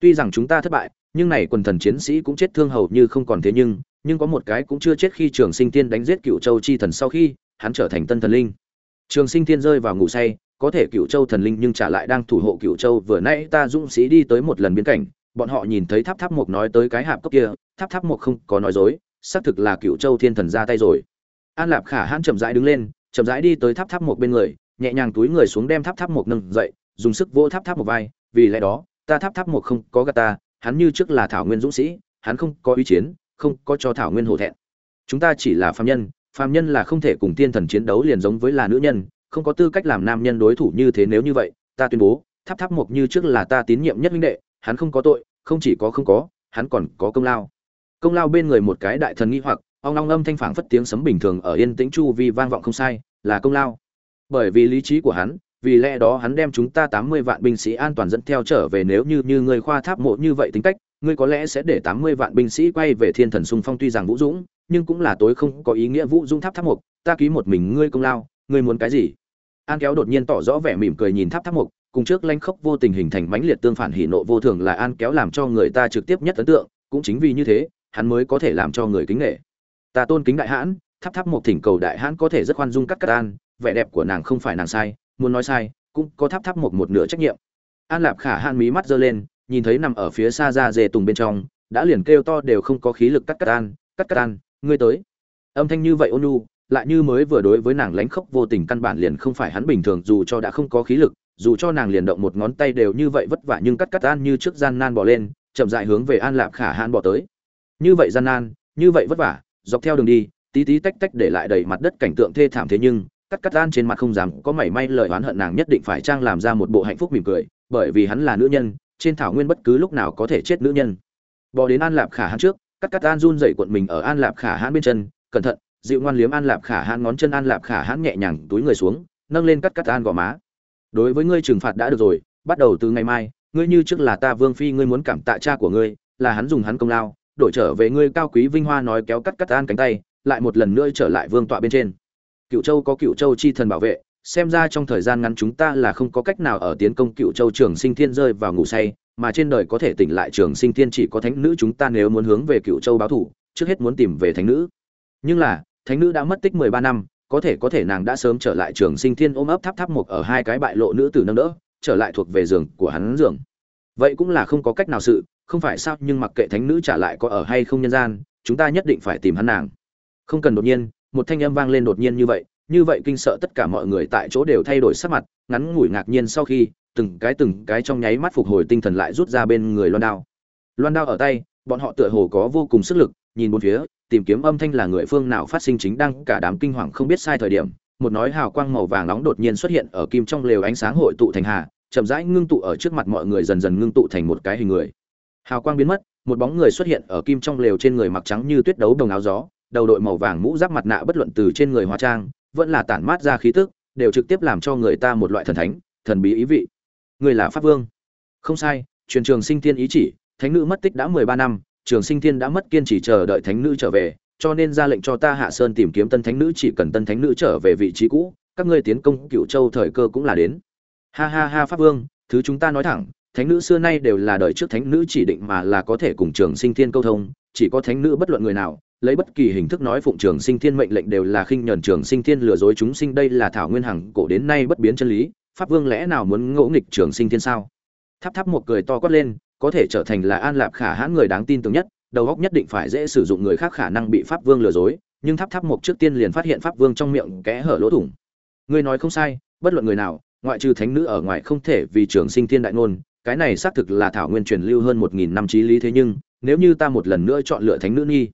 tuy rằng chúng ta thất bại, nhưng này quần thần chiến sĩ cũng chết thương hầu như không còn thế nhưng nhưng có một cái cũng chưa chết khi trường sinh tiên đánh giết cựu châu chi thần sau khi, hắn trở thành tân thần linh. Trường sinh tiên rơi vào ngủ say, có thể cựu châu thần linh nhưng trả lại đang thủ hộ cựu châu. Vừa nãy ta dũng sĩ đi tới một lần biến cảnh, bọn họ nhìn thấy tháp tháp mục nói tới cái hạp cốc kia, tháp tháp mục không có nói dối, xác thực là cựu châu thiên thần ra tay rồi. An lạp khả hãn chậm rãi đứng lên, chậm rãi đi tới tháp tháp mục bên người, nhẹ nhàng túi người xuống đem tháp tháp mục nâng dậy, dùng sức vỗ tháp tháp một vai, vì lẽ đó ta tháp tháp một không có gà ta, hắn như trước là thảo nguyên dũng sĩ, hắn không có ý chiến, không có cho thảo nguyên hổ thẹn. Chúng ta chỉ là phàm nhân phàm nhân là không thể cùng tiên thần chiến đấu liền giống với là nữ nhân, không có tư cách làm nam nhân đối thủ như thế nếu như vậy, ta tuyên bố, tháp tháp một như trước là ta tín nhiệm nhất huynh đệ, hắn không có tội, không chỉ có không có, hắn còn có công lao. Công lao bên người một cái đại thần nghi hoặc ông long âm thanh phảng phất tiếng sấm bình thường ở yên tĩnh chu vi vang vọng không sai, là công lao. Bởi vì lý trí của hắn vì lẽ đó hắn đem chúng ta tám mươi vạn binh sĩ an toàn dẫn theo trở về nếu như như người khoa tháp mộ như vậy tính cách, ngươi có lẽ sẽ để tám mươi vạn binh sĩ quay về thiên thần xung phong tuy rằng vũ dũng, nhưng cũng là tối không có ý nghĩa vũ dũng tháp tháp mục, ta ký một mình ngươi công lao, ngươi muốn cái gì? An kéo đột nhiên tỏ rõ vẻ mỉm cười nhìn tháp tháp mục, cùng trước lanh khốc vô tình hình thành mãnh liệt tương phản hỉ nộ vô thường là an kéo làm cho người ta trực tiếp nhất ấn tượng, cũng chính vì như thế, hắn mới có thể làm cho người kính nghệ ta tôn kính đại hãn, tháp tháp một thỉnh cầu đại hãn có thể rất khoan dung cắt cắt an, vẻ đẹp của nàng không phải nàng sai muốn nói sai, cũng có tháp tháp một một nửa trách nhiệm. An lạp khả han mí mắt giơ lên, nhìn thấy nằm ở phía xa ra dề tùng bên trong, đã liền kêu to đều không có khí lực cắt cắt an, cắt cắt an, ngươi tới. Âm thanh như vậy ôn nhu, lại như mới vừa đối với nàng lánh khóc vô tình căn bản liền không phải hắn bình thường, dù cho đã không có khí lực, dù cho nàng liền động một ngón tay đều như vậy vất vả nhưng cắt cắt an như trước gian nan bỏ lên, chậm dại hướng về an lạp khả han bỏ tới. Như vậy gian nan, như vậy vất vả, dọc theo đường đi, tí tí tách tách để lại đầy mặt đất cảnh tượng thê thảm thế nhưng cắt cắt an trên mặt không dám có mảy may lời oán hận nàng nhất định phải trang làm ra một bộ hạnh phúc mỉm cười, bởi vì hắn là nữ nhân, trên thảo nguyên bất cứ lúc nào có thể chết nữ nhân. Bỏ đến an lạp khả hãn trước, cắt cắt an run dậy cuộn mình ở an lạp khả hãn bên chân, cẩn thận, dịu ngoan liếm an lạp khả hãn ngón chân an lạp khả hãn nhẹ nhàng túi người xuống, nâng lên cắt cắt an gò má. Đối với ngươi trừng phạt đã được rồi, bắt đầu từ ngày mai, ngươi như trước là ta vương phi, ngươi muốn cảm tạ cha của ngươi, là hắn dùng hắn công lao, đổi trở về ngươi cao quý vinh hoa nói kéo cắt cắt an cánh tay, lại một lần nữa trở lại vương tọa bên trên cựu châu có cựu châu chi thần bảo vệ, xem ra trong thời gian ngắn chúng ta là không có cách nào ở tiến công cựu châu trường sinh thiên rơi vào ngủ say, mà trên đời có thể tỉnh lại trường sinh thiên chỉ có thánh nữ chúng ta nếu muốn hướng về cựu châu báo thủ trước hết muốn tìm về thánh nữ. Nhưng là, thánh nữ đã mất tích mười ba năm, có thể có thể nàng đã sớm trở lại trường sinh thiên ôm ấp tháp tháp một ở hai cái bại lộ nữ tử nâng đỡ, trở lại thuộc về giường của hắn giường. Vậy cũng là không có cách nào sự, không phải sao nhưng mặc kệ thánh nữ trả lại có ở hay không nhân gian, chúng ta nhất định phải tìm hắn nàng. Không cần đột nhiên một thanh âm vang lên đột nhiên như vậy như vậy kinh sợ tất cả mọi người tại chỗ đều thay đổi sắc mặt, ngắn ngủi ngạc nhiên sau khi, từng cái từng cái trong nháy mắt phục hồi tinh thần lại rút ra bên người loan đao. Loan đao ở tay, bọn họ tựa hồ có vô cùng sức lực, nhìn bốn phía, tìm kiếm âm thanh là người phương nào phát sinh chính đang cả đám kinh hoàng không biết sai thời điểm, một nói hào quang màu vàng nóng đột nhiên xuất hiện ở kim trong lều ánh sáng hội tụ thành hà, chậm rãi ngưng tụ ở trước mặt mọi người dần dần ngưng tụ thành một cái hình người. Hào quang biến mất, một bóng người xuất hiện ở kim trong lều trên người mặc trắng như tuyết đấu đồng áo gió đầu đội màu vàng mũ giáp mặt nạ bất luận từ trên người hóa trang, vẫn là tản mát ra khí tức, đều trực tiếp làm cho người ta một loại thần thánh, thần bí ý vị. Người là pháp vương. Không sai, truyền trường sinh thiên ý chỉ, thánh nữ mất tích đã mười ba năm, trường sinh thiên đã mất kiên trì chờ đợi thánh nữ trở về, cho nên ra lệnh cho ta hạ sơn tìm kiếm tân thánh nữ, chỉ cần tân thánh nữ trở về vị trí cũ, các ngươi tiến công cựu châu thời cơ cũng là đến. Ha ha ha pháp vương, thứ chúng ta nói thẳng, thánh nữ xưa nay đều là đời trước thánh nữ chỉ định mà là có thể cùng trường sinh thiên câu thông, chỉ có thánh nữ bất luận người nào lấy bất kỳ hình thức nói phụng trường sinh thiên mệnh lệnh đều là khinh nhẫn trường sinh thiên lừa dối chúng sinh, đây là thảo nguyên hằng cổ đến nay bất biến chân lý, pháp vương lẽ nào muốn ngỗ nghịch trường sinh thiên sao? Tháp tháp một cười to quát lên, có thể trở thành là an lạp khả hãn người đáng tin tưởng nhất, đầu óc nhất định phải dễ sử dụng người khác khả năng bị pháp vương lừa dối, nhưng tháp tháp một trước tiên liền phát hiện pháp vương trong miệng kẽ hở lỗ thủng. Ngươi nói không sai, bất luận người nào, ngoại trừ thánh nữ ở ngoài không thể vì trường sinh thiên đại ngôn, cái này xác thực là thảo nguyên truyền lưu hơn một nghìn năm trí lý thế nhưng, nếu như ta một lần nữa chọn lựa thánh nữ nghi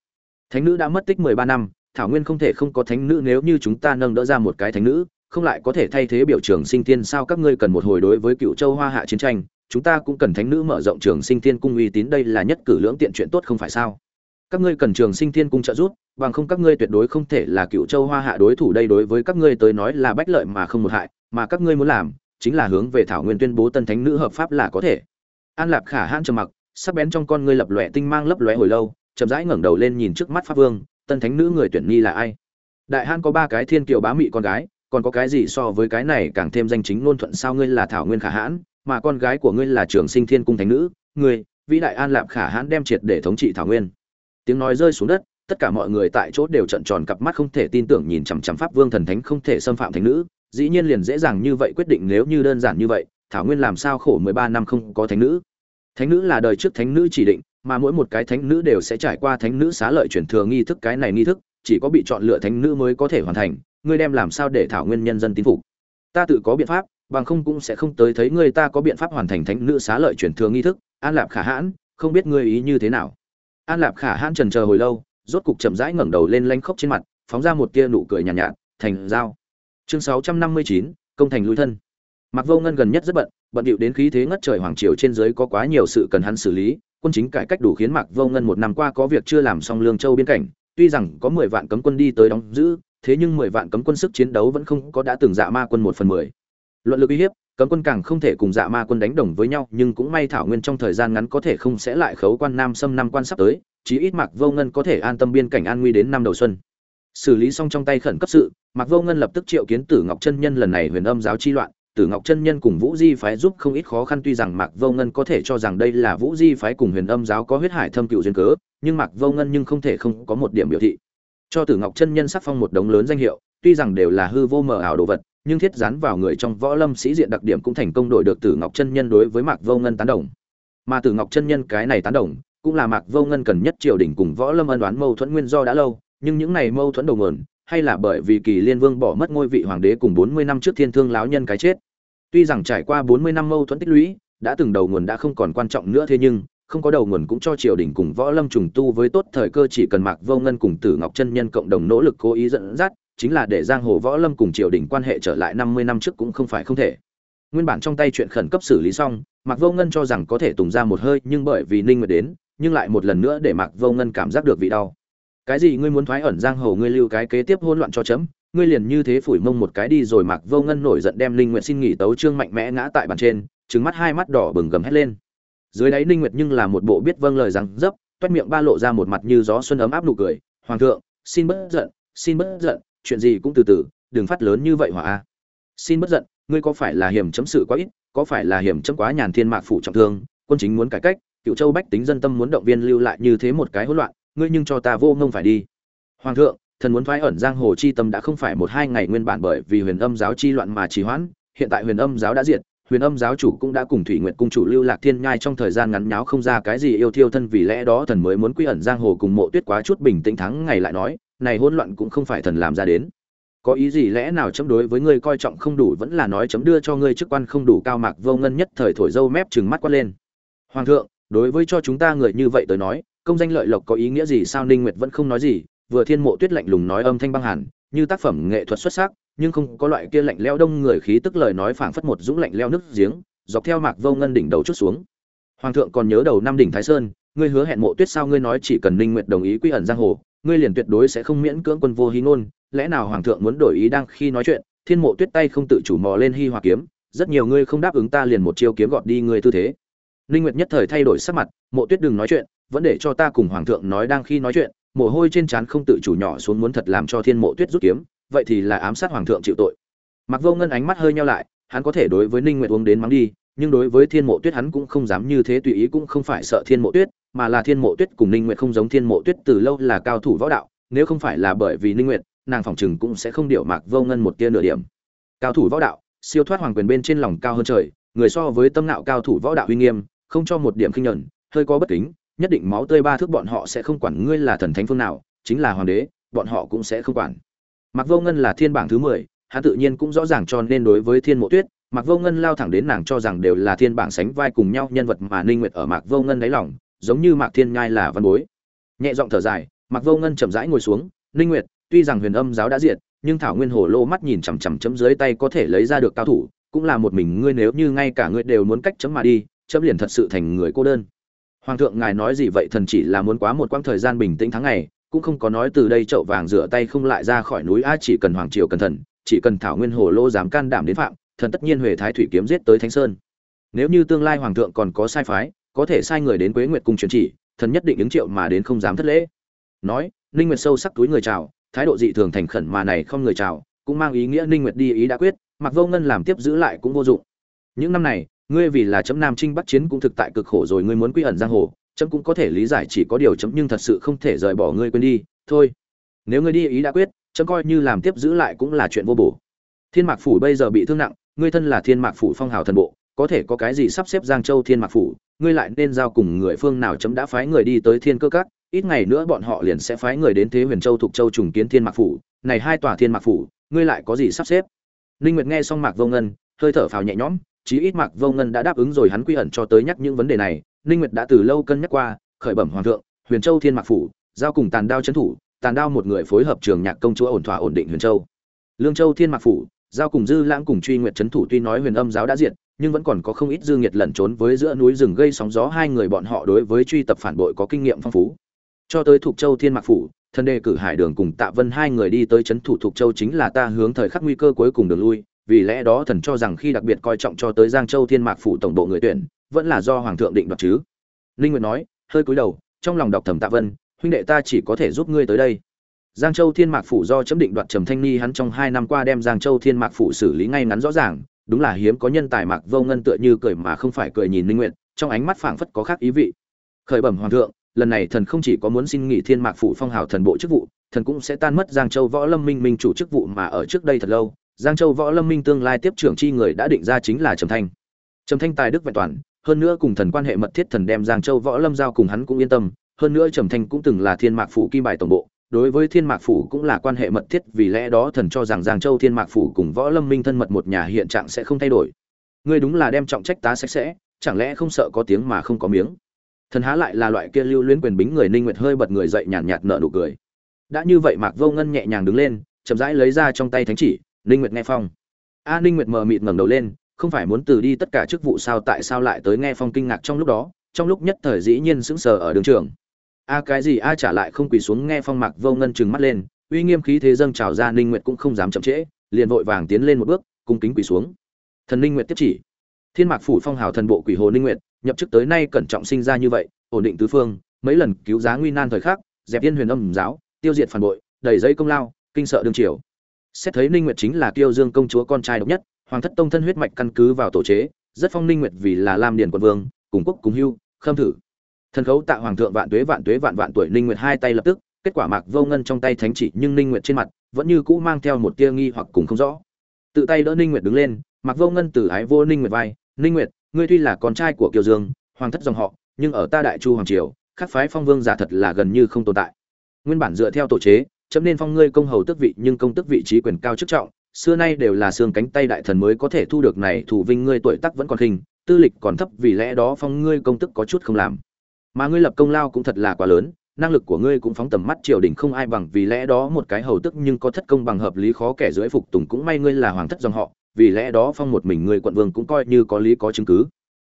thánh nữ đã mất tích mười ba năm, thảo nguyên không thể không có thánh nữ nếu như chúng ta nâng đỡ ra một cái thánh nữ, không lại có thể thay thế biểu trường sinh thiên sao các ngươi cần một hồi đối với cựu châu hoa hạ chiến tranh, chúng ta cũng cần thánh nữ mở rộng trường sinh thiên cung uy tín đây là nhất cử lưỡng tiện chuyện tốt không phải sao? Các ngươi cần trường sinh thiên cung trợ giúp, bằng không các ngươi tuyệt đối không thể là cựu châu hoa hạ đối thủ đây đối với các ngươi tới nói là bách lợi mà không một hại, mà các ngươi muốn làm chính là hướng về thảo nguyên tuyên bố tân thánh nữ hợp pháp là có thể. An lạc khả hãn trầm mặc, sắc bén trong con ngươi lập lòe tinh mang lấp lóe hồi lâu chậm rãi ngẩng đầu lên nhìn trước mắt pháp vương, tân thánh nữ người tuyển nghi là ai? Đại han có ba cái thiên kiều bá mị con gái, còn có cái gì so với cái này càng thêm danh chính ngôn thuận sao ngươi là thảo nguyên khả hãn, mà con gái của ngươi là trường sinh thiên cung thánh nữ, ngươi, vĩ đại an lạp khả hãn đem triệt để thống trị thảo nguyên. Tiếng nói rơi xuống đất, tất cả mọi người tại chỗ đều trận tròn cặp mắt không thể tin tưởng nhìn chằm chằm pháp vương thần thánh không thể xâm phạm thánh nữ, dĩ nhiên liền dễ dàng như vậy quyết định nếu như đơn giản như vậy, thảo nguyên làm sao khổ mười ba năm không có thánh nữ? Thánh nữ là đời trước thánh nữ chỉ định mà mỗi một cái thánh nữ đều sẽ trải qua thánh nữ xá lợi chuyển thừa nghi thức cái này nghi thức chỉ có bị chọn lựa thánh nữ mới có thể hoàn thành ngươi đem làm sao để thảo nguyên nhân dân tín phục? Ta tự có biện pháp bằng không cũng sẽ không tới thấy ngươi ta có biện pháp hoàn thành thánh nữ xá lợi chuyển thừa nghi thức an lạp khả hãn không biết ngươi ý như thế nào. An lạp khả hãn trần chờ hồi lâu rốt cục chậm rãi ngẩng đầu lên lanh khóc trên mặt phóng ra một tia nụ cười nhàn nhạt, nhạt thành giao. Chương sáu trăm năm mươi chín công thành lui thân. Mặc vô ngân gần nhất rất bận bận điệu đến khí thế ngất trời hoàng triều trên dưới có quá nhiều sự cần hắn xử lý quân chính cải cách đủ khiến mạc vô ngân một năm qua có việc chưa làm xong lương châu biên cảnh, tuy rằng có mười vạn cấm quân đi tới đóng giữ, thế nhưng mười vạn cấm quân sức chiến đấu vẫn không có đã từng dạ ma quân một phần mười. Luận lực uy hiếp, cấm quân càng không thể cùng dạ ma quân đánh đồng với nhau, nhưng cũng may thảo nguyên trong thời gian ngắn có thể không sẽ lại khấu quan nam xâm năm quan sắp tới, chí ít mạc vô ngân có thể an tâm biên cảnh an nguy đến năm đầu xuân. Xử lý xong trong tay khẩn cấp sự, mạc vô ngân lập tức triệu kiến tử ngọc chân nhân lần này huyền âm giáo chi loạn. Tử Ngọc chân nhân cùng Vũ Di phái giúp không ít khó khăn tuy rằng Mạc Vô Ngân có thể cho rằng đây là Vũ Di phái cùng Huyền Âm giáo có huyết hải thâm cựu duyên cớ, nhưng Mạc Vô Ngân nhưng không thể không có một điểm biểu thị. Cho Tử Ngọc chân nhân sắc phong một đống lớn danh hiệu, tuy rằng đều là hư vô mờ ảo đồ vật, nhưng thiết dán vào người trong võ lâm sĩ diện đặc điểm cũng thành công đổi được Tử Ngọc chân nhân đối với Mạc Vô Ngân tán đồng. Mà Tử Ngọc chân nhân cái này tán đồng, cũng là Mạc Vô Ngân cần nhất triều đình cùng võ lâm ân đoán mâu thuẫn nguyên do đã lâu, nhưng những này mâu thuẫn đầu nguồn, hay là bởi vì Kỳ Liên Vương bỏ mất ngôi vị hoàng đế cùng 40 năm trước Thiên Thương lão nhân cái chết. Tuy rằng trải qua 40 năm mâu thuẫn tích lũy, đã từng đầu nguồn đã không còn quan trọng nữa thế nhưng, không có đầu nguồn cũng cho triều đình cùng võ lâm trùng tu với tốt thời cơ chỉ cần Mạc Vô Ngân cùng Tử Ngọc chân nhân cộng đồng nỗ lực cố ý dẫn dắt, chính là để giang hồ võ lâm cùng triều đình quan hệ trở lại 50 năm trước cũng không phải không thể. Nguyên bản trong tay chuyện khẩn cấp xử lý xong, Mạc Vô Ngân cho rằng có thể tùng ra một hơi, nhưng bởi vì Ninh Nguyệt đến, nhưng lại một lần nữa để Mạc Vô Ngân cảm giác được vị đau. Cái gì ngươi muốn thoái ẩn giang hồ ngươi lưu cái kế tiếp hỗn loạn cho chấm, ngươi liền như thế phủi mông một cái đi rồi Mạc Vô Ngân nổi giận đem Linh Nguyệt xin nghỉ tấu trương mạnh mẽ ngã tại bàn trên, trừng mắt hai mắt đỏ bừng gầm hết lên. Dưới đáy Linh Nguyệt nhưng là một bộ biết vâng lời rằng dấp, toét miệng ba lộ ra một mặt như gió xuân ấm áp nụ cười, "Hoàng thượng, xin bất giận, xin bất giận, chuyện gì cũng từ từ, đừng phát lớn như vậy hỏa a." "Xin bất giận, ngươi có phải là hiểm chấm sự quá ít, có phải là hiểm chấm quá nhàn thiên mạc phủ trọng thương, quân chính muốn cải cách, Cựu Châu bách tính dân tâm muốn động viên lưu lại như thế một cái hỗn loạn, ngươi nhưng cho ta vô ngông phải đi." "Hoàng thượng, thần muốn thoái ẩn giang hồ chi tâm đã không phải một hai ngày nguyên bản bởi vì huyền âm giáo chi loạn mà trì hoãn hiện tại huyền âm giáo đã diệt huyền âm giáo chủ cũng đã cùng thủy nguyện cung chủ lưu lạc thiên nhai trong thời gian ngắn nháo không ra cái gì yêu thiêu thân vì lẽ đó thần mới muốn quy ẩn giang hồ cùng mộ tuyết quá chút bình tĩnh thắng ngày lại nói này hỗn loạn cũng không phải thần làm ra đến có ý gì lẽ nào chấm đối với ngươi coi trọng không đủ vẫn là nói chấm đưa cho ngươi chức quan không đủ cao mạc vô ngân nhất thời thổi dâu mép trừng mắt quát lên hoàng thượng đối với cho chúng ta người như vậy tới nói công danh lợi lộc có ý nghĩa gì sao ninh nguyệt vẫn không nói gì, vừa thiên mộ tuyết lạnh lùng nói âm thanh băng hàn, như tác phẩm nghệ thuật xuất sắc, nhưng không có loại kia lạnh leo đông người khí tức lời nói phảng phất một dũng lạnh leo nước giếng, dọc theo mạc vô ngân đỉnh đầu chút xuống. Hoàng thượng còn nhớ đầu năm đỉnh thái sơn, ngươi hứa hẹn mộ tuyết sao ngươi nói chỉ cần ninh nguyệt đồng ý quy ẩn giang hồ, ngươi liền tuyệt đối sẽ không miễn cưỡng quân vô hí ngôn, lẽ nào hoàng thượng muốn đổi ý đang khi nói chuyện, thiên mộ tuyết tay không tự chủ mò lên hy hòa kiếm, rất nhiều ngươi không đáp ứng ta liền một chiêu kiếm gọt đi ngươi tư thế. Ninh nguyệt nhất thời thay đổi sắc mặt, mộ tuyết đừng nói chuyện vẫn để cho ta cùng hoàng thượng nói đang khi nói chuyện, mồ hôi trên trán không tự chủ nhỏ xuống muốn thật làm cho thiên mộ tuyết rút kiếm, vậy thì là ám sát hoàng thượng chịu tội. Mặc vô ngân ánh mắt hơi nhau lại, hắn có thể đối với ninh nguyệt uống đến mắng đi, nhưng đối với thiên mộ tuyết hắn cũng không dám như thế, tùy ý cũng không phải sợ thiên mộ tuyết, mà là thiên mộ tuyết cùng ninh nguyệt không giống thiên mộ tuyết từ lâu là cao thủ võ đạo, nếu không phải là bởi vì ninh nguyệt, nàng phòng chừng cũng sẽ không điệu mạc vô ngân một tia nửa điểm. Cao thủ võ đạo, siêu thoát hoàng quyền bên trên lòng cao hơn trời, người so với tâm nạo cao thủ võ đạo uy nghiêm, không cho một điểm khinh nhẫn hơi có bất kính nhất định máu tươi ba thước bọn họ sẽ không quản ngươi là thần thánh phương nào, chính là hoàng đế, bọn họ cũng sẽ không quản. Mạc Vô Ngân là thiên bảng thứ 10, hắn tự nhiên cũng rõ ràng cho nên đối với Thiên Mộ Tuyết, Mạc Vô Ngân lao thẳng đến nàng cho rằng đều là thiên bảng sánh vai cùng nhau nhân vật mà Ninh Nguyệt ở Mạc Vô Ngân đáy lòng, giống như Mạc Thiên Nhai là văn bối. Nhẹ giọng thở dài, Mạc Vô Ngân chậm rãi ngồi xuống, Ninh Nguyệt, tuy rằng Huyền Âm giáo đã diệt, nhưng Thảo Nguyên Hồ Lô mắt nhìn chằm chằm chấm dưới tay có thể lấy ra được cao thủ, cũng là một mình ngươi nếu như ngay cả ngươi đều muốn cách chấm mà đi, chấm liền thật sự thành người cô đơn hoàng thượng ngài nói gì vậy thần chỉ là muốn quá một quãng thời gian bình tĩnh tháng ngày, cũng không có nói từ đây chậu vàng rửa tay không lại ra khỏi núi. A, chỉ cần hoàng triều cẩn thận, chỉ cần thảo nguyên hồ lô dám can đảm đến phạm, thần tất nhiên huệ thái thủy kiếm giết tới thánh sơn. Nếu như tương lai hoàng thượng còn có sai phái, có thể sai người đến quế nguyệt cung truyền chỉ, thần nhất định ứng triệu mà đến không dám thất lễ. Nói, ninh nguyệt sâu sắc túi người chào, thái độ dị thường thành khẩn mà này không người chào, cũng mang ý nghĩa ninh nguyệt đi ý đã quyết, mặc vô ngân làm tiếp giữ lại cũng vô dụng. Những năm này ngươi vì là chấm nam trinh bắc chiến cũng thực tại cực khổ rồi, ngươi muốn quy ẩn giang hồ, chấm cũng có thể lý giải chỉ có điều chấm nhưng thật sự không thể rời bỏ ngươi quên đi, thôi. Nếu ngươi đi, ý đã quyết, chấm coi như làm tiếp giữ lại cũng là chuyện vô bổ. Thiên mạc phủ bây giờ bị thương nặng, ngươi thân là thiên mạc phủ phong hào thần bộ, có thể có cái gì sắp xếp giang châu thiên mạc phủ, ngươi lại nên giao cùng người phương nào chấm đã phái người đi tới thiên cơ các, ít ngày nữa bọn họ liền sẽ phái người đến thế huyền châu thuộc châu trùng kiến thiên mạc phủ, này hai tòa thiên mạc phủ, ngươi lại có gì sắp xếp? Ninh nguyệt nghe xong mạc vô ngân, hơi thở phào nhẹ nhõm chí ít mạc vô ngân đã đáp ứng rồi hắn quy ẩn cho tới nhắc những vấn đề này, ninh nguyệt đã từ lâu cân nhắc qua, khởi bẩm hoàng thượng, huyền châu thiên mạc phủ, giao cùng tàn đao chấn thủ, tàn đao một người phối hợp trường nhạc công chúa ổn thỏa ổn định huyền châu. Lương châu thiên mạc phủ, giao cùng dư lãng cùng truy nguyệt chấn thủ tuy nói huyền âm giáo đã diệt, nhưng vẫn còn có không ít dư nghiệt lẩn trốn với giữa núi rừng gây sóng gió, hai người bọn họ đối với truy tập phản bội có kinh nghiệm phong phú. Cho tới thuộc châu thiên mạc phủ, thân đề cử hải đường cùng tạ vân hai người đi tới chấn thủ thuộc châu chính là ta hướng thời khắc nguy cơ cuối cùng đường lui vì lẽ đó thần cho rằng khi đặc biệt coi trọng cho tới giang châu thiên mạc phủ tổng bộ người tuyển, vẫn là do hoàng thượng định đoạt chứ. Linh nguyệt nói, hơi cúi đầu, trong lòng đọc thầm tạ vân, huynh đệ ta chỉ có thể giúp ngươi tới đây. Giang châu thiên mạc phủ do chấm định đoạt trầm thanh ni hắn trong hai năm qua đem giang châu thiên mạc phủ xử lý ngay ngắn rõ ràng, đúng là hiếm có nhân tài mạc vô ngân tựa như cười mà không phải cười nhìn linh nguyệt, trong ánh mắt phảng phất có khác ý vị. Khởi bẩm hoàng thượng, lần này thần không chỉ có muốn xin nghỉ thiên mạc phủ phong hào thần bộ chức vụ, thần cũng sẽ tan mất giang châu võ lâm minh minh chủ chức vụ mà ở trước đây thật lâu giang châu võ lâm minh tương lai tiếp trưởng chi người đã định ra chính là trầm thanh. Trầm thanh tài đức vẹn toàn hơn nữa cùng thần quan hệ mật thiết thần đem giang châu võ lâm giao cùng hắn cũng yên tâm hơn nữa trầm thanh cũng từng là thiên mạc phủ kim bài tổng bộ đối với thiên mạc phủ cũng là quan hệ mật thiết vì lẽ đó thần cho rằng giang châu thiên mạc phủ cùng võ lâm minh thân mật một nhà hiện trạng sẽ không thay đổi. Ngươi đúng là đem trọng trách tá sạch sẽ chẳng lẽ không sợ có tiếng mà không có miếng? Thần há lại là loại kia lưu luyến quyền bính người ninh nguyệt hơi bật người dậy nhàn nhạt, nở nụ cười. Đã như vậy mạc vô ngân nhẹ nhàng đứng lên chậm rãi lấy ra trong tay thánh chỉ ninh nguyệt nghe phong. A ninh nguyệt mờ mịt ngẩng đầu lên, không phải muốn từ đi tất cả chức vụ sao tại sao lại tới nghe phong kinh ngạc trong lúc đó, trong lúc nhất thời dĩ nhiên sững sờ ở đường trường. A cái gì a trả lại không quỳ xuống nghe phong mạc vô ngân trừng mắt lên, uy nghiêm khí thế dâng trào ra ninh nguyệt cũng không dám chậm trễ, liền vội vàng tiến lên một bước, cung kính quỳ xuống. Thần ninh nguyệt tiếp chỉ. Thiên mạc phủ phong hào thần bộ quỷ hồ ninh nguyệt, nhập chức tới nay cẩn trọng sinh ra như vậy, ổn định tứ phương, mấy lần cứu giá nguy nan thời khắc, dẹp yên huyền âm giáo, tiêu diệt phản bội, đầy giấy công lao, kinh sợ đương triều xét thấy ninh nguyệt chính là tiêu dương công chúa con trai độc nhất, hoàng thất tông thân huyết mạch căn cứ vào tổ chế, rất phong ninh nguyệt vì là lam điền quận vương, cùng quốc cùng hưu, khâm thử. Thần khấu tạ hoàng thượng vạn tuế vạn tuế vạn vạn tuổi ninh nguyệt hai tay lập tức, kết quả mạc vô ngân trong tay thánh chỉ nhưng ninh nguyệt trên mặt vẫn như cũ mang theo một tia nghi hoặc cùng không rõ. Tự tay đỡ ninh nguyệt đứng lên, mạc vô ngân từ ái vô ninh nguyệt vai, ninh nguyệt, ngươi tuy là con trai của kiều dương, hoàng thất dòng họ, nhưng ở ta đại chu hoàng triều các phái phong vương giả thật là gần như không tồn tại. Nguyên bản dựa theo tổ chế chấm nên phong ngươi công hầu tước vị, nhưng công tước vị trí quyền cao chức trọng, xưa nay đều là xương cánh tay đại thần mới có thể thu được này, thủ vinh ngươi tuổi tác vẫn còn hình, tư lịch còn thấp, vì lẽ đó phong ngươi công tức có chút không làm. Mà ngươi lập công lao cũng thật là quá lớn, năng lực của ngươi cũng phóng tầm mắt triều đình không ai bằng, vì lẽ đó một cái hầu tức nhưng có thất công bằng hợp lý khó kẻ dưới phục tùng cũng may ngươi là hoàng thất dòng họ, vì lẽ đó phong một mình ngươi quận vương cũng coi như có lý có chứng cứ.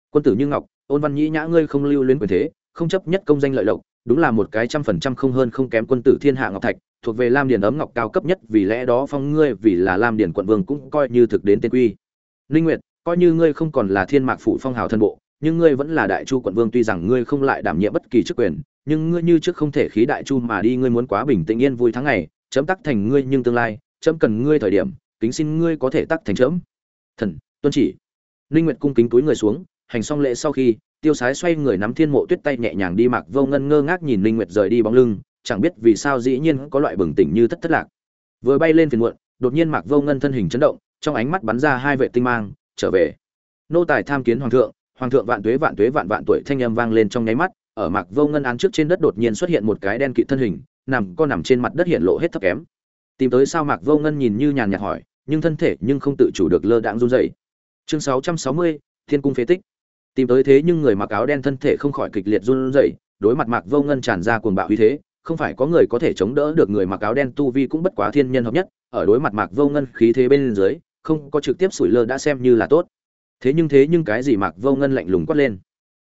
Quân tử như ngọc, ôn văn nhĩ nhã ngươi không lưu luyến quyền thế, không chấp nhất công danh lợi lộc, đúng là một cái trăm phần trăm không hơn không kém quân tử thiên hạ ngọc thạch thuộc về lam điền ấm ngọc cao cấp nhất, vì lẽ đó phong ngươi vì là lam điền quận vương cũng coi như thực đến tên quy. Ninh nguyệt, coi như ngươi không còn là thiên mạc phủ phong hào thân bộ, nhưng ngươi vẫn là đại chu quận vương tuy rằng ngươi không lại đảm nhiệm bất kỳ chức quyền, nhưng ngươi như trước không thể khí đại chu mà đi, ngươi muốn quá bình tĩnh yên vui tháng ngày, chấm tắc thành ngươi nhưng tương lai, chấm cần ngươi thời điểm, kính xin ngươi có thể tắc thành chấm. Thần, tuân chỉ. Ninh nguyệt cung kính túi người xuống, hành xong lễ sau khi, tiêu sái xoay người nắm thiên mộ tuyết tay nhẹ nhàng đi mặc vô ngân ngơ ngác nhìn ninh nguyệt rời đi bóng lưng chẳng biết vì sao dĩ nhiên có loại bừng tỉnh như thất thất lạc. Vừa bay lên phiền muộn đột nhiên mạc vô ngân thân hình chấn động trong ánh mắt bắn ra hai vệ tinh mang trở về. Nô tài tham kiến hoàng thượng hoàng thượng vạn tuế vạn tuế vạn vạn tuổi thanh âm vang lên trong nháy mắt ở mạc vô ngân án trước trên đất đột nhiên xuất hiện một cái đen kịt thân hình nằm co nằm trên mặt đất hiện lộ hết thấp kém. Tìm tới sao mạc vô ngân nhìn như nhàn nhạt hỏi nhưng thân thể nhưng không tự chủ được lơ đãng run rẩy. Chương 660, thiên cung phế tích. Tìm tới thế nhưng người mặc áo đen thân thể không khỏi kịch liệt run rẩy đối mặt mạc vô ngân tràn ra cuồng bạo uy thế không phải có người có thể chống đỡ được người mặc áo đen tu vi cũng bất quá thiên nhân hợp nhất, ở đối mặt mạc vô ngân khí thế bên dưới, không có trực tiếp sủi lơ đã xem như là tốt. Thế nhưng thế nhưng cái gì mạc vô ngân lạnh lùng quát lên.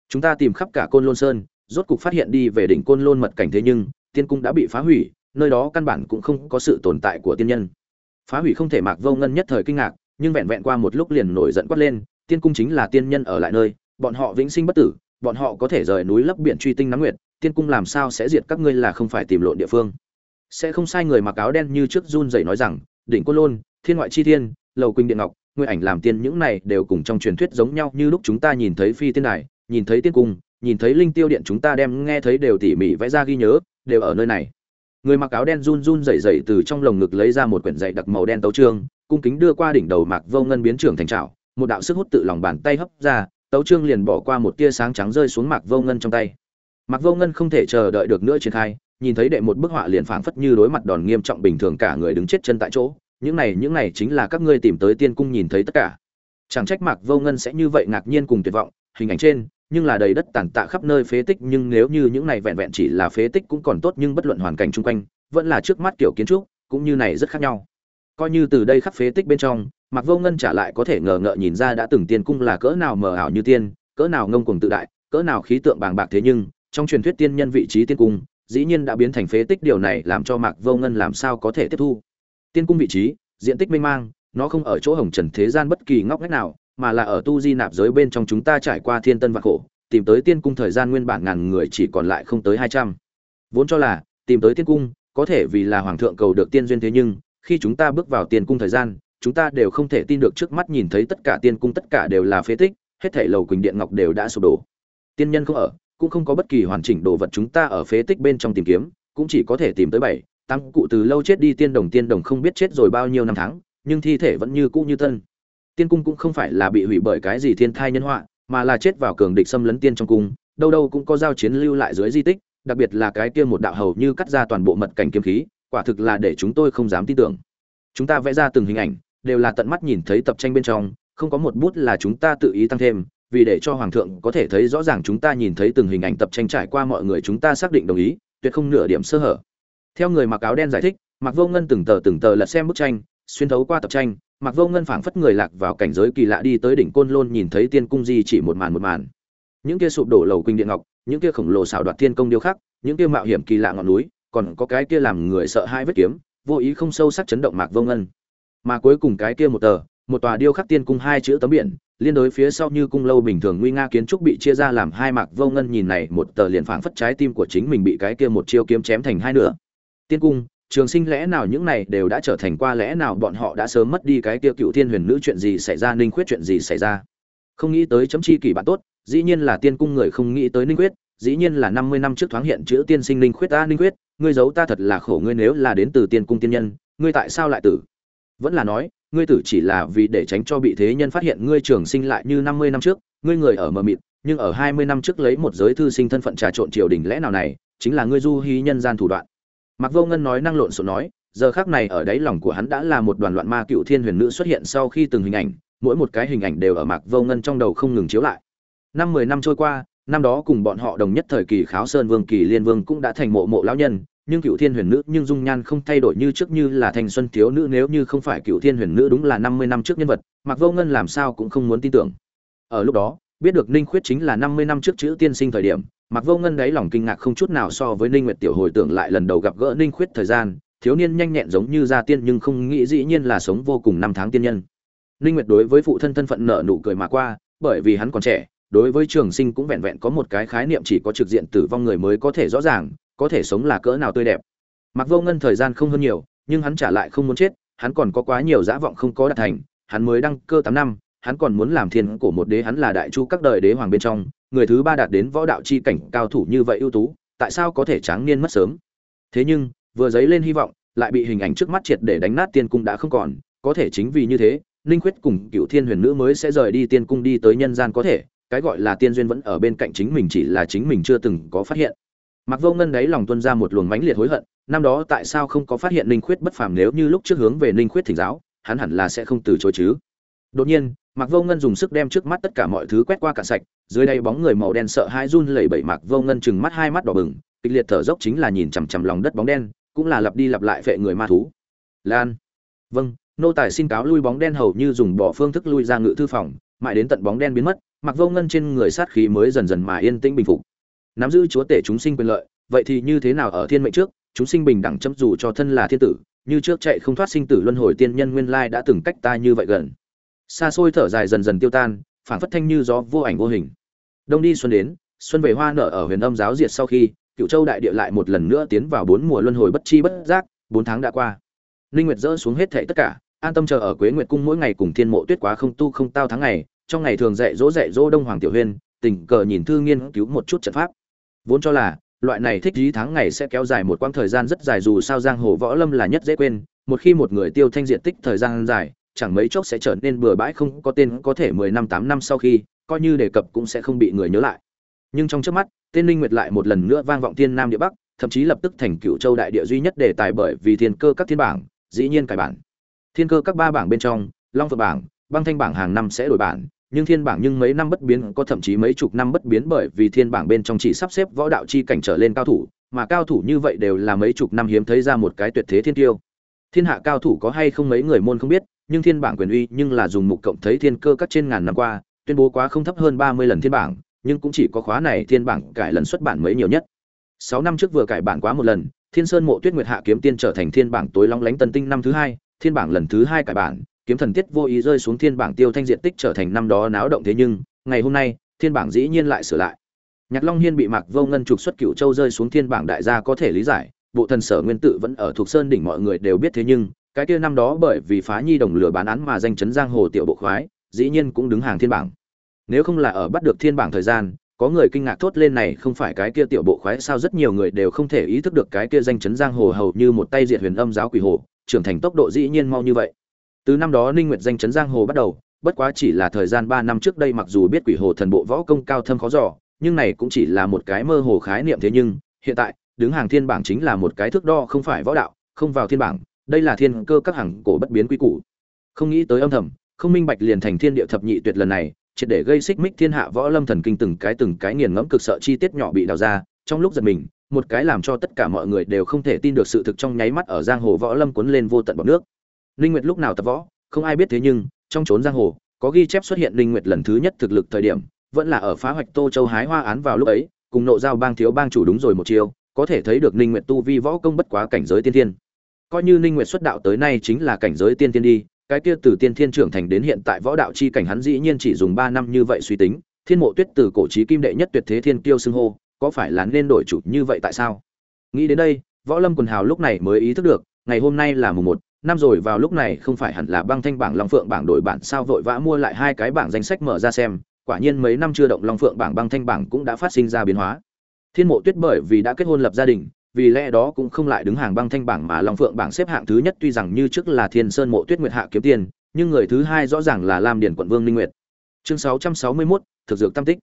Chúng ta tìm khắp cả côn lôn sơn, rốt cục phát hiện đi về đỉnh côn lôn mật cảnh thế nhưng, tiên cung đã bị phá hủy, nơi đó căn bản cũng không có sự tồn tại của tiên nhân. Phá hủy không thể mạc vô ngân nhất thời kinh ngạc, nhưng vẹn vẹn qua một lúc liền nổi giận quát lên, tiên cung chính là tiên nhân ở lại nơi, bọn họ vĩnh sinh bất tử, bọn họ có thể rời núi lấp biển truy tinh nắng nguyệt tiên cung làm sao sẽ diệt các ngươi là không phải tìm lộn địa phương. Sẽ không sai người mặc áo đen như trước run dậy nói rằng, đỉnh côn lôn, thiên ngoại chi thiên, lầu quỳnh điện ngọc nguyện ảnh làm tiên những này đều cùng trong truyền thuyết giống nhau như lúc chúng ta nhìn thấy phi tiên đài, nhìn thấy tiên cung, nhìn thấy linh tiêu điện chúng ta đem nghe thấy đều tỉ mỉ vẽ ra ghi nhớ, đều ở nơi này. Người mặc áo đen run run dậy dậy từ trong lồng ngực lấy ra một quyển dạy đặc màu đen tấu trương cung kính đưa qua đỉnh đầu mạc vô ngân biến trưởng thành trào một đạo sức hút tự lòng bàn tay hấp ra, tấu trương liền bỏ qua một tia sáng trắng rơi xuống mạc vô ngân trong tay mạc vô ngân không thể chờ đợi được nữa triển khai, nhìn thấy đệ một bức họa liền phảng phất như đối mặt đòn nghiêm trọng bình thường cả người đứng chết chân tại chỗ, những này những này chính là các ngươi tìm tới tiên cung nhìn thấy tất cả. Chẳng trách mạc vô ngân sẽ như vậy ngạc nhiên cùng tuyệt vọng, hình ảnh trên, nhưng là đầy đất tàn tạ khắp nơi phế tích, nhưng nếu như những này vẹn vẹn chỉ là phế tích cũng còn tốt, nhưng bất luận hoàn cảnh chung quanh, vẫn là trước mắt kiểu kiến trúc, cũng như này rất khác nhau. Coi như từ đây khắp phế tích bên trong, mạc vô ngân trả lại có thể ngờ ngợ nhìn ra đã từng tiên cung là cỡ nào mờ ảo như tiên, cỡ nào ngông cuồng tự đại, cỡ nào khí tượng bàng bạc thế nhưng trong truyền thuyết tiên nhân vị trí tiên cung, dĩ nhiên đã biến thành phế tích, điều này làm cho mạc vô ngân làm sao có thể tiếp thu? Tiên cung vị trí, diện tích mênh mang, nó không ở chỗ hồng trần thế gian bất kỳ ngóc ngách nào, mà là ở tu di nạp giới bên trong chúng ta trải qua thiên tân vạn khổ, tìm tới tiên cung thời gian nguyên bản ngàn người chỉ còn lại không tới hai trăm. Vốn cho là, tìm tới tiên cung, có thể vì là hoàng thượng cầu được tiên duyên thế nhưng, khi chúng ta bước vào tiên cung thời gian, chúng ta đều không thể tin được trước mắt nhìn thấy tất cả tiên cung tất cả đều là phế tích, hết thảy lầu quỳnh điện ngọc đều đã sụp đổ. Tiên nhân không ở cũng không có bất kỳ hoàn chỉnh đồ vật chúng ta ở phế tích bên trong tìm kiếm, cũng chỉ có thể tìm tới bảy tăng cụ từ lâu chết đi tiên đồng tiên đồng không biết chết rồi bao nhiêu năm tháng, nhưng thi thể vẫn như cũ như tân. Tiên cung cũng không phải là bị hủy bởi cái gì thiên thai nhân họa, mà là chết vào cường địch xâm lấn tiên trong cung, đâu đâu cũng có giao chiến lưu lại dưới di tích, đặc biệt là cái kia một đạo hầu như cắt ra toàn bộ mật cảnh kiếm khí, quả thực là để chúng tôi không dám tin tưởng. Chúng ta vẽ ra từng hình ảnh, đều là tận mắt nhìn thấy tập tranh bên trong, không có một bút là chúng ta tự ý tăng thêm vì để cho hoàng thượng có thể thấy rõ ràng chúng ta nhìn thấy từng hình ảnh tập tranh trải qua mọi người chúng ta xác định đồng ý, tuyệt không nửa điểm sơ hở. Theo người mặc áo đen giải thích mặc vô ngân từng tờ từng tờ lật xem bức tranh, xuyên thấu qua tập tranh mặc vô ngân phảng phất người lạc vào cảnh giới kỳ lạ đi tới đỉnh côn lôn nhìn thấy tiên cung di chỉ một màn một màn. Những kia sụp đổ lầu quỳnh điện ngọc, những kia khổng lồ xảo đoạt thiên công điêu khắc, những kia mạo hiểm kỳ lạ ngọn núi, còn có cái kia làm người sợ hai vết kiếm, vô ý không sâu sắc chấn động mạc vô ngân. Mà cuối cùng cái kia một tờ, một tòa điêu khắc tiên cung hai chữ tấm biển liên đối phía sau như cung lâu bình thường nguy nga kiến trúc bị chia ra làm hai mạc vô ngân nhìn này, một tờ liền phảng phất trái tim của chính mình bị cái kia một chiêu kiếm chém thành hai nửa. Tiên cung, trường sinh lẽ nào những này đều đã trở thành qua lẽ nào bọn họ đã sớm mất đi cái kia cựu thiên huyền nữ chuyện gì xảy ra, ninh khuyết chuyện gì xảy ra? Không nghĩ tới chấm chi kỷ bạn tốt, dĩ nhiên là tiên cung người không nghĩ tới ninh khuyết, dĩ nhiên là năm mươi năm trước thoáng hiện chữ tiên sinh ninh khuyết ta ninh khuyết, ngươi giấu ta thật là khổ ngươi nếu là đến từ tiên cung tiên nhân, ngươi tại sao lại tử? Vẫn là nói ngươi tử chỉ là vì để tránh cho bị thế nhân phát hiện ngươi trường sinh lại như năm mươi năm trước ngươi người ở mờ mịt nhưng ở hai mươi năm trước lấy một giới thư sinh thân phận trà trộn triều đình lẽ nào này chính là ngươi du hí nhân gian thủ đoạn Mạc Vô Ngân nói năng lộn xộn nói, giờ khắc này ở đáy lòng của hắn đã là một đoàn loạn ma cựu thiên huyền nữ xuất hiện sau khi từng hình ảnh, mỗi một cái hình ảnh đều ở Mạc Vô Ngân trong đầu không ngừng chiếu lại. Năm mười năm trôi qua, năm đó cùng bọn họ đồng nhất thời kỳ Kháo Sơn Vương Kỳ Liên Vương cũng đã thành mộ mộ lão nhân, nhưng cựu thiên huyền nữ nhưng dung nhan không thay đổi như trước như là thanh xuân thiếu nữ nếu như không phải cựu thiên huyền nữ đúng là năm mươi năm trước nhân vật, mặc Vô Ngân làm sao cũng không muốn tin tưởng. Ở lúc đó, biết được Ninh Khuyết chính là năm mươi năm trước chữ tiên sinh thời điểm, mặc Vô Ngân đáy lòng kinh ngạc không chút nào so với Ninh Nguyệt tiểu hồi tưởng lại lần đầu gặp gỡ Ninh Khuyết thời gian, thiếu niên nhanh nhẹn giống như gia tiên nhưng không nghĩ dĩ nhiên là sống vô cùng năm tháng tiên nhân. Ninh Nguyệt đối với phụ thân thân phận nợ nụ cười mà qua, bởi vì hắn còn trẻ, đối với Trường Sinh cũng vẹn vẹn có một cái khái niệm chỉ có trực diện tử vong người mới có thể rõ ràng, có thể sống là cỡ nào tươi đẹp. mặc Vô Ngân thời gian không hơn nhiều, nhưng hắn trả lại không muốn chết, hắn còn có quá nhiều dã vọng không có đạt thành, hắn mới đăng cơ tám năm, hắn còn muốn làm thiên cổ một đế hắn là đại chu các đời đế hoàng bên trong, người thứ ba đạt đến võ đạo chi cảnh cao thủ như vậy ưu tú, tại sao có thể tráng niên mất sớm? Thế nhưng, vừa dấy lên hy vọng, lại bị hình ảnh trước mắt triệt để đánh nát tiên cung đã không còn, có thể chính vì như thế, Linh Khuyết cùng Cựu Thiên Huyền Nữ mới sẽ rời đi tiên cung đi tới nhân gian có thể, cái gọi là tiên duyên vẫn ở bên cạnh chính mình chỉ là chính mình chưa từng có phát hiện. Mặc Vô Ngân đấy lòng tuôn ra một luồng mãnh liệt hối hận, năm đó tại sao không có phát hiện Linh Khuyết bất phàm nếu như lúc trước hướng về Linh Khuyết thỉnh giáo, hắn hẳn là sẽ không từ chối chứ. Đột nhiên, Mạc Vô Ngân dùng sức đem trước mắt tất cả mọi thứ quét qua cả sạch, dưới đây bóng người màu đen sợ hãi run lẩy bẩy Mạc Vô Ngân trừng mắt hai mắt đỏ bừng, kịch liệt thở dốc chính là nhìn chằm chằm lòng đất bóng đen, cũng là lặp đi lặp lại phệ người ma thú. Lan. Vâng, nô tài xin cáo lui bóng đen hầu như dùng bỏ phương thức lui ra ngự thư phòng, mãi đến tận bóng đen biến mất, Mạc Vô Ngân trên người sát khí mới dần dần mà yên tĩnh bình phục. Nắm giữ chúa tể chúng sinh quyền lợi, vậy thì như thế nào ở thiên mệnh trước, chúng sinh bình đẳng chấm dù cho thân là thiên tử, như trước chạy không thoát sinh tử luân hồi tiên nhân nguyên lai đã từng cách ta như vậy gần. Xa xôi thở dài dần dần tiêu tan phảng phất thanh như gió vô ảnh vô hình. Đông đi xuân đến xuân về hoa nở ở huyền âm giáo diệt sau khi cựu châu đại địa lại một lần nữa tiến vào bốn mùa luân hồi bất chi bất giác bốn tháng đã qua. Linh nguyệt dỡ xuống hết thảy tất cả an tâm chờ ở quế nguyệt cung mỗi ngày cùng thiên mộ tuyết quá không tu không tao tháng ngày trong ngày thường dạy dỗ dạy dỗ đông hoàng tiểu huyên tình cờ nhìn thư nghiên cứu một chút trận pháp vốn cho là, loại này thích dí tháng ngày sẽ kéo dài một quãng thời gian rất dài dù sao giang hồ võ lâm là nhất dễ quên, một khi một người tiêu thanh diện tích thời gian dài, chẳng mấy chốc sẽ trở nên bừa bãi không có tên có thể mười năm, tám năm sau khi, coi như đề cập cũng sẽ không bị người nhớ lại. Nhưng trong trước mắt, tên linh nguyệt lại một lần nữa vang vọng thiên nam địa bắc, thậm chí lập tức thành cựu châu đại địa duy nhất đề tài bởi vì thiên cơ các thiên bảng, dĩ nhiên cải bản. Thiên cơ các ba bảng bên trong, long phượng bảng, băng thanh bảng hàng năm sẽ đổi bản nhưng thiên bảng nhưng mấy năm bất biến có thậm chí mấy chục năm bất biến bởi vì thiên bảng bên trong chỉ sắp xếp võ đạo chi cảnh trở lên cao thủ, mà cao thủ như vậy đều là mấy chục năm hiếm thấy ra một cái tuyệt thế thiên tiêu. Thiên hạ cao thủ có hay không mấy người môn không biết, nhưng thiên bảng quyền uy nhưng là dùng mục cộng thấy thiên cơ các trên ngàn năm qua, tuyên bố quá không thấp hơn ba mươi lần thiên bảng, nhưng cũng chỉ có khóa này thiên bảng cải lần xuất bản mới nhiều nhất. Sáu năm trước vừa cải bản quá một lần, thiên sơn mộ tuyết nguyệt hạ kiếm tiên trở thành thiên bảng tối long lánh tân tinh năm thứ hai, thiên bảng lần thứ hai cải bản kiếm thần tiết vô ý rơi xuống thiên bảng tiêu thanh diện tích trở thành năm đó náo động thế nhưng, ngày hôm nay, thiên bảng dĩ nhiên lại sửa lại. Nhạc long hiên bị mạc vô ngân trục xuất cựu châu rơi xuống thiên bảng đại gia có thể lý giải, bộ thần sở nguyên tự vẫn ở thuộc sơn đỉnh mọi người đều biết thế nhưng, cái kia năm đó bởi vì phá nhi đồng lừa bán án mà danh chấn giang hồ tiểu bộ khoái, dĩ nhiên cũng đứng hàng thiên bảng. Nếu không là ở bắt được thiên bảng thời gian, có người kinh ngạc thốt lên này không phải cái kia tiểu bộ khoái sao rất nhiều người đều không thể ý thức được cái kia danh chấn giang hồ hầu như một tay diệt huyền âm giáo quỷ hồ, trưởng thành tốc độ dĩ nhiên mau như vậy từ năm đó ninh nguyệt danh chấn giang hồ bắt đầu, bất quá chỉ là thời gian 3 năm trước đây mặc dù biết quỷ hồ thần bộ võ công cao thâm khó dò, nhưng này cũng chỉ là một cái mơ hồ khái niệm thế nhưng, hiện tại, đứng hàng thiên bảng chính là một cái thước đo không phải võ đạo, không vào thiên bảng, đây là thiên cơ các hàng cổ bất biến quy củ. Không nghĩ tới âm thầm, không minh bạch liền thành thiên địa thập nhị tuyệt lần này, triệt để gây xích mích thiên hạ võ lâm thần kinh từng cái từng cái nghiền ngẫm cực sợ chi tiết nhỏ bị đào ra, trong lúc giật mình, một cái làm cho tất cả mọi người đều không thể tin được sự thực trong nháy mắt ở giang hồ võ lâm cuốn lên vô tận bọt nước linh nguyệt lúc nào tập võ, không ai biết thế nhưng, trong chốn giang hồ, có ghi chép xuất hiện linh nguyệt lần thứ nhất thực lực thời điểm, vẫn là ở phá hoạch tô châu hái hoa án vào lúc ấy, cùng nộ giao bang thiếu bang chủ đúng rồi một chiều có thể thấy được linh nguyệt tu vi võ công bất quá cảnh giới tiên thiên. Coi như linh nguyệt xuất đạo tới nay chính là cảnh giới tiên thiên đi, cái kia từ tiên thiên trưởng thành đến hiện tại võ đạo chi cảnh hắn dĩ nhiên chỉ dùng 3 năm như vậy suy tính, thiên mộ tuyết từ cổ chí kim đệ nhất tuyệt thế thiên kiêu xưng hô, có phải là nên đổi chủ như vậy tại sao? Nghĩ đến đây, võ lâm quần hào lúc này mới ý thức được, ngày hôm nay là mùng một năm rồi vào lúc này không phải hẳn là băng thanh bảng long phượng bảng đổi bản sao vội vã mua lại hai cái bảng danh sách mở ra xem quả nhiên mấy năm chưa động long phượng bảng băng thanh bảng cũng đã phát sinh ra biến hóa. Thiên mộ tuyết bởi vì đã kết hôn lập gia đình vì lẽ đó cũng không lại đứng hàng băng thanh bảng mà long phượng bảng xếp hạng thứ nhất tuy rằng như trước là thiên sơn mộ tuyết nguyệt hạ kiếm tiền nhưng người thứ hai rõ ràng là lam điển quận vương ninh nguyệt. Chương 661, thực dược tam tích.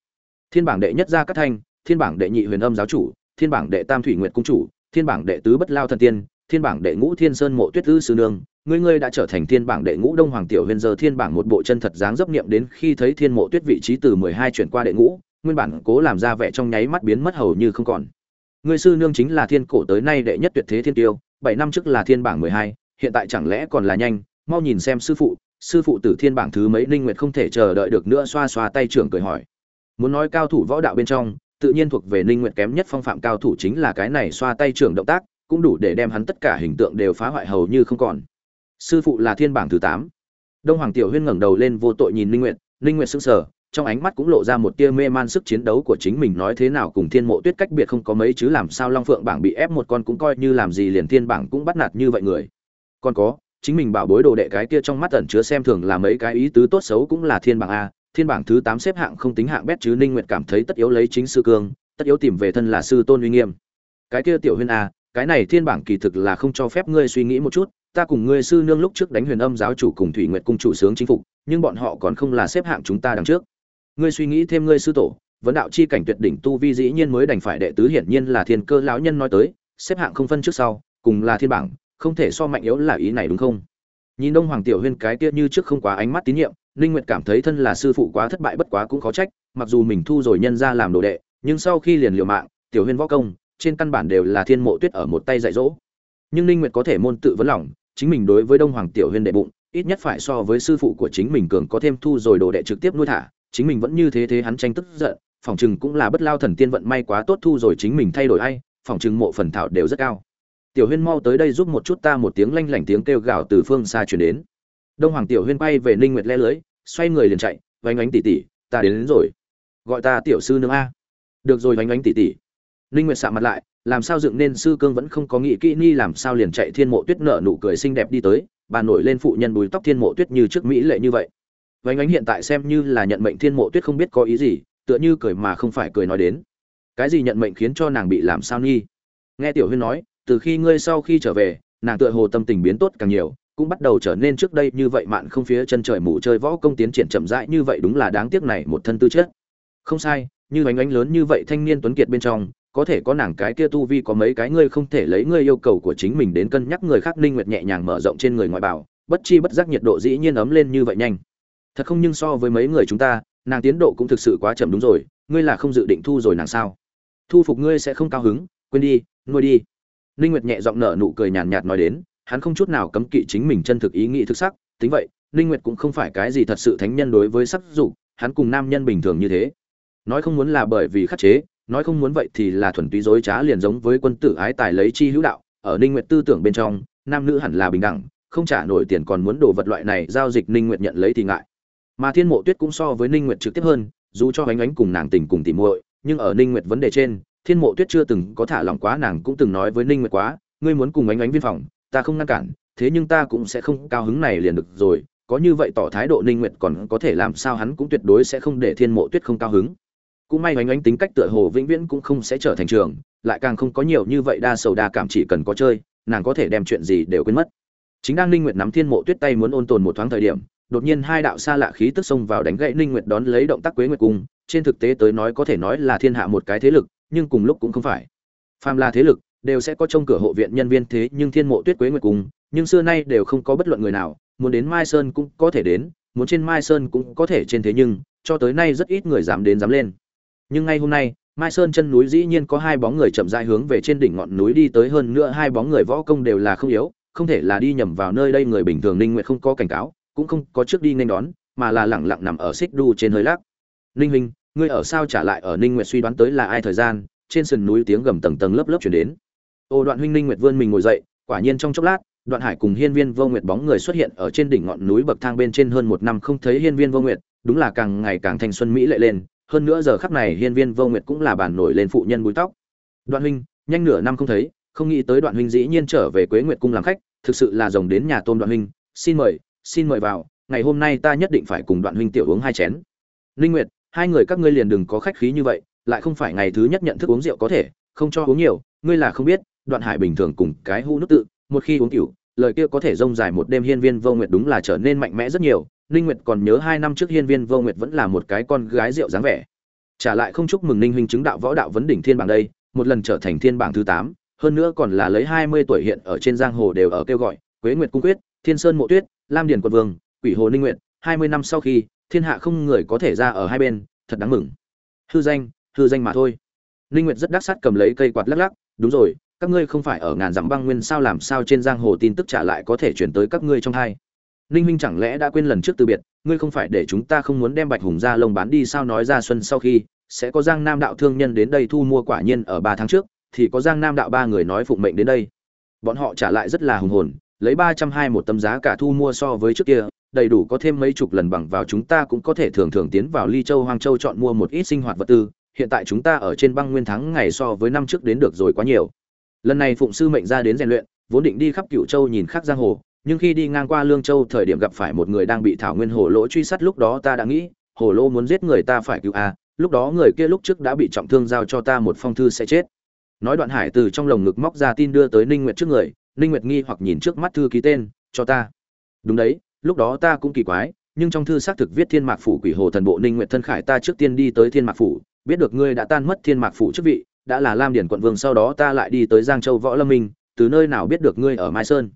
Thiên bảng đệ nhất gia cát thanh thiên bảng đệ nhị huyền âm giáo chủ thiên bảng đệ tam thủy nguyệt cung chủ thiên bảng đệ tứ bất lao thần tiên thiên bảng đệ ngũ thiên sơn mộ tuyết tư sư nương, ngươi ngươi đã trở thành thiên bảng đệ ngũ đông hoàng tiểu huyền giờ thiên bảng một bộ chân thật dáng dấp niệm đến khi thấy thiên mộ tuyết vị trí từ mười hai chuyển qua đệ ngũ, nguyên bản cố làm ra vẻ trong nháy mắt biến mất hầu như không còn. Ngươi sư nương chính là thiên cổ tới nay đệ nhất tuyệt thế thiên tiêu, bảy năm trước là thiên bảng mười hai, hiện tại chẳng lẽ còn là nhanh, mau nhìn xem sư phụ sư phụ tử thiên bảng thứ mấy ninh nguyệt không thể chờ đợi được nữa xoa xoa tay trưởng cười hỏi. Muốn nói cao thủ võ đạo bên trong, tự nhiên thuộc về ninh nguyệt kém nhất phong phạm cao thủ chính là cái này xoa tay trưởng động tác cũng đủ để đem hắn tất cả hình tượng đều phá hoại hầu như không còn. Sư phụ là thiên bảng thứ 8. đông hoàng tiểu huyên ngẩng đầu lên vô tội nhìn ninh nguyệt ninh nguyệt sững sờ, trong ánh mắt cũng lộ ra một tia mê man sức chiến đấu của chính mình nói thế nào cùng thiên mộ tuyết cách biệt không có mấy chứ làm sao long phượng bảng bị ép một con cũng coi như làm gì liền thiên bảng cũng bắt nạt như vậy người. Còn có, chính mình bảo bối đồ đệ cái kia trong mắt ẩn chứa xem thường là mấy cái ý tứ tốt xấu cũng là thiên bảng a, thiên bảng thứ tám xếp hạng không tính hạng bét chứ ninh nguyệt cảm thấy tất yếu lấy chính sư cương, tất yếu tìm về thân là sư tôn uy nghiêm. Cái kia tiểu huyên a cái này thiên bảng kỳ thực là không cho phép ngươi suy nghĩ một chút, ta cùng ngươi sư nương lúc trước đánh huyền âm giáo chủ cùng thủy nguyệt cung chủ sướng chính phục, nhưng bọn họ còn không là xếp hạng chúng ta đằng trước. Ngươi suy nghĩ thêm ngươi sư tổ, vấn đạo chi cảnh tuyệt đỉnh tu vi dĩ nhiên mới đành phải đệ tứ hiển nhiên là thiên cơ lão nhân nói tới, xếp hạng không phân trước sau, cùng là thiên bảng, không thể so mạnh yếu là ý này đúng không? Nhìn đông hoàng tiểu huyên cái kia như trước không quá ánh mắt tín nhiệm, ninh nguyệt cảm thấy thân là sư phụ quá thất bại bất quá cũng khó trách, mặc dù mình thu rồi nhân ra làm đồ đệ, nhưng sau khi liền liều mạng, tiểu huyên võ công trên căn bản đều là thiên mộ tuyết ở một tay dạy dỗ. Nhưng ninh nguyệt có thể môn tự vấn lòng chính mình đối với đông hoàng tiểu huyên đệ bụng ít nhất phải so với sư phụ của chính mình cường có thêm thu rồi đồ đệ trực tiếp nuôi thả chính mình vẫn như thế thế hắn tranh tức giận phỏng chừng cũng là bất lao thần tiên vận may quá tốt thu rồi chính mình thay đổi ai phỏng chừng mộ phần thảo đều rất cao. Tiểu huyên mau tới đây giúp một chút ta một tiếng lanh lảnh tiếng kêu gào từ phương xa truyền đến. Đông hoàng tiểu huyên bay về ninh nguyệt le lưới xoay người liền chạy vánh ánh tỉ tỉ ta đến, đến rồi. Gọi ta tiểu sư nương a. Được rồi vánh ánh tỉ tỉ ninh nguyệt sạm mặt lại, làm sao dựng nên sư cương vẫn không có nghĩ kỹ ni làm sao liền chạy thiên mộ tuyết nở nụ cười xinh đẹp đi tới, bà nổi lên phụ nhân bùi tóc thiên mộ tuyết như trước mỹ lệ như vậy. Vánh ánh hiện tại xem như là nhận mệnh thiên mộ tuyết không biết có ý gì, tựa như cười mà không phải cười nói đến. Cái gì nhận mệnh khiến cho nàng bị làm sao nghi nghe tiểu huyên nói, từ khi ngươi sau khi trở về, nàng tựa hồ tâm tình biến tốt càng nhiều, cũng bắt đầu trở nên trước đây như vậy mạn không phía chân trời mù chơi võ công tiến triển chậm rãi như vậy đúng là đáng tiếc này một thân tư chất. Không sai, như ánh ánh lớn như vậy thanh niên tuấn kiệt bên trong có thể có nàng cái kia tu vi có mấy cái ngươi không thể lấy ngươi yêu cầu của chính mình đến cân nhắc người khác. Ninh nguyệt nhẹ nhàng mở rộng trên người ngoại bảo, bất chi bất giác nhiệt độ dĩ nhiên ấm lên như vậy nhanh. Thật không nhưng so với mấy người chúng ta, nàng tiến độ cũng thực sự quá chậm đúng rồi, ngươi là không dự định thu rồi nàng sao? Thu phục ngươi sẽ không cao hứng, quên đi, nuôi đi. Ninh nguyệt nhẹ giọng nở nụ cười nhàn nhạt nói đến, hắn không chút nào cấm kỵ chính mình chân thực ý nghĩ thực sắc, tính vậy, ninh nguyệt cũng không phải cái gì thật sự thánh nhân đối với sắc dục, hắn cùng nam nhân bình thường như thế. Nói không muốn là bởi vì khắc chế nói không muốn vậy thì là thuần túy dối trá liền giống với quân tử ái tài lấy chi hữu đạo, ở ninh nguyệt tư tưởng bên trong, nam nữ hẳn là bình đẳng, không trả nổi tiền còn muốn đổ vật loại này giao dịch ninh nguyệt nhận lấy thì ngại. Mà thiên mộ tuyết cũng so với ninh nguyệt trực tiếp hơn, dù cho ánh ánh cùng nàng tình cùng tỉ muội, nhưng ở ninh nguyệt vấn đề trên, thiên mộ tuyết chưa từng có thả lỏng quá, nàng cũng từng nói với ninh nguyệt quá, ngươi muốn cùng ánh ánh viên phòng, ta không ngăn cản, thế nhưng ta cũng sẽ không cao hứng này liền được rồi, có như vậy tỏ thái độ ninh nguyệt còn có thể làm sao hắn cũng tuyệt đối sẽ không để thiên mộ tuyết không cao hứng cũng may ánh ánh tính cách tựa hồ vĩnh viễn cũng không sẽ trở thành trường, lại càng không có nhiều như vậy đa sầu đa cảm chỉ cần có chơi, nàng có thể đem chuyện gì đều quên mất. Chính đang ninh nguyệt nắm thiên mộ tuyết tay muốn ôn tồn một thoáng thời điểm, đột nhiên hai đạo xa lạ khí tức xông vào đánh gãy ninh nguyệt đón lấy động tác quế nguyệt cung, trên thực tế tới nói có thể nói là thiên hạ một cái thế lực, nhưng cùng lúc cũng không phải. Phàm là thế lực, đều sẽ có trong cửa hộ viện nhân viên thế, nhưng thiên mộ tuyết quế nguyệt cung, nhưng xưa nay đều không có bất luận người nào, muốn đến mai sơn cũng có thể đến, muốn trên mai sơn cũng có thể trên thế nhưng, cho tới nay rất ít người dám đến dám lên nhưng ngay hôm nay, mai sơn chân núi dĩ nhiên có hai bóng người chậm rãi hướng về trên đỉnh ngọn núi đi tới, hơn nữa hai bóng người võ công đều là không yếu, không thể là đi nhầm vào nơi đây người bình thường ninh nguyệt không có cảnh cáo, cũng không có trước đi nên đón, mà là lẳng lặng nằm ở xích đu trên hơi lắc. Ninh huynh, ngươi ở sao trả lại ở ninh nguyệt suy đoán tới là ai thời gian? Trên sườn núi tiếng gầm tầng tầng lớp lớp chuyển đến. Ô đoạn huynh ninh nguyệt vươn mình ngồi dậy, quả nhiên trong chốc lát, đoạn hải cùng hiên viên vô nguyệt bóng người xuất hiện ở trên đỉnh ngọn núi bậc thang bên trên hơn một năm không thấy hiên viên vô nguyệt, đúng là càng ngày càng thanh xuân mỹ lệ lên hơn nữa giờ khắc này hiên viên vô nguyệt cũng là bàn nổi lên phụ nhân búi tóc. Đoạn huynh, nhanh nửa năm không thấy, không nghĩ tới đoạn huynh dĩ nhiên trở về quế nguyệt cung làm khách, thực sự là rồng đến nhà tôn đoạn huynh. Xin mời xin mời vào, ngày hôm nay ta nhất định phải cùng đoạn huynh tiểu uống hai chén. Linh nguyệt, hai người các ngươi liền đừng có khách khí như vậy, lại không phải ngày thứ nhất nhận thức uống rượu có thể, không cho uống nhiều, ngươi là không biết, đoạn hải bình thường cùng cái hũ nước tự, một khi uống rượu lời kia có thể rông dài một đêm hiên viên vô nguyệt đúng là trở nên mạnh mẽ rất nhiều ninh nguyệt còn nhớ hai năm trước hiên viên vô nguyệt vẫn là một cái con gái rượu dáng vẻ. Trả lại không chúc mừng ninh huynh chứng đạo võ đạo vấn đỉnh thiên bảng đây một lần trở thành thiên bảng thứ 8, hơn nữa còn là lấy 20 tuổi hiện ở trên giang hồ đều ở kêu gọi quế nguyệt cung quyết thiên sơn mộ tuyết lam điền quận vương quỷ hồ ninh nguyệt 20 năm sau khi thiên hạ không người có thể ra ở hai bên thật đáng mừng. Hư danh hư danh mà thôi. Ninh nguyệt rất đắc sát cầm lấy cây quạt lắc lắc đúng rồi các ngươi không phải ở ngàn dặm băng nguyên sao làm sao trên giang hồ tin tức trả lại có thể chuyển tới các ngươi trong hai? Ninh huynh chẳng lẽ đã quên lần trước từ biệt, ngươi không phải để chúng ta không muốn đem bạch hùng ra lông bán đi sao nói ra xuân sau khi, sẽ có giang nam đạo thương nhân đến đây thu mua quả nhiên ở ba tháng trước, thì có giang nam đạo ba người nói phụng mệnh đến đây. Bọn họ trả lại rất là hùng hồn, lấy ba trăm hai một tấm giá cả thu mua so với trước kia, đầy đủ có thêm mấy chục lần bằng vào chúng ta cũng có thể thường thường tiến vào ly châu hoang châu chọn mua một ít sinh hoạt vật tư, hiện tại chúng ta ở trên băng nguyên thắng ngày so với năm trước đến được rồi quá nhiều. Lần này phụng sư mệnh ra đến rèn luyện, vốn định đi khắp cựu châu nhìn khắc giang hồ nhưng khi đi ngang qua lương châu thời điểm gặp phải một người đang bị thảo nguyên hồ lỗ truy sát, lúc đó ta đã nghĩ, hồ Lỗ muốn giết người ta phải cứu a, lúc đó người kia lúc trước đã bị trọng thương giao cho ta một phong thư sẽ chết. Nói đoạn hải từ trong lồng ngực móc ra tin đưa tới ninh nguyệt trước người, ninh nguyệt nghi hoặc nhìn trước mắt thư ký tên, cho ta. Đúng đấy, lúc đó ta cũng kỳ quái, nhưng trong thư xác thực viết thiên mạc phủ quỷ hồ thần bộ ninh nguyệt thân khải ta trước tiên đi tới thiên mạc phủ, biết được ngươi đã tan mất thiên mạc phủ chức vị, đã là lam điển quận vương, sau đó ta lại đi tới giang châu võ lâm minh, từ nơi nào biết được ngươi ở mai sơn?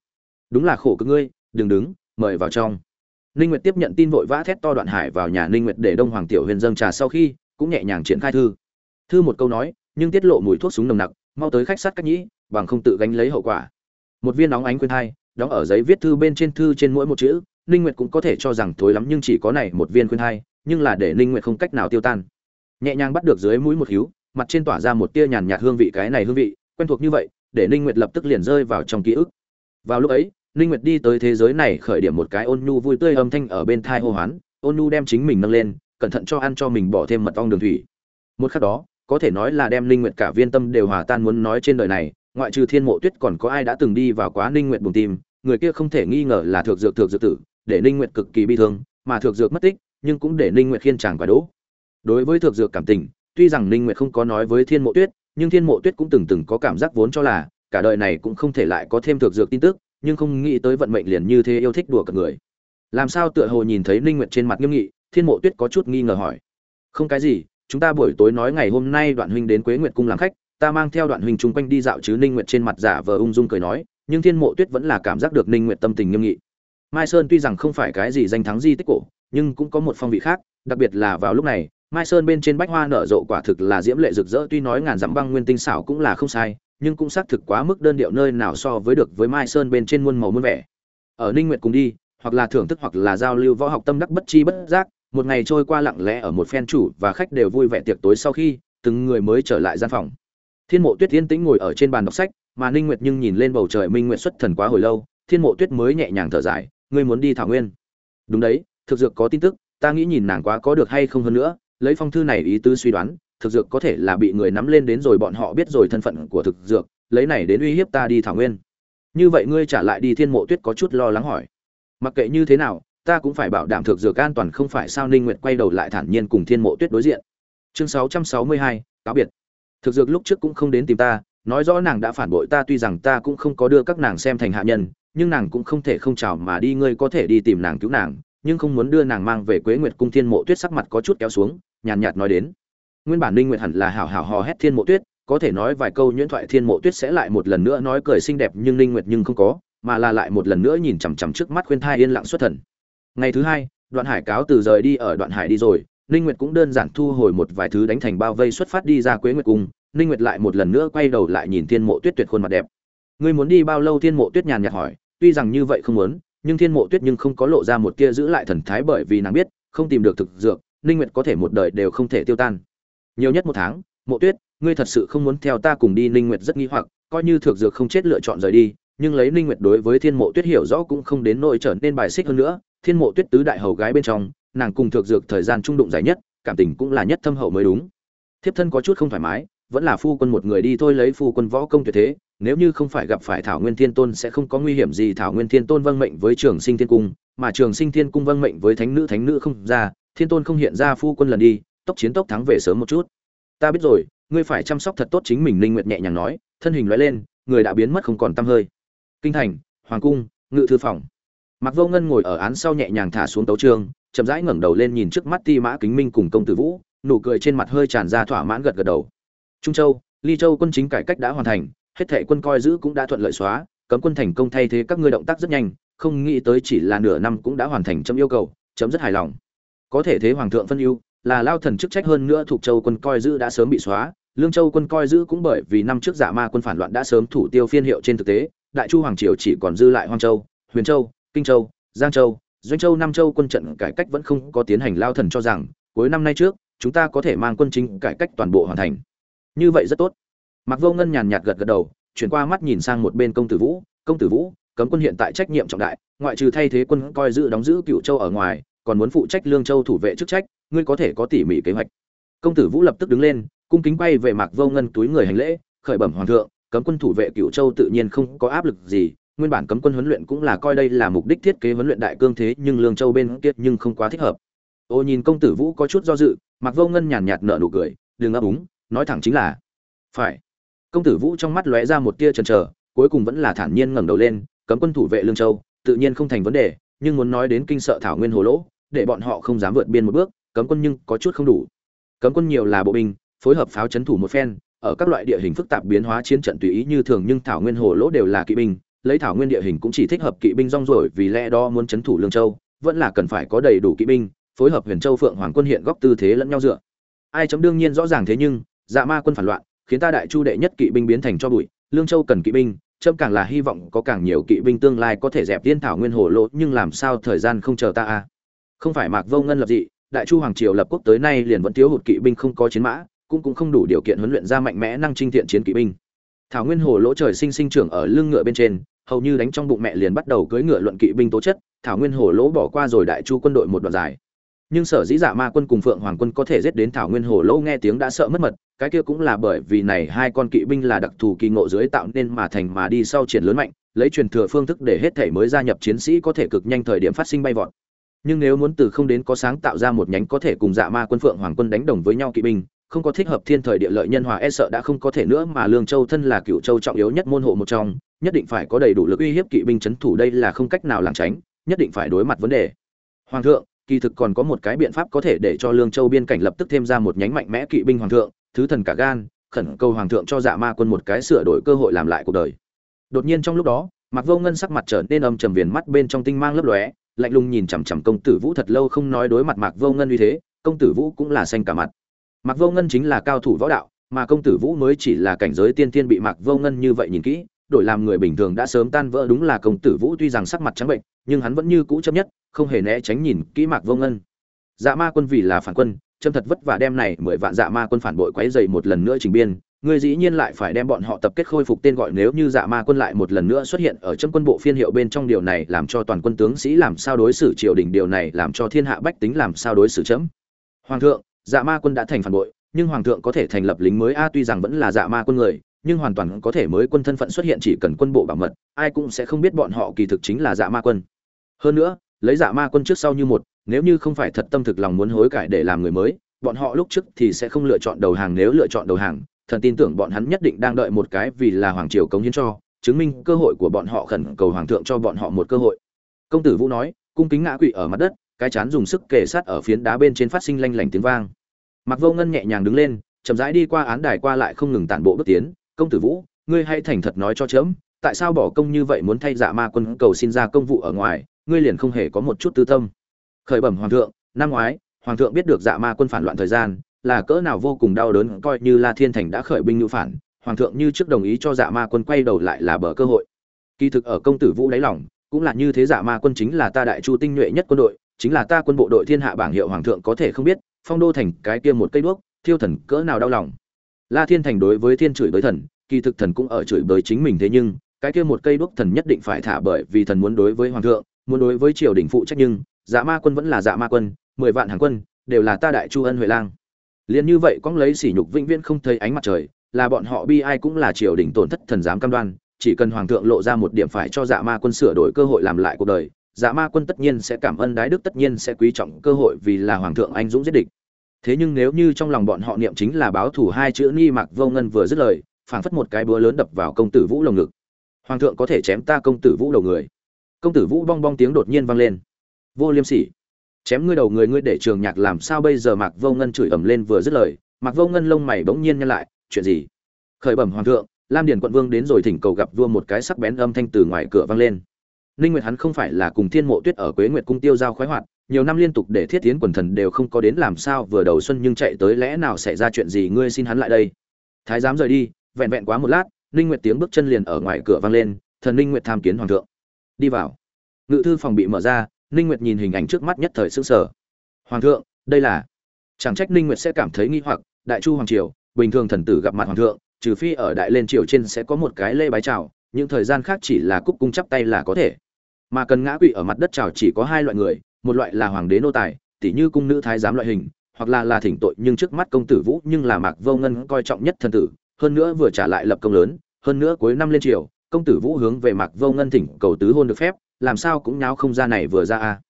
Đúng là khổ cực ngươi, đừng đứng, mời vào trong. Ninh nguyệt tiếp nhận tin vội vã thét to đoạn hải vào nhà ninh nguyệt để đông hoàng tiểu huyền dâng trà sau khi, cũng nhẹ nhàng triển khai thư. Thư một câu nói, nhưng tiết lộ mùi thuốc súng nồng nặc, mau tới khách sát cách nhĩ, bằng không tự gánh lấy hậu quả. Một viên nóng ánh quên hai đóng ở giấy viết thư bên trên thư trên mỗi một chữ, ninh nguyệt cũng có thể cho rằng thối lắm nhưng chỉ có này một viên quên hai nhưng là để ninh nguyệt không cách nào tiêu tan. Nhẹ nhàng bắt được dưới mũi một hiếu mặt trên tỏa ra một tia nhàn nhạt hương vị cái này hương vị, quen thuộc như vậy, để ninh nguyệt lập tức liền rơi vào trong ký ức. Vào lúc ấy ninh nguyệt đi tới thế giới này khởi điểm một cái ôn nhu vui tươi âm thanh ở bên thai hô hoán, ôn nhu đem chính mình nâng lên, cẩn thận cho ăn cho mình bỏ thêm mật ong đường thủy. Một khắc đó, có thể nói là đem ninh nguyệt cả viên tâm đều hòa tan muốn nói trên đời này, ngoại trừ thiên mộ tuyết còn có ai đã từng đi vào quá ninh nguyệt buồn tim, người kia không thể nghi ngờ là thượng dược thượng dược tử, để ninh nguyệt cực kỳ bi thương, mà thượng dược mất tích, nhưng cũng để ninh nguyệt khiên chàng quả đỗ đối với thượng dược cảm tình, tuy rằng ninh nguyệt không có nói với thiên mộ tuyết, nhưng thiên mộ tuyết cũng từng từng có cảm giác vốn cho là, cả đời này cũng không thể lại có thêm thượng dược tin tức nhưng không nghĩ tới vận mệnh liền như thế yêu thích đùa cợt người. Làm sao tựa hồ nhìn thấy ninh nguyệt trên mặt nghiêm nghị, thiên mộ tuyết có chút nghi ngờ hỏi. Không cái gì, chúng ta buổi tối nói ngày hôm nay đoạn huynh đến quế nguyệt cung làm khách, ta mang theo đoạn huynh chung quanh đi dạo chứ ninh nguyệt trên mặt giả vờ ung dung cười nói, nhưng thiên mộ tuyết vẫn là cảm giác được ninh nguyệt tâm tình nghiêm nghị. Mai sơn tuy rằng không phải cái gì danh thắng di tích cổ, nhưng cũng có một phong vị khác, đặc biệt là vào lúc này mai sơn bên trên bách hoa nở rộ quả thực là diễm lệ rực rỡ, tuy nói ngàn dặm băng nguyên tinh xảo cũng là không sai, nhưng cũng xác thực quá mức đơn điệu nơi nào so với được với mai sơn bên trên muôn màu muôn vẻ. Ở ninh nguyệt cùng đi, hoặc là thưởng thức hoặc là giao lưu võ học tâm đắc bất chi bất giác, một ngày trôi qua lặng lẽ ở một phen chủ và khách đều vui vẻ tiệc tối sau khi, từng người mới trở lại gian phòng. Thiên mộ tuyết yên tĩnh ngồi ở trên bàn đọc sách, mà ninh nguyệt nhưng nhìn lên bầu trời minh nguyệt xuất thần quá hồi lâu, thiên mộ tuyết mới nhẹ nhàng thở dài, ngươi muốn đi thảo nguyên? Đúng đấy, thực dược có tin tức, ta nghĩ nhìn nàng quá có được hay không hơn nữa lấy phong thư này ý tứ suy đoán thực dược có thể là bị người nắm lên đến rồi bọn họ biết rồi thân phận của thực dược lấy này đến uy hiếp ta đi thảo nguyên. Như vậy ngươi trả lại đi thiên mộ tuyết có chút lo lắng hỏi. Mặc kệ như thế nào ta cũng phải bảo đảm thực dược an toàn không phải sao ninh nguyệt quay đầu lại thản nhiên cùng thiên mộ tuyết đối diện. Chương 662, cáo biệt. Thực dược lúc trước cũng không đến tìm ta nói rõ nàng đã phản bội ta tuy rằng ta cũng không có đưa các nàng xem thành hạ nhân nhưng nàng cũng không thể không chào mà đi ngươi có thể đi tìm nàng cứu nàng nhưng không muốn đưa nàng mang về quế nguyệt cung thiên mộ tuyết sắc mặt có chút kéo xuống, nhàn nhạt nói đến. Nguyên bản ninh nguyệt hẳn là hảo hảo hò hét thiên mộ tuyết, có thể nói vài câu nhuyễn thoại thiên mộ tuyết sẽ lại một lần nữa nói cười xinh đẹp nhưng ninh nguyệt nhưng không có, mà là lại một lần nữa nhìn chằm chằm trước mắt khuyên thai yên lặng xuất thần. Ngày thứ hai, đoạn hải cáo từ rời đi ở đoạn hải đi rồi, ninh nguyệt cũng đơn giản thu hồi một vài thứ đánh thành bao vây xuất phát đi ra quế nguyệt cung, ninh nguyệt lại một lần nữa quay đầu lại nhìn thiên mộ tuyết tuyệt khuôn mặt đẹp. Ngươi muốn đi bao lâu? Thiên mộ tuyết nhàn nhạt hỏi, tuy rằng như vậy không muốn nhưng thiên mộ tuyết nhưng không có lộ ra một tia giữ lại thần thái bởi vì nàng biết, không tìm được thực dược, ninh nguyệt có thể một đời đều không thể tiêu tan. Nhiều nhất một tháng, mộ tuyết, ngươi thật sự không muốn theo ta cùng đi, ninh nguyệt rất nghi hoặc, coi như thực dược không chết lựa chọn rời đi, nhưng lấy ninh nguyệt đối với thiên mộ tuyết hiểu rõ cũng không đến nỗi trở nên bài xích hơn nữa. Thiên mộ tuyết tứ đại hầu gái bên trong, nàng cùng thực dược thời gian trung đụng dài nhất, cảm tình cũng là nhất thâm hậu mới đúng. Thiếp thân có chút không thoải mái vẫn là phu quân một người đi thôi lấy phu quân võ công tuyệt thế, nếu như không phải gặp phải thảo nguyên thiên tôn sẽ không có nguy hiểm gì. Thảo nguyên thiên tôn vâng mệnh với trường sinh thiên cung, mà trường sinh thiên cung vâng mệnh với thánh nữ thánh nữ không ra, thiên tôn không hiện ra, phu quân lần đi, tốc chiến tốc thắng về sớm một chút. Ta biết rồi, ngươi phải chăm sóc thật tốt chính mình. Linh nguyệt nhẹ nhàng nói, thân hình lóe lên, người đã biến mất không còn tăm hơi. Kinh thành, hoàng cung, ngự thư phòng. Mặc vô ngân ngồi ở án sau nhẹ nhàng thả xuống tấu trường, chậm rãi ngẩng đầu lên nhìn trước mắt ti mã kính minh cùng công tử vũ, nụ cười trên mặt hơi tràn ra thỏa mãn gật gật đầu trung châu, ly châu quân chính cải cách đã hoàn thành, hết thảy quân coi giữ cũng đã thuận lợi xóa, cấm quân thành công thay thế các ngươi động tác rất nhanh, không nghĩ tới chỉ là nửa năm cũng đã hoàn thành chấm yêu cầu, chấm rất hài lòng. Có thể thế hoàng thượng phân ưu, là lao thần chức trách hơn nữa thuộc châu quân coi giữ đã sớm bị xóa, lương châu quân coi giữ cũng bởi vì năm trước giả ma quân phản loạn đã sớm thủ tiêu phiên hiệu trên thực tế, đại chu hoàng triều chỉ còn dư lại hoang châu, huyền châu, kinh châu, giang châu, doanh châu năm châu quân trận cải cách vẫn không có tiến hành, lao thần cho rằng, cuối năm nay trước, chúng ta có thể mang quân chính cải cách toàn bộ hoàn thành như vậy rất tốt. Mặc vô ngân nhàn nhạt gật gật đầu, chuyển qua mắt nhìn sang một bên công tử vũ. Công tử vũ, cấm quân hiện tại trách nhiệm trọng đại, ngoại trừ thay thế quân coi giữ đóng giữ cựu châu ở ngoài, còn muốn phụ trách lương châu thủ vệ chức trách, ngươi có thể có tỉ mỉ kế hoạch. Công tử vũ lập tức đứng lên, cung kính quay về mạc vô ngân túi người hành lễ, khởi bẩm hoàng thượng, cấm quân thủ vệ cựu châu tự nhiên không có áp lực gì, nguyên bản cấm quân huấn luyện cũng là coi đây là mục đích thiết kế huấn luyện đại cương thế, nhưng lương châu bên kia nhưng không quá thích hợp. Ô nhìn công tử vũ có chút do dự, mạc vô ngân nhàn nhạt nở nụ cười, đừng ấp úng nói thẳng chính là, phải. Công tử vũ trong mắt lóe ra một tia chần chờ, cuối cùng vẫn là thản nhiên ngẩng đầu lên, cấm quân thủ vệ lương châu, tự nhiên không thành vấn đề, nhưng muốn nói đến kinh sợ thảo nguyên hồ lỗ, để bọn họ không dám vượt biên một bước, cấm quân nhưng có chút không đủ. Cấm quân nhiều là bộ binh, phối hợp pháo chấn thủ một phen, ở các loại địa hình phức tạp biến hóa chiến trận tùy ý như thường, nhưng thảo nguyên hồ lỗ đều là kỵ binh, lấy thảo nguyên địa hình cũng chỉ thích hợp kỵ binh rong rồi vì lẽ đó muốn chấn thủ lương châu, vẫn là cần phải có đầy đủ kỵ binh, phối hợp huyền châu phượng hoàng quân hiện góc tư thế lẫn nhau dựa. Ai chấm đương nhiên rõ ràng thế nhưng dạ ma quân phản loạn, khiến ta đại chu đệ nhất kỵ binh biến thành cho bụi, lương châu cần kỵ binh trâm càng là hy vọng có càng nhiều kỵ binh tương lai có thể dẹp tiên thảo nguyên hồ lỗ nhưng làm sao thời gian không chờ ta a à? không phải mạc vô ngân lập dị, đại chu hoàng triều lập quốc tới nay liền vẫn thiếu hụt kỵ binh không có chiến mã, cũng cũng không đủ điều kiện huấn luyện ra mạnh mẽ năng trinh thiện chiến kỵ binh thảo nguyên hồ lỗ trời sinh sinh trưởng ở lưng ngựa bên trên, hầu như đánh trong bụng mẹ liền bắt đầu cưỡi ngựa luận kỵ binh tố chất, thảo nguyên hồ lỗ bỏ qua rồi đại chu quân đội một đoạn dài nhưng sở dĩ dạ ma quân cùng phượng hoàng quân có thể giết đến thảo nguyên hồ lâu nghe tiếng đã sợ mất mật, cái kia cũng là bởi vì này hai con kỵ binh là đặc thù kỳ ngộ dưới tạo nên mà thành mà đi sau triển lớn mạnh, lấy truyền thừa phương thức để hết thể mới gia nhập chiến sĩ có thể cực nhanh thời điểm phát sinh bay vọt. Nhưng nếu muốn từ không đến có sáng tạo ra một nhánh có thể cùng dạ ma quân phượng hoàng quân đánh đồng với nhau kỵ binh, không có thích hợp thiên thời địa lợi nhân hòa e sợ đã không có thể nữa mà lương châu thân là cựu châu trọng yếu nhất môn hộ một trong, nhất định phải có đầy đủ lực uy hiếp kỵ binh c h ấ n thủ đây là không cách nào lảng tránh, nhất định phải đối mặt vấn đề. Hoàng thượng kỳ thực còn có một cái biện pháp có thể để cho lương châu biên cảnh lập tức thêm ra một nhánh mạnh mẽ kỵ binh hoàng thượng, thứ thần cả gan, khẩn cầu hoàng thượng cho dạ ma quân một cái sửa đổi cơ hội làm lại cuộc đời. Đột nhiên trong lúc đó mặc vô ngân sắc mặt trở nên âm trầm viền mắt bên trong tinh mang lấp lóe, lạnh lùng nhìn chằm chằm công tử vũ thật lâu không nói đối mặt mạc vô ngân như thế, công tử vũ cũng là xanh cả mặt. Mạc vô ngân chính là cao thủ võ đạo, mà công tử vũ mới chỉ là cảnh giới tiên tiên bị mạc vô ngân như vậy nhìn kỹ, đổi làm người bình thường đã sớm tan vỡ đúng là công tử vũ tuy rằng sắc mặt trắng bệnh, nhưng hắn vẫn như cũ chấp nhất không hề né tránh nhìn kỹ mạc vô ngân. Dạ ma quân vì là phản quân, châm thật vất vả đem này mười vạn dạ ma quân phản bội quấy dày một lần nữa trình biên, người dĩ nhiên lại phải đem bọn họ tập kết khôi phục tên gọi nếu như dạ ma quân lại một lần nữa xuất hiện ở trong quân bộ phiên hiệu bên trong điều này làm cho toàn quân tướng sĩ làm sao đối xử triều đình điều này làm cho thiên hạ bách tính làm sao đối xử chấm. Hoàng thượng dạ ma quân đã thành phản bội, nhưng hoàng thượng có thể thành lập lính mới a, tuy rằng vẫn là dạ ma quân người, nhưng hoàn toàn có thể mới quân thân phận xuất hiện chỉ cần quân bộ bảo mật, ai cũng sẽ không biết bọn họ kỳ thực chính là dạ ma quân. Hơn nữa lấy dạ ma quân trước sau như một, nếu như không phải thật tâm thực lòng muốn hối cải để làm người mới, bọn họ lúc trước thì sẽ không lựa chọn đầu hàng nếu lựa chọn đầu hàng. Thần tin tưởng bọn hắn nhất định đang đợi một cái vì là hoàng triều cống hiến cho, chứng minh cơ hội của bọn họ khẩn cầu hoàng thượng cho bọn họ một cơ hội. Công tử vũ nói, cung kính ngã quỵ ở mặt đất, cái chán dùng sức kề sát ở phiến đá bên trên phát sinh lanh lảnh tiếng vang. Mặc vô ngân nhẹ nhàng đứng lên, chậm rãi đi qua án đài qua lại không ngừng tản bộ bước tiến. Công tử vũ, ngươi hay thành thật nói cho chớm, tại sao bỏ công như vậy muốn thay dạ ma quân cầu xin ra công vụ ở ngoài? Ngươi liền không hề có một chút tư tâm. Khởi bẩm hoàng thượng, năm ngoái, hoàng thượng biết được dạ ma quân phản loạn thời gian, là cỡ nào vô cùng đau đớn, coi như la thiên thành đã khởi binh ngữ phản, hoàng thượng như trước đồng ý cho dạ ma quân quay đầu lại là bờ cơ hội. Kỳ thực ở công tử vũ đáy lòng, cũng là như thế dạ ma quân chính là ta đại chu tinh nhuệ nhất quân đội, chính là ta quân bộ đội thiên hạ bảng hiệu hoàng thượng có thể không biết, phong đô thành cái kia một cây đuốc, thiêu thần cỡ nào đau lòng. La thiên thành đối với thiên chửi bới thần, kỳ thực thần cũng ở chửi bới chính mình thế nhưng, cái kia một cây đuốc thần nhất định phải thả bởi vì thần muốn đối với hoàng thượng muốn đối với triều đình phụ trách nhưng dạ ma quân vẫn là dạ ma quân, mười vạn hàng quân, đều là ta đại chu ân huệ lang. Liền như vậy cóng lấy sỉ nhục vĩnh viễn không thấy ánh mặt trời, là bọn họ bi ai cũng là triều đình tổn thất thần dám cam đoan, chỉ cần hoàng thượng lộ ra một điểm phải cho dạ ma quân sửa đổi cơ hội làm lại cuộc đời dạ ma quân tất nhiên sẽ cảm ơn đái đức, tất nhiên sẽ quý trọng cơ hội vì là hoàng thượng anh dũng giết địch. Thế nhưng nếu như trong lòng bọn họ niệm chính là báo thủ hai chữ ni mạc vô ngân vừa dứt lời, phảng phất một cái búa lớn đập vào công tử vũ lồng ngực. Hoàng thượng có thể chém ta công tử vũ đầu người công tử vũ bong bong tiếng đột nhiên vang lên. Vô liêm sỉ. Chém ngươi đầu người ngươi để trường nhạc làm sao bây giờ mạc vô ngân chửi ầm lên vừa dứt lời, mạc vô ngân lông mày bỗng nhiên nhăn lại, chuyện gì? Khởi bẩm hoàng thượng, lam điền quận vương đến rồi thỉnh cầu gặp vua một cái sắc bén âm thanh từ ngoài cửa vang lên. Ninh nguyệt hắn không phải là cùng thiên mộ tuyết ở quế nguyệt cung tiêu giao khoái hoạt, nhiều năm liên tục để thiết tiến quần thần đều không có đến làm sao vừa đầu xuân nhưng chạy tới lẽ nào xảy ra chuyện gì ngươi xin hắn lại đây. Thái giám rời đi, vẹn vẹn quá một lát, ninh nguyệt tiếng bước chân liền ở ngoài cửa vang lên, thần ninh nguyệt tham kiến hoàng thượng đi vào. Ngự thư phòng bị mở ra, ninh nguyệt nhìn hình ảnh trước mắt nhất thời sững sờ. Hoàng thượng, đây là. Chẳng trách ninh nguyệt sẽ cảm thấy nghi hoặc, đại chu hoàng triều, bình thường thần tử gặp mặt hoàng thượng, trừ phi ở đại lên triều trên sẽ có một cái lễ bái chào, những thời gian khác chỉ là cúc cung chắp tay là có thể. Mà cần ngã quỵ ở mặt đất chào chỉ có hai loại người, một loại là hoàng đế nô tài tỷ như cung nữ thái giám loại hình, hoặc là là thỉnh tội nhưng trước mắt công tử vũ nhưng là mạc vô ngân coi trọng nhất thần tử, hơn nữa vừa trả lại lập công lớn, hơn nữa cuối năm lên triều công tử vũ hướng về Mặc vô ngân thỉnh cầu tứ hôn được phép, làm sao cũng nháo không ra này vừa ra a. À.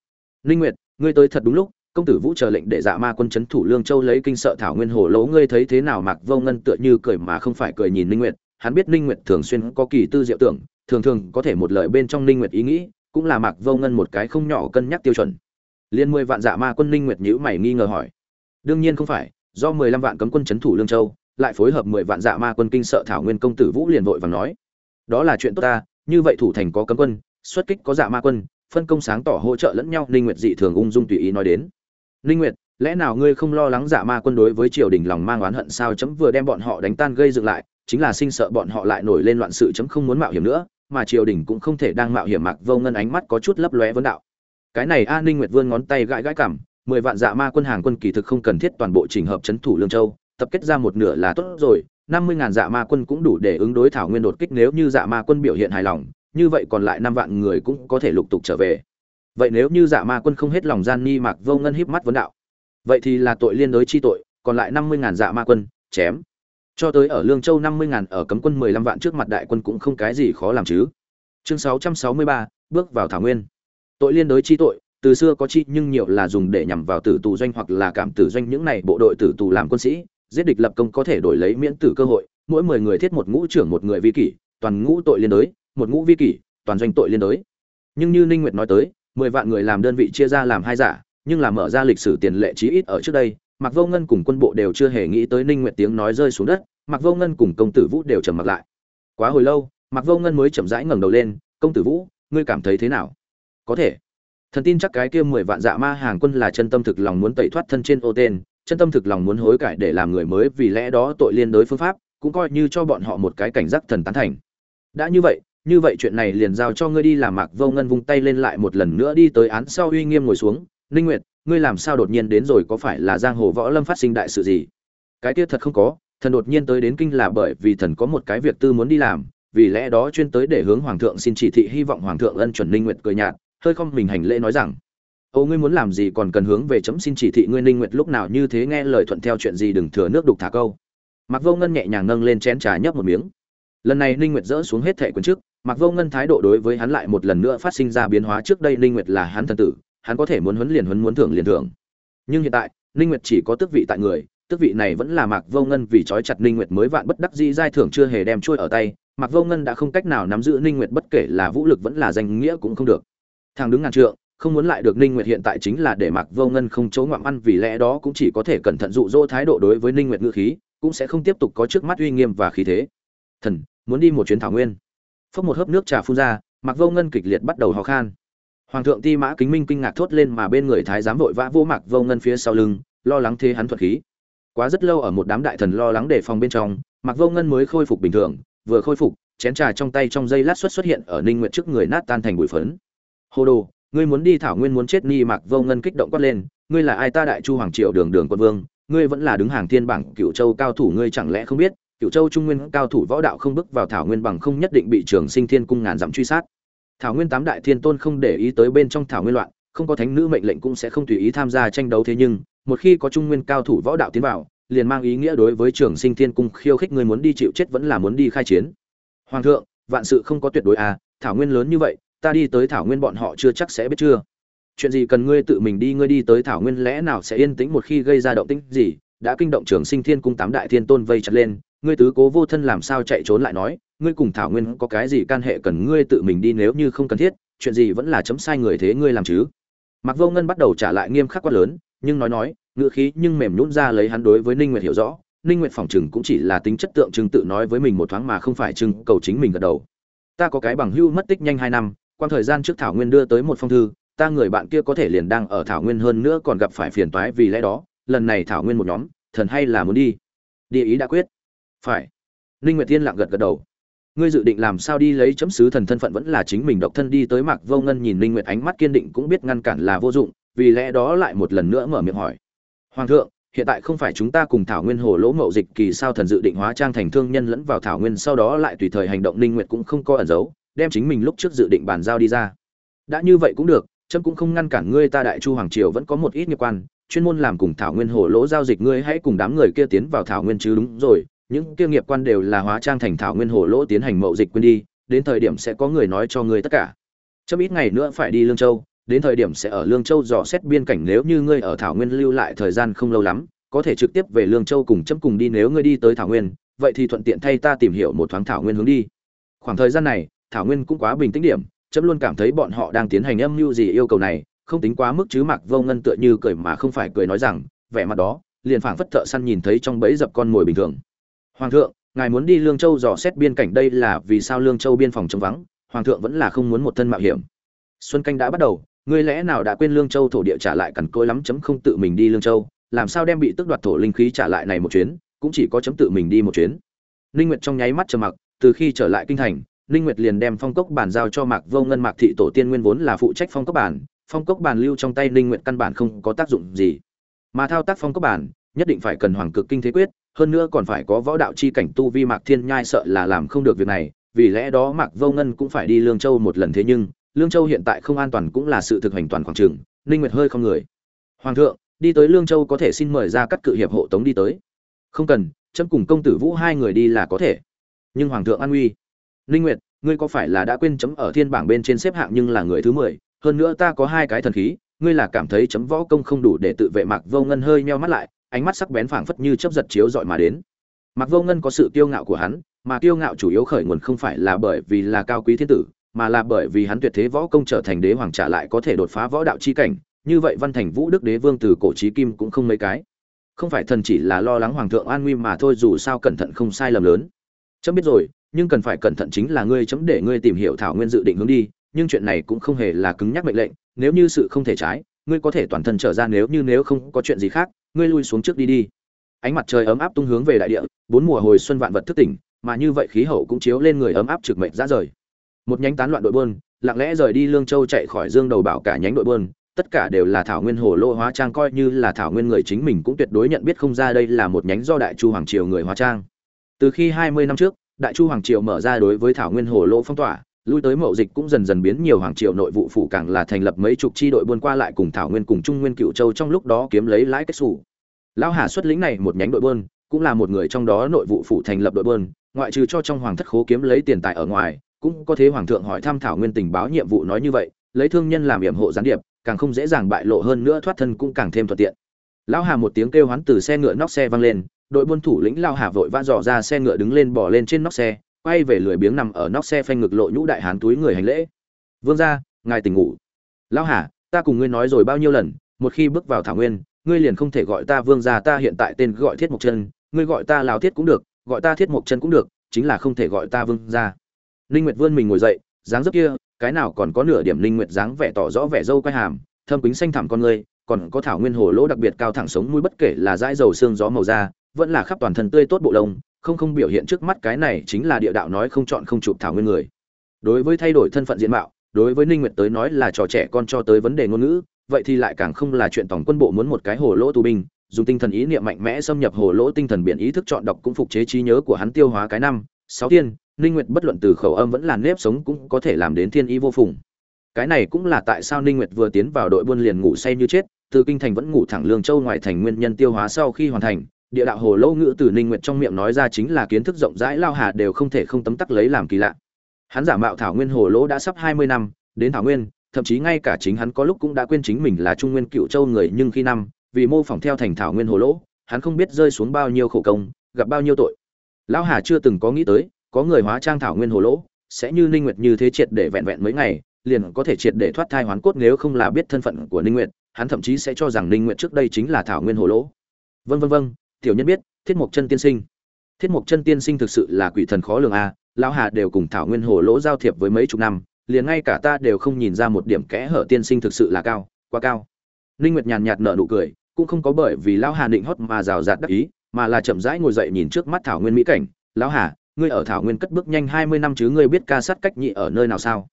ninh nguyệt, ngươi tới thật đúng lúc, công tử vũ chờ lệnh để dạ ma quân chấn thủ lương châu lấy kinh sợ thảo nguyên hồ lỗ, ngươi thấy thế nào Mặc vô ngân tựa như cười mà không phải cười nhìn ninh nguyệt, hắn biết ninh nguyệt thường xuyên có kỳ tư diệu tưởng, thường thường có thể một lời bên trong ninh nguyệt ý nghĩ, cũng là Mặc vô ngân một cái không nhỏ cân nhắc tiêu chuẩn. Liên mười vạn dạ ma quân ninh nguyệt nhữ mày nghi ngờ hỏi. Đương nhiên không phải, do mười lăm vạn cấm quân chấn thủ lương châu, lại phối hợp mười vạn dạ ma quân kinh sợ thảo nguyên công tử vũ liền vội vàng nói đó là chuyện tốt ta, như vậy thủ thành có cấm quân, xuất kích có dạ ma quân, phân công sáng tỏ hỗ trợ lẫn nhau, ninh nguyệt dị thường ung dung tùy ý nói đến. Ninh nguyệt, lẽ nào ngươi không lo lắng dạ ma quân đối với triều đình lòng mang oán hận sao chấm vừa đem bọn họ đánh tan gây dựng lại, chính là sinh sợ bọn họ lại nổi lên loạn sự chấm không muốn mạo hiểm nữa, mà triều đình cũng không thể đang mạo hiểm mặc vô ngân ánh mắt có chút lấp lóe vấn đạo. Cái này a, ninh nguyệt vươn ngón tay gãi gãi cảm mười vạn dạ ma quân hàng quân kỳ thực không cần thiết toàn bộ trình hợp chấn thủ lương châu, tập kết ra một nửa là tốt rồi năm mươi ngàn dạ ma quân cũng đủ để ứng đối thảo nguyên đột kích nếu như dạ ma quân biểu hiện hài lòng, như vậy còn lại năm vạn người cũng có thể lục tục trở về. Vậy nếu như dạ ma quân không hết lòng gian ni mạc vô ngân híp mắt vấn đạo, vậy thì là tội liên đối chi tội, còn lại năm mươi ngàn dạ ma quân, chém. Cho tới ở lương châu năm mươi ngàn ở cấm quân mười lăm vạn trước mặt đại quân cũng không cái gì khó làm chứ. Chương sáu trăm sáu mươi ba, bước vào thảo nguyên. Tội liên đối chi tội, từ xưa có chi nhưng nhiều là dùng để nhằm vào tử tù doanh hoặc là cảm tử doanh, những này bộ đội tử tù làm quân sĩ giết địch lập công có thể đổi lấy miễn tử cơ hội, mỗi mười người thiết một ngũ trưởng một người vi kỷ, toàn ngũ tội liên đối một ngũ vi kỷ, toàn doanh tội liên đối nhưng như ninh nguyệt nói tới, mười vạn người làm đơn vị chia ra làm hai giả, nhưng là mở ra lịch sử tiền lệ chí ít ở trước đây mặc vô ngân cùng quân bộ đều chưa hề nghĩ tới ninh nguyệt tiếng nói rơi xuống đất mặc vô ngân cùng công tử vũ đều trầm mặc lại. Quá hồi lâu mặc vô ngân mới chậm rãi ngẩng đầu lên, công tử vũ, ngươi cảm thấy thế nào? Có thể. Thần tin chắc cái kia mười vạn dạ ma hàng quân là chân tâm thực lòng muốn tẩy thoát thân trên ô tên chân tâm thực lòng muốn hối cải để làm người mới vì lẽ đó tội liên đối phương pháp, cũng coi như cho bọn họ một cái cảnh giác thần tán thành. Đã như vậy như vậy chuyện này liền giao cho ngươi đi làm mạc vô ngân vung tay lên lại một lần nữa đi tới án sau uy nghiêm ngồi xuống. Ninh nguyệt, ngươi làm sao đột nhiên đến rồi, có phải là giang hồ võ lâm phát sinh đại sự gì? Cái kia thật không có, thần đột nhiên tới đến kinh là bởi vì thần có một cái việc tư muốn đi làm, vì lẽ đó chuyên tới để hướng hoàng thượng xin chỉ thị, hy vọng hoàng thượng ân chuẩn ninh nguyệt cười nhạt, hơi không mình hành lễ nói rằng ô, ngươi muốn làm gì còn cần hướng về chấm xin chỉ thị ngươi ninh nguyệt lúc nào như thế nghe lời thuận theo chuyện gì đừng thừa nước đục thả câu. Mặc vô ngân nhẹ nhàng nâng lên chén trà nhấp một miếng. Lần này ninh nguyệt dỡ xuống hết thẻ quyền trước mặc vô ngân thái độ đối với hắn lại một lần nữa phát sinh ra biến hóa. Trước đây ninh nguyệt là hắn thần tử, hắn có thể muốn huấn liền huấn muốn thưởng liền thưởng. Nhưng hiện tại, ninh nguyệt chỉ có tước vị tại người, tước vị này vẫn là mạc vô ngân vì trói chặt ninh nguyệt mới vạn bất đắc dĩ giai thưởng chưa hề đem trôi ở tay. Mạc vô ngân đã không cách nào nắm giữ ninh nguyệt bất kể là vũ lực vẫn là danh nghĩa cũng không được. Thằng đứng ngàn trượng không muốn lại được ninh nguyệt hiện tại chính là để mạc vô ngân không chỗ ngoạm ăn, vì lẽ đó cũng chỉ có thể cẩn thận dụ dỗ thái độ đối với ninh nguyệt ngữ khí, cũng sẽ không tiếp tục có trước mắt uy nghiêm và khí thế. Thần, muốn đi một chuyến thảo nguyên. Phốc một hớp nước trà phun ra, mạc vô ngân kịch liệt bắt đầu ho khan. Hoàng thượng ti mã kính minh kinh ngạc thốt lên mà bên người thái giám vội vã vô mạc vô ngân phía sau lưng, lo lắng thế hắn thuật khí. Quá rất lâu ở một đám đại thần lo lắng đề phòng bên trong, mạc vô ngân mới khôi phục bình thường, vừa khôi phục, chén trà trong tay trong giây lát xuất xuất hiện ở ninh nguyệt trước người nát tan thành bụi phấn. Hồ đồ ngươi muốn đi thảo nguyên muốn chết ni mạc vô ngân kích động quát lên, ngươi là ai ta đại chu hoàng triều đường đường quân vương, ngươi vẫn là đứng hàng thiên bảng cựu châu cao thủ ngươi chẳng lẽ không biết cựu châu trung nguyên cao thủ võ đạo không bước vào thảo nguyên bằng không nhất định bị trường sinh thiên cung ngàn dặm truy sát. Thảo nguyên tám đại thiên tôn không để ý tới bên trong thảo nguyên loạn, không có thánh nữ mệnh lệnh cũng sẽ không tùy ý tham gia tranh đấu thế nhưng, một khi có trung nguyên cao thủ võ đạo tiến vào, liền mang ý nghĩa đối với trường sinh thiên cung khiêu khích người muốn đi chịu chết vẫn là muốn đi khai chiến. Hoàng thượng, vạn sự không có tuyệt đối à thảo nguyên lớn như vậy ta đi tới thảo nguyên bọn họ chưa chắc sẽ biết chưa. Chuyện gì cần ngươi tự mình đi, ngươi đi tới thảo nguyên lẽ nào sẽ yên tĩnh một khi gây ra động tĩnh gì? Đã kinh động trường sinh thiên cung tám đại thiên tôn vây chặt lên, ngươi tứ cố vô thân làm sao chạy trốn lại nói, ngươi cùng thảo nguyên có cái gì can hệ cần ngươi tự mình đi nếu như không cần thiết, chuyện gì vẫn là chấm sai người thế ngươi làm chứ? Mặc vô ngân bắt đầu trả lại nghiêm khắc quá lớn, nhưng nói nói ngựa khí nhưng mềm nhún ra lấy hắn đối với ninh nguyệt hiểu rõ, ninh nguyệt phỏng chừng cũng chỉ là tính chất tượng trưng tự nói với mình một thoáng mà không phải trưng cầu chính mình gật đầu. Ta có cái bằng hưu mất tích nhanh hai năm quan thời gian trước thảo nguyên đưa tới một phong thư, ta người bạn kia có thể liền đang ở thảo nguyên hơn nữa còn gặp phải phiền toái vì lẽ đó, lần này thảo nguyên một nhóm, thần hay là muốn đi? Địa ý đã quyết. Phải. Ninh nguyệt thiên lặng gật gật đầu. Ngươi dự định làm sao đi lấy chấm sứ thần thân phận vẫn là chính mình độc thân đi tới mạc vô ngân nhìn ninh nguyệt ánh mắt kiên định cũng biết ngăn cản là vô dụng, vì lẽ đó lại một lần nữa mở miệng hỏi. Hoàng thượng, hiện tại không phải chúng ta cùng thảo nguyên hồ lỗ mậu dịch kỳ sao thần dự định hóa trang thành thương nhân lẫn vào thảo nguyên sau đó lại tùy thời hành động ninh nguyệt cũng không có ẩn giấu đem chính mình lúc trước dự định bàn giao đi ra. Đã như vậy cũng được, trâm cũng không ngăn cản ngươi ta đại chu hoàng triều vẫn có một ít nghiệp quan, chuyên môn làm cùng thảo nguyên hồ lỗ giao dịch ngươi hãy cùng đám người kia tiến vào thảo nguyên chứ đúng rồi, những kia nghiệp quan đều là hóa trang thành thảo nguyên hồ lỗ tiến hành mậu dịch quên đi, đến thời điểm sẽ có người nói cho ngươi tất cả. Chấm ít ngày nữa phải đi lương châu, đến thời điểm sẽ ở lương châu dò xét biên cảnh nếu như ngươi ở thảo nguyên lưu lại thời gian không lâu lắm, có thể trực tiếp về lương châu cùng chấm cùng đi nếu ngươi đi tới thảo nguyên, vậy thì thuận tiện thay ta tìm hiểu một thoáng thảo nguyên hướng đi. Khoảng thời gian này thảo nguyên cũng quá bình tĩnh điểm, chấm luôn cảm thấy bọn họ đang tiến hành âm mưu gì yêu cầu này, không tính quá mức chứ mặc vô ngân tựa như cười mà không phải cười nói rằng, vẻ mặt đó, liền phảng phất thợ săn nhìn thấy trong bẫy dập con mồi bình thường. Hoàng thượng, ngài muốn đi lương châu dò xét biên cảnh đây là vì sao lương châu biên phòng trống vắng, hoàng thượng vẫn là không muốn một thân mạo hiểm. Xuân canh đã bắt đầu, ngươi lẽ nào đã quên lương châu thổ địa trả lại cằn cỗi lắm chấm không tự mình đi lương châu, làm sao đem bị tức đoạt thổ linh khí trả lại này một chuyến, cũng chỉ có chấm tự mình đi một chuyến. Ninh nguyệt trong nháy mắt trầm mặc, từ khi trở lại kinh thành ninh nguyệt liền đem phong cốc bản giao cho mạc vô ngân. Mạc thị tổ tiên nguyên vốn là phụ trách phong cốc bản phong cốc bản lưu trong tay ninh nguyệt căn bản không có tác dụng gì. Mà thao tác phong cốc bản nhất định phải cần hoàng cực kinh thế quyết, hơn nữa còn phải có võ đạo chi cảnh tu vi mạc thiên nhai sợ là làm không được việc này, vì lẽ đó mạc vô ngân cũng phải đi lương châu một lần thế nhưng, lương châu hiện tại không an toàn cũng là sự thực hành toàn khoảng trường, ninh nguyệt hơi không người. Hoàng thượng, đi tới lương châu có thể xin mời ra cắt cự hiệp hộ tống đi tới. Không cần, chấm cùng công tử vũ hai người đi là có thể. Nhưng hoàng thượng an nguy ninh nguyệt ngươi có phải là đã quên chấm ở thiên bảng bên trên xếp hạng nhưng là người thứ 10, hơn nữa ta có hai cái thần khí ngươi là cảm thấy chấm võ công không đủ để tự vệ mạc vô ngân hơi meo mắt lại ánh mắt sắc bén phảng phất như chớp giật chiếu dọi mà đến. Mạc vô ngân có sự kiêu ngạo của hắn mà kiêu ngạo chủ yếu khởi nguồn không phải là bởi vì là cao quý thiên tử mà là bởi vì hắn tuyệt thế võ công trở thành đế hoàng trả lại có thể đột phá võ đạo chi cảnh. Như vậy văn thành vũ đức đế vương từ cổ chí kim cũng không mấy cái. Không phải thần chỉ là lo lắng hoàng thượng an nguy mà thôi dù sao cẩn thận không sai lầm lớn. Chấm biết rồi nhưng cần phải cẩn thận chính là ngươi chấm để ngươi tìm hiểu thảo nguyên dự định hướng đi, nhưng chuyện này cũng không hề là cứng nhắc mệnh lệnh, nếu như sự không thể trái, ngươi có thể toàn thân trở ra nếu như nếu không có chuyện gì khác, ngươi lui xuống trước đi đi. Ánh mặt trời ấm áp tung hướng về đại địa, bốn mùa hồi xuân vạn vật thức tỉnh, mà như vậy khí hậu cũng chiếu lên người ấm áp trực mệnh ra rời. Một nhánh tán loạn đội bơn lặng lẽ rời đi lương châu chạy khỏi dương đầu bảo cả nhánh đội bơn tất cả đều là thảo nguyên hồ lô hóa trang coi như là thảo nguyên người chính mình cũng tuyệt đối nhận biết không ra đây là một nhánh do đại chu hoàng triều người hóa trang. Từ khi hai mươi năm trước đại chu hoàng triều mở ra đối với thảo nguyên hồ lô phong tỏa, lui tới mậu dịch cũng dần dần biến nhiều hoàng triều nội vụ phủ càng là thành lập mấy chục chi đội buôn qua lại cùng thảo nguyên cùng trung nguyên cựu châu trong lúc đó kiếm lấy lãi kết xù. Lão hà xuất lĩnh này một nhánh đội buôn, cũng là một người trong đó nội vụ phủ thành lập đội buôn, ngoại trừ cho trong hoàng thất khố kiếm lấy tiền tài ở ngoài, cũng có thế hoàng thượng hỏi thăm thảo nguyên tình báo nhiệm vụ nói như vậy, lấy thương nhân làm yểm hộ gián điệp, càng không dễ dàng bại lộ hơn nữa thoát thân cũng càng thêm thuận tiện. Lão hà một tiếng kêu hoán từ xe ngựa nóc xe vang lên đội buôn thủ lĩnh lao hà vội vã dò ra xe ngựa đứng lên bỏ lên trên nóc xe, quay về lười biếng nằm ở nóc xe phanh ngực lộ nhũ đại hán túi người hành lễ. Vương gia, ngài tỉnh ngủ. Lão hà, ta cùng ngươi nói rồi bao nhiêu lần, một khi bước vào thảo nguyên, ngươi liền không thể gọi ta vương gia, ta hiện tại tên gọi thiết mộc chân, ngươi gọi ta lào thiết cũng được, gọi ta thiết mộc chân cũng được, chính là không thể gọi ta vương gia. Linh nguyệt vươn mình ngồi dậy, dáng dấp kia, cái nào còn có nửa điểm linh nguyệt dáng vẻ tỏ rõ vẻ dâu quai hàm, thâm kính xanh thẳm con ngươi còn có thảo nguyên hồ lỗ đặc biệt cao thẳng sống mũi bất kể là dãi dầu xương gió màu da vẫn là khắp toàn thân tươi tốt bộ lông, không không biểu hiện trước mắt cái này chính là địa đạo nói không chọn không chụp thảo nguyên người. Đối với thay đổi thân phận diện mạo, đối với ninh nguyệt tới nói là trò trẻ con cho tới vấn đề ngôn ngữ, vậy thì lại càng không là chuyện tổng quân bộ muốn một cái hồ lỗ tù binh, dùng tinh thần ý niệm mạnh mẽ xâm nhập hồ lỗ tinh thần biển ý thức chọn đọc cũng phục chế trí nhớ của hắn tiêu hóa cái năm, sáu tiên, ninh nguyệt bất luận từ khẩu âm vẫn là nếp sống cũng có thể làm đến thiên ý vô phùng. Cái này cũng là tại sao ninh nguyệt vừa tiến vào đội buôn liền ngủ say như chết, từ kinh thành vẫn ngủ thẳng lương châu ngoài thành nguyên nhân tiêu hóa sau khi hoàn thành địa đạo hồ lô ngữ từ ninh nguyệt trong miệng nói ra chính là kiến thức rộng rãi lao hà đều không thể không tấm tắc lấy làm kỳ lạ. Hắn giả mạo thảo nguyên hồ lỗ đã sắp 20 năm, đến thảo nguyên, thậm chí ngay cả chính hắn có lúc cũng đã quên chính mình là trung nguyên cựu châu người, nhưng khi năm, vì mô phỏng theo thành thảo nguyên hồ lỗ, hắn không biết rơi xuống bao nhiêu khổ công, gặp bao nhiêu tội. Lão hà chưa từng có nghĩ tới, có người hóa trang thảo nguyên hồ lỗ, sẽ như ninh nguyệt như thế triệt để vẹn vẹn mấy ngày, liền có thể triệt để thoát thai hoán cốt nếu không là biết thân phận của ninh nguyệt, hắn thậm chí sẽ cho rằng ninh nguyệt trước đây chính là thảo nguyên hồ lỗ. Vân vân vân tiểu nhân biết, thiết mục chân tiên sinh. Thiết mục chân tiên sinh thực sự là quỷ thần khó lường a lão hà đều cùng thảo nguyên hồ lỗ giao thiệp với mấy chục năm, liền ngay cả ta đều không nhìn ra một điểm kẽ hở tiên sinh thực sự là cao, quá cao. Ninh nguyệt nhàn nhạt nở nụ cười, cũng không có bởi vì lão hà định hót mà rào rạt đắc ý, mà là chậm rãi ngồi dậy nhìn trước mắt thảo nguyên mỹ cảnh. Lão hà, ngươi ở thảo nguyên cất bước nhanh 20 năm chứ ngươi biết ca sát cách nhị ở nơi nào sao?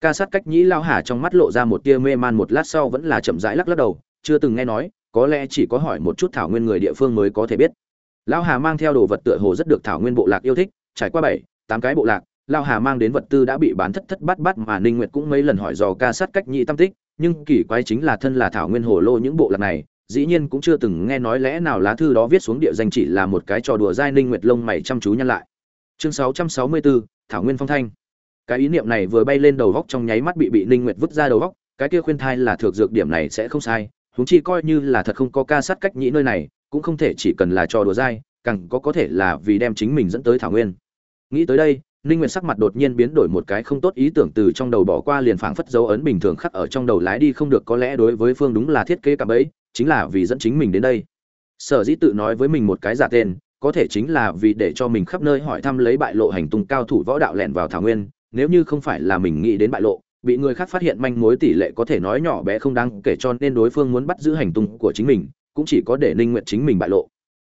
Ca sát cách nhĩ lão hà trong mắt lộ ra một tia mê man một lát sau vẫn là chậm rãi lắc lắc đầu, chưa từng nghe nói có lẽ chỉ có hỏi một chút thảo nguyên người địa phương mới có thể biết. Lão hà mang theo đồ vật tựa hồ rất được thảo nguyên bộ lạc yêu thích trải qua bảy tám cái bộ lạc lão hà mang đến vật tư đã bị bán thất thất bát bát mà ninh nguyệt cũng mấy lần hỏi dò ca sát cách nhị tâm tích nhưng kỳ quái chính là thân là thảo nguyên hồ lô những bộ lạc này dĩ nhiên cũng chưa từng nghe nói lẽ nào lá thư đó viết xuống địa danh chỉ là một cái trò đùa dai ninh nguyệt lông mày chăm chú nhăn lại. Chương 664, thảo nguyên phong thanh. Cái ý niệm này vừa bay lên đầu góc trong nháy mắt bị bị ninh nguyệt vứt ra đầu góc cái kia khuyên thai là thược dược điểm này sẽ không sai huống chi coi như là thật không có ca sát cách nhĩ nơi này, cũng không thể chỉ cần là trò đùa dai, càng có có thể là vì đem chính mình dẫn tới thảo nguyên. Nghĩ tới đây, ninh nguyệt sắc mặt đột nhiên biến đổi một cái không tốt ý tưởng từ trong đầu bỏ qua liền phảng phất dấu ấn bình thường khắc ở trong đầu lái đi không được có lẽ đối với phương đúng là thiết kế cả bấy chính là vì dẫn chính mình đến đây. Sở dĩ tự nói với mình một cái giả tên, có thể chính là vì để cho mình khắp nơi hỏi thăm lấy bại lộ hành tung cao thủ võ đạo lẻn vào thảo nguyên, nếu như không phải là mình nghĩ đến bại lộ bị người khác phát hiện manh mối tỷ lệ có thể nói nhỏ bé không đáng kể cho nên đối phương muốn bắt giữ hành tung của chính mình, cũng chỉ có để ninh nguyệt chính mình bại lộ.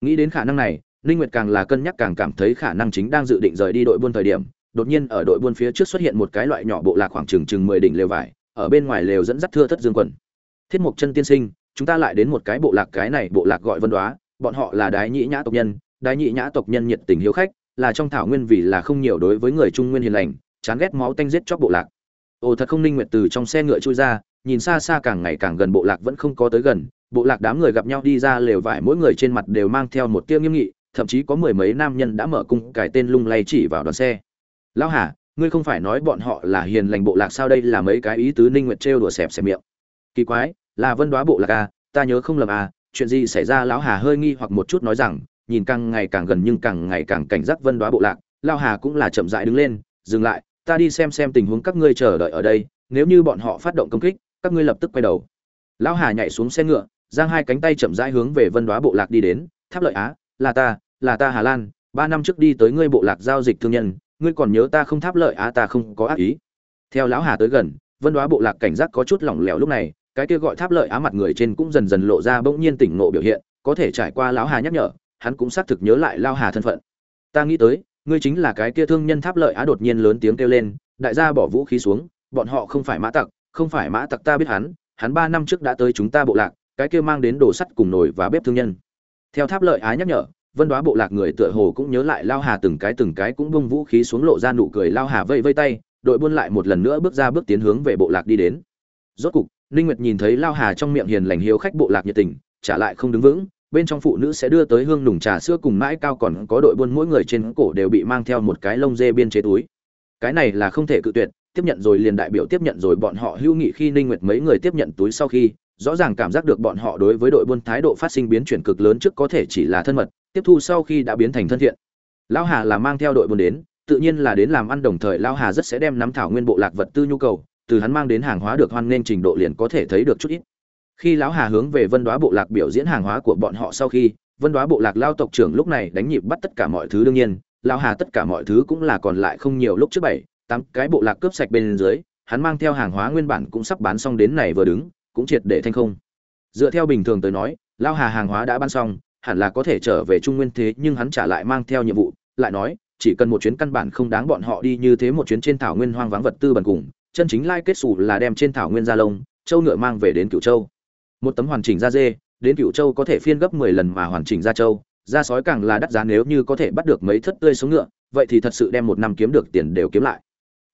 Nghĩ đến khả năng này, ninh nguyệt càng là cân nhắc càng cảm thấy khả năng chính đang dự định rời đi đội buôn thời điểm, đột nhiên ở đội buôn phía trước xuất hiện một cái loại nhỏ bộ lạc khoảng chừng chừng 10 đỉnh lều vải, ở bên ngoài lều dẫn dắt thưa thất dương quần. Thiết mục chân tiên sinh, chúng ta lại đến một cái bộ lạc, cái này bộ lạc gọi vân đoá, bọn họ là đái nhĩ nhã tộc nhân, đái nhĩ nhã tộc nhân nhiệt tình hiếu khách, là trong thảo nguyên vì là không nhiều đối với người trung nguyên hiền lành, chán ghét máu tanh giết chóc bộ lạc ồ, thật không ninh nguyệt từ trong xe ngựa chui ra, nhìn xa xa càng ngày càng gần bộ lạc vẫn không có tới gần, bộ lạc đám người gặp nhau đi ra lều vải mỗi người trên mặt đều mang theo một tia nghiêm nghị, thậm chí có mười mấy nam nhân đã mở cung cải tên lung lay chỉ vào đoàn xe. Lão hà, ngươi không phải nói bọn họ là hiền lành bộ lạc sao? Đây là mấy cái ý tứ ninh nguyệt trêu đùa xẹp xẹp miệng. Kỳ quái, là vân đoá bộ lạc à? Ta nhớ không lầm à chuyện gì xảy ra? Lão hà hơi nghi hoặc một chút nói rằng, nhìn càng ngày càng gần nhưng càng ngày càng cảnh giác vân đoá bộ lạc, lão hà cũng là chậm rãi đứng lên, dừng lại ta đi xem xem tình huống các ngươi chờ đợi ở đây, nếu như bọn họ phát động công kích, các ngươi lập tức quay đầu. Lão hà nhảy xuống xe ngựa, giang hai cánh tay chậm rãi hướng về vân đoá bộ lạc đi đến, tháp lợi á, là ta là ta hà lan, ba năm trước đi tới ngươi bộ lạc giao dịch thương nhân, ngươi còn nhớ ta không tháp lợi á, ta không có ác ý. Theo lão hà tới gần, vân đoá bộ lạc cảnh giác có chút lỏng lẻo lúc này, cái kia gọi tháp lợi á mặt người trên cũng dần dần lộ ra bỗng nhiên tỉnh ngộ biểu hiện, có thể trải qua lão hà nhắc nhở, hắn cũng xác thực nhớ lại lao hà thân phận. Ta nghĩ tới ngươi chính là cái kia thương nhân tháp lợi á đột nhiên lớn tiếng kêu lên, đại gia bỏ vũ khí xuống, bọn họ không phải mã tặc, không phải mã tặc ta biết hắn hắn ba năm trước đã tới chúng ta bộ lạc, cái kia mang đến đồ sắt cùng nồi và bếp thương nhân. Theo tháp lợi á nhắc nhở, vân đoá bộ lạc người tựa hồ cũng nhớ lại lao hà từng cái từng cái cũng bông vũ khí xuống lộ ra nụ cười lao hà vây vây tay, đội buôn lại một lần nữa bước ra bước tiến hướng về bộ lạc đi đến. Rốt cục, ninh nguyệt nhìn thấy lao hà trong miệng hiền lành hiếu khách bộ lạc nhiệt tình, trả lại không đứng vững bên trong phụ nữ sẽ đưa tới hương nùng trà sữa cùng mãi cao còn có đội buôn mỗi người trên cổ đều bị mang theo một cái lông dê biên chế túi. Cái này là không thể cự tuyệt, tiếp nhận rồi liền đại biểu tiếp nhận rồi bọn họ hữu nghị khi ninh nguyệt mấy người tiếp nhận túi sau khi, rõ ràng cảm giác được bọn họ đối với đội buôn thái độ phát sinh biến chuyển cực lớn trước có thể chỉ là thân mật, tiếp thu sau khi đã biến thành thân thiện. Lão hà là mang theo đội buôn đến, tự nhiên là đến làm ăn đồng thời lão hà rất sẽ đem nắm thảo nguyên bộ lạc vật tư nhu cầu, từ hắn mang đến hàng hóa được hoan nghênh trình độ liền có thể thấy được chút ít khi lão hà hướng về vân đoá bộ lạc biểu diễn hàng hóa của bọn họ sau khi, vân đoá bộ lạc lao tộc trưởng lúc này đánh nhịp bắt tất cả mọi thứ đương nhiên, lão hà tất cả mọi thứ cũng là còn lại không nhiều lúc trước bảy, tám cái bộ lạc cướp sạch bên dưới, hắn mang theo hàng hóa nguyên bản cũng sắp bán xong đến này vừa đứng, cũng triệt để thanh không. Dựa theo bình thường tới nói lao hà hàng hóa đã bán xong, hẳn là có thể trở về trung nguyên thế, nhưng hắn trả lại mang theo nhiệm vụ, lại nói, chỉ cần một chuyến căn bản không đáng bọn họ đi như thế một chuyến trên thảo nguyên hoang vắng vật tư bần cùng, chân chính lai kết xù là đem trên thảo nguyên gia lông châu ngựa mang về đến cửu châu một tấm hoàn chỉnh da dê, đến cựu châu có thể phiên gấp mười lần mà hoàn chỉnh da châu da sói càng là đắt giá nếu như có thể bắt được mấy thất tươi sống ngựa, vậy thì thật sự đem một năm kiếm được tiền đều kiếm lại.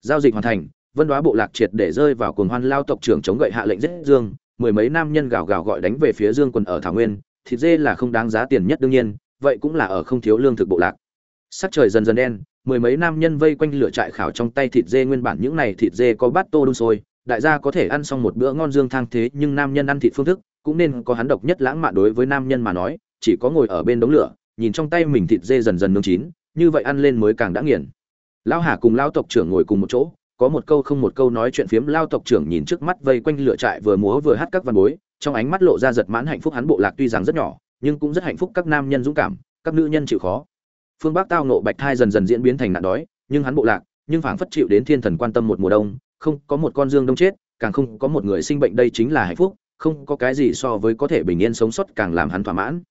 Giao dịch hoàn thành, vân đoá bộ lạc triệt để rơi vào cuồng hoan lao tộc trưởng chống gậy hạ lệnh giết dương. Mười mấy nam nhân gào gào gọi đánh về phía dương quần ở thảo nguyên. Thịt dê là không đáng giá tiền nhất đương nhiên, vậy cũng là ở không thiếu lương thực bộ lạc. Sắc trời dần dần đen, mười mấy nam nhân vây quanh lửa trại khảo trong tay thịt dê nguyên bản những này thịt dê có bát tô đun sôi đại gia có thể ăn xong một bữa ngon dương thang thế nhưng nam nhân ăn thịt phương thức cũng nên có hắn độc nhất lãng mạn đối với nam nhân mà nói, chỉ có ngồi ở bên đống lửa, nhìn trong tay mình thịt dê dần dần nướng chín, như vậy ăn lên mới càng đã nghiền. Lão hà cùng lão tộc trưởng ngồi cùng một chỗ, có một câu không một câu nói chuyện phiếm lao tộc trưởng nhìn trước mắt vây quanh lửa trại vừa múa vừa hát các văn bối, trong ánh mắt lộ ra giật mãn hạnh phúc hắn bộ lạc tuy rằng rất nhỏ, nhưng cũng rất hạnh phúc các nam nhân dũng cảm, các nữ nhân chịu khó. Phương bắc tao nộ bạch thai dần dần diễn biến thành nạn đói, nhưng hắn bộ lạc, nhưng phảng phất chịu đến thiên thần quan tâm một mùa đông không có một con dương đông chết càng không có một người sinh bệnh đây chính là hạnh phúc không có cái gì so với có thể bình yên sống sót càng làm hắn thỏa mãn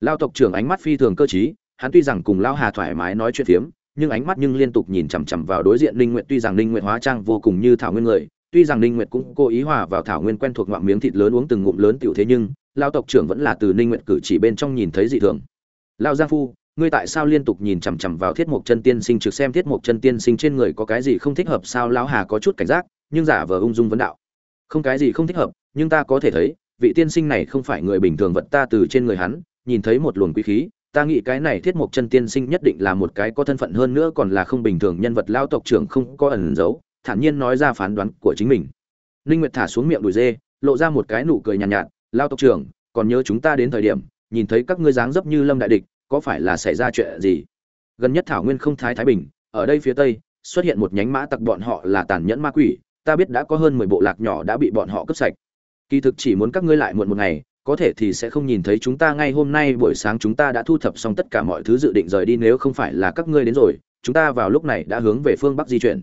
lao tộc trưởng ánh mắt phi thường cơ trí hắn tuy rằng cùng lao hà thoải mái nói chuyện phiếm nhưng ánh mắt nhưng liên tục nhìn chằm chằm vào đối diện Linh Nguyệt tuy rằng Linh Nguyệt hóa trang vô cùng như thảo nguyên người, tuy rằng Linh Nguyệt cũng cố ý hòa vào thảo nguyên quen thuộc ngoạm miếng thịt lớn uống từng ngụm lớn tiểu thế nhưng, lão tộc trưởng vẫn là từ Linh Nguyệt cử chỉ bên trong nhìn thấy dị thường. Lão Giang phu, ngươi tại sao liên tục nhìn chằm chằm vào Thiết mục Chân Tiên Sinh trực xem Thiết mục Chân Tiên Sinh trên người có cái gì không thích hợp sao? Lão Hà có chút cảnh giác, nhưng giả vờ ung dung vấn đạo. Không cái gì không thích hợp, nhưng ta có thể thấy, vị tiên sinh này không phải người bình thường vật ta từ trên người hắn, nhìn thấy một luồng quý khí, ta nghĩ cái này thiết mục chân tiên sinh nhất định là một cái có thân phận hơn nữa còn là không bình thường nhân vật lao tộc trưởng không có ẩn giấu thản nhiên nói ra phán đoán của chính mình ninh nguyệt thả xuống miệng đùi dê lộ ra một cái nụ cười nhàn nhạt, nhạt lao tộc trưởng còn nhớ chúng ta đến thời điểm nhìn thấy các ngươi dáng dấp như lâm đại địch có phải là xảy ra chuyện gì? Gần nhất thảo nguyên không thái thái bình, ở đây phía tây, xuất hiện một nhánh mã tặc bọn họ là tàn nhẫn ma quỷ, ta biết đã có hơn 10 bộ lạc nhỏ đã bị bọn họ cướp sạch. Kỳ thực chỉ muốn các ngươi lại muộn một ngày, có thể thì sẽ không nhìn thấy chúng ta ngay hôm nay buổi sáng chúng ta đã thu thập xong tất cả mọi thứ dự định rời đi nếu không phải là các ngươi đến rồi, chúng ta vào lúc này đã hướng về phương bắc di chuyển.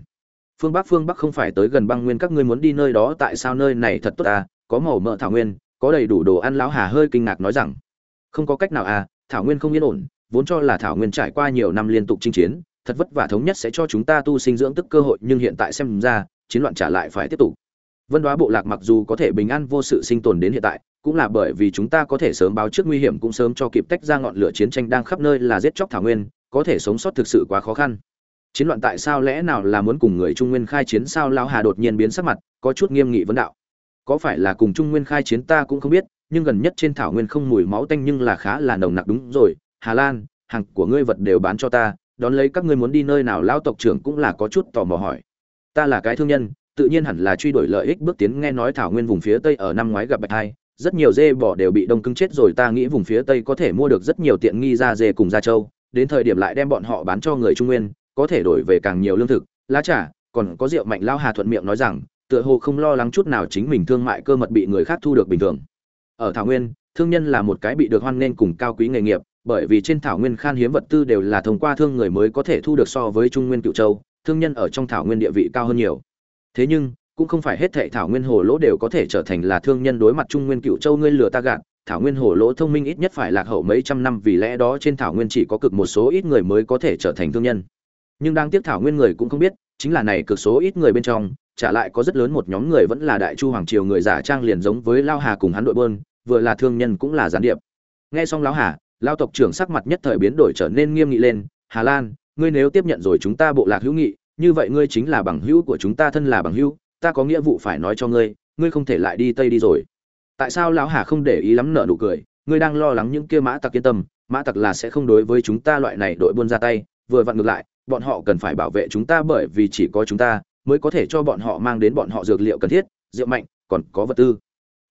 Phương bắc phương bắc không phải tới gần băng nguyên, các ngươi muốn đi nơi đó tại sao nơi này thật tốt à? Có màu mỡ thảo nguyên, có đầy đủ đồ ăn, lão hà hơi kinh ngạc nói rằng. Không có cách nào à thảo nguyên không yên ổn, vốn cho là thảo nguyên trải qua nhiều năm liên tục chinh chiến, thật vất vả thống nhất sẽ cho chúng ta tu sinh dưỡng tức cơ hội, nhưng hiện tại xem ra, chiến loạn trả lại phải tiếp tục. Vân đoá bộ lạc mặc dù có thể bình an vô sự sinh tồn đến hiện tại, cũng là bởi vì chúng ta có thể sớm báo trước nguy hiểm cũng sớm cho kịp tách ra ngọn lửa chiến tranh đang khắp nơi là giết chóc thảo nguyên, có thể sống sót thực sự quá khó khăn. Chiến loạn tại sao lẽ nào là muốn cùng người trung nguyên khai chiến sao lão hà đột nhiên biến sắc mặt, có chút nghiêm nghị vấn đạo. Có phải là cùng trung nguyên khai chiến ta cũng không biết nhưng gần nhất trên thảo nguyên không mùi máu tanh nhưng là khá là nồng nặc đúng rồi. Hà lan, hàng của ngươi vật đều bán cho ta, đón lấy các ngươi muốn đi nơi nào lão tộc trưởng cũng là có chút tò mò hỏi. Ta là cái thương nhân, tự nhiên hẳn là truy đuổi lợi ích bước tiến nghe nói thảo nguyên vùng phía tây ở năm ngoái gặp bạch hai, rất nhiều dê bò đều bị đông cứng chết rồi, ta nghĩ vùng phía tây có thể mua được rất nhiều tiện nghi da dê cùng da trâu, đến thời điểm lại đem bọn họ bán cho người trung nguyên, có thể đổi về càng nhiều lương thực. Lá trà, còn có rượu mạnh lao hà thuận miệng nói rằng, tựa hồ không lo lắng chút nào chính mình thương mại cơ mật bị người khác thu được bình thường ở thảo nguyên, thương nhân là một cái bị được hoan nghênh cùng cao quý nghề nghiệp, bởi vì trên thảo nguyên khan hiếm vật tư đều là thông qua thương người mới có thể thu được so với trung nguyên cựu châu, thương nhân ở trong thảo nguyên địa vị cao hơn nhiều. Thế nhưng, cũng không phải hết thệ thảo nguyên hồ lỗ đều có thể trở thành là thương nhân đối mặt trung nguyên cựu châu ngươi lừa ta gạt. Thảo nguyên hồ lỗ thông minh ít nhất phải lạc hậu mấy trăm năm, vì lẽ đó trên thảo nguyên chỉ có cực một số ít người mới có thể trở thành thương nhân. Nhưng đang tiếp thảo nguyên người cũng không biết, chính là này cực số ít người bên trong, trả lại có rất lớn một nhóm người vẫn là đại chu hoàng triều người giả trang liền giống với lao hà cùng hắn đội bơn vừa là thương nhân cũng là gián điệp. Nghe xong lão hà lao tộc trưởng sắc mặt nhất thời biến đổi trở nên nghiêm nghị lên, hà lan, ngươi nếu tiếp nhận rồi chúng ta bộ lạc hữu nghị, như vậy ngươi chính là bằng hữu của chúng ta thân là bằng hữu, ta có nghĩa vụ phải nói cho ngươi ngươi không thể lại đi tây đi rồi. Tại sao lão hà không để ý lắm nợ nụ cười, ngươi đang lo lắng những kia mã tặc yên tâm, mã tặc là sẽ không đối với chúng ta loại này đội buôn ra tay, vừa vặn ngược lại, bọn họ cần phải bảo vệ chúng ta bởi vì chỉ có chúng ta mới có thể cho bọn họ mang đến bọn họ dược liệu cần thiết, rượu mạnh, còn có vật tư.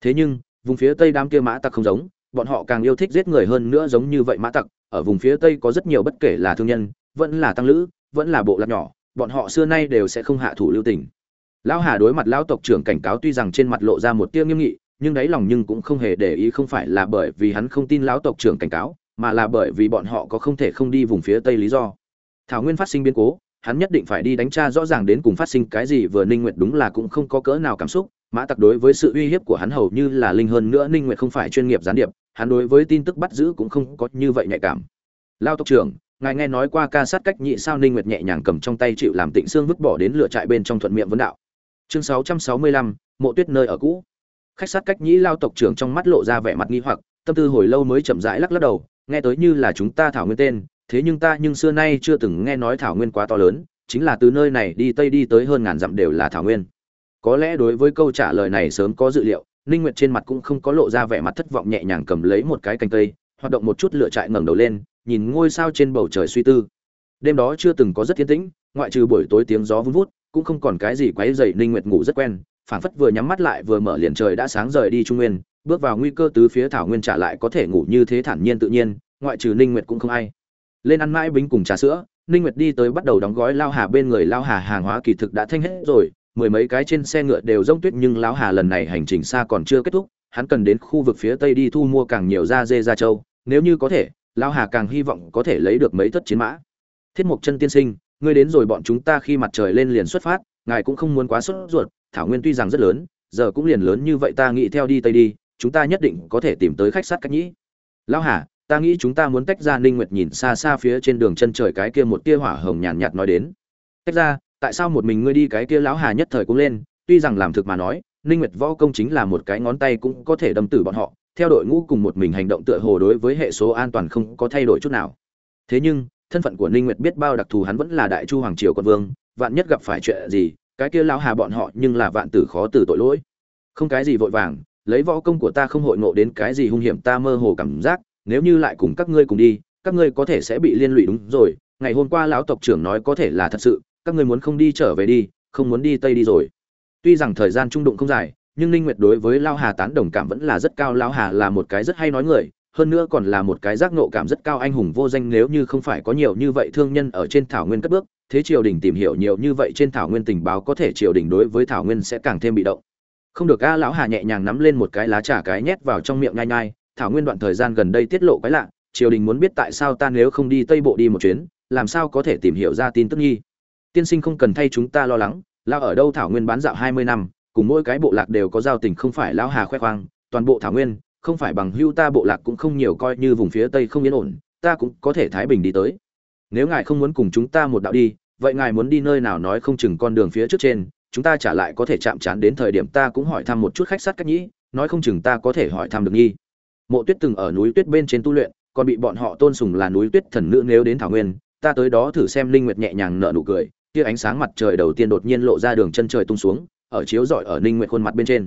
Thế nhưng vùng phía tây đám kia mã tặc không giống, bọn họ càng yêu thích giết người hơn nữa giống như vậy mã tặc, ở vùng phía tây có rất nhiều bất kể là thương nhân, vẫn là tăng lữ, vẫn là bộ lạc nhỏ, bọn họ xưa nay đều sẽ không hạ thủ lưu tình. Lão hà đối mặt lão tộc trưởng cảnh cáo tuy rằng trên mặt lộ ra một tia nghiêm nghị, nhưng đáy lòng nhưng cũng không hề để ý không phải là bởi vì hắn không tin lão tộc trưởng cảnh cáo, mà là bởi vì bọn họ có không thể không đi vùng phía tây lý do. Thảo nguyên phát sinh biến cố, hắn nhất định phải đi đánh tra rõ ràng đến cùng phát sinh cái gì vừa ninh nguyệt đúng là cũng không có cỡ nào cảm xúc mã tặc đối với sự uy hiếp của hắn hầu như là linh hơn nữa ninh nguyệt không phải chuyên nghiệp gián điệp hắn đối với tin tức bắt giữ cũng không có như vậy nhạy cảm. Lao tộc trưởng ngài nghe nói qua ca sát cách nhị sao ninh nguyệt nhẹ nhàng cầm trong tay chịu làm tịnh xương vứt bỏ đến lửa trại bên trong thuận miệng vấn đạo. Chương 665, mộ tuyết nơi ở cũ. Khách sát cách nhĩ lao tộc trưởng trong mắt lộ ra vẻ mặt nghi hoặc tâm tư hồi lâu mới chậm rãi lắc lắc đầu nghe tới như là chúng ta thảo nguyên tên thế nhưng ta nhưng xưa nay chưa từng nghe nói thảo nguyên quá to lớn chính là từ nơi này đi tây đi tới hơn ngàn dặm đều là thảo nguyên có lẽ đối với câu trả lời này sớm có dự liệu, ninh nguyệt trên mặt cũng không có lộ ra vẻ mặt thất vọng nhẹ nhàng cầm lấy một cái cành cây, hoạt động một chút lửa trại ngẩng đầu lên, nhìn ngôi sao trên bầu trời suy tư. Đêm đó chưa từng có rất thiên tĩnh, ngoại trừ buổi tối tiếng gió vun vút, cũng không còn cái gì quấy dậy ninh nguyệt ngủ rất quen, phảng phất vừa nhắm mắt lại vừa mở liền trời đã sáng rời đi trung nguyên, bước vào nguy cơ tứ phía thảo nguyên trả lại có thể ngủ như thế thản nhiên tự nhiên, ngoại trừ ninh nguyệt cũng không ai. Lên ăn mãi bính cùng trà sữa, ninh nguyệt đi tới bắt đầu đóng gói lao hà bên người lao hà hàng hóa kỳ thực đã thanh hết rồi mười mấy cái trên xe ngựa đều rông tuyết nhưng lão hà lần này hành trình xa còn chưa kết thúc, hắn cần đến khu vực phía tây đi thu mua càng nhiều da dê da trâu, nếu như có thể, lão hà càng hy vọng có thể lấy được mấy thất chiến mã. Thiết mục chân tiên sinh, ngươi đến rồi bọn chúng ta khi mặt trời lên liền xuất phát, ngài cũng không muốn quá sốt ruột, thảo nguyên tuy rằng rất lớn, giờ cũng liền lớn như vậy ta nghĩ theo đi tây đi, chúng ta nhất định có thể tìm tới khách sát cách nhĩ. Lão hà, ta nghĩ chúng ta muốn tách ra ninh nguyệt nhìn xa xa phía trên đường chân trời cái kia một tia hỏa hồng nhàn nhạt nói đến. Tách ra tại sao một mình ngươi đi cái kia lão hà nhất thời cũng lên, tuy rằng làm thực mà nói, ninh nguyệt võ công chính là một cái ngón tay cũng có thể đâm tử bọn họ, theo đội ngũ cùng một mình hành động tựa hồ đối với hệ số an toàn không có thay đổi chút nào. Thế nhưng, thân phận của ninh nguyệt biết bao đặc thù hắn vẫn là đại chu hoàng triều quân vương, vạn nhất gặp phải chuyện gì, cái kia lão hà bọn họ nhưng là vạn tử khó tử tội lỗi. Không cái gì vội vàng, lấy võ công của ta không hội ngộ đến cái gì hung hiểm ta mơ hồ cảm giác, nếu như lại cùng các ngươi cùng đi, các ngươi có thể sẽ bị liên lụy đúng rồi, ngày hôm qua lão tộc trưởng nói có thể là thật sự các ngươi muốn không đi trở về đi, không muốn đi tây đi rồi. Tuy rằng thời gian trung đụng không dài, nhưng ninh nguyệt đối với lao hà tán đồng cảm vẫn là rất cao. Lao hà là một cái rất hay nói người, hơn nữa còn là một cái giác ngộ cảm rất cao. Anh hùng vô danh nếu như không phải có nhiều như vậy thương nhân ở trên thảo nguyên cất bước, thế triều đình tìm hiểu nhiều như vậy trên thảo nguyên tình báo có thể triều đình đối với thảo nguyên sẽ càng thêm bị động. Không được a, lão hà nhẹ nhàng nắm lên một cái lá trà cái nhét vào trong miệng nhai nhai. Thảo nguyên đoạn thời gian gần đây tiết lộ cái lạ, triều đình muốn biết tại sao ta nếu không đi tây bộ đi một chuyến, làm sao có thể tìm hiểu ra tin tức nhi tiên sinh không cần thay chúng ta lo lắng lao ở đâu thảo nguyên bán dạo hai mươi năm, cùng mỗi cái bộ lạc đều có giao tình không phải lão hà khoe khoang, toàn bộ thảo nguyên, không phải bằng hưu ta bộ lạc cũng không nhiều coi như vùng phía tây không yên ổn, ta cũng có thể thái bình đi tới. Nếu ngài không muốn cùng chúng ta một đạo đi, vậy ngài muốn đi nơi nào nói không chừng con đường phía trước trên, chúng ta trả lại có thể chạm trán đến thời điểm ta cũng hỏi thăm một chút khách sát cách nhĩ, nói không chừng ta có thể hỏi thăm được nghi. Mộ tuyết từng ở núi tuyết bên trên tu luyện, còn bị bọn họ tôn sùng là núi tuyết thần nữ nếu đến thảo nguyên, ta tới đó thử xem linh nguyệt nhẹ nhàng nở nụ cười kia ánh sáng mặt trời đầu tiên đột nhiên lộ ra đường chân trời tung xuống, ở chiếu rọi ở ninh nguyệt khuôn mặt bên trên.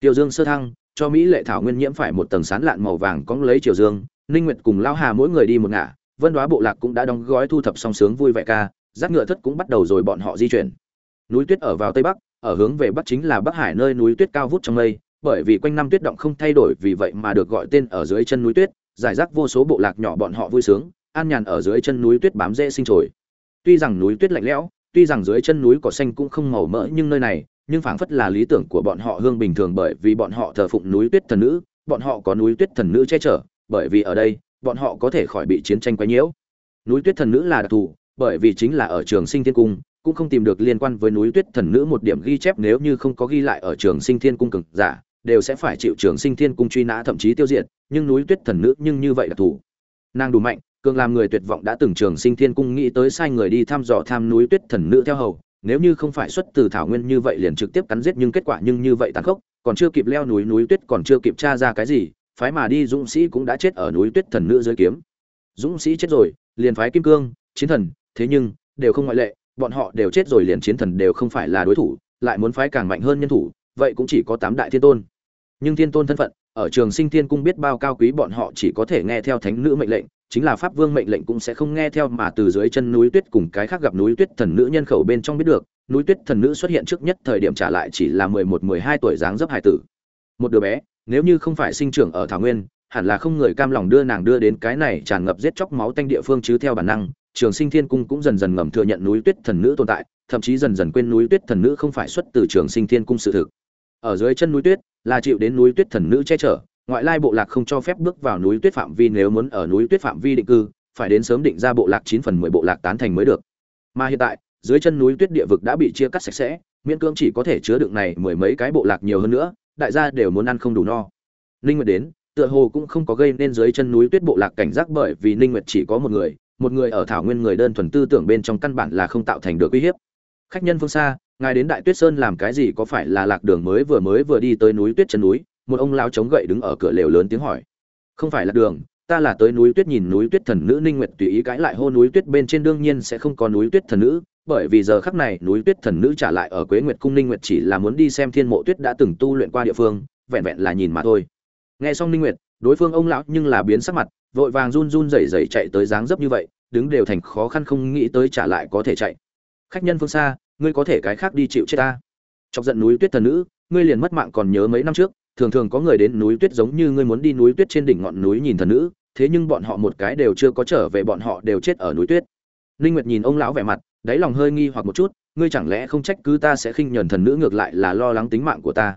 Tiêu dương sơ thăng, cho mỹ lệ thảo nguyên nhiễm phải một tầng sán lạn màu vàng cóng lấy chiều dương, ninh nguyệt cùng lao hà mỗi người đi một ngả, vân đóa bộ lạc cũng đã đóng gói thu thập xong sướng vui vẻ ca giác ngựa thất cũng bắt đầu rồi bọn họ di chuyển. Núi tuyết ở vào tây bắc, ở hướng về bắc chính là bắc hải nơi núi tuyết cao vút trong mây, bởi vì quanh năm tuyết động không thay đổi, vì vậy mà được gọi tên ở dưới chân núi tuyết, giải rác vô số bộ lạc nhỏ bọn họ vui sướng, an nhàn ở dưới chân núi tuyết bám rễ sinh trồi. Tuy rằng núi tuyết lạnh lẽo tuy rằng dưới chân núi cỏ xanh cũng không màu mỡ nhưng nơi này, nhưng phảng phất là lý tưởng của bọn họ hương bình thường bởi vì bọn họ thờ phụng núi tuyết thần nữ, bọn họ có núi tuyết thần nữ che chở, bởi vì ở đây, bọn họ có thể khỏi bị chiến tranh quấy nhiễu. Núi tuyết thần nữ là đặc thù, bởi vì chính là ở trường sinh thiên cung, cũng không tìm được liên quan với núi tuyết thần nữ một điểm ghi chép nếu như không có ghi lại ở trường sinh thiên cung cực giả, đều sẽ phải chịu trường sinh thiên cung truy nã thậm chí tiêu diệt, nhưng núi tuyết thần nữ nhưng như vậy đặc thù. Nàng đủ mạnh cường làm người tuyệt vọng đã từng trường sinh thiên cung nghĩ tới sai người đi thăm dò tham núi tuyết thần nữ theo hầu, nếu như không phải xuất từ thảo nguyên như vậy liền trực tiếp cắn giết nhưng kết quả nhưng như vậy tàn khốc, còn chưa kịp leo núi núi tuyết còn chưa kịp tra ra cái gì, phái mà đi dũng sĩ cũng đã chết ở núi tuyết thần nữ dưới kiếm. Dũng sĩ chết rồi, liền phái kim cương, chiến thần, thế nhưng, đều không ngoại lệ, bọn họ đều chết rồi liền chiến thần đều không phải là đối thủ, lại muốn phái càng mạnh hơn nhân thủ, vậy cũng chỉ có tám đại thiên tôn. Nhưng thiên tôn thân phận, ở trường sinh thiên cung biết bao cao quý bọn họ chỉ có thể nghe theo thánh nữ mệnh lệnh chính là pháp vương mệnh lệnh cũng sẽ không nghe theo mà từ dưới chân núi tuyết cùng cái khác gặp núi tuyết thần nữ nhân khẩu bên trong biết được. Núi tuyết thần nữ xuất hiện trước nhất thời điểm trả lại chỉ là mười một, mười hai tuổi dáng dấp hải tử. Một đứa bé, nếu như không phải sinh trưởng ở thảo nguyên, hẳn là không người cam lòng đưa nàng đưa đến cái này tràn ngập giết chóc máu tanh địa phương chứ theo bản năng. Trường sinh thiên cung cũng dần dần ngầm thừa nhận núi tuyết thần nữ tồn tại, thậm chí dần dần quên núi tuyết thần nữ không phải xuất từ trường sinh thiên cung sự thực. Ở dưới chân núi tuyết là chịu đến núi tuyết thần nữ che chở ngoại lai bộ lạc không cho phép bước vào núi tuyết phạm vi nếu muốn ở núi tuyết phạm vi định cư, phải đến sớm định ra bộ lạc chín phần mười bộ lạc tán thành mới được. Mà hiện tại, dưới chân núi tuyết địa vực đã bị chia cắt sạch sẽ, miễn cưỡng chỉ có thể chứa đựng này mười mấy cái bộ lạc nhiều hơn nữa, đại gia đều muốn ăn không đủ no. Ninh nguyệt đến, tựa hồ cũng không có gây nên dưới chân núi tuyết bộ lạc cảnh giác bởi vì ninh nguyệt chỉ có một người một người ở thảo nguyên người đơn thuần tư tưởng bên trong căn bản là không tạo thành được uy hiếp. Khách nhân phương xa, ngài đến đại tuyết sơn làm cái gì có phải là lạc đường mới vừa mới vừa đi tới núi tuyết chân núi một ông lão chống gậy đứng ở cửa lều lớn tiếng hỏi. Không phải là đường, ta là tới núi tuyết nhìn núi tuyết thần nữ ninh nguyệt tùy ý cãi lại hô núi tuyết bên trên đương nhiên sẽ không có núi tuyết thần nữ, bởi vì giờ khắc này núi tuyết thần nữ trả lại ở quế nguyệt cung ninh nguyệt chỉ là muốn đi xem thiên mộ tuyết đã từng tu luyện qua địa phương, vẹn vẹn là nhìn mà thôi. Nghe xong ninh nguyệt, đối phương ông lão nhưng là biến sắc mặt, vội vàng run run rẩy rẩy chạy tới dáng dấp như vậy, đứng đều thành khó khăn không nghĩ tới trả lại có thể chạy. Khách nhân phương xa, ngươi có thể cái khác đi chịu chết ta. Chọc giận núi tuyết thần nữ, ngươi liền mất mạng còn nhớ mấy năm trước thường thường có người đến núi tuyết giống như ngươi muốn đi núi tuyết trên đỉnh ngọn núi nhìn thần nữ, thế nhưng bọn họ một cái đều chưa có trở về, bọn họ đều chết ở núi tuyết. Ninh nguyệt nhìn ông lão vẻ mặt, đáy lòng hơi nghi hoặc một chút, ngươi chẳng lẽ không trách cứ ta sẽ khinh nhẫn thần nữ ngược lại là lo lắng tính mạng của ta?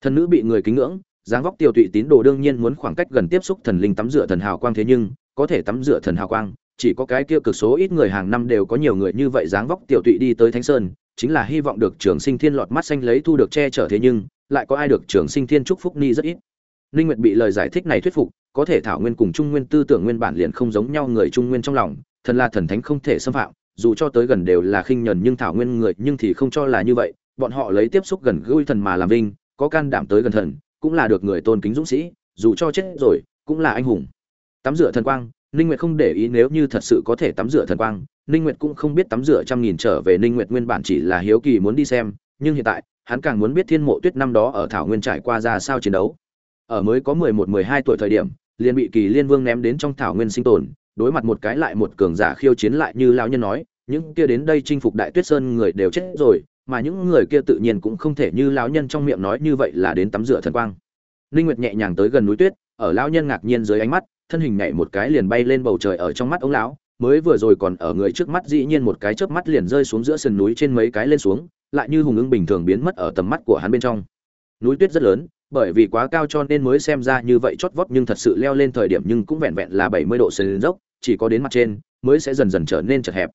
Thần nữ bị người kính ngưỡng, dáng vóc tiêu tụy tín đồ đương nhiên muốn khoảng cách gần tiếp xúc thần linh tắm rửa thần hào quang thế nhưng, có thể tắm rửa thần hào quang, chỉ có cái kia cực số ít người hàng năm đều có nhiều người như vậy dáng vóc tiểu tụy đi tới thánh sơn, chính là hy vọng được trường sinh thiên lọt mắt xanh lấy thu được che chở thế nhưng lại có ai được trường sinh thiên chúc phúc ni rất ít. Ninh nguyệt bị lời giải thích này thuyết phục, có thể thảo nguyên cùng trung nguyên tư tưởng nguyên bản liền không giống nhau người trung nguyên trong lòng, thần là thần thánh không thể xâm phạm, dù cho tới gần đều là khinh nhẫn nhưng thảo nguyên người nhưng thì không cho là như vậy, bọn họ lấy tiếp xúc gần gũi thần mà làm vinh, có can đảm tới gần thần, cũng là được người tôn kính dũng sĩ, dù cho chết rồi, cũng là anh hùng. Tắm rửa thần quang, ninh nguyệt không để ý nếu như thật sự có thể tắm rửa thần quang, ninh nguyệt cũng không biết tắm rửa trăm nghìn trở về ninh nguyệt nguyên bản chỉ là hiếu kỳ muốn đi xem, nhưng hiện tại hắn càng muốn biết thiên mộ tuyết năm đó ở thảo nguyên trải qua ra sao chiến đấu. Ở mới có 11-12 tuổi thời điểm, liền bị kỳ liên vương ném đến trong thảo nguyên sinh tồn, đối mặt một cái lại một cường giả khiêu chiến lại như lão nhân nói, những kia đến đây chinh phục đại tuyết sơn người đều chết rồi, mà những người kia tự nhiên cũng không thể như lão nhân trong miệng nói như vậy là đến tắm rửa thần quang. Linh nguyệt nhẹ nhàng tới gần núi tuyết, ở lão nhân ngạc nhiên dưới ánh mắt, thân hình nhảy một cái liền bay lên bầu trời ở trong mắt ông lão, mới vừa rồi còn ở người trước mắt dĩ nhiên một cái chớp mắt liền rơi xuống giữa sườn núi trên mấy cái lên xuống lại như hùng ưng bình thường biến mất ở tầm mắt của hắn bên trong. Núi tuyết rất lớn, bởi vì quá cao cho nên mới xem ra như vậy chót vót nhưng thật sự leo lên thời điểm nhưng cũng vẹn vẹn là 70 độ sườn dốc chỉ có đến mặt trên, mới sẽ dần dần trở nên chật hẹp.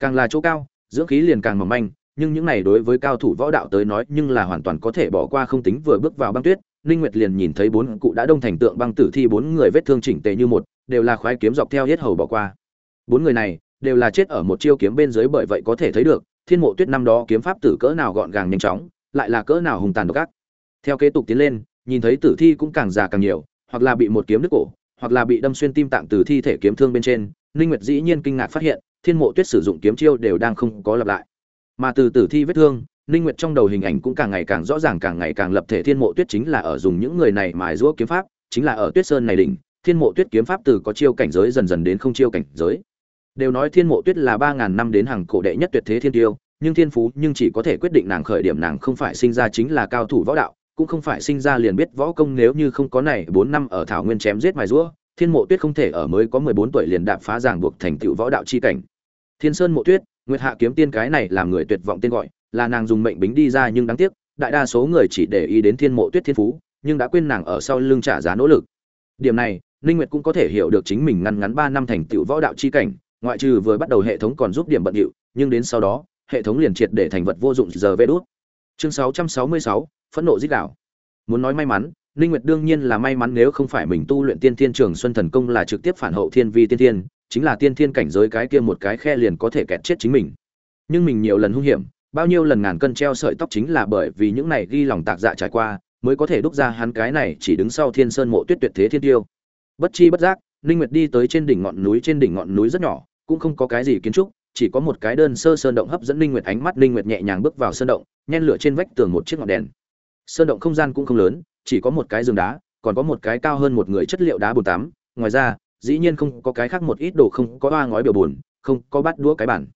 Càng là chỗ cao, dưỡng khí liền càng mỏng manh, nhưng những này đối với cao thủ võ đạo tới nói nhưng là hoàn toàn có thể bỏ qua không tính vừa bước vào băng tuyết. Ninh nguyệt liền nhìn thấy bốn cụ đã đông thành tượng băng tử thi, bốn người vết thương chỉnh tề như một, đều là khoái kiếm dọc theo hết hầu bỏ qua. Bốn người này đều là chết ở một chiêu kiếm bên dưới bởi vậy có thể thấy được thiên mộ tuyết năm đó kiếm pháp tử cỡ nào gọn gàng nhanh chóng, lại là cỡ nào hùng tàn độc ác. Theo kế tục tiến lên, nhìn thấy tử thi cũng càng già càng nhiều, hoặc là bị một kiếm đứt cổ, hoặc là bị đâm xuyên tim tạng từ thi thể kiếm thương bên trên, ninh nguyệt dĩ nhiên kinh ngạc phát hiện, thiên mộ tuyết sử dụng kiếm chiêu đều đang không có lặp lại. Mà từ tử thi vết thương, ninh nguyệt trong đầu hình ảnh cũng càng ngày càng rõ ràng, càng ngày càng lập thể thiên mộ tuyết chính là ở dùng những người này mài giũa kiếm pháp, chính là ở tuyết sơn này đỉnh, thiên mộ tuyết kiếm pháp từ có chiêu cảnh giới dần dần đến không chiêu cảnh giới đều nói thiên mộ tuyết là ba ngàn năm đến hàng cổ đệ nhất tuyệt thế thiên tiêu, nhưng thiên phú nhưng chỉ có thể quyết định nàng khởi điểm nàng không phải sinh ra chính là cao thủ võ đạo, cũng không phải sinh ra liền biết võ công nếu như không có này bốn năm ở thảo nguyên chém giết mài giũa, thiên mộ tuyết không thể ở mới có mười bốn tuổi liền đạp phá giảng buộc thành tựu võ đạo chi cảnh. Thiên sơn mộ tuyết, nguyệt hạ kiếm tiên cái này làm người tuyệt vọng tên gọi, là nàng dùng mệnh bính đi ra nhưng đáng tiếc, đại đa số người chỉ để ý đến thiên mộ tuyết thiên phú, nhưng đã quên nàng ở sau lưng trả giá nỗ lực. Điểm này, ninh nguyệt cũng có thể hiểu được chính mình ngăn ngắn ba năm thành tựu võ đạo chi cảnh ngoại trừ vừa bắt đầu hệ thống còn giúp điểm bận điệu nhưng đến sau đó hệ thống liền triệt để thành vật vô dụng giờ vê đốt chương 666, phẫn nộ giết đảo muốn nói may mắn ninh nguyệt đương nhiên là may mắn nếu không phải mình tu luyện tiên thiên trường xuân thần công là trực tiếp phản hậu thiên vi tiên thiên chính là tiên thiên cảnh giới cái kia một cái khe liền có thể kẹt chết chính mình. Nhưng mình nhiều lần hung hiểm bao nhiêu lần ngàn cân treo sợi tóc chính là bởi vì những này ghi lòng tạc dạ trải qua mới có thể đúc ra hắn cái này chỉ đứng sau thiên sơn mộ tuyết tuyệt thế thiên tiêu. Bất chi bất giác ninh nguyệt đi tới trên đỉnh ngọn núi trên đỉnh ngọn núi rất nhỏ cũng không có cái gì kiến trúc, chỉ có một cái đơn sơ sơn động hấp dẫn ninh nguyệt ánh mắt, ninh nguyệt nhẹ nhàng bước vào sơn động, nhen lửa trên vách tường một chiếc ngọn đèn. Sơn động không gian cũng không lớn, chỉ có một cái giường đá, còn có một cái cao hơn một người chất liệu đá bùn tắm. Ngoài ra, dĩ nhiên không có cái khác một ít đồ, không có hoa ngói biểu buồn không có bát đũa cái bản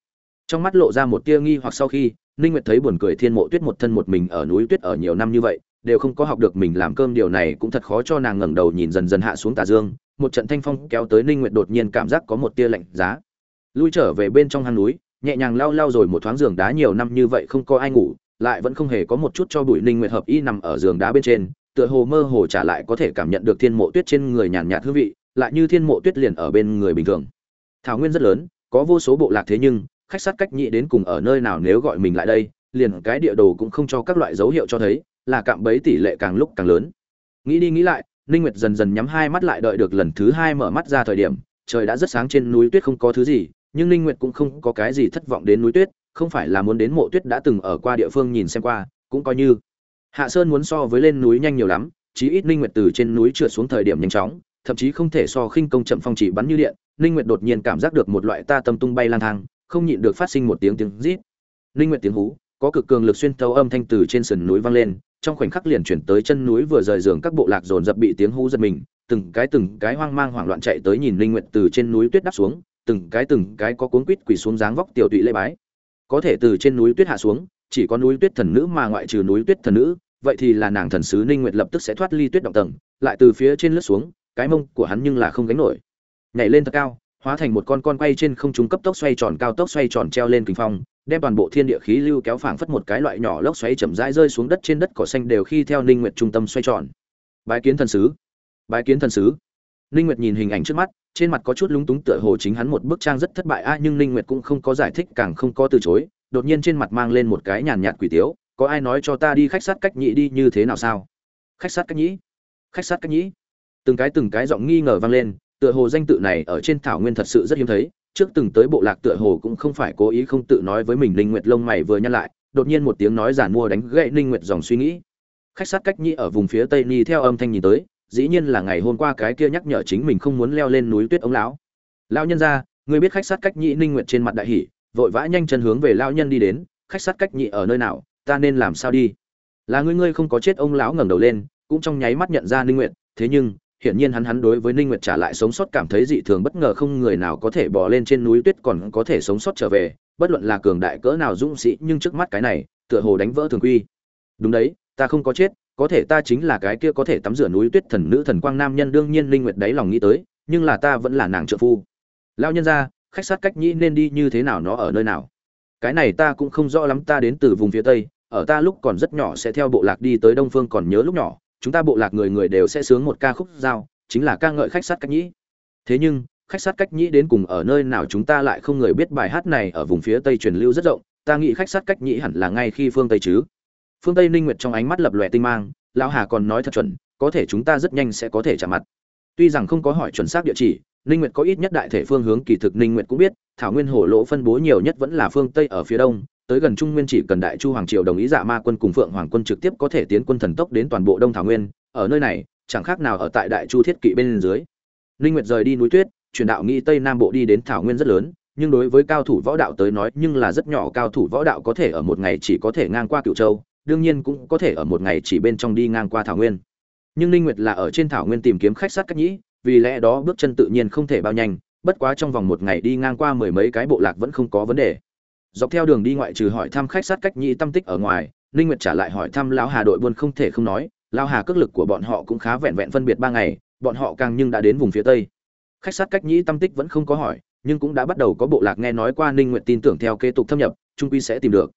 trong mắt lộ ra một tia nghi hoặc sau khi, ninh nguyệt thấy buồn cười thiên mộ tuyết một thân một mình ở núi tuyết ở nhiều năm như vậy, đều không có học được mình làm cơm, điều này cũng thật khó cho nàng ngẩng đầu nhìn dần dần hạ xuống tà dương. Một trận thanh phong kéo tới ninh nguyệt đột nhiên cảm giác có một tia lạnh giá lui trở về bên trong hang núi, nhẹ nhàng lau lau rồi một thoáng giường đá nhiều năm như vậy không có ai ngủ, lại vẫn không hề có một chút cho bụi ninh nguyệt hợp y nằm ở giường đá bên trên, tựa hồ mơ hồ trả lại có thể cảm nhận được thiên mộ tuyết trên người nhàn nhạt hương vị, lại như thiên mộ tuyết liền ở bên người bình thường. Thảo nguyên rất lớn, có vô số bộ lạc thế nhưng, khách sát cách nhị đến cùng ở nơi nào nếu gọi mình lại đây, liền cái địa đồ cũng không cho các loại dấu hiệu cho thấy, là cạm bấy tỷ lệ càng lúc càng lớn. Nghĩ đi nghĩ lại, ninh nguyệt dần dần nhắm hai mắt lại đợi được lần thứ hai mở mắt ra thời điểm, trời đã rất sáng trên núi tuyết không có thứ gì nhưng ninh nguyệt cũng không có cái gì thất vọng đến núi tuyết, không phải là muốn đến mộ tuyết đã từng ở qua địa phương nhìn xem qua, cũng coi như. Hạ sơn muốn so với lên núi nhanh nhiều lắm, chí ít ninh nguyệt từ trên núi trượt xuống thời điểm nhanh chóng, thậm chí không thể so khinh công chậm phong chỉ bắn như điện, ninh nguyệt đột nhiên cảm giác được một loại ta tâm tung bay lang thang, không nhịn được phát sinh một tiếng tiếng rít. Ninh nguyệt tiếng hú, có cực cường lực xuyên thấu âm thanh từ trên sườn núi vang lên, trong khoảnh khắc liền chuyển tới chân núi vừa rời giường các bộ lạc dồn dập bị tiếng hú giật mình, từng cái từng cái hoang mang hoảng loạn chạy tới nhìn linh nguyệt từ trên núi tuyết đáp xuống từng cái từng cái có cuốn quýt quỳ xuống dáng vóc tiểu tụy lễ bái có thể từ trên núi tuyết hạ xuống chỉ có núi tuyết thần nữ mà ngoại trừ núi tuyết thần nữ vậy thì là nàng thần sứ ninh nguyệt lập tức sẽ thoát ly tuyết động tầng lại từ phía trên lướt xuống cái mông của hắn nhưng là không gánh nổi nhảy lên thật cao hóa thành một con con quay trên không trung cấp tốc xoay tròn cao tốc xoay tròn treo lên kinh phong đem toàn bộ thiên địa khí lưu kéo phảng phất một cái loại nhỏ lốc xoáy chậm rãi rơi xuống đất trên đất cỏ xanh đều khi theo Ninh Nguyệt trung tâm xoay tròn. Bái kiến thần sứ. Bái kiến thần sứ. Ninh Nguyệt nhìn hình ảnh trước mắt, trên mặt có chút lúng túng tựa hồ chính hắn một bức trang rất thất bại a nhưng Ninh Nguyệt cũng không có giải thích càng không có từ chối, đột nhiên trên mặt mang lên một cái nhàn nhạt quỷ tiếu, có ai nói cho ta đi khách sát cách nhị đi như thế nào sao? Khách sát cách nhị? Khách sát cách nhị? Từng cái từng cái giọng nghi ngờ vang lên, tựa hồ danh tự này ở trên thảo nguyên thật sự rất hiếm thấy, trước từng tới bộ lạc tựa hồ cũng không phải cố ý không tự nói với mình linh nguyệt lông mày vừa nhăn lại đột nhiên một tiếng nói giản mua đánh gậy linh nguyệt dòng suy nghĩ khách sát cách nhị ở vùng phía tây ni theo âm thanh nhìn tới dĩ nhiên là ngày hôm qua cái kia nhắc nhở chính mình không muốn leo lên núi tuyết ống lão lão nhân gia ngươi biết khách sát cách nhị Ninh nguyệt trên mặt đại hỉ vội vã nhanh chân hướng về lão nhân đi đến khách sát cách nhị ở nơi nào ta nên làm sao đi là ngươi ngươi không có chết ông lão ngẩng đầu lên cũng trong nháy mắt nhận ra Ninh nguyệt thế nhưng hiển nhiên hắn hắn đối với Ninh Nguyệt trả lại sống sót cảm thấy dị thường bất ngờ không người nào có thể bò lên trên núi tuyết còn có thể sống sót trở về, bất luận là cường đại cỡ nào dũng sĩ, nhưng trước mắt cái này, tựa hồ đánh vỡ thường quy. Đúng đấy, ta không có chết, có thể ta chính là cái kia có thể tắm rửa núi tuyết thần nữ thần quang nam nhân đương nhiên linh Nguyệt đấy lòng nghĩ tới, nhưng là ta vẫn là nàng trợ phu. Lão nhân gia, khách sát cách nhĩ nên đi như thế nào nó ở nơi nào? Cái này ta cũng không rõ lắm, ta đến từ vùng phía tây, ở ta lúc còn rất nhỏ sẽ theo bộ lạc đi tới đông phương còn nhớ lúc nhỏ, chúng ta bộ lạc người người đều sẽ sướng một ca khúc giao chính là ca ngợi khách sát cách nhĩ thế nhưng khách sát cách nhĩ đến cùng ở nơi nào chúng ta lại không người biết bài hát này ở vùng phía tây truyền lưu rất rộng ta nghĩ khách sát cách nhĩ hẳn là ngay khi phương tây chứ phương tây ninh nguyệt trong ánh mắt lập lòe tinh mang, lão hà còn nói thật chuẩn, có thể chúng ta rất nhanh sẽ có thể trả mặt. Tuy rằng không có hỏi chuẩn xác địa chỉ, ninh nguyệt có ít nhất đại thể phương hướng kỳ thực ninh nguyệt cũng biết, thảo nguyên hổ lỗ phân bố nhiều nhất vẫn là phương tây ở phía đông, tới gần trung nguyên chỉ cần đại chu hoàng triều đồng ý dạ ma quân cùng phượng hoàng quân trực tiếp có thể tiến quân thần tốc đến toàn bộ đông thảo nguyên, ở nơi này, chẳng khác nào ở tại đại chu thiết kỵ bên dưới. Linh nguyệt rời đi núi tuyết truyền đạo nghĩ tây nam bộ đi đến thảo nguyên rất lớn, nhưng đối với cao thủ võ đạo tới nói nhưng là rất nhỏ, cao thủ võ đạo có thể ở một ngày chỉ có thể ngang qua cựu châu đương nhiên cũng có thể ở một ngày chỉ bên trong đi ngang qua thảo nguyên. Nhưng ninh nguyệt là ở trên thảo nguyên tìm kiếm khách sát cách nhĩ, vì lẽ đó bước chân tự nhiên không thể bao nhanh, bất quá trong vòng một ngày đi ngang qua mười mấy cái bộ lạc vẫn không có vấn đề. Dọc theo đường đi ngoại trừ hỏi thăm khách sát cách nhĩ tâm tích ở ngoài, ninh nguyệt trả lại hỏi thăm lão hà đội buôn không thể không nói, lão hà cước lực của bọn họ cũng khá vẹn vẹn phân biệt ba ngày, bọn họ càng nhưng đã đến vùng phía tây. Khách sát cách nhĩ tâm tích vẫn không có hỏi, nhưng cũng đã bắt đầu có bộ lạc nghe nói qua ninh nguyệt tin tưởng theo kế tục thâm nhập, trung quy sẽ tìm được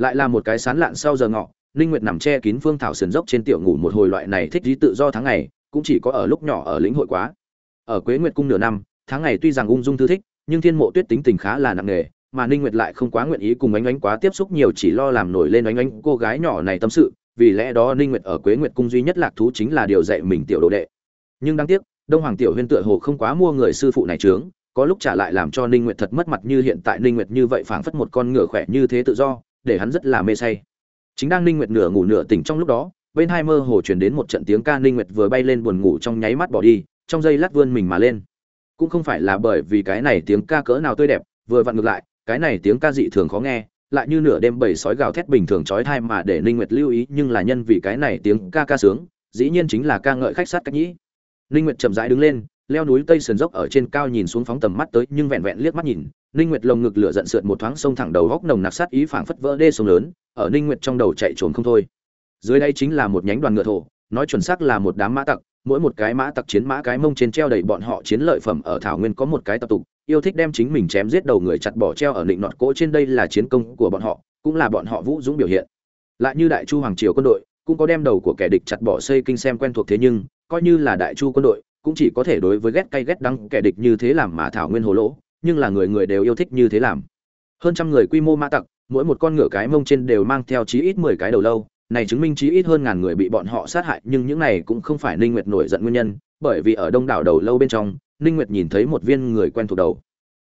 lại là một cái sán lạn sau giờ ngọ, ninh nguyệt nằm che kín phương thảo sườn dốc trên tiểu ngủ một hồi loại này thích trí tự do tháng ngày, cũng chỉ có ở lúc nhỏ ở lĩnh hội quá. Ở quế nguyệt cung nửa năm, tháng ngày tuy rằng ung dung thư thích, nhưng thiên mộ tuyết tính tình khá là nặng nề, mà ninh nguyệt lại không quá nguyện ý cùng ánh ánh quá tiếp xúc nhiều chỉ lo làm nổi lên ánh ánh cô gái nhỏ này tâm sự, vì lẽ đó ninh nguyệt ở quế nguyệt cung duy nhất lạc thú chính là điều dạy mình tiểu đồ đệ. Nhưng đáng tiếc, đông hoàng tiểu huyên tựa hồ không quá mua người sư phụ này trướng có lúc trả lại làm cho ninh nguyệt thật mất mặt như hiện tại ninh nguyệt như vậy phảng phất một con ngựa khỏe như thế tự do để hắn rất là mê say. Chính đang ninh nguyệt nửa ngủ nửa tỉnh trong lúc đó, bên hai mơ hồ truyền đến một trận tiếng ca ninh nguyệt vừa bay lên buồn ngủ trong nháy mắt bỏ đi, trong giây lát vươn mình mà lên. Cũng không phải là bởi vì cái này tiếng ca cỡ nào tươi đẹp, vừa vặn ngược lại, cái này tiếng ca dị thường khó nghe, lại như nửa đêm bầy sói gào thét bình thường chói tai mà để ninh nguyệt lưu ý, nhưng là nhân vì cái này tiếng ca ca sướng, dĩ nhiên chính là ca ngợi khách sát cách nhĩ. Ninh nguyệt chậm rãi đứng lên leo núi tây sườn dốc ở trên cao nhìn xuống phóng tầm mắt tới, nhưng vẹn vẹn liếc mắt nhìn, ninh nguyệt lồng ngực lửa giận sượt một thoáng sông thẳng đầu góc nồng nặc sát ý phảng phất vỡ đê sông lớn, ở ninh nguyệt trong đầu chạy trốn không thôi. Dưới đây chính là một nhánh đoàn ngựa thổ, nói chuẩn xác là một đám mã tặc, mỗi một cái mã tặc chiến mã cái mông trên treo đầy bọn họ chiến lợi phẩm ở thảo nguyên có một cái tập tục, yêu thích đem chính mình chém giết đầu người chặt bỏ treo ở định nọt cỗ trên đây là chiến công của bọn họ, cũng là bọn họ vũ dũng biểu hiện. Lại như đại chu hoàng triều quân đội, cũng có đem đầu của kẻ địch chặt bỏ xây kinh xem quen thuộc thế nhưng, coi như là đại chu quân đội cũng chỉ có thể đối với ghét cay ghét đắng kẻ địch như thế làm mà thảo nguyên hồ lỗ, nhưng là người người đều yêu thích như thế làm. Hơn trăm người quy mô mã tặc, mỗi một con ngựa cái mông trên đều mang theo chí ít mười cái đầu lâu, này chứng minh chí ít hơn ngàn người bị bọn họ sát hại, nhưng những này cũng không phải ninh nguyệt nổi giận nguyên nhân, bởi vì ở đông đảo đầu lâu bên trong, ninh nguyệt nhìn thấy một viên người quen thuộc đầu.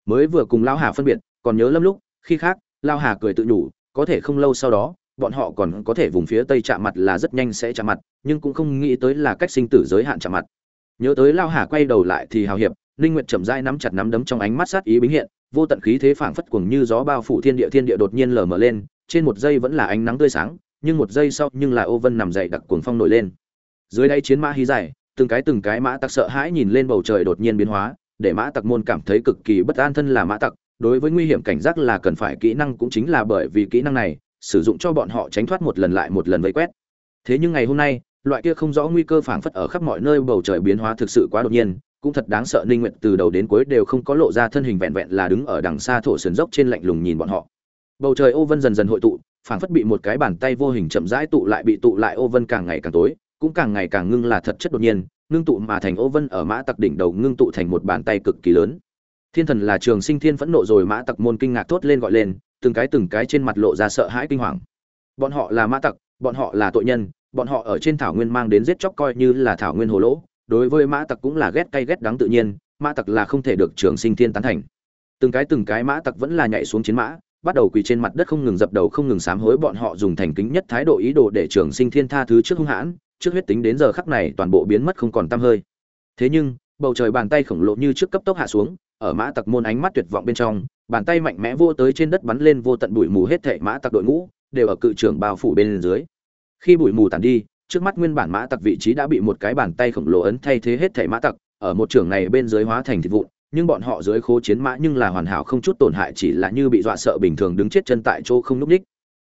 Mới vừa cùng lao hà phân biệt, còn nhớ lâm lúc, khi khác lao hà cười tự nhủ, có thể không lâu sau đó, bọn họ còn có thể vùng phía tây chạm mặt là rất nhanh sẽ chạm mặt, nhưng cũng không nghĩ tới là cách sinh tử giới hạn chạm mặt nhớ tới lao hà quay đầu lại thì hào hiệp, ninh nguyệt chậm rãi nắm chặt nắm đấm trong ánh mắt sát ý bính hiện, vô tận khí thế phảng phất cuồng như gió bao phủ thiên địa thiên địa đột nhiên lờ mờ lên, trên một giây vẫn là ánh nắng tươi sáng, nhưng một giây sau nhưng là ô vân nằm dậy đặc cuồng phong nổi lên. Dưới đây chiến mã hí dài, từng cái từng cái mã tặc sợ hãi nhìn lên bầu trời đột nhiên biến hóa, để mã tặc môn cảm thấy cực kỳ bất an thân là mã tặc, đối với nguy hiểm cảnh giác là cần phải kỹ năng cũng chính là bởi vì kỹ năng này, sử dụng cho bọn họ tránh thoát một lần lại một lần vây quét. Thế nhưng ngày hôm nay loại kia không rõ nguy cơ phảng phất ở khắp mọi nơi bầu trời biến hóa thực sự quá đột nhiên, cũng thật đáng sợ, ninh nguyện từ đầu đến cuối đều không có lộ ra thân hình vẹn vẹn là đứng ở đằng xa thổ sườn dốc trên lạnh lùng nhìn bọn họ. Bầu trời ô vân dần dần hội tụ, phảng phất bị một cái bàn tay vô hình chậm rãi tụ lại, bị tụ lại ô vân càng ngày càng tối, cũng càng ngày càng ngưng là thật chất đột nhiên, ngưng tụ mà thành ô vân ở mã tặc đỉnh đầu ngưng tụ thành một bàn tay cực kỳ lớn. Thiên thần là trường sinh thiên phẫn nộ rồi mã tặc môn kinh ngạc thốt lên gọi lên, từng cái từng cái trên mặt lộ ra sợ hãi kinh hoàng. Bọn họ là mã tặc, bọn họ là tội nhân bọn họ ở trên thảo nguyên mang đến giết chóc coi như là thảo nguyên hồ lỗ, đối với mã tặc cũng là ghét cay ghét đắng tự nhiên, mã tặc là không thể được trường sinh thiên tán thành. Từng cái từng cái mã tặc vẫn là nhảy xuống chiến mã, bắt đầu quỳ trên mặt đất không ngừng dập đầu không ngừng sám hối bọn họ dùng thành kính nhất thái độ ý đồ để trường sinh thiên tha thứ trước hung hãn, trước huyết tính đến giờ khắc này toàn bộ biến mất không còn tăm hơi. Thế nhưng, bầu trời bàn tay khổng lồ như trước cấp tốc hạ xuống, ở mã tặc môn ánh mắt tuyệt vọng bên trong, bàn tay mạnh mẽ vô tới trên đất bắn lên vô tận bụi mù hết thảy mã tặc đội ngũ, đều ở cự trường bao phủ bên dưới khi bụi mù tàn đi trước mắt nguyên bản mã tặc vị trí đã bị một cái bàn tay khổng lồ ấn thay thế hết thảy mã tặc ở một trường này bên dưới hóa thành thịt vụn nhưng bọn họ dưới khố chiến mã nhưng là hoàn hảo không chút tổn hại chỉ là như bị dọa sợ bình thường đứng chết chân tại chỗ không núp ních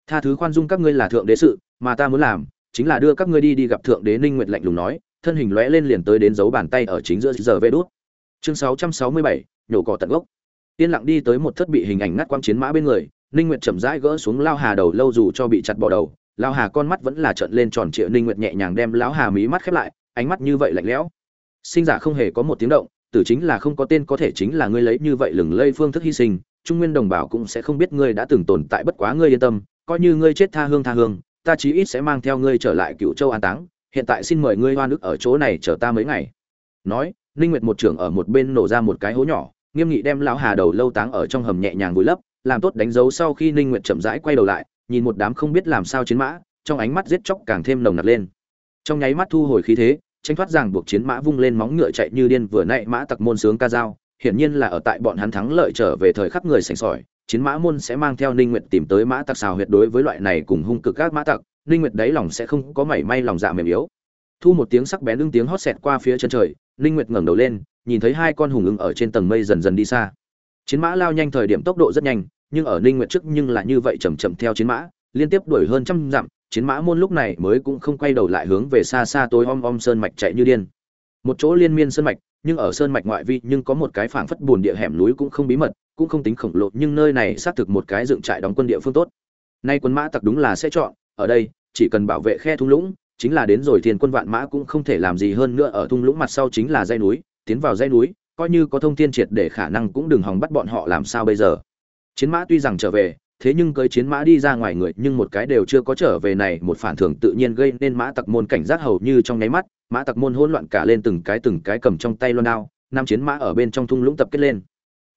tha thứ khoan dung các ngươi là thượng đế sự mà ta muốn làm chính là đưa các ngươi đi đi gặp thượng đế ninh nguyệt lạnh lùng nói thân hình lóe lên liền tới đến dấu bàn tay ở chính giữa giờ vê đốt chương 667, nhổ cỏ tận gốc. Yên lặng đi tới một thất bị hình ảnh ngắt quang chiến mã bên người ninh nguyệt chậm rãi gỡ xuống lao hà đầu lâu dù cho bị chặt bỏ đầu Lão hà con mắt vẫn là trợn lên tròn trịa, ninh nguyệt nhẹ nhàng đem lão hà mí mắt khép lại, ánh mắt như vậy lạnh lẽo. Sinh giả không hề có một tiếng động, tử chính là không có tên có thể chính là ngươi lấy như vậy lừng lây phương thức hy sinh, trung nguyên đồng bào cũng sẽ không biết ngươi đã từng tồn tại bất quá ngươi yên tâm, coi như ngươi chết tha hương tha hương, ta chí ít sẽ mang theo ngươi trở lại cựu châu an táng, hiện tại xin mời ngươi hoa nước ở chỗ này chờ ta mấy ngày. Nói, ninh nguyệt một trưởng ở một bên nổ ra một cái hố nhỏ, nghiêm nghị đem lão hà đầu lâu táng ở trong hầm nhẹ nhàng vùi lấp, làm tốt đánh dấu sau khi ninh nguyệt chậm rãi quay đầu lại nhìn một đám không biết làm sao chiến mã, trong ánh mắt giết chóc càng thêm nồng nặc lên. Trong nháy mắt thu hồi khí thế tranh thoát ràng buộc chiến mã vung lên móng ngựa chạy như điên vừa nãy mã tặc môn sướng ca dao, hiển nhiên là ở tại bọn hắn thắng lợi trở về thời khắc người sành sỏi, chiến mã môn sẽ mang theo ninh nguyệt tìm tới mã tặc xào huyệt đối với loại này cùng hung cực các mã tặc, ninh nguyệt đấy lòng sẽ không có mảy may lòng dạ mềm yếu. Thu một tiếng sắc bén ưng tiếng hót xẹt qua phía chân trời, ninh nguyệt ngẩng đầu lên, nhìn thấy hai con hùng ưng ở trên tầng mây dần dần đi xa. Chiến mã lao nhanh thời điểm tốc độ rất nhanh nhưng ở ninh nguyệt trước nhưng là như vậy chậm chậm theo chiến mã, liên tiếp đuổi hơn trăm dặm, chiến mã môn lúc này mới cũng không quay đầu lại hướng về xa xa tối om om sơn mạch chạy như điên. Một chỗ liên miên sơn mạch, nhưng ở sơn mạch ngoại vi nhưng có một cái phảng phất buồn địa hẻm núi cũng không bí mật, cũng không tính khổng lồ, nhưng nơi này xác thực một cái dựng trại đóng quân địa phương tốt. Nay quân mã tặc đúng là sẽ chọn, ở đây, chỉ cần bảo vệ khe thung lũng, chính là đến rồi thiên quân vạn mã cũng không thể làm gì hơn nữa ở thung lũng mặt sau chính là dãy núi, tiến vào dãy núi, coi như có thông thiên triệt để khả năng cũng đừng hòng bắt bọn họ làm sao bây giờ chiến mã tuy rằng trở về, thế nhưng cưới chiến mã đi ra ngoài người nhưng một cái đều chưa có trở về này, một phản thường tự nhiên gây nên mã tặc môn cảnh giác hầu như trong nháy mắt, mã tặc môn hỗn loạn cả lên từng cái từng cái cầm trong tay loan đao, năm chiến mã ở bên trong thung lũng tập kết lên.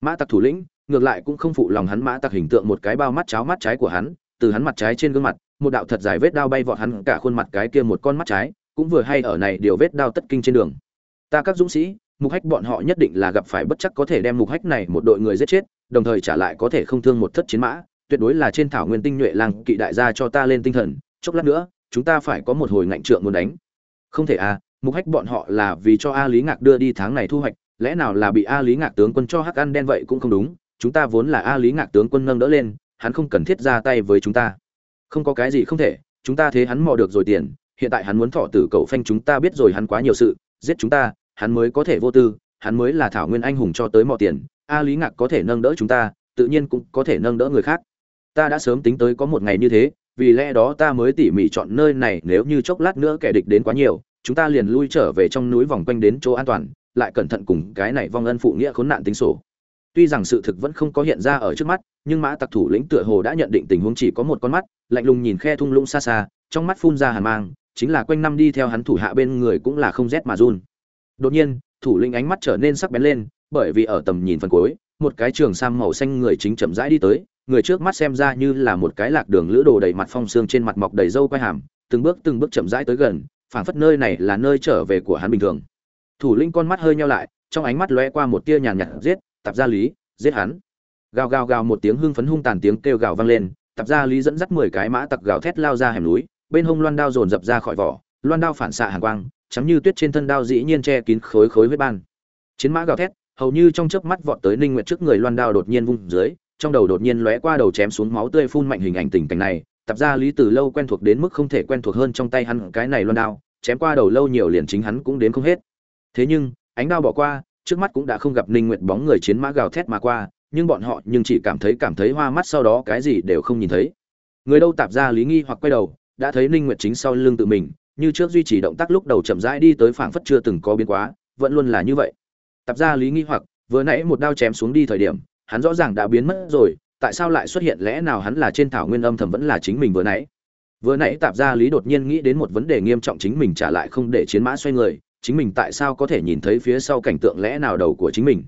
Mã tặc thủ lĩnh, ngược lại cũng không phụ lòng hắn mã tặc hình tượng một cái bao mắt cháo mắt trái của hắn, từ hắn mặt trái trên gương mặt, một đạo thật dài vết đao bay vọt hắn cả khuôn mặt cái kia một con mắt trái, cũng vừa hay ở này điều vết đao tất kinh trên đường. Ta các dũng sĩ, mục hách bọn họ nhất định là gặp phải bất chắc có thể đem mục hách này một đội người giết chết đồng thời trả lại có thể không thương một thất chiến mã, tuyệt đối là trên thảo nguyên tinh nhuệ lang kỵ đại gia cho ta lên tinh thần, chốc lát nữa, chúng ta phải có một hồi ngạnh trượng muốn đánh. Không thể à mục hách bọn họ là vì cho a lý ngạc đưa đi tháng này thu hoạch, lẽ nào là bị a lý ngạc tướng quân cho hắc ăn đen vậy cũng không đúng, chúng ta vốn là a lý ngạc tướng quân nâng đỡ lên, hắn không cần thiết ra tay với chúng ta. Không có cái gì không thể, chúng ta thế hắn mò được rồi tiền, hiện tại hắn muốn thọ tử cậu phanh chúng ta biết rồi hắn quá nhiều sự, giết chúng ta, hắn mới có thể vô tư, hắn mới là thảo nguyên anh hùng cho tới mò tiền a lý ngạc có thể nâng đỡ chúng ta, tự nhiên cũng có thể nâng đỡ người khác. Ta đã sớm tính tới có một ngày như thế, vì lẽ đó ta mới tỉ mỉ chọn nơi này, nếu như chốc lát nữa kẻ địch đến quá nhiều, chúng ta liền lui trở về trong núi vòng quanh đến chỗ an toàn, lại cẩn thận cùng cái này vong ân phụ nghĩa khốn nạn tính sổ. Tuy rằng sự thực vẫn không có hiện ra ở trước mắt, nhưng mã tặc thủ lĩnh tựa hồ đã nhận định tình huống chỉ có một con mắt, lạnh lùng nhìn khe thung lũng xa xa, trong mắt phun ra hàn mang, chính là quanh năm đi theo hắn thủ hạ bên người cũng là không rét mà run. Đột nhiên, thủ lĩnh ánh mắt trở nên sắc bén lên bởi vì ở tầm nhìn phần cuối, một cái trường sam màu xanh người chính chậm rãi đi tới, người trước mắt xem ra như là một cái lạc đường lữ đồ đầy mặt phong xương trên mặt mọc đầy râu quai hàm, từng bước từng bước chậm rãi tới gần, phảng phất nơi này là nơi trở về của hắn bình thường. Thủ lĩnh con mắt hơi nheo lại, trong ánh mắt lóe qua một tia nhàn nhạt, giết tập gia lý, giết hắn. Gào gào gào một tiếng hưng phấn hung tàn tiếng kêu gào vang lên tập gia lý dẫn dắt mười cái mã tặc gào thét lao ra hẻm núi, bên hông loan đao dồn dập ra khỏi vỏ, loan đao phản xạ hàn quang chấm như tuyết trên thân đao dĩ nhiên che kín khối khối huyết ban. Chiến mã gào thét hầu như trong chớp mắt vọt tới ninh nguyệt trước người loan đao đột nhiên vung dưới, trong đầu đột nhiên lóe qua đầu chém xuống máu tươi phun mạnh hình ảnh tình cảnh này, tập gia lý từ lâu quen thuộc đến mức không thể quen thuộc hơn trong tay hắn cái này loan đao, chém qua đầu lâu nhiều liền chính hắn cũng đến không hết. Thế nhưng, ánh đao bỏ qua, trước mắt cũng đã không gặp ninh nguyệt bóng người chiến mã gào thét mà qua, nhưng bọn họ nhưng chỉ cảm thấy cảm thấy hoa mắt sau đó cái gì đều không nhìn thấy. Người đâu tạp ra lý nghi hoặc quay đầu, đã thấy ninh nguyệt chính sau lưng tự mình, như trước duy trì động tác lúc đầu chậm rãi đi tới phảng phất chưa từng có biến quá, vẫn luôn là như vậy tạp gia lý nghi hoặc, vừa nãy một đao chém xuống đi thời điểm, hắn rõ ràng đã biến mất rồi, tại sao lại xuất hiện lẽ nào hắn là trên thảo nguyên âm thầm vẫn là chính mình vừa nãy? Vừa nãy tạp gia lý đột nhiên nghĩ đến một vấn đề nghiêm trọng chính mình trả lại không để chiến mã xoay người, chính mình tại sao có thể nhìn thấy phía sau cảnh tượng lẽ nào đầu của chính mình?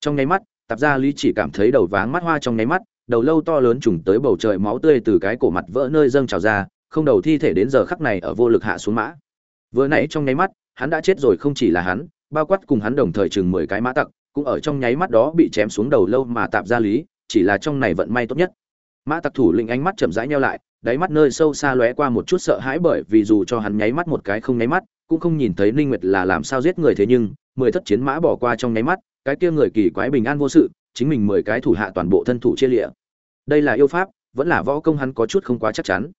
Trong nháy mắt, tạp gia lý chỉ cảm thấy đầu váng mắt hoa trong nháy mắt, đầu lâu to lớn trùng tới bầu trời máu tươi từ cái cổ mặt vỡ nơi dâng trào ra, không đầu thi thể đến giờ khắc này ở vô lực hạ xuống mã. Vừa nãy trong nháy mắt, hắn đã chết rồi không chỉ là hắn bao quát cùng hắn đồng thời chừng mười cái mã tặc, cũng ở trong nháy mắt đó bị chém xuống đầu lâu mà tạp ra lý, chỉ là trong này vận may tốt nhất. Mã tặc thủ lĩnh ánh mắt chậm rãi nhau lại, đáy mắt nơi sâu xa lóe qua một chút sợ hãi bởi vì dù cho hắn nháy mắt một cái không nháy mắt, cũng không nhìn thấy ninh nguyệt là làm sao giết người thế nhưng, mười thất chiến mã bỏ qua trong nháy mắt, cái kia người kỳ quái bình an vô sự, chính mình mười cái thủ hạ toàn bộ thân thủ chia lịa. Đây là yêu pháp, vẫn là võ công hắn có chút không quá chắc chắn.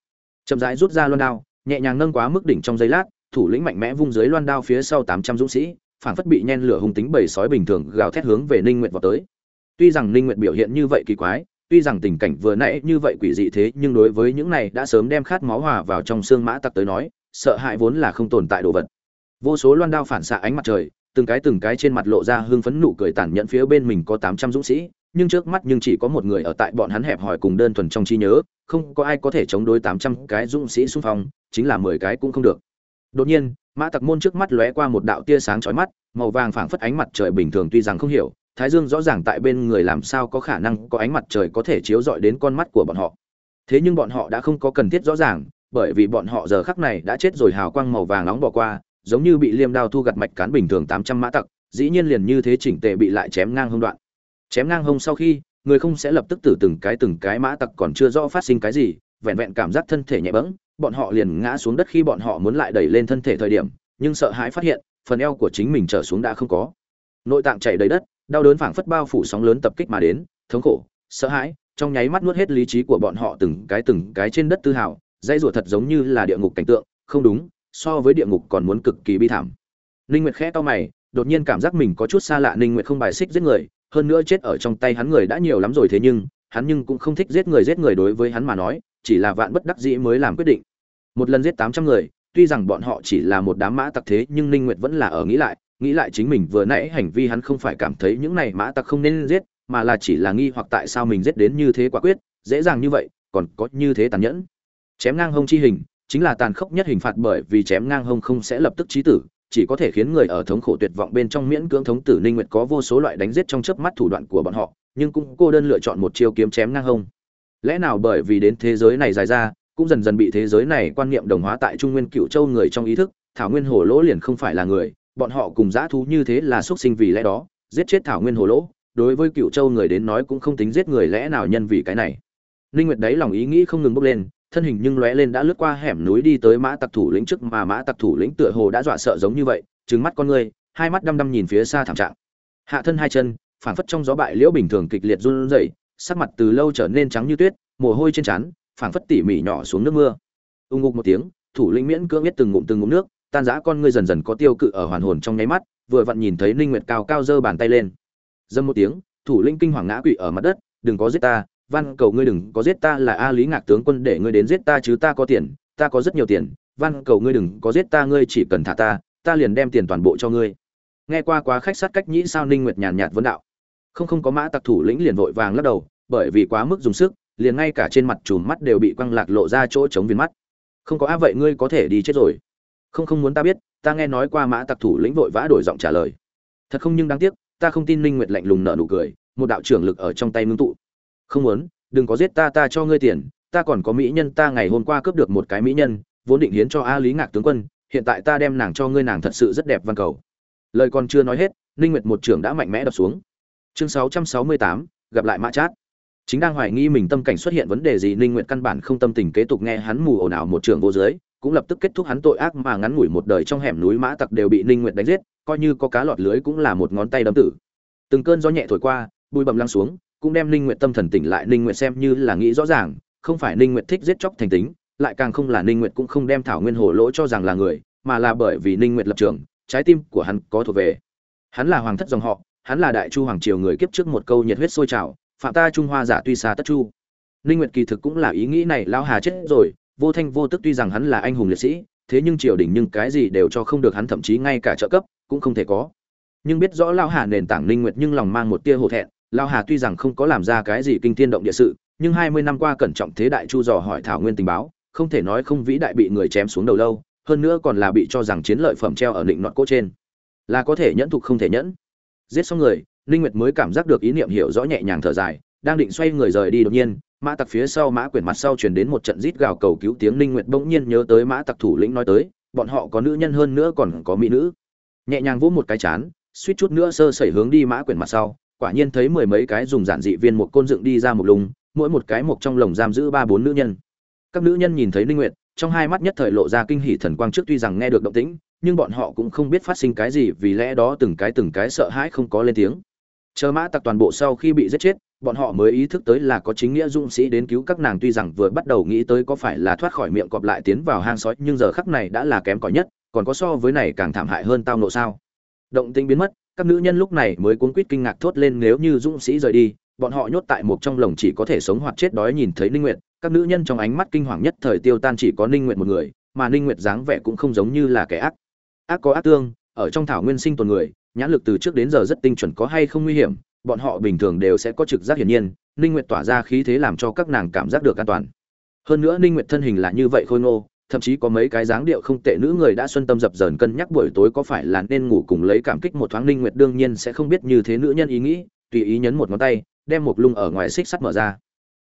Chậm rãi rút ra loan đao, nhẹ nhàng nâng quá mức đỉnh trong giây lát, thủ lĩnh mạnh mẽ vung dưới loan đao phía sau 800 dũng sĩ phảng phất bị nhen lửa hung tính bầy sói bình thường gào thét hướng về ninh nguyệt vào tới. Tuy rằng ninh nguyệt biểu hiện như vậy kỳ quái, tuy rằng tình cảnh vừa nãy như vậy quỷ dị thế, nhưng đối với những này đã sớm đem khát máu hòa vào trong xương mã tặc tới nói, sợ hãi vốn là không tồn tại đồ vật. Vô số loan đao phản xạ ánh mặt trời, từng cái từng cái trên mặt lộ ra hương phấn nụ cười tàn nhẫn phía bên mình có tám trăm dũng sĩ, nhưng trước mắt nhưng chỉ có một người ở tại bọn hắn hẹp hòi cùng đơn thuần trong trí nhớ, không có ai có thể chống đối tám trăm cái dũng sĩ xung phong, chính là mười cái cũng không được đột nhiên, mã tặc môn trước mắt lóe qua một đạo tia sáng chói mắt, màu vàng phảng phất ánh mặt trời bình thường tuy rằng không hiểu, thái dương rõ ràng tại bên người làm sao có khả năng có ánh mặt trời có thể chiếu rọi đến con mắt của bọn họ. Thế nhưng bọn họ đã không có cần thiết rõ ràng, bởi vì bọn họ giờ khắc này đã chết rồi hào quang màu vàng nóng bỏ qua, giống như bị liêm đao thu gặt mạch cán bình thường tám trăm mã tặc, dĩ nhiên liền như thế chỉnh tề bị lại chém ngang hông đoạn. Chém ngang hông sau khi, người không sẽ lập tức tử từng cái từng cái mã tặc còn chưa rõ phát sinh cái gì, vẹn vẹn cảm giác thân thể nhẹ bẫng bọn họ liền ngã xuống đất khi bọn họ muốn lại đẩy lên thân thể thời điểm, nhưng sợ hãi phát hiện, phần eo của chính mình trở xuống đã không có. Nội tạng chảy đầy đất, đau đớn phảng phất bao phủ sóng lớn tập kích mà đến, thống khổ, sợ hãi, trong nháy mắt nuốt hết lý trí của bọn họ từng cái từng cái trên đất tư hào, dãy rủa thật giống như là địa ngục cảnh tượng, không đúng, so với địa ngục còn muốn cực kỳ bi thảm. Ninh nguyệt khẽ to mày, đột nhiên cảm giác mình có chút xa lạ, ninh nguyệt không bài xích giết người, hơn nữa chết ở trong tay hắn người đã nhiều lắm rồi thế nhưng, hắn nhưng cũng không thích giết người giết người đối với hắn mà nói chỉ là vạn bất đắc dĩ mới làm quyết định. Một lần giết 800 người, tuy rằng bọn họ chỉ là một đám mã tặc thế, nhưng ninh nguyệt vẫn là ở nghĩ lại nghĩ lại chính mình vừa nãy hành vi hắn không phải cảm thấy những này mã tặc không nên giết, mà là chỉ là nghi hoặc tại sao mình giết đến như thế quả quyết, dễ dàng như vậy, còn có như thế tàn nhẫn. Chém ngang hông chi hình, chính là tàn khốc nhất hình phạt bởi vì chém ngang hông không sẽ lập tức chí tử, chỉ có thể khiến người ở thống khổ tuyệt vọng bên trong miễn cưỡng thống tử ninh nguyệt có vô số loại đánh giết trong chớp mắt thủ đoạn của bọn họ, nhưng cũng cô đơn lựa chọn một chiêu kiếm chém ngang hông lẽ nào bởi vì đến thế giới này dài ra, cũng dần dần bị thế giới này quan niệm đồng hóa tại trung nguyên cựu châu người trong ý thức, thảo nguyên hồ lỗ liền không phải là người, bọn họ cùng dã thú như thế là xuất sinh vì lẽ đó, giết chết thảo nguyên hồ lỗ, đối với cựu châu người đến nói cũng không tính giết người lẽ nào nhân vì cái này. Ninh nguyệt đấy lòng ý nghĩ không ngừng bốc lên, thân hình nhưng lóe lên đã lướt qua hẻm núi đi tới mã tặc thủ lĩnh trước mà mã tặc thủ lĩnh tựa hồ đã dọa sợ giống như vậy, trừng mắt con người, hai mắt đăm đăm nhìn phía xa thảm trạng. Hạ thân hai chân, phảng phất trong gió bại liễu bình thường kịch liệt run rẩy sắc mặt từ lâu trở nên trắng như tuyết, mồ hôi trên trán, phảng phất tỉ mỉ nhỏ xuống nước mưa. Ung ngục một tiếng, thủ lĩnh miễn cưỡng biết từng ngụm từng ngụm nước, tan rã con ngươi dần dần có tiêu cự ở hoàn hồn trong nháy mắt, vừa vặn nhìn thấy ninh nguyệt cao cao giơ bàn tay lên. Dâm một tiếng, thủ lĩnh kinh hoàng ngã quỵ ở mặt đất, đừng có giết ta van cầu ngươi đừng có giết ta là a lý ngạc tướng quân để ngươi đến giết ta chứ ta có tiền, ta có rất nhiều tiền van cầu ngươi đừng có giết ta, ngươi chỉ cần thả ta ta liền đem tiền toàn bộ cho ngươi. Nghe qua quá khách sát cách nhĩ sao ninh nguyệt nhàn nhạt vấn đạo không không có mã tặc thủ lĩnh liền vội vàng lắc đầu, bởi vì quá mức dùng sức, liền ngay cả trên mặt chùm mắt đều bị quăng lạc lộ ra chỗ chống viên mắt. Không có á vậy ngươi có thể đi chết rồi. Không không muốn ta biết, ta nghe nói qua mã tặc thủ lĩnh vội vã đổi giọng trả lời. Thật không, nhưng đáng tiếc, ta không tin ninh nguyệt lạnh lùng nở nụ cười, một đạo trưởng lực ở trong tay ngưng tụ. Không muốn, đừng có giết ta ta cho ngươi tiền, ta còn có mỹ nhân, ta ngày hôm qua cướp được một cái mỹ nhân, vốn định hiến cho a lý ngạc tướng quân, hiện tại ta đem nàng cho ngươi, nàng thật sự rất đẹp văn cầu. Lời còn chưa nói hết, ninh nguyệt một trưởng đã mạnh mẽ đập xuống chương 668, gặp lại mã chát. Chính đang hoài nghi mình tâm cảnh xuất hiện vấn đề gì ninh nguyệt căn bản không tâm tình kế tục nghe hắn mù ồn ào một trường vô dưới cũng lập tức kết thúc hắn tội ác mà ngắn ngủi một đời trong hẻm núi mã tặc đều bị ninh nguyệt đánh giết coi như có cá lọt lưới cũng là một ngón tay đấm tử. Từng cơn gió nhẹ thổi qua bụi bầm lăng xuống cũng đem ninh nguyệt tâm thần tỉnh lại ninh nguyệt xem như là nghĩ rõ ràng không phải ninh nguyệt thích giết chóc thành tính lại càng không là ninh nguyệt cũng không đem thảo nguyên hồ lỗ cho rằng là người mà là bởi vì ninh nguyệt lập trường trái tim của hắn có thuộc về. Hắn là hoàng thất dòng họ hắn là đại chu hoàng triều người kiếp trước một câu nhiệt huyết sôi trào, phạm ta trung hoa giả tuy xa tất chu. Ninh nguyệt kỳ thực cũng là ý nghĩ này, lão hà chết rồi, vô thanh vô tức tuy rằng hắn là anh hùng liệt sĩ, thế nhưng triều đình nhưng cái gì đều cho không được hắn, thậm chí ngay cả trợ cấp cũng không thể có. Nhưng biết rõ lão hà nền tảng ninh nguyệt nhưng lòng mang một tia hổ thẹn, lão hà tuy rằng không có làm ra cái gì kinh thiên động địa sự, nhưng 20 năm qua cẩn trọng thế đại chu dò hỏi thảo nguyên tình báo, không thể nói không vĩ đại bị người chém xuống đầu lâu, hơn nữa còn là bị cho rằng chiến lợi phẩm treo ở định nọt cốt trên. Là có thể nhẫn thục không thể nhẫn giết xong người Linh Nguyệt mới cảm giác được ý niệm hiểu rõ nhẹ nhàng thở dài, đang định xoay người rời đi đột nhiên, mã tặc phía sau mã quyển mặt sau truyền đến một trận rít gào cầu cứu tiếng Linh Nguyệt bỗng nhiên nhớ tới mã tặc thủ lĩnh nói tới, bọn họ có nữ nhân hơn nữa còn có mỹ nữ. Nhẹ nhàng vỗ một cái chán, suýt chút nữa sơ sẩy hướng đi mã quyển mặt sau, quả nhiên thấy mười mấy cái dùng giản dị viên một côn dựng đi ra một lùng, mỗi một cái một trong lồng giam giữ ba bốn nữ nhân. Các nữ nhân nhìn thấy Linh Nguyệt, trong hai mắt nhất thời lộ ra kinh hỉ thần quang trước tuy rằng nghe được động tĩnh, nhưng bọn họ cũng không biết phát sinh cái gì vì lẽ đó từng cái từng cái sợ hãi không có lên tiếng. Chờ mã tặc toàn bộ sau khi bị giết chết, bọn họ mới ý thức tới là có chính nghĩa dũng sĩ đến cứu các nàng tuy rằng vừa bắt đầu nghĩ tới có phải là thoát khỏi miệng cọp lại tiến vào hang sói, nhưng giờ khắc này đã là kém cỏi nhất, còn có so với này càng thảm hại hơn tao nộ sao? Động tĩnh biến mất, các nữ nhân lúc này mới cuốn quýt kinh ngạc thốt lên nếu như dũng sĩ rời đi, bọn họ nhốt tại một trong lồng chỉ có thể sống hoặc chết đói nhìn thấy ninh nguyệt. Các nữ nhân trong ánh mắt kinh hoàng nhất thời tiêu tan chỉ có ninh nguyệt một người, mà ninh nguyệt dáng vẻ cũng không giống như là kẻ ác ác có ác tương, ở trong thảo nguyên sinh tồn người, nhãn lực từ trước đến giờ rất tinh chuẩn có hay không nguy hiểm, bọn họ bình thường đều sẽ có trực giác hiển nhiên, ninh nguyệt tỏa ra khí thế làm cho các nàng cảm giác được an toàn. Hơn nữa ninh nguyệt thân hình là như vậy khôi ngô, thậm chí có mấy cái dáng điệu không tệ nữ người đã xuân tâm dập dờn cân nhắc buổi tối có phải là nên ngủ cùng lấy cảm kích một thoáng ninh nguyệt đương nhiên sẽ không biết như thế nữ nhân ý nghĩ, tùy ý nhấn một ngón tay, đem một lung ở ngoài xích sắt mở ra.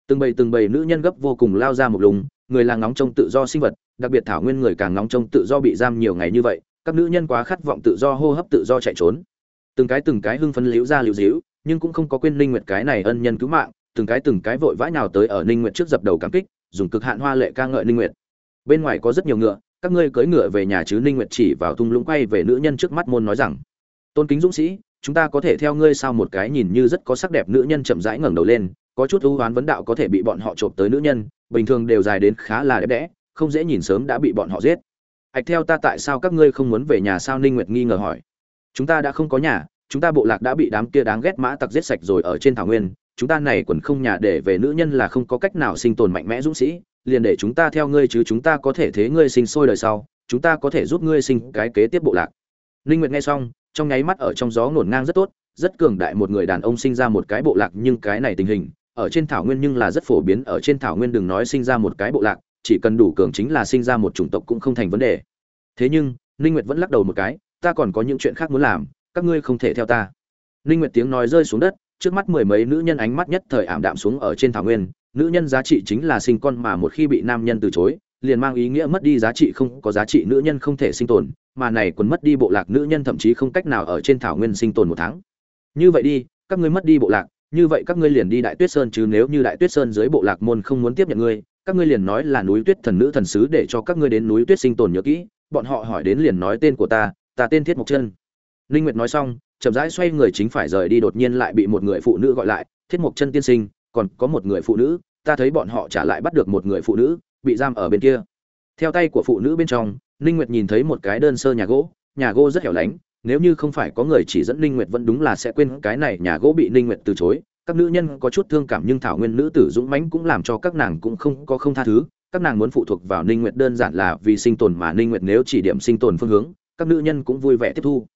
Từng bầy từng bầy nữ nhân gấp vô cùng lao ra một lùng người là ngóng trông tự do sinh vật, đặc biệt thảo nguyên người càng ngóng trông tự do bị giam nhiều ngày như vậy các nữ nhân quá khát vọng tự do hô hấp tự do chạy trốn. Từng cái từng cái hưng phấn liễu ra liễu díu nhưng cũng không có quên ninh nguyệt cái này ân nhân cứu mạng, từng cái từng cái vội vã nhào tới ở ninh nguyệt trước dập đầu cảm kích, dùng cực hạn hoa lệ ca ngợi ninh nguyệt. Bên ngoài có rất nhiều ngựa, các ngươi cưỡi ngựa về nhà chứ ninh nguyệt chỉ vào thung lũng quay về nữ nhân trước mắt môn nói rằng, tôn kính dũng sĩ, chúng ta có thể theo ngươi sao một cái nhìn như rất có sắc đẹp nữ nhân chậm rãi ngẩng đầu lên, có chút ưu oán vấn đạo có thể bị bọn họ trộm tới nữ nhân, bình thường đều dài đến khá là đẹp đẽ, không dễ nhìn sớm đã bị bọn họ giết ạch theo ta tại sao các ngươi không muốn về nhà sao ninh nguyệt nghi ngờ hỏi. Chúng ta đã không có nhà, chúng ta bộ lạc đã bị đám kia đáng ghét mã tặc giết sạch rồi ở trên thảo nguyên. Chúng ta này quần không nhà để về nữ nhân là không có cách nào sinh tồn mạnh mẽ dũng sĩ. Liền để chúng ta theo ngươi chứ chúng ta có thể thế ngươi sinh sôi đời sau, chúng ta có thể giúp ngươi sinh cái kế tiếp bộ lạc. Ninh nguyệt nghe xong, trong nháy mắt ở trong gió ngổn ngang rất tốt, rất cường đại một người đàn ông sinh ra một cái bộ lạc nhưng cái này tình hình, ở trên thảo nguyên nhưng là rất phổ biến, ở trên thảo nguyên đừng nói sinh ra một cái bộ lạc chỉ cần đủ cường chính là sinh ra một chủng tộc cũng không thành vấn đề. Thế nhưng, ninh nguyệt vẫn lắc đầu một cái, ta còn có những chuyện khác muốn làm, các ngươi không thể theo ta. Ninh nguyệt tiếng nói rơi xuống đất, trước mắt mười mấy nữ nhân ánh mắt nhất thời ảm đạm xuống ở trên thảo nguyên, nữ nhân giá trị chính là sinh con mà một khi bị nam nhân từ chối, liền mang ý nghĩa mất đi giá trị không có giá trị nữ nhân không thể sinh tồn, mà này còn mất đi bộ lạc nữ nhân thậm chí không cách nào ở trên thảo nguyên sinh tồn một tháng. Như vậy đi, các ngươi mất đi bộ lạc, như vậy các ngươi liền đi đại tuyết sơn chứ, nếu như đại tuyết sơn dưới bộ lạc môn không muốn tiếp nhận ngươi các ngươi liền nói là núi tuyết thần nữ thần sứ để cho các ngươi đến núi tuyết sinh tồn nhớ kỹ, bọn họ hỏi đến liền nói tên của ta ta tên thiết mộc chân. Linh nguyệt nói xong, chậm rãi xoay người chính phải rời đi, đột nhiên lại bị một người phụ nữ gọi lại, thiết mộc chân tiên sinh, còn có một người phụ nữ, ta thấy bọn họ trả lại bắt được một người phụ nữ, bị giam ở bên kia. Theo tay của phụ nữ bên trong, ninh nguyệt nhìn thấy một cái đơn sơ nhà gỗ nhà gỗ rất hẻo lánh, nếu như không phải có người chỉ dẫn ninh nguyệt vẫn đúng là sẽ quên cái này nhà gỗ bị ninh nguyệt từ chối các nữ nhân có chút thương cảm nhưng thảo nguyên nữ tử dũng mãnh cũng làm cho các nàng cũng không có không tha thứ. Các nàng muốn phụ thuộc vào ninh nguyệt đơn giản là vì sinh tồn mà ninh nguyệt nếu chỉ điểm sinh tồn phương hướng, các nữ nhân cũng vui vẻ tiếp thu.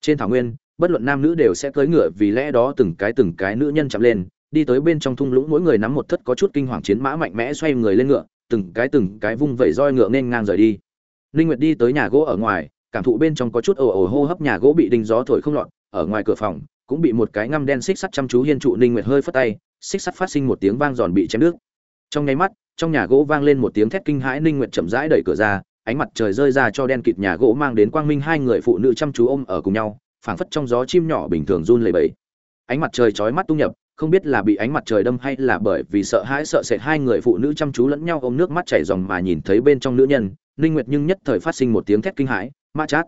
Trên thảo nguyên, bất luận nam nữ đều sẽ cưỡi ngựa vì lẽ đó từng cái từng cái nữ nhân chạm lên, đi tới bên trong thung lũng mỗi người nắm một thất có chút kinh hoàng chiến mã mạnh mẽ xoay người lên ngựa, từng cái từng cái vung vẩy roi ngựa nên ngang rời đi. Ninh nguyệt đi tới nhà gỗ ở ngoài, cảm thụ bên trong có chút ồ ồ hô hấp nhà gỗ bị đinh gió thổi không loạn ở ngoài cửa phòng cũng bị một cái ngăm đen xích sắt chăm chú hiên trụ ninh nguyệt hơi phất tay, xích sắt phát sinh một tiếng vang giòn bị chém nước. trong nháy mắt, trong nhà gỗ vang lên một tiếng thét kinh hãi, ninh nguyệt chậm rãi đẩy cửa ra, ánh mặt trời rơi ra cho đen kịt nhà gỗ mang đến quang minh, hai người phụ nữ chăm chú ôm ở cùng nhau, phảng phất trong gió chim nhỏ bình thường run lẩy bẩy ánh mặt trời chói mắt tung nhập, không biết là bị ánh mặt trời đâm hay là bởi vì sợ hãi sợ sệt, hai người phụ nữ chăm chú lẫn nhau ôm nước mắt chảy ròng mà nhìn thấy bên trong nữ nhân, ninh nguyệt nhưng nhất thời phát sinh một tiếng thét kinh hãi, ma chát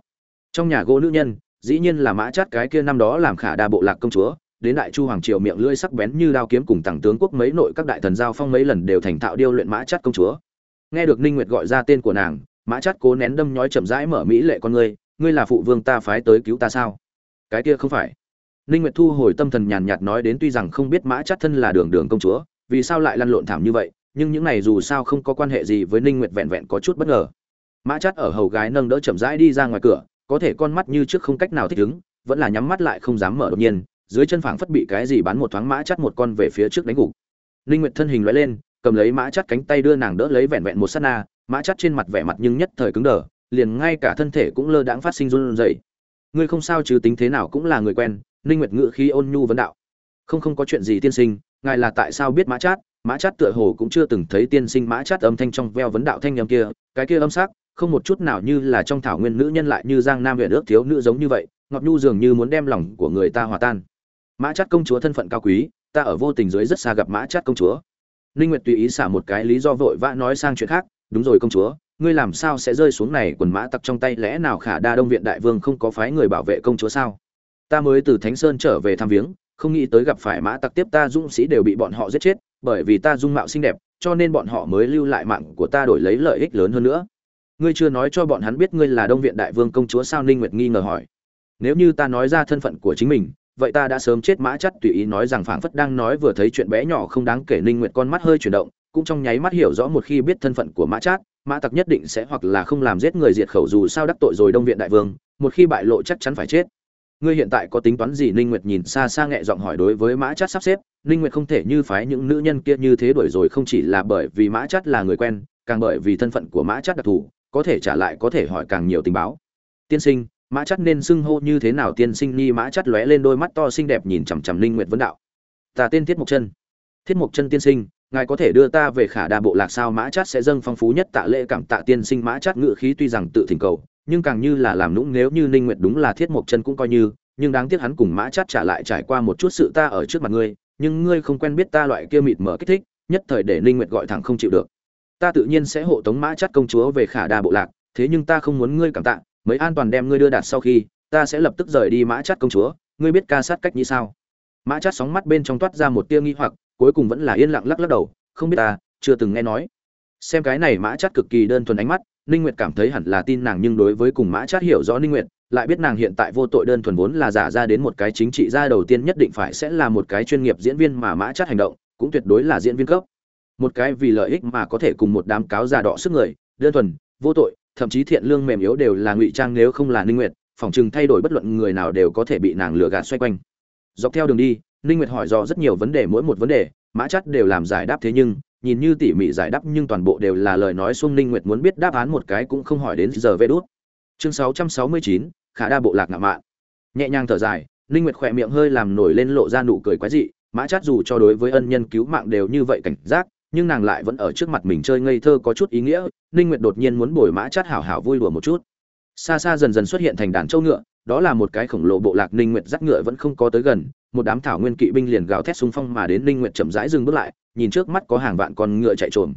trong nhà gỗ nữ nhân dĩ nhiên là mã chát cái kia năm đó làm khả đa bộ lạc công chúa, đến đại chu hoàng triều miệng lưỡi sắc bén như đao kiếm cùng tàng tướng quốc mấy nội các đại thần giao phong mấy lần đều thành thạo điêu luyện mã chát công chúa. Nghe được ninh nguyệt gọi ra tên của nàng, mã chát cố nén đâm nhói chậm rãi mở mỹ lệ con ngươi ngươi là phụ vương ta phái tới cứu ta sao? Cái kia không phải. Ninh nguyệt thu hồi tâm thần nhàn nhạt nói đến tuy rằng không biết mã chát thân là đường đường công chúa, vì sao lại lăn lộn thảm như vậy, nhưng những này dù sao không có quan hệ gì với ninh nguyệt vẹn vẹn có chút bất ngờ. Mã chát ở hầu gái nâng đỡ chậm rãi đi ra ngoài cửa có thể con mắt như trước không cách nào thích ứng, vẫn là nhắm mắt lại không dám mở đột nhiên, dưới chân phảng phất bị cái gì bắn một thoáng mã chát một con về phía trước đánh gục. Ninh nguyệt thân hình lóe lên, cầm lấy mã chát cánh tay đưa nàng đỡ lấy vẹn vẹn một sát na, mã chát trên mặt vẻ mặt nhưng nhất thời cứng đờ, liền ngay cả thân thể cũng lơ đãng phát sinh run rẩy. Ngươi không sao chứ, tính thế nào cũng là người quen ninh nguyệt ngự khí ôn nhu vấn đạo. Không không có chuyện gì tiên sinh, ngài là tại sao biết mã chát mã chát tựa hồ cũng chưa từng thấy tiên sinh mã chát âm thanh trong veo vấn đạo thanh âm kia, cái kia âm sắc không một chút nào như là trong thảo nguyên nữ nhân lại như giang nam huyện ước thiếu nữ giống như vậy, ngọc nhu dường như muốn đem lòng của người ta hòa tan. Mã chát công chúa thân phận cao quý, ta ở vô tình dưới rất xa gặp mã chát công chúa. Ninh nguyệt tùy ý xả một cái lý do vội vã nói sang chuyện khác, đúng rồi công chúa, ngươi làm sao sẽ rơi xuống này quần mã tặc trong tay, lẽ nào khả đa đông viện đại vương không có phái người bảo vệ công chúa sao? Ta mới từ thánh sơn trở về thăm viếng, không nghĩ tới gặp phải mã tặc tiếp ta dũng sĩ đều bị bọn họ giết chết, bởi vì ta dung mạo xinh đẹp, cho nên bọn họ mới lưu lại mạng của ta đổi lấy lợi ích lớn hơn nữa ngươi chưa nói cho bọn hắn biết ngươi là đông viện đại vương công chúa sao? Ninh nguyệt nghi ngờ hỏi. Nếu như ta nói ra thân phận của chính mình, vậy ta đã sớm chết mã chắt tùy ý nói rằng phảng phất đang nói vừa thấy chuyện bé nhỏ không đáng kể. Ninh nguyệt con mắt hơi chuyển động, cũng trong nháy mắt hiểu rõ một khi biết thân phận của mã chát mã tặc nhất định sẽ hoặc là không làm giết người diệt khẩu dù sao đắc tội rồi đông viện đại vương, một khi bại lộ chắc chắn phải chết. Ngươi hiện tại có tính toán gì? Ninh nguyệt nhìn xa xa nhẹ giọng hỏi đối với mã chát sắp xếp. Ninh nguyệt không thể như phái những nữ nhân kia như thế đuổi rồi, không chỉ là bởi vì mã chát là người quen, càng bởi vì thân phận của mã chát đặc thù có thể trả lại có thể hỏi càng nhiều tình báo. Tiên sinh, mã chắt nên xưng hô như thế nào? Tiên sinh nhi mã chắt lóe lên đôi mắt to xinh đẹp nhìn chằm chằm linh nguyệt vấn đạo. Ta tên thiết mộc chân. Thiết mộc chân tiên sinh, ngài có thể đưa ta về khả đa bộ lạc sao? Mã chát sẽ dâng phong phú nhất tạ lễ cảm tạ tiên sinh. Mã chát ngự khí tuy rằng tự thỉnh cầu, nhưng càng như là làm nũng nếu như ninh nguyệt đúng là thiết mộc chân cũng coi như, nhưng đáng tiếc hắn cùng mã chát trả lại trải qua một chút sự ta ở trước mặt ngươi, nhưng ngươi không quen biết ta loại kia mịt mở kích thích, nhất thời để ninh nguyệt gọi thẳng không chịu được ta tự nhiên sẽ hộ tống mã chất công chúa về khả đa bộ lạc, thế nhưng ta không muốn ngươi cảm tạ mới an toàn đem ngươi đưa đạt sau khi, ta sẽ lập tức rời đi mã chất công chúa, ngươi biết ca sát cách như sao? Mã chất sóng mắt bên trong toát ra một tia nghi hoặc, cuối cùng vẫn là yên lặng lắc lắc đầu, không biết ta, chưa từng nghe nói. Xem cái này mã chất cực kỳ đơn thuần ánh mắt, ninh nguyệt cảm thấy hẳn là tin nàng nhưng đối với cùng mã chất hiểu rõ ninh nguyệt, lại biết nàng hiện tại vô tội đơn thuần vốn là giả ra đến một cái chính trị gia đầu tiên nhất định phải sẽ là một cái chuyên nghiệp diễn viên mà mã chất hành động, cũng tuyệt đối là diễn viên cấp một cái vì lợi ích mà có thể cùng một đám cáo già đỏ sức người đơn thuần vô tội thậm chí thiện lương mềm yếu đều là ngụy trang nếu không là ninh nguyệt phòng chừng thay đổi bất luận người nào đều có thể bị nàng lừa gạt xoay quanh. Dọc theo đường đi ninh nguyệt hỏi rõ rất nhiều vấn đề mỗi một vấn đề mã chắt đều làm giải đáp thế nhưng nhìn như tỉ mỉ giải đáp nhưng toàn bộ đều là lời nói xuông ninh nguyệt muốn biết đáp án một cái cũng không hỏi đến giờ về đút. Chương 669, khả đa bộ lạc ngạ mạn. Nhẹ nhàng thở dài ninh nguyệt khỏe miệng hơi làm nổi lên lộ ra nụ cười quái dị mã chát dù cho đối với ân nhân cứu mạng đều như vậy cảnh giác nhưng nàng lại vẫn ở trước mặt mình chơi ngây thơ có chút ý nghĩa, ninh nguyệt đột nhiên muốn bồi mã chát hảo hảo vui đùa một chút. Xa xa dần dần xuất hiện thành đàn châu ngựa, đó là một cái khổng lồ bộ lạc ninh nguyệt dắt ngựa vẫn không có tới gần, một đám thảo nguyên kỵ binh liền gào thét xung phong mà đến ninh nguyệt chậm rãi dừng bước lại, nhìn trước mắt có hàng vạn con ngựa chạy trồm.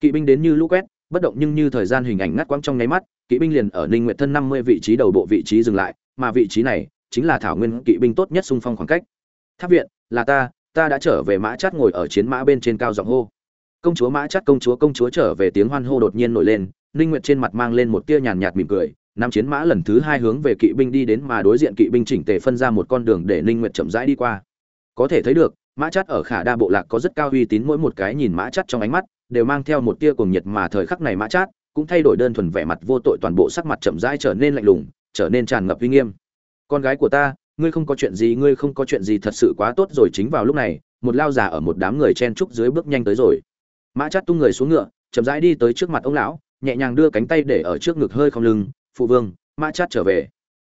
Kỵ binh đến như lũ quét, bất động nhưng như thời gian hình ảnh ngắt quãng trong nháy mắt, kỵ binh liền ở ninh nguyệt thân 50 vị trí đầu bộ vị trí dừng lại, mà vị trí này chính là thảo nguyên kỵ binh tốt nhất xung phong khoảng cách. Tháp viện, là ta ta đã trở về mã chát ngồi ở chiến mã bên trên cao giọng hô công chúa mã chát công chúa công chúa trở về tiếng hoan hô đột nhiên nổi lên, ninh nguyệt trên mặt mang lên một tia nhàn nhạt mỉm cười Nam chiến mã lần thứ hai hướng về kỵ binh đi đến mà đối diện kỵ binh chỉnh tề phân ra một con đường để ninh nguyệt chậm rãi đi qua. Có thể thấy được, mã chát ở khả đa bộ lạc có rất cao uy tín mỗi một cái nhìn mã chát trong ánh mắt, đều mang theo một tia cuồng nhiệt mà thời khắc này mã chát cũng thay đổi đơn thuần vẻ mặt vô tội toàn bộ sắc mặt chậm rãi trở nên lạnh lùng, trở nên tràn ngập uy nghiêm. Con gái của ta, ngươi không có chuyện gì, ngươi không có chuyện gì thật sự quá tốt rồi, chính vào lúc này, một lao già ở một đám người chen trúc dưới bước nhanh tới rồi mã chát tung người xuống ngựa, chậm rãi đi tới trước mặt ông lão, nhẹ nhàng đưa cánh tay để ở trước ngực hơi không lưng, phụ vương, mã chát trở về.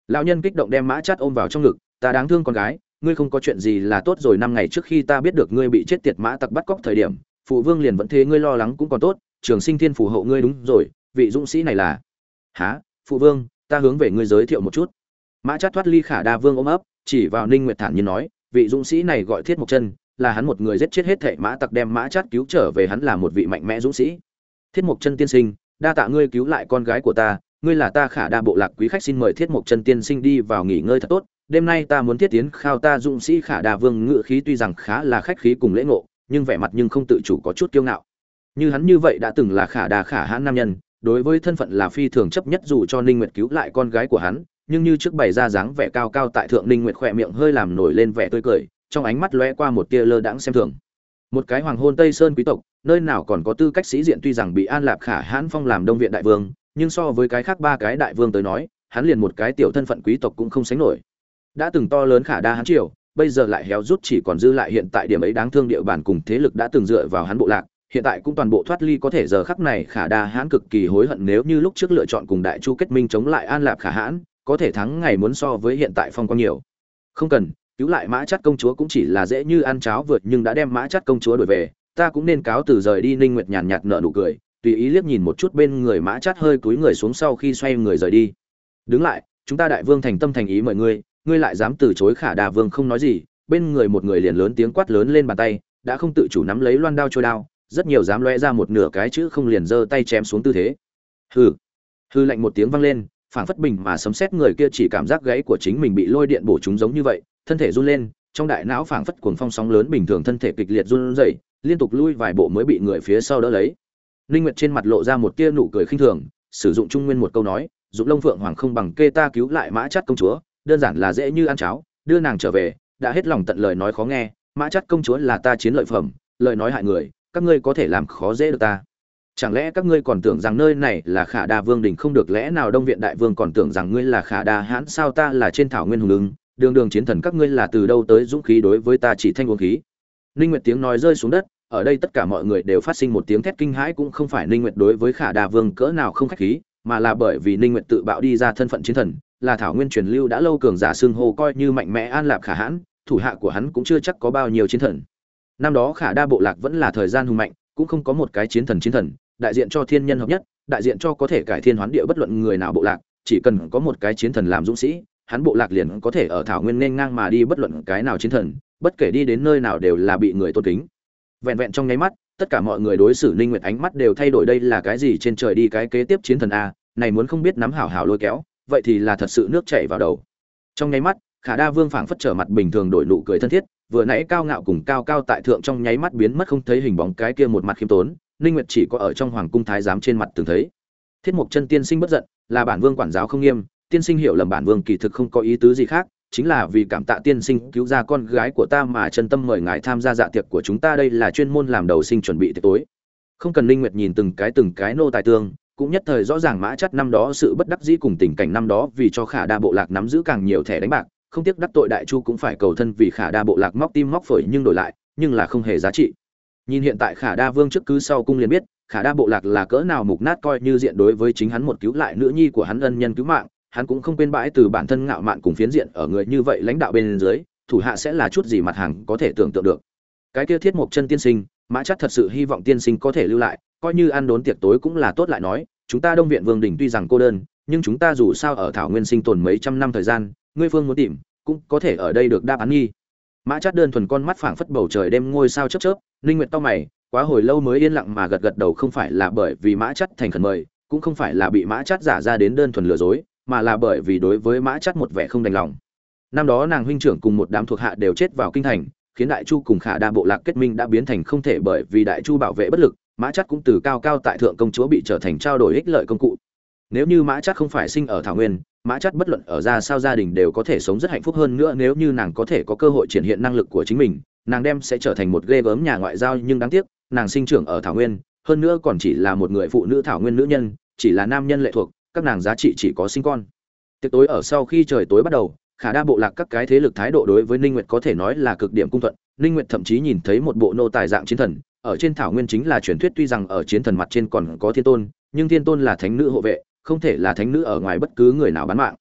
Lão nhân kích động đem mã chát ôm vào trong ngực, ta đáng thương con gái, ngươi không có chuyện gì là tốt rồi, năm ngày trước khi ta biết được ngươi bị chết tiệt mã tặc bắt cóc thời điểm, phụ vương liền vẫn thế, ngươi lo lắng cũng còn tốt, trường sinh thiên phù hộ ngươi đúng rồi, vị dũng sĩ này là há phụ vương, ta hướng về ngươi giới thiệu một chút. Mã chát thoát ly khả đa vương ôm ấp, chỉ vào ninh nguyệt thản nhiên nói, vị dũng sĩ này gọi thiết mộc chân là hắn một người giết chết hết thệ mã tặc đem mã chát cứu trở về hắn là một vị mạnh mẽ dũng sĩ. Thiết mộc chân tiên sinh, đa tạ ngươi cứu lại con gái của ta, ngươi là ta khả đa bộ lạc quý khách xin mời thiết mộc chân tiên sinh đi vào nghỉ ngơi thật tốt. Đêm nay ta muốn thiết tiến khao ta dũng sĩ khả đa vương ngự khí tuy rằng khá là khách khí cùng lễ ngộ, nhưng vẻ mặt nhưng không tự chủ có chút kiêu ngạo. Như hắn như vậy đã từng là khả đa khả hãn nam nhân, đối với thân phận là phi thường chấp nhất dù cho ninh nguyệt cứu lại con gái của hắn, nhưng như trước bày ra dáng vẻ cao cao tại thượng ninh nguyệt khỏe miệng hơi làm nổi lên vẻ tươi cười trong ánh mắt lóe qua một tia lơ đãng xem thường. Một cái hoàng hôn tây sơn quý tộc, nơi nào còn có tư cách sĩ diện tuy rằng bị an lạp khả hãn phong làm đông viện đại vương, nhưng so với cái khác ba cái đại vương tới nói, hắn liền một cái tiểu thân phận quý tộc cũng không sánh nổi. Đã từng to lớn khả đa hắn triều, bây giờ lại héo rút chỉ còn dư lại hiện tại điểm ấy đáng thương địa bàn cùng thế lực đã từng dựa vào hắn bộ lạc, hiện tại cũng toàn bộ thoát ly có thể giờ khắc này khả đa hãn cực kỳ hối hận nếu như lúc trước lựa chọn cùng đại chu kết minh chống lại an lạp khả hãn, có thể thắng ngày muốn so với hiện tại phong quang nhiều. Không cần cứu lại mã chắt công chúa cũng chỉ là dễ như ăn cháo vượt nhưng đã đem mã chắt công chúa đổi về. Ta cũng nên cáo từ rời đi, ninh nguyệt nhàn nhạt nở nụ cười, tùy ý liếc nhìn một chút bên người mã chắt hơi cúi người xuống sau khi xoay người rời đi. Đứng lại, chúng ta đại vương thành tâm thành ý mời ngươi ngươi lại dám từ chối khả đà vương không nói gì. Bên người một người liền lớn tiếng quát lớn lên bàn tay, đã không tự chủ nắm lấy loan đao trôi đao, rất nhiều dám lóe ra một nửa cái chữ không liền giơ tay chém xuống tư thế. Hừ. Hư lạnh một tiếng vang lên, phảng phất bình mà sấm sét người kia chỉ cảm giác gáy của chính mình bị lôi điện bổ chúng giống như vậy thân thể run lên, trong đại não phảng phất cuồng phong sóng lớn bình thường thân thể kịch liệt run rẩy, liên tục lui vài bộ mới bị người phía sau đỡ lấy. Linh nguyệt trên mặt lộ ra một tia nụ cười khinh thường, sử dụng trung nguyên một câu nói dụng lông phượng hoàng không bằng kê ta cứu lại mã Chất công chúa, đơn giản là dễ như ăn cháo, đưa nàng trở về, đã hết lòng tận lời nói khó nghe, mã Chất công chúa là ta chiến lợi phẩm, lời nói hại người, các ngươi có thể làm khó dễ được ta. Chẳng lẽ các ngươi còn tưởng rằng nơi này là khả đa vương đình không được lẽ nào đông viện đại vương còn tưởng rằng ngươi là khả đa hãn sao ta là trên thảo nguyên hùng ứng đường đường chiến thần các ngươi là từ đâu tới dũng khí đối với ta chỉ thanh uống khí? Ninh nguyệt tiếng nói rơi xuống đất, ở đây tất cả mọi người đều phát sinh một tiếng thét kinh hãi cũng không phải ninh nguyệt đối với khả đa vương cỡ nào không khách khí, mà là bởi vì ninh nguyệt tự bạo đi ra thân phận chiến thần, là thảo nguyên truyền lưu đã lâu cường giả xương hô coi như mạnh mẽ an lạc khả hãn, thủ hạ của hắn cũng chưa chắc có bao nhiêu chiến thần. Năm đó khả đa bộ lạc vẫn là thời gian hùng mạnh, cũng không có một cái chiến thần chiến thần, đại diện cho thiên nhân hợp nhất, đại diện cho có thể cải thiên hoán địa bất luận người nào bộ lạc, chỉ cần có một cái chiến thần làm dũng sĩ hắn bộ lạc liền có thể ở thảo nguyên nên ngang mà đi bất luận cái nào chiến thần, bất kể đi đến nơi nào đều là bị người tôn kính. Vẹn vẹn trong nháy mắt, tất cả mọi người đối xử ninh nguyệt ánh mắt đều thay đổi đây là cái gì trên trời đi cái kế tiếp chiến thần a, này muốn không biết nắm hảo hảo lôi kéo, vậy thì là thật sự nước chảy vào đầu. Trong nháy mắt, khả đa vương phảng phất trở mặt bình thường đổi nụ cười thân thiết, vừa nãy cao ngạo cùng cao cao tại thượng trong nháy mắt biến mất không thấy hình bóng cái kia một mặt khiêm tốn, ninh nguyệt chỉ có ở trong hoàng cung thái giám trên mặt từng thấy. Thiết mục chân tiên sinh bất giận, là bản vương quản giáo không nghiêm tiên sinh hiểu lầm bản vương kỳ thực không có ý tứ gì khác, chính là vì cảm tạ tiên sinh cứu ra con gái của ta mà chân tâm mời ngài tham gia dạ tiệc của chúng ta đây là chuyên môn làm đầu sinh chuẩn bị tiệc tối. Không cần linh nguyệt nhìn từng cái từng cái nô tài tương, cũng nhất thời rõ ràng mã chất năm đó sự bất đắc dĩ cùng tình cảnh năm đó vì cho khả đa bộ lạc nắm giữ càng nhiều thẻ đánh bạc, không tiếc đắc tội đại chu cũng phải cầu thân vì khả đa bộ lạc móc tim móc phổi nhưng đổi lại, nhưng là không hề giá trị. Nhìn hiện tại khả đa vương trước cứ sau cung liền biết, khả đa bộ lạc là cỡ nào mục nát coi như diện đối với chính hắn một cứu lại nữ nhi của hắn ân nhân cứu mạng hắn cũng không quên bãi từ bản thân ngạo mạn cùng phiến diện ở người như vậy lãnh đạo bên dưới, thủ hạ sẽ là chút gì mặt hàng có thể tưởng tượng được. Cái kia thiết mộc chân tiên sinh, mã chắc thật sự hy vọng tiên sinh có thể lưu lại, coi như ăn đốn tiệc tối cũng là tốt lại nói, chúng ta đông viện vương đình tuy rằng cô đơn, nhưng chúng ta dù sao ở thảo nguyên sinh tồn mấy trăm năm thời gian, ngươi phương muốn tìm, cũng có thể ở đây được đáp án nghi. Mã chắc đơn thuần con mắt phảng phất bầu trời đêm ngôi sao chớp chớp linh nguyệt to mày, quá hồi lâu mới yên lặng mà gật gật đầu không phải là bởi vì mã chắc thành khẩn mời, cũng không phải là bị mã chắc giả ra đến đơn thuần lừa dối mà là bởi vì đối với mã chắc một vẻ không đành lòng. Năm đó nàng huynh trưởng cùng một đám thuộc hạ đều chết vào kinh thành, khiến đại chu cùng khả đa bộ lạc kết minh đã biến thành không thể bởi vì đại chu bảo vệ bất lực, mã chắc cũng từ cao cao tại thượng công chúa bị trở thành trao đổi ích lợi công cụ. Nếu như mã chắc không phải sinh ở thảo nguyên, mã chắc bất luận ở ra sao gia đình đều có thể sống rất hạnh phúc hơn nữa nếu như nàng có thể có cơ hội triển hiện năng lực của chính mình, nàng đem sẽ trở thành một ghê gớm nhà ngoại giao nhưng đáng tiếc, nàng sinh trưởng ở thảo nguyên, hơn nữa còn chỉ là một người phụ nữ thảo nguyên nữ nhân, chỉ là nam nhân lệ thuộc các nàng giá trị chỉ có sinh con. Tiệc tối ở sau khi trời tối bắt đầu, khả đa bộ lạc các cái thế lực thái độ đối với ninh nguyệt có thể nói là cực điểm cung thuận. Ninh nguyệt thậm chí nhìn thấy một bộ nô tài dạng chiến thần, ở trên thảo nguyên chính là truyền thuyết tuy rằng ở chiến thần mặt trên còn có thiên tôn, nhưng thiên tôn là thánh nữ hộ vệ, không thể là thánh nữ ở ngoài bất cứ người nào bán mạng.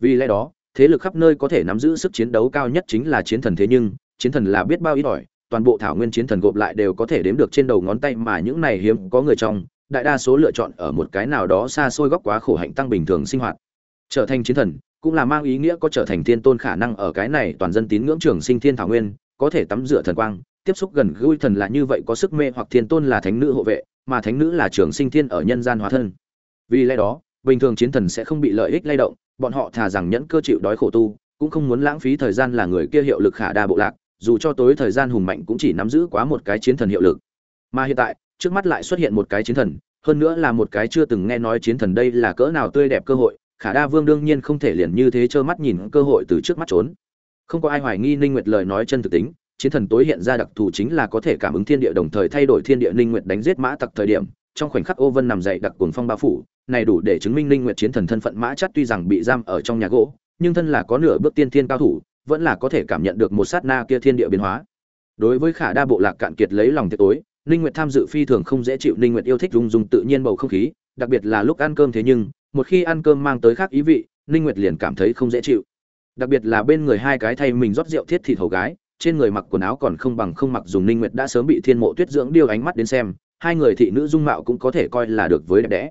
Vì lẽ đó, thế lực khắp nơi có thể nắm giữ sức chiến đấu cao nhất chính là chiến thần thế nhưng, chiến thần là biết bao ít ỏi, toàn bộ thảo nguyên chiến thần gộp lại đều có thể đếm được trên đầu ngón tay mà những này hiếm có người trong đại đa số lựa chọn ở một cái nào đó xa xôi góc quá khổ hạnh tăng bình thường sinh hoạt. Trở thành chiến thần, cũng là mang ý nghĩa có trở thành thiên tôn khả năng ở cái này toàn dân tín ngưỡng trường sinh thiên thảo nguyên, có thể tắm rửa thần quang, tiếp xúc gần gũi thần là như vậy có sức mê hoặc thiên tôn là thánh nữ hộ vệ, mà thánh nữ là trường sinh thiên ở nhân gian hóa thân. Vì lẽ đó, bình thường chiến thần sẽ không bị lợi ích lay động, bọn họ thà rằng nhẫn cơ chịu đói khổ tu, cũng không muốn lãng phí thời gian là người kia hiệu lực khả đa bộ lạc, dù cho tối thời gian hùng mạnh cũng chỉ nắm giữ quá một cái chiến thần hiệu lực. Mà hiện tại trước mắt lại xuất hiện một cái chiến thần, hơn nữa là một cái chưa từng nghe nói chiến thần đây là cỡ nào tươi đẹp cơ hội, khả đa vương đương nhiên không thể liền như thế trơ mắt nhìn cơ hội từ trước mắt trốn. Không có ai hoài nghi ninh nguyệt lời nói chân thực tính, chiến thần tối hiện ra đặc thù chính là có thể cảm ứng thiên địa đồng thời thay đổi thiên địa ninh nguyệt đánh giết mã tặc thời điểm, trong khoảnh khắc ô vân nằm dậy đặc cuồng phong bao phủ, này đủ để chứng minh ninh nguyệt chiến thần thân phận mã chắc tuy rằng bị giam ở trong nhà gỗ, nhưng thân là có nửa bước tiên thiên cao thủ, vẫn là có thể cảm nhận được một sát na kia thiên địa biến hóa. Đối với khả đa bộ lạc cạn kiệt lấy lòng tuyệt tối ninh nguyệt tham dự phi thường không dễ chịu ninh nguyệt yêu thích rung rung tự nhiên bầu không khí, đặc biệt là lúc ăn cơm thế nhưng, một khi ăn cơm mang tới khác ý vị ninh nguyệt liền cảm thấy không dễ chịu. Đặc biệt là bên người hai cái thay mình rót rượu thiết thịt hầu gái, trên người mặc quần áo còn không bằng không mặc dùng ninh nguyệt đã sớm bị thiên mộ tuyết dưỡng điều ánh mắt đến xem, hai người thị nữ dung mạo cũng có thể coi là được với đẹp đẽ.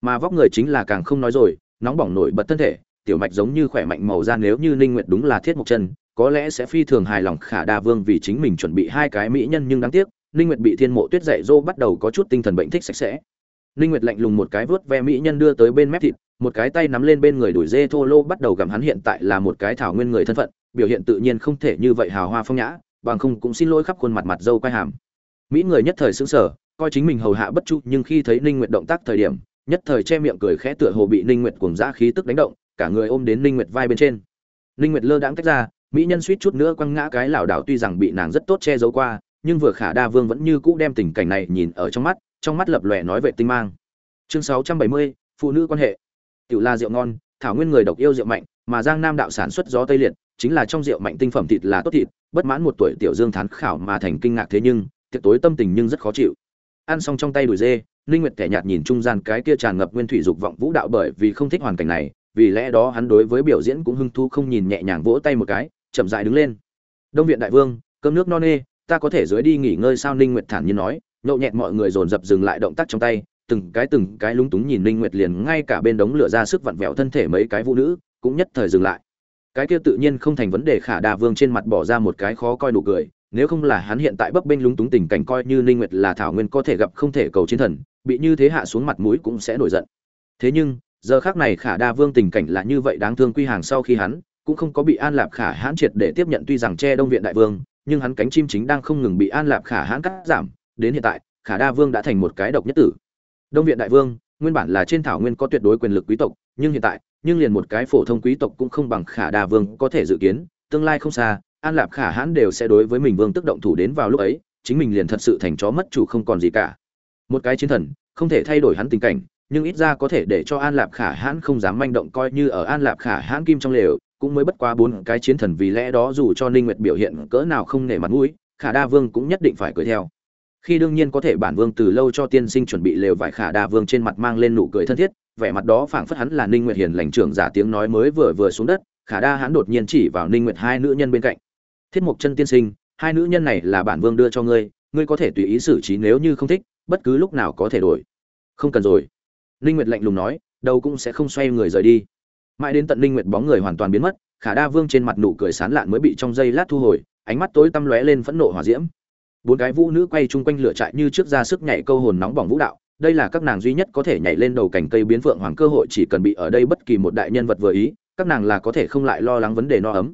Mà vóc người chính là càng không nói rồi, nóng bỏng nổi bật thân thể, tiểu mạch giống như khỏe mạnh màu da nếu như ninh nguyệt đúng là thiết một chân, có lẽ sẽ phi thường hài lòng khả đa vương vì chính mình chuẩn bị hai cái mỹ nhân nhưng đáng tiếc ninh nguyệt bị thiên mộ tuyết dạy dỗ bắt đầu có chút tinh thần bệnh thích sạch sẽ. Ninh nguyệt lạnh lùng một cái vớt ve mỹ nhân đưa tới bên mép thịt, một cái tay nắm lên bên người đuổi dê thô lô bắt đầu gặm hắn hiện tại là một cái thảo nguyên người thân phận, biểu hiện tự nhiên không thể như vậy hào hoa phong nhã, bằng không cũng xin lỗi khắp khuôn mặt mặt dâu quay hàm. Mỹ người nhất thời sững sờ, coi chính mình hầu hạ bất chu, nhưng khi thấy ninh nguyệt động tác thời điểm, nhất thời che miệng cười khẽ tựa hồ bị ninh nguyệt cuồng dã khí tức đánh động, cả người ôm đến ninh nguyệt vai bên trên. Ninh nguyệt lơ đãng tách ra, mỹ nhân suýt chút nữa quăng ngã cái lảo đảo tuy rằng bị nàng rất tốt che giấu qua nhưng vừa khả đa vương vẫn như cũ đem tình cảnh này nhìn ở trong mắt trong mắt lập lòe nói về tinh mang. Chương 670, phụ nữ quan hệ. Tiểu la rượu ngon thảo nguyên người độc yêu rượu mạnh mà giang nam đạo sản xuất gió tây liệt chính là trong rượu mạnh tinh phẩm thịt là tốt thịt bất mãn một tuổi tiểu dương thán khảo mà thành kinh ngạc thế nhưng tiệc tối tâm tình nhưng rất khó chịu. Ăn xong trong tay đùi dê linh nguyệt kẻ nhạt nhìn trung gian cái kia tràn ngập nguyên thủy dục vọng vũ đạo bởi vì không thích hoàn cảnh này vì lẽ đó hắn đối với biểu diễn cũng hưng thu không nhìn nhẹ nhàng vỗ tay một cái chậm rãi đứng lên. Đông viện đại vương cơm nước no nê ta có thể dưới đi nghỉ ngơi sao? Ninh nguyệt thản nhiên nói, nhậu nhẹt mọi người dồn dập dừng lại động tác trong tay, từng cái từng cái lúng túng nhìn ninh nguyệt liền ngay cả bên đống lửa ra sức vặn vẹo thân thể mấy cái vũ nữ, cũng nhất thời dừng lại. Cái kia tự nhiên không thành vấn đề, khả đa vương trên mặt bỏ ra một cái khó coi nụ cười, nếu không là hắn hiện tại bấp bênh lúng túng tình cảnh coi như ninh nguyệt là thảo nguyên có thể gặp không thể cầu chiến thần, bị như thế hạ xuống mặt mũi cũng sẽ nổi giận. Thế nhưng, giờ khác này khả đa vương tình cảnh là như vậy đáng thương quy hàng sau khi hắn, cũng không có bị an lạp khả hãn triệt để tiếp nhận, tuy rằng che đông viện đại vương nhưng hắn cánh chim chính đang không ngừng bị an lạp khả hãn cắt giảm, đến hiện tại, khả đa vương đã thành một cái độc nhất tử. Đông viện đại vương, nguyên bản là trên thảo nguyên có tuyệt đối quyền lực quý tộc, nhưng hiện tại, nhưng liền một cái phổ thông quý tộc cũng không bằng khả đa vương có thể dự kiến, tương lai không xa, an lạp khả hãn đều sẽ đối với mình vương tức động thủ đến vào lúc ấy, chính mình liền thật sự thành chó mất chủ không còn gì cả. Một cái chiến thần, không thể thay đổi hắn tình cảnh, nhưng ít ra có thể để cho an lạp khả hãn không dám manh động coi như ở an lạp khả hãn kim trong lều cũng mới bất quá bốn cái chiến thần vì lẽ đó dù cho ninh nguyệt biểu hiện cỡ nào không nể mặt mũi, khả đa vương cũng nhất định phải cười theo. Khi đương nhiên có thể bản vương từ lâu cho tiên sinh chuẩn bị lều vải, khả đa vương trên mặt mang lên nụ cười thân thiết, vẻ mặt đó phảng phất hắn là ninh nguyệt hiền lành trưởng giả tiếng nói mới vừa vừa xuống đất, khả đa hắn đột nhiên chỉ vào ninh nguyệt hai nữ nhân bên cạnh. Thiết mục chân tiên sinh, hai nữ nhân này là bản vương đưa cho ngươi ngươi có thể tùy ý xử trí nếu như không thích, bất cứ lúc nào có thể đổi. Không cần rồi. Ninh nguyệt lạnh lùng nói, đâu cũng sẽ không xoay người rời đi mãi đến tận linh nguyệt bóng người hoàn toàn biến mất, khả đa vương trên mặt nụ cười sán lạn mới bị trong giây lát thu hồi, ánh mắt tối tăm lóe lên phẫn nộ hỏa diễm. Bốn cái vũ nữ quay chung quanh lửa trại như trước ra sức nhảy câu hồn nóng bỏng vũ đạo, đây là các nàng duy nhất có thể nhảy lên đầu cành cây biến phượng hoàng cơ hội chỉ cần bị ở đây bất kỳ một đại nhân vật vừa ý, các nàng là có thể không lại lo lắng vấn đề no ấm.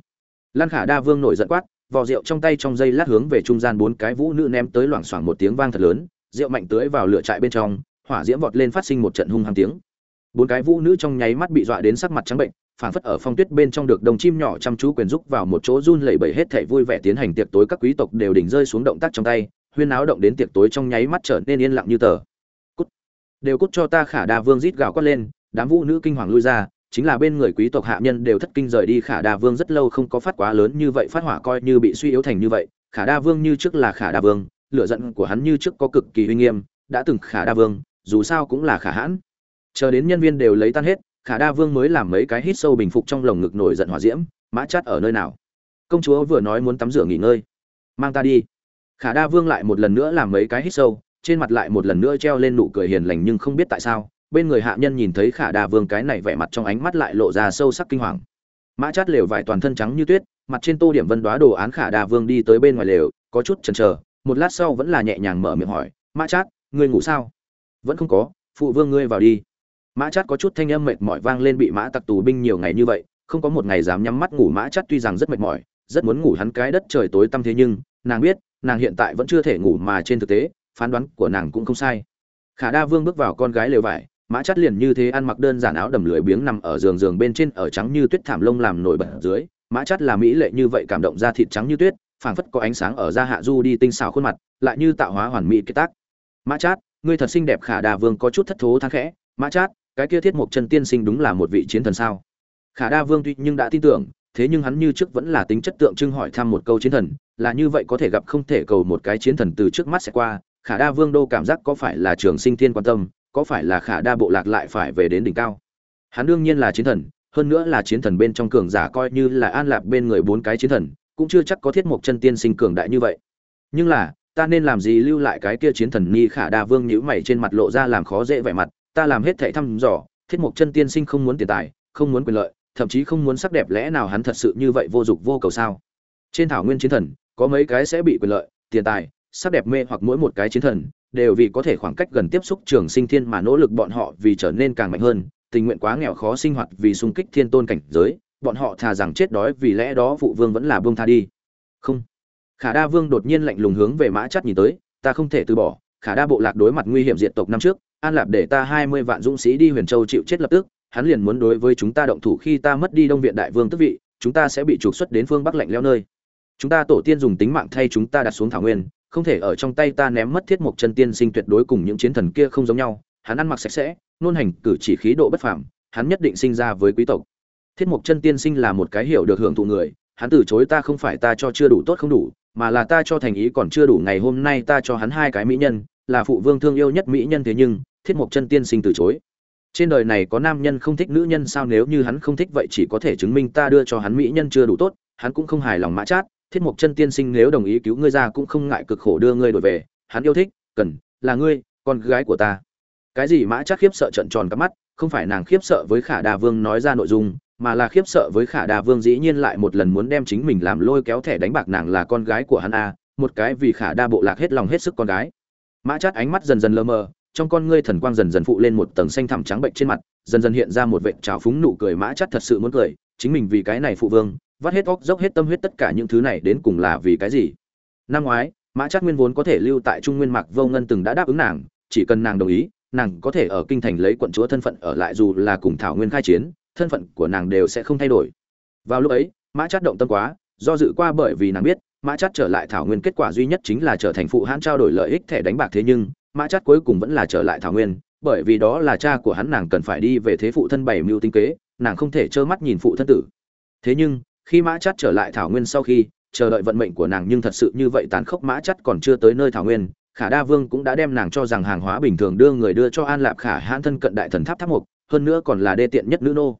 Lan khả đa vương nổi giận quát, vò rượu trong tay trong dây lát hướng về trung gian bốn cái vũ nữ ném tới loảng xoảng một tiếng vang thật lớn, rượu mạnh tưới vào lửa trại bên trong, hỏa diễm vọt lên phát sinh một trận hung hăng tiếng bốn cái vũ nữ trong nháy mắt bị dọa đến sắc mặt trắng bệnh, phảng phất ở phong tuyết bên trong được đồng chim nhỏ chăm chú quyền giúp vào một chỗ run lẩy bẩy hết thảy vui vẻ tiến hành tiệc tối các quý tộc đều đỉnh rơi xuống động tác trong tay, huyên náo động đến tiệc tối trong nháy mắt trở nên yên lặng như tờ. Cút. Đều cút cho ta khả đa vương rít gào quát lên, đám vũ nữ kinh hoàng lui ra, chính là bên người quý tộc hạ nhân đều thất kinh rời đi, khả đa vương rất lâu không có phát quá lớn như vậy, phát hỏa coi như bị suy yếu thành như vậy, khả đa vương như trước là khả đa vương, lửa giận của hắn như trước có cực kỳ uy nghiêm, đã từng khả đa vương, dù sao cũng là khả hãn chờ đến nhân viên đều lấy tan hết, khả đa vương mới làm mấy cái hít sâu bình phục trong lồng ngực nổi giận hỏa diễm, mã chát ở nơi nào? Công chúa vừa nói muốn tắm rửa nghỉ ngơi. Mang ta đi. Khả đa vương lại một lần nữa làm mấy cái hít sâu, trên mặt lại một lần nữa treo lên nụ cười hiền lành nhưng không biết tại sao, bên người hạ nhân nhìn thấy khả đa vương cái này vẻ mặt trong ánh mắt lại lộ ra sâu sắc kinh hoàng. Mã chát lều vải toàn thân trắng như tuyết, mặt trên tô điểm vân đoá đồ án khả đa vương đi tới bên ngoài lều, có chút chần chờ, một lát sau vẫn là nhẹ nhàng mở miệng hỏi, mã chát, ngươi ngủ sao? Vẫn không có, phụ vương ngươi vào đi mã chát có chút thanh âm mệt mỏi vang lên bị mã tặc tù binh nhiều ngày như vậy, không có một ngày dám nhắm mắt ngủ. Mã chát tuy rằng rất mệt mỏi, rất muốn ngủ hắn cái đất trời tối tăm thế nhưng, nàng biết, nàng hiện tại vẫn chưa thể ngủ mà trên thực tế, phán đoán của nàng cũng không sai. Khả đa vương bước vào con gái lều vải, mã chát liền như thế ăn mặc đơn giản áo đầm lười biếng nằm ở giường giường bên trên ở trắng như tuyết thảm lông làm nổi bật dưới. Mã chát là mỹ lệ như vậy, cảm động ra thịt trắng như tuyết, phảng phất có ánh sáng ở da hạ du đi tinh xảo khuôn mặt, lại như tạo hóa hoàn mỹ kết tác. Mã chát, ngươi thật xinh đẹp. Khả đà vương có chút thất thố thang khẽ. Mã chát cái kia thiết mục chân tiên sinh đúng là một vị chiến thần sao? Khả đa vương tuy nhưng đã tin tưởng, thế nhưng hắn như trước vẫn là tính chất tượng trưng hỏi thăm một câu chiến thần, là như vậy có thể gặp không thể cầu một cái chiến thần từ trước mắt sẽ qua, khả đa vương đô cảm giác có phải là trường sinh thiên quan tâm, có phải là khả đa bộ lạc lại phải về đến đỉnh cao? Hắn đương nhiên là chiến thần, hơn nữa là chiến thần bên trong cường giả coi như là an lạc bên người bốn cái chiến thần, cũng chưa chắc có thiết mục chân tiên sinh cường đại như vậy. Nhưng là, ta nên làm gì lưu lại cái kia chiến thần ni khả đa vương nhữ mày trên mặt lộ ra làm khó dễ vẻ mặt ta làm hết thảy thăm dò, thiết mục chân tiên sinh không muốn tiền tài, không muốn quyền lợi, thậm chí không muốn sắc đẹp lẽ nào hắn thật sự như vậy vô dụng vô cầu sao? Trên thảo nguyên chiến thần, có mấy cái sẽ bị quyền lợi, tiền tài, sắc đẹp mê hoặc mỗi một cái chiến thần, đều vì có thể khoảng cách gần tiếp xúc trường sinh thiên mà nỗ lực bọn họ vì trở nên càng mạnh hơn, tình nguyện quá nghèo khó sinh hoạt vì xung kích thiên tôn cảnh giới, bọn họ thà rằng chết đói vì lẽ đó phụ vương vẫn là buông tha đi. Không. Khả đa vương đột nhiên lạnh lùng hướng về mã chất nhìn tới, ta không thể từ bỏ, khả đa bộ lạc đối mặt nguy hiểm diệt tộc năm trước an lạp để ta hai mươi vạn dũng sĩ đi huyền châu chịu chết lập tức, hắn liền muốn đối với chúng ta động thủ khi ta mất đi đông viện đại vương tức vị, chúng ta sẽ bị trục xuất đến phương bắc lạnh leo nơi. Chúng ta tổ tiên dùng tính mạng thay chúng ta đặt xuống thảo nguyên, không thể ở trong tay ta ném mất thiết mục chân tiên sinh tuyệt đối cùng những chiến thần kia không giống nhau, hắn ăn mặc sạch sẽ, nôn hành cử chỉ khí độ bất phàm, hắn nhất định sinh ra với quý tộc. Thiết mục chân tiên sinh là một cái hiểu được hưởng thụ người, hắn từ chối ta không phải ta cho chưa đủ tốt không đủ, mà là ta cho thành ý còn chưa đủ ngày hôm nay ta cho hắn hai cái mỹ nhân, là phụ vương thương yêu nhất mỹ nhân thế nhưng thiết mục chân tiên sinh từ chối. Trên đời này có nam nhân không thích nữ nhân sao nếu như hắn không thích vậy chỉ có thể chứng minh ta đưa cho hắn mỹ nhân chưa đủ tốt, hắn cũng không hài lòng mã chát. Thiết mục chân tiên sinh nếu đồng ý cứu ngươi ra cũng không ngại cực khổ đưa ngươi đổi về. Hắn yêu thích, cần, là ngươi, con gái của ta. Cái gì mã chát khiếp sợ trận tròn cắp mắt, không phải nàng khiếp sợ với khả đà vương nói ra nội dung, mà là khiếp sợ với khả đà vương dĩ nhiên lại một lần muốn đem chính mình làm lôi kéo thẻ đánh bạc nàng là con gái của hắn a, một cái vì khả đa bộ lạc hết lòng hết sức con gái. Mã chát ánh mắt dần dần lơ mờ trong con ngươi thần quang dần dần phụ lên một tầng xanh thẳm trắng bệnh trên mặt, dần dần hiện ra một vệt trào phúng nụ cười mã chát thật sự muốn cười, chính mình vì cái này phụ vương, vắt hết óc dốc hết tâm huyết tất cả những thứ này đến cùng là vì cái gì? Năm ngoái, mã chát nguyên vốn có thể lưu tại trung nguyên mạc vô ngân từng đã đáp ứng nàng, chỉ cần nàng đồng ý, nàng có thể ở kinh thành lấy quận chúa thân phận ở lại dù là cùng thảo nguyên khai chiến, thân phận của nàng đều sẽ không thay đổi. Vào lúc ấy, mã chát động tâm quá, do dự qua bởi vì nàng biết, mã chát trở lại thảo nguyên kết quả duy nhất chính là trở thành phụ hãn trao đổi lợi ích thẻ đánh bạc thế nhưng mã chát cuối cùng vẫn là trở lại thảo nguyên, bởi vì đó là cha của hắn nàng cần phải đi về thế phụ thân bảy mưu tinh kế, nàng không thể trơ mắt nhìn phụ thân tử. Thế nhưng, khi mã chát trở lại thảo nguyên sau khi, chờ đợi vận mệnh của nàng nhưng thật sự như vậy tàn khốc mã chát còn chưa tới nơi thảo nguyên, khả đa vương cũng đã đem nàng cho rằng hàng hóa bình thường đưa người đưa cho an lạp khả hãn thân cận đại thần tháp tháp mục hơn nữa còn là đê tiện nhất nữ nô.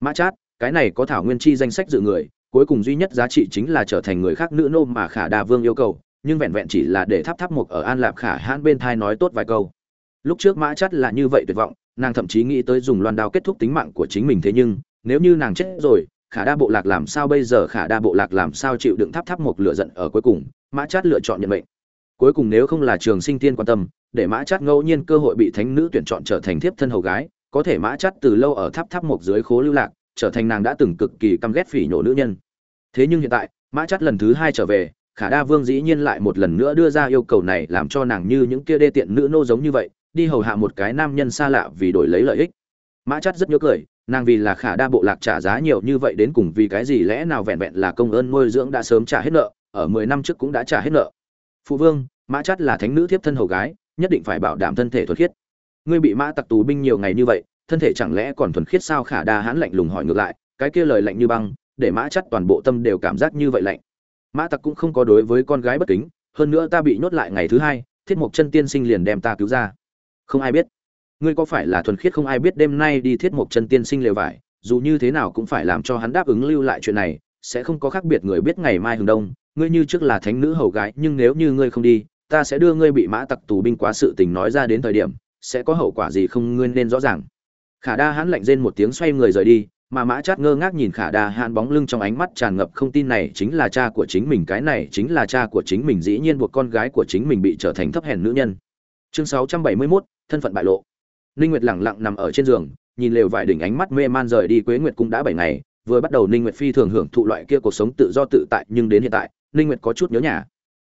Mã chát, cái này có thảo nguyên chi danh sách dự người, cuối cùng duy nhất giá trị chính là trở thành người khác nữ nô mà khả đa vương yêu cầu nhưng vẹn vẹn chỉ là để tháp tháp mục ở an lạp khả hãn bên thai nói tốt vài câu. Lúc trước mã chắt là như vậy tuyệt vọng, nàng thậm chí nghĩ tới dùng loan đao kết thúc tính mạng của chính mình thế nhưng, nếu như nàng chết rồi, khả đa bộ lạc làm sao bây giờ? Khả đa bộ lạc làm sao chịu đựng tháp tháp một lựa giận ở cuối cùng? Mã chát lựa chọn nhận mệnh. Cuối cùng nếu không là trường sinh tiên quan tâm, để mã chát ngẫu nhiên cơ hội bị thánh nữ tuyển chọn trở thành thiếp thân hầu gái, có thể mã chát từ lâu ở tháp tháp một dưới khố lưu lạc, trở thành nàng đã từng cực kỳ căm ghét phỉ nhổ nữ nhân. Thế nhưng hiện tại, mã chát lần thứ hai trở về khả đa vương dĩ nhiên lại một lần nữa đưa ra yêu cầu này làm cho nàng như những kia đê tiện nữ nô giống như vậy, đi hầu hạ một cái nam nhân xa lạ vì đổi lấy lợi ích. Mã chắt rất nhớ cười, nàng vì là khả đa bộ lạc trả giá nhiều như vậy đến cùng vì cái gì lẽ nào vẹn vẹn là công ơn nuôi dưỡng đã sớm trả hết nợ, ở mười năm trước cũng đã trả hết nợ. Phụ vương, mã chắt là thánh nữ thiếp thân hầu gái, nhất định phải bảo đảm thân thể thuần khiết. Ngươi bị mã tặc tù binh nhiều ngày như vậy, thân thể chẳng lẽ còn thuần khiết sao? Khả đa hãn lạnh lùng hỏi ngược lại, cái kia lời lạnh như băng, để mã chắt toàn bộ tâm đều cảm giác như vậy lạnh mã tặc cũng không có đối với con gái bất kính, hơn nữa ta bị nhốt lại ngày thứ hai, thiết mục chân tiên sinh liền đem ta cứu ra. Không ai biết. Ngươi có phải là thuần khiết không ai biết đêm nay đi thiết mục chân tiên sinh lều vải, dù như thế nào cũng phải làm cho hắn đáp ứng lưu lại chuyện này, sẽ không có khác biệt người biết ngày mai hừng đông. Ngươi như trước là thánh nữ hầu gái, nhưng nếu như ngươi không đi, ta sẽ đưa ngươi bị mã tặc tù binh quá sự tình nói ra đến thời điểm, sẽ có hậu quả gì không ngươi nên rõ ràng. Khả đa hắn lạnh rên một tiếng xoay người rời đi mà mã chát ngơ ngác nhìn khả đà hạn bóng lưng trong ánh mắt tràn ngập không tin này chính là cha của chính mình cái này chính là cha của chính mình dĩ nhiên buộc con gái của chính mình bị trở thành thấp hèn nữ nhân. Chương 671, thân phận bại lộ. Ninh nguyệt lẳng lặng nằm ở trên giường nhìn lều vải đỉnh ánh mắt mê man rời đi quế nguyệt cũng đã bảy ngày vừa bắt đầu ninh nguyệt phi thường hưởng thụ loại kia cuộc sống tự do tự tại nhưng đến hiện tại ninh nguyệt có chút nhớ nhà.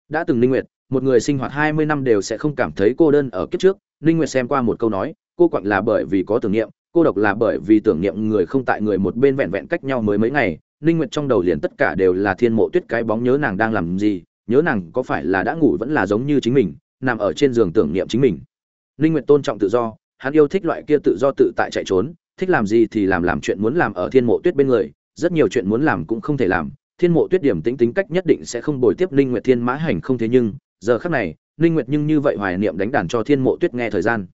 Đã từng ninh nguyệt một người sinh hoạt 20 năm đều sẽ không cảm thấy cô đơn ở kiếp trước ninh nguyệt xem qua một câu nói cô quạnh là bởi vì có tưởng niệm cô độc là bởi vì tưởng niệm người không tại người một bên vẹn vẹn cách nhau mới mấy ngày, ninh nguyệt trong đầu liền tất cả đều là thiên mộ tuyết cái bóng nhớ nàng đang làm gì, nhớ nàng có phải là đã ngủ vẫn là giống như chính mình, nằm ở trên giường tưởng niệm chính mình. Ninh nguyệt tôn trọng tự do, hắn yêu thích loại kia tự do tự tại chạy trốn, thích làm gì thì làm làm chuyện muốn làm ở thiên mộ tuyết bên người, rất nhiều chuyện muốn làm cũng không thể làm. Thiên mộ tuyết điểm tính tính cách nhất định sẽ không bồi tiếp ninh nguyệt thiên mã hành không thế nhưng, giờ khắc này, ninh nguyệt nhưng như vậy hoài niệm đánh đàn cho thiên mộ tuyết nghe thời gian.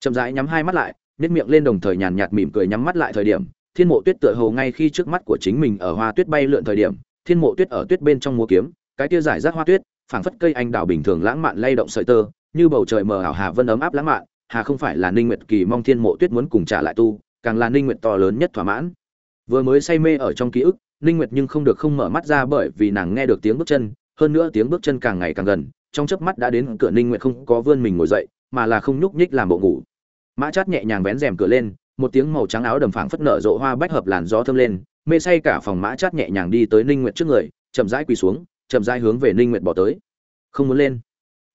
Chậm rãi nhắm hai mắt lại nét miệng lên đồng thời nhàn nhạt mỉm cười nhắm mắt lại thời điểm, thiên mộ tuyết tựa hồ ngay khi trước mắt của chính mình ở hoa tuyết bay lượn thời điểm, thiên mộ tuyết ở tuyết bên trong múa kiếm, cái kia giải rác hoa tuyết, phảng phất cây anh đào bình thường lãng mạn lay động sợi tơ, như bầu trời mờ ảo hà vân ấm áp lãng mạn, hà không phải là ninh nguyệt kỳ mong thiên mộ tuyết muốn cùng trả lại tu, càng là ninh nguyệt to lớn nhất thỏa mãn. Vừa mới say mê ở trong ký ức, ninh nguyệt nhưng không được không mở mắt ra bởi vì nàng nghe được tiếng bước chân, hơn nữa tiếng bước chân càng ngày càng gần, trong chớp mắt đã đến cửa ninh nguyệt không có vươn mình ngồi dậy, mà là không nhúc nhích làm bộ ngủ mã chát nhẹ nhàng vén rèm cửa lên, một tiếng màu trắng áo đầm phảng phất nở rộ hoa bách hợp làn gió thơm lên, mê say cả phòng mã chát nhẹ nhàng đi tới ninh nguyệt trước người, chậm rãi quỳ xuống, chậm rãi hướng về ninh nguyệt bỏ tới. Không muốn lên.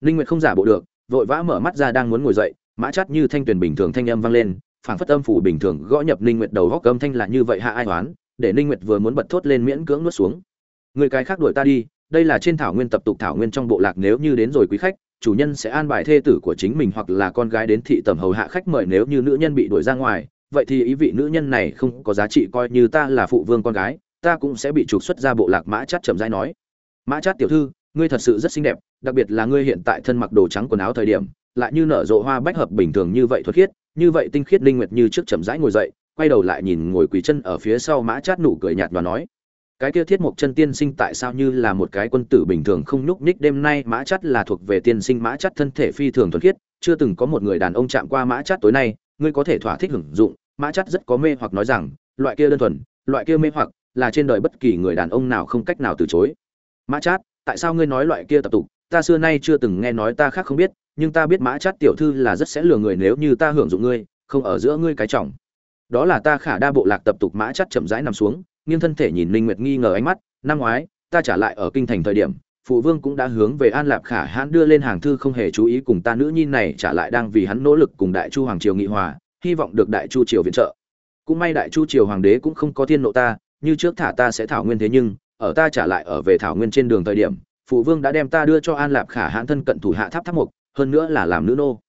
Ninh nguyệt không giả bộ được, vội vã mở mắt ra đang muốn ngồi dậy, mã chát như thanh tuyển bình thường thanh âm vang lên, phảng phất âm phủ bình thường gõ nhập ninh nguyệt đầu góc âm thanh là như vậy hạ ai oán, để ninh nguyệt vừa muốn bật thốt lên miễn cưỡng nuốt xuống. Người cái khác đuổi ta đi, đây là trên thảo nguyên tập tục thảo nguyên trong bộ lạc, nếu như đến rồi quý khách chủ nhân sẽ an bài thê tử của chính mình hoặc là con gái đến thị tầm hầu hạ khách mời nếu như nữ nhân bị đuổi ra ngoài. Vậy thì ý vị nữ nhân này không có giá trị coi như ta là phụ vương con gái, ta cũng sẽ bị trục xuất ra bộ lạc mã chát chậm rãi nói. Mã chát tiểu thư, ngươi thật sự rất xinh đẹp, đặc biệt là ngươi hiện tại thân mặc đồ trắng quần áo thời điểm, lại như nở rộ hoa bách hợp bình thường như vậy thuật khiết, như vậy tinh khiết linh nguyệt như trước chậm rãi ngồi dậy, quay đầu lại nhìn ngồi quỳ chân ở phía sau mã chát nụ cười nhạt và nói cái kia thiết mục chân tiên sinh tại sao như là một cái quân tử bình thường không nhúc nhích đêm nay mã chất là thuộc về tiên sinh mã chất thân thể phi thường thuần khiết, chưa từng có một người đàn ông chạm qua mã chất tối nay, ngươi có thể thỏa thích hưởng dụng, mã chất rất có mê hoặc nói rằng, loại kia đơn thuần, loại kia mê hoặc, là trên đời bất kỳ người đàn ông nào không cách nào từ chối. Mã chát tại sao ngươi nói loại kia tập tục, ta xưa nay chưa từng nghe nói ta khác không biết, nhưng ta biết mã chát tiểu thư là rất sẽ lừa người nếu như ta hưởng dụng ngươi, không ở giữa ngươi cái trọng đó là ta khả đa bộ lạc tập tục mã chát chậm rãi nằm xuống nghiêng thân thể nhìn linh nguyệt nghi ngờ ánh mắt, năm ngoái, ta trả lại ở kinh thành thời điểm, phụ vương cũng đã hướng về an lạp khả hãn đưa lên hàng thư không hề chú ý cùng ta nữ nhi này trả lại đang vì hắn nỗ lực cùng đại chu hoàng triều nghị hòa, hy vọng được đại chu triều viện trợ. Cũng may đại chu triều hoàng đế cũng không có thiên nộ ta, như trước thả ta sẽ thảo nguyên thế nhưng, ở ta trả lại ở về thảo nguyên trên đường thời điểm, phụ vương đã đem ta đưa cho an lạp khả hãn thân cận thủ hạ tháp tháp mục, hơn nữa là làm nữ nô.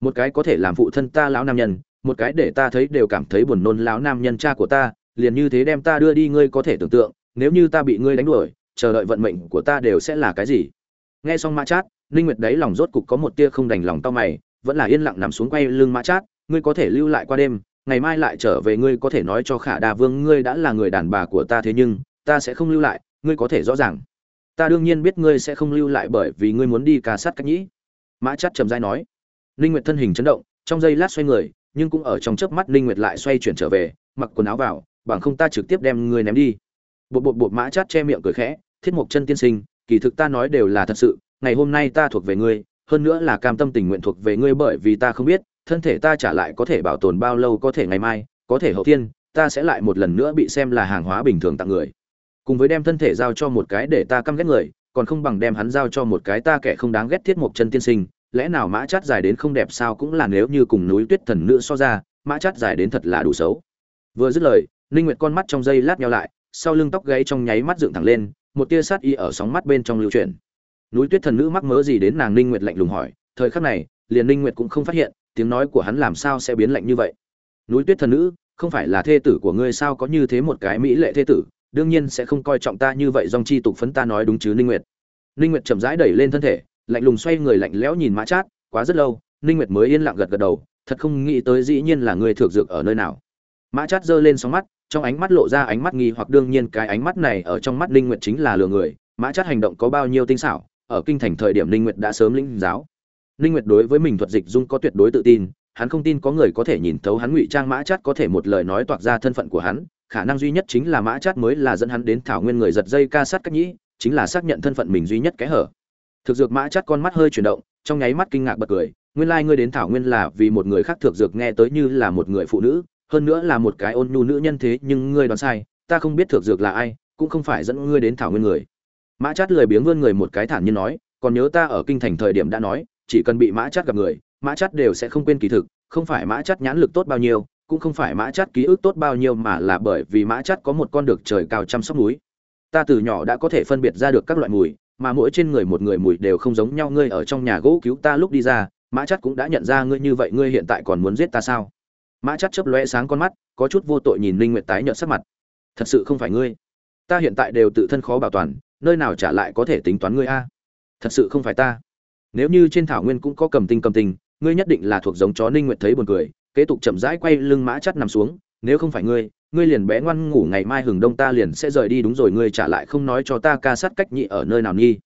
Một cái có thể làm phụ thân ta lão nam nhân, một cái để ta thấy đều cảm thấy buồn nôn lão nam nhân cha của ta liền như thế đem ta đưa đi ngươi có thể tưởng tượng, nếu như ta bị ngươi đánh đuổi, chờ đợi vận mệnh của ta đều sẽ là cái gì? Nghe xong mã chát, ninh nguyệt đấy lòng rốt cục có một tia không đành lòng tao mày, vẫn là yên lặng nằm xuống quay lưng mã chát, ngươi có thể lưu lại qua đêm, ngày mai lại trở về ngươi có thể nói cho khả đa vương ngươi đã là người đàn bà của ta thế nhưng, ta sẽ không lưu lại, ngươi có thể rõ ràng. Ta đương nhiên biết ngươi sẽ không lưu lại bởi vì ngươi muốn đi ca sát cách nhĩ. Mã chát trầm dai nói. Ninh nguyệt thân hình chấn động, trong giây lát xoay người, nhưng cũng ở trong chớp mắt ninh nguyệt lại xoay chuyển trở về, mặc quần áo vào bằng không ta trực tiếp đem ngươi ném đi. Bột bột bột mã chát che miệng cười khẽ, thiết mộc chân tiên sinh, kỳ thực ta nói đều là thật sự, ngày hôm nay ta thuộc về ngươi, hơn nữa là cam tâm tình nguyện thuộc về ngươi bởi vì ta không biết, thân thể ta trả lại có thể bảo tồn bao lâu có thể ngày mai, có thể hậu thiên, ta sẽ lại một lần nữa bị xem là hàng hóa bình thường tặng người. Cùng với đem thân thể giao cho một cái để ta căm ghét người, còn không bằng đem hắn giao cho một cái ta kẻ không đáng ghét thiết mộc chân tiên sinh, lẽ nào mã chát dài đến không đẹp sao cũng là nếu như cùng núi tuyết thần nữ so ra, mã chát dài đến thật là đủ xấu. Vừa dứt lời ninh nguyệt con mắt trong giây lát nhau lại, sau lưng tóc gáy trong nháy mắt dựng thẳng lên, một tia sát y ở sóng mắt bên trong lưu chuyển. Núi tuyết thần nữ mắc mớ gì đến nàng ninh nguyệt lạnh lùng hỏi, thời khắc này, liền ninh nguyệt cũng không phát hiện, tiếng nói của hắn làm sao sẽ biến lạnh như vậy? Núi tuyết thần nữ, không phải là thê tử của ngươi sao có như thế một cái mỹ lệ thê tử, đương nhiên sẽ không coi trọng ta như vậy dòng chi tục phấn ta nói đúng chứ ninh nguyệt. Ninh nguyệt chậm rãi đẩy lên thân thể, lạnh lùng xoay người lạnh lẽo nhìn mã chát, quá rất lâu ninh nguyệt mới yên lặng gật gật đầu, thật không nghĩ tới dĩ nhiên là ngươi thượng dược ở nơi nào. Mã chát giơ lên sóng mắt trong ánh mắt lộ ra ánh mắt nghi hoặc, đương nhiên cái ánh mắt này ở trong mắt ninh nguyệt chính là lừa người. Mã chất hành động có bao nhiêu tinh xảo, ở kinh thành thời điểm ninh nguyệt đã sớm lĩnh giáo. Ninh nguyệt đối với mình thuật dịch dung có tuyệt đối tự tin, hắn không tin có người có thể nhìn thấu hắn ngụy trang mã chất có thể một lời nói toạc ra thân phận của hắn, khả năng duy nhất chính là mã chất mới là dẫn hắn đến thảo nguyên người giật dây ca sát cách nhĩ, chính là xác nhận thân phận mình duy nhất cái hở. Thực dược mã chất con mắt hơi chuyển động, trong nháy mắt kinh ngạc bật cười, nguyên lai like ngươi đến thảo nguyên là vì một người khác thực dược, nghe tới như là một người phụ nữ hơn nữa là một cái ôn nhu nữ nhân thế, nhưng ngươi đoán sai, ta không biết thược dược là ai, cũng không phải dẫn ngươi đến thảo nguyên người. Mã chát lười biếng vươn người một cái thản nhiên nói, còn nhớ ta ở kinh thành thời điểm đã nói, chỉ cần bị mã chát gặp người, mã chát đều sẽ không quên kỳ thực, không phải mã chát nhãn lực tốt bao nhiêu, cũng không phải mã chát ký ức tốt bao nhiêu mà là bởi vì mã chát có một con được trời cao chăm sóc núi. Ta từ nhỏ đã có thể phân biệt ra được các loại mùi, mà mỗi trên người một người mùi đều không giống nhau, ngươi ở trong nhà gỗ cứu ta lúc đi ra, mã chát cũng đã nhận ra ngươi như vậy, ngươi hiện tại còn muốn giết ta sao? Mã chắt chớp lóe sáng con mắt, có chút vô tội nhìn linh nguyệt tái nhợt sắc mặt. Thật sự không phải ngươi. Ta hiện tại đều tự thân khó bảo toàn, nơi nào trả lại có thể tính toán ngươi a. Thật sự không phải ta. Nếu như trên thảo nguyên cũng có cầm tinh cầm tinh, ngươi nhất định là thuộc giống chó ninh nguyệt thấy buồn cười, kế tục chậm rãi quay lưng mã chắt nằm xuống, nếu không phải ngươi ngươi liền bé ngoan ngủ ngày mai hừng đông ta liền sẽ rời đi đúng rồi, ngươi trả lại không nói cho ta ca sát cách nhị ở nơi nào nhi.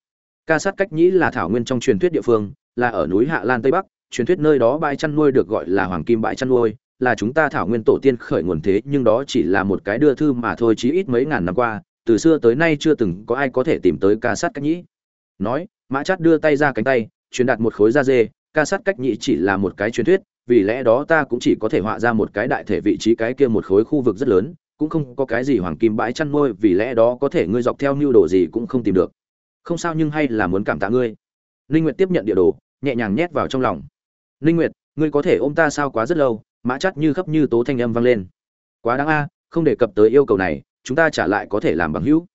Ca sát cách nhĩ là thảo nguyên trong truyền thuyết địa phương, là ở núi hạ lan tây bắc, truyền thuyết nơi đó bãi chăn nuôi được gọi là hoàng kim bãi chăn nuôi là chúng ta thảo nguyên tổ tiên khởi nguồn thế, nhưng đó chỉ là một cái đưa thư mà thôi, chí ít mấy ngàn năm qua, từ xưa tới nay chưa từng có ai có thể tìm tới ca sát cách nhĩ. Nói, mã chát đưa tay ra cánh tay, truyền đạt một khối da dê, ca sát cách nhĩ chỉ là một cái truyền thuyết, vì lẽ đó ta cũng chỉ có thể họa ra một cái đại thể vị trí cái kia một khối khu vực rất lớn, cũng không có cái gì hoàng kim bãi chăn nuôi, vì lẽ đó có thể ngươi dọc theo mưu đồ gì cũng không tìm được. Không sao nhưng hay là muốn cảm tạ ngươi. Ninh nguyệt tiếp nhận địa đồ, nhẹ nhàng nhét vào trong lòng. Ninh nguyệt, ngươi có thể ôm ta sao quá rất lâu? Mã chắt như khắp như tố thanh âm vang lên. Quá đáng a, không đề cập tới yêu cầu này, chúng ta trả lại có thể làm bằng hữu.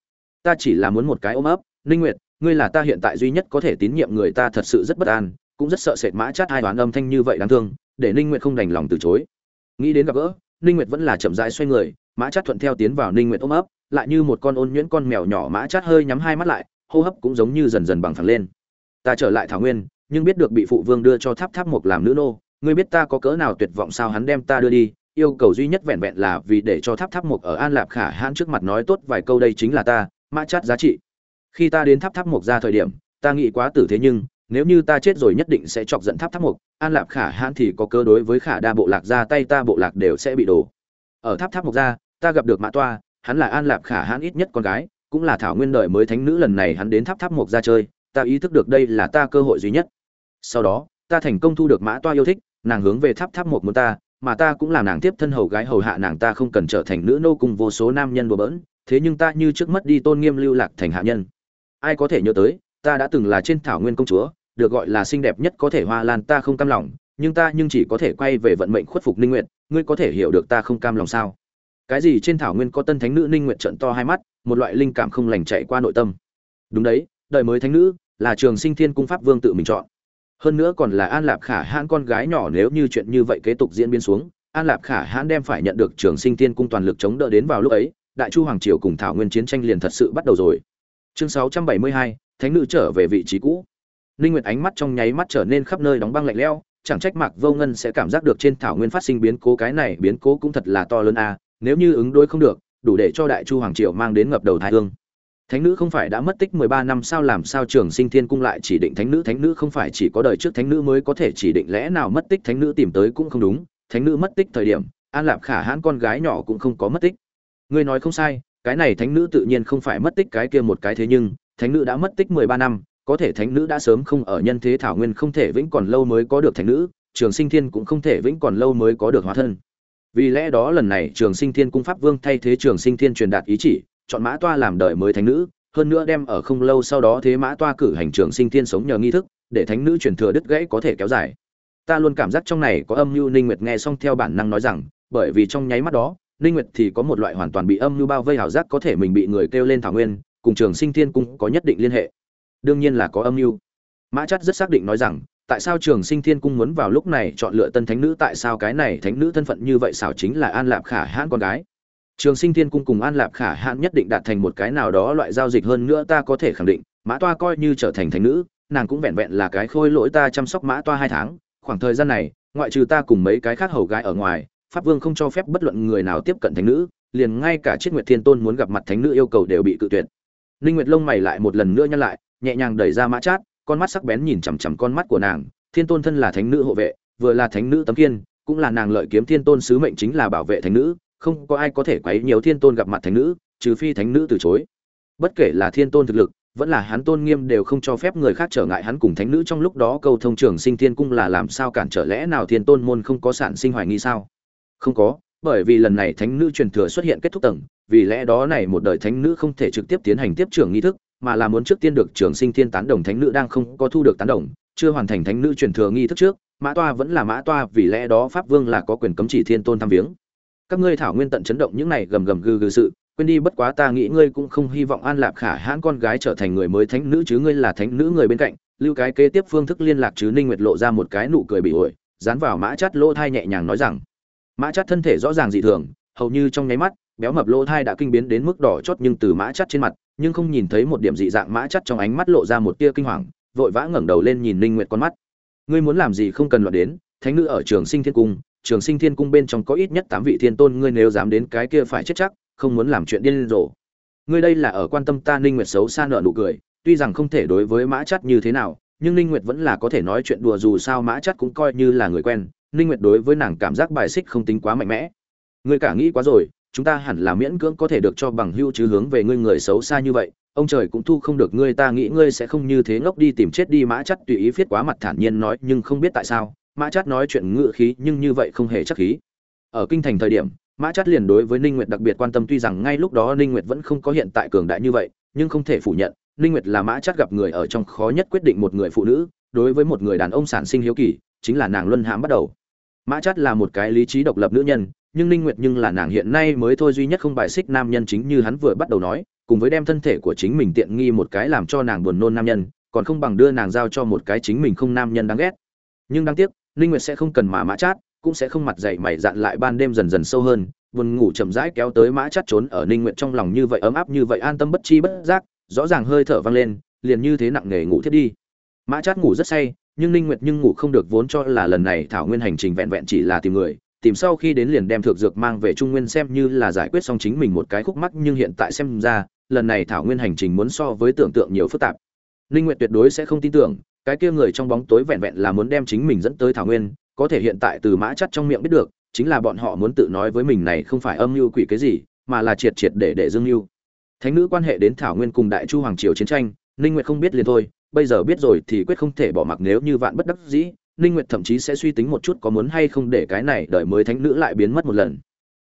Ta chỉ là muốn một cái ôm ấp. Ninh nguyệt, ngươi là ta hiện tại duy nhất có thể tín nhiệm người ta thật sự rất bất an, cũng rất sợ sệt mã chát hai đoán âm thanh như vậy đáng thương, để ninh nguyệt không đành lòng từ chối. Nghĩ đến gặp gỡ, ninh nguyệt vẫn là chậm rãi xoay người, mã chát thuận theo tiến vào ninh nguyệt ôm ấp, lại như một con ôn nhuyễn con mèo nhỏ mã chát hơi nhắm hai mắt lại, hô hấp cũng giống như dần dần bằng phẳng lên. Ta trở lại thảo nguyên, nhưng biết được bị phụ vương đưa cho tháp tháp một làm nữ nô ngươi biết ta có cỡ nào tuyệt vọng sao hắn đem ta đưa đi, yêu cầu duy nhất vẹn vẹn là vì để cho tháp tháp mục ở an lạp khả hãn trước mặt nói tốt vài câu đây chính là ta, mã chát giá trị. Khi ta đến tháp tháp mục ra thời điểm, ta nghĩ quá tử thế nhưng, nếu như ta chết rồi nhất định sẽ chọc giận tháp tháp mục an lạp khả hãn thì có cơ đối với khả đa bộ lạc ra tay ta bộ lạc đều sẽ bị đổ. Ở tháp tháp mục ra, ta gặp được mã toa, hắn là an lạp khả hãn ít nhất con gái, cũng là thảo nguyên đời mới thánh nữ lần này hắn đến tháp tháp mộc ra chơi, ta ý thức được đây là ta cơ hội duy nhất. Sau đó, ta thành công thu được mã toa yêu thích nàng hướng về tháp tháp một muốn ta, mà ta cũng làm nàng tiếp thân hầu gái hầu hạ nàng ta không cần trở thành nữ nô cùng vô số nam nhân bừa bỡn, thế nhưng ta như trước mất đi tôn nghiêm lưu lạc thành hạ nhân. Ai có thể nhớ tới, ta đã từng là trên thảo nguyên công chúa, được gọi là xinh đẹp nhất có thể hoa lan ta không cam lòng, nhưng ta nhưng chỉ có thể quay về vận mệnh khuất phục ninh nguyện ngươi có thể hiểu được ta không cam lòng sao? Cái gì trên thảo nguyên có tân thánh nữ ninh nguyện trận to hai mắt, một loại linh cảm không lành chạy qua nội tâm. Đúng đấy, đời mới thánh nữ, là trường sinh thiên cung pháp vương tự mình chọn hơn nữa còn là an lạp khả hãn con gái nhỏ nếu như chuyện như vậy kế tục diễn biến xuống an lạp khả hãn đem phải nhận được trường sinh thiên cung toàn lực chống đỡ đến vào lúc ấy đại chu hoàng triều cùng thảo nguyên chiến tranh liền thật sự bắt đầu rồi. Chương 672, thánh nữ trở về vị trí cũ. Ninh nguyệt ánh mắt trong nháy mắt trở nên khắp nơi đóng băng lạnh lẽo chẳng trách mạc vô ngân sẽ cảm giác được trên thảo nguyên phát sinh biến cố cái này biến cố cũng thật là to lớn a nếu như ứng đối không được đủ để cho đại chu hoàng triều mang đến ngập đầu thái hương thánh nữ không phải đã mất tích 13 năm sao làm sao trường sinh thiên cung lại chỉ định thánh nữ? Thánh nữ không phải chỉ có đời trước thánh nữ mới có thể chỉ định lẽ nào mất tích? Thánh nữ tìm tới cũng không đúng. Thánh nữ mất tích thời điểm, an lạp khả hãn con gái nhỏ cũng không có mất tích. Ngươi nói không sai, cái này thánh nữ tự nhiên không phải mất tích cái kia một cái thế nhưng, thánh nữ đã mất tích 13 năm, có thể thánh nữ đã sớm không ở nhân thế thảo nguyên không thể vĩnh còn lâu mới có được thánh nữ, trường sinh thiên cũng không thể vĩnh còn lâu mới có được hóa thân. Vì lẽ đó lần này trường sinh thiên cung pháp vương thay thế trường sinh thiên truyền đạt ý chỉ chọn mã toa làm đời mới thánh nữ, hơn nữa đem ở không lâu sau đó thế mã toa cử hành trường sinh thiên sống nhờ nghi thức, để thánh nữ truyền thừa đứt gãy có thể kéo dài. Ta luôn cảm giác trong này có âm mưu ninh nguyệt nghe xong theo bản năng nói rằng, bởi vì trong nháy mắt đó, ninh nguyệt thì có một loại hoàn toàn bị âm mưu bao vây hào giác có thể mình bị người kêu lên thảo nguyên, cùng trường sinh thiên cung có nhất định liên hệ. Đương nhiên là có âm mưu. Mã chắt rất xác định nói rằng, tại sao trường sinh thiên cung muốn vào lúc này chọn lựa tân thánh nữ, tại sao cái này thánh nữ thân phận như vậy xảo chính là an lạp khả hãn con gái? Trường sinh thiên cung cùng an lạp khả hãn nhất định đạt thành một cái nào đó loại giao dịch hơn nữa ta có thể khẳng định mã toa coi như trở thành thánh nữ nàng cũng vẹn vẹn là cái khôi lỗi ta chăm sóc mã toa hai tháng. Khoảng thời gian này ngoại trừ ta cùng mấy cái khác hầu gái ở ngoài pháp vương không cho phép bất luận người nào tiếp cận thánh nữ liền ngay cả chiết nguyệt thiên tôn muốn gặp mặt thánh nữ yêu cầu đều bị cự tuyệt. Linh nguyệt lông mày lại một lần nữa nhăn lại nhẹ nhàng đẩy ra mã Trát, con mắt sắc bén nhìn chằm chằm con mắt của nàng. Thiên tôn thân là thánh nữ hộ vệ vừa là thánh nữ tấm kiên cũng là nàng lợi kiếm thiên tôn sứ mệnh chính là bảo vệ thánh nữ không có ai có thể quấy nhiều thiên tôn gặp mặt thánh nữ, trừ phi thánh nữ từ chối. Bất kể là thiên tôn thực lực, vẫn là hắn tôn nghiêm đều không cho phép người khác trở ngại hắn cùng thánh nữ trong lúc đó câu thông trường sinh thiên cung là làm sao cản trở lẽ nào thiên tôn môn không có sản sinh hoài nghi sao? Không có, bởi vì lần này thánh nữ truyền thừa xuất hiện kết thúc tầng, vì lẽ đó này một đời thánh nữ không thể trực tiếp tiến hành tiếp trưởng nghi thức, mà là muốn trước tiên được trường sinh thiên tán đồng thánh nữ đang không có thu được tán đồng, chưa hoàn thành thánh nữ truyền thừa nghi thức trước, mã toa vẫn là mã toa, vì lẽ đó pháp vương là có quyền cấm chỉ thiên tôn tham viếng các ngươi thảo nguyên tận chấn động những này gầm gầm gừ gừ sự, quên đi bất quá ta nghĩ ngươi cũng không hy vọng an lạc khả hãn con gái trở thành người mới thánh nữ chứ ngươi là thánh nữ người bên cạnh, lưu cái kế tiếp phương thức liên lạc chứ ninh nguyệt lộ ra một cái nụ cười bị ổi dán vào mã chát lỗ thai nhẹ nhàng nói rằng. Mã chát thân thể rõ ràng dị thường, hầu như trong nháy mắt, béo mập lỗ thai đã kinh biến đến mức đỏ chót nhưng từ mã chát trên mặt, nhưng không nhìn thấy một điểm dị dạng mã chát trong ánh mắt lộ ra một tia kinh hoàng, vội vã ngẩng đầu lên nhìn ninh nguyệt con mắt. Ngươi muốn làm gì không cần loạn đến, thánh nữ ở trường sinh thiên cung trường sinh thiên cung bên trong có ít nhất tám vị thiên tôn, ngươi nếu dám đến cái kia phải chết chắc, không muốn làm chuyện điên rồ. Ngươi đây là ở quan tâm ta ninh nguyệt xấu xa nợ nụ cười, tuy rằng không thể đối với mã chắt như thế nào, nhưng ninh nguyệt vẫn là có thể nói chuyện đùa dù sao mã chắt cũng coi như là người quen, ninh nguyệt đối với nàng cảm giác bài xích không tính quá mạnh mẽ. Ngươi cả nghĩ quá rồi, chúng ta hẳn là miễn cưỡng có thể được cho bằng hưu chứ hướng về ngươi người xấu xa như vậy, ông trời cũng thu không được ngươi, ta nghĩ ngươi sẽ không như thế ngốc đi tìm chết đi mã chắt tùy ý viết quá mặt thản nhiên nói, nhưng không biết tại sao mã chát nói chuyện ngựa khí nhưng như vậy không hề chắc khí. Ở kinh thành thời điểm, mã chát liền đối với ninh nguyệt đặc biệt quan tâm tuy rằng ngay lúc đó ninh nguyệt vẫn không có hiện tại cường đại như vậy, nhưng không thể phủ nhận, ninh nguyệt là mã chát gặp người ở trong khó nhất quyết định một người phụ nữ, đối với một người đàn ông sản sinh hiếu kỳ, chính là nàng luân hãm bắt đầu. Mã chát là một cái lý trí độc lập nữ nhân, nhưng ninh nguyệt nhưng là nàng hiện nay mới thôi duy nhất không bài xích nam nhân chính như hắn vừa bắt đầu nói, cùng với đem thân thể của chính mình tiện nghi một cái làm cho nàng buồn nôn nam nhân, còn không bằng đưa nàng giao cho một cái chính mình không nam nhân đáng ghét. Nhưng đáng tiếc ninh nguyệt sẽ không cần mà mã chát, cũng sẽ không mặt dày mày dạn lại ban đêm dần dần sâu hơn. Buồn ngủ chậm rãi kéo tới mã chát trốn ở ninh nguyệt trong lòng như vậy ấm áp, như vậy an tâm bất chi bất giác, rõ ràng hơi thở vang lên, liền như thế nặng nề ngủ thiết đi. Mã chát ngủ rất say, nhưng ninh nguyệt nhưng ngủ không được vốn cho là lần này thảo nguyên hành trình vẹn vẹn chỉ là tìm người, tìm sau khi đến liền đem thực dược mang về trung nguyên xem như là giải quyết xong chính mình một cái khúc mắc, nhưng hiện tại xem ra, lần này thảo nguyên hành trình muốn so với tưởng tượng nhiều phức tạp. Ninh nguyệt tuyệt đối sẽ không tin tưởng cái kia người trong bóng tối vẹn vẹn là muốn đem chính mình dẫn tới thảo nguyên, có thể hiện tại từ mã chắt trong miệng biết được, chính là bọn họ muốn tự nói với mình này không phải âm mưu quỷ cái gì, mà là triệt triệt để để dương mưu. Thánh nữ quan hệ đến thảo nguyên cùng đại chu hoàng triều chiến tranh, ninh nguyệt không biết liền thôi, bây giờ biết rồi thì quyết không thể bỏ mặc nếu như vạn bất đắc dĩ, ninh nguyệt thậm chí sẽ suy tính một chút có muốn hay không để cái này đợi mới thánh nữ lại biến mất một lần.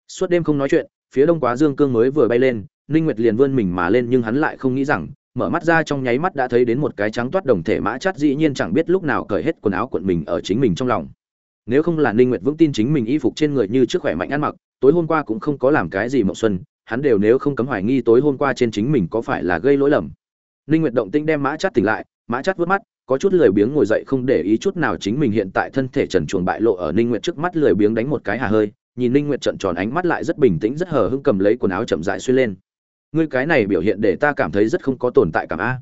Suốt đêm không nói chuyện, phía đông quá dương cương mới vừa bay lên, ninh nguyệt liền vươn mình mà lên nhưng hắn lại không nghĩ rằng mở mắt ra trong nháy mắt đã thấy đến một cái trắng toát đồng thể mã chát dĩ nhiên chẳng biết lúc nào cởi hết quần áo quận mình ở chính mình trong lòng. Nếu không là ninh nguyệt vững tin chính mình y phục trên người như trước khỏe mạnh ăn mặc, tối hôm qua cũng không có làm cái gì mộng xuân, hắn đều nếu không cấm hoài nghi tối hôm qua trên chính mình có phải là gây lỗi lầm. Ninh nguyệt động tinh đem mã chát tỉnh lại, mã chát vớt mắt, có chút lười biếng ngồi dậy không để ý chút nào chính mình hiện tại thân thể trần truồng bại lộ ở ninh nguyệt trước mắt lười biếng đánh một cái hà hơi, nhìn ninh nguyệt trợn tròn ánh mắt lại rất bình tĩnh rất hờ hững cầm lấy quần áo chậm rãi xuyên lên ngươi cái này biểu hiện để ta cảm thấy rất không có tồn tại cảm a.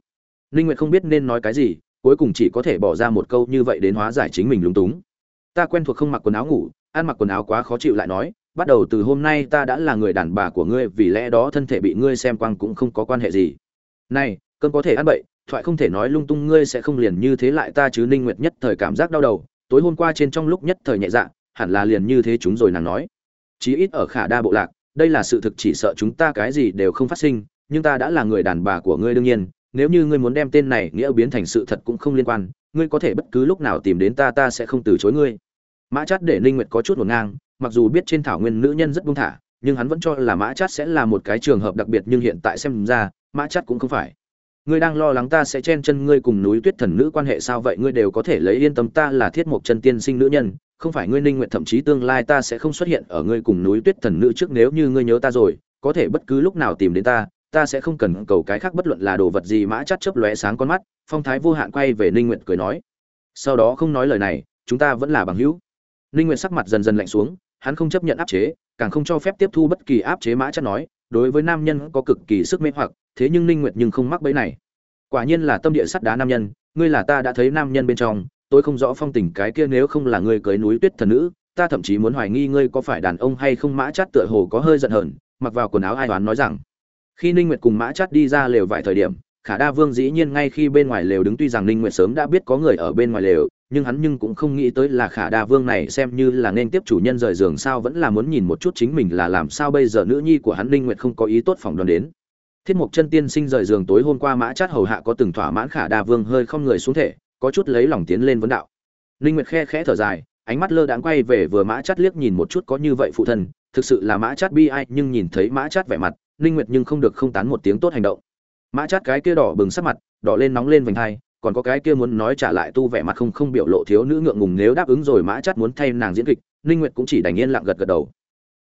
Ninh nguyệt không biết nên nói cái gì, cuối cùng chỉ có thể bỏ ra một câu như vậy đến hóa giải chính mình lúng túng. Ta quen thuộc không mặc quần áo ngủ, ăn mặc quần áo quá khó chịu lại nói, bắt đầu từ hôm nay ta đã là người đàn bà của ngươi, vì lẽ đó thân thể bị ngươi xem quang cũng không có quan hệ gì. Này, cơn có thể ăn bậy, thoại không thể nói lung tung ngươi sẽ không liền như thế lại ta chứ ninh nguyệt nhất thời cảm giác đau đầu, tối hôm qua trên trong lúc nhất thời nhẹ dạ hẳn là liền như thế chúng rồi nàng nói. Chí ít ở khả đa bộ lạc đây là sự thực chỉ sợ chúng ta cái gì đều không phát sinh, nhưng ta đã là người đàn bà của ngươi đương nhiên, nếu như ngươi muốn đem tên này nghĩa biến thành sự thật cũng không liên quan, ngươi có thể bất cứ lúc nào tìm đến ta ta sẽ không từ chối ngươi. Mã chát để ninh nguyệt có chút ngổn ngang, mặc dù biết trên thảo nguyên nữ nhân rất buông thả, nhưng hắn vẫn cho là mã chát sẽ là một cái trường hợp đặc biệt, nhưng hiện tại xem ra, mã chát cũng không phải. Ngươi đang lo lắng ta sẽ chen chân ngươi cùng núi tuyết thần nữ quan hệ sao? Vậy ngươi đều có thể lấy yên tâm ta là thiết mục chân tiên sinh nữ nhân không phải ngươi ninh nguyện thậm chí tương lai ta sẽ không xuất hiện ở ngươi cùng núi tuyết thần nữ trước nếu như ngươi nhớ ta rồi, có thể bất cứ lúc nào tìm đến ta ta sẽ không cần cầu cái khác bất luận là đồ vật gì mã chắt chớp lóe sáng con mắt, phong thái vô hạn quay về ninh nguyện cười nói. Sau đó không nói lời này, chúng ta vẫn là bằng hữu. Ninh nguyện sắc mặt dần dần lạnh xuống, hắn không chấp nhận áp chế, càng không cho phép tiếp thu bất kỳ áp chế mã chắt nói, đối với nam nhân có cực kỳ sức mê hoặc, thế nhưng ninh nguyện nhưng không mắc bẫy này. Quả nhiên là tâm địa sắt đá nam nhân, ngươi là ta đã thấy nam nhân bên trong tôi không rõ phong tình cái kia nếu không là ngươi cưới núi tuyết thần nữ, ta thậm chí muốn hoài nghi ngươi có phải đàn ông hay không. Mã chát tựa hồ có hơi giận hờn, mặc vào quần áo ai đoán nói rằng, khi ninh nguyệt cùng mã chát đi ra lều vài thời điểm, khả đa vương dĩ nhiên ngay khi bên ngoài lều đứng tuy rằng ninh nguyệt sớm đã biết có người ở bên ngoài lều, nhưng hắn nhưng cũng không nghĩ tới là khả đa vương này xem như là nên tiếp chủ nhân rời giường sao vẫn là muốn nhìn một chút chính mình là làm sao bây giờ. Nữ nhi của hắn ninh nguyệt không có ý tốt phòng đoàn đến. Thiết mục chân tiên sinh rời giường tối hôm qua, mã chát hầu hạ có từng thỏa mãn khả đa vương hơi không người xuống thể có chút lấy lòng tiến lên vấn đạo. Ninh nguyệt khe khẽ thở dài, ánh mắt lơ đãng quay về vừa mã chát liếc nhìn một chút có như vậy phụ thân, thực sự là mã chát bi ai, nhưng nhìn thấy mã chát vẻ mặt, ninh nguyệt nhưng không được không tán một tiếng tốt hành động. Mã chát cái kia đỏ bừng sắc mặt, đỏ lên nóng lên vành hai, còn có cái kia muốn nói trả lại tu vẻ mặt không không biểu lộ thiếu nữ ngượng ngùng nếu đáp ứng rồi mã chát muốn thay nàng diễn kịch, ninh nguyệt cũng chỉ đành yên lặng gật gật đầu.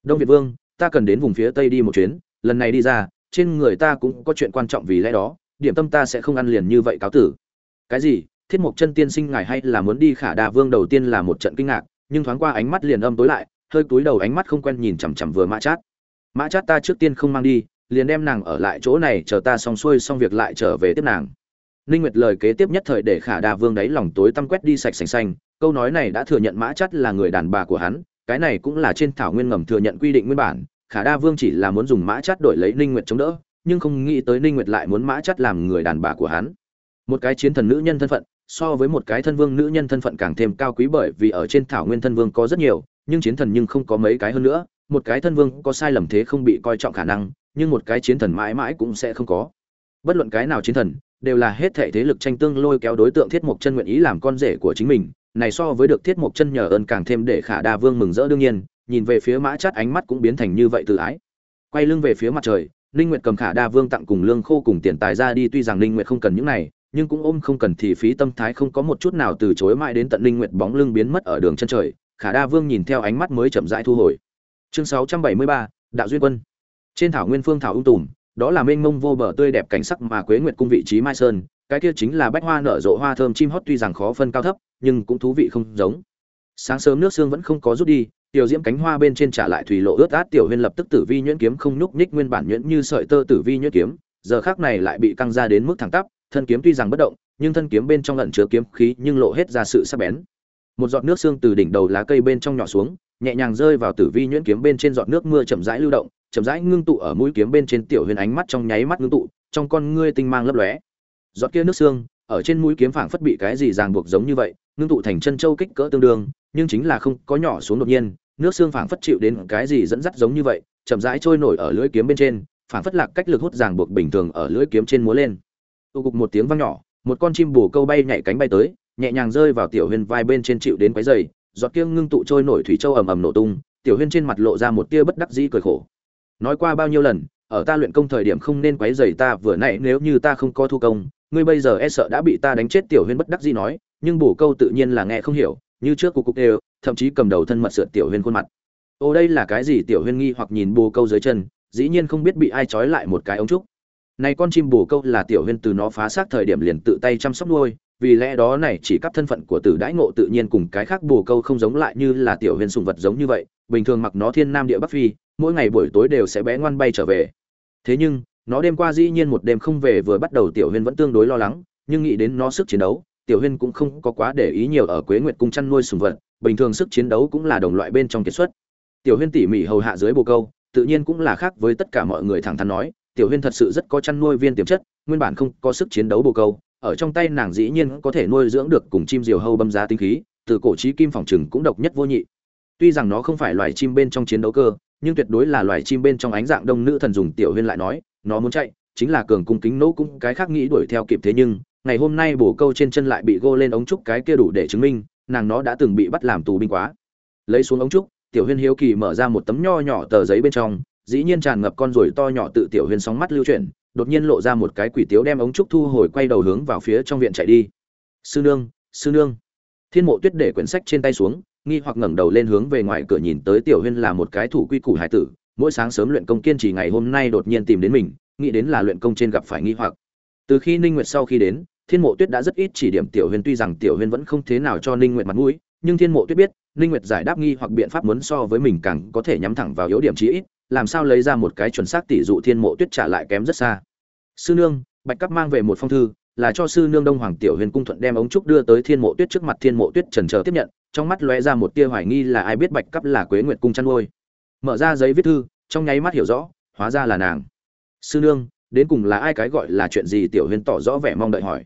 Đông việt vương, ta cần đến vùng phía tây đi một chuyến, lần này đi ra, trên người ta cũng có chuyện quan trọng vì lẽ đó, điểm tâm ta sẽ không ăn liền như vậy cáo tử. Cái gì? Thiết mục chân tiên sinh ngài hay là muốn đi khả đa vương đầu tiên là một trận kinh ngạc, nhưng thoáng qua ánh mắt liền âm tối lại, hơi túi đầu ánh mắt không quen nhìn chằm chằm vừa mã chát. Mã chát ta trước tiên không mang đi, liền đem nàng ở lại chỗ này chờ ta xong xuôi xong việc lại trở về tiếp nàng. Ninh nguyệt lời kế tiếp nhất thời để khả đa vương đáy lòng tối tăm quét đi sạch sành xanh, câu nói này đã thừa nhận mã chát là người đàn bà của hắn, cái này cũng là trên thảo nguyên ngầm thừa nhận quy định nguyên bản, khả đa vương chỉ là muốn dùng mã chát đổi lấy ninh nguyệt chống đỡ, nhưng không nghĩ tới ninh nguyệt lại muốn mã chát làm người đàn bà của hắn. Một cái chiến thần nữ nhân thân phận so với một cái thân vương nữ nhân thân phận càng thêm cao quý bởi vì ở trên thảo nguyên thân vương có rất nhiều, nhưng chiến thần nhưng không có mấy cái hơn nữa, một cái thân vương có sai lầm thế không bị coi trọng khả năng, nhưng một cái chiến thần mãi mãi cũng sẽ không có. Bất luận cái nào chiến thần, đều là hết thể thế lực tranh tương lôi kéo đối tượng thiết mục chân nguyện ý làm con rể của chính mình, này so với được thiết mục chân nhờ ơn càng thêm để khả đa vương mừng rỡ đương nhiên, nhìn về phía mã chát ánh mắt cũng biến thành như vậy tự ái. Quay lưng về phía mặt trời, ninh nguyệt cầm khả đa vương tặng cùng lương khô cùng tiền tài ra đi, tuy rằng ninh nguyệt không cần những này nhưng cũng ôm không cần thì phí tâm thái không có một chút nào từ chối mãi đến tận linh nguyệt bóng lưng biến mất ở đường chân trời khả đa vương nhìn theo ánh mắt mới chậm rãi thu hồi. Chương 673, đạo duyên quân. Trên thảo nguyên phương thảo ung tùm đó là mênh mông vô bờ tươi đẹp cảnh sắc mà quế nguyệt cung vị trí mai sơn cái kia chính là bách hoa nở rộ hoa thơm chim hót tuy rằng khó phân cao thấp nhưng cũng thú vị không giống. Sáng sớm nước sương vẫn không có rút đi tiểu diễm cánh hoa bên trên trả lại thủy lộ ướt át tiểu huyên lập tức tử vi nhuyễn kiếm không nhúc nhích nguyên bản nhuyễn như sợi tơ tử vi nhuyễn kiếm giờ khác này lại bị căng ra đến mức thẳng tắp thân kiếm tuy rằng bất động, nhưng thân kiếm bên trong lẩn chứa kiếm khí nhưng lộ hết ra sự sắc bén. Một giọt nước xương từ đỉnh đầu lá cây bên trong nhỏ xuống, nhẹ nhàng rơi vào tử vi nhuyễn kiếm bên trên giọt nước mưa chậm rãi lưu động, chậm rãi ngưng tụ ở mũi kiếm bên trên tiểu huyền ánh mắt trong nháy mắt ngưng tụ, trong con ngươi tinh mang lấp lóe. Giọt kia nước xương, ở trên mũi kiếm phảng phất bị cái gì ràng buộc giống như vậy, ngưng tụ thành chân châu kích cỡ tương đương, nhưng chính là không có nhỏ xuống đột nhiên, nước xương phảng phất chịu đến cái gì dẫn dắt giống như vậy, chậm rãi trôi nổi ở lưỡi kiếm bên trên, phảng phất lạc cách lực hút ràng buộc bình thường ở lưỡi kiếm trên múa lên tụ cục một tiếng vang nhỏ, một con chim bồ câu bay nhảy cánh bay tới, nhẹ nhàng rơi vào tiểu huyên vai bên trên chịu đến quấy dày giọt kiêng ngưng tụ trôi nổi thủy châu ầm ầm nổ tung, tiểu huyên trên mặt lộ ra một tia bất đắc dĩ cười khổ. Nói qua bao nhiêu lần, ở ta luyện công thời điểm không nên quấy rầy ta, vừa nãy nếu như ta không có thu công, ngươi bây giờ e sợ đã bị ta đánh chết, tiểu huyên bất đắc dĩ nói, nhưng bổ câu tự nhiên là nghe không hiểu, như trước cục cục đều, thậm chí cầm đầu thân mật sượt tiểu huyên khuôn mặt. Ô, đây là cái gì? Tiểu huyên nghi hoặc nhìn bồ câu dưới chân, dĩ nhiên không biết bị ai trói lại một cái ống trúc này con chim bồ câu là tiểu huyên từ nó phá xác thời điểm liền tự tay chăm sóc nuôi, vì lẽ đó này chỉ cấp thân phận của tử đãi ngộ tự nhiên cùng cái khác bồ câu không giống lại như là tiểu huyên sùng vật giống như vậy, bình thường mặc nó thiên nam địa bắc phi, mỗi ngày buổi tối đều sẽ bé ngoan bay trở về. Thế nhưng, nó đêm qua dĩ nhiên một đêm không về vừa bắt đầu tiểu huyên vẫn tương đối lo lắng, nhưng nghĩ đến nó sức chiến đấu, tiểu huyên cũng không có quá để ý nhiều ở quế nguyệt cung chăn nuôi sùng vật, bình thường sức chiến đấu cũng là đồng loại bên trong kiệt xuất. Tiểu huyên tỉ mỉ hầu hạ dưới bồ câu, tự nhiên cũng là khác với tất cả mọi người thẳng thắn nói tiểu huyên thật sự rất có chăn nuôi viên tiềm chất, nguyên bản không có sức chiến đấu bồ câu, ở trong tay nàng dĩ nhiên có thể nuôi dưỡng được cùng chim diều hâu bâm giá tinh khí, từ cổ trí kim phòng trừng cũng độc nhất vô nhị. Tuy rằng nó không phải loài chim bên trong chiến đấu cơ, nhưng tuyệt đối là loài chim bên trong ánh dạng đông nữ thần dùng tiểu huyên lại nói, nó muốn chạy, chính là cường cung kính nỗ cũng cái khác nghĩ đuổi theo kịp thế nhưng, ngày hôm nay bổ câu trên chân lại bị gô lên ống trúc cái kia đủ để chứng minh, nàng nó đã từng bị bắt làm tù binh quá. Lấy xuống ống trúc, tiểu huyên hiếu kỳ mở ra một tấm nho nhỏ tờ giấy bên trong dĩ nhiên tràn ngập con ruồi to nhỏ tự tiểu huyên sóng mắt lưu chuyển, đột nhiên lộ ra một cái quỷ tiếu đem ống trúc thu hồi quay đầu hướng vào phía trong viện chạy đi. Sư nương sư nương. Thiên mộ tuyết để quyển sách trên tay xuống, nghi hoặc ngẩng đầu lên hướng về ngoài cửa nhìn tới tiểu huyên là một cái thủ quy củ hải tử, mỗi sáng sớm luyện công kiên trì ngày hôm nay đột nhiên tìm đến mình, nghĩ đến là luyện công trên gặp phải nghi hoặc. Từ khi ninh nguyệt sau khi đến, thiên mộ tuyết đã rất ít chỉ điểm tiểu huyên tuy rằng tiểu huyên vẫn không thế nào cho ninh nguyệt mặt mũi, nhưng thiên mộ tuyết biết, ninh nguyệt giải đáp nghi hoặc biện pháp muốn so với mình càng có thể nhắm thẳng vào yếu điểm chí ít làm sao lấy ra một cái chuẩn xác tỷ dụ thiên mộ tuyết trả lại kém rất xa. Sư nương, bạch cấp mang về một phong thư, là cho sư nương đông hoàng tiểu huyền cung thuận đem ống trúc đưa tới thiên mộ tuyết trước mặt thiên mộ tuyết trần chờ tiếp nhận, trong mắt lóe ra một tia hoài nghi là ai biết bạch cấp là quế nguyệt cung chăn nuôi. Mở ra giấy viết thư, trong nháy mắt hiểu rõ, hóa ra là nàng. Sư nương, đến cùng là ai cái gọi là chuyện gì? Tiểu huyền tỏ rõ vẻ mong đợi hỏi.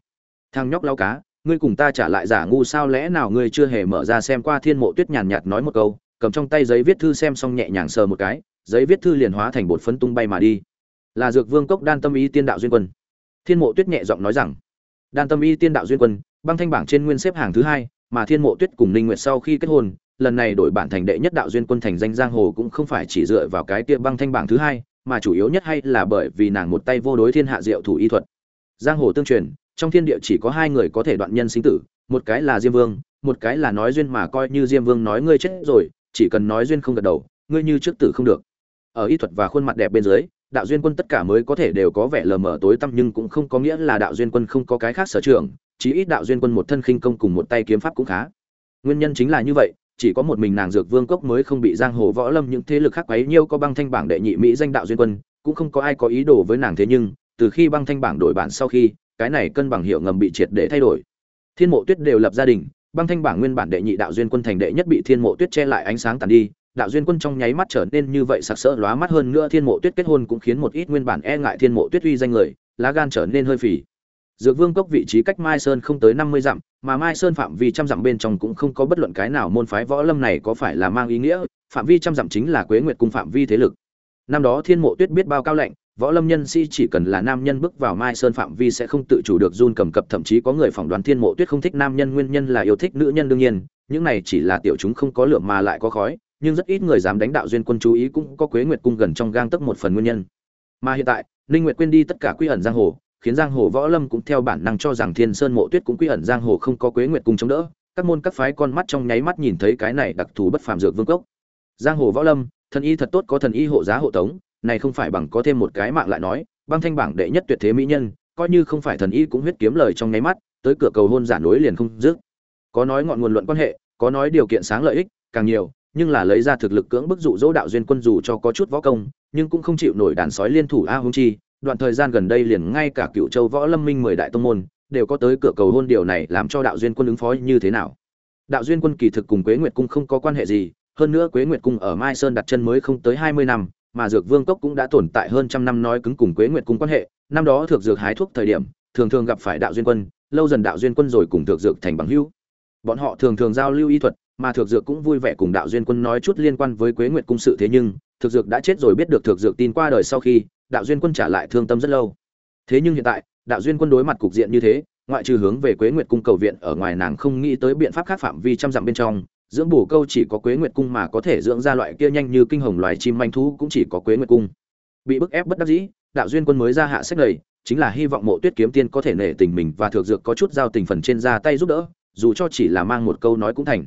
Thằng nhóc lao cá, ngươi cùng ta trả lại giả ngu sao lẽ nào ngươi chưa hề mở ra xem qua thiên mộ tuyết nhàn nhạt nói một câu, cầm trong tay giấy viết thư xem xong nhẹ nhàng sờ một cái giấy viết thư liền hóa thành bột phấn tung bay mà đi. Là dược vương cốc đan tâm ý tiên đạo duyên quân. Thiên mộ tuyết nhẹ giọng nói rằng, đan tâm y tiên đạo duyên quân, băng thanh bảng trên nguyên xếp hàng thứ hai, mà thiên mộ tuyết cùng ninh nguyệt sau khi kết hôn, lần này đổi bản thành đệ nhất đạo duyên quân thành danh giang hồ cũng không phải chỉ dựa vào cái tiệm băng thanh bảng thứ hai, mà chủ yếu nhất hay là bởi vì nàng một tay vô đối thiên hạ diệu thủ y thuật. Giang hồ tương truyền, trong thiên địa chỉ có hai người có thể đoạn nhân sinh tử, một cái là diêm vương, một cái là nói duyên mà coi như diêm vương nói ngươi chết rồi, chỉ cần nói duyên không gật đầu, ngươi như trước tử không được ở y thuật và khuôn mặt đẹp bên dưới, đạo duyên quân tất cả mới có thể đều có vẻ lờ mờ tối tăm nhưng cũng không có nghĩa là đạo duyên quân không có cái khác sở trường, chí ít đạo duyên quân một thân khinh công cùng một tay kiếm pháp cũng khá. Nguyên nhân chính là như vậy, chỉ có một mình nàng dược vương cốc mới không bị giang hồ võ lâm những thế lực khác quấy nhiêu có băng thanh bảng đệ nhị mỹ danh đạo duyên quân, cũng không có ai có ý đồ với nàng thế nhưng, từ khi băng thanh bảng đổi bản sau khi, cái này cân bằng hiệu ngầm bị triệt để thay đổi. Thiên mộ tuyết đều lập gia đình, băng thanh bảng nguyên bản đệ nhị đạo duyên quân thành đệ nhất bị thiên mộ tuyết che lại ánh sáng tàn đi đạo duyên quân trong nháy mắt trở nên như vậy sặc sỡ, lóa mắt hơn nữa thiên mộ tuyết kết hôn cũng khiến một ít nguyên bản e ngại thiên mộ tuyết uy danh người, lá gan trở nên hơi phì. Dược vương cốc vị trí cách mai sơn không tới năm mươi dặm, mà mai sơn phạm vi trăm dặm bên trong cũng không có bất luận cái nào môn phái võ lâm này có phải là mang ý nghĩa, phạm vi trăm dặm chính là quế nguyệt cung phạm vi thế lực. Năm đó thiên mộ tuyết biết bao cao lệnh, võ lâm nhân sĩ chỉ cần là nam nhân bước vào mai sơn phạm vi sẽ không tự chủ được run cầm cập, thậm chí có người phỏng đoán thiên mộ tuyết không thích nam nhân, nguyên nhân là yêu thích nữ nhân đương nhiên, những này chỉ là tiểu chúng không có lượng mà lại có khói nhưng rất ít người dám đánh đạo duyên quân chú ý cũng có quế nguyệt cung gần trong gang tấc một phần nguyên nhân. Mà hiện tại, ninh nguyệt quên đi tất cả quy ẩn giang hồ, khiến giang hồ võ lâm cũng theo bản năng cho rằng thiên sơn mộ tuyết cũng quy ẩn giang hồ không có quế nguyệt cung chống đỡ, các môn các phái con mắt trong nháy mắt nhìn thấy cái này đặc thù bất phàm dược vương cốc. Giang hồ võ lâm, thần y thật tốt có thần y hộ giá hộ tống, này không phải bằng có thêm một cái mạng lại nói, băng thanh bảng đệ nhất tuyệt thế mỹ nhân, coi như không phải thần y cũng huyết kiếm lời trong nháy mắt, tới cửa cầu hôn giả nối liền không dứt. Có nói ngọn nguồn luận quan hệ, có nói điều kiện sáng lợi ích, càng nhiều nhưng là lấy ra thực lực cưỡng bức dụ dỗ đạo duyên quân dù cho có chút võ công, nhưng cũng không chịu nổi đàn sói liên thủ a hung chi. Đoạn thời gian gần đây liền ngay cả cựu châu võ lâm minh mười đại tông môn đều có tới cửa cầu hôn điều này làm cho đạo duyên quân ứng phó như thế nào. Đạo duyên quân kỳ thực cùng quế nguyệt cung không có quan hệ gì, hơn nữa quế nguyệt cung ở mai sơn đặt chân mới không tới hai mươi năm, mà dược vương cốc cũng đã tồn tại hơn trăm năm nói cứng cùng quế nguyệt cung quan hệ, năm đó thực dược hái thuốc thời điểm, thường thường gặp phải đạo duyên quân, lâu dần đạo duyên quân rồi cùng thực dược thành bằng hữu. Bọn họ thường thường giao lưu y thuật mà thực dược cũng vui vẻ cùng đạo duyên quân nói chút liên quan với quế nguyệt cung sự thế nhưng thực dược đã chết rồi biết được thực dược tin qua đời sau khi, đạo duyên quân trả lại thương tâm rất lâu. Thế nhưng hiện tại, đạo duyên quân đối mặt cục diện như thế, ngoại trừ hướng về quế nguyệt cung cầu viện ở ngoài nàng không nghĩ tới biện pháp khác phạm vi trăm dặm bên trong, dưỡng bổ câu chỉ có quế nguyệt cung mà có thể dưỡng ra loại kia nhanh như kinh hồng loài chim manh thú cũng chỉ có quế nguyệt cung. Bị bức ép bất đắc dĩ, đạo duyên quân mới ra hạ sách lầy, chính là hy vọng mộ tuyết kiếm tiên có thể nể tình mình và Thược dược có chút giao tình phần trên ra tay giúp đỡ, dù cho chỉ là mang một câu nói cũng thành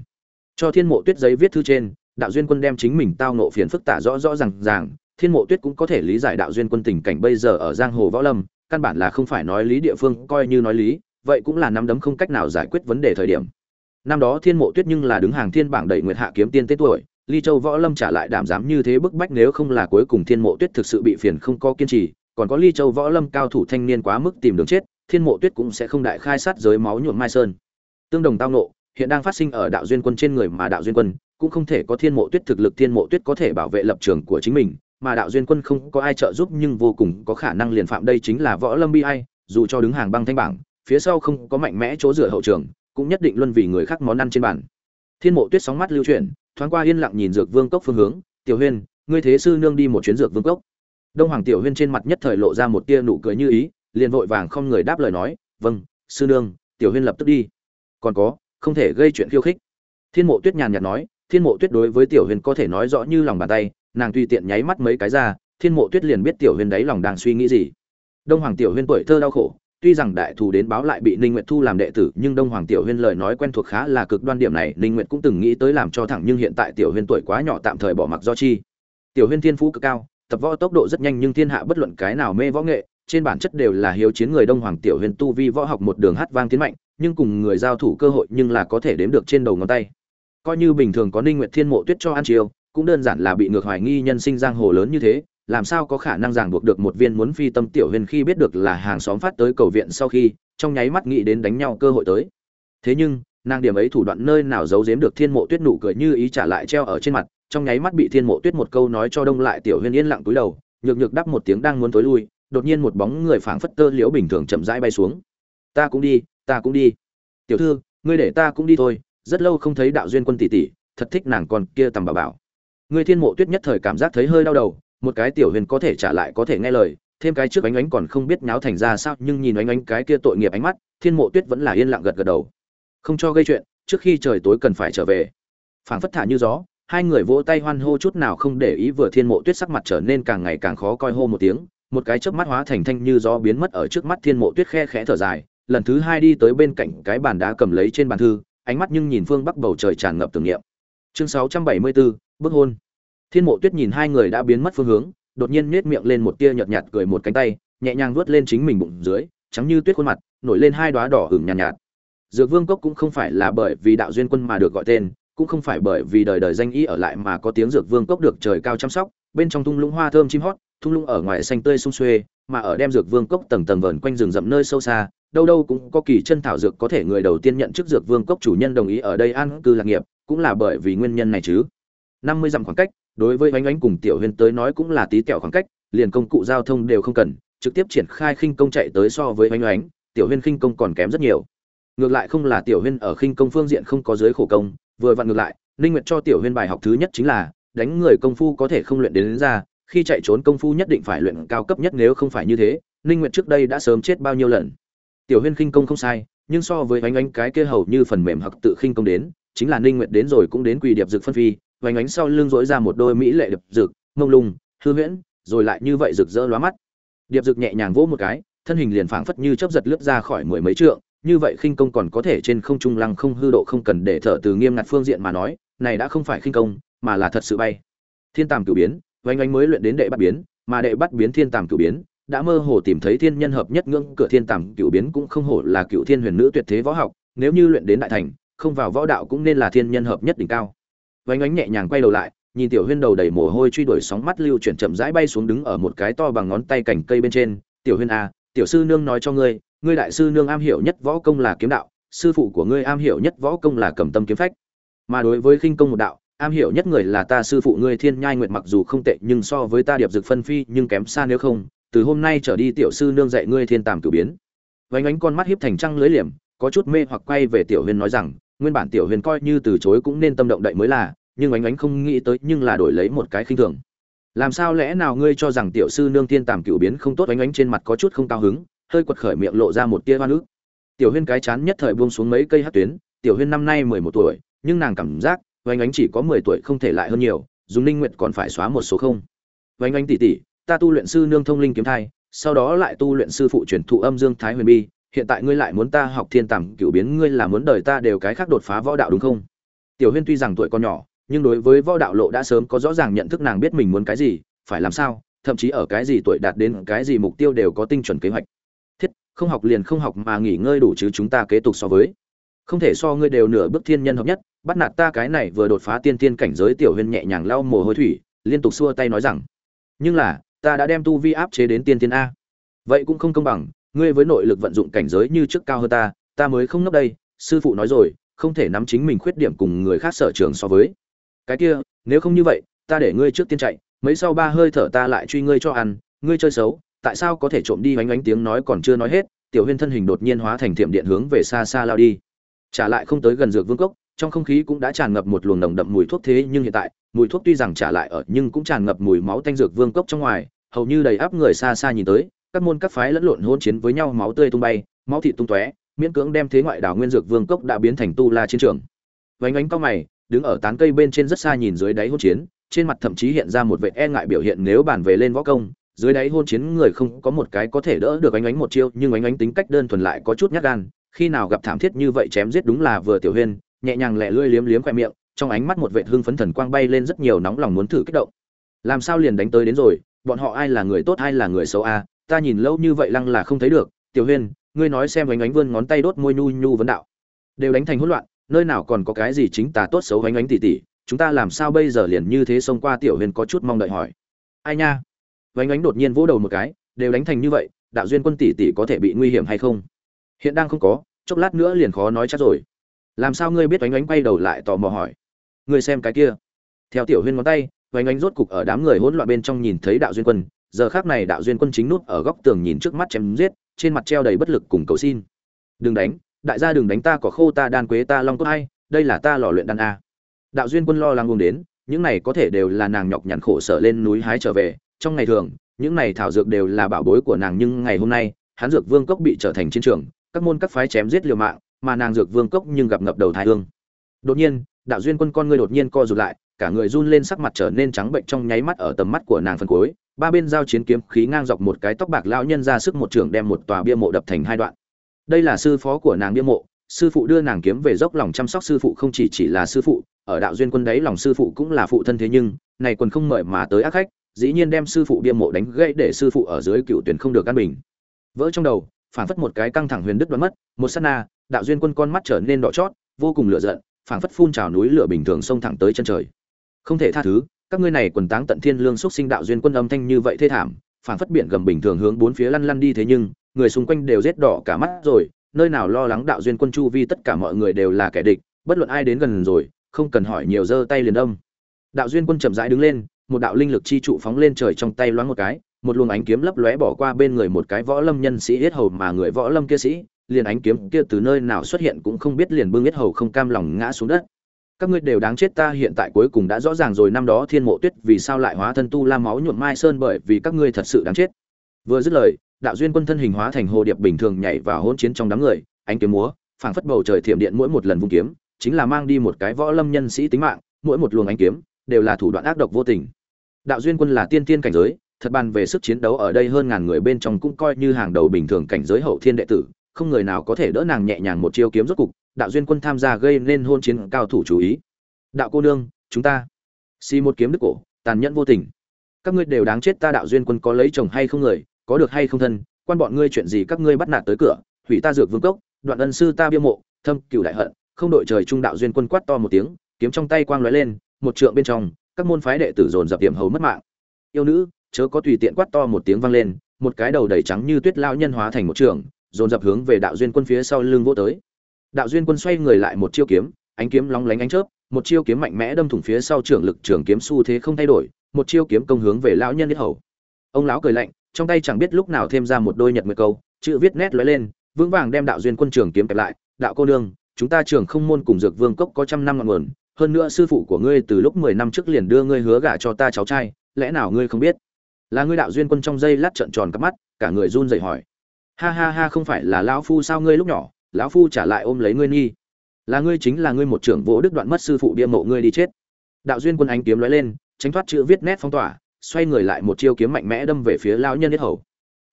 cho thiên mộ tuyết giấy viết thư trên, đạo duyên quân đem chính mình tao nộ phiền phức tả rõ rõ ràng ràng. Thiên mộ tuyết cũng có thể lý giải đạo duyên quân tình cảnh bây giờ ở giang hồ võ lâm, căn bản là không phải nói lý địa phương, coi như nói lý, vậy cũng là nắm đấm không cách nào giải quyết vấn đề thời điểm. Năm đó thiên mộ tuyết nhưng là đứng hàng thiên bảng đầy nguyệt hạ kiếm tiên tết tuổi, ly châu võ lâm trả lại đảm dám như thế bức bách nếu không là cuối cùng thiên mộ tuyết thực sự bị phiền không có kiên trì, còn có ly châu võ lâm cao thủ thanh niên quá mức tìm đường chết, thiên mộ tuyết cũng sẽ không đại khai sát giới máu nhuộm mai sơn. Tương đồng tao nộ hiện đang phát sinh ở đạo duyên quân trên người mà đạo duyên quân cũng không thể có thiên mộ tuyết thực lực thiên mộ tuyết có thể bảo vệ lập trường của chính mình, mà đạo duyên quân không có ai trợ giúp nhưng vô cùng có khả năng liền phạm đây chính là võ lâm bi ai, dù cho đứng hàng băng thanh bảng, phía sau không có mạnh mẽ chỗ dựa hậu trường, cũng nhất định luân vì người khác món ăn trên bàn. Thiên mộ tuyết sóng mắt lưu chuyển, thoáng qua yên lặng nhìn dược vương cốc phương hướng, tiểu huyên, ngươi thế sư nương đi một chuyến dược vương cốc. Đông hoàng tiểu huyên trên mặt nhất thời lộ ra một tia nụ cười như ý, liền vội vàng không người đáp lời nói vâng sư nương, tiểu huyên lập tức đi. Còn có không thể gây chuyện khiêu khích. Thiên mộ tuyết nhàn nhạt nói, thiên mộ tuyết đối với tiểu Huyền có thể nói rõ như lòng bàn tay, nàng tùy tiện nháy mắt mấy cái ra, thiên mộ tuyết liền biết tiểu Huyền đáy lòng đang suy nghĩ gì. Đông hoàng tiểu Huyền tuổi thơ đau khổ, tuy rằng đại thù đến báo lại bị ninh nguyệt thu làm đệ tử, nhưng đông hoàng tiểu Huyền lời nói quen thuộc khá là cực đoan điểm này, ninh nguyệt cũng từng nghĩ tới làm cho thẳng, nhưng hiện tại tiểu Huyền tuổi quá nhỏ tạm thời bỏ mặc do chi. Tiểu Huyền thiên phú cực cao, tập võ tốc độ rất nhanh nhưng thiên hạ bất luận cái nào mê võ nghệ trên bản chất đều là hiếu chiến người đông hoàng tiểu huyền tu vi võ học một đường hát vang tiến mạnh, nhưng cùng người giao thủ cơ hội nhưng là có thể đếm được trên đầu ngón tay. Coi như bình thường có ninh nguyệt thiên mộ tuyết cho ăn chiều cũng đơn giản là bị ngược hoài nghi nhân sinh giang hồ lớn như thế, làm sao có khả năng ràng buộc được một viên muốn phi tâm tiểu huyền khi biết được là hàng xóm phát tới cầu viện sau khi, trong nháy mắt nghĩ đến đánh nhau cơ hội tới. Thế nhưng, nàng điểm ấy thủ đoạn nơi nào giấu giếm được thiên mộ tuyết nụ cười như ý trả lại treo ở trên mặt, trong nháy mắt bị thiên mộ tuyết một câu nói cho đông lại tiểu huyền yên lặng túi đầu, nhược nhược đáp một tiếng đang muốn tối lui đột nhiên một bóng người phảng phất tơ liễu bình thường chậm rãi bay xuống. Ta cũng đi, ta cũng đi. Tiểu thư, ngươi để ta cũng đi thôi, rất lâu không thấy đạo duyên quân tỷ tỷ, thật thích nàng còn kia tầm bảo bảo. Ngươi thiên mộ tuyết nhất thời cảm giác thấy hơi đau đầu, một cái tiểu huyền có thể trả lại có thể nghe lời, thêm cái trước ánh ánh còn không biết nháo thành ra sao, nhưng nhìn ánh ánh cái kia tội nghiệp ánh mắt, thiên mộ tuyết vẫn là yên lặng gật gật đầu. Không cho gây chuyện, trước khi trời tối cần phải trở về. Phảng phất thả như gió, hai người vỗ tay hoan hô chút nào không để ý vừa thiên mộ tuyết sắc mặt trở nên càng ngày càng khó coi hô một tiếng một cái chớp mắt hóa thành thanh như gió biến mất ở trước mắt thiên mộ tuyết khe khẽ thở dài lần thứ hai đi tới bên cạnh cái bàn đá cầm lấy trên bàn thư ánh mắt nhưng nhìn phương bắc bầu trời tràn ngập tưởng niệm. Chương 674, bức hôn. Thiên mộ tuyết nhìn hai người đã biến mất phương hướng đột nhiên nết miệng lên một tia nhợt nhạt cười một cánh tay nhẹ nhàng vuốt lên chính mình bụng dưới trắng như tuyết khuôn mặt nổi lên hai đóa đỏ hửng nhàn nhạt, nhạt. Dược vương cốc cũng không phải là bởi vì đạo duyên quân mà được gọi tên cũng không phải bởi vì đời đời danh y ở lại mà có tiếng dược vương cốc được trời cao chăm sóc bên trong thung lũng hoa thơm chim hót thung lũng ở ngoài xanh tươi sung xuê mà ở đem dược vương cốc tầng tầng vờn quanh rừng rậm nơi sâu xa đâu đâu cũng có kỳ chân thảo dược có thể người đầu tiên nhận chức dược vương cốc chủ nhân đồng ý ở đây an cư lạc nghiệp cũng là bởi vì nguyên nhân này chứ. Năm mươi dặm khoảng cách đối với oánh oánh cùng tiểu huyên tới nói cũng là tí tẹo khoảng cách liền công cụ giao thông đều không cần trực tiếp triển khai khinh công chạy tới so với oánh oánh tiểu huyên khinh công còn kém rất nhiều. Ngược lại không là tiểu huyên ở khinh công phương diện không có giới khổ công vừa vặn ngược lại ninh nguyệt cho tiểu huyên bài học thứ nhất chính là đánh người công phu có thể không luyện đến, đến ra khi chạy trốn công phu nhất định phải luyện cao cấp nhất nếu không phải như thế ninh nguyệt trước đây đã sớm chết bao nhiêu lần. Tiểu huyên khinh công không sai nhưng so với oánh ánh cái kia hầu như phần mềm hoặc tự khinh công đến chính là ninh nguyệt đến rồi cũng đến quỳ điệp dược phân phi vành ánh sau lưng dỗi ra một đôi mỹ lệ điệp dược, mông lung hư huyễn rồi lại như vậy rực rỡ lóa mắt. Điệp dược nhẹ nhàng vỗ một cái thân hình liền phảng phất như chớp giật lướt ra khỏi mười mấy trượng như vậy khinh công còn có thể trên không trung lăng không hư độ không cần để thở từ nghiêm ngặt phương diện mà nói này đã không phải khinh công mà là thật sự bay. Thiên tàm cửu biến vành ánh mới luyện đến đệ bắt biến mà đệ bắt biến thiên tàm cửu biến đã mơ hồ tìm thấy thiên nhân hợp nhất ngưỡng cửa thiên tàm cửu biến cũng không hổ là cửu thiên huyền nữ tuyệt thế võ học nếu như luyện đến đại thành không vào võ đạo cũng nên là thiên nhân hợp nhất đỉnh cao. Vánh ánh nhẹ nhàng quay đầu lại nhìn tiểu huyên đầu đầy mồ hôi truy đuổi sóng mắt lưu chuyển chậm rãi bay xuống đứng ở một cái to bằng ngón tay cành cây bên trên. Tiểu huyên a à, tiểu sư nương nói cho ngươi ngươi đại sư nương am hiểu nhất võ công là kiếm đạo sư phụ của ngươi am hiểu nhất võ công là cầm tâm kiếm phách. Mà đối với khinh công một đạo am hiểu nhất người là ta sư phụ ngươi thiên nhai nguyệt mặc dù không tệ, nhưng so với ta điệp dực phân phi, nhưng kém xa nếu không, từ hôm nay trở đi tiểu sư nương dạy ngươi thiên tàm cử biến. Vánh ánh con mắt hiếp thành trăng lưới liềm, có chút mê hoặc quay về tiểu huyên nói rằng, nguyên bản tiểu huyền coi như từ chối cũng nên tâm động đậy mới là, nhưng ánh ánh không nghĩ tới, nhưng là đổi lấy một cái khinh thường. Làm sao lẽ nào ngươi cho rằng tiểu sư nương Thiên tàm cựu biến không tốt ánh ánh trên mặt có chút không cao hứng, hơi quật khởi miệng lộ ra một tia hoa nước tiểu huyên cái chán nhất thời buông xuống mấy cây hát tuyến, tiểu huyên năm nay mười một tuổi, nhưng nàng cảm giác oánh oánh chỉ có mười tuổi không thể lại hơn nhiều, dùng ninh nguyện còn phải xóa một số không. Oánh oánh tỷ tỷ, ta tu luyện sư nương thông linh kiếm thai, sau đó lại tu luyện sư phụ truyền thụ âm dương thái huyền bi, hiện tại ngươi lại muốn ta học thiên tàm cửu biến, ngươi là muốn đời ta đều cái khác đột phá võ đạo đúng không? Tiểu huyên tuy rằng tuổi còn nhỏ, nhưng đối với võ đạo lộ đã sớm có rõ ràng nhận thức nàng biết mình muốn cái gì, phải làm sao, thậm chí ở cái gì tuổi đạt đến cái gì mục tiêu đều có tinh chuẩn kế hoạch. Thiết, không học liền không học mà nghỉ ngơi đủ chứ chúng ta kế tục so với không thể so ngươi đều nửa bước thiên nhân hợp nhất, bắt nạt ta cái này vừa đột phá tiên tiên cảnh giới tiểu huyên nhẹ nhàng lau mồ hôi thủy, liên tục xua tay nói rằng, nhưng là, ta đã đem tu vi áp chế đến tiên tiên a. Vậy cũng không công bằng, ngươi với nội lực vận dụng cảnh giới như trước cao hơn ta ta mới không nấp đây. Sư phụ nói rồi, không thể nắm chính mình khuyết điểm cùng người khác sở trường so với. Cái kia, nếu không như vậy, ta để ngươi trước tiên chạy, mấy sau ba hơi thở ta lại truy ngươi cho ăn, ngươi chơi xấu, tại sao có thể trộm đi bánh bánh tiếng nói còn chưa nói hết, tiểu huyên thân hình đột nhiên hóa thành thiểm điện hướng về xa xa lao đi trả lại không tới gần dược vương cốc, trong không khí cũng đã tràn ngập một luồng nồng đậm mùi thuốc thế nhưng hiện tại, mùi thuốc tuy rằng trả lại ở nhưng cũng tràn ngập mùi máu tanh dược vương cốc trong ngoài, hầu như đầy áp người xa xa nhìn tới, các môn các phái lẫn lộn hôn chiến với nhau máu tươi tung bay, máu thịt tung tóe, miễn cưỡng đem thế ngoại đảo nguyên dược vương cốc đã biến thành tu la chiến trường. Vánh ánh cao mày, đứng ở tán cây bên trên rất xa nhìn dưới đáy hôn chiến, trên mặt thậm chí hiện ra một vẻ e ngại biểu hiện nếu bàn về lên võ công, dưới đáy hôn chiến người không có một cái có thể đỡ được ánh ánh một chiêu, nhưng ánh ánh tính cách đơn thuần lại có chút nhát gan khi nào gặp thảm thiết như vậy chém giết đúng là vừa tiểu huyên, nhẹ nhàng lẹ lưỡi liếm liếm khoe miệng, trong ánh mắt một vệ hương phấn thần quang bay lên rất nhiều nóng lòng muốn thử kích động. Làm sao liền đánh tới đến rồi, bọn họ ai là người tốt ai là người xấu a ta nhìn lâu như vậy lăng là không thấy được, tiểu huyên, ngươi nói xem ánh ánh vươn ngón tay đốt môi nhu nhu vấn đạo. Đều đánh thành hỗn loạn, nơi nào còn có cái gì chính tà tốt xấu ánh ánh tỉ tỉ, chúng ta làm sao bây giờ liền như thế xông qua tiểu huyên có chút mong đợi hỏi. Ai nha? Ánh ánh đột nhiên vỗ đầu một cái, đều đánh thành như vậy, đạo duyên quân tỷ tỷ có thể bị nguy hiểm hay không? Hiện đang không có, chốc lát nữa liền khó nói chắc rồi. Làm sao ngươi biết oánh oánh quay đầu lại tò mò hỏi? Ngươi xem cái kia. Theo tiểu huyên ngón tay, oánh oánh rốt cục ở đám người hỗn loạn bên trong nhìn thấy đạo duyên quân. Giờ khác này đạo duyên quân chính nút ở góc tường nhìn trước mắt chém giết, trên mặt treo đầy bất lực cùng cầu xin. Đừng đánh, đại gia đừng đánh ta có khô ta đan quế ta long cốt hay đây là ta lò luyện đan a. Đạo duyên quân lo lắng uống đến, những này có thể đều là nàng nhọc nhằn khổ sở lên núi hái trở về. Trong ngày thường, những này thảo dược đều là bảo bối của nàng, nhưng ngày hôm nay, hán dược vương cốc bị trở thành chiến trường các môn các phái chém giết liều mạng, mà nàng dược vương cốc nhưng gặp ngập đầu thái hương. Đột nhiên, đạo duyên quân con ngươi đột nhiên co rụt lại, cả người run lên sắc mặt trở nên trắng bệnh trong nháy mắt ở tầm mắt của nàng phân cuối. Ba bên giao chiến kiếm khí ngang dọc một cái tóc bạc lão nhân ra sức một trường đem một tòa bia mộ đập thành hai đoạn. Đây là sư phó của nàng bia mộ, sư phụ đưa nàng kiếm về dốc lòng chăm sóc sư phụ không chỉ chỉ là sư phụ, ở đạo duyên quân đấy lòng sư phụ cũng là phụ thân thế nhưng, này quân không mời mà tới ác khách, dĩ nhiên đem sư phụ bia mộ đánh gãy để sư phụ ở dưới cựu tuyển không được an bình. Vỡ trong đầu phản phất một cái căng thẳng huyền đức đoán mất, một sát na, đạo duyên quân con mắt trở nên đỏ chót, vô cùng lửa giận, phảng phất phun trào núi lửa bình thường xông thẳng tới chân trời. Không thể tha thứ, các ngươi này quần táng tận thiên lương xúc sinh đạo duyên quân âm thanh như vậy thê thảm, phảng phất biển gầm bình thường hướng bốn phía lăn lăn đi thế nhưng, người xung quanh đều rét đỏ cả mắt rồi, nơi nào lo lắng đạo duyên quân chu vi tất cả mọi người đều là kẻ địch, bất luận ai đến gần rồi, không cần hỏi nhiều giơ tay liền đông đạo duyên quân chậm rãi đứng lên, một đạo linh lực chi trụ phóng lên trời trong tay loáng một cái một luồng ánh kiếm lấp lóe bỏ qua bên người một cái võ lâm nhân sĩ yết hầu mà người võ lâm kia sĩ, liền ánh kiếm kia từ nơi nào xuất hiện cũng không biết liền bưng yết hầu không cam lòng ngã xuống đất. Các ngươi đều đáng chết ta hiện tại cuối cùng đã rõ ràng rồi năm đó thiên mộ tuyết vì sao lại hóa thân tu la máu nhuộm mai sơn bởi vì các ngươi thật sự đáng chết. Vừa dứt lời, đạo duyên quân thân hình hóa thành hồ điệp bình thường nhảy vào hỗn chiến trong đám người, ánh kiếm múa, phảng phất bầu trời thiểm điện mỗi một lần vung kiếm, chính là mang đi một cái võ lâm nhân sĩ tính mạng, mỗi một luồng ánh kiếm đều là thủ đoạn ác độc vô tình. Đạo duyên quân là tiên tiên cảnh giới thật bàn về sức chiến đấu ở đây hơn ngàn người bên trong cũng coi như hàng đầu bình thường cảnh giới hậu thiên đệ tử, không người nào có thể đỡ nàng nhẹ nhàng một chiêu kiếm rốt cục, đạo duyên quân tham gia gây nên hôn chiến cao thủ chú ý. Đạo cô nương, chúng ta xi một kiếm đứt cổ, tàn nhẫn vô tình. Các ngươi đều đáng chết ta đạo duyên quân có lấy chồng hay không người, có được hay không thân, quan bọn ngươi chuyện gì các ngươi bắt nạt tới cửa, hủy ta dược vương cốc, đoạn ân sư ta bia mộ, thâm cửu đại hận, không đội trời trung đạo duyên quân quát to một tiếng, kiếm trong tay quang lóe lên, một trượng bên trong, các môn phái đệ tử dồn dập điểm hầu mất mạng. Yêu nữ chớ có tùy tiện quát to một tiếng vang lên, một cái đầu đầy trắng như tuyết lao nhân hóa thành một trường, dồn dập hướng về đạo duyên quân phía sau lưng vỗ tới. Đạo duyên quân xoay người lại một chiêu kiếm, ánh kiếm lóng lánh ánh chớp, một chiêu kiếm mạnh mẽ đâm thủng phía sau trưởng lực trường kiếm xu thế không thay đổi, một chiêu kiếm công hướng về lão nhân nhất hầu. Ông lão cười lạnh, trong tay chẳng biết lúc nào thêm ra một đôi nhật nguyệt câu, chữ viết nét lóe lên, vững vàng đem đạo duyên quân trường kiếm kẹp lại, đạo cô nương, chúng ta trường không môn cùng dược vương cốc có trăm năm ngọn nguồn, hơn nữa sư phụ của ngươi từ lúc mười năm trước liền đưa ngươi hứa gả cho ta cháu trai, lẽ nào ngươi không biết? Là ngươi đạo duyên quân trong dây lát trợn tròn cắp mắt, cả người run rẩy hỏi. Ha ha ha, không phải là lão phu sao ngươi lúc nhỏ, lão phu trả lại ôm lấy ngươi nghi. Là ngươi chính là ngươi một trưởng vỗ đức đoạn mất sư phụ bia mộ ngươi đi chết. Đạo duyên quân ánh kiếm lóe lên, tránh thoát chữ viết nét phong tỏa, xoay người lại một chiêu kiếm mạnh mẽ đâm về phía lão nhân hết hầu.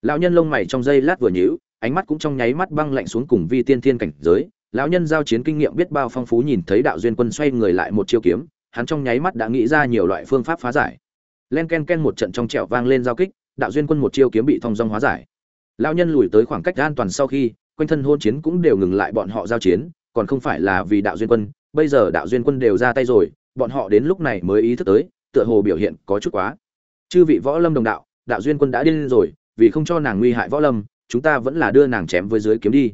Lão nhân lông mày trong dây lát vừa nhíu, ánh mắt cũng trong nháy mắt băng lạnh xuống cùng vi tiên thiên cảnh giới. Lão nhân giao chiến kinh nghiệm biết bao phong phú nhìn thấy đạo duyên quân xoay người lại một chiêu kiếm, hắn trong nháy mắt đã nghĩ ra nhiều loại phương pháp phá giải len ken ken một trận trong trẹo vang lên giao kích, đạo duyên quân một chiêu kiếm bị thong dong hóa giải. Lão nhân lùi tới khoảng cách an toàn sau khi, quanh thân hôn chiến cũng đều ngừng lại bọn họ giao chiến, còn không phải là vì đạo duyên quân, bây giờ đạo duyên quân đều ra tay rồi, bọn họ đến lúc này mới ý thức tới, tựa hồ biểu hiện có chút quá. Chư vị võ lâm đồng đạo đạo duyên quân đã điên rồi, vì không cho nàng nguy hại võ lâm, chúng ta vẫn là đưa nàng chém với dưới kiếm đi.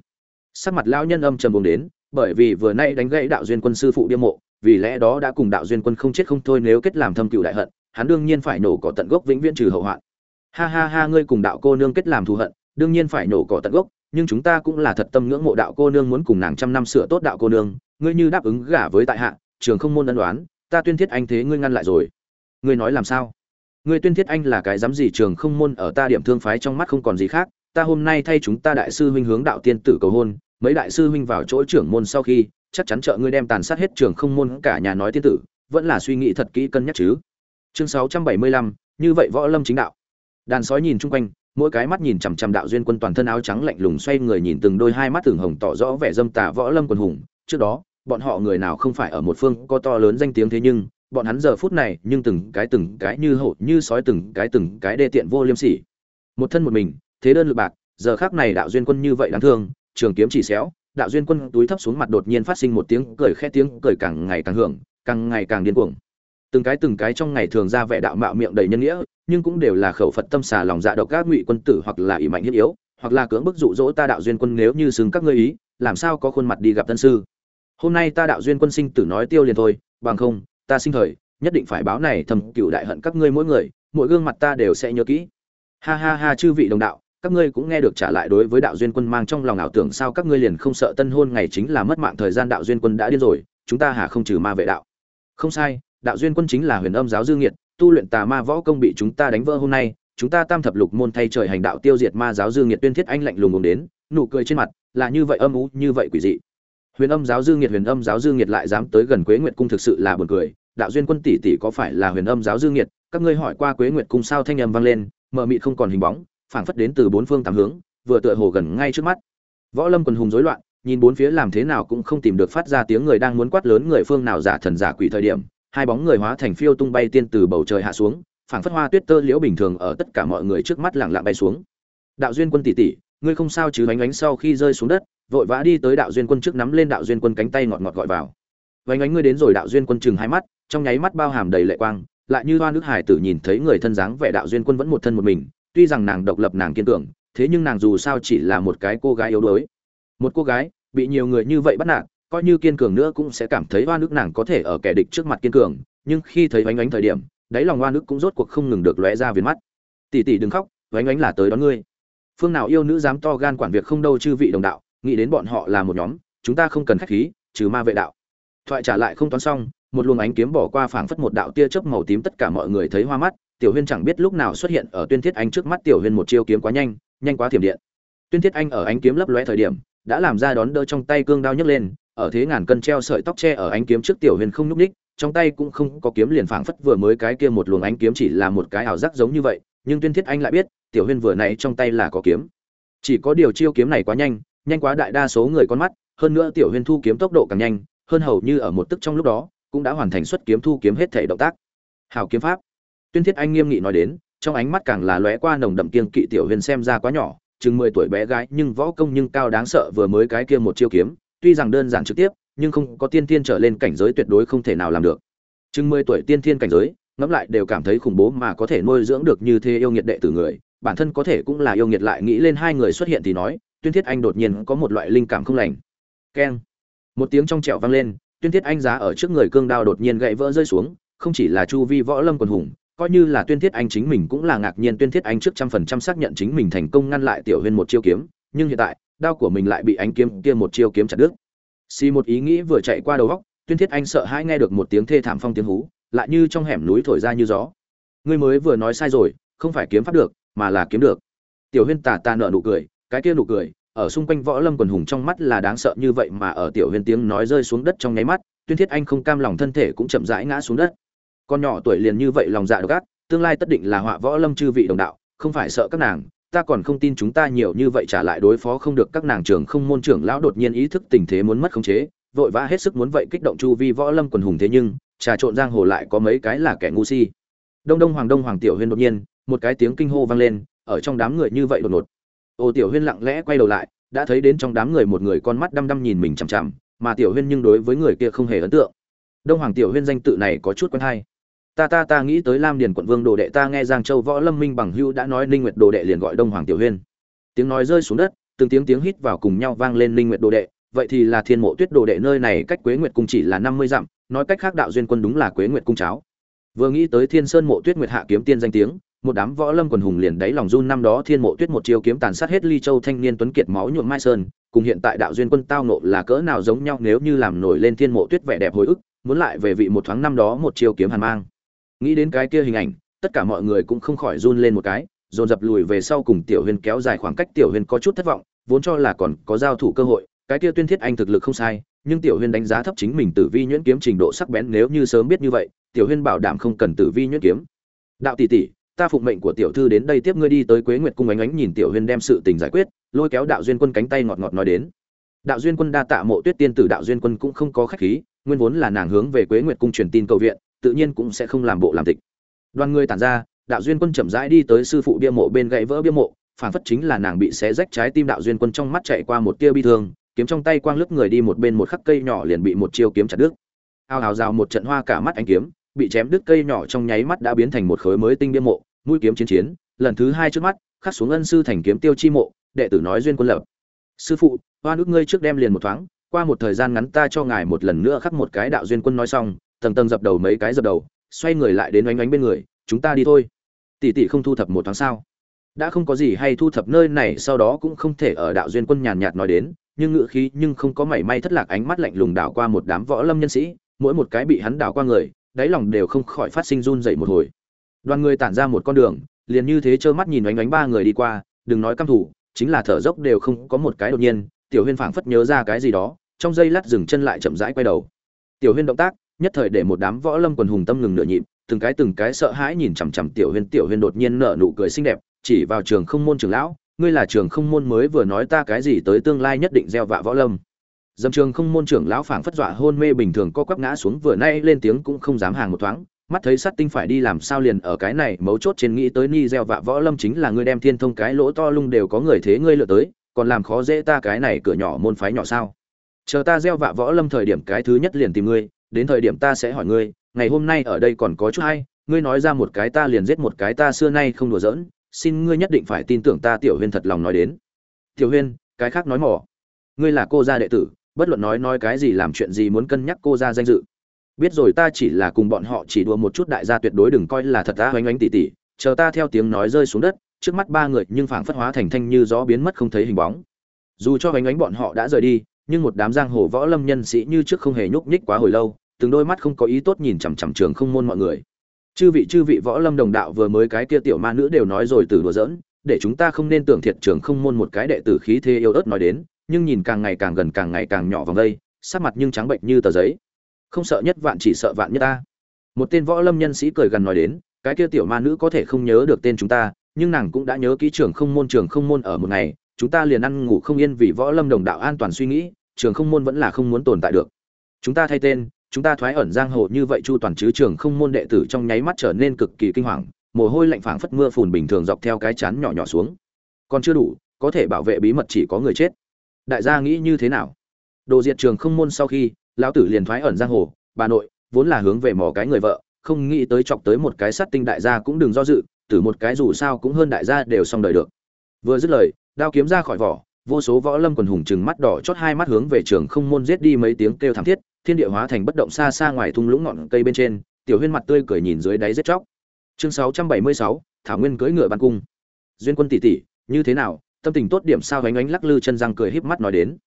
Sắc mặt lão nhân âm trầm buông đến, bởi vì vừa nay đánh gãy đạo duyên quân sư phụ điên mộ, vì lẽ đó đã cùng đạo duyên quân không chết không thôi nếu kết làm thâm cựu đại hận hắn đương nhiên phải nổ cỏ tận gốc vĩnh viễn trừ hậu hoạn. Ha ha ha, ngươi cùng đạo cô nương kết làm thù hận, đương nhiên phải nổ cỏ tận gốc, nhưng chúng ta cũng là thật tâm ngưỡng mộ đạo cô nương muốn cùng nàng trăm năm sửa tốt đạo cô nương, ngươi như đáp ứng gả với tại hạ, trường không môn ân đoán ta tuyên thiết anh thế ngươi ngăn lại rồi. Ngươi nói làm sao? Ngươi tuyên thiết anh là cái dám gì trường không môn ở ta điểm thương phái trong mắt không còn gì khác, ta hôm nay thay chúng ta đại sư huynh hướng đạo tiên tử cầu hôn, mấy đại sư huynh vào chỗ trưởng môn sau khi, chắc chắn trợ ngươi đem tàn sát hết trường không môn cả nhà nói tiên tử, vẫn là suy nghĩ thật kỹ cân nhắc chứ chương sáu trăm bảy mươi lăm, như vậy võ lâm chính đạo. Đàn sói nhìn chung quanh, mỗi cái mắt nhìn chằm chằm đạo duyên quân toàn thân áo trắng lạnh lùng xoay người nhìn từng đôi hai mắt tưởng hồng tỏ rõ vẻ dâm tà võ lâm quần hùng. Trước đó, bọn họ người nào không phải ở một phương có to lớn danh tiếng thế nhưng, bọn hắn giờ phút này nhưng từng cái từng cái như hổ, như sói từng cái từng cái đê tiện vô liêm sỉ. Một thân một mình, thế đơn lực bạc, giờ khác này đạo duyên quân như vậy đáng thương, trường kiếm chỉ xéo, đạo duyên quân túi thấp xuống mặt đột nhiên phát sinh một tiếng cười khẽ, tiếng cười càng ngày càng hưởng, càng ngày càng điên cuồng từng cái từng cái trong ngày thường ra vẻ đạo mạo miệng đầy nhân nghĩa, nhưng cũng đều là khẩu phật tâm xà lòng dạ độc các ngụy quân tử hoặc là ỷ mạnh hiếp yếu, hoặc là cưỡng bức dụ dỗ ta đạo duyên quân nếu như xứng các ngươi ý, làm sao có khuôn mặt đi gặp tân sư? Hôm nay ta đạo duyên quân sinh tử nói tiêu liền thôi, bằng không, ta sinh thời, nhất định phải báo này thầm cựu đại hận các ngươi mỗi người, mỗi gương mặt ta đều sẽ nhớ kỹ. Ha ha ha chư vị đồng đạo, các ngươi cũng nghe được trả lại đối với đạo duyên quân mang trong lòng ảo tưởng sao các ngươi liền không sợ tân hôn ngày chính là mất mạng thời gian đạo duyên quân đã điên rồi, chúng ta hà không trừ ma vệ đạo. Không sai đạo duyên quân chính là huyền âm giáo dương nghiệt, tu luyện tà ma võ công bị chúng ta đánh vỡ hôm nay, chúng ta tam thập lục môn thay trời hành đạo tiêu diệt ma giáo dương nghiệt tuyên thiết anh lạnh lùng ngồm đến, nụ cười trên mặt là như vậy âm ú như vậy quỷ dị. Huyền âm giáo dương nghiệt, huyền âm giáo dương nghiệt lại dám tới gần quế nguyệt cung thực sự là buồn cười. Đạo duyên quân tỷ tỷ có phải là huyền âm giáo dương nghiệt? Các ngươi hỏi qua quế nguyệt cung sao thanh âm vang lên, mờ mịt không còn hình bóng, phảng phất đến từ bốn phương tám hướng, vừa tựa hồ gần ngay trước mắt. Võ lâm quần hùng rối loạn, nhìn bốn phía làm thế nào cũng không tìm được phát ra tiếng người đang muốn quát lớn người phương nào giả thần giả quỷ thời điểm hai bóng người hóa thành phiêu tung bay tiên từ bầu trời hạ xuống, phảng phất hoa tuyết tơ liễu bình thường ở tất cả mọi người trước mắt lặng lặng bay xuống. Đạo duyên quân tỷ tỷ, ngươi không sao chứ ánh ánh sau khi rơi xuống đất, vội vã đi tới đạo duyên quân trước nắm lên đạo duyên quân cánh tay ngọt ngọt gọi vào. Vánh ánh ngươi đến rồi, đạo duyên quân chừng hai mắt, trong nháy mắt bao hàm đầy lệ quang, lại như hoa nước hải tử nhìn thấy người thân dáng vẻ đạo duyên quân vẫn một thân một mình, tuy rằng nàng độc lập nàng kiên cường, thế nhưng nàng dù sao chỉ là một cái cô gái yếu đuối. Một cô gái bị nhiều người như vậy bắt nạt coi như kiên cường nữa cũng sẽ cảm thấy hoa nước nàng có thể ở kẻ địch trước mặt kiên cường, nhưng khi thấy oanh ánh thời điểm, đáy lòng hoa nước cũng rốt cuộc không ngừng được lóe ra viền mắt. Tỷ tỷ đừng khóc oanh ánh là tới đón ngươi. Phương nào yêu nữ dám to gan quản việc không đâu chư vị đồng đạo, nghĩ đến bọn họ là một nhóm, chúng ta không cần khách khí, trừ ma vệ đạo. Thoại trả lại không toán xong, một luồng ánh kiếm bỏ qua phảng phất một đạo tia chớp màu tím tất cả mọi người thấy hoa mắt, tiểu huyên chẳng biết lúc nào xuất hiện ở tuyên thiết anh trước mắt tiểu huyên một chiêu kiếm quá nhanh nhanh quá thiểm điện. Tuyên thiết anh ở ánh kiếm lấp lóe thời điểm, đã làm ra đón đỡ trong tay cương đao nhấc lên ở thế ngàn cân treo sợi tóc che ở ánh kiếm trước tiểu huyền không nhúc ních trong tay cũng không có kiếm liền phảng phất vừa mới cái kia một luồng ánh kiếm chỉ là một cái ảo giác giống như vậy, nhưng tuyên thiết anh lại biết, tiểu huyền vừa nãy trong tay là có kiếm. Chỉ có điều chiêu kiếm này quá nhanh nhanh quá đại đa số người con mắt, hơn nữa tiểu huyền thu kiếm tốc độ càng nhanh, hơn hầu như ở một tức trong lúc đó, cũng đã hoàn thành xuất kiếm thu kiếm hết thể động tác. Hào kiếm pháp. Tuyên thiết anh nghiêm nghị nói đến, trong ánh mắt càng là lóe qua nồng đậm kiên kỵ tiểu huyền xem ra quá nhỏ, chừng mười tuổi bé gái nhưng võ công nhưng cao đáng sợ vừa mới cái kia một chiêu kiếm tuy rằng đơn giản trực tiếp, nhưng không có tiên tiên trở lên cảnh giới tuyệt đối không thể nào làm được. Chừng mười tuổi tiên tiên cảnh giới, ngẫm lại đều cảm thấy khủng bố mà có thể nuôi dưỡng được như thế yêu nghiệt đệ tử người. Bản thân có thể cũng là yêu nghiệt lại nghĩ lên hai người xuất hiện thì nói, tuyên thiết anh đột nhiên có một loại linh cảm không lành. Keng. Một tiếng trong trẻo vang lên, tuyên thiết anh giá ở trước người cương đao đột nhiên gãy vỡ rơi xuống, không chỉ là chu vi võ lâm quần hùng, coi như là tuyên thiết anh chính mình cũng là ngạc nhiên tuyên thiết anh trước trăm phần trăm xác nhận chính mình thành công ngăn lại tiểu huyên một chiêu kiếm, nhưng hiện tại đao của mình lại bị ánh kiếm kia một chiêu kiếm chặt đứt. Xì một ý nghĩ vừa chạy qua đầu óc, tuyên thiết anh sợ hãi nghe được một tiếng thê thảm phong tiếng hú lại như trong hẻm núi thổi ra như gió. Ngươi mới vừa nói sai rồi không phải kiếm pháp được mà là kiếm được. Tiểu huyên tà ta nở nụ cười cái kia nụ cười ở xung quanh võ lâm quần hùng trong mắt là đáng sợ như vậy mà ở tiểu huyên tiếng nói rơi xuống đất trong nháy mắt tuyên thiết anh không cam lòng thân thể cũng chậm rãi ngã xuống đất. Con nhỏ tuổi liền như vậy lòng dạ độc ác tương lai tất định là họa võ lâm chư vị đồng đạo không phải sợ các nàng ta còn không tin chúng ta nhiều như vậy trả lại đối phó không được, các nàng trưởng không môn trưởng lão đột nhiên ý thức tình thế muốn mất khống chế, vội vã hết sức muốn vậy kích động chu vi võ lâm quần hùng thế nhưng, trà trộn giang hồ lại có mấy cái là kẻ ngu si. Đông đông hoàng đông hoàng tiểu huyên đột nhiên, một cái tiếng kinh hô vang lên, ở trong đám người như vậy đột ngột. Ô tiểu huyên lặng lẽ quay đầu lại, đã thấy đến trong đám người một người con mắt đăm đăm nhìn mình chằm chằm, mà tiểu huyên nhưng đối với người kia không hề ấn tượng. Đông hoàng tiểu huyên danh tự này có chút quen hay ta ta ta nghĩ tới lam điền quận vương đồ đệ ta nghe giang châu võ lâm minh bằng hưu đã nói ninh nguyệt đồ đệ liền gọi đông hoàng tiểu huyên. Tiếng nói rơi xuống đất, từng tiếng tiếng hít vào cùng nhau vang lên ninh nguyệt đồ đệ, vậy thì là thiên mộ tuyết đồ đệ nơi này cách quế nguyệt cung chỉ là 50 dặm, nói cách khác đạo duyên quân đúng là quế nguyệt cung cháo. Vừa nghĩ tới thiên sơn mộ tuyết nguyệt hạ kiếm tiên danh tiếng, một đám võ lâm quần hùng liền đáy lòng run năm đó thiên mộ tuyết một chiêu kiếm tàn sát hết ly châu thanh niên tuấn kiệt máu nhuộm mai sơn, cùng hiện tại đạo duyên quân tao nộ là cỡ nào giống nhau nếu như làm nổi lên thiên mộ tuyết vẻ đẹp hồi ức, muốn lại về vị một thoáng năm đó một chiêu kiếm hàn mang nghĩ đến cái kia hình ảnh, tất cả mọi người cũng không khỏi run lên một cái, dồn dập lùi về sau cùng tiểu huyền kéo dài khoảng cách tiểu huyền có chút thất vọng, vốn cho là còn có giao thủ cơ hội, cái kia tuyên thiết anh thực lực không sai, nhưng tiểu huyền đánh giá thấp chính mình tử vi nhuyễn kiếm trình độ sắc bén nếu như sớm biết như vậy, tiểu huyền bảo đảm không cần tử vi nhuyễn kiếm. Đạo tỷ tỷ, ta phụng mệnh của tiểu thư đến đây tiếp ngươi đi tới quế nguyệt cung ánh ánh nhìn tiểu huyền đem sự tình giải quyết, lôi kéo đạo duyên quân cánh tay ngọt ngọt nói đến. Đạo duyên quân đa tạ mộ tuyết tiên tử, đạo duyên quân cũng không có khách khí, nguyên vốn là nàng hướng về quế nguyệt cung truyền tin cầu viện tự nhiên cũng sẽ không làm bộ làm tịch. Đoàn người tản ra, đạo duyên quân chậm rãi đi tới sư phụ bia mộ bên gãy vỡ bia mộ phản phất chính là nàng bị xé rách trái tim đạo duyên quân trong mắt chạy qua một tia bi thương, kiếm trong tay quang lướt người đi một bên một khắc cây nhỏ liền bị một chiêu kiếm chặt đứt. Ao ào rào một trận hoa cả mắt anh kiếm, bị chém đứt cây nhỏ trong nháy mắt đã biến thành một khối mới tinh bia mộ, mũi kiếm chiến chiến, lần thứ hai trước mắt, khắc xuống ân sư thành kiếm tiêu chi mộ, đệ tử nói duyên quân lập. Sư phụ hoa nước ngươi trước đem liền một thoáng, qua một thời gian ngắn ta cho ngài một lần nữa khắc một cái đạo duyên quân nói xong tầng tầng dập đầu mấy cái dập đầu, xoay người lại đến oánh oánh bên người, chúng ta đi thôi. Tỷ tỷ không thu thập một tháng sao? Đã không có gì hay thu thập nơi này, sau đó cũng không thể ở đạo duyên quân nhàn nhạt nói đến, nhưng ngự khí nhưng không có mảy may thất lạc, ánh mắt lạnh lùng đảo qua một đám võ lâm nhân sĩ, mỗi một cái bị hắn đảo qua người, đáy lòng đều không khỏi phát sinh run dậy một hồi. Đoàn người tản ra một con đường, liền như thế trơ mắt nhìn oánh oánh ba người đi qua, đừng nói căm thủ chính là thở dốc đều không có một cái đột nhiên, tiểu huyên phảng phất nhớ ra cái gì đó, trong giây lát dừng chân lại chậm rãi quay đầu. Tiểu huyên động tác nhất thời để một đám võ lâm quần hùng tâm ngừng nửa nhịp, từng cái từng cái sợ hãi nhìn chằm chằm tiểu huyên. Tiểu huyên đột nhiên nở nụ cười xinh đẹp, chỉ vào trường không môn trường lão, ngươi là trường không môn mới vừa nói ta cái gì tới tương lai nhất định gieo vạ võ lâm. Dâm trường không môn trưởng lão phảng phất dọa hôn mê bình thường co quắp ngã xuống, vừa nay lên tiếng cũng không dám hàng một thoáng, mắt thấy sát tinh phải đi làm sao liền ở cái này mấu chốt trên nghĩ tới ni gieo vạ võ lâm chính là ngươi đem thiên thông cái lỗ to lung đều có người thế ngươi lựa tới, còn làm khó dễ ta cái này cửa nhỏ môn phái nhỏ sao? Chờ ta gieo vạ võ lâm thời điểm cái thứ nhất liền tìm ngươi đến thời điểm ta sẽ hỏi ngươi, ngày hôm nay ở đây còn có chút hay, ngươi nói ra một cái ta liền giết một cái ta xưa nay không đùa giỡn, xin ngươi nhất định phải tin tưởng ta tiểu huyên thật lòng nói đến. Tiểu huyên, cái khác nói mỏ. Ngươi là cô gia đệ tử, bất luận nói nói cái gì làm chuyện gì muốn cân nhắc cô gia danh dự. Biết rồi ta chỉ là cùng bọn họ chỉ đùa một chút đại gia tuyệt đối đừng coi là thật ta hoánh ánh tỉ tỉ, chờ ta theo tiếng nói rơi xuống đất, trước mắt ba người nhưng phảng phất hóa thành thanh như gió biến mất không thấy hình bóng. Dù cho hoánh ánh bọn họ đã rời đi nhưng một đám giang hồ võ lâm nhân sĩ như trước không hề nhúc nhích quá hồi lâu, từng đôi mắt không có ý tốt nhìn chằm chằm trường không môn mọi người. Chư vị chư vị võ lâm đồng đạo vừa mới cái kia tiểu ma nữ đều nói rồi từ đùa giỡn, để chúng ta không nên tưởng thiệt trường không môn một cái đệ tử khí thế yêu ớt nói đến, nhưng nhìn càng ngày càng gần càng ngày càng nhỏ vòng đây, sắc mặt nhưng trắng bệnh như tờ giấy. Không sợ nhất vạn chỉ sợ vạn nhất ta. Một tên võ lâm nhân sĩ cười gần nói đến, cái kia tiểu ma nữ có thể không nhớ được tên chúng ta, nhưng nàng cũng đã nhớ kỹ trường không môn trường không môn ở một ngày, chúng ta liền ăn ngủ không yên vì võ lâm đồng đạo an toàn suy nghĩ trường không môn vẫn là không muốn tồn tại được. Chúng ta thay tên, chúng ta thoái ẩn giang hồ như vậy chu toàn chứ trường không môn đệ tử trong nháy mắt trở nên cực kỳ kinh hoàng, mồ hôi lạnh phảng phất mưa phùn bình thường dọc theo cái chán nhỏ nhỏ xuống. Còn chưa đủ, có thể bảo vệ bí mật chỉ có người chết. Đại gia nghĩ như thế nào? Đồ diệt trường không môn sau khi, lão tử liền thoái ẩn giang hồ, bà nội, vốn là hướng về mò cái người vợ, không nghĩ tới chọc tới một cái sát tinh đại gia cũng đừng do dự, tử một cái dù sao cũng hơn đại gia đều xong đời được. Vừa dứt lời, đao kiếm ra khỏi vỏ vô số võ lâm quần hùng chừng mắt đỏ chót hai mắt hướng về trường không môn giết đi mấy tiếng kêu thảm thiết thiên địa hóa thành bất động xa xa ngoài thung lũng ngọn cây bên trên tiểu huyên mặt tươi cười nhìn dưới đáy giết chóc. Chương 676, thảo nguyên cưỡi ngựa ban cung. Duyên quân tỷ tỷ như thế nào? Tâm tình tốt điểm sao? Ánh ánh lắc lư chân răng cười híp mắt nói đến.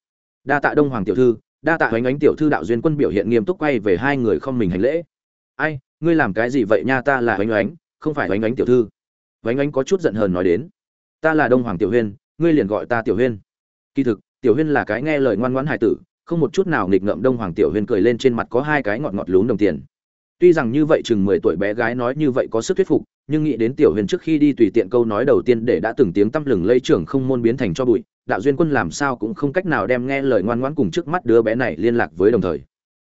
Đa tạ đông hoàng tiểu thư đa tạ ánh ánh tiểu thư đạo duyên quân biểu hiện nghiêm túc quay về hai người không mình hành lễ. Ai ngươi làm cái gì vậy nha? Ta là ánh ánh không phải oánh ánh tiểu thư. Oánh ánh có chút giận hờn nói đến. Ta là đông hoàng tiểu huyên ngươi liền gọi ta tiểu huyên. Kỳ thực, tiểu huyên là cái nghe lời ngoan ngoãn hải tử, không một chút nào nghịch ngợm đông hoàng tiểu huyên cười lên trên mặt có hai cái ngọt ngọt lún đồng tiền. Tuy rằng như vậy chừng mười tuổi bé gái nói như vậy có sức thuyết phục, nhưng nghĩ đến tiểu huyên trước khi đi tùy tiện câu nói đầu tiên để đã từng tiếng tăm lừng lây trưởng không môn biến thành cho bụi, đạo duyên quân làm sao cũng không cách nào đem nghe lời ngoan ngoãn cùng trước mắt đứa bé này liên lạc với đồng thời.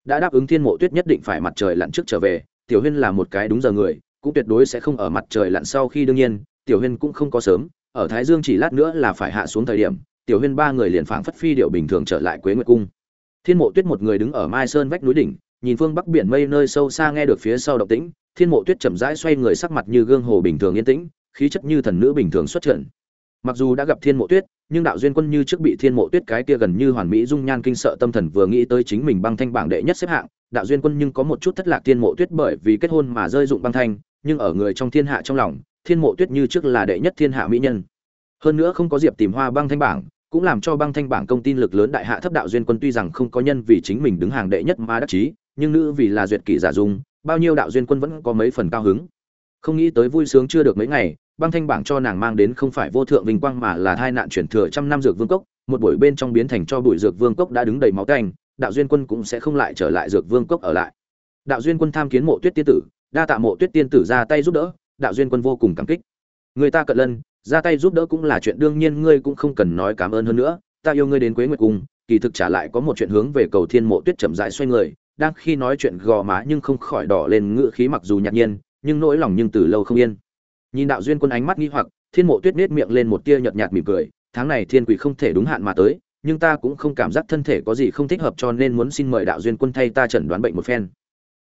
Đã đáp ứng thiên mộ tuyết nhất định phải mặt trời lặn trước trở về, tiểu huyên là một cái đúng giờ người, cũng tuyệt đối sẽ không ở mặt trời lặn sau khi đương nhiên, tiểu huyên cũng không có sớm ở thái dương chỉ lát nữa là phải hạ xuống thời điểm, tiểu huyên ba người liền phảng phất phi điệu bình thường trở lại quế nguyệt cung. Thiên mộ tuyết một người đứng ở mai sơn vách núi đỉnh, nhìn phương bắc biển mây nơi sâu xa nghe được phía sau động tĩnh, thiên mộ tuyết chậm rãi xoay người sắc mặt như gương hồ bình thường yên tĩnh, khí chất như thần nữ bình thường xuất trận. Mặc dù đã gặp thiên mộ tuyết, nhưng đạo duyên quân như trước bị thiên mộ tuyết cái kia gần như hoàn mỹ dung nhan kinh sợ tâm thần vừa nghĩ tới chính mình băng thanh bảng đệ nhất xếp hạng, đạo duyên quân nhưng có một chút thất lạc thiên mộ tuyết bởi vì kết hôn mà rơi dụng băng thanh, nhưng ở người trong thiên hạ trong lòng thiên mộ tuyết như trước là đệ nhất thiên hạ mỹ nhân. Hơn nữa không có diệp tìm hoa băng thanh bảng, cũng làm cho băng thanh bảng công tin lực lớn đại hạ thấp đạo duyên quân tuy rằng không có nhân vì chính mình đứng hàng đệ nhất mà đắc chí, nhưng nữ vì là duyệt kỷ giả dung, bao nhiêu đạo duyên quân vẫn có mấy phần cao hứng. Không nghĩ tới vui sướng chưa được mấy ngày, băng thanh bảng cho nàng mang đến không phải vô thượng vinh quang mà là thai nạn chuyển thừa trăm năm dược vương cốc, một buổi bên trong biến thành cho bụi dược vương cốc đã đứng đầy máu canh đạo duyên quân cũng sẽ không lại trở lại dược vương cốc ở lại. Đạo duyên quân tham kiến mộ tuyết tiên tử, đa tạ mộ tuyết tiên tử ra tay giúp đỡ đạo duyên quân vô cùng cảm kích. Người ta cận lân, ra tay giúp đỡ cũng là chuyện đương nhiên, ngươi cũng không cần nói cảm ơn hơn nữa, ta yêu ngươi đến quế nguyệt cung, kỳ thực trả lại có một chuyện hướng về cầu thiên mộ tuyết chậm rãi xoay người, đang khi nói chuyện gò má nhưng không khỏi đỏ lên ngựa khí mặc dù nhạt nhiên, nhưng nỗi lòng nhưng từ lâu không yên. Nhìn đạo duyên quân ánh mắt nghi hoặc, thiên mộ tuyết nết miệng lên một tia nhợt nhạt mỉm cười, tháng này thiên quỷ không thể đúng hạn mà tới, nhưng ta cũng không cảm giác thân thể có gì không thích hợp cho nên muốn xin mời đạo duyên quân thay ta chẩn đoán bệnh một phen.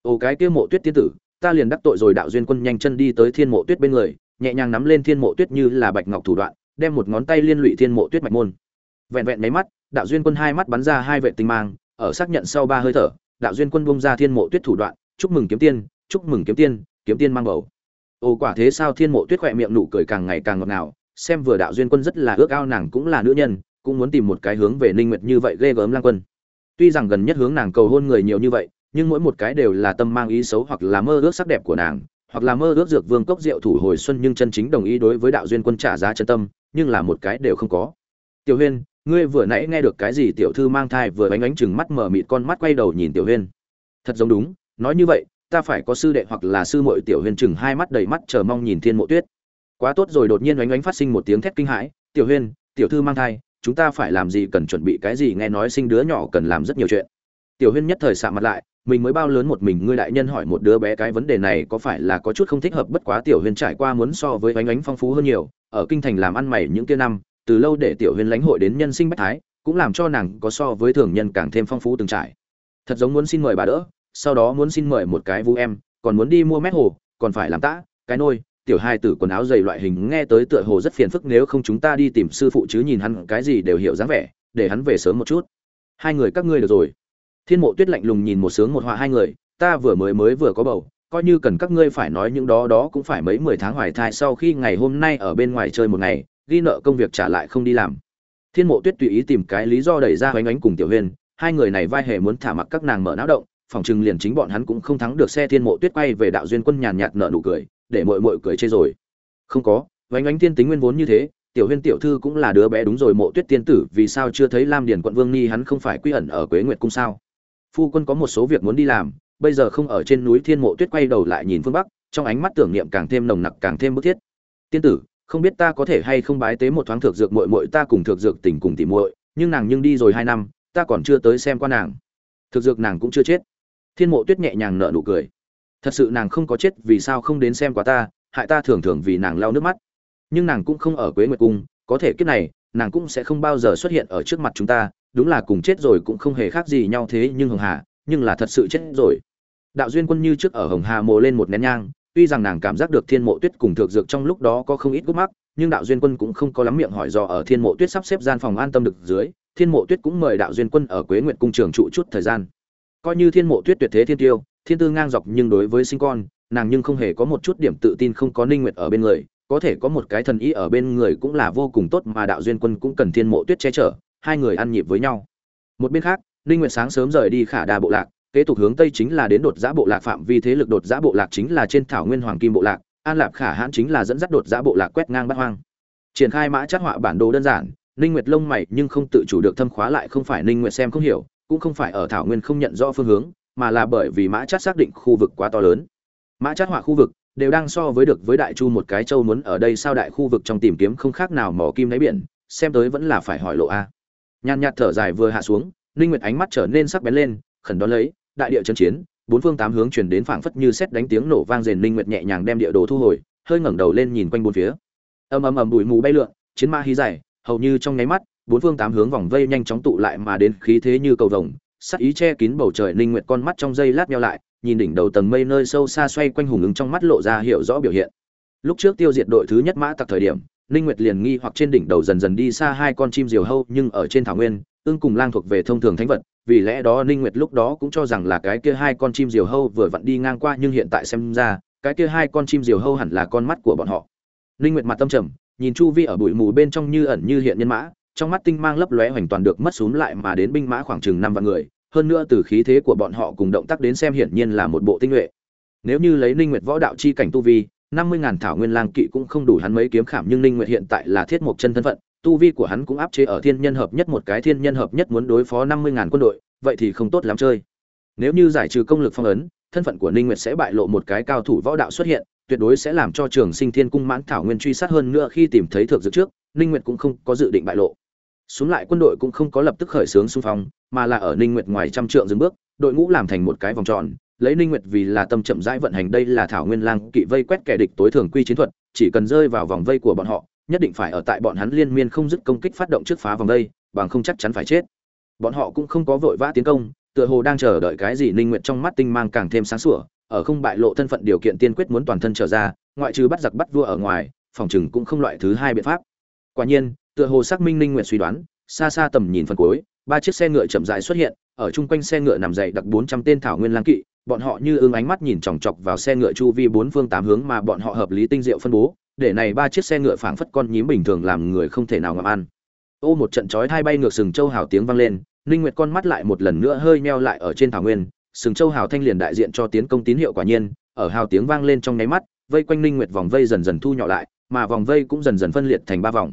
Ồ cái kia mộ tuyết tiên tử ta liền đắc tội rồi đạo duyên quân nhanh chân đi tới thiên mộ tuyết bên người, nhẹ nhàng nắm lên thiên mộ tuyết như là bạch ngọc thủ đoạn, đem một ngón tay liên lụy thiên mộ tuyết mạch môn. Vẹn vẹn mấy mắt, đạo duyên quân hai mắt bắn ra hai vệ tinh mang, ở xác nhận sau ba hơi thở, đạo duyên quân bung ra thiên mộ tuyết thủ đoạn, chúc mừng kiếm tiên, chúc mừng kiếm tiên kiếm tiên mang bầu. Ồ quả thế sao thiên mộ tuyết khỏe miệng nụ cười càng ngày càng ngọt ngào, xem vừa đạo duyên quân rất là ước ao nàng cũng là nữ nhân, cũng muốn tìm một cái hướng về ninh nguyệt như vậy ghê gớm lang quân. Tuy rằng gần nhất hướng nàng cầu hôn người nhiều như vậy nhưng mỗi một cái đều là tâm mang ý xấu hoặc là mơ ước sắc đẹp của nàng, hoặc là mơ ước dược vương cốc rượu thủ hồi xuân nhưng chân chính đồng ý đối với đạo duyên quân trả giá chân tâm, nhưng là một cái đều không có. Tiểu huyên, ngươi vừa nãy nghe được cái gì? Tiểu thư mang thai vừa bánh ánh chừng mắt mở mịt con mắt quay đầu nhìn tiểu huyên. Thật giống đúng, nói như vậy, ta phải có sư đệ hoặc là sư muội tiểu huyên chừng hai mắt đầy mắt chờ mong nhìn thiên mộ tuyết. Quá tốt rồi, đột nhiên oánh oánh phát sinh một tiếng thét kinh hãi. Tiểu huyên, tiểu thư mang thai, chúng ta phải làm gì? Cần chuẩn bị cái gì? Nghe nói sinh đứa nhỏ cần làm rất nhiều chuyện. Tiểu huyên nhất thời sạ mặt lại mình mới bao lớn một mình, ngươi đại nhân hỏi một đứa bé cái vấn đề này có phải là có chút không thích hợp, bất quá tiểu huyền trải qua muốn so với ánh ánh phong phú hơn nhiều, ở kinh thành làm ăn mày những kia năm, từ lâu để tiểu huyền lãnh hội đến nhân sinh bách thái, cũng làm cho nàng có so với thường nhân càng thêm phong phú từng trải. Thật giống muốn xin mời bà đỡ, sau đó muốn xin mời một cái vũ em, còn muốn đi mua mét hồ, còn phải làm tã, cái nôi, tiểu hai tử quần áo dày loại hình nghe tới tựa hồ rất phiền phức, nếu không chúng ta đi tìm sư phụ chứ nhìn hắn cái gì đều hiểu dáng vẻ, để hắn về sớm một chút. Hai người các ngươi được rồi thiên mộ tuyết lạnh lùng nhìn một sướng một họa hai người, ta vừa mới mới vừa có bầu, coi như cần các ngươi phải nói những đó đó cũng phải mấy mười tháng hoài thai sau khi ngày hôm nay ở bên ngoài chơi một ngày, ghi nợ công việc trả lại không đi làm. Thiên mộ tuyết tùy ý tìm cái lý do đẩy ra hoánh ánh cùng tiểu huyền, hai người này vai hề muốn thả mặc các nàng mở não động, phòng chừng liền chính bọn hắn cũng không thắng được xe thiên mộ tuyết quay về đạo duyên quân nhàn nhạt nợ nụ cười, để mội mội cười chê rồi. Không có vánh ánh tiên tính nguyên vốn như thế, tiểu huyên tiểu thư cũng là đứa bé đúng rồi, mộ tuyết tiên tử vì sao chưa thấy lam điền quận vương ni hắn không phải quy ẩn ở quế nguyệt cung sao? Phu quân có một số việc muốn đi làm, bây giờ không ở trên núi thiên mộ tuyết quay đầu lại nhìn phương bắc, trong ánh mắt tưởng niệm càng thêm nồng nặc càng thêm bức thiết. Tiên tử, không biết ta có thể hay không bái tế một thoáng thực dược muội muội ta cùng thực dược tình cùng tỉ muội, nhưng nàng nhưng đi rồi hai năm, ta còn chưa tới xem qua nàng. Thực dược nàng cũng chưa chết. Thiên mộ tuyết nhẹ nhàng nở nụ cười. Thật sự nàng không có chết vì sao không đến xem quá ta, hại ta thường thường vì nàng lau nước mắt. Nhưng nàng cũng không ở quế nguyệt cung, có thể kiếp này, nàng cũng sẽ không bao giờ xuất hiện ở trước mặt chúng ta đúng là cùng chết rồi cũng không hề khác gì nhau thế nhưng hồng hà, nhưng là thật sự chết rồi. Đạo duyên quân như trước ở hồng hà mồ lên một nén nhang, tuy rằng nàng cảm giác được thiên mộ tuyết cùng thượng dược trong lúc đó có không ít gút mắc, nhưng đạo duyên quân cũng không có lắm miệng hỏi dò ở thiên mộ tuyết sắp xếp gian phòng an tâm được dưới, thiên mộ tuyết cũng mời đạo duyên quân ở quế nguyện cung trường trụ chút thời gian. Coi như thiên mộ tuyết tuyệt thế thiên tiêu, thiên tư ngang dọc nhưng đối với sinh con, nàng nhưng không hề có một chút điểm tự tin không có ninh nguyệt ở bên người, có thể có một cái thần ý ở bên người cũng là vô cùng tốt mà đạo duyên quân cũng cần thiên mộ tuyết che chở hai người ăn nhịp với nhau. Một bên khác, ninh nguyệt sáng sớm rời đi khả đà bộ lạc, kế tục hướng tây chính là đến đột giã bộ lạc phạm vi thế lực đột giã bộ lạc chính là trên thảo nguyên hoàng kim bộ lạc, an lạp khả hãn chính là dẫn dắt đột giã bộ lạc quét ngang bát hoang. Triển khai mã chất họa bản đồ đơn giản, ninh nguyệt lông mày nhưng không tự chủ được thâm khóa lại không phải ninh nguyệt xem không hiểu, cũng không phải ở thảo nguyên không nhận rõ phương hướng, mà là bởi vì mã chất xác định khu vực quá to lớn. Mã chất họa khu vực đều đang so với được với đại chu một cái châu muốn ở đây sao đại khu vực trong tìm kiếm không khác nào mỏ kim đáy biển, xem tới vẫn là phải hỏi lộ a nhàn nhạt thở dài vừa hạ xuống, ninh nguyệt ánh mắt trở nên sắc bén lên, khẩn đón lấy, đại địa chân chiến, bốn phương tám hướng truyền đến phảng phất như xét đánh tiếng nổ vang rền, ninh nguyệt nhẹ nhàng đem địa đồ thu hồi, hơi ngẩng đầu lên nhìn quanh bốn phía. Ầm ầm ầm bụi mù bay lượn, chiến ma hí dài, hầu như trong nháy mắt, bốn phương tám hướng vòng vây nhanh chóng tụ lại mà đến khí thế như cầu vồng, sắc ý che kín bầu trời, ninh nguyệt con mắt trong giây lát nheo lại, nhìn đỉnh đầu tầng mây nơi sâu xa xoay quanh hùng ứng trong mắt lộ ra hiểu rõ biểu hiện. Lúc trước tiêu diệt đội thứ nhất mã tặc thời điểm ninh nguyệt liền nghi hoặc trên đỉnh đầu dần dần đi xa hai con chim diều hâu, nhưng ở trên thảo nguyên ương cùng lang thuộc về thông thường thánh vật, vì lẽ đó ninh nguyệt lúc đó cũng cho rằng là cái kia hai con chim diều hâu vừa vặn đi ngang qua, nhưng hiện tại xem ra, cái kia hai con chim diều hâu hẳn là con mắt của bọn họ. Ninh nguyệt mặt tâm trầm, nhìn chu vi ở bụi mù bên trong như ẩn như hiện nhân mã, trong mắt tinh mang lấp lóe hoành toàn được mất xuống lại mà đến binh mã khoảng chừng năm vạn người, hơn nữa từ khí thế của bọn họ cùng động tác đến xem hiển nhiên là một bộ tinh nhuệ. Nếu như lấy ninh nguyệt võ đạo chi cảnh tu vi năm mươi ngàn thảo nguyên lang kỵ cũng không đủ hắn mấy kiếm khảm, nhưng ninh nguyệt hiện tại là thiết mục chân thân phận, tu vi của hắn cũng áp chế ở thiên nhân hợp nhất một cái, thiên nhân hợp nhất muốn đối phó năm mươi ngàn quân đội, vậy thì không tốt lắm chơi. Nếu như giải trừ công lực phong ấn, thân phận của ninh nguyệt sẽ bại lộ một cái cao thủ võ đạo xuất hiện, tuyệt đối sẽ làm cho trường sinh thiên cung mãn thảo nguyên truy sát hơn nữa khi tìm thấy thượng dược trước, ninh nguyệt cũng không có dự định bại lộ. Xuống lại quân đội cũng không có lập tức khởi xướng xung phong, mà là ở ninh nguyệt ngoài trăm trượng dừng bước, đội ngũ làm thành một cái vòng tròn lấy ninh nguyệt vì là tâm chậm rãi vận hành đây là thảo nguyên lang kỵ vây quét kẻ địch tối thường quy chiến thuật, chỉ cần rơi vào vòng vây của bọn họ, nhất định phải ở tại bọn hắn liên miên không dứt công kích phát động trước phá vòng vây, bằng không chắc chắn phải chết. Bọn họ cũng không có vội vã tiến công, tựa hồ đang chờ đợi cái gì ninh nguyệt trong mắt tinh mang càng thêm sáng sủa, ở không bại lộ thân phận điều kiện tiên quyết muốn toàn thân trở ra, ngoại trừ bắt giặc bắt vua ở ngoài, phòng trừng cũng không loại thứ hai biện pháp. Quả nhiên, tựa hồ xác minh ninh nguyệt suy đoán, xa xa tầm nhìn phần cuối, ba chiếc xe ngựa chậm rãi xuất hiện ở chung quanh xe ngựa nằm dậy đặc 400 tên thảo nguyên lang kỵ, bọn họ như ương ánh mắt nhìn chòng chọc vào xe ngựa chu vi bốn phương tám hướng mà bọn họ hợp lý tinh diệu phân bố, để này ba chiếc xe ngựa phảng phất con nhím bình thường làm người không thể nào ngậm ăn. Ô, một trận chói tai bay ngược sừng châu hào tiếng vang lên, ninh nguyệt con mắt lại một lần nữa hơi meo lại ở trên thảo nguyên, sừng châu hào thanh liền đại diện cho tiến công tín hiệu quả nhiên, ở hào tiếng vang lên trong nháy mắt, vây quanh ninh nguyệt vòng vây dần dần thu nhỏ lại, mà vòng vây cũng dần dần phân liệt thành ba vòng.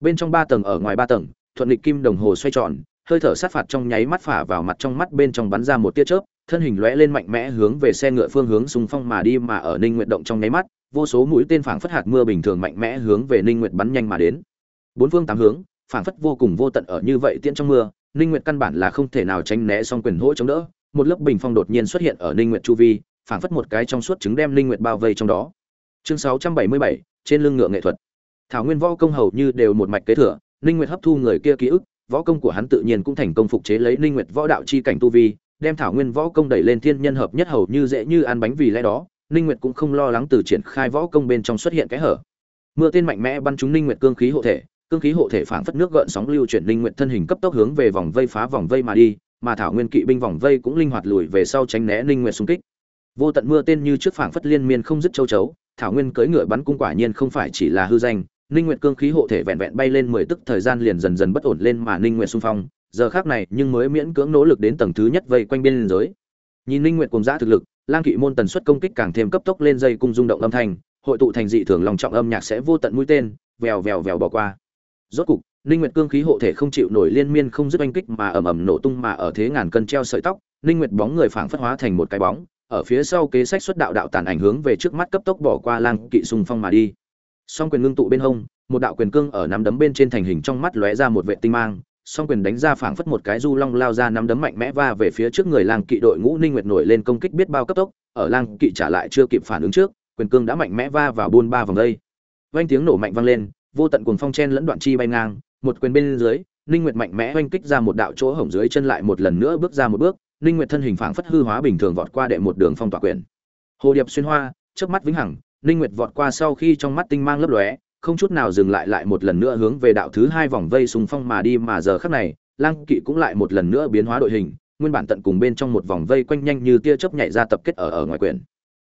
Bên trong ba tầng ở ngoài ba tầng, thuận lịch kim đồng hồ xoay tròn hơi thở sát phạt trong nháy mắt phả vào mặt trong mắt bên trong bắn ra một tia chớp thân hình lóe lên mạnh mẽ hướng về xe ngựa phương hướng xung phong mà đi mà ở ninh nguyệt động trong nháy mắt vô số mũi tên phảng phất hạt mưa bình thường mạnh mẽ hướng về ninh nguyệt bắn nhanh mà đến. Bốn phương tám hướng phảng phất vô cùng vô tận ở như vậy tiễn trong mưa ninh nguyệt căn bản là không thể nào tránh né song quyền hỗ chống đỡ một lớp bình phong đột nhiên xuất hiện ở ninh nguyệt chu vi phảng phất một cái trong suốt trứng đem ninh nguyệt bao vây trong đó. Chương 677, trên lưng ngựa nghệ thuật. Thảo nguyên võ công hầu như đều một mạch kế thừa ninh nguyệt hấp thu người kia ký ức võ công của hắn tự nhiên cũng thành công phục chế lấy ninh nguyệt võ đạo chi cảnh tu vi, đem thảo nguyên võ công đẩy lên thiên nhân hợp nhất hầu như dễ như ăn bánh vì lẽ đó, ninh nguyệt cũng không lo lắng từ triển khai võ công bên trong xuất hiện cái hở. Mưa tên mạnh mẽ bắn trúng ninh nguyệt cương khí hộ thể, cương khí hộ thể phảng phất nước gợn sóng lưu chuyển ninh nguyệt thân hình cấp tốc hướng về vòng vây phá vòng vây mà đi, mà thảo nguyên kỵ binh vòng vây cũng linh hoạt lùi về sau tránh né ninh nguyệt xung kích. Vô tận mưa tên như trước phảng phất liên miên không dứt châu chấu, thảo nguyên cưỡi ngựa bắn cung quả nhiên không phải chỉ là hư danh ninh nguyệt cương khí hộ thể vẹn vẹn bay lên mười tức, thời gian liền dần dần bất ổn lên mà ninh nguyệt xung phong. Giờ khác này, nhưng mới miễn cưỡng nỗ lực đến tầng thứ nhất vây quanh biên giới. Nhìn ninh nguyệt cùng giá thực lực, lang kỵ môn tần suất công kích càng thêm cấp tốc lên dây cung rung động âm thanh, hội tụ thành dị thường lòng trọng âm nhạc sẽ vô tận mũi tên, vèo vèo vèo bỏ qua. Rốt cục, ninh nguyệt cương khí hộ thể không chịu nổi liên miên không dứt oanh kích mà ầm ầm nổ tung mà ở thế ngàn cân treo sợi tóc, ninh nguyệt bóng người phảng phất hóa thành một cái bóng, ở phía sau kế sách xuất đạo đạo tàn ảnh hướng về trước mắt cấp tốc bỏ qua lang kỵ xung phong mà đi song quyền ngưng tụ bên hông, một đạo quyền cương ở nắm đấm bên trên thành hình trong mắt lóe ra một vệ tinh mang, song quyền đánh ra phảng phất một cái du long lao ra nắm đấm mạnh mẽ va về phía trước người lang kỵ đội ngũ ninh nguyệt nổi lên công kích biết bao cấp tốc, ở lang kỵ trả lại chưa kịp phản ứng trước, quyền cương đã mạnh mẽ va vào buôn ba vòng đây. Vang tiếng nổ mạnh vang lên, vô tận cuồng phong chen lẫn đoạn chi bay ngang, một quyền bên dưới, ninh nguyệt mạnh mẽ oanh kích ra một đạo chỗ hổng dưới chân lại một lần nữa bước ra một bước, ninh nguyệt thân hình phảng phất hư hóa bình thường vọt qua đệ một đường phong tỏa quyền. Hồ điệp xuyên hoa trước mắt vĩnh hằng ninh nguyệt vọt qua sau khi trong mắt tinh mang lấp lóe, không chút nào dừng lại lại một lần nữa hướng về đạo thứ hai vòng vây sùng phong mà đi mà giờ khắc này, lang kỵ cũng lại một lần nữa biến hóa đội hình, nguyên bản tận cùng bên trong một vòng vây quanh nhanh như tia chớp nhảy ra tập kết ở ở ngoài quyển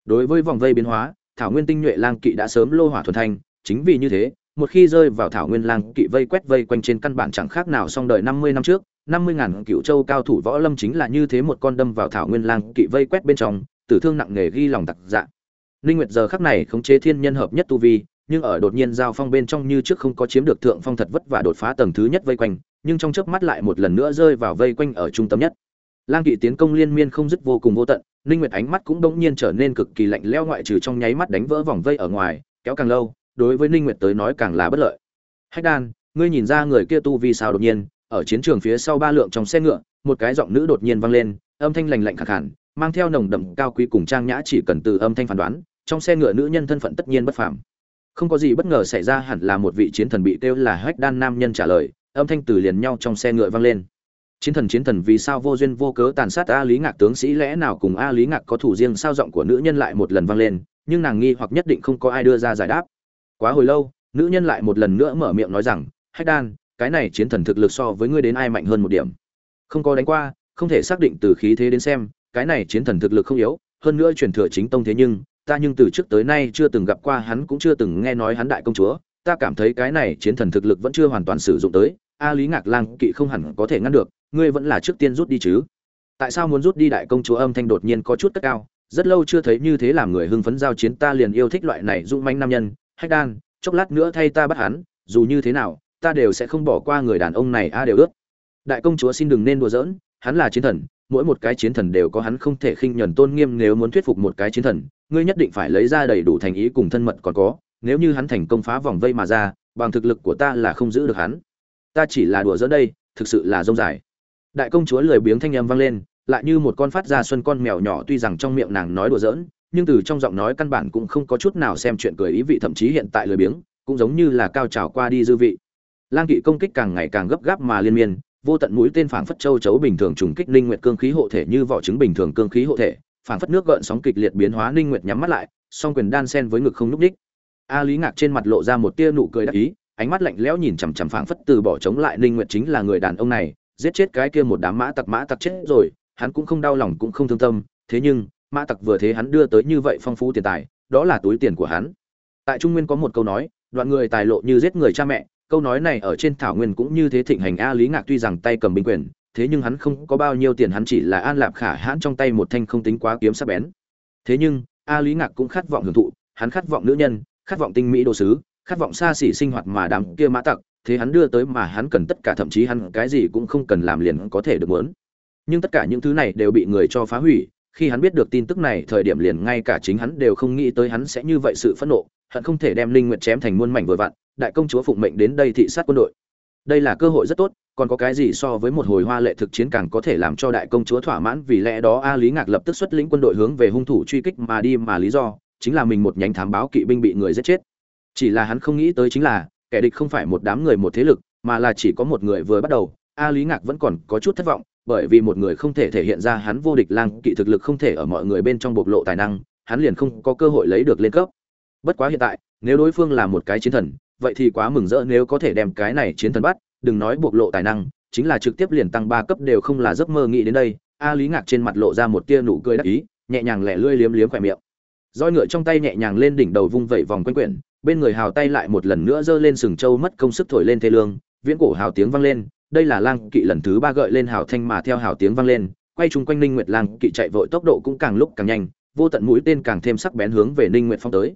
đối với vòng vây biến hóa, thảo nguyên tinh nhuệ lang kỵ đã sớm lô hỏa thuần thanh, chính vì như thế, một khi rơi vào thảo nguyên lang kỵ vây quét vây quanh trên căn bản chẳng khác nào song đời năm mươi năm trước, năm mươi ngàn cựu châu cao thủ võ lâm chính là như thế một con đâm vào thảo nguyên lang kỵ vây quét bên trong, tử thương nặng nề ghi lòng tặc dạ ninh nguyệt giờ khắc này khống chế thiên nhân hợp nhất tu vi, nhưng ở đột nhiên giao phong bên trong như trước không có chiếm được thượng phong thật vất vả đột phá tầng thứ nhất vây quanh, nhưng trong chớp mắt lại một lần nữa rơi vào vây quanh ở trung tâm nhất. Lang kỵ tiến công liên miên không dứt vô cùng vô tận ninh nguyệt ánh mắt cũng đống nhiên trở nên cực kỳ lạnh lẽo ngoại trừ trong nháy mắt đánh vỡ vòng vây ở ngoài, kéo càng lâu, đối với ninh nguyệt tới nói càng là bất lợi. Hách đan, ngươi nhìn ra người kia tu vi sao đột nhiên? Ở chiến trường phía sau ba lượng trong xe ngựa, một cái giọng nữ đột nhiên vang lên, âm thanh lạnh lạnh khàn khàn mang theo nồng đậm cao quý cùng trang nhã chỉ cần từ âm thanh phán đoán, trong xe ngựa nữ nhân thân phận tất nhiên bất phàm. Không có gì bất ngờ xảy ra hẳn là một vị chiến thần bị kêu là hách đan nam nhân trả lời, âm thanh từ liền nhau trong xe ngựa vang lên. Chiến thần chiến thần vì sao vô duyên vô cớ tàn sát a lý ngạc tướng sĩ lẽ nào cùng a lý ngạc có thủ riêng sao giọng của nữ nhân lại một lần vang lên, nhưng nàng nghi hoặc nhất định không có ai đưa ra giải đáp. Quá hồi lâu, nữ nhân lại một lần nữa mở miệng nói rằng, hách đan, cái này chiến thần thực lực so với ngươi đến ai mạnh hơn một điểm? Không có đánh qua, không thể xác định từ khí thế đến xem cái này chiến thần thực lực không yếu, hơn nữa truyền thừa chính tông thế nhưng, ta nhưng từ trước tới nay chưa từng gặp qua hắn cũng chưa từng nghe nói hắn đại công chúa, ta cảm thấy cái này chiến thần thực lực vẫn chưa hoàn toàn sử dụng tới, a lý ngạc lang kỵ không hẳn có thể ngăn được, ngươi vẫn là trước tiên rút đi chứ. Tại sao muốn rút đi đại công chúa âm thanh đột nhiên có chút cất cao, rất lâu chưa thấy như thế làm người hưng phấn giao chiến ta liền yêu thích loại này dung manh nam nhân, hách đan, chốc lát nữa thay ta bắt hắn, dù như thế nào, ta đều sẽ không bỏ qua người đàn ông này a đều ước. Đại công chúa xin đừng nên đùa giỡn, hắn là chiến thần mỗi một cái chiến thần đều có hắn không thể khinh nhẫn tôn nghiêm nếu muốn thuyết phục một cái chiến thần, ngươi nhất định phải lấy ra đầy đủ thành ý cùng thân mật còn có, nếu như hắn thành công phá vòng vây mà ra, bằng thực lực của ta là không giữ được hắn. Ta chỉ là đùa giỡn đây, thực sự là rông dài. Đại công chúa lười biếng thanh âm vang lên, lại như một con phát ra xuân con mèo nhỏ tuy rằng trong miệng nàng nói đùa giỡn, nhưng từ trong giọng nói căn bản cũng không có chút nào xem chuyện cười ý vị thậm chí hiện tại lười biếng, cũng giống như là cao trào qua đi dư vị. Lang kỵ công kích càng ngày càng gấp gáp mà liên miên vô tận mũi tên phảng phất châu chấu bình thường trùng kích linh nguyệt cương khí hộ thể như vỏ trứng bình thường cương khí hộ thể, phảng phất nước gợn sóng kịch liệt biến hóa linh nguyệt nhắm mắt lại, song quyền đan sen với ngực không núc đích. A lý ngạc trên mặt lộ ra một tia nụ cười đắc ý, ánh mắt lạnh lẽo nhìn chằm chằm phảng phất từ bỏ chống lại linh nguyệt chính là người đàn ông này, giết chết cái kia một đám mã tặc mã tặc chết rồi, hắn cũng không đau lòng cũng không thương tâm, thế nhưng, mã tặc vừa thế hắn đưa tới như vậy phong phú tiền tài, đó là túi tiền của hắn. Tại trung nguyên có một câu nói, đoạn người tài lộ như giết người cha mẹ câu nói này ở trên thảo nguyên cũng như thế thịnh hành a lý ngạc tuy rằng tay cầm binh quyền, thế nhưng hắn không có bao nhiêu tiền, hắn chỉ là an lạp khả hãn trong tay một thanh không tính quá kiếm sắc bén. Thế nhưng, a lý ngạc cũng khát vọng hưởng thụ, hắn khát vọng nữ nhân, khát vọng tinh mỹ đồ sứ, khát vọng xa xỉ sinh hoạt mà đám kia mã tặc, thế hắn đưa tới mà hắn cần tất cả, thậm chí hắn cái gì cũng không cần làm liền có thể được muốn. Nhưng tất cả những thứ này đều bị người cho phá hủy, khi hắn biết được tin tức này, thời điểm liền ngay cả chính hắn đều không nghĩ tới hắn sẽ như vậy sự phẫn nộ hận không thể đem linh nguyệt chém thành muôn mảnh vừa vặn, đại công chúa phụng mệnh đến đây thị sát quân đội. Đây là cơ hội rất tốt, còn có cái gì so với một hồi hoa lệ thực chiến càng có thể làm cho đại công chúa thỏa mãn? Vì lẽ đó, a lý ngạc lập tức xuất lĩnh quân đội hướng về hung thủ truy kích mà đi mà lý do, chính là mình một nhánh thám báo kỵ binh bị người giết chết. Chỉ là hắn không nghĩ tới chính là, kẻ địch không phải một đám người một thế lực, mà là chỉ có một người vừa bắt đầu. A lý ngạc vẫn còn có chút thất vọng, bởi vì một người không thể thể hiện ra hắn vô địch lang kỵ thực lực không thể ở mọi người bên trong bộc lộ tài năng, hắn liền không có cơ hội lấy được lên cấp bất quá hiện tại, nếu đối phương là một cái chiến thần, vậy thì quá mừng rỡ nếu có thể đem cái này chiến thần bắt, đừng nói bộc lộ tài năng, chính là trực tiếp liền tăng ba cấp đều không là giấc mơ nghĩ đến đây. A lý ngạc trên mặt lộ ra một tia nụ cười đắc ý, nhẹ nhàng lẻ lươi liếm liếm khỏe miệng. Roi ngựa trong tay nhẹ nhàng lên đỉnh đầu vung vẩy vòng quanh quyển, bên người hào tay lại một lần nữa giơ lên sừng châu mất công sức thổi lên thê lương, viễn cổ hào tiếng vang lên, đây là lang kỵ lần thứ ba gợi lên hào thanh mà theo hào tiếng vang lên, quay chung quanh ninh nguyệt lang kỵ chạy vội tốc độ cũng càng lúc càng nhanh, vô tận mũi tên càng thêm sắc bén hướng về ninh nguyệt phong tới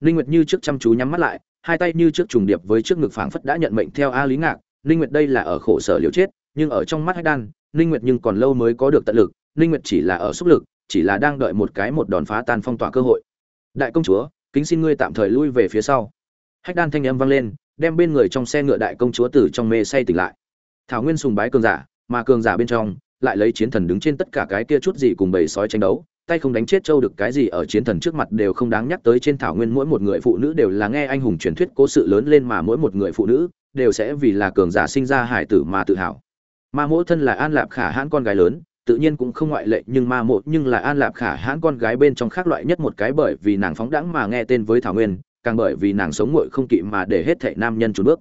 ninh nguyệt như trước chăm chú nhắm mắt lại, hai tay như trước trùng điệp với trước ngực phảng phất đã nhận mệnh theo a lý ngạc. Ninh nguyệt đây là ở khổ sở liều chết, nhưng ở trong mắt hách đan, ninh nguyệt nhưng còn lâu mới có được tận lực. Ninh nguyệt chỉ là ở xúc lực, chỉ là đang đợi một cái một đòn phá tan phong tỏa cơ hội. Đại công chúa, kính xin ngươi tạm thời lui về phía sau. Hách đan thanh âm vang lên, đem bên người trong xe ngựa đại công chúa từ trong mê say tỉnh lại. Thảo nguyên sùng bái cường giả, mà cường giả bên trong, lại lấy chiến thần đứng trên tất cả cái kia chút gì cùng bầy sói tranh đấu tay không đánh chết châu được cái gì ở chiến thần trước mặt đều không đáng nhắc tới trên thảo nguyên mỗi một người phụ nữ đều là nghe anh hùng truyền thuyết cố sự lớn lên mà mỗi một người phụ nữ đều sẽ vì là cường giả sinh ra hải tử mà tự hào. Ma mỗ thân là an lạp khả hãn con gái lớn, tự nhiên cũng không ngoại lệ, nhưng ma mộ nhưng là an lạp khả hãn con gái bên trong khác loại nhất một cái bởi vì nàng phóng đãng mà nghe tên với thảo nguyên, càng bởi vì nàng sống nguội không kỵ mà để hết thệ nam nhân trốn bước.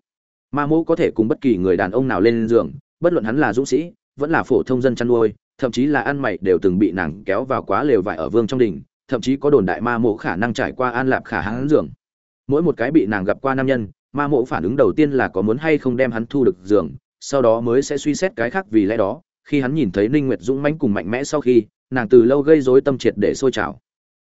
Ma mỗ có thể cùng bất kỳ người đàn ông nào lên giường, bất luận hắn là dũng sĩ, vẫn là phổ thông dân chăn nuôi thậm chí là ăn mày đều từng bị nàng kéo vào quá lều vải ở vương trong đình, thậm chí có đồn đại ma mộ khả năng trải qua an lạp khả hãn giường. Mỗi một cái bị nàng gặp qua nam nhân, ma mộ phản ứng đầu tiên là có muốn hay không đem hắn thu được giường, sau đó mới sẽ suy xét cái khác vì lẽ đó, khi hắn nhìn thấy ninh nguyệt dũng mãnh cùng mạnh mẽ sau khi, nàng từ lâu gây rối tâm triệt để sôi trào.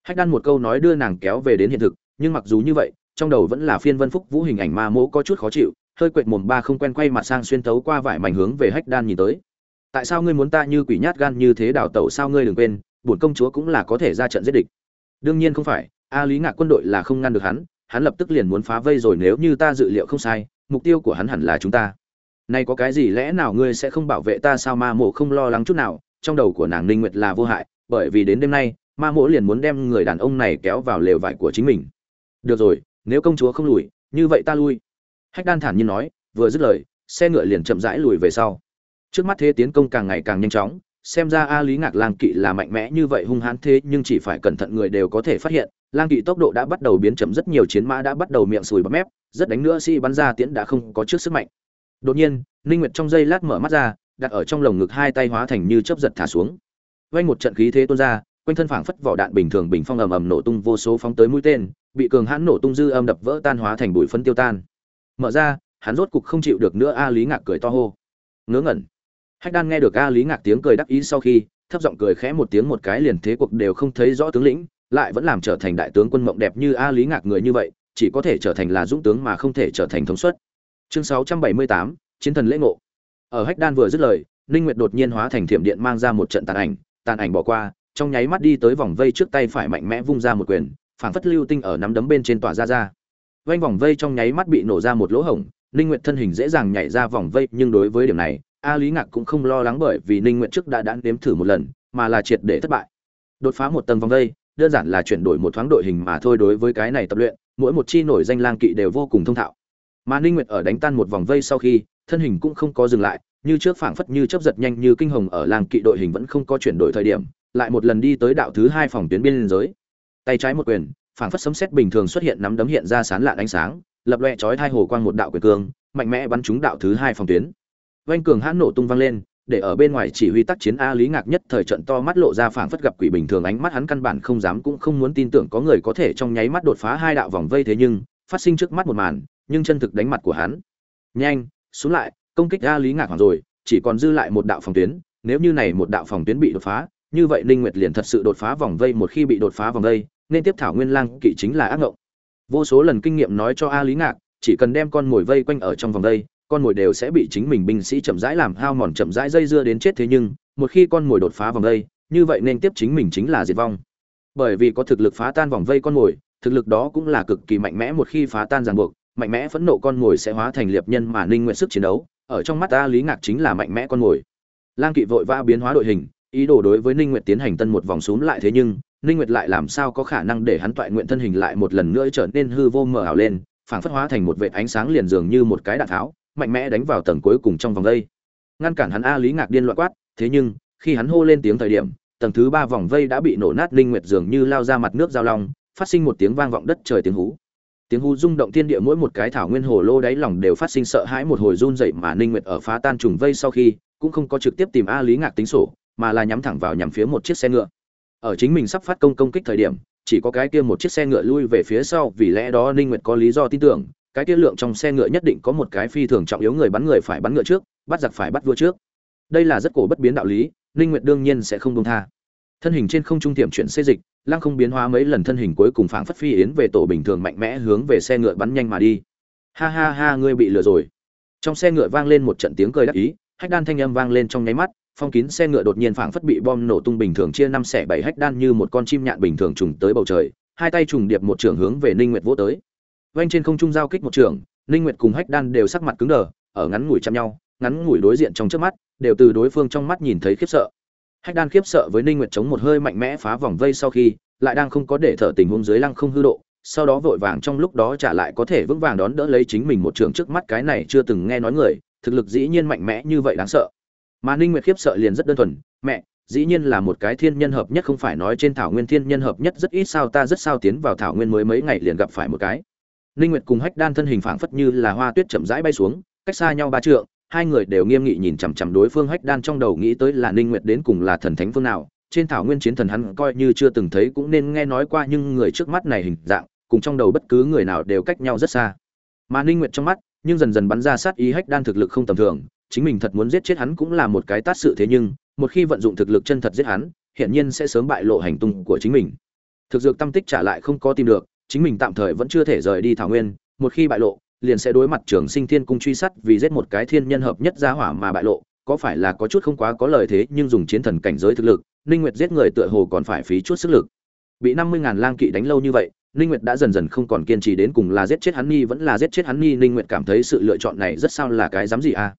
Hách đan một câu nói đưa nàng kéo về đến hiện thực, nhưng mặc dù như vậy, trong đầu vẫn là phiên vân phúc vũ hình ảnh ma mộ có chút khó chịu, hơi quệt mồm ba không quen quay mặt sang xuyên tấu qua vải mảnh hướng về hách đan nhìn tới tại sao ngươi muốn ta như quỷ nhát gan như thế đào tẩu sao ngươi đừng quên, bổn công chúa cũng là có thể ra trận giết địch. Đương nhiên không phải, a lý ngạc quân đội là không ngăn được hắn hắn lập tức liền muốn phá vây rồi nếu như ta dự liệu không sai, mục tiêu của hắn hẳn là chúng ta. Nay có cái gì lẽ nào ngươi sẽ không bảo vệ ta sao? Ma mộ không lo lắng chút nào, trong đầu của nàng ninh nguyệt là vô hại, bởi vì đến đêm nay, ma mộ liền muốn đem người đàn ông này kéo vào lều vải của chính mình. Được rồi, nếu công chúa không lùi, như vậy ta lui. Hách đan thản nhiên nói, vừa dứt lời, xe ngựa liền chậm rãi lùi về sau trước mắt thế tiến công càng ngày càng nhanh chóng, xem ra a lý ngạc lang kỵ là mạnh mẽ như vậy hung hãn thế, nhưng chỉ phải cẩn thận người đều có thể phát hiện, lang kỵ tốc độ đã bắt đầu biến chậm, rất nhiều chiến mã đã bắt đầu miệng sùi bắp mép, rất đánh nữa si bắn ra tiễn đã không có trước sức mạnh. Đột nhiên, ninh nguyệt trong giây lát mở mắt ra, đặt ở trong lồng ngực hai tay hóa thành như chớp giật thả xuống. Vay một trận khí thế tuôn ra, quanh thân phảng phất vỏ đạn bình thường bình phong ầm ầm nổ tung, vô số phóng tới mũi tên, bị cường hãn nổ tung dư âm đập vỡ tan hóa thành bụi phấn tiêu tan. Mở ra, hắn rốt cục không chịu được nữa, a lý ngạc cười to hô. Ngớ ngẩn hách đan nghe được a lý ngạc tiếng cười đắc ý sau khi thấp giọng cười khẽ một tiếng một cái liền thế cuộc đều không thấy rõ tướng lĩnh lại vẫn làm trở thành đại tướng quân mộng đẹp như a lý ngạc người như vậy chỉ có thể trở thành là dũng tướng mà không thể trở thành thống suất. Chương 678, chiến thần lễ ngộ. Ở hách đan vừa dứt lời ninh nguyệt đột nhiên hóa thành thiểm điện mang ra một trận tàn ảnh tàn ảnh bỏ qua trong nháy mắt đi tới vòng vây trước tay phải mạnh mẽ vung ra một quyền phảng phất lưu tinh ở nắm đấm bên trên tỏa ra ra. Vanh vòng vây trong nháy mắt bị nổ ra một lỗ hổng ninh nguyệt thân hình dễ dàng nhảy ra vòng vây nhưng đối với điểm này a lý ngạc cũng không lo lắng bởi vì ninh nguyệt trước đã đã nếm thử một lần, mà là triệt để thất bại. Đột phá một tầng vòng vây đơn giản là chuyển đổi một thoáng đội hình mà thôi đối với cái này tập luyện, mỗi một chi nổi danh lang kỵ đều vô cùng thông thạo. Mà ninh nguyệt ở đánh tan một vòng vây sau khi, thân hình cũng không có dừng lại, như trước phảng phất như chớp giật nhanh như kinh hồng ở lang kỵ đội hình vẫn không có chuyển đổi thời điểm, lại một lần đi tới đạo thứ hai phòng tuyến biên giới. Tay trái một quyền, phảng phất sấm sét bình thường xuất hiện nắm đấm hiện ra sán lạn ánh sáng, lập loè chói hai hồ quang một đạo quyền cương, mạnh mẽ bắn trúng đạo thứ hai phòng tuyến oanh cường hãn nổ tung vang lên, để ở bên ngoài chỉ huy tác chiến a lý ngạc nhất thời trận to mắt lộ ra phảng phất gặp quỷ bình thường ánh mắt hắn căn bản không dám cũng không muốn tin tưởng có người có thể trong nháy mắt đột phá hai đạo vòng vây thế nhưng, phát sinh trước mắt một màn, nhưng chân thực đánh mặt của hắn. Nhanh, xuống lại, công kích a lý ngạc hoàng rồi, chỉ còn dư lại một đạo phòng tuyến, nếu như này một đạo phòng tuyến bị đột phá, như vậy ninh nguyệt liền thật sự đột phá vòng vây một khi bị đột phá vòng vây, nên tiếp thảo nguyên lang kỵ chính là ác ngộng. Vô số lần kinh nghiệm nói cho a lý ngạc, chỉ cần đem con mồi vây quanh ở trong vòng vây con mồi đều sẽ bị chính mình binh sĩ chậm rãi làm hao mòn, chậm rãi dây dưa đến chết thế nhưng, một khi con mồi đột phá vòng vây, như vậy nên tiếp chính mình chính là diệt vong. Bởi vì có thực lực phá tan vòng vây con mồi, thực lực đó cũng là cực kỳ mạnh mẽ, một khi phá tan ràng buộc, mạnh mẽ phẫn nộ con mồi sẽ hóa thành liệp nhân mà ninh nguyện sức chiến đấu, ở trong mắt ta lý ngạc chính là mạnh mẽ con mồi. Lang kỵ vội vã biến hóa đội hình, ý đồ đối với ninh nguyệt tiến hành tân một vòng xuống lại thế nhưng, ninh nguyệt lại làm sao có khả năng để hắn toại nguyện thân hình lại một lần nữa trở nên hư vô mờ ảo lên, phảng phất hóa thành một vệt ánh sáng liền dường như một cái đạn tháo mạnh mẽ đánh vào tầng cuối cùng trong vòng vây. Ngăn cản hắn a lý ngạc điên loạn quát, thế nhưng, khi hắn hô lên tiếng thời điểm, tầng thứ ba vòng vây đã bị nổ nát, ninh nguyệt dường như lao ra mặt nước giao long, phát sinh một tiếng vang vọng đất trời tiếng hú. Tiếng hú rung động thiên địa mỗi một cái thảo nguyên hồ lô đáy lòng đều phát sinh sợ hãi một hồi run dậy mà ninh nguyệt ở phá tan trùng vây sau khi, cũng không có trực tiếp tìm a lý ngạc tính sổ, mà là nhắm thẳng vào nhằm phía một chiếc xe ngựa. Ở chính mình sắp phát công công kích thời điểm, chỉ có cái kia một chiếc xe ngựa lui về phía sau, vì lẽ đó ninh nguyệt có lý do tin tưởng cái tiên lượng trong xe ngựa nhất định có một cái phi thường trọng yếu người bắn người phải bắn ngựa trước, bắt giặc phải bắt vua trước. Đây là rất cổ bất biến đạo lý, ninh nguyệt đương nhiên sẽ không buông tha. Thân hình trên không trung tiệm chuyển xê dịch, lăng không biến hóa mấy lần thân hình cuối cùng phảng phất phi yến về tổ bình thường mạnh mẽ hướng về xe ngựa bắn nhanh mà đi. Ha ha ha, ngươi bị lừa rồi. Trong xe ngựa vang lên một trận tiếng cười đắc ý, hách đan thanh âm vang lên trong nháy mắt, phong kín xe ngựa đột nhiên phảng phất bị bom nổ tung bình thường chia năm xẻ bảy hách đan như một con chim nhạn bình thường trùng tới bầu trời, hai tay trùng điệp một trường hướng về ninh nguyệt vỗ tới vanh trên không trung giao kích một trường, ninh nguyệt cùng hách đan đều sắc mặt cứng đờ, ở ngắn ngủi chạm nhau, ngắn ngủi đối diện trong trước mắt, đều từ đối phương trong mắt nhìn thấy khiếp sợ. Hách đan khiếp sợ với ninh nguyệt chống một hơi mạnh mẽ phá vòng vây sau khi, lại đang không có để thở tình huống dưới lăng không hư độ, sau đó vội vàng trong lúc đó trả lại có thể vững vàng đón đỡ lấy chính mình một trường trước mắt cái này chưa từng nghe nói người, thực lực dĩ nhiên mạnh mẽ như vậy đáng sợ. Mà ninh nguyệt khiếp sợ liền rất đơn thuần, mẹ, dĩ nhiên là một cái thiên nhân hợp nhất không phải nói trên thảo nguyên thiên nhân hợp nhất rất ít sao ta rất sao tiến vào thảo nguyên mới mấy ngày liền gặp phải một cái ninh nguyệt cùng hách đan thân hình phảng phất như là hoa tuyết chậm rãi bay xuống, cách xa nhau ba trượng, hai người đều nghiêm nghị nhìn chằm chằm đối phương hách đan trong đầu nghĩ tới là ninh nguyệt đến cùng là thần thánh phương nào, trên thảo nguyên chiến thần hắn coi như chưa từng thấy cũng nên nghe nói qua nhưng người trước mắt này hình dạng, cùng trong đầu bất cứ người nào đều cách nhau rất xa. Mà ninh nguyệt trong mắt, nhưng dần dần bắn ra sát ý hách đan thực lực không tầm thường, chính mình thật muốn giết chết hắn cũng là một cái tát sự thế nhưng, một khi vận dụng thực lực chân thật giết hắn, hiển nhiên sẽ sớm bại lộ hành tung của chính mình. Thực dược tâm tích trả lại không có tìm được chính mình tạm thời vẫn chưa thể rời đi thảo nguyên, một khi bại lộ, liền sẽ đối mặt trường sinh thiên cung truy sát vì giết một cái thiên nhân hợp nhất gia hỏa mà bại lộ, có phải là có chút không quá có lợi thế nhưng dùng chiến thần cảnh giới thực lực, ninh nguyệt giết người tựa hồ còn phải phí chút sức lực. Bị năm mươi ngàn lang kỵ đánh lâu như vậy, ninh nguyệt đã dần dần không còn kiên trì đến cùng là giết chết hắn nhi vẫn là giết chết hắn nhi ninh nguyệt cảm thấy sự lựa chọn này rất sao là cái dám gì à?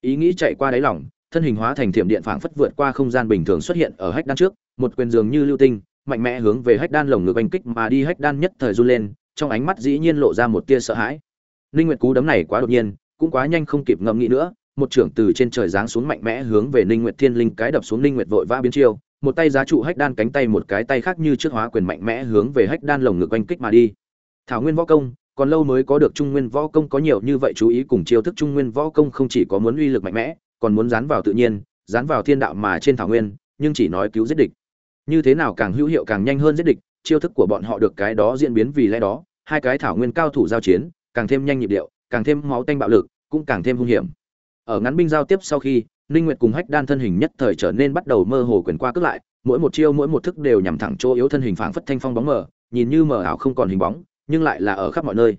Ý nghĩ chạy qua đáy lòng, thân hình hóa thành thiểm điện phảng phất vượt qua không gian bình thường xuất hiện ở hách đan trước, một quyền dường như lưu tinh mạnh mẽ hướng về hách đan lồng ngực oanh kích mà đi hách đan nhất thời run lên, trong ánh mắt dĩ nhiên lộ ra một tia sợ hãi. Ninh nguyệt cú đấm này quá đột nhiên, cũng quá nhanh không kịp ngẫm nghĩ nữa, một trưởng từ trên trời giáng xuống mạnh mẽ hướng về ninh nguyệt thiên linh cái đập xuống ninh nguyệt vội vã biến chiêu, một tay giá trụ hách đan cánh tay một cái tay khác như trước hóa quyền mạnh mẽ hướng về hách đan lồng ngực oanh kích mà đi. Thảo nguyên võ công, còn lâu mới có được trung nguyên võ công có nhiều như vậy chú ý cùng chiêu thức trung nguyên võ công không chỉ có muốn uy lực mạnh mẽ, còn muốn dán vào tự nhiên, dán vào thiên đạo mà trên thảo nguyên, nhưng chỉ nói cứu giết địch như thế nào càng hữu hiệu càng nhanh hơn giết địch, chiêu thức của bọn họ được cái đó diễn biến vì lẽ đó, hai cái thảo nguyên cao thủ giao chiến, càng thêm nhanh nhịp điệu, càng thêm máu tanh bạo lực, cũng càng thêm hung hiểm. Ở ngắn binh giao tiếp sau khi, ninh nguyệt cùng hách đan thân hình nhất thời trở nên bắt đầu mơ hồ quyền qua cước lại, mỗi một chiêu mỗi một thức đều nhằm thẳng chỗ yếu thân hình phảng phất thanh phong bóng mờ, nhìn như mờ ảo không còn hình bóng, nhưng lại là ở khắp mọi nơi.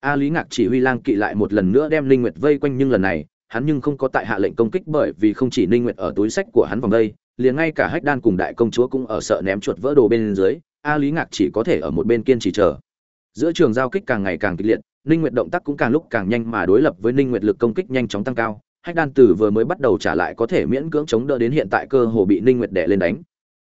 A lý ngạc chỉ huy lang kỵ lại một lần nữa đem ninh nguyệt vây quanh, nhưng lần này, hắn nhưng không có tại hạ lệnh công kích bởi vì không chỉ ninh nguyệt ở túi sách của hắn vòng đây liền ngay cả hách đan cùng đại công chúa cũng ở sợ ném chuột vỡ đồ bên dưới, a lý ngạc chỉ có thể ở một bên kiên trì chờ. Giữa trường giao kích càng ngày càng kịch liệt, ninh nguyệt động tác cũng càng lúc càng nhanh mà đối lập với ninh nguyệt lực công kích nhanh chóng tăng cao, hách đan từ vừa mới bắt đầu trả lại có thể miễn cưỡng chống đỡ đến hiện tại cơ hồ bị ninh nguyệt đè lên đánh.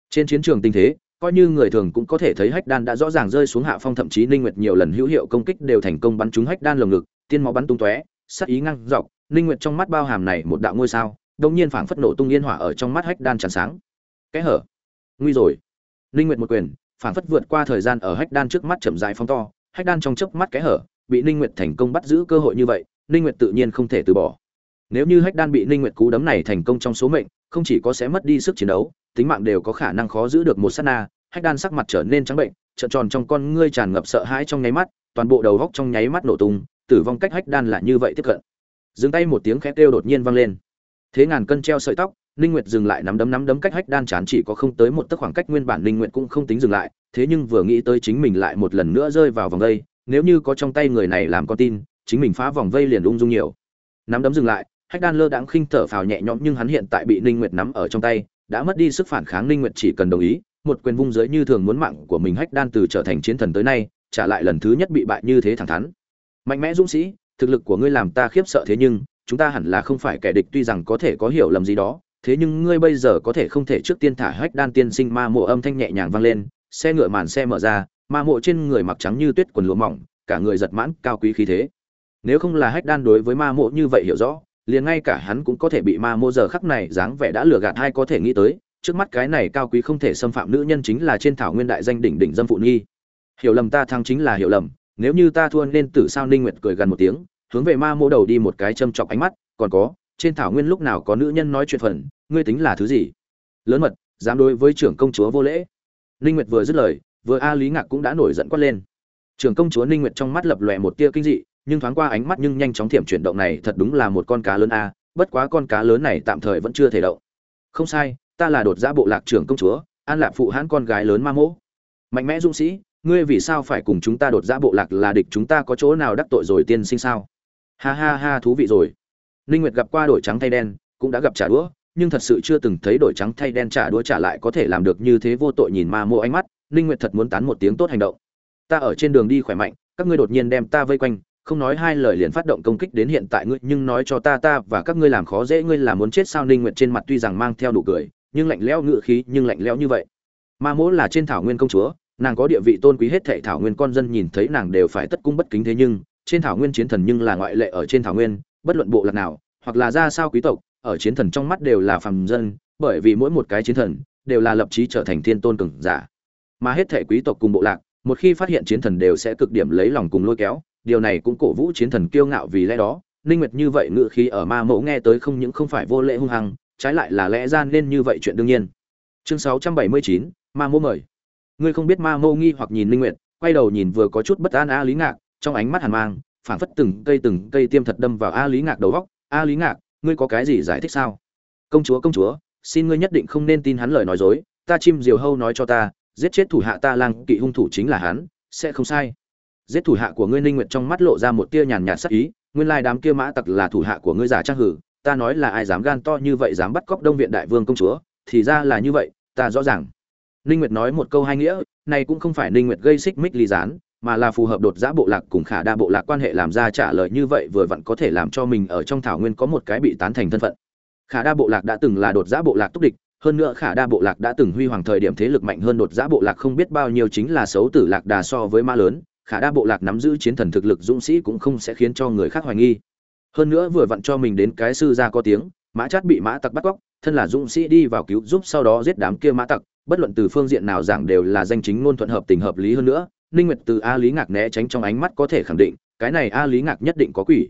Trên chiến trường tinh thế, coi như người thường cũng có thể thấy hách đan đã rõ ràng rơi xuống hạ phong, thậm chí ninh nguyệt nhiều lần hữu hiệu công kích đều thành công bắn trúng hách đan lồng ngực, tiên máu bắn tung tóe, sát ý ngang dọc, ninh nguyệt trong mắt bao hàm này một đạo ngôi sao đông nhiên phảng phất nổ tung yên hỏa ở trong mắt hách đan tràn sáng. Kẽ hở. Nguy rồi. Ninh nguyệt một quyền, phảng phất vượt qua thời gian ở hách đan trước mắt chậm rãi phóng to. Hách đan trong chớp mắt kẽ hở, bị ninh nguyệt thành công bắt giữ cơ hội như vậy ninh nguyệt tự nhiên không thể từ bỏ. Nếu như hách đan bị ninh nguyệt cú đấm này thành công trong số mệnh, không chỉ có sẽ mất đi sức chiến đấu, tính mạng đều có khả năng khó giữ được một sát na, hách đan sắc mặt trở nên trắng bệnh, trợn tròn trong con ngươi tràn ngập sợ hãi trong nháy mắt, toàn bộ đầu góc trong nháy mắt nổ tung, tử vong cách hách đan là như vậy tiếp cận. Dừng tay một tiếng khẽ kêu đột nhiên vang lên thế ngàn cân treo sợi tóc, ninh nguyệt dừng lại nắm đấm nắm đấm cách hách đan chán chỉ có không tới một tấc khoảng cách nguyên bản ninh nguyệt cũng không tính dừng lại, thế nhưng vừa nghĩ tới chính mình lại một lần nữa rơi vào vòng vây, nếu như có trong tay người này làm con tin, chính mình phá vòng vây liền ung dung nhiều. Nắm đấm dừng lại, hách đan lơ đãng khinh thở phào nhẹ nhõm nhưng hắn hiện tại bị ninh nguyệt nắm ở trong tay, đã mất đi sức phản kháng ninh nguyệt chỉ cần đồng ý, một quyền vung dưới như thường muốn mạng của mình hách đan từ trở thành chiến thần tới nay, trả lại lần thứ nhất bị bại như thế thẳng thắn. Mạnh mẽ dũng sĩ, thực lực của ngươi làm ta khiếp sợ thế nhưng chúng ta hẳn là không phải kẻ địch, tuy rằng có thể có hiểu lầm gì đó, thế nhưng ngươi bây giờ có thể không thể trước tiên thả hách đan tiên sinh ma mộ âm thanh nhẹ nhàng vang lên, xe ngựa màn xe mở ra, ma mộ trên người mặc trắng như tuyết quần lụa mỏng, cả người giật mãn, cao quý khí thế. Nếu không là hách đan đối với ma mộ như vậy hiểu rõ, liền ngay cả hắn cũng có thể bị ma mộ giờ khắc này dáng vẻ đã lừa gạt hay có thể nghĩ tới, trước mắt cái này cao quý không thể xâm phạm nữ nhân chính là trên thảo nguyên đại danh đỉnh đỉnh dâm phụ nghi hiểu lầm ta thăng chính là hiểu lầm, nếu như ta thua nên tử sao ninh nguyệt cười gần một tiếng hướng về ma mô đầu đi một cái châm chọc ánh mắt, còn có, trên thảo nguyên lúc nào có nữ nhân nói chuyện phần, ngươi tính là thứ gì? Lớn mật, dám đối với trưởng công chúa vô lễ. Ninh nguyệt vừa dứt lời, vừa a lý ngạc cũng đã nổi giận quát lên. Trưởng công chúa ninh nguyệt trong mắt lập lòe một tia kinh dị, nhưng thoáng qua ánh mắt nhưng nhanh chóng thiểm chuyển động này thật đúng là một con cá lớn a, bất quá con cá lớn này tạm thời vẫn chưa thể động. Không sai, ta là đột giã bộ lạc trưởng công chúa, an lạc phụ hãn con gái lớn ma mỗ mạnh mẽ dũng sĩ, ngươi vì sao phải cùng chúng ta đột giã bộ lạc là địch chúng ta có chỗ nào đắc tội rồi tiên sinh sao? Ha ha ha, thú vị rồi. Ninh nguyệt gặp qua đổi trắng thay đen, cũng đã gặp trả đũa, nhưng thật sự chưa từng thấy đổi trắng thay đen trả đũa trả lại có thể làm được như thế vô tội nhìn ma mô ánh mắt, ninh nguyệt thật muốn tán một tiếng tốt hành động. Ta ở trên đường đi khỏe mạnh, các ngươi đột nhiên đem ta vây quanh, không nói hai lời liền phát động công kích đến hiện tại ngươi, nhưng nói cho ta ta và các ngươi làm khó dễ ngươi là muốn chết sao? Ninh nguyệt trên mặt tuy rằng mang theo đủ cười, nhưng lạnh lẽo ngựa khí, nhưng lạnh lẽo như vậy. Ma mỗ là trên thảo nguyên công chúa, nàng có địa vị tôn quý hết thảy thảo nguyên con dân nhìn thấy nàng đều phải tất cung bất kính thế nhưng trên thảo nguyên chiến thần nhưng là ngoại lệ ở trên thảo nguyên bất luận bộ lạc nào hoặc là ra sao quý tộc ở chiến thần trong mắt đều là phàm dân bởi vì mỗi một cái chiến thần đều là lập chí trở thành thiên tôn cường giả. Mà hết thảy quý tộc cùng bộ lạc một khi phát hiện chiến thần đều sẽ cực điểm lấy lòng cùng lôi kéo điều này cũng cổ vũ chiến thần kiêu ngạo vì lẽ đó ninh nguyệt như vậy ngự khí ở ma mẫu nghe tới không những không phải vô lễ hung hăng trái lại là lẽ gian nên như vậy chuyện đương nhiên. Chương 679, ma mẫu mời. Ngươi không biết ma mẫu nghi hoặc nhìn ninh nguyệt quay đầu nhìn vừa có chút bất an a lý ngạc trong ánh mắt hàn mang, phảng phất từng cây từng cây tiêm thật đâm vào a lý ngạc đầu góc. A lý ngạc, ngươi có cái gì giải thích sao? Công chúa công chúa, xin ngươi nhất định không nên tin hắn lời nói dối. Ta chim diều hâu nói cho ta, giết chết thủ hạ ta lang, kỵ hung thủ chính là hắn, sẽ không sai. Giết thủ hạ của ngươi ninh nguyệt trong mắt lộ ra một tia nhàn nhạt sắc ý, nguyên lai đám kia mã tặc là thủ hạ của ngươi giả trang hử, ta nói là ai dám gan to như vậy dám bắt cóc đông viện đại vương công chúa, thì ra là như vậy, ta rõ ràng. Ninh nguyệt nói một câu hai nghĩa, này cũng không phải ninh nguyệt gây xích mích ly gián mà là phù hợp đột giã bộ lạc cùng khả đa bộ lạc quan hệ làm ra trả lời như vậy vừa vặn có thể làm cho mình ở trong thảo nguyên có một cái bị tán thành thân phận. Khả đa bộ lạc đã từng là đột giã bộ lạc túc địch, hơn nữa khả đa bộ lạc đã từng huy hoàng thời điểm thế lực mạnh hơn đột giã bộ lạc không biết bao nhiêu chính là xấu tử lạc đà so với ma lớn, khả đa bộ lạc nắm giữ chiến thần thực lực dũng sĩ cũng không sẽ khiến cho người khác hoài nghi. Hơn nữa vừa vặn cho mình đến cái sư gia có tiếng, mã chát bị mã tặc bắt cóc, thân là dũng sĩ đi vào cứu giúp sau đó giết đám kia mã tặc, bất luận từ phương diện nào giảng đều là danh chính ngôn thuận hợp tình hợp lý hơn nữa ninh nguyệt từ a lý ngạc né tránh trong ánh mắt có thể khẳng định, cái này a lý ngạc nhất định có quỷ.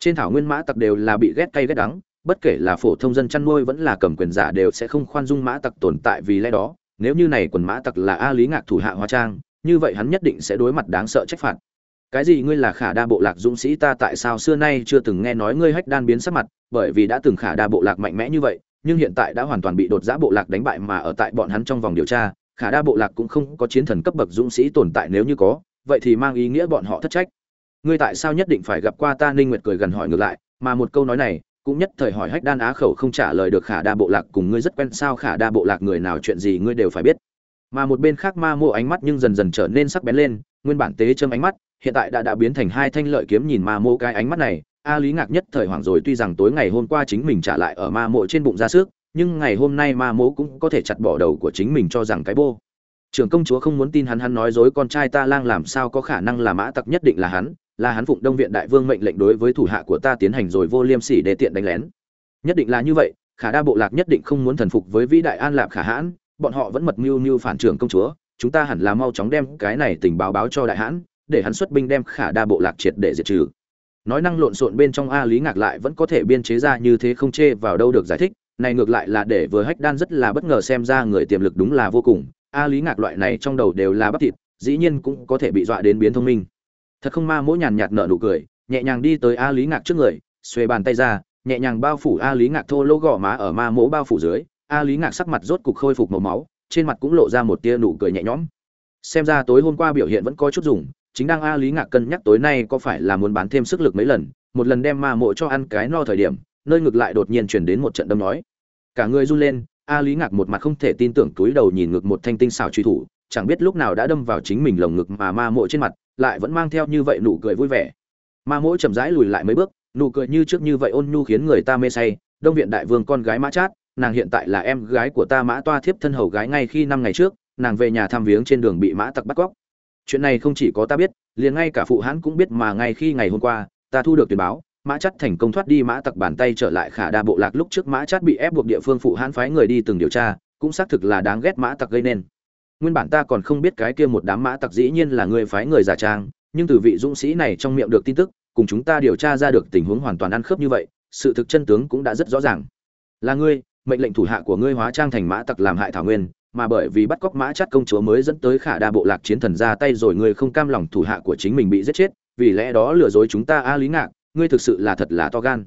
Trên thảo nguyên mã tặc đều là bị ghét cay ghét đắng, bất kể là phổ thông dân chăn nuôi vẫn là cầm quyền giả đều sẽ không khoan dung mã tặc tồn tại vì lẽ đó. Nếu như này quần mã tặc là a lý ngạc thủ hạ hóa trang, như vậy hắn nhất định sẽ đối mặt đáng sợ trách phạt. Cái gì ngươi là khả đa bộ lạc dũng sĩ ta tại sao xưa nay chưa từng nghe nói ngươi hách đan biến sắc mặt, bởi vì đã từng khả đa bộ lạc mạnh mẽ như vậy, nhưng hiện tại đã hoàn toàn bị đột giã bộ lạc đánh bại mà ở tại bọn hắn trong vòng điều tra khả đa bộ lạc cũng không có chiến thần cấp bậc dũng sĩ tồn tại nếu như có, vậy thì mang ý nghĩa bọn họ thất trách. Ngươi tại sao nhất định phải gặp qua ta? Ninh nguyệt cười gần hỏi ngược lại, mà một câu nói này, cũng nhất thời hỏi hách đan á khẩu không trả lời được khả đa bộ lạc cùng ngươi rất quen sao? Khả đa bộ lạc người nào chuyện gì ngươi đều phải biết. Mà một bên khác ma mô ánh mắt nhưng dần dần trở nên sắc bén lên, nguyên bản tế châm ánh mắt, hiện tại đã đã biến thành hai thanh lợi kiếm nhìn ma mô cái ánh mắt này. A lý ngạc nhất thời hoảng rồi, tuy rằng tối ngày hôm qua chính mình trả lại ở ma mộ trên bụng ra sức nhưng ngày hôm nay ma mố cũng có thể chặt bỏ đầu của chính mình cho rằng cái bô. Trưởng công chúa không muốn tin hắn hắn nói dối, con trai ta lang làm sao có khả năng là mã tặc nhất định là hắn là hắn phụng đông viện đại vương mệnh lệnh đối với thủ hạ của ta tiến hành rồi vô liêm sỉ để tiện đánh lén. Nhất định là như vậy, khả đa bộ lạc nhất định không muốn thần phục với vĩ đại an lạc khả hãn, bọn họ vẫn mật mưu mưu phản trưởng công chúa, chúng ta hẳn là mau chóng đem cái này tình báo báo cho đại hãn, để hắn xuất binh đem khả đa bộ lạc triệt để diệt trừ. Nói năng lộn xộn bên trong a lý ngạc lại vẫn có thể biên chế ra như thế không chê vào đâu được giải thích này ngược lại là để vừa hách đan rất là bất ngờ xem ra người tiềm lực đúng là vô cùng. A lý ngạc loại này trong đầu đều là bắp thịt, dĩ nhiên cũng có thể bị dọa đến biến thông minh. Thật không ma, mỗi nhàn nhạt nợ nụ cười, nhẹ nhàng đi tới a lý ngạc trước người, xuề bàn tay ra, nhẹ nhàng bao phủ a lý ngạc thô lỗ gò má ở ma mỗ bao phủ dưới. A lý ngạc sắc mặt rốt cục khôi phục màu máu, trên mặt cũng lộ ra một tia nụ cười nhẹ nhõm. Xem ra tối hôm qua biểu hiện vẫn có chút dùng, chính đang a lý ngạc cân nhắc tối nay có phải là muốn bán thêm sức lực mấy lần, một lần đem ma mộ cho ăn cái no thời điểm, nơi ngược lại đột nhiên chuyển đến một trận đâm nói cả người run lên, a lý ngạc một mặt không thể tin tưởng túi đầu nhìn ngực một thanh tinh xào truy thủ, chẳng biết lúc nào đã đâm vào chính mình lồng ngực mà ma mộ trên mặt, lại vẫn mang theo như vậy nụ cười vui vẻ. Ma mỗ chậm rãi lùi lại mấy bước, nụ cười như trước như vậy ôn nhu khiến người ta mê say, đông viện đại vương con gái mã chát, nàng hiện tại là em gái của ta mã toa thiếp thân hầu gái ngay khi năm ngày trước, nàng về nhà thăm viếng trên đường bị mã tặc bắt cóc. Chuyện này không chỉ có ta biết, liền ngay cả phụ hãn cũng biết mà ngay khi ngày hôm qua, ta thu được tuyển báo mã chắt thành công thoát đi, mã tặc bàn tay trở lại khả đa bộ lạc lúc trước mã chắt bị ép buộc địa phương phụ hãn phái người đi từng điều tra, cũng xác thực là đáng ghét mã tặc gây nên. Nguyên bản ta còn không biết cái kia một đám mã tặc dĩ nhiên là người phái người giả trang, nhưng từ vị dũng sĩ này trong miệng được tin tức, cùng chúng ta điều tra ra được tình huống hoàn toàn ăn khớp như vậy, sự thực chân tướng cũng đã rất rõ ràng. Là ngươi, mệnh lệnh thủ hạ của ngươi hóa trang thành mã tặc làm hại thảo nguyên, mà bởi vì bắt cóc mã chắt công chúa mới dẫn tới khả đa bộ lạc chiến thần ra tay rồi ngươi không cam lòng thủ hạ của chính mình bị giết chết, vì lẽ đó lừa dối chúng ta a lý ngạc ngươi thực sự là thật là to gan.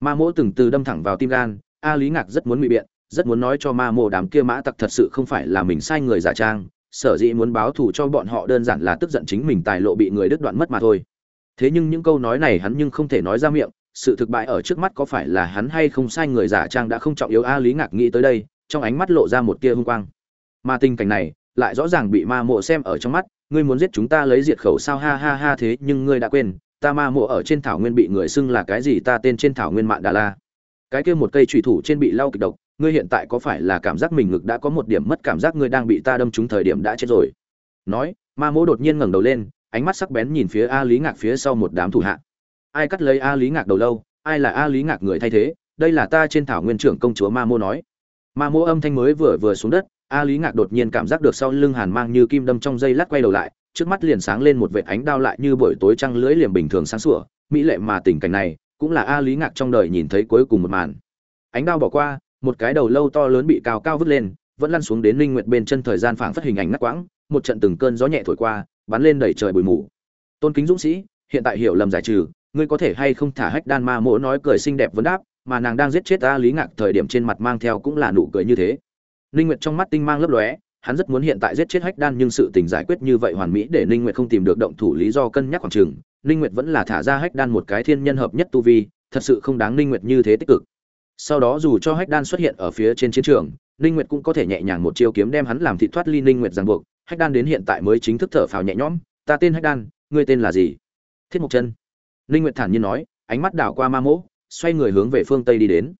Ma mỗ từng từ đâm thẳng vào tim gan, a lý ngạc rất muốn ngụy biện, rất muốn nói cho ma mô đám kia mã tặc thật sự không phải là mình sai người giả trang, sở dĩ muốn báo thù cho bọn họ đơn giản là tức giận chính mình tài lộ bị người đứt đoạn mất mà thôi. Thế nhưng những câu nói này hắn nhưng không thể nói ra miệng, sự thực bại ở trước mắt có phải là hắn hay không sai người giả trang đã không trọng yếu a lý ngạc nghĩ tới đây, trong ánh mắt lộ ra một tia hung quang. Mà tình cảnh này lại rõ ràng bị ma mộ xem ở trong mắt, ngươi muốn giết chúng ta lấy diệt khẩu sao? Ha ha ha, thế nhưng ngươi đã quên ta ma mộ ở trên thảo nguyên bị người xưng là cái gì ta tên trên thảo nguyên mạn đà la. Cái kia một cây trùy thủ trên bị lau kịch độc, ngươi hiện tại có phải là cảm giác mình ngực đã có một điểm mất cảm giác ngươi đang bị ta đâm trúng thời điểm đã chết rồi? Nói, ma mỗ đột nhiên ngẩng đầu lên, ánh mắt sắc bén nhìn phía a lý ngạc phía sau một đám thủ hạ. Ai cắt lấy a lý ngạc đầu lâu, ai là a lý ngạc người thay thế? Đây là ta trên thảo nguyên trưởng công chúa ma mô nói. Ma mô âm thanh mới vừa vừa xuống đất, a lý ngạc đột nhiên cảm giác được sau lưng hàn mang như kim đâm trong dây lát quay đầu lại trước mắt liền sáng lên một vệt ánh đao lại như buổi tối trăng lưỡi liềm bình thường sáng sủa, mỹ lệ mà tình cảnh này, cũng là a lý ngạc trong đời nhìn thấy cuối cùng một màn. Ánh đao bỏ qua, một cái đầu lâu to lớn bị cao cao vứt lên, vẫn lăn xuống đến linh nguyệt bên chân thời gian phảng phất hình ảnh ngắt quãng, một trận từng cơn gió nhẹ thổi qua, bắn lên đẩy trời bụi mù. Tôn kính dũng sĩ, hiện tại hiểu lầm giải trừ, ngươi có thể hay không thả hách đan ma mỗ nói cười xinh đẹp vấn đáp, mà nàng đang giết chết a lý ngạc thời điểm trên mặt mang theo cũng là nụ cười như thế. Linh nguyệt trong mắt tinh mang lấp lóe hắn rất muốn hiện tại giết chết hách đan nhưng sự tình giải quyết như vậy hoàn mỹ để ninh nguyệt không tìm được động thủ lý do cân nhắc khoảng trường. ninh nguyệt vẫn là thả ra hách đan một cái thiên nhân hợp nhất tu vi, thật sự không đáng ninh nguyệt như thế tích cực. Sau đó dù cho hách đan xuất hiện ở phía trên chiến trường, ninh nguyệt cũng có thể nhẹ nhàng một chiêu kiếm đem hắn làm thị thoát ly ninh nguyệt ràng buộc. Hách đan đến hiện tại mới chính thức thở phào nhẹ nhõm. Ta tên hách đan, ngươi tên là gì? Thiết mộc chân. Ninh nguyệt thản nhiên nói, ánh mắt đảo qua ma mỗ, xoay người hướng về phương tây đi đến.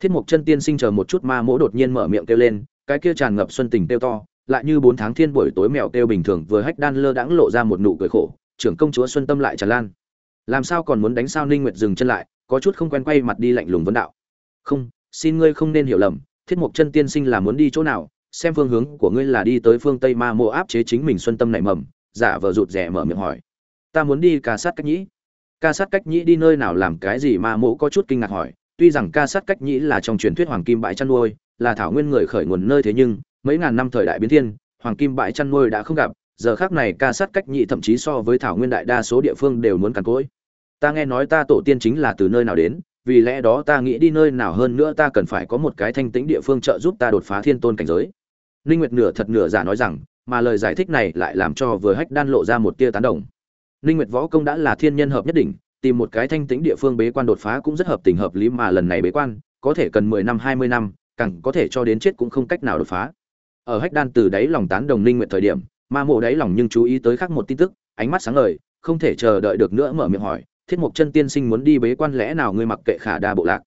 Thiết mộc chân tiên sinh chờ một chút ma mỗ đột nhiên mở miệng kêu lên cái kia tràn ngập xuân tình tiêu to, lại như bốn tháng thiên buổi tối mèo tiêu bình thường vừa hách đan lơ đãng lộ ra một nụ cười khổ, trưởng công chúa xuân tâm lại tràn lan. Làm sao còn muốn đánh sao ninh nguyệt dừng chân lại, có chút không quen quay mặt đi lạnh lùng vấn đạo. Không, xin ngươi không nên hiểu lầm, thiết mộc chân tiên sinh là muốn đi chỗ nào, xem phương hướng của ngươi là đi tới phương tây ma mộ áp chế chính mình xuân tâm nảy mầm, giả vờ rụt rẻ mở miệng hỏi. Ta muốn đi ca sát cách nhĩ. Ca sát cách nhĩ đi nơi nào làm cái gì ma mộ có chút kinh ngạc hỏi, tuy rằng ca sát cách nhĩ là trong truyền thuyết hoàng kim bãi chăn nuôi là thảo nguyên người khởi nguồn nơi thế nhưng, mấy ngàn năm thời đại biến thiên, hoàng kim bãi chăn nuôi đã không gặp, giờ khác này ca sát cách nhị thậm chí so với thảo nguyên đại đa số địa phương đều muốn cằn cối ta nghe nói ta tổ tiên chính là từ nơi nào đến, vì lẽ đó ta nghĩ đi nơi nào hơn nữa ta cần phải có một cái thanh tĩnh địa phương trợ giúp ta đột phá thiên tôn cảnh giới. Ninh nguyệt nửa thật nửa giả nói rằng, mà lời giải thích này lại làm cho vừa hách đan lộ ra một tia tán đồng. Ninh nguyệt võ công đã là thiên nhân hợp nhất định tìm một cái thanh tĩnh địa phương bế quan đột phá cũng rất hợp tình hợp lý mà lần này bế quan, có thể cần 10 năm 20 năm càng có thể cho đến chết cũng không cách nào đột phá. Ở hách đan từ đáy lòng tán đồng ninh nguyện thời điểm, ma mộ đáy lòng nhưng chú ý tới khác một tin tức, ánh mắt sáng ngời, không thể chờ đợi được nữa mở miệng hỏi, thiết mục chân tiên sinh muốn đi bế quan lẽ nào ngươi mặc kệ khả đa bộ lạc?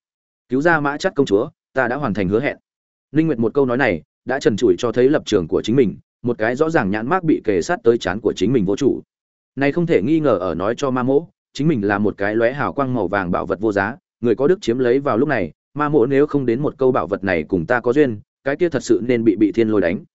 Cứu ra mã chắc công chúa, ta đã hoàn thành hứa hẹn. Linh nguyệt một câu nói này đã trần trụi cho thấy lập trường của chính mình, một cái rõ ràng nhãn mác bị kề sát tới chán của chính mình vô chủ. Này không thể nghi ngờ ở nói cho ma mỗ chính mình là một cái lóe hào quang màu vàng bảo vật vô giá, người có đức chiếm lấy vào lúc này ma Mộ nếu không đến một câu bảo vật này cùng ta có duyên, cái kia thật sự nên bị bị thiên lôi đánh.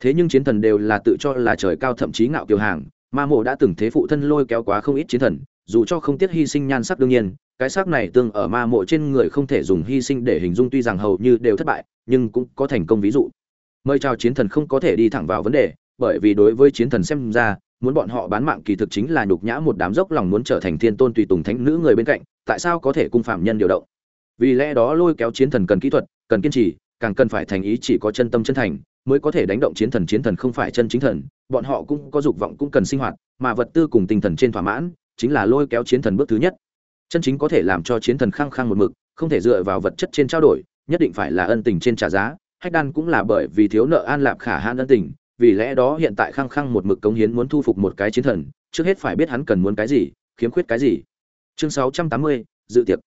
Thế nhưng chiến thần đều là tự cho là trời cao thậm chí ngạo kiều hàng, ma mộ đã từng thế phụ thân lôi kéo quá không ít chiến thần, dù cho không tiếc hy sinh nhan sắc đương nhiên, cái sắc này tương ở ma mộ trên người không thể dùng hy sinh để hình dung tuy rằng hầu như đều thất bại, nhưng cũng có thành công ví dụ. Mời chào chiến thần không có thể đi thẳng vào vấn đề, bởi vì đối với chiến thần xem ra, muốn bọn họ bán mạng kỳ thực chính là nhục nhã một đám dốc lòng muốn trở thành thiên tôn tùy tùng thánh nữ người bên cạnh, tại sao có thể cung phạm nhân điều động? Vì lẽ đó lôi kéo chiến thần cần kỹ thuật cần kiên trì càng cần phải thành ý chỉ có chân tâm chân thành mới có thể đánh động chiến thần chiến thần không phải chân chính thần bọn họ cũng có dục vọng cũng cần sinh hoạt mà vật tư cùng tinh thần trên thỏa mãn chính là lôi kéo chiến thần bước thứ nhất. Chân chính có thể làm cho chiến thần khăng khăng một mực không thể dựa vào vật chất trên trao đổi nhất định phải là ân tình trên trả giá hách đan cũng là bởi vì thiếu nợ an lạp khả han ân tình vì lẽ đó hiện tại khăng khăng một mực cống hiến muốn thu phục một cái chiến thần trước hết phải biết hắn cần muốn cái gì khiếm khuyết cái gì. Chương 680, dự tiệc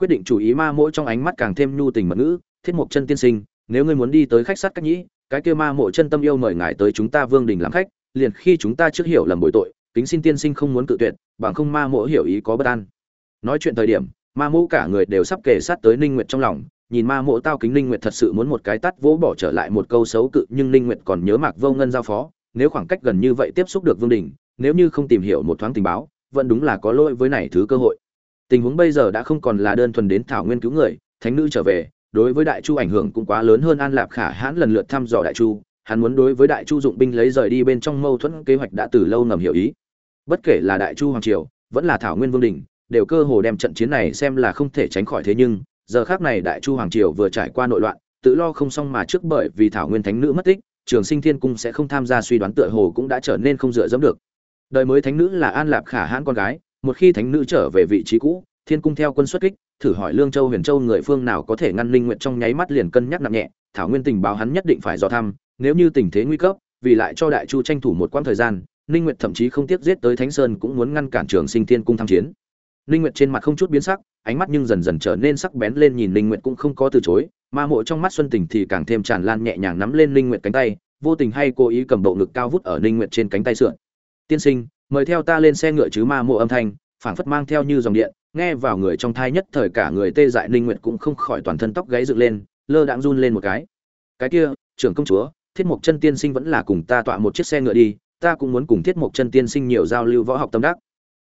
quyết định chủ ý ma mỗi trong ánh mắt càng thêm nhu tình mật ngữ, thiết mộc chân tiên sinh, nếu ngươi muốn đi tới khách sát cách nhĩ, cái kia ma mộ chân tâm yêu mời ngài tới chúng ta vương đình làm khách, liền khi chúng ta trước hiểu lầm bội tội, kính xin tiên sinh không muốn cự tuyệt, bằng không ma mộ hiểu ý có bất an. Nói chuyện thời điểm, ma mộ cả người đều sắp kề sát tới ninh nguyệt trong lòng, nhìn ma mộ tao kính ninh nguyệt thật sự muốn một cái tắt vỗ bỏ trở lại một câu xấu cự, nhưng ninh nguyệt còn nhớ mạc vô ngân giao phó, nếu khoảng cách gần như vậy tiếp xúc được vương đình, nếu như không tìm hiểu một thoáng tình báo, vẫn đúng là có lỗi với này thứ cơ hội tình huống bây giờ đã không còn là đơn thuần đến thảo nguyên cứu người, thánh nữ trở về, đối với đại chu ảnh hưởng cũng quá lớn hơn an lạp khả hãn lần lượt thăm dò đại chu, hắn muốn đối với đại chu dụng binh lấy rời đi bên trong mâu thuẫn kế hoạch đã từ lâu ngầm hiểu ý. Bất kể là đại chu hoàng triều, vẫn là thảo nguyên vương đình, đều cơ hồ đem trận chiến này xem là không thể tránh khỏi thế nhưng, giờ khác này đại chu hoàng triều vừa trải qua nội loạn, tự lo không xong mà trước bởi vì thảo nguyên thánh nữ mất tích, trường sinh thiên cung sẽ không tham gia suy đoán tựa hồ cũng đã trở nên không dựa dẫm được. Đời mới thánh nữ là an lạp khả hãn con gái một khi thánh nữ trở về vị trí cũ, thiên cung theo quân xuất kích, thử hỏi lương châu, huyền châu người phương nào có thể ngăn linh nguyện trong nháy mắt liền cân nhắc nặng nhẹ, thảo nguyên tình báo hắn nhất định phải dò thăm, nếu như tình thế nguy cấp, vì lại cho đại chu tranh thủ một quãng thời gian, ninh nguyệt thậm chí không tiếc giết tới thánh sơn cũng muốn ngăn cản trường sinh thiên cung tham chiến. Ninh nguyệt trên mặt không chút biến sắc, ánh mắt nhưng dần dần trở nên sắc bén lên nhìn ninh nguyệt cũng không có từ chối, ma mộ trong mắt xuân tình thì càng thêm tràn lan nhẹ nhàng nắm lên ninh nguyệt cánh tay, vô tình hay cố ý cầm bộ ngực cao vút ở ninh nguyệt trên cánh tay sượn. Tiên sinh mời theo ta lên xe ngựa chứ ma mộ âm thanh, phảng phất mang theo như dòng điện, nghe vào người trong thai nhất thời cả người tê dại ninh nguyệt cũng không khỏi toàn thân tóc gáy dựng lên, lơ đãng run lên một cái. Cái kia, trưởng công chúa, thiết mục chân tiên sinh vẫn là cùng ta tọa một chiếc xe ngựa đi, ta cũng muốn cùng thiết mục chân tiên sinh nhiều giao lưu võ học tâm đắc.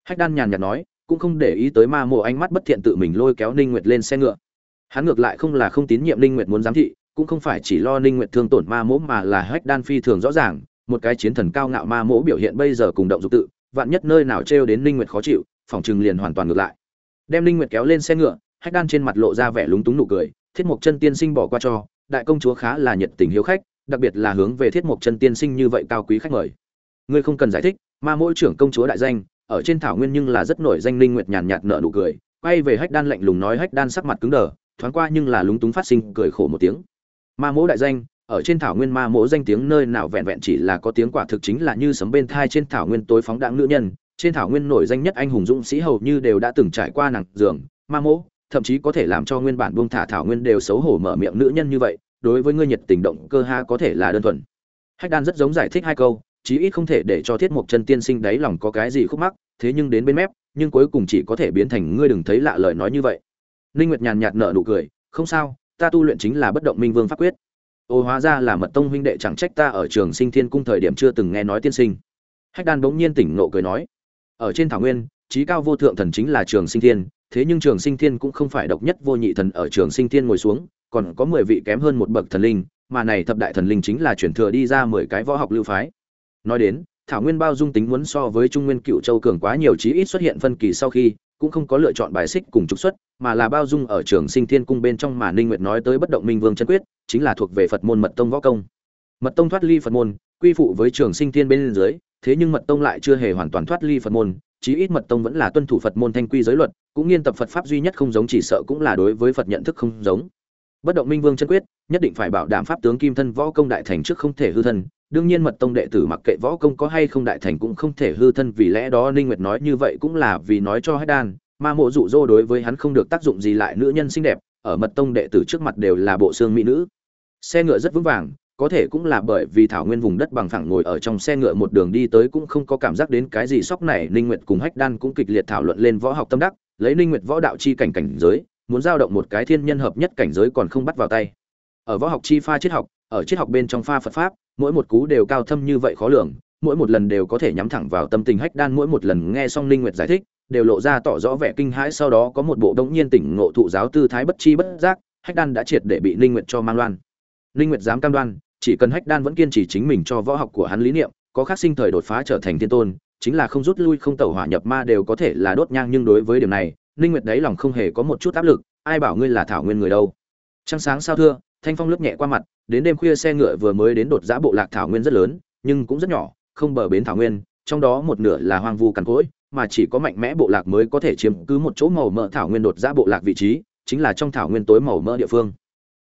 Hách đan nhàn nhạt nói, cũng không để ý tới ma mộ ánh mắt bất thiện tự mình lôi kéo ninh nguyệt lên xe ngựa. Hắn ngược lại không là không tín nhiệm ninh nguyệt muốn giám thị, cũng không phải chỉ lo ninh nguyệt thương tổn ma mỗ mà là hách đan phi thường rõ ràng một cái chiến thần cao ngạo ma mỗ biểu hiện bây giờ cùng động dục tự, vạn nhất nơi nào trêu đến ninh nguyệt khó chịu, phòng trừng liền hoàn toàn ngược lại. Đem ninh nguyệt kéo lên xe ngựa, hách đan trên mặt lộ ra vẻ lúng túng nụ cười, thiết mục chân tiên sinh bỏ qua cho, đại công chúa khá là nhiệt tình hiếu khách, đặc biệt là hướng về thiết mục chân tiên sinh như vậy cao quý khách mời. Ngươi không cần giải thích, ma mỗi trưởng công chúa đại danh, ở trên thảo nguyên nhưng là rất nổi danh linh nguyệt nhàn nhạt nở nụ cười, quay về hách đan lạnh lùng nói hách đan sắc mặt cứng đờ, thoáng qua nhưng là lúng túng phát sinh, cười khổ một tiếng. Ma mỗ đại danh ở trên thảo nguyên ma mỗ danh tiếng nơi nào vẹn vẹn chỉ là có tiếng quả thực chính là như sấm bên thai trên thảo nguyên tối phóng đãng nữ nhân, trên thảo nguyên nổi danh nhất anh hùng dũng sĩ hầu như đều đã từng trải qua nặng giường, ma mỗ thậm chí có thể làm cho nguyên bản buông thả thảo nguyên đều xấu hổ mở miệng nữ nhân như vậy, đối với ngươi nhiệt tình động cơ ha có thể là đơn thuần. Hách đan rất giống giải thích hai câu, chí ít không thể để cho thiết mộc chân tiên sinh đáy lòng có cái gì khúc mắc, thế nhưng đến bên mép, nhưng cuối cùng chỉ có thể biến thành ngươi đừng thấy lạ lời nói như vậy. Ninh nguyệt nhàn nhạt nở nụ cười, không sao, ta tu luyện chính là bất động minh vương pháp quyết ô, hóa ra là mật tông huynh đệ, chẳng trách ta ở trường sinh thiên cung thời điểm chưa từng nghe nói tiên sinh. Hách đan bỗng nhiên tỉnh nộ cười nói, ở trên thảo nguyên, trí cao vô thượng thần chính là trường sinh thiên, thế nhưng trường sinh thiên cũng không phải độc nhất vô nhị thần ở trường sinh thiên ngồi xuống, còn có mười vị kém hơn một bậc thần linh, mà này thập đại thần linh chính là chuyển thừa đi ra mười cái võ học lưu phái. Nói đến, thảo nguyên bao dung tính muốn so với trung nguyên cựu châu cường quá nhiều chí ít xuất hiện phân kỳ sau khi, cũng không có lựa chọn bài xích cùng trục xuất, mà là bao dung ở trường sinh thiên cung bên trong mà ninh nguyệt nói tới bất động minh vương chân quyết chính là thuộc về phật môn mật tông võ công. Mật tông thoát ly phật môn, quy phụ với trường sinh thiên bên dưới, thế nhưng mật tông lại chưa hề hoàn toàn thoát ly phật môn, chí ít mật tông vẫn là tuân thủ phật môn thanh quy giới luật, cũng nghiên tập phật pháp duy nhất không giống chỉ sợ cũng là đối với phật nhận thức không giống. Bất động minh vương chân quyết, nhất định phải bảo đảm pháp tướng kim thân võ công đại thành trước không thể hư thân, đương nhiên mật tông đệ tử mặc kệ võ công có hay không đại thành cũng không thể hư thân, vì lẽ đó ninh nguyệt nói như vậy cũng là vì nói cho hết đan, ma mộ dụ dỗ đối với hắn không được tác dụng gì lại nữ nhân xinh đẹp, ở mật tông đệ tử trước mặt đều là bộ xương mỹ nữ xe ngựa rất vững vàng, có thể cũng là bởi vì thảo nguyên vùng đất bằng phẳng ngồi ở trong xe ngựa một đường đi tới cũng không có cảm giác đến cái gì sốc này. Ninh nguyệt cùng hách đan cũng kịch liệt thảo luận lên võ học tâm đắc, lấy ninh nguyệt võ đạo chi cảnh cảnh giới, muốn giao động một cái thiên nhân hợp nhất cảnh giới còn không bắt vào tay. Ở võ học chi pha triết học, ở triết học bên trong pha phật pháp, mỗi một cú đều cao thâm như vậy khó lường, mỗi một lần đều có thể nhắm thẳng vào tâm tình. Hách đan mỗi một lần nghe xong ninh nguyệt giải thích, đều lộ ra tỏ rõ vẻ kinh hãi. Sau đó có một bộ đống nhiên tỉnh ngộ thụ giáo tư thái bất chi bất giác, hách đan đã triệt để bị ninh nguyệt cho mang loan. Linh nguyệt dám cam đoan, chỉ cần hách đan vẫn kiên trì chính mình cho võ học của hắn lý niệm, có khắc sinh thời đột phá trở thành thiên tôn, chính là không rút lui, không tẩu hỏa nhập ma đều có thể là đốt nhang, nhưng đối với điểm này, Linh nguyệt đấy lòng không hề có một chút áp lực, ai bảo ngươi là thảo nguyên người đâu. Trăng sáng sao thưa, thanh phong lướt nhẹ qua mặt, đến đêm khuya xe ngựa vừa mới đến đột giã bộ lạc thảo nguyên rất lớn, nhưng cũng rất nhỏ, không bờ bến thảo nguyên, trong đó một nửa là hoang vu cằn cỗi, mà chỉ có mạnh mẽ bộ lạc mới có thể chiếm cứ một chỗ màu mỡ thảo nguyên đột giã bộ lạc vị trí, chính là trong thảo nguyên tối màu mỡ địa phương.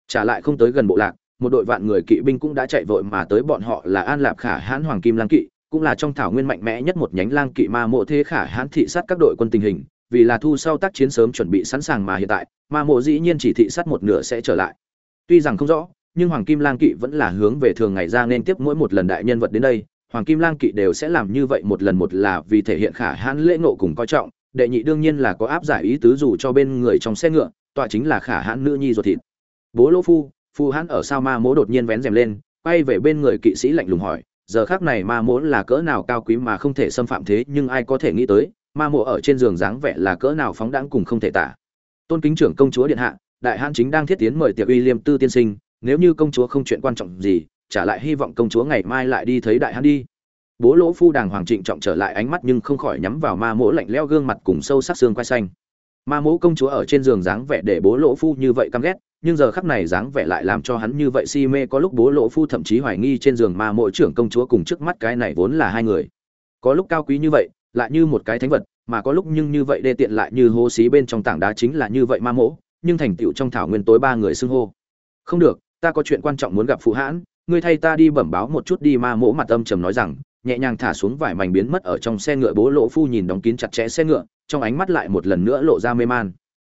Trả lại không tới gần bộ lạc một đội vạn người kỵ binh cũng đã chạy vội mà tới bọn họ là an lạp khả hãn hoàng kim lang kỵ, cũng là trong thảo nguyên mạnh mẽ nhất một nhánh lang kỵ ma mộ thế khả hãn thị sát các đội quân tình hình, vì là thu sau tác chiến sớm chuẩn bị sẵn sàng mà hiện tại, ma mộ dĩ nhiên chỉ thị sát một nửa sẽ trở lại. Tuy rằng không rõ, nhưng hoàng kim lang kỵ vẫn là hướng về thường ngày ra nên tiếp mỗi một lần đại nhân vật đến đây, hoàng kim lang kỵ đều sẽ làm như vậy một lần một là vì thể hiện khả hãn lễ ngộ cùng coi trọng, đệ nhị đương nhiên là có áp giải ý tứ dù cho bên người trong xe ngựa, tọa chính là khả hãn nữ nhi ruột thịt. Bố lỗ phu phu hãn ở sao ma mố đột nhiên vén rèm lên, quay về bên người kỵ sĩ lạnh lùng hỏi, giờ khác này ma mố là cỡ nào cao quý mà không thể xâm phạm thế, nhưng ai có thể nghĩ tới, ma mộ ở trên giường dáng vẻ là cỡ nào phóng đãng cùng không thể tả. Tôn kính trưởng công chúa điện hạ, đại hãn chính đang thiết tiến mời tiệc uy liêm tư tiên sinh, nếu như công chúa không chuyện quan trọng gì, trả lại hy vọng công chúa ngày mai lại đi thấy đại hãn đi. Bố lỗ phu đàng hoàng trịnh trọng trở lại ánh mắt nhưng không khỏi nhắm vào ma mỗ lạnh leo gương mặt cùng sâu sắc xương quai xanh. Ma mỗ công chúa ở trên giường dáng vẻ để bố lỗ phu như vậy căm ghét nhưng giờ khắc này dáng vẻ lại làm cho hắn như vậy, si mê có lúc bố lỗ phu thậm chí hoài nghi trên giường ma mỗi trưởng công chúa cùng trước mắt cái này vốn là hai người. Có lúc cao quý như vậy, lại như một cái thánh vật, mà có lúc nhưng như vậy đê tiện lại như hô xí bên trong tảng đá chính là như vậy ma mỗ, nhưng thành tựu trong thảo nguyên tối ba người xưng hô. Không được, ta có chuyện quan trọng muốn gặp phụ hãn, ngươi thay ta đi bẩm báo một chút đi, ma mỗ mặt âm trầm nói rằng, nhẹ nhàng thả xuống vải mảnh biến mất ở trong xe ngựa, bố lỗ phu nhìn đóng kín chặt chẽ xe ngựa, trong ánh mắt lại một lần nữa lộ ra mê man.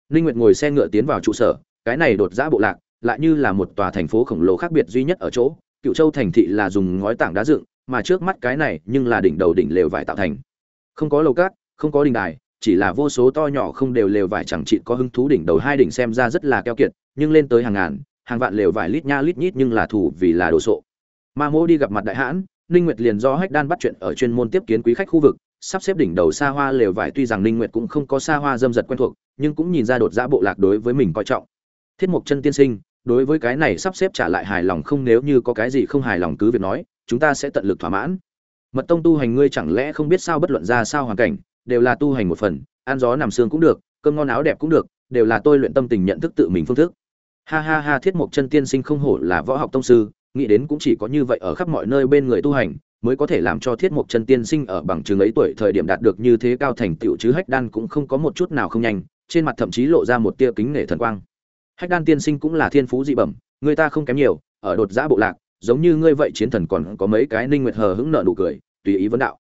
Ninh nguyệt ngồi xe ngựa tiến vào trụ sở cái này đột giã bộ lạc lại như là một tòa thành phố khổng lồ khác biệt duy nhất ở chỗ, cựu châu thành thị là dùng ngói tảng đá dựng, mà trước mắt cái này nhưng là đỉnh đầu đỉnh lều vải tạo thành. Không có lầu cát, không có đình đài, chỉ là vô số to nhỏ không đều lều vải chẳng chị có hứng thú đỉnh đầu hai đỉnh xem ra rất là keo kiệt, nhưng lên tới hàng ngàn, hàng vạn lều vải lít nha lít nhít nhưng là thủ vì là đồ sộ. Ma mô đi gặp mặt đại hãn, ninh nguyệt liền do hách đan bắt chuyện ở chuyên môn tiếp kiến quý khách khu vực, sắp xếp đỉnh đầu xa hoa lều vải tuy rằng ninh nguyệt cũng không có xa hoa dâm dật quen thuộc, nhưng cũng nhìn ra đột ra bộ lạc đối với mình coi trọng thiết mục chân tiên sinh, đối với cái này sắp xếp trả lại hài lòng không, nếu như có cái gì không hài lòng cứ việc nói, chúng ta sẽ tận lực thỏa mãn. Mật tông tu hành ngươi chẳng lẽ không biết sao bất luận ra sao hoàn cảnh, đều là tu hành một phần, ăn gió nằm xương cũng được, cơm ngon áo đẹp cũng được, đều là tôi luyện tâm tình nhận thức tự mình phương thức. Ha ha ha, thiết mục chân tiên sinh không hổ là võ học tông sư, nghĩ đến cũng chỉ có như vậy ở khắp mọi nơi bên người tu hành, mới có thể làm cho thiết mục chân tiên sinh ở bằng chứng ấy tuổi thời điểm đạt được như thế cao thành tựu chứ hách đan cũng không có một chút nào không nhanh, trên mặt thậm chí lộ ra một tia kính nể thần quang hách đan tiên sinh cũng là thiên phú dị bẩm, người ta không kém nhiều, ở đột giã bộ lạc, giống như ngươi vậy chiến thần còn có mấy cái ninh nguyệt hờ hững nợ nụ cười, tùy ý vấn đạo.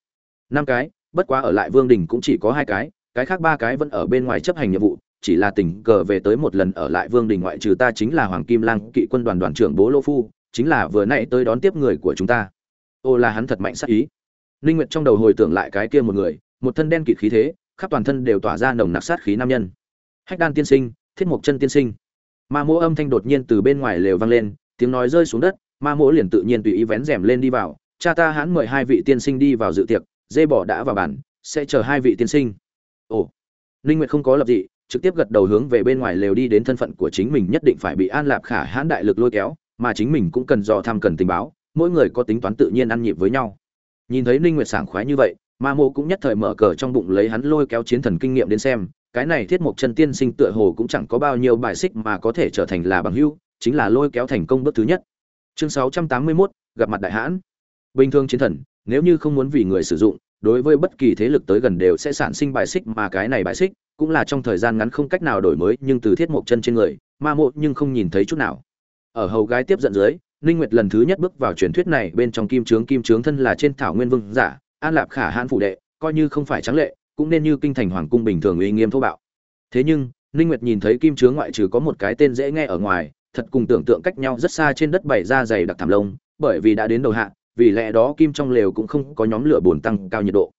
Năm cái, bất quá ở lại vương đình cũng chỉ có hai cái cái khác ba cái vẫn ở bên ngoài chấp hành nhiệm vụ, chỉ là tình cờ về tới một lần ở lại vương đình ngoại trừ ta chính là hoàng kim lang, kỵ quân đoàn đoàn trưởng bố lô phu, chính là vừa nãy tới đón tiếp người của chúng ta. Ô là hắn thật mạnh sắc ý. Ninh nguyệt trong đầu hồi tưởng lại cái kia một người, một thân đen kịt khí thế, khắp toàn thân đều tỏa ra nồng nặc sát khí nam nhân. Hách đan tiên sinh, thiết Mộc chân tiên sinh ma mỗ âm thanh đột nhiên từ bên ngoài lều vang lên, tiếng nói rơi xuống đất, ma mỗ liền tự nhiên tùy ý vén rèm lên đi vào. Cha ta hãn mời hai vị tiên sinh đi vào dự tiệc, dê bỏ đã vào bản sẽ chờ hai vị tiên sinh. Ồ, ninh nguyệt không có lập dị, trực tiếp gật đầu hướng về bên ngoài lều đi đến thân phận của chính mình nhất định phải bị an lạp khả hãn đại lực lôi kéo, mà chính mình cũng cần dò tham cần tình báo, mỗi người có tính toán tự nhiên ăn nhịp với nhau. Nhìn thấy ninh nguyệt sảng khoái như vậy, ma mô cũng nhất thời mở cờ trong bụng lấy hắn lôi kéo chiến thần kinh nghiệm đến xem cái này thiết mộc chân tiên sinh tựa hồ cũng chẳng có bao nhiêu bài xích mà có thể trở thành là bằng hữu chính là lôi kéo thành công bước thứ nhất. Chương 681, gặp mặt đại hãn. Bình thường chiến thần nếu như không muốn vì người sử dụng đối với bất kỳ thế lực tới gần đều sẽ sản sinh bài xích mà cái này bài xích cũng là trong thời gian ngắn không cách nào đổi mới nhưng từ thiết mộc chân trên người ma mộ nhưng không nhìn thấy chút nào. Ở hầu gái tiếp dẫn dưới ninh nguyệt lần thứ nhất bước vào truyền thuyết này bên trong kim trướng kim trướng thân là trên thảo nguyên vương giả an lạp khả hãn phụ đệ coi như không phải trắng lệ cũng nên như kinh thành hoàng cung bình thường uy nghiêm thô bạo. Thế nhưng, ninh nguyệt nhìn thấy kim chướng ngoại trừ có một cái tên dễ nghe ở ngoài, thật cùng tưởng tượng cách nhau rất xa trên đất bày ra dày đặc thảm lông, bởi vì đã đến đầu hạ, vì lẽ đó kim trong lều cũng không có nhóm lửa bồn tăng cao nhiệt độ.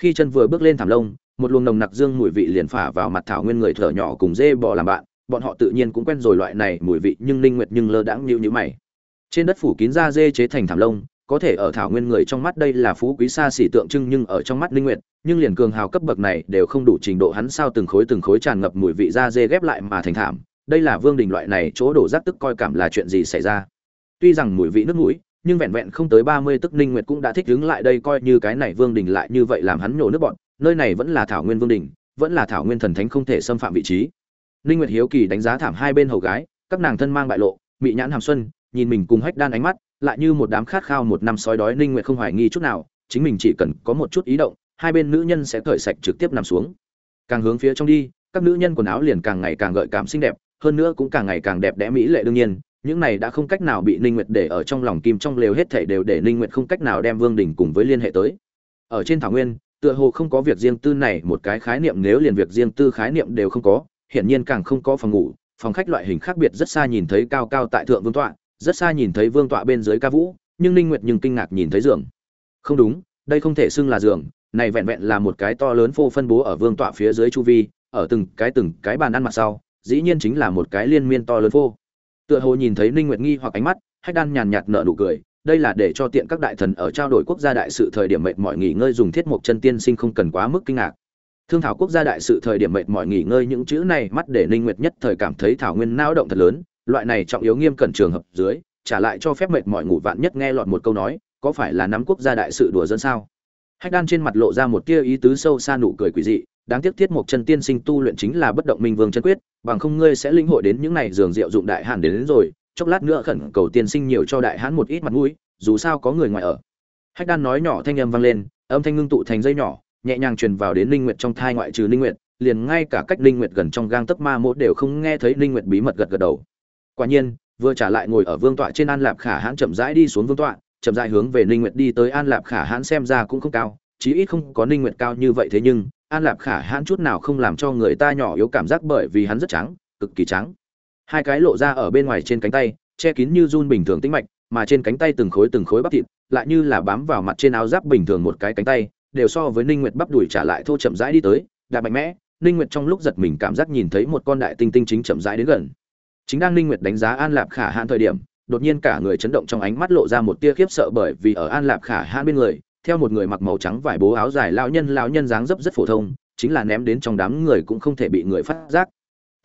Khi chân vừa bước lên thảm lông, một luồng nồng nặc dương mùi vị liền phả vào mặt thảo nguyên người thở nhỏ cùng dê bò làm bạn, bọn họ tự nhiên cũng quen rồi loại này mùi vị, nhưng ninh nguyệt nhưng lơ đãng nhíu nhíu mày. Trên đất phủ kín da dê chế thành thảm lông có thể ở thảo nguyên người trong mắt đây là phú quý xa xỉ tượng trưng nhưng ở trong mắt linh nguyệt nhưng liền cường hào cấp bậc này đều không đủ trình độ hắn sao từng khối từng khối tràn ngập mùi vị da dê ghép lại mà thành thảm đây là vương đình loại này chỗ đổ rác tức coi cảm là chuyện gì xảy ra tuy rằng mùi vị nước mũi nhưng vẹn vẹn không tới ba mươi tức Ninh Nguyệt cũng đã thích ứng lại đây coi như cái này Vương Đình lại như vậy làm hắn nhổ nước bọn, nơi này vẫn là Thảo Nguyên Vương Đình, vẫn là Thảo Nguyên thần thánh không thể xâm phạm vị trí. Ninh Nguyệt hiếu kỳ đánh giá thảm hai bên hầu gái, các nàng thân mang bại lộ, mị nhãn hàm xuân, nhìn mình cùng hách đan ánh mắt, lại như một đám khát khao một năm sói đói Ninh Nguyệt không hoài nghi chút nào, chính mình chỉ cần có một chút ý động, hai bên nữ nhân sẽ cởi sạch trực tiếp nằm xuống. Càng hướng phía trong đi, các nữ nhân quần áo liền càng ngày càng gợi cảm xinh đẹp, hơn nữa cũng càng ngày càng đẹp đẽ mỹ lệ đương nhiên, những này đã không cách nào bị Ninh Nguyệt để ở trong lòng kim trong lều hết thảy đều để Ninh Nguyệt không cách nào đem Vương Đình cùng với liên hệ tới. Ở trên thảo nguyên, tựa hồ không có việc riêng tư này một cái khái niệm nếu liền việc riêng tư khái niệm đều không có, hiển nhiên càng không có phòng ngủ, phòng khách loại hình khác biệt rất xa nhìn thấy cao cao tại thượng vương tọa, rất xa nhìn thấy vương tọa bên dưới ca vũ, nhưng Ninh Nguyệt nhưng kinh ngạc nhìn thấy giường. Không đúng, đây không thể xưng là giường, này vẹn vẹn là một cái to lớn phô phân bố ở vương tọa phía dưới chu vi, ở từng cái từng cái bàn ăn mặt sau, dĩ nhiên chính là một cái liên miên to lớn phô tựa hồ nhìn thấy ninh nguyệt nghi hoặc ánh mắt hách đan nhàn nhạt nở nụ cười đây là để cho tiện các đại thần ở trao đổi quốc gia đại sự thời điểm mệt mỏi nghỉ ngơi dùng thiết mục chân tiên sinh không cần quá mức kinh ngạc thương thảo quốc gia đại sự thời điểm mệt mỏi nghỉ ngơi những chữ này mắt để ninh nguyệt nhất thời cảm thấy thảo nguyên nao động thật lớn loại này trọng yếu nghiêm cẩn trường hợp dưới trả lại cho phép mệt mỏi ngủ vạn nhất nghe lọt một câu nói có phải là nắm quốc gia đại sự đùa dân sao? Hách đan trên mặt lộ ra một tia ý tứ sâu xa nụ cười quỷ dị đáng tiếc thiết mục chân tiên sinh tu luyện chính là bất động minh vương chân quyết bằng không ngươi sẽ linh hội đến những này giường diệu dụng đại hàn đến, đến rồi chốc lát nữa khẩn cầu tiên sinh nhiều cho đại hãn một ít mặt mũi dù sao có người ngoài ở. Hách đan nói nhỏ thanh âm vang lên âm thanh ngưng tụ thành dây nhỏ nhẹ nhàng truyền vào đến linh nguyệt trong thai ngoại trừ linh nguyệt liền ngay cả cách linh nguyệt gần trong gang tấc ma mỗ đều không nghe thấy linh nguyệt bí mật gật gật đầu quả nhiên, vừa trả lại ngồi ở vương tọa trên an lạp khả hãn chậm rãi đi xuống vương tọa, chậm rãi hướng về Ninh nguyệt đi tới an lạp khả hãn xem ra cũng không cao, chí ít không có ninh nguyệt cao như vậy thế nhưng, an lạp khả hãn chút nào không làm cho người ta nhỏ yếu cảm giác bởi vì hắn rất trắng, cực kỳ trắng. Hai cái lộ ra ở bên ngoài trên cánh tay, che kín như run bình thường tĩnh mạch, mà trên cánh tay từng khối từng khối bắp thịt, lại như là bám vào mặt trên áo giáp bình thường một cái cánh tay, đều so với ninh nguyệt bắp đuổi trả lại thô chậm rãi đi tới. Đạp mạnh mẽ, ninh nguyệt trong lúc giật mình cảm giác nhìn thấy một con đại tinh tinh chính chậm rãi đến gần chính đang ninh nguyệt đánh giá an lạp khả hãn thời điểm, đột nhiên cả người chấn động trong ánh mắt lộ ra một tia khiếp sợ bởi vì ở an lạp khả hãn bên người, theo một người mặc màu trắng vải bố áo dài lão nhân lão nhân dáng dấp rất phổ thông, chính là ném đến trong đám người cũng không thể bị người phát giác.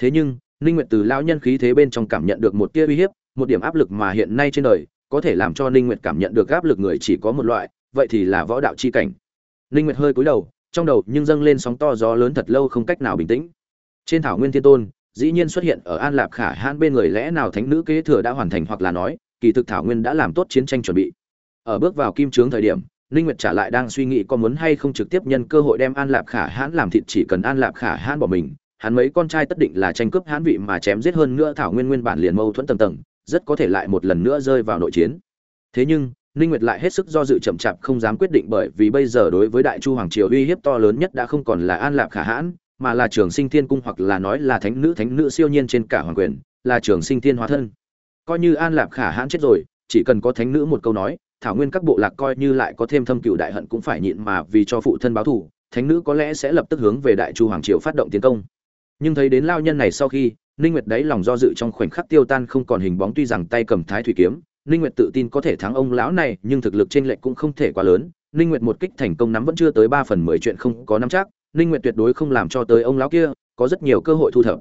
Thế nhưng, ninh nguyệt từ lão nhân khí thế bên trong cảm nhận được một tia uy hiếp, một điểm áp lực mà hiện nay trên đời, có thể làm cho ninh nguyệt cảm nhận được áp lực người chỉ có một loại, vậy thì là võ đạo chi cảnh. Ninh nguyệt hơi cúi đầu, trong đầu nhưng dâng lên sóng to gió lớn thật lâu không cách nào bình tĩnh. Trên thảo nguyên thiên tôn dĩ nhiên xuất hiện ở an lạp khả hãn bên người lẽ nào thánh nữ kế thừa đã hoàn thành hoặc là nói kỳ thực thảo nguyên đã làm tốt chiến tranh chuẩn bị ở bước vào kim trướng thời điểm Ninh Nguyệt trả lại đang suy nghĩ có muốn hay không trực tiếp nhân cơ hội đem An Lạp Khả Hãn làm thịt chỉ cần An Lạp Khả Hãn bỏ mình, hắn mấy con trai tất định là tranh cướp hãn vị mà chém giết hơn nữa thảo nguyên nguyên bản liền mâu thuẫn tầng tầng, rất có thể lại một lần nữa rơi vào nội chiến. Thế nhưng, Ninh Nguyệt lại hết sức do dự chậm chạp không dám quyết định bởi vì bây giờ đối với Đại Chu hoàng triều uy hiếp to lớn nhất đã không còn là An Lạp Khả Hãn, mà là Trường Sinh Thiên cung hoặc là nói là thánh nữ thánh nữ siêu nhiên trên cả hoàng quyền, là Trường Sinh Thiên hóa thân. Coi như An Lạp Khả Hãn chết rồi, chỉ cần có thánh nữ một câu nói, thảo nguyên các bộ lạc coi như lại có thêm thâm cựu đại hận cũng phải nhịn mà vì cho phụ thân báo thù thánh nữ có lẽ sẽ lập tức hướng về đại chu hoàng triều phát động tiến công nhưng thấy đến lao nhân này sau khi ninh nguyệt đáy lòng do dự trong khoảnh khắc tiêu tan không còn hình bóng tuy rằng tay cầm thái thủy kiếm ninh nguyệt tự tin có thể thắng ông lão này nhưng thực lực trên lệch cũng không thể quá lớn ninh nguyệt một kích thành công nắm vẫn chưa tới 3 phần 10 chuyện không có nắm chắc ninh nguyệt tuyệt đối không làm cho tới ông lão kia, có rất nhiều cơ hội thu thập.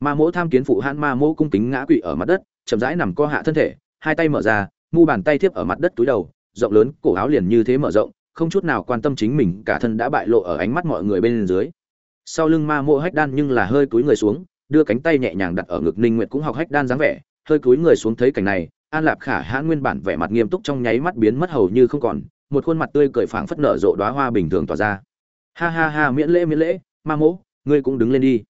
Ma mỗ tham kiến phụ hãn, ma mỗ cung kính ngã quỵ ở mặt đất, chậm rãi nằm co hạ thân thể, hai tay mở ra, mu bàn tay tiếp ở mặt đất túi đầu, rộng lớn, cổ áo liền như thế mở rộng, không chút nào quan tâm chính mình, cả thân đã bại lộ ở ánh mắt mọi người bên dưới. Sau lưng ma mỗ hách đan nhưng là hơi cúi người xuống, đưa cánh tay nhẹ nhàng đặt ở ngực ninh nguyệt cũng học hách đan dáng vẻ, hơi cúi người xuống thấy cảnh này, an lạp khả hãn nguyên bản vẻ mặt nghiêm túc trong nháy mắt biến mất hầu như không còn, một khuôn mặt tươi cười phảng phất nở rộ đóa hoa bình thường tỏa ra ha ha ha, miễn lễ miễn lễ, ma mỗ, ngươi cũng đứng lên đi.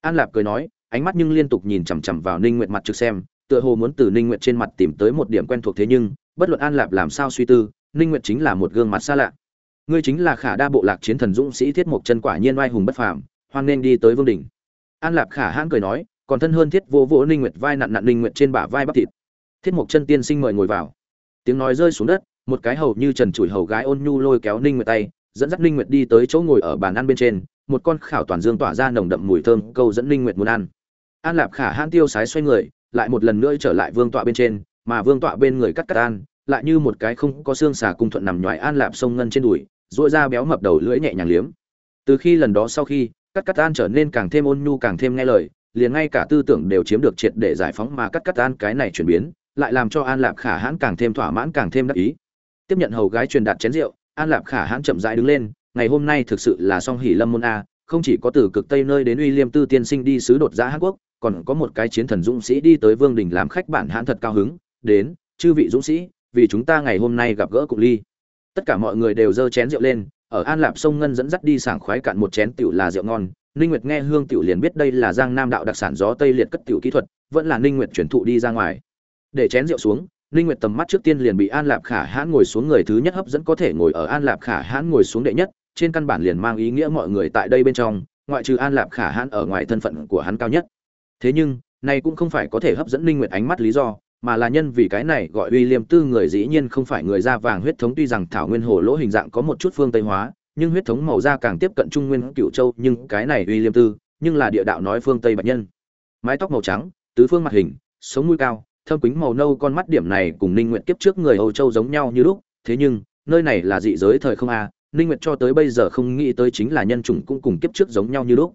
An lạp cười nói, ánh mắt nhưng liên tục nhìn chằm chằm vào ninh nguyệt mặt trực xem, tựa hồ muốn từ ninh nguyệt trên mặt tìm tới một điểm quen thuộc thế nhưng, bất luận an lạp làm sao suy tư, ninh nguyệt chính là một gương mặt xa lạ. Ngươi chính là khả đa bộ lạc chiến thần dũng sĩ thiết mộc chân quả nhiên oai hùng bất phàm, hoan nên đi tới vương đỉnh. An lạp khả hãn cười nói, còn thân hơn thiết vô vỗ ninh nguyệt vai nặn nặn ninh nguyệt trên bả vai bắp thịt. Thiết mộc chân tiên sinh mời ngồi vào. Tiếng nói rơi xuống đất, một cái hầu như trần trụi hầu gái ôn nhu lôi kéo ninh nguyệt tay dẫn dắt ninh nguyệt đi tới chỗ ngồi ở bàn ăn bên trên, một con khảo toàn dương tỏa ra nồng đậm mùi thơm, câu dẫn ninh nguyệt muốn ăn. An lạp khả hãn tiêu sái xoay người, lại một lần nữa trở lại vương tọa bên trên, mà vương tọa bên người cắt cắt an lại như một cái không có xương xà cung thuận nằm ngoài an lạp sông ngân trên đùi dội ra béo mập đầu lưỡi nhẹ nhàng liếm. Từ khi lần đó sau khi, cắt cắt an trở nên càng thêm ôn nhu càng thêm nghe lời, liền ngay cả tư tưởng đều chiếm được triệt để giải phóng mà cắt cắt an cái này chuyển biến, lại làm cho an lạp khả hãn càng thêm thỏa mãn càng thêm đắc ý. Tiếp nhận hầu gái truyền đạt chén rượu an lạp khả hãn chậm rãi đứng lên, ngày hôm nay thực sự là song hỷ lâm môn a, không chỉ có từ cực tây nơi đến uy liêm tư tiên sinh đi sứ đột giã hàn quốc, còn có một cái chiến thần dũng sĩ đi tới vương đình làm khách bản hãn thật cao hứng, đến, chư vị dũng sĩ, vì chúng ta ngày hôm nay gặp gỡ cụ ly. Tất cả mọi người đều dơ chén rượu lên, ở an lạp sông ngân dẫn dắt đi sảng khoái cạn một chén tiểu là rượu ngon, ninh nguyệt nghe hương tiểu liền biết đây là giang nam đạo đặc sản gió tây liệt cất tiểu kỹ thuật, vẫn là ninh nguyệt chuyển thụ đi ra ngoài. Để chén rượu xuống ninh nguyệt tầm mắt trước tiên liền bị an lạp khả hãn ngồi xuống người thứ nhất hấp dẫn có thể ngồi ở an lạp khả hãn ngồi xuống đệ nhất, trên căn bản liền mang ý nghĩa mọi người tại đây bên trong, ngoại trừ an lạp khả hãn ở ngoài thân phận của hắn cao nhất. Thế nhưng, này cũng không phải có thể hấp dẫn ninh nguyệt ánh mắt lý do, mà là nhân vì cái này gọi uy liêm tư người dĩ nhiên không phải người da vàng huyết thống tuy rằng thảo nguyên hồ lỗ hình dạng có một chút phương tây hóa, nhưng huyết thống màu da càng tiếp cận trung nguyên cựu châu, nhưng cái này uy liêm tư, nhưng là địa đạo nói phương tây bạch nhân. Mái tóc màu trắng, tứ phương mặt hình, sống mũi cao thâm quýnh màu nâu con mắt điểm này cùng ninh nguyện kiếp trước người âu châu giống nhau như lúc thế nhưng nơi này là dị giới thời không a ninh nguyện cho tới bây giờ không nghĩ tới chính là nhân chủng cũng cùng kiếp trước giống nhau như lúc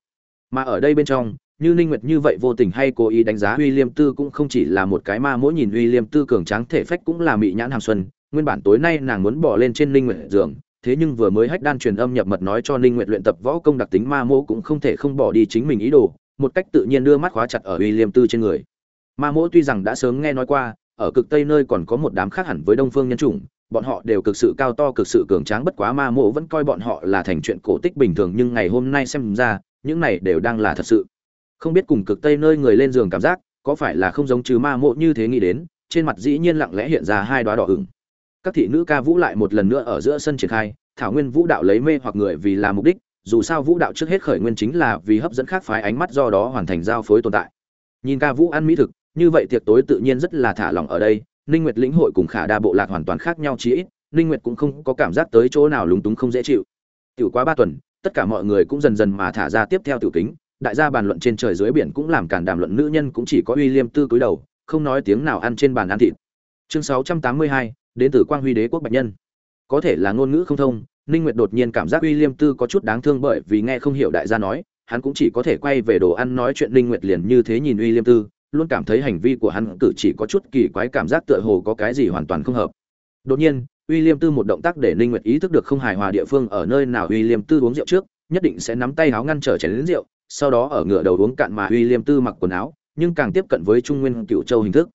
mà ở đây bên trong như Ninh Nguyệt như vậy vô tình hay cố ý đánh giá William Tư cũng không chỉ là một cái ma mỗi nhìn William Tư cường tráng thể phách cũng là mị nhãn hàng xuân, nguyên bản tối nay nàng muốn bỏ lên trên Ninh Nguyệt giường, thế nhưng vừa mới hách đan truyền âm nhập mật nói cho Ninh Nguyệt luyện tập võ công đặc tính ma mỗ cũng không thể không bỏ đi chính mình ý đồ, một cách tự nhiên đưa mắt khóa chặt ở William Tư trên người. Ma mỗ tuy rằng đã sớm nghe nói qua, ở cực tây nơi còn có một đám khác hẳn với đông phương nhân chủng, bọn họ đều cực sự cao to cực sự cường tráng bất quá ma mỗ vẫn coi bọn họ là thành chuyện cổ tích bình thường nhưng ngày hôm nay xem ra, những này đều đang là thật sự. Không biết cùng cực tây nơi người lên giường cảm giác có phải là không giống chứ ma mộ như thế nghĩ đến trên mặt dĩ nhiên lặng lẽ hiện ra hai đoá đỏ ửng. Các thị nữ ca vũ lại một lần nữa ở giữa sân triển khai thảo nguyên vũ đạo lấy mê hoặc người vì là mục đích dù sao vũ đạo trước hết khởi nguyên chính là vì hấp dẫn khác phái ánh mắt do đó hoàn thành giao phối tồn tại. Nhìn ca vũ ăn mỹ thực như vậy tiệc tối tự nhiên rất là thả lỏng ở đây ninh nguyệt lĩnh hội cùng khả đa bộ lạc hoàn toàn khác nhau chí ít ninh nguyệt cũng không có cảm giác tới chỗ nào lúng túng không dễ chịu. Tiểu quá ba tuần tất cả mọi người cũng dần dần mà thả ra tiếp theo tiểu kính đại gia bàn luận trên trời dưới biển cũng làm cản đàm luận nữ nhân cũng chỉ có uy liêm tư cúi đầu không nói tiếng nào ăn trên bàn ăn thịt. Chương 682, đến từ quang huy đế quốc bạch nhân. Có thể là ngôn ngữ không thông ninh nguyệt đột nhiên cảm giác uy liêm tư có chút đáng thương bởi vì nghe không hiểu đại gia nói hắn cũng chỉ có thể quay về đồ ăn nói chuyện ninh nguyệt liền như thế nhìn uy liêm tư luôn cảm thấy hành vi của hắn cử chỉ có chút kỳ quái cảm giác tựa hồ có cái gì hoàn toàn không hợp. Đột nhiên uy liêm tư một động tác để ninh nguyệt ý thức được không hài hòa địa phương ở nơi nào. Uy liêm tư uống rượu trước nhất định sẽ nắm tay áo ngăn trở chén rượu sau đó ở ngựa đầu uống cạn mà William Tư mặc quần áo, nhưng càng tiếp cận với Trung Nguyên Cựu Châu hình thức.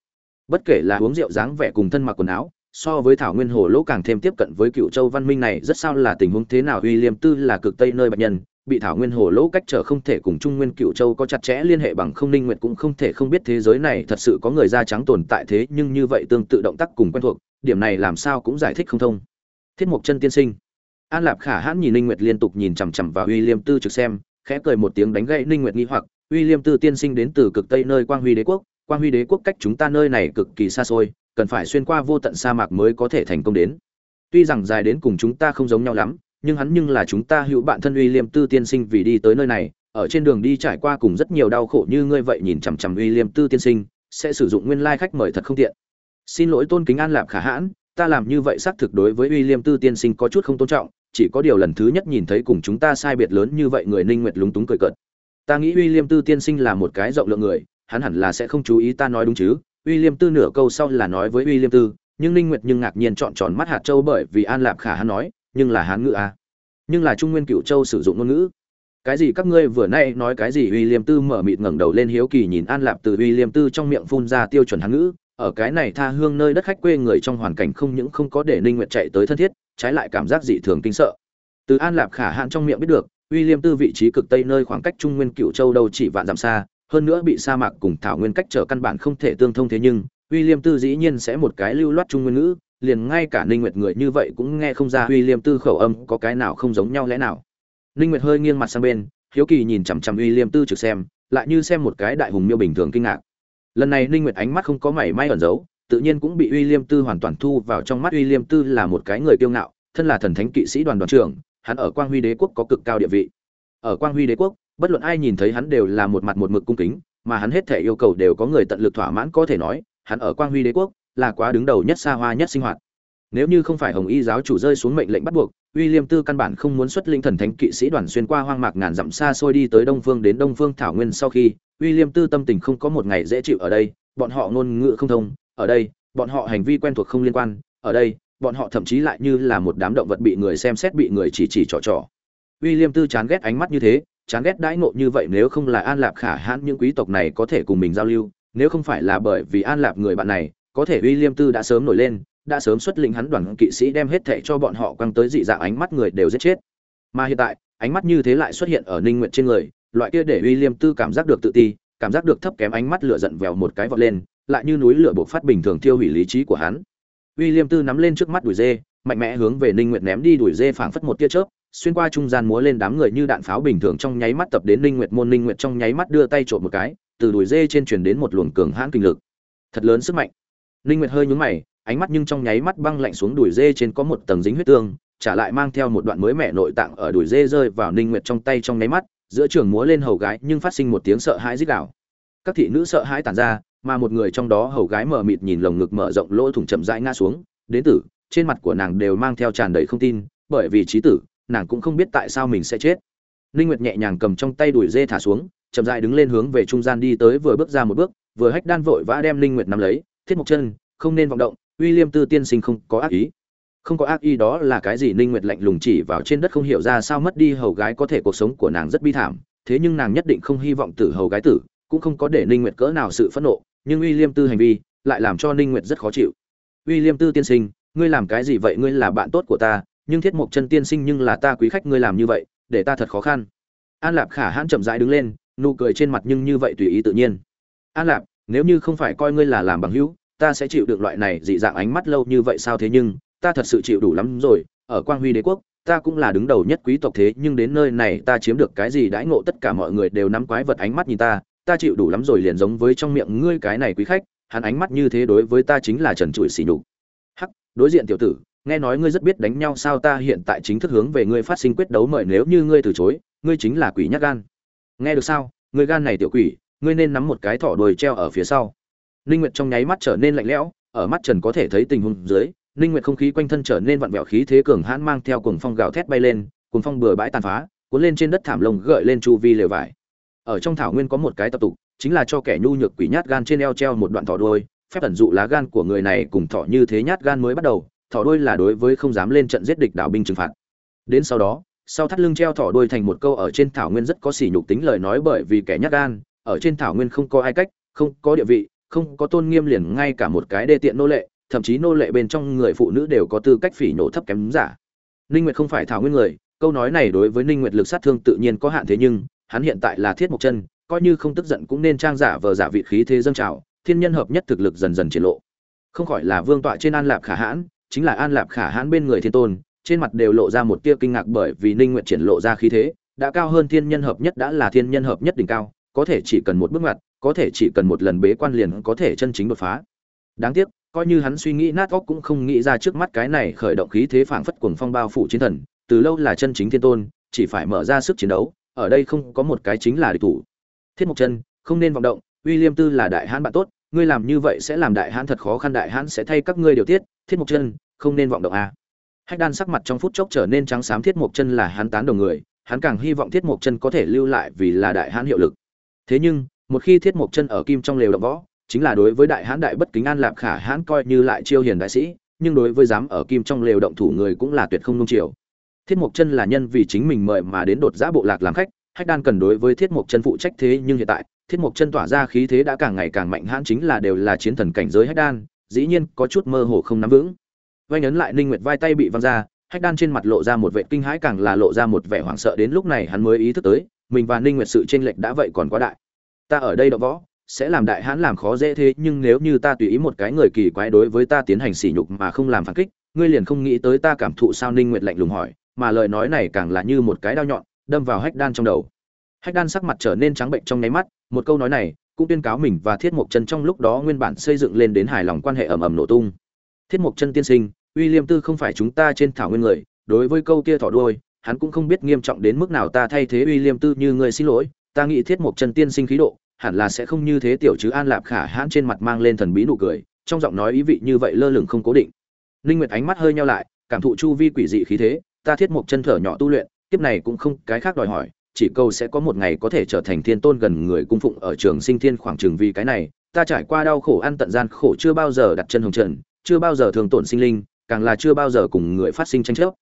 bất kể là uống rượu dáng vẻ cùng thân mặc quần áo so với thảo nguyên hồ lỗ càng thêm tiếp cận với cựu châu văn minh này rất sao là tình huống thế nào? Uy liêm tư là cực tây nơi bạch nhân bị thảo nguyên hồ lỗ cách trở không thể cùng trung nguyên cựu châu có chặt chẽ liên hệ bằng không, ninh nguyệt cũng không thể không biết thế giới này thật sự có người da trắng tồn tại thế, nhưng như vậy tương tự động tác cùng quen thuộc, điểm này làm sao cũng giải thích không thông. Thiết mục chân tiên sinh. An lạp khả hãn nhìn ninh nguyệt liên tục nhìn chằm chằm vào uy liêm tư trực xem, khẽ cười một tiếng đánh gậy ninh nguyệt nghi hoặc, uy liêm tư tiên sinh đến từ cực tây nơi quang huy đế quốc, quang huy đế quốc cách chúng ta nơi này cực kỳ xa xôi, cần phải xuyên qua vô tận sa mạc mới có thể thành công đến. Tuy rằng dài đến cùng chúng ta không giống nhau lắm nhưng hắn nhưng là chúng ta hữu bạn thân uy liêm tư tiên sinh vì đi tới nơi này, ở trên đường đi trải qua cùng rất nhiều đau khổ như ngươi vậy nhìn chằm chằm uy liêm tư tiên sinh, sẽ sử dụng nguyên lai khách mời thật không tiện. Xin lỗi tôn kính an lạp khả hãn, ta làm như vậy xác thực đối với uy liêm tư tiên sinh có chút không tôn trọng, chỉ có điều lần thứ nhất nhìn thấy cùng chúng ta sai biệt lớn như vậy người ninh nguyệt lúng túng cười cợt. Ta nghĩ uy liêm tư tiên sinh là một cái rộng lượng người, hắn hẳn là sẽ không chú ý ta nói đúng chứ. Uy liêm tư nửa câu sau là nói với uy liêm tư, nhưng ninh nguyệt nhưng ngạc nhiên chọn tròn mắt hạt châu bởi vì an lạp khả hắn nói nhưng là hán ngữ à nhưng là trung nguyên cựu châu sử dụng ngôn ngữ. Cái gì các ngươi vừa nay nói cái gì? Uy liêm tư mở mịt ngẩng đầu lên hiếu kỳ nhìn an lạp từ uy liêm tư trong miệng phun ra tiêu chuẩn hán ngữ. Ở cái này tha hương nơi đất khách quê người trong hoàn cảnh không những không có để ninh nguyệt chạy tới thân thiết, trái lại cảm giác dị thường kinh sợ. Từ an lạp khả hạn trong miệng biết được, uy liêm tư vị trí cực tây nơi khoảng cách trung nguyên cựu châu đâu chỉ vạn dặm xa, hơn nữa bị sa mạc cùng thảo nguyên cách trở căn bản không thể tương thông thế nhưng, uy liêm tư dĩ nhiên sẽ một cái lưu loát trung nguyên ngữ liền ngay cả ninh nguyệt người như vậy cũng nghe không ra uy liêm tư khẩu âm có cái nào không giống nhau lẽ nào. Ninh nguyệt hơi nghiêng mặt sang bên, hiếu kỳ nhìn chằm chằm uy liêm tư trực xem, lại như xem một cái đại hùng miêu bình thường kinh ngạc. Lần này ninh nguyệt ánh mắt không có mảy may ẩn giấu, tự nhiên cũng bị uy liêm tư hoàn toàn thu vào trong mắt. Uy liêm tư là một cái người kiêu ngạo, thân là thần thánh kỵ sĩ đoàn đoàn trưởng, hắn ở quang huy đế quốc có cực cao địa vị. Ở quang huy đế quốc, bất luận ai nhìn thấy hắn đều là một mặt một mực cung kính, mà hắn hết thể yêu cầu đều có người tận lực thỏa mãn có thể nói, hắn ở quang huy đế quốc là quá đứng đầu nhất xa hoa nhất sinh hoạt nếu như không phải hồng y giáo chủ rơi xuống mệnh lệnh bắt buộc William Tư căn bản không muốn xuất linh thần thánh kỵ sĩ đoàn xuyên qua hoang mạc ngàn dặm xa xôi đi tới Đông Phương đến Đông Phương Thảo Nguyên sau khi, William Tư tâm tình không có một ngày dễ chịu ở đây, bọn họ ngôn ngữ không thông, ở đây, bọn họ hành vi quen thuộc không liên quan, ở đây, bọn họ thậm chí lại như là một đám động vật bị người xem xét bị người chỉ chỉ trò trò. William Tư chán ghét ánh mắt như thế, chán ghét đãi ngộ như vậy nếu không là An Lạp khả hãn những quý tộc này có thể cùng mình giao lưu, nếu không phải là bởi vì An Lạp người bạn này, có thể William Tư đã sớm nổi lên, đã sớm xuất lĩnh hắn đoàn kỵ sĩ đem hết thệ cho bọn họ quăng tới dị dạng ánh mắt người đều giết chết. Mà hiện tại, ánh mắt như thế lại xuất hiện ở Ninh Nguyệt trên người, loại kia để William Tư cảm giác được tự ti, cảm giác được thấp kém ánh mắt lửa giận vèo một cái vọt lên, lại như núi lửa buộc phát bình thường tiêu hủy lý trí của hắn. William Tư nắm lên trước mắt đuổi dê, mạnh mẽ hướng về Ninh Nguyệt ném đi đuổi dê phảng phất một tia chớp, xuyên qua trung gian múa lên đám người như đạn pháo bình thường trong nháy mắt tập đến Ninh Nguyệt môn Ninh Nguyệt trong nháy mắt đưa tay trộn một cái, từ đuổi dê trên truyền đến một luồng cường hãn kinh lực. Thật lớn sức mạnh. Ninh Nguyệt hơi nhướng mày, ánh mắt nhưng trong nháy mắt băng lạnh xuống đùi dê trên có một tầng dính huyết tương, trả lại mang theo một đoạn mới mẻ nội tạng ở đùi dê rơi vào Ninh Nguyệt trong tay trong nháy mắt, giữa trường múa lên hầu gái nhưng phát sinh một tiếng sợ hãi rít gào. Các thị nữ sợ hãi tản ra, mà một người trong đó hầu gái mở mịt nhìn lồng ngực mở rộng lỗ thủng chậm rãi ngã xuống, đến tử, trên mặt của nàng đều mang theo tràn đầy không tin, bởi vì trí tử, nàng cũng không biết tại sao mình sẽ chết. Ninh Nguyệt nhẹ nhàng cầm trong tay đùi dê thả xuống, chậm rãi đứng lên hướng về trung gian đi tới vừa bước ra một bước, vừa hách đan vội vã đem Ninh Nguyệt nắm lấy, thiết mộc chân, không nên vọng động, Uy Liêm Tư tiên sinh không có ác ý. Không có ác ý đó là cái gì? Ninh Nguyệt lạnh lùng chỉ vào trên đất không hiểu ra sao mất đi hầu gái có thể cuộc sống của nàng rất bi thảm, thế nhưng nàng nhất định không hy vọng tử hầu gái tử, cũng không có để Ninh Nguyệt cỡ nào sự phẫn nộ, nhưng Uy Liêm Tư hành vi lại làm cho Ninh Nguyệt rất khó chịu. Uy Liêm Tư tiên sinh, ngươi làm cái gì vậy? Ngươi là bạn tốt của ta, nhưng Thiết Mộc Chân tiên sinh nhưng là ta quý khách, ngươi làm như vậy, để ta thật khó khăn. An Lạp Khả hãn chậm rãi đứng lên, nụ cười trên mặt nhưng như vậy tùy ý tự nhiên. An Lạp, nếu như không phải coi ngươi là làm bằng hữu, ta sẽ chịu được loại này dị dạng ánh mắt lâu như vậy sao thế nhưng ta thật sự chịu đủ lắm rồi ở quang huy đế quốc ta cũng là đứng đầu nhất quý tộc thế nhưng đến nơi này ta chiếm được cái gì đãi ngộ tất cả mọi người đều nắm quái vật ánh mắt nhìn ta ta chịu đủ lắm rồi liền giống với trong miệng ngươi cái này quý khách hắn ánh mắt như thế đối với ta chính là trần trụi xỉ nhục. Hắc đối diện tiểu tử nghe nói ngươi rất biết đánh nhau sao ta hiện tại chính thức hướng về ngươi phát sinh quyết đấu mời nếu như ngươi từ chối ngươi chính là quỷ nhát gan. Nghe được sao? Ngươi gan này tiểu quỷ ngươi nên nắm một cái thỏ đuôi treo ở phía sau Ninh Nguyệt trong nháy mắt trở nên lạnh lẽo, ở mắt Trần có thể thấy tình huống dưới, Ninh Nguyệt không khí quanh thân trở nên vặn vẹo khí thế cường hãn mang theo cuồng phong gào thét bay lên, cuồng phong bừa bãi tàn phá, cuốn lên trên đất thảm lông gợi lên chu vi lều vải. Ở trong thảo nguyên có một cái tập tục, chính là cho kẻ nhu nhược quỷ nhát gan trên eo treo một đoạn thỏ đuôi, phép tẩn dụ lá gan của người này cùng thỏ như thế nhát gan mới bắt đầu, thỏ đuôi là đối với không dám lên trận giết địch đảo binh trừng phạt. Đến sau đó, sau thắt lưng treo thỏ đuôi thành một câu ở trên thảo nguyên rất có sỉ nhục tính lời nói bởi vì kẻ nhát gan, ở trên thảo nguyên không có ai cách, không có địa vị, không có tôn nghiêm liền ngay cả một cái đê tiện nô lệ thậm chí nô lệ bên trong người phụ nữ đều có tư cách phỉ nhổ thấp kém giả. Ninh nguyệt không phải thảo nguyên người câu nói này đối với ninh nguyệt lực sát thương tự nhiên có hạn thế nhưng hắn hiện tại là thiết mộc chân coi như không tức giận cũng nên trang giả vờ giả vị khí thế dâng trào thiên nhân hợp nhất thực lực dần dần triển lộ. Không khỏi là vương tọa trên an lạp khả hãn chính là an lạp khả hãn bên người thiên tôn trên mặt đều lộ ra một tia kinh ngạc bởi vì ninh nguyệt triển lộ ra khí thế đã cao hơn thiên nhân hợp nhất đã là thiên nhân hợp nhất đỉnh cao có thể chỉ cần một bước ngoặt, có thể chỉ cần một lần bế quan liền có thể chân chính đột phá. Đáng tiếc, coi như hắn suy nghĩ nát óc cũng không nghĩ ra trước mắt cái này khởi động khí thế phảng phất cuồng phong bao phủ chiến thần, từ lâu là chân chính thiên tôn, chỉ phải mở ra sức chiến đấu, ở đây không có một cái chính là địch thủ. Thiết mộc chân, không nên vọng động, William tư là đại hãn bạn tốt, ngươi làm như vậy sẽ làm đại hãn thật khó khăn, đại hãn sẽ thay các ngươi điều tiết. Thiết mộc chân, không nên vọng động a. À. hách đan sắc mặt trong phút chốc trở nên trắng xám, thiết mộc chân là hắn tán đồng người, hắn càng hy vọng thiết mộc chân có thể lưu lại vì là đại hãn hiệu lực thế nhưng, một khi thiết mộc chân ở kim trong lều động võ, chính là đối với đại hãn đại bất kính an lạp khả hãn coi như lại chiêu hiền đại sĩ, nhưng đối với dám ở kim trong lều động thủ người cũng là tuyệt không nung chiều. Thiết mộc chân là nhân vì chính mình mời mà đến đột giã bộ lạc làm khách, hách đan cần đối với thiết mộc chân phụ trách thế nhưng hiện tại, thiết mộc chân tỏa ra khí thế đã càng ngày càng mạnh hãn chính là đều là chiến thần cảnh giới hách đan, dĩ nhiên có chút mơ hồ không nắm vững. Vai nhấn lại ninh nguyệt vai tay bị văng ra, hách đan trên mặt lộ ra một vẻ kinh hãi càng là lộ ra một vẻ hoảng sợ đến lúc này hắn mới ý thức tới mình và ninh nguyệt sự tranh lệch đã vậy còn quá đại. Ta ở đây đọ võ, sẽ làm đại hãn làm khó dễ thế, nhưng nếu như ta tùy ý một cái người kỳ quái đối với ta tiến hành sỉ nhục mà không làm phản kích, ngươi liền không nghĩ tới ta cảm thụ sao ninh nguyệt lạnh lùng hỏi, mà lời nói này càng là như một cái đao nhọn, đâm vào hách đan trong đầu. Hách đan sắc mặt trở nên trắng bệnh trong nháy mắt, một câu nói này cũng tuyên cáo mình và thiết mộc chân trong lúc đó nguyên bản xây dựng lên đến hài lòng quan hệ ầm ầm nổ tung. Thiết mộc chân tiên sinh, uy liêm tư không phải chúng ta trên thảo nguyên người, đối với câu kia thỏ đuôi hắn cũng không biết nghiêm trọng đến mức nào ta thay thế uy liêm tư như người xin lỗi, ta nghĩ thiết mộc chân tiên sinh khí độ, hẳn là sẽ không như thế tiểu chứ an lạp khả hãn trên mặt mang lên thần bí nụ cười, trong giọng nói ý vị như vậy lơ lửng không cố định. Linh nguyệt ánh mắt hơi nheo lại, cảm thụ chu vi quỷ dị khí thế, ta thiết mộc chân thở nhỏ tu luyện, kiếp này cũng không cái khác đòi hỏi, chỉ cầu sẽ có một ngày có thể trở thành thiên tôn gần người cung phụng ở trường sinh thiên khoảng trường vì cái này, ta trải qua đau khổ ăn tận gian khổ chưa bao giờ đặt chân hồng trần, chưa bao giờ thường tổn sinh linh, càng là chưa bao giờ cùng người phát sinh tranh chấp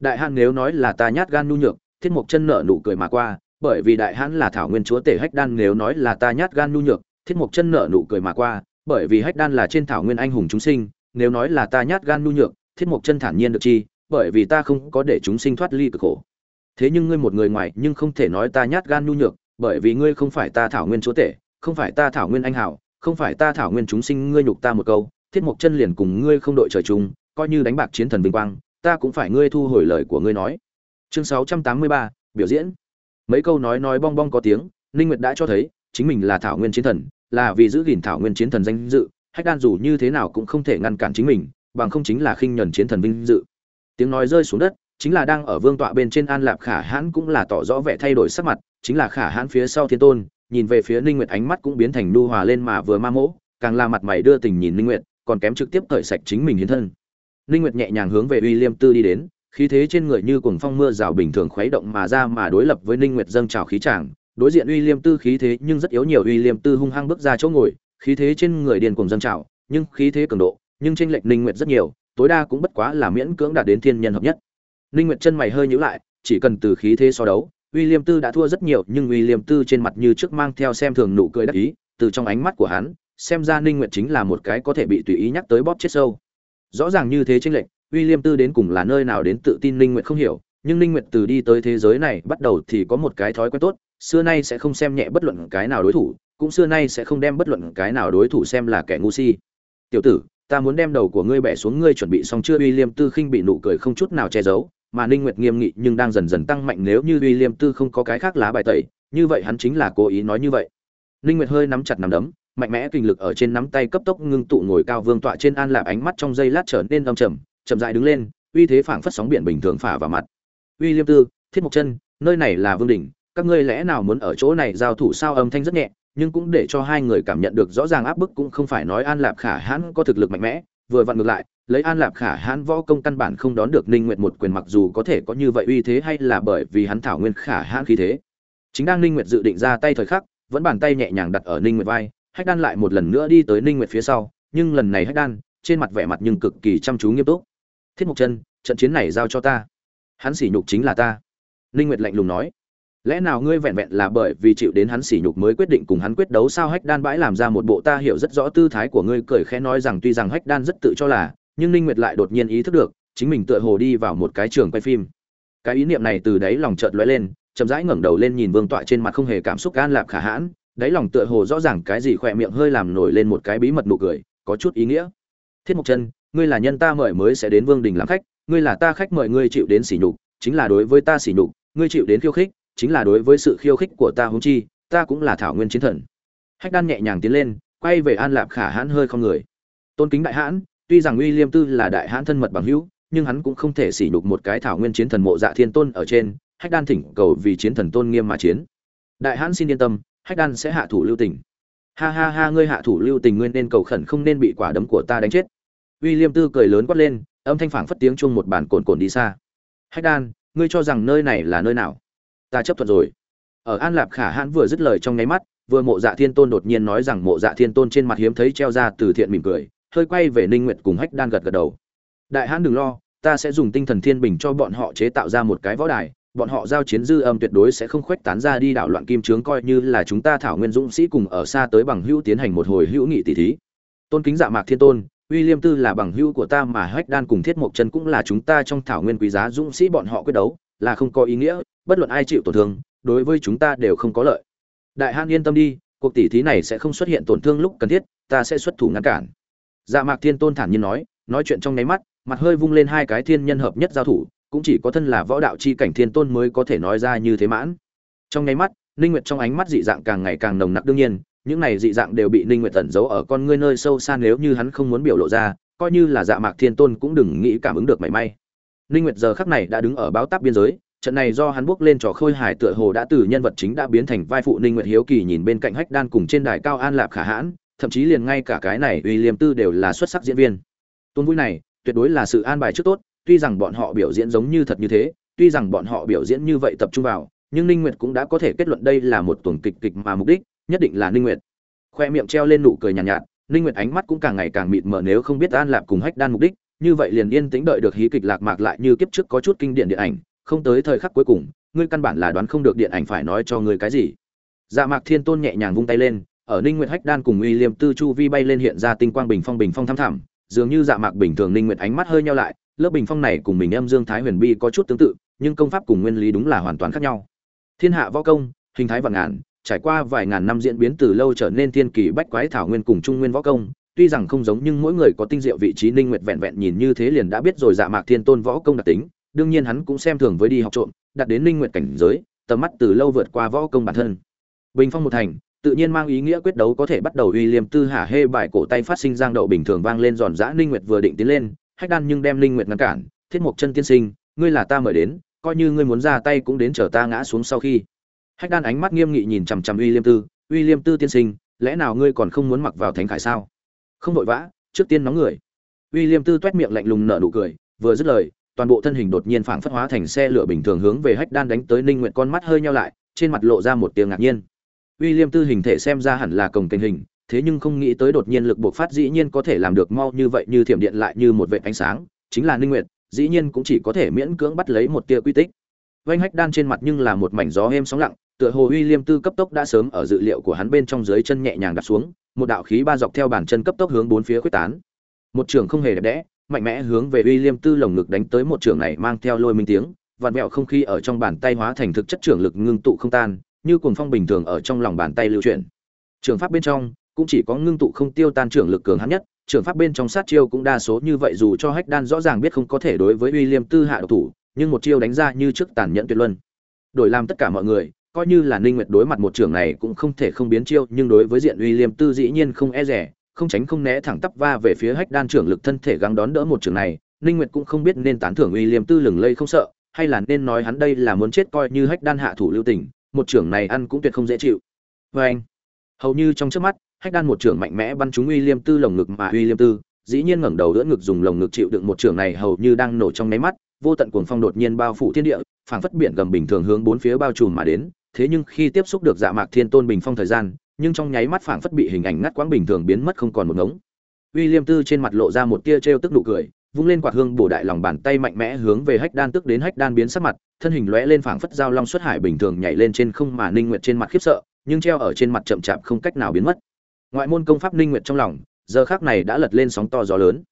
đại hãn nếu nói là ta nhát gan nhu nhược, thiết mộc chân nở nụ cười mà qua, bởi vì đại hãn là thảo nguyên chúa tể hách đan nếu nói là ta nhát gan nhu nhược, thiết mộc chân nở nụ cười mà qua, bởi vì hách đan là trên thảo nguyên anh hùng chúng sinh, nếu nói là ta nhát gan nhu nhược, thiết mộc chân thản nhiên được chi, bởi vì ta không có để chúng sinh thoát ly cực khổ. Thế nhưng ngươi một người ngoài nhưng không thể nói ta nhát gan nhu nhược, bởi vì ngươi không phải ta thảo nguyên chúa tể, không phải ta thảo nguyên anh hảo, không phải ta thảo nguyên chúng sinh, ngươi nhục ta một câu, thiết mộc chân liền cùng ngươi không đội trời chung, coi như đánh bạc chiến thần vinh quang ta cũng phải ngươi thu hồi lời của ngươi nói. Chương 683, biểu diễn. Mấy câu nói nói bong bong có tiếng ninh nguyệt đã cho thấy chính mình là thảo nguyên chiến thần là vì giữ gìn thảo nguyên chiến thần danh dự hách đan dù như thế nào cũng không thể ngăn cản chính mình bằng không chính là khinh nhẫn chiến thần vinh dự. Tiếng nói rơi xuống đất chính là đang ở vương tọa bên trên an lạp khả hãn cũng là tỏ rõ vẻ thay đổi sắc mặt chính là khả hãn phía sau thiên tôn nhìn về phía ninh nguyệt ánh mắt cũng biến thành nu hòa lên mà vừa ma mỗ càng là mặt mày đưa tình nhìn ninh nguyệt còn kém trực tiếp cởi sạch chính mình hiến thân ninh nguyệt nhẹ nhàng hướng về uy liêm tư đi đến khí thế trên người như cuồng phong mưa rào bình thường khuấy động mà ra mà đối lập với ninh nguyệt dâng trào khí tràng đối diện uy liêm tư khí thế nhưng rất yếu nhiều uy liêm tư hung hăng bước ra chỗ ngồi khí thế trên người điên cuồng dâng trào nhưng khí thế cường độ nhưng trên lệch ninh nguyệt rất nhiều tối đa cũng bất quá là miễn cưỡng đạt đến thiên nhân hợp nhất Ninh Nguyệt chân mày hơi nhíu lại, chỉ cần từ khí thế so đấu, William Tư đã thua rất nhiều, nhưng William Tư trên mặt như trước mang theo xem thường nụ cười đắc ý, từ trong ánh mắt của hắn, xem ra Ninh Nguyệt chính là một cái có thể bị tùy ý nhắc tới bóp chết sâu. Rõ ràng như thế chênh lệch, Liêm Tư đến cùng là nơi nào đến tự tin Ninh Nguyệt không hiểu, nhưng Ninh Nguyệt từ đi tới thế giới này bắt đầu thì có một cái thói quen tốt, xưa nay sẽ không xem nhẹ bất luận cái nào đối thủ, cũng xưa nay sẽ không đem bất luận cái nào đối thủ xem là kẻ ngu si. "Tiểu tử, ta muốn đem đầu của ngươi bẻ xuống ngươi chuẩn bị xong chưa?" William Tư khinh bị nụ cười không chút nào che giấu, mà Ninh Nguyệt nghiêm nghị nhưng đang dần dần tăng mạnh nếu như William Tư không có cái khác lá bài tẩy, như vậy hắn chính là cố ý nói như vậy. Ninh Nguyệt hơi nắm chặt nắm đấm, mạnh mẽ kinh lực ở trên nắm tay cấp tốc ngưng tụ ngồi cao vương tọa trên an lạp ánh mắt trong giây lát trở nên âm trầm, chậm rãi đứng lên, uy thế phảng phất sóng biển bình thường phả vào mặt. William Tư, Thiết Mộc Chân, nơi này là vương đỉnh, các ngươi lẽ nào muốn ở chỗ này giao thủ sao âm thanh rất nhẹ, nhưng cũng để cho hai người cảm nhận được rõ ràng áp bức cũng không phải nói An Lạp Khả hãn có thực lực mạnh mẽ, vừa vặn ngược lại, lấy an lạp khả hãn võ công căn bản không đón được ninh nguyệt một quyền mặc dù có thể có như vậy uy thế hay là bởi vì hắn thảo nguyên khả hãn khí thế chính đang ninh nguyệt dự định ra tay thời khắc vẫn bàn tay nhẹ nhàng đặt ở ninh nguyệt vai hách đan lại một lần nữa đi tới ninh nguyệt phía sau, nhưng lần này hách đan, trên mặt vẻ mặt nhưng cực kỳ chăm chú nghiêm túc. Thiết mục chân, trận chiến này giao cho ta. Hắn sỉ nhục chính là ta. Ninh nguyệt lạnh lùng nói. Lẽ nào ngươi vẹn vẹn là bởi vì chịu đến hắn sỉ nhục mới quyết định cùng hắn quyết đấu sao? Hách đan bãi làm ra một bộ ta hiểu rất rõ tư thái của ngươi, cười khẽ nói rằng tuy rằng hách đan rất tự cho là, nhưng ninh nguyệt lại đột nhiên ý thức được, chính mình tựa hồ đi vào một cái trường quay phim. Cái ý niệm này từ đáy lòng chợt lóe lên, chậm rãi ngẩng đầu lên nhìn vương tọa trên mặt không hề cảm xúc gan lạp khả hãn đáy lòng tựa hồ rõ ràng cái gì khỏe miệng hơi làm nổi lên một cái bí mật nụ cười, có chút ý nghĩa. Thiết mộc chân, ngươi là nhân ta mời mới sẽ đến vương đình làm khách, ngươi là ta khách mời ngươi chịu đến sỉ nhục, chính là đối với ta sỉ nhục, ngươi chịu đến khiêu khích, chính là đối với sự khiêu khích của ta húng chi, ta cũng là thảo nguyên chiến thần. Hách đan nhẹ nhàng tiến lên, quay về an lạp khả hãn hơi không người. Tôn kính đại hãn, tuy rằng uy liêm tư là đại hãn thân mật bằng hữu, nhưng hắn cũng không thể sỉ nhục một cái thảo nguyên chiến thần mộ dạ thiên tôn ở trên, hách đan thỉnh cầu vì chiến thần tôn nghiêm mà chiến. Đại hãn xin yên tâm hách đan sẽ hạ thủ lưu tình. Ha ha ha, ngươi hạ thủ lưu tình, ngươi nên cầu khẩn không nên bị quả đấm của ta đánh chết. Uy liêm tư cười lớn quát lên, âm thanh phảng phất tiếng chuông một bản cồn cồn đi xa. Hách đan, ngươi cho rằng nơi này là nơi nào? Ta chấp thuận rồi. Ở an lạp khả hãn vừa dứt lời trong nháy mắt, vừa mộ dạ thiên tôn đột nhiên nói rằng mộ dạ thiên tôn trên mặt hiếm thấy treo ra từ thiện mỉm cười, hơi quay về ninh nguyệt cùng hách đan gật gật đầu. Đại hãn đừng lo, ta sẽ dùng tinh thần thiên bình cho bọn họ chế tạo ra một cái võ đài bọn họ giao chiến dư âm tuyệt đối sẽ không khuếch tán ra đi, đảo loạn kim trướng coi như là chúng ta thảo nguyên dũng sĩ cùng ở xa tới bằng hữu tiến hành một hồi hữu nghị tỷ thí. Tôn kính dạ mạc thiên tôn, uy liêm tư là bằng hữu của ta mà hách đan cùng thiết mộc chân cũng là chúng ta trong thảo nguyên quý giá dũng sĩ bọn họ quyết đấu, là không có ý nghĩa, bất luận ai chịu tổn thương, đối với chúng ta đều không có lợi. Đại han yên tâm đi, cuộc tỷ thí này sẽ không xuất hiện tổn thương lúc cần thiết, ta sẽ xuất thủ ngăn cản. Dạ mạc thiên tôn thản nhiên nói nói chuyện trong nháy mắt, mặt hơi vung lên hai cái thiên nhân hợp nhất giao thủ cũng chỉ có thân là võ đạo chi cảnh thiên tôn mới có thể nói ra như thế mãn. Trong nháy mắt, ninh nguyệt trong ánh mắt dị dạng càng ngày càng nồng nặc đương nhiên, những này dị dạng đều bị ninh nguyệt tẩn giấu ở con ngươi nơi sâu xa nếu như hắn không muốn biểu lộ ra, coi như là dạ mạc thiên tôn cũng đừng nghĩ cảm ứng được mảy may. Ninh nguyệt giờ khắc này đã đứng ở báo táp biên giới, trận này do hắn bước lên trò khôi hài tựa hồ đã từ nhân vật chính đã biến thành vai phụ ninh nguyệt hiếu kỳ nhìn bên cạnh hách đan cùng trên đài cao an lạp khả hãn, thậm chí liền ngay cả cái này uy liêm tư đều là xuất sắc diễn viên. Tôn vui này, tuyệt đối là sự an bài trước tốt tuy rằng bọn họ biểu diễn giống như thật như thế tuy rằng bọn họ biểu diễn như vậy tập trung vào nhưng ninh nguyệt cũng đã có thể kết luận đây là một tuần kịch kịch mà mục đích nhất định là ninh nguyệt. Khoe miệng treo lên nụ cười nhàn nhạt, nhạt ninh nguyệt ánh mắt cũng càng ngày càng mịt mờ nếu không biết an lạp cùng hách đan mục đích như vậy liền yên tĩnh đợi được hí kịch lạc mạc lại như kiếp trước có chút kinh điển điện ảnh không tới thời khắc cuối cùng ngươi căn bản là đoán không được điện ảnh phải nói cho ngươi cái gì. Dạ mạc thiên tôn nhẹ nhàng vung tay lên ở ninh nguyệt hách đan cùng uy liêm tư chu vi bay lên hiện ra tinh quang bình phong bình phong thăm thẳm dường như dạ mạc bình thường ninh nguyệt ánh mắt hơi nheo lại lớp bình phong này cùng mình em dương thái huyền bi có chút tương tự, nhưng công pháp cùng nguyên lý đúng là hoàn toàn khác nhau. Thiên hạ võ công, hình thái vạn ngàn, trải qua vài ngàn năm diễn biến từ lâu trở nên thiên kỳ bách quái thảo nguyên cùng trung nguyên võ công, tuy rằng không giống nhưng mỗi người có tinh diệu vị trí ninh nguyệt vẹn vẹn nhìn như thế liền đã biết rồi dạ mạc thiên tôn võ công đặc tính, đương nhiên hắn cũng xem thường với đi học trộm đặt đến ninh nguyệt cảnh giới, tầm mắt từ lâu vượt qua võ công bản thân. Bình phong một thành, tự nhiên mang ý nghĩa quyết đấu có thể bắt đầu uy liêm tư hả hê bài cổ tay phát sinh giang đậu bình thường vang lên giòn giã ninh nguyệt vừa định tiến lên hách đan nhưng đem Linh nguyệt ngăn cản, thiết mục chân tiên sinh, ngươi là ta mời đến, coi như ngươi muốn ra tay cũng đến chờ ta ngã xuống sau khi. Hách đan ánh mắt nghiêm nghị nhìn chằm chằm uy liêm tư, uy liêm tư tiên sinh, lẽ nào ngươi còn không muốn mặc vào thánh khải sao? Không vội vã, trước tiên nóng người. Uy liêm tư toét miệng lạnh lùng nở nụ cười, vừa dứt lời, toàn bộ thân hình đột nhiên phảng phất hóa thành xe lửa bình thường hướng về hách đan đánh tới ninh nguyệt con mắt hơi nhau lại, trên mặt lộ ra một tiếng ngạc nhiên. Uy liêm tư hình thể xem ra hẳn là cồng kềnh hình thế nhưng không nghĩ tới đột nhiên lực bộc phát dĩ nhiên có thể làm được mau như vậy, như thiểm điện lại như một vệt ánh sáng, chính là ninh nguyệt, dĩ nhiên cũng chỉ có thể miễn cưỡng bắt lấy một tia quy tích. Vanh hách đan trên mặt nhưng là một mảnh gió êm sóng lặng, tựa hồ uy liêm tư cấp tốc đã sớm ở dự liệu của hắn bên trong dưới chân nhẹ nhàng đặt xuống, một đạo khí ba dọc theo bàn chân cấp tốc hướng bốn phía quyết tán. Một trường không hề đẹp đẽ, mạnh mẽ hướng về uy liêm tư lồng ngực đánh tới một trường này mang theo lôi minh tiếng vạn mẹo không khí ở trong bàn tay hóa thành thực chất trường lực ngưng tụ không tan, như cuồng phong bình thường ở trong lòng bàn tay lưu chuyển. Trường pháp bên trong cũng chỉ có ngưng tụ không tiêu tan trưởng lực cường hắn nhất, trưởng pháp bên trong sát chiêu cũng đa số như vậy dù cho hách đan rõ ràng biết không có thể đối với uy liêm tư hạ độc thủ, nhưng một chiêu đánh ra như trước tàn nhẫn tuyệt luân. Đổi làm tất cả mọi người, coi như là ninh nguyệt đối mặt một trưởng này cũng không thể không biến chiêu, nhưng đối với diện uy liêm tư dĩ nhiên không e rẻ không tránh không né thẳng tắp va về phía hách đan trưởng lực thân thể gắng đón đỡ một trường này, ninh nguyệt cũng không biết nên tán thưởng uy liêm tư lừng lây không sợ, hay là nên nói hắn đây là muốn chết coi như hách đan hạ thủ lưu tình, một trưởng này ăn cũng tuyệt không dễ chịu. Với anh hầu như trong trước mắt hách đan một trưởng mạnh mẽ bắn trúng uy liêm tư lồng ngực mà uy liêm tư dĩ nhiên ngẩng đầu đỡ ngực dùng lồng ngực chịu đựng một trưởng này hầu như đang nổ trong nháy mắt vô tận cuồng phong đột nhiên bao phủ thiên địa phảng phất biển gầm bình thường hướng bốn phía bao trùm mà đến thế nhưng khi tiếp xúc được dạ mạc thiên tôn bình phong thời gian nhưng trong nháy mắt phảng phất bị hình ảnh ngắt quãng bình thường biến mất không còn một ngống. Uy liêm Tư trên mặt lộ ra một tia trêu tức nụ cười, vung lên quạt hương bổ đại lòng bàn tay mạnh mẽ hướng về hách đan tức đến hách đan biến sắc mặt thân hình lóe lên phảng phất giao long xuất hải bình thường nhảy lên trên không mà ninh nguyệt trên mặt khiếp sợ nhưng treo ở trên mặt chậm chạp không cách nào biến mất ngoại môn công pháp ninh nguyệt trong lòng giờ khắc này đã lật lên sóng to gió lớn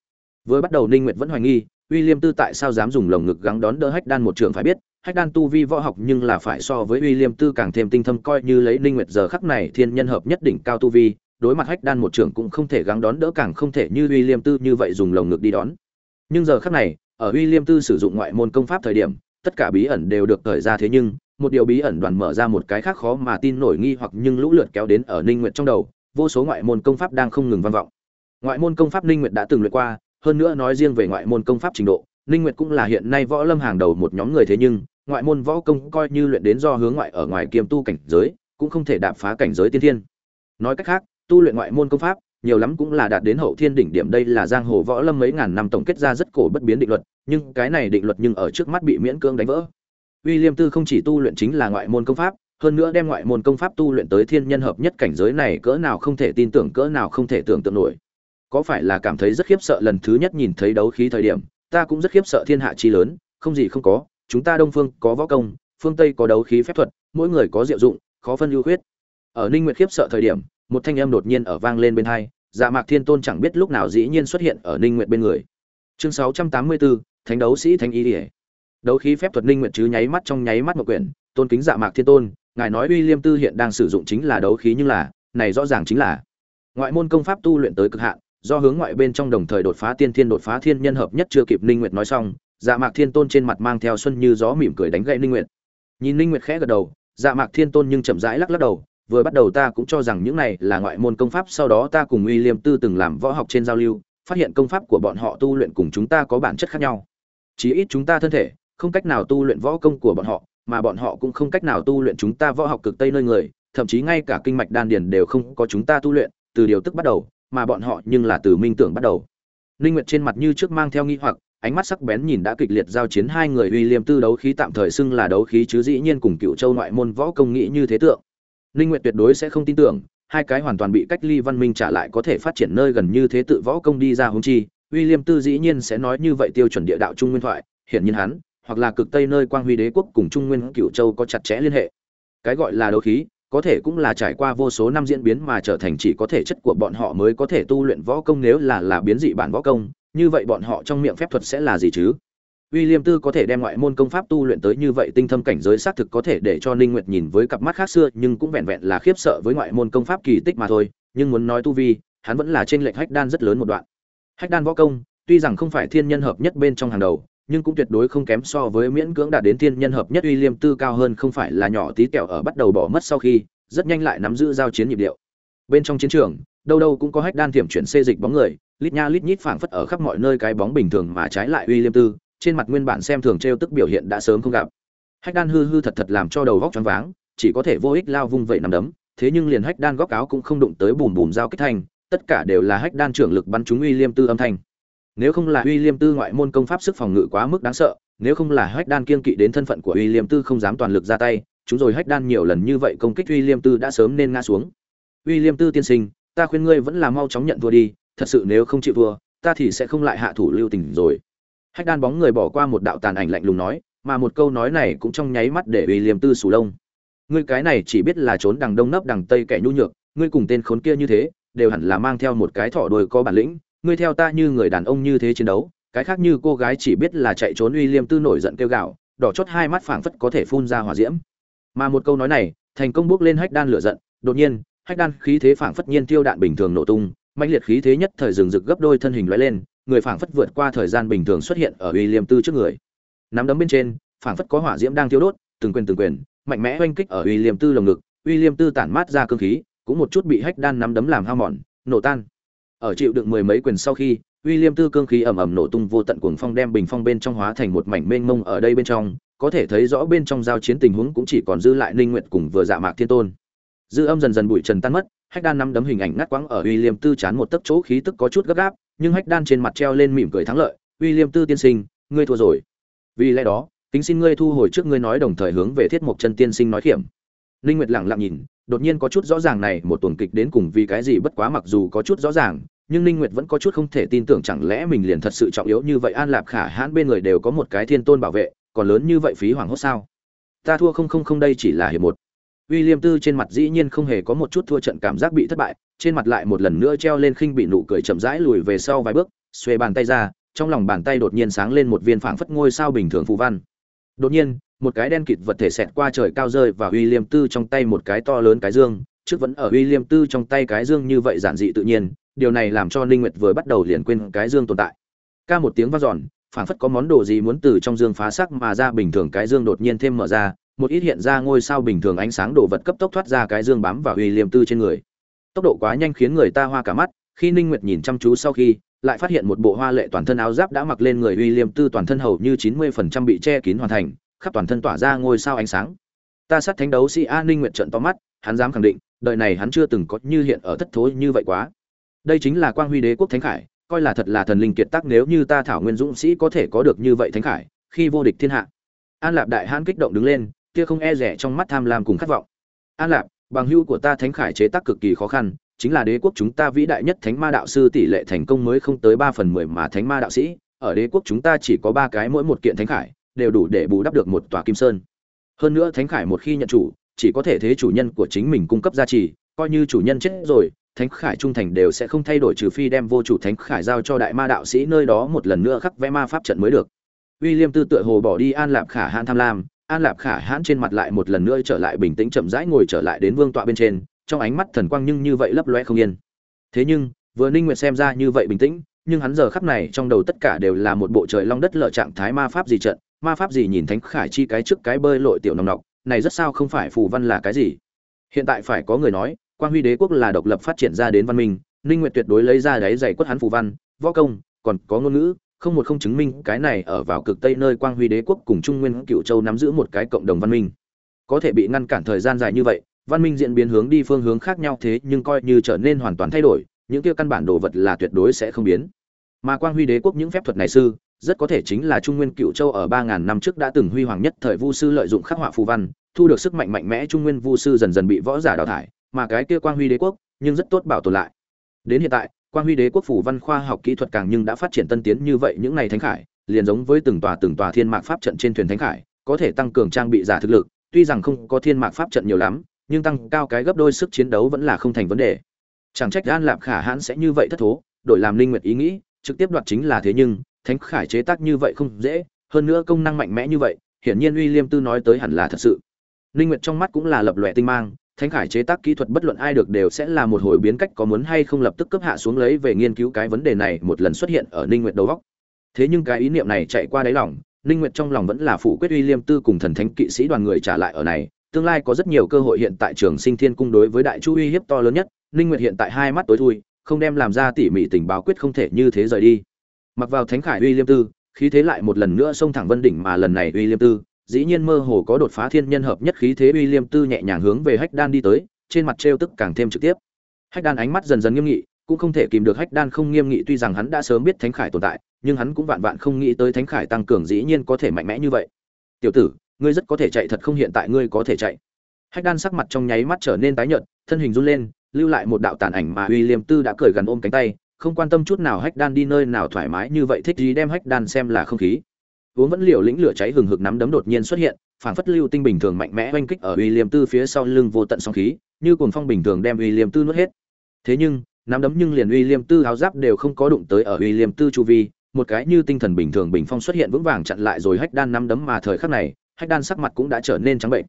vừa bắt đầu ninh nguyệt vẫn hoài nghi uy liêm Tư tại sao dám dùng lồng ngực gắng đón đỡ Hách Đan một trường phải biết, Hách Đan tu vi võ học nhưng là phải so với uy liêm Tư càng thêm tinh thâm coi như lấy Ninh Nguyệt giờ khắc này thiên nhân hợp nhất đỉnh cao tu vi, đối mặt Hách Đan một trường cũng không thể gắng đón đỡ càng không thể như uy liêm Tư như vậy dùng lồng ngực đi đón. Nhưng giờ khắc này, ở uy liêm Tư sử dụng ngoại môn công pháp thời điểm, tất cả bí ẩn đều được thời ra thế nhưng, một điều bí ẩn đoàn mở ra một cái khác khó mà tin nổi nghi hoặc nhưng lũ lượt kéo đến ở Ninh Nguyệt trong đầu, vô số ngoại môn công pháp đang không ngừng vang vọng. Ngoại môn công pháp Ninh Nguyệt đã từng luyện qua, hơn nữa nói riêng về ngoại môn công pháp trình độ, Ninh Nguyệt cũng là hiện nay võ lâm hàng đầu một nhóm người thế nhưng, ngoại môn võ công coi như luyện đến do hướng ngoại ở ngoài kiêm tu cảnh giới, cũng không thể đạp phá cảnh giới tiên thiên. Nói cách khác, tu luyện ngoại môn công pháp, nhiều lắm cũng là đạt đến hậu thiên đỉnh điểm đây là giang hồ võ lâm mấy ngàn năm tổng kết ra rất cổ bất biến định luật, nhưng cái này định luật nhưng ở trước mắt bị miễn cưỡng đánh vỡ. William Tư không chỉ tu luyện chính là ngoại môn công pháp, hơn nữa đem ngoại môn công pháp tu luyện tới thiên nhân hợp nhất cảnh giới này cỡ nào không thể tin tưởng cỡ nào không thể tưởng tượng nổi. Có phải là cảm thấy rất khiếp sợ lần thứ nhất nhìn thấy đấu khí thời điểm, ta cũng rất khiếp sợ thiên hạ chi lớn, không gì không có, chúng ta Đông phương có võ công, phương Tây có đấu khí phép thuật, mỗi người có diệu dụng, khó phân ưu khuyết. Ở Ninh Nguyệt khiếp sợ thời điểm, một thanh âm đột nhiên ở vang lên bên hai, Dạ Mạc Thiên Tôn chẳng biết lúc nào dĩ nhiên xuất hiện ở Ninh Nguyệt bên người. Chương 684, Thánh đấu sĩ Thánh ý Điệp. Đấu khí phép thuật Ninh Nguyệt chứ nháy mắt trong nháy mắt một quyển, tôn kính Dạ Mạc Thiên Tôn, ngài nói uy liêm tư hiện đang sử dụng chính là đấu khí nhưng là, này rõ ràng chính là ngoại môn công pháp tu luyện tới cực hạn, do hướng ngoại bên trong đồng thời đột phá tiên thiên đột phá thiên nhân hợp nhất chưa kịp Ninh Nguyệt nói xong, Dạ Mạc Thiên Tôn trên mặt mang theo xuân như gió mỉm cười đánh gậy Ninh Nguyệt. Nhìn Ninh Nguyệt khẽ gật đầu, Dạ Mạc Thiên Tôn nhưng chậm rãi lắc lắc đầu, vừa bắt đầu ta cũng cho rằng những này là ngoại môn công pháp, sau đó ta cùng Uy Liêm Tư từng làm võ học trên giao lưu, phát hiện công pháp của bọn họ tu luyện cùng chúng ta có bản chất khác nhau. Chỉ ít chúng ta thân thể không cách nào tu luyện võ công của bọn họ, mà bọn họ cũng không cách nào tu luyện chúng ta võ học cực tây nơi người, thậm chí ngay cả kinh mạch đan điền đều không có chúng ta tu luyện, từ điều tức bắt đầu, mà bọn họ nhưng là từ minh tưởng bắt đầu. Linh Nguyệt trên mặt như trước mang theo nghi hoặc, ánh mắt sắc bén nhìn đã kịch liệt giao chiến hai người uy liêm tư đấu khí tạm thời xưng là đấu khí chứ dĩ nhiên cùng cựu châu ngoại môn võ công nghĩ như thế tượng. Linh Nguyệt tuyệt đối sẽ không tin tưởng, hai cái hoàn toàn bị cách ly văn minh trả lại có thể phát triển nơi gần như thế tự võ công đi ra hướng chi, William Tư dĩ nhiên sẽ nói như vậy tiêu chuẩn địa đạo trung nguyên thoại, hiện nhiên hắn, hoặc là cực tây nơi quang huy đế quốc cùng trung nguyên cửu châu có chặt chẽ liên hệ. Cái gọi là đấu khí, có thể cũng là trải qua vô số năm diễn biến mà trở thành chỉ có thể chất của bọn họ mới có thể tu luyện võ công nếu là là biến dị bản võ công, như vậy bọn họ trong miệng phép thuật sẽ là gì chứ? William Tư có thể đem ngoại môn công pháp tu luyện tới như vậy tinh thâm cảnh giới xác thực có thể để cho Ninh Nguyệt nhìn với cặp mắt khác xưa, nhưng cũng vẹn vẹn là khiếp sợ với ngoại môn công pháp kỳ tích mà thôi, nhưng muốn nói tu vi, hắn vẫn là trên lệnh hách đan rất lớn một đoạn. Hách đan võ công, tuy rằng không phải thiên nhân hợp nhất bên trong hàng đầu, nhưng cũng tuyệt đối không kém so với miễn cưỡng đạt đến thiên nhân hợp nhất uy liêm Tư cao hơn không phải là nhỏ tí kẹo ở bắt đầu bỏ mất sau khi, rất nhanh lại nắm giữ giao chiến nhịp điệu. Bên trong chiến trường, đâu đâu cũng có hách đan tiềm chuyển xê dịch bóng người, lít nha lít nhít phảng phất ở khắp mọi nơi cái bóng bình thường mà trái lại uy liêm Tư, trên mặt nguyên bản xem thường trêu tức biểu hiện đã sớm không gặp. Hách đan hư hư thật thật làm cho đầu góc choáng váng, chỉ có thể vô ích lao vung vậy nằm đấm, thế nhưng liền hách đan góc áo cũng không đụng tới bùm bùm giao kích thành, tất cả đều là hách đan trưởng lực bắn trúng liêm Tư âm thanh. Nếu không là William Tư ngoại môn công pháp sức phòng ngự quá mức đáng sợ, nếu không là hách đan kiên kỵ đến thân phận của William Tư không dám toàn lực ra tay, chúng rồi hách đan nhiều lần như vậy công kích William Tư đã sớm nên ngã xuống. William Tư tiên sinh, ta khuyên ngươi vẫn là mau chóng nhận thua đi, thật sự nếu không chịu thua, ta thì sẽ không lại hạ thủ lưu tình rồi. Hách đan bóng người bỏ qua một đạo tàn ảnh lạnh lùng nói, mà một câu nói này cũng trong nháy mắt để William Tư sù lông. Ngươi cái này chỉ biết là trốn đằng đông nấp đằng tây kẻ nhu nhược, ngươi cùng tên khốn kia như thế, đều hẳn là mang theo một cái thỏ đuôi có bản lĩnh, ngươi theo ta như người đàn ông như thế chiến đấu, cái khác như cô gái chỉ biết là chạy trốn William Tư nổi giận kêu gào, đỏ chót hai mắt phảng phất có thể phun ra hỏa diễm. Mà một câu nói này, thành công bước lên Hách Đan lửa giận, đột nhiên, Hách Đan khí thế phảng phất nhiên tiêu đạn bình thường nổ tung, mạnh liệt khí thế nhất thời rừng rực gấp đôi thân hình lóe lên, người phảng phất vượt qua thời gian bình thường xuất hiện ở William Tư trước người. Nắm đấm bên trên, phảng phất có hỏa diễm đang thiêu đốt, từng quyền từng quyền, mạnh mẽ oanh kích ở William Tư lồng ngực, William Tư tản mát ra cương khí, cũng một chút bị Hách Đan nắm đấm làm hao mòn, nổ tan. Ở chịu đựng mười mấy quyền sau khi, William Tư cương khí ầm ầm nổ tung vô tận cuồng phong đem bình phong bên trong hóa thành một mảnh mênh mông ở đây bên trong, có thể thấy rõ bên trong giao chiến tình huống cũng chỉ còn dư lại Ninh Nguyệt cùng vừa dạ mạc thiên tôn. Dư âm dần dần bụi trần tan mất, Hách Đan nắm đấm hình ảnh ngắt quãng ở William Tư chán một tấc chỗ khí tức có chút gấp gáp, nhưng Hách Đan trên mặt treo lên mỉm cười thắng lợi, "William Tư tiên sinh, ngươi thua rồi. Vì lẽ đó, kính xin ngươi thu hồi trước ngươi nói đồng thời hướng về Thiết Mộc Chân tiên sinh nói khiểm." Linh Nguyệt lặng lặng nhìn, đột nhiên có chút rõ ràng này một tuần kịch đến cùng vì cái gì bất quá mặc dù có chút rõ ràng, nhưng ninh nguyệt vẫn có chút không thể tin tưởng chẳng lẽ mình liền thật sự trọng yếu như vậy. An lạp khả hãn bên người đều có một cái thiên tôn bảo vệ còn lớn như vậy phí hoàng hốt sao? Ta thua không không không đây chỉ là hiệp một. William Tư trên mặt dĩ nhiên không hề có một chút thua trận cảm giác bị thất bại, trên mặt lại một lần nữa treo lên khinh bị nụ cười chậm rãi lùi về sau vài bước, xuề bàn tay ra, trong lòng bàn tay đột nhiên sáng lên một viên phảng phất ngôi sao bình thường phù văn. Đột nhiên, một cái đen kịt vật thể xẹt qua trời cao rơi và William Tư trong tay một cái to lớn cái dương, trước vẫn ở William Tư trong tay cái dương như vậy giản dị tự nhiên, điều này làm cho Ninh Nguyệt vừa bắt đầu liền quên cái dương tồn tại. Ca một tiếng vang dọn, phảng phất có món đồ gì muốn từ trong dương phá sắc mà ra bình thường cái dương đột nhiên thêm mở ra, một ít hiện ra ngôi sao bình thường ánh sáng đồ vật cấp tốc thoát ra cái dương bám vào uy liêm Tư trên người. Tốc độ quá nhanh khiến người ta hoa cả mắt, khi Ninh Nguyệt nhìn chăm chú sau khi, lại phát hiện một bộ hoa lệ toàn thân áo giáp đã mặc lên người uy liêm Tư toàn thân hầu như 90% bị che kín hoàn thành, khắp toàn thân tỏa ra ngôi sao ánh sáng. Ta sát thánh đấu sĩ A Ninh Nguyệt trợn to mắt, hắn dám khẳng định, đời này hắn chưa từng có như hiện ở thất thối như vậy quá. Đây chính là quang huy đế quốc thánh khải, coi là thật là thần linh kiệt tác nếu như ta thảo nguyên dũng sĩ có thể có được như vậy thánh khải, khi vô địch thiên hạ. An Lạp đại hãn kích động đứng lên, kia không e rẻ trong mắt tham lam cùng khát vọng. An Lạp, bằng hữu của ta thánh khải chế tác cực kỳ khó khăn, chính là đế quốc chúng ta vĩ đại nhất thánh ma đạo sư tỷ lệ thành công mới không tới ba phần mười mà thánh ma đạo sĩ, ở đế quốc chúng ta chỉ có ba cái mỗi một kiện thánh khải, đều đủ để bù đắp được một tòa kim sơn. Hơn nữa thánh khải một khi nhận chủ, chỉ có thể thế chủ nhân của chính mình cung cấp gia trì, coi như chủ nhân chết rồi, thánh khải trung thành đều sẽ không thay đổi trừ phi đem vô chủ thánh khải giao cho đại ma đạo sĩ nơi đó một lần nữa khắc vẽ ma pháp trận mới được. William Tư tựa hồ bỏ đi An Lạp Khả Hãn tham lam, An Lạp Khả Hãn trên mặt lại một lần nữa trở lại bình tĩnh chậm rãi ngồi trở lại đến vương tọa bên trên, trong ánh mắt thần quang nhưng như vậy lấp lóe không yên. Thế nhưng, vừa Ninh Nguyệt xem ra như vậy bình tĩnh, nhưng hắn giờ khắc này trong đầu tất cả đều là một bộ trời long đất lở trạng thái ma pháp gì trận, ma pháp gì nhìn thánh khải chi cái trước cái bơi lội tiểu nồng nọc, này rất sao không phải phù văn là cái gì? Hiện tại phải có người nói, Quang Huy Đế quốc là độc lập phát triển ra đến văn minh, Ninh Nguyệt tuyệt đối lấy ra đáy giày quất hắn phù văn, võ công, còn có ngôn ngữ, không một không chứng minh cái này ở vào cực tây nơi Quang Huy Đế quốc cùng Trung Nguyên Cựu Châu nắm giữ một cái cộng đồng văn minh. Có thể bị ngăn cản thời gian dài như vậy, văn minh diễn biến hướng đi phương hướng khác nhau thế nhưng coi như trở nên hoàn toàn thay đổi, những kia căn bản đồ vật là tuyệt đối sẽ không biến. Mà Quang Huy Đế quốc những phép thuật này sư, rất có thể chính là Trung Nguyên Cựu Châu ở 3000 năm trước đã từng huy hoàng nhất thời vu sư lợi dụng khắc họa phù văn, thu được sức mạnh mạnh mẽ Trung Nguyên vu sư dần dần bị võ giả đào thải, mà cái kia Quang Huy Đế quốc, nhưng rất tốt bảo tồn lại. Đến hiện tại, Quang Huy Đế quốc phủ văn khoa học kỹ thuật càng nhưng đã phát triển tân tiến như vậy những ngày thánh khải, liền giống với từng tòa từng tòa thiên mạc pháp trận trên thuyền thánh khải, có thể tăng cường trang bị giả thực lực, tuy rằng không có thiên mạc pháp trận nhiều lắm, nhưng tăng cao cái gấp đôi sức chiến đấu vẫn là không thành vấn đề. Chẳng trách An Lạp Khả hãn sẽ như vậy thất thố, đổi làm linh nguyệt ý nghĩ, trực tiếp đoạt chính là thế nhưng, thánh khải chế tác như vậy không dễ, hơn nữa công năng mạnh mẽ như vậy, hiển nhiên Uy Liêm Tư nói tới hẳn là thật sự. Linh Nguyệt trong mắt cũng là lập lòe tinh mang, thánh khải chế tác kỹ thuật bất luận ai được đều sẽ là một hồi biến cách có muốn hay không lập tức cấp hạ xuống lấy về nghiên cứu cái vấn đề này một lần xuất hiện ở Ninh Nguyệt đầu óc. Thế nhưng cái ý niệm này chạy qua đáy lòng, Ninh Nguyệt trong lòng vẫn là phủ quyết uy liêm tư cùng thần thánh kỵ sĩ đoàn người trả lại ở này, tương lai có rất nhiều cơ hội hiện tại trường sinh thiên cung đối với đại chu uy hiếp to lớn nhất, Ninh Nguyệt hiện tại hai mắt tối thui, không đem làm ra tỉ mỉ tình báo quyết không thể như thế rời đi. Mặc vào thánh khải uy liêm tư, khí thế lại một lần nữa xông thẳng vân đỉnh mà lần này uy liêm tư, dĩ nhiên mơ hồ có đột phá thiên nhân hợp nhất khí thế uy liêm tư nhẹ nhàng hướng về hách đan đi tới, trên mặt trêu tức càng thêm trực tiếp. Hách đan ánh mắt dần dần nghiêm nghị, cũng không thể kìm được hách đan không nghiêm nghị, tuy rằng hắn đã sớm biết thánh khải tồn tại, nhưng hắn cũng vạn vạn không nghĩ tới thánh khải tăng cường dĩ nhiên có thể mạnh mẽ như vậy. Tiểu tử, ngươi rất có thể chạy thật không hiện tại ngươi có thể chạy. Hách đan sắc mặt trong nháy mắt trở nên tái nhợt, thân hình run lên, lưu lại một đạo tàn ảnh mà uy liêm tư đã cởi gần ôm cánh tay, không quan tâm chút nào hách đan đi nơi nào thoải mái như vậy, thích gì đem hách đan xem là không khí uống vẫn liều lĩnh lửa cháy hừng hực nắm đấm đột nhiên xuất hiện phản phất lưu tinh bình thường mạnh mẽ oanh kích ở uy liêm tư phía sau lưng vô tận sóng khí, như cồn phong bình thường đem uy liêm tư nuốt hết. Thế nhưng, nắm đấm nhưng liền uy liêm tư áo giáp đều không có đụng tới ở uy liêm tư chu vi, một cái như tinh thần bình thường bình phong xuất hiện vững vàng chặn lại rồi hách đan nắm đấm mà thời khắc này, hách đan sắc mặt cũng đã trở nên trắng bệnh.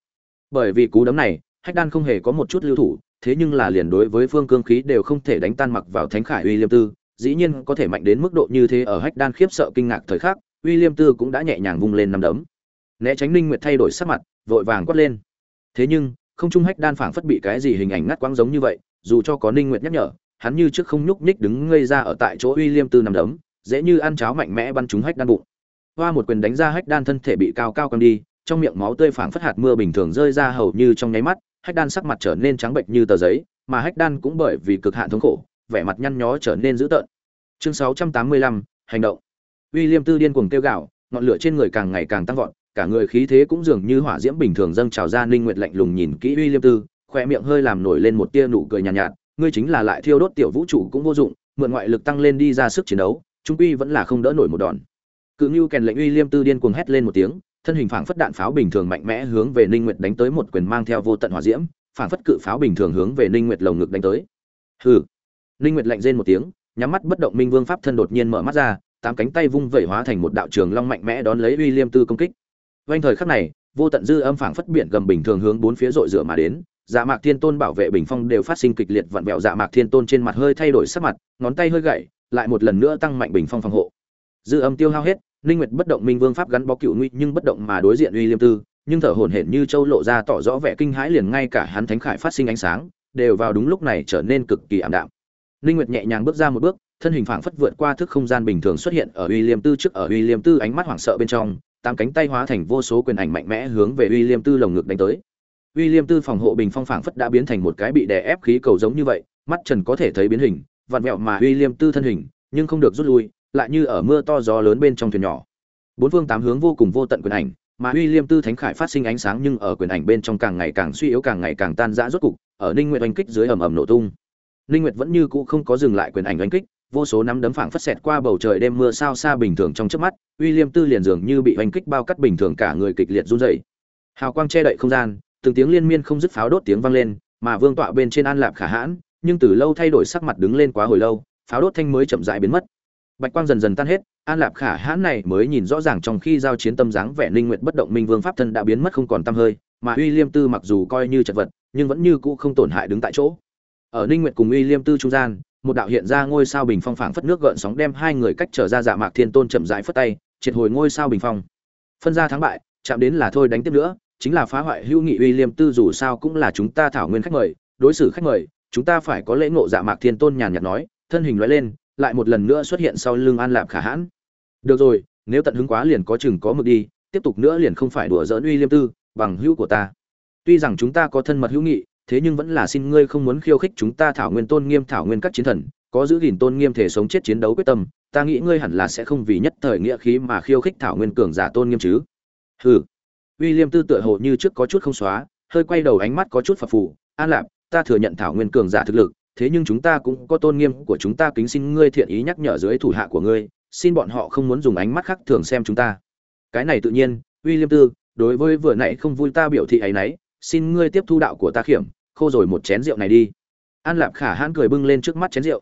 Bởi vì cú đấm này, hách đan không hề có một chút lưu thủ, thế nhưng là liền đối với phương cương khí đều không thể đánh tan mặc vào thánh khải uy liêm tư, dĩ nhiên có thể mạnh đến mức độ như thế ở hách đan khiếp sợ kinh ngạc thời khắc William Tư cũng đã nhẹ nhàng vung lên năm đấm. Né tránh Ninh Nguyệt thay đổi sắc mặt, vội vàng quát lên. Thế nhưng, không trung hách đan phảng phất bị cái gì hình ảnh ngắt quãng giống như vậy, dù cho có Ninh Nguyệt nhắc nhở, hắn như trước không nhúc nhích đứng ngây ra ở tại chỗ William Tư nằm đấm, dễ như ăn cháo mạnh mẽ bắn trúng hách đan bụng. Hoa một quyền đánh ra hách đan thân thể bị cao cao căng đi, trong miệng máu tươi phảng phất hạt mưa bình thường rơi ra hầu như trong nháy mắt, hách đan sắc mặt trở nên trắng bệch như tờ giấy, mà hách đan cũng bởi vì cực hạn thống khổ, vẻ mặt nhăn nhó trở nên dữ tợn. Chương 685, hành động. William Tư điên cuồng kêu gạo, ngọn lửa trên người càng ngày càng tăng vọt, cả người khí thế cũng dường như hỏa diễm bình thường dâng trào ra Ninh Nguyệt lạnh lùng nhìn kỹ William Tư, khóe miệng hơi làm nổi lên một tia nụ cười nhàn nhạt, nhạt, ngươi chính là lại thiêu đốt tiểu vũ trụ cũng vô dụng, mượn ngoại lực tăng lên đi ra sức chiến đấu trung quy vẫn là không đỡ nổi một đòn. Cự ngưu kèn lệnh uy liêm tư điên cuồng hét lên một tiếng thân hình phảng phất đạn pháo bình thường mạnh mẽ hướng về ninh nguyệt đánh tới một quyền mang theo vô tận hỏa diễm phảng phất cự pháo bình thường hướng về ninh nguyệt lồng ngực đánh tới. Hừ. Ninh nguyệt lạnh rên một tiếng nhắm mắt bất động minh vương pháp thân đột nhiên mở mắt ra tám cánh tay vung vẩy hóa thành một đạo trường long mạnh mẽ đón lấy uy liêm tư công kích. Vanh thời khắc này, vô tận dư âm phảng phất biển gầm bình thường hướng bốn phía dội rửa mà đến dạ mạc thiên tôn bảo vệ bình phong đều phát sinh kịch liệt vặn vẹo dạ mạc thiên tôn trên mặt hơi thay đổi sắc mặt, ngón tay hơi gậy, lại một lần nữa tăng mạnh bình phong phòng hộ. Dư âm tiêu hao hết, ninh nguyệt bất động minh vương pháp gắn bó cựu nguy nhưng bất động mà đối diện uy liêm tư, nhưng thở hổn hển như châu lộ ra tỏ rõ vẻ kinh hãi liền ngay cả hắn thánh khải phát sinh ánh sáng, đều vào đúng lúc này trở nên cực kỳ ảm đạm. Ninh nguyệt nhẹ nhàng bước ra một bước thân hình phảng phất vượt qua thức không gian bình thường xuất hiện ở uy liêm tư trước ở uy liêm tư ánh mắt hoảng sợ bên trong, tám cánh tay hóa thành vô số quyền ảnh mạnh mẽ hướng về uy liêm tư lồng ngực đánh tới. Uy liêm tư phòng hộ bình phong phảng phất đã biến thành một cái bị đè ép khí cầu giống như vậy, mắt trần có thể thấy biến hình, vặn vẹo mà uy liêm tư thân hình, nhưng không được rút lui, lại như ở mưa to gió lớn bên trong thuyền nhỏ. Bốn phương tám hướng vô cùng vô tận quyền ảnh, mà uy liêm tư thánh khải phát sinh ánh sáng nhưng ở quyền ảnh bên trong càng ngày càng suy yếu càng ngày càng tan rã rốt cục, ở ninh nguyệt oanh kích dưới ầm ầm nổ tung. Ninh nguyệt vẫn như cũ không có dừng lại quyền ảnh oanh kích vô số nắm đấm phảng phất xẹt qua bầu trời đêm mưa sao xa bình thường trong chớp mắt uy liêm tư liền dường như bị oanh kích bao cắt bình thường cả người kịch liệt run rẩy. Hào quang che đậy không gian, từng tiếng liên miên không dứt pháo đốt tiếng vang lên, mà vương tọa bên trên an lạp khả hãn, nhưng từ lâu thay đổi sắc mặt đứng lên quá hồi lâu, pháo đốt thanh mới chậm rãi biến mất. Bạch quang dần dần tan hết, an lạp khả hãn này mới nhìn rõ ràng trong khi giao chiến tâm dáng vẻ linh nguyện bất động minh vương pháp thân đã biến mất không còn tăm hơi, mà uy liêm tư mặc dù coi như chật vật, nhưng vẫn như cũ không tổn hại đứng tại chỗ. Ở ninh nguyệt cùng uy liêm tư trung gian một đạo hiện ra ngôi sao bình phong phảng phất nước gợn sóng đem hai người cách trở ra dạ mạc thiên tôn chậm rãi phất tay, triệt hồi ngôi sao bình phong. Phân ra thắng bại, chạm đến là thôi đánh tiếp nữa, chính là phá hoại hữu nghị uy liêm tư dù sao cũng là chúng ta thảo nguyên khách mời, đối xử khách mời, chúng ta phải có lễ ngộ dạ mạc thiên tôn nhàn nhạt nói, thân hình loại lên, lại một lần nữa xuất hiện sau lưng an lạp khả hãn. Được rồi, nếu tận hứng quá liền có chừng có mực đi, tiếp tục nữa liền không phải đùa giỡn uy liêm tư, bằng hữu của ta. Tuy rằng chúng ta có thân mật hữu nghị thế nhưng vẫn là xin ngươi không muốn khiêu khích chúng ta thảo nguyên tôn nghiêm thảo nguyên các chiến thần, có giữ gìn tôn nghiêm thể sống chết chiến đấu quyết tâm, ta nghĩ ngươi hẳn là sẽ không vì nhất thời nghĩa khí mà khiêu khích thảo nguyên cường giả tôn nghiêm chứ? Hừ. Uy liêm tư tựa hồ như trước có chút không xóa, hơi quay đầu ánh mắt có chút phập phù. An lạp, ta thừa nhận thảo nguyên cường giả thực lực, thế nhưng chúng ta cũng có tôn nghiêm của chúng ta kính xin ngươi thiện ý nhắc nhở dưới thủ hạ của ngươi, xin bọn họ không muốn dùng ánh mắt khác thường xem chúng ta. Cái này tự nhiên, William tư, đối với vừa nãy không vui ta biểu thị ấy nấy xin ngươi tiếp thu đạo của ta khiểm, khô rồi một chén rượu này đi. An lạp khả hãn cười bưng lên trước mắt chén rượu.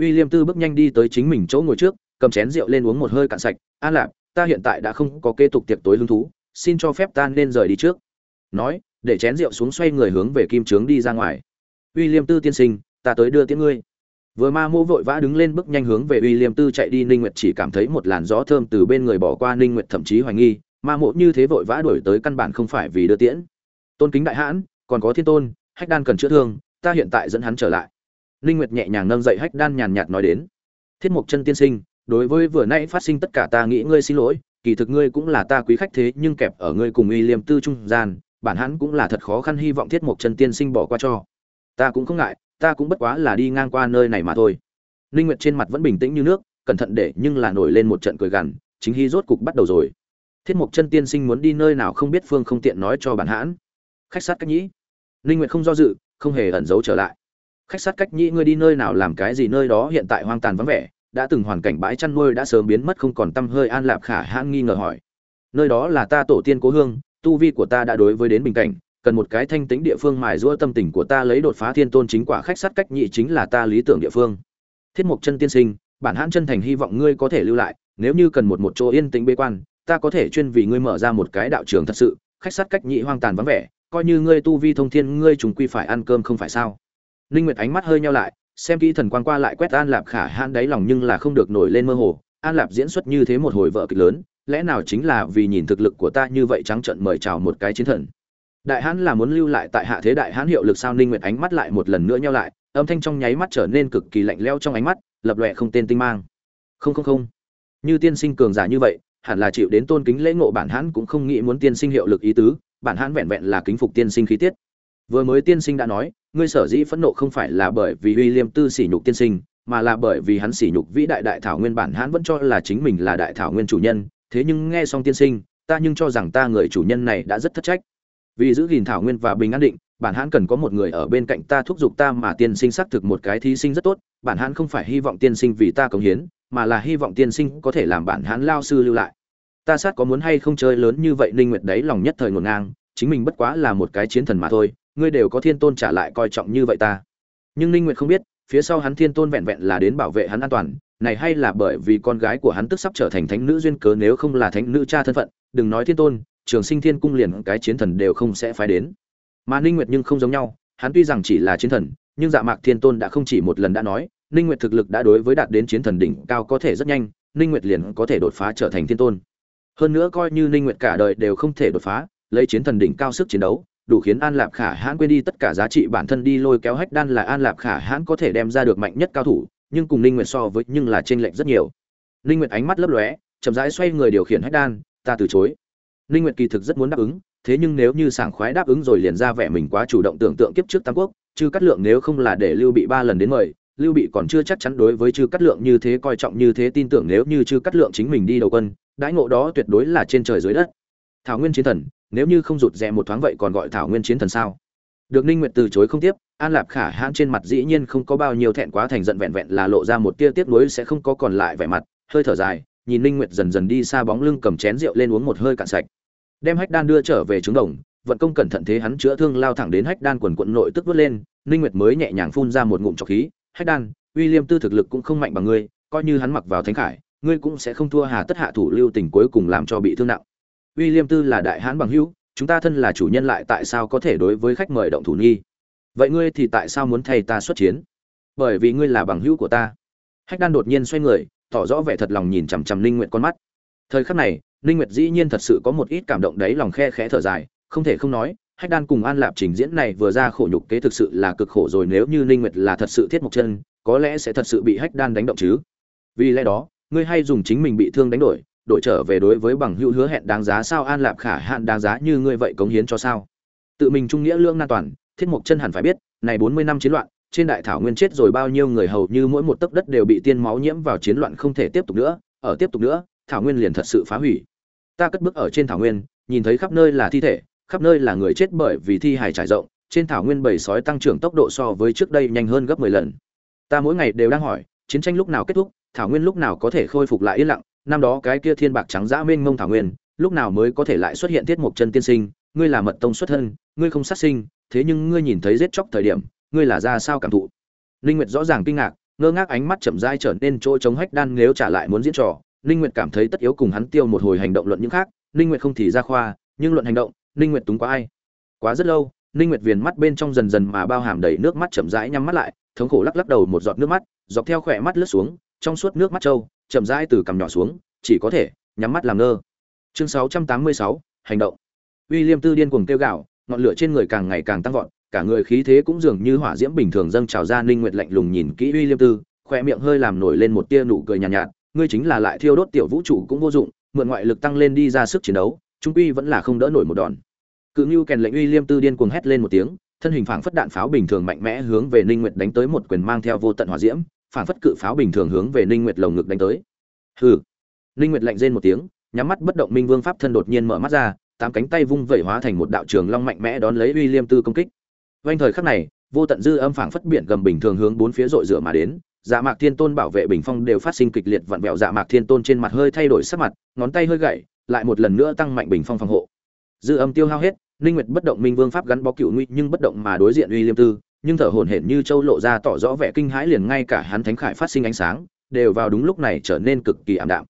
William tư bước nhanh đi tới chính mình chỗ ngồi trước, cầm chén rượu lên uống một hơi cạn sạch. An lạp, ta hiện tại đã không có kế tục tiệc tối hứng thú, xin cho phép ta nên rời đi trước. Nói, để chén rượu xuống xoay người hướng về kim trướng đi ra ngoài. William tư tiên sinh, ta tới đưa tiễn ngươi. Vừa ma mô vội vã đứng lên bước nhanh hướng về uy liêm tư chạy đi, ninh nguyệt chỉ cảm thấy một làn gió thơm từ bên người bỏ qua, ninh nguyệt thậm chí hoài nghi, ma mộ như thế vội vã đuổi tới căn bản không phải vì đưa tiễn tôn kính đại hãn, còn có thiên tôn, hách đan cần chữa thương, ta hiện tại dẫn hắn trở lại. Linh nguyệt nhẹ nhàng nâng dậy hách đan nhàn nhạt nói đến. Thiết mục chân tiên sinh, đối với vừa nãy phát sinh tất cả ta nghĩ ngươi xin lỗi, kỳ thực ngươi cũng là ta quý khách thế, nhưng kẹp ở ngươi cùng Y liêm tư trung gian, bản hắn cũng là thật khó khăn hy vọng thiết mục chân tiên sinh bỏ qua cho. Ta cũng không ngại, ta cũng bất quá là đi ngang qua nơi này mà thôi. Linh nguyệt trên mặt vẫn bình tĩnh như nước, cẩn thận để nhưng là nổi lên một trận cười gằn, chính hy rốt cục bắt đầu rồi. Thiết mục chân tiên sinh muốn đi nơi nào không biết phương không tiện nói cho bản hãn khách sát cách nhĩ. Ninh nguyệt không do dự, không hề ẩn giấu trở lại. Khách sát cách nhĩ, ngươi đi nơi nào làm cái gì nơi đó hiện tại hoang tàn vắng vẻ, đã từng hoàn cảnh bãi chăn nuôi đã sớm biến mất không còn tâm hơi an lạp khả hãn nghi ngờ hỏi. Nơi đó là ta tổ tiên cố hương, tu vi của ta đã đối với đến bình cảnh, cần một cái thanh tĩnh địa phương mài giũa tâm tình của ta lấy đột phá thiên tôn chính quả khách sát cách nhị chính là ta lý tưởng địa phương. Thiết mục chân tiên sinh, bản hãn chân thành hy vọng ngươi có thể lưu lại, nếu như cần một một chỗ yên tĩnh bế quan, ta có thể chuyên vì ngươi mở ra một cái đạo trường thật sự, khách sát cách nhị hoang tàn vắng vẻ coi như ngươi tu vi thông thiên, ngươi trùng quy phải ăn cơm không phải sao? Ninh nguyệt ánh mắt hơi nhau lại, xem kỹ thần quan qua lại quét an lạp khả hãn đáy lòng nhưng là không được nổi lên mơ hồ. An lạp diễn xuất như thế một hồi vợ kịch lớn, lẽ nào chính là vì nhìn thực lực của ta như vậy trắng trợn mời chào một cái chiến thần? Đại hãn là muốn lưu lại tại hạ thế đại hãn hiệu lực sao? Ninh nguyệt ánh mắt lại một lần nữa nhau lại, âm thanh trong nháy mắt trở nên cực kỳ lạnh lẽo trong ánh mắt, lập lòe không tên tinh mang. Không không không. Như tiên sinh cường giả như vậy, hẳn là chịu đến tôn kính lễ ngộ bản hãn cũng không nghĩ muốn tiên sinh hiệu lực ý tứ bản hãn vẹn vẹn là kính phục tiên sinh khí tiết. Vừa mới tiên sinh đã nói, ngươi sở dĩ phẫn nộ không phải là bởi vì uy liêm tư sỉ nhục tiên sinh, mà là bởi vì hắn sỉ nhục vĩ đại đại thảo nguyên bản hãn vẫn cho là chính mình là đại thảo nguyên chủ nhân. Thế nhưng nghe xong tiên sinh, ta nhưng cho rằng ta người chủ nhân này đã rất thất trách. Vì giữ gìn thảo nguyên và bình an định, bản hãn cần có một người ở bên cạnh ta thúc giục ta mà tiên sinh xác thực một cái thí sinh rất tốt. Bản hãn không phải hy vọng tiên sinh vì ta cống hiến, mà là hy vọng tiên sinh có thể làm bản hãn lao sư lưu lại ta sát có muốn hay không chơi lớn như vậy, ninh nguyệt đấy lòng nhất thời ngổn ngang, chính mình bất quá là một cái chiến thần mà thôi, ngươi đều có thiên tôn trả lại coi trọng như vậy ta. Nhưng ninh nguyệt không biết, phía sau hắn thiên tôn vẹn vẹn là đến bảo vệ hắn an toàn, này hay là bởi vì con gái của hắn tức sắp trở thành thánh nữ duyên cớ nếu không là thánh nữ cha thân phận, đừng nói thiên tôn, trường sinh thiên cung liền cái chiến thần đều không sẽ phải đến. Mà ninh nguyệt nhưng không giống nhau, hắn tuy rằng chỉ là chiến thần, nhưng dạ mạc thiên tôn đã không chỉ một lần đã nói, ninh nguyệt thực lực đã đối với đạt đến chiến thần đỉnh cao có thể rất nhanh, ninh nguyệt liền có thể đột phá trở thành thiên tôn hơn nữa coi như ninh nguyệt cả đời đều không thể đột phá, lấy chiến thần đỉnh cao sức chiến đấu, đủ khiến an lạp khả hãn quên đi tất cả giá trị bản thân đi lôi kéo hách đan là an lạp khả hãn có thể đem ra được mạnh nhất cao thủ, nhưng cùng ninh nguyệt so với nhưng là trên lệnh rất nhiều. Ninh nguyệt ánh mắt lấp lóe, chậm rãi xoay người điều khiển hách đan, ta từ chối. Ninh nguyệt kỳ thực rất muốn đáp ứng, thế nhưng nếu như sảng khoái đáp ứng rồi liền ra vẻ mình quá chủ động tưởng tượng kiếp trước tam quốc chứ cắt lượng nếu không là để lưu bị ba lần đến mời, lưu bị còn chưa chắc chắn đối với chư cắt lượng như thế coi trọng như thế tin tưởng nếu như chư cắt lượng chính mình đi đầu quân đãi ngộ đó tuyệt đối là trên trời dưới đất. Thảo nguyên chiến thần, nếu như không rụt rè một thoáng vậy còn gọi thảo nguyên chiến thần sao? Được ninh nguyệt từ chối không tiếp, an lạp khả hãn trên mặt dĩ nhiên không có bao nhiêu thẹn quá thành giận vẹn vẹn là lộ ra một tia tiếc nuối sẽ không có còn lại vẻ mặt, hơi thở dài, nhìn ninh nguyệt dần dần đi xa bóng lưng cầm chén rượu lên uống một hơi cạn sạch. Đem hách đan đưa trở về trứng đồng, vận công cẩn thận thế hắn chữa thương lao thẳng đến hách đan quần quận nội tức vớt lên, ninh nguyệt mới nhẹ nhàng phun ra một ngụm trọc khí. Hách đan, uy liêm tư thực lực cũng không mạnh bằng ngươi, coi như hắn mặc vào thánh khải ngươi cũng sẽ không thua hà tất hạ thủ lưu tình cuối cùng làm cho bị thương nặng. William tư là đại hán bằng hữu, chúng ta thân là chủ nhân lại tại sao có thể đối với khách mời động thủ nghi? Vậy ngươi thì tại sao muốn thay ta xuất chiến? Bởi vì ngươi là bằng hữu của ta. Hách đan đột nhiên xoay người, tỏ rõ vẻ thật lòng nhìn chằm chằm linh Nguyệt con mắt. Thời khắc này linh nguyệt dĩ nhiên thật sự có một ít cảm động đấy, lòng khe khẽ thở dài, không thể không nói, hách đan cùng an lạp trình diễn này vừa ra khổ nhục kế thực sự là cực khổ rồi, nếu như linh nguyệt là thật sự thiết một chân, có lẽ sẽ thật sự bị hách đan đánh động chứ? Vì lẽ đó ngươi hay dùng chính mình bị thương đánh đổi đổi trở về đối với bằng hữu hứa hẹn đáng giá sao an lạp khả hạn đáng giá như ngươi vậy cống hiến cho sao? Tự mình trung nghĩa lương nan toàn, thiết mục chân hẳn phải biết, này 40 năm chiến loạn, trên đại thảo nguyên chết rồi bao nhiêu người hầu như mỗi một tấc đất đều bị tiên máu nhiễm vào chiến loạn không thể tiếp tục nữa, ở tiếp tục nữa, thảo nguyên liền thật sự phá hủy. Ta cất bước ở trên thảo nguyên, nhìn thấy khắp nơi là thi thể, khắp nơi là người chết bởi vì thi hài trải rộng, trên thảo nguyên bầy sói tăng trưởng tốc độ so với trước đây nhanh hơn gấp 10 lần. Ta mỗi ngày đều đang hỏi, chiến tranh lúc nào kết thúc thảo nguyên lúc nào có thể khôi phục lại yên lặng, năm đó cái kia thiên bạc trắng dã mênh mông thảo nguyên, lúc nào mới có thể lại xuất hiện tiết mục chân tiên sinh, ngươi là mật tông xuất thân, ngươi không sát sinh, thế nhưng ngươi nhìn thấy giết chóc thời điểm, ngươi là ra sao cảm thụ? Linh nguyệt rõ ràng kinh ngạc, ngơ ngác ánh mắt chậm rãi trở nên chỗ chống hách đan nếu trả lại muốn diễn trò, linh nguyệt cảm thấy tất yếu cùng hắn tiêu một hồi hành động luận những khác, linh nguyệt không thì ra khoa, nhưng luận hành động, linh nguyệt túng quá ai? Quá rất lâu, linh nguyệt viền mắt bên trong dần dần mà bao hàm đầy nước mắt chậm rãi nhắm mắt lại, thống khổ lắc lắc đầu một giọt nước mắt, dọc theo khỏe mắt lướt xuống trong suốt nước mắt trâu chậm rãi từ cằm nhỏ xuống chỉ có thể nhắm mắt làm ngơ chương 686, hành động uy liêm Tư điên cuồng kêu gạo ngọn lửa trên người càng ngày càng tăng vọt, cả người khí thế cũng dường như hỏa diễm bình thường dâng trào ra Ninh Nguyệt lạnh lùng nhìn kỹ uy liêm Tư, khoe miệng hơi làm nổi lên một tia nụ cười nhàn nhạt, nhạt, ngươi chính là lại thiêu đốt tiểu vũ trụ cũng vô dụng, mượn ngoại lực tăng lên đi ra sức chiến đấu, trung quy vẫn là không đỡ nổi một đòn. Cự như kèn lệnh uy liêm Tư điên cuồng hét lên một tiếng, thân hình phảng phất đạn pháo bình thường mạnh mẽ hướng về Ninh Nguyệt đánh tới một quyền mang theo vô tận hỏa diễm, phảng phất cự pháo bình thường hướng về Ninh Nguyệt lồng ngực đánh tới. Hừ. Ninh Nguyệt lạnh rên một tiếng, nhắm mắt bất động Minh Vương pháp thân đột nhiên mở mắt ra, tám cánh tay vung vẩy hóa thành một đạo trường long mạnh mẽ đón lấy William Tư công kích. Vành thời khắc này, vô tận dư âm phảng phất biển gầm bình thường hướng bốn phía rội rửa mà đến, Dạ Mạc Thiên Tôn bảo vệ bình phong đều phát sinh kịch liệt vặn vẹo Dạ Mạc Thiên Tôn trên mặt hơi thay đổi sắc mặt, ngón tay hơi gãy, lại một lần nữa tăng mạnh bình phong phòng hộ. Dư âm tiêu hao hết, Linh Nguyệt bất động Minh Vương pháp gắn bó cựu nguy nhưng bất động mà đối diện Uy Liêm Tư, nhưng thở hổn hển như châu lộ ra tỏ rõ vẻ kinh hãi liền ngay cả hắn thánh khải phát sinh ánh sáng, đều vào đúng lúc này trở nên cực kỳ ảm đạm.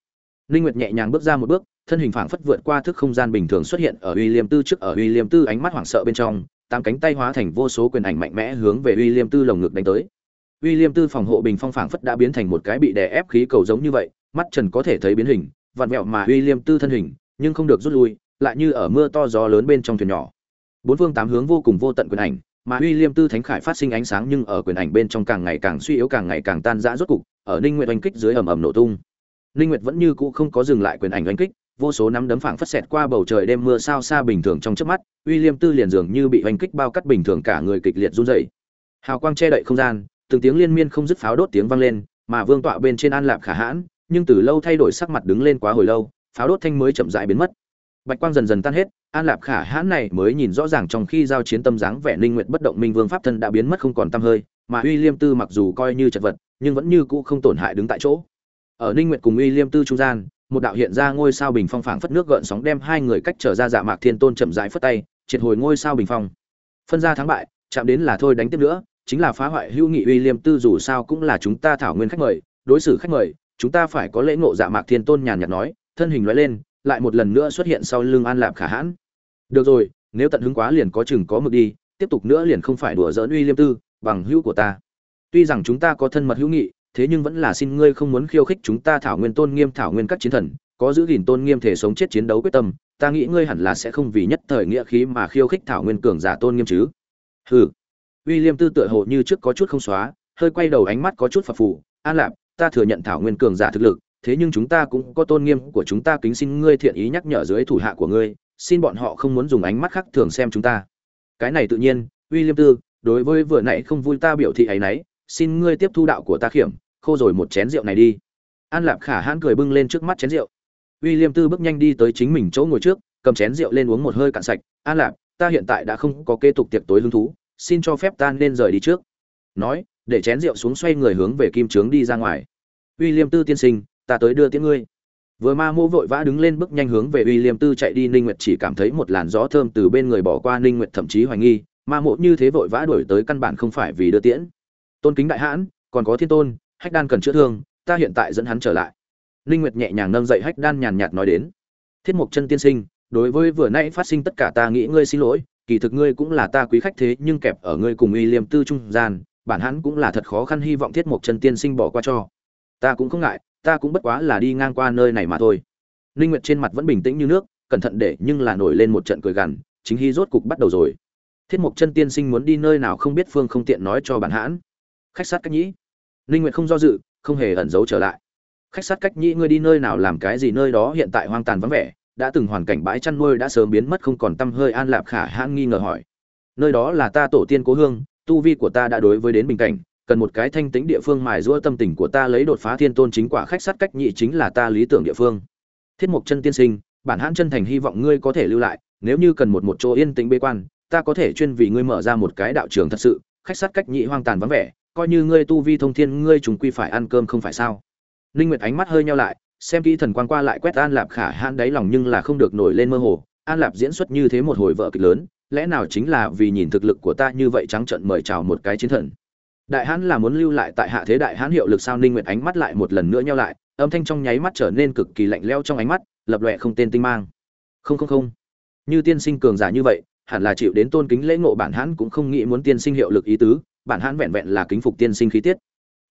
Linh Nguyệt nhẹ nhàng bước ra một bước, thân hình phảng phất vượt qua thức không gian bình thường xuất hiện ở Uy Liêm Tư trước ở Uy Liêm Tư ánh mắt hoảng sợ bên trong, tám cánh tay hóa thành vô số quyền ảnh mạnh mẽ hướng về Uy Liêm Tư lồng ngực đánh tới. Uy Liêm Tư phòng hộ bình phong phảng phất đã biến thành một cái bị đè ép khí cầu giống như vậy, mắt Trần có thể thấy biến hình, vặn vẹo mà Uy Liêm Tư thân hình, nhưng không được rút lui, lại như ở mưa to gió lớn bên trong thuyền nhỏ. Bốn phương tám hướng vô cùng vô tận quyền ảnh, mà Uy Liêm Tư Thánh Khải phát sinh ánh sáng nhưng ở quyền ảnh bên trong càng ngày càng suy yếu càng ngày càng tan rã rốt cục, ở Ninh Nguyệt oanh kích dưới ầm ầm nổ tung. Ninh Nguyệt vẫn như cũ không có dừng lại quyền ảnh oanh kích, vô số nắm đấm phảng phất xẹt qua bầu trời đêm mưa sao xa bình thường trong chớp mắt, William Tư liền dường như bị oanh kích bao cắt bình thường cả người kịch liệt run rẩy. Hào quang che đậy không gian, từng tiếng liên miên không dứt pháo đốt tiếng vang lên, mà Vương tọa bên trên An Lạp Khả Hãn, nhưng từ lâu thay đổi sắc mặt đứng lên quá hồi lâu, pháo đốt thanh mới chậm rãi biến mất bạch quang dần dần tan hết, an lạp khả hãn này mới nhìn rõ ràng trong khi giao chiến tâm dáng vẻ ninh nguyệt bất động minh vương pháp thân đã biến mất không còn tăm hơi, mà uy liêm tư mặc dù coi như chật vật, nhưng vẫn như cũ không tổn hại đứng tại chỗ. Ở ninh nguyệt cùng uy liêm tư trung gian, một đạo hiện ra ngôi sao bình phong phảng phất nước gợn sóng đem hai người cách trở ra dạ mạc thiên tôn chậm rãi phất tay, triệt hồi ngôi sao bình phong. Phân ra thắng bại, chạm đến là thôi đánh tiếp nữa, chính là phá hoại hữu nghị uy liêm tư dù sao cũng là chúng ta thảo nguyên khách mời, đối xử khách mời, chúng ta phải có lễ ngộ dạ mạc thiên tôn nhàn nhạt nói, thân hình nói lên lại một lần nữa xuất hiện sau lưng an lạp khả hãn. Được rồi, nếu tận hứng quá liền có chừng có mực đi, tiếp tục nữa liền không phải đùa giỡn uy liêm tư, bằng hữu của ta. Tuy rằng chúng ta có thân mật hữu nghị, thế nhưng vẫn là xin ngươi không muốn khiêu khích chúng ta thảo nguyên tôn nghiêm thảo nguyên các chiến thần, có giữ gìn tôn nghiêm thể sống chết chiến đấu quyết tâm, ta nghĩ ngươi hẳn là sẽ không vì nhất thời nghĩa khí mà khiêu khích thảo nguyên cường giả tôn nghiêm chứ. Hừ. William tư tựa hồ như trước có chút không xóa, hơi quay đầu ánh mắt có chút phập phù. An lạp, ta thừa nhận thảo nguyên cường giả thực lực thế nhưng chúng ta cũng có tôn nghiêm của chúng ta kính xin ngươi thiện ý nhắc nhở dưới thủ hạ của ngươi, xin bọn họ không muốn dùng ánh mắt khác thường xem chúng ta. Cái này tự nhiên, William tư, đối với vừa nãy không vui ta biểu thị ấy nấy, xin ngươi tiếp thu đạo của ta khiểm, khô rồi một chén rượu này đi. An lạp khả hãn cười bưng lên trước mắt chén rượu. William tư bước nhanh đi tới chính mình chỗ ngồi trước, cầm chén rượu lên uống một hơi cạn sạch. An lạp, ta hiện tại đã không có kế tục tiệc tối hứng thú, xin cho phép ta nên rời đi trước. Nói, để chén rượu xuống xoay người hướng về kim trướng đi ra ngoài. William tư tiên sinh ta tới đưa tiễn ngươi. Vừa ma mô vội vã đứng lên bước nhanh hướng về William tư chạy đi, ninh nguyệt chỉ cảm thấy một làn gió thơm từ bên người bỏ qua, ninh nguyệt thậm chí hoài nghi, ma mộ như thế vội vã đuổi tới căn bản không phải vì đưa tiễn. Tôn kính đại hãn, còn có thiên tôn, hách đan cần chữa thương, ta hiện tại dẫn hắn trở lại. Ninh nguyệt nhẹ nhàng nâng dậy hách đan nhàn nhạt nói đến, thiết mục chân tiên sinh, đối với vừa nãy phát sinh tất cả ta nghĩ ngươi xin lỗi, kỳ thực ngươi cũng là ta quý khách thế nhưng kẹp ở ngươi cùng uy liêm tư trung gian, bản hắn cũng là thật khó khăn hy vọng thiết mục chân tiên sinh bỏ qua cho. Ta cũng không ngại ta cũng bất quá là đi ngang qua nơi này mà thôi. Ninh nguyệt trên mặt vẫn bình tĩnh như nước, cẩn thận để nhưng là nổi lên một trận cười gằn, chính hy rốt cục bắt đầu rồi. Thiết mục chân tiên sinh muốn đi nơi nào không biết phương không tiện nói cho bản hãn. Khách sát cách nhĩ. Ninh nguyệt không do dự, không hề ẩn giấu trở lại. Khách sát cách nhĩ, ngươi đi nơi nào làm cái gì nơi đó hiện tại hoang tàn vắng vẻ, đã từng hoàn cảnh bãi chăn nuôi đã sớm biến mất không còn tâm hơi an lạp khả hãn nghi ngờ hỏi. Nơi đó là ta tổ tiên cố hương, tu vi của ta đã đối với đến bình cảnh cần một cái thanh tĩnh địa phương mài giũa tâm tình của ta lấy đột phá thiên tôn chính quả khách sát cách nhị chính là ta lý tưởng địa phương. Thiết mục chân tiên sinh, bản hãn chân thành hy vọng ngươi có thể lưu lại, nếu như cần một một chỗ yên tĩnh bế quan, ta có thể chuyên vì ngươi mở ra một cái đạo trường thật sự, khách sát cách nhị hoang tàn vắng vẻ, coi như ngươi tu vi thông thiên, ngươi trùng quy phải ăn cơm không phải sao? Linh nguyệt ánh mắt hơi nheo lại, xem kỹ thần quan qua lại quét an lạp khả hãn đáy lòng nhưng là không được nổi lên mơ hồ. An lạp diễn xuất như thế một hồi vợ kịch lớn, lẽ nào chính là vì nhìn thực lực của ta như vậy trắng trợn mời chào một cái chiến thần? Đại hãn là muốn lưu lại tại hạ thế đại hãn hiệu lực sao ninh nguyệt ánh mắt lại một lần nữa nhau lại, âm thanh trong nháy mắt trở nên cực kỳ lạnh lẽo trong ánh mắt, lập lòe không tên tinh mang. Không không không. Như tiên sinh cường giả như vậy, hẳn là chịu đến tôn kính lễ ngộ bản hãn cũng không nghĩ muốn tiên sinh hiệu lực ý tứ, bản hãn vẹn vẹn là kính phục tiên sinh khí tiết.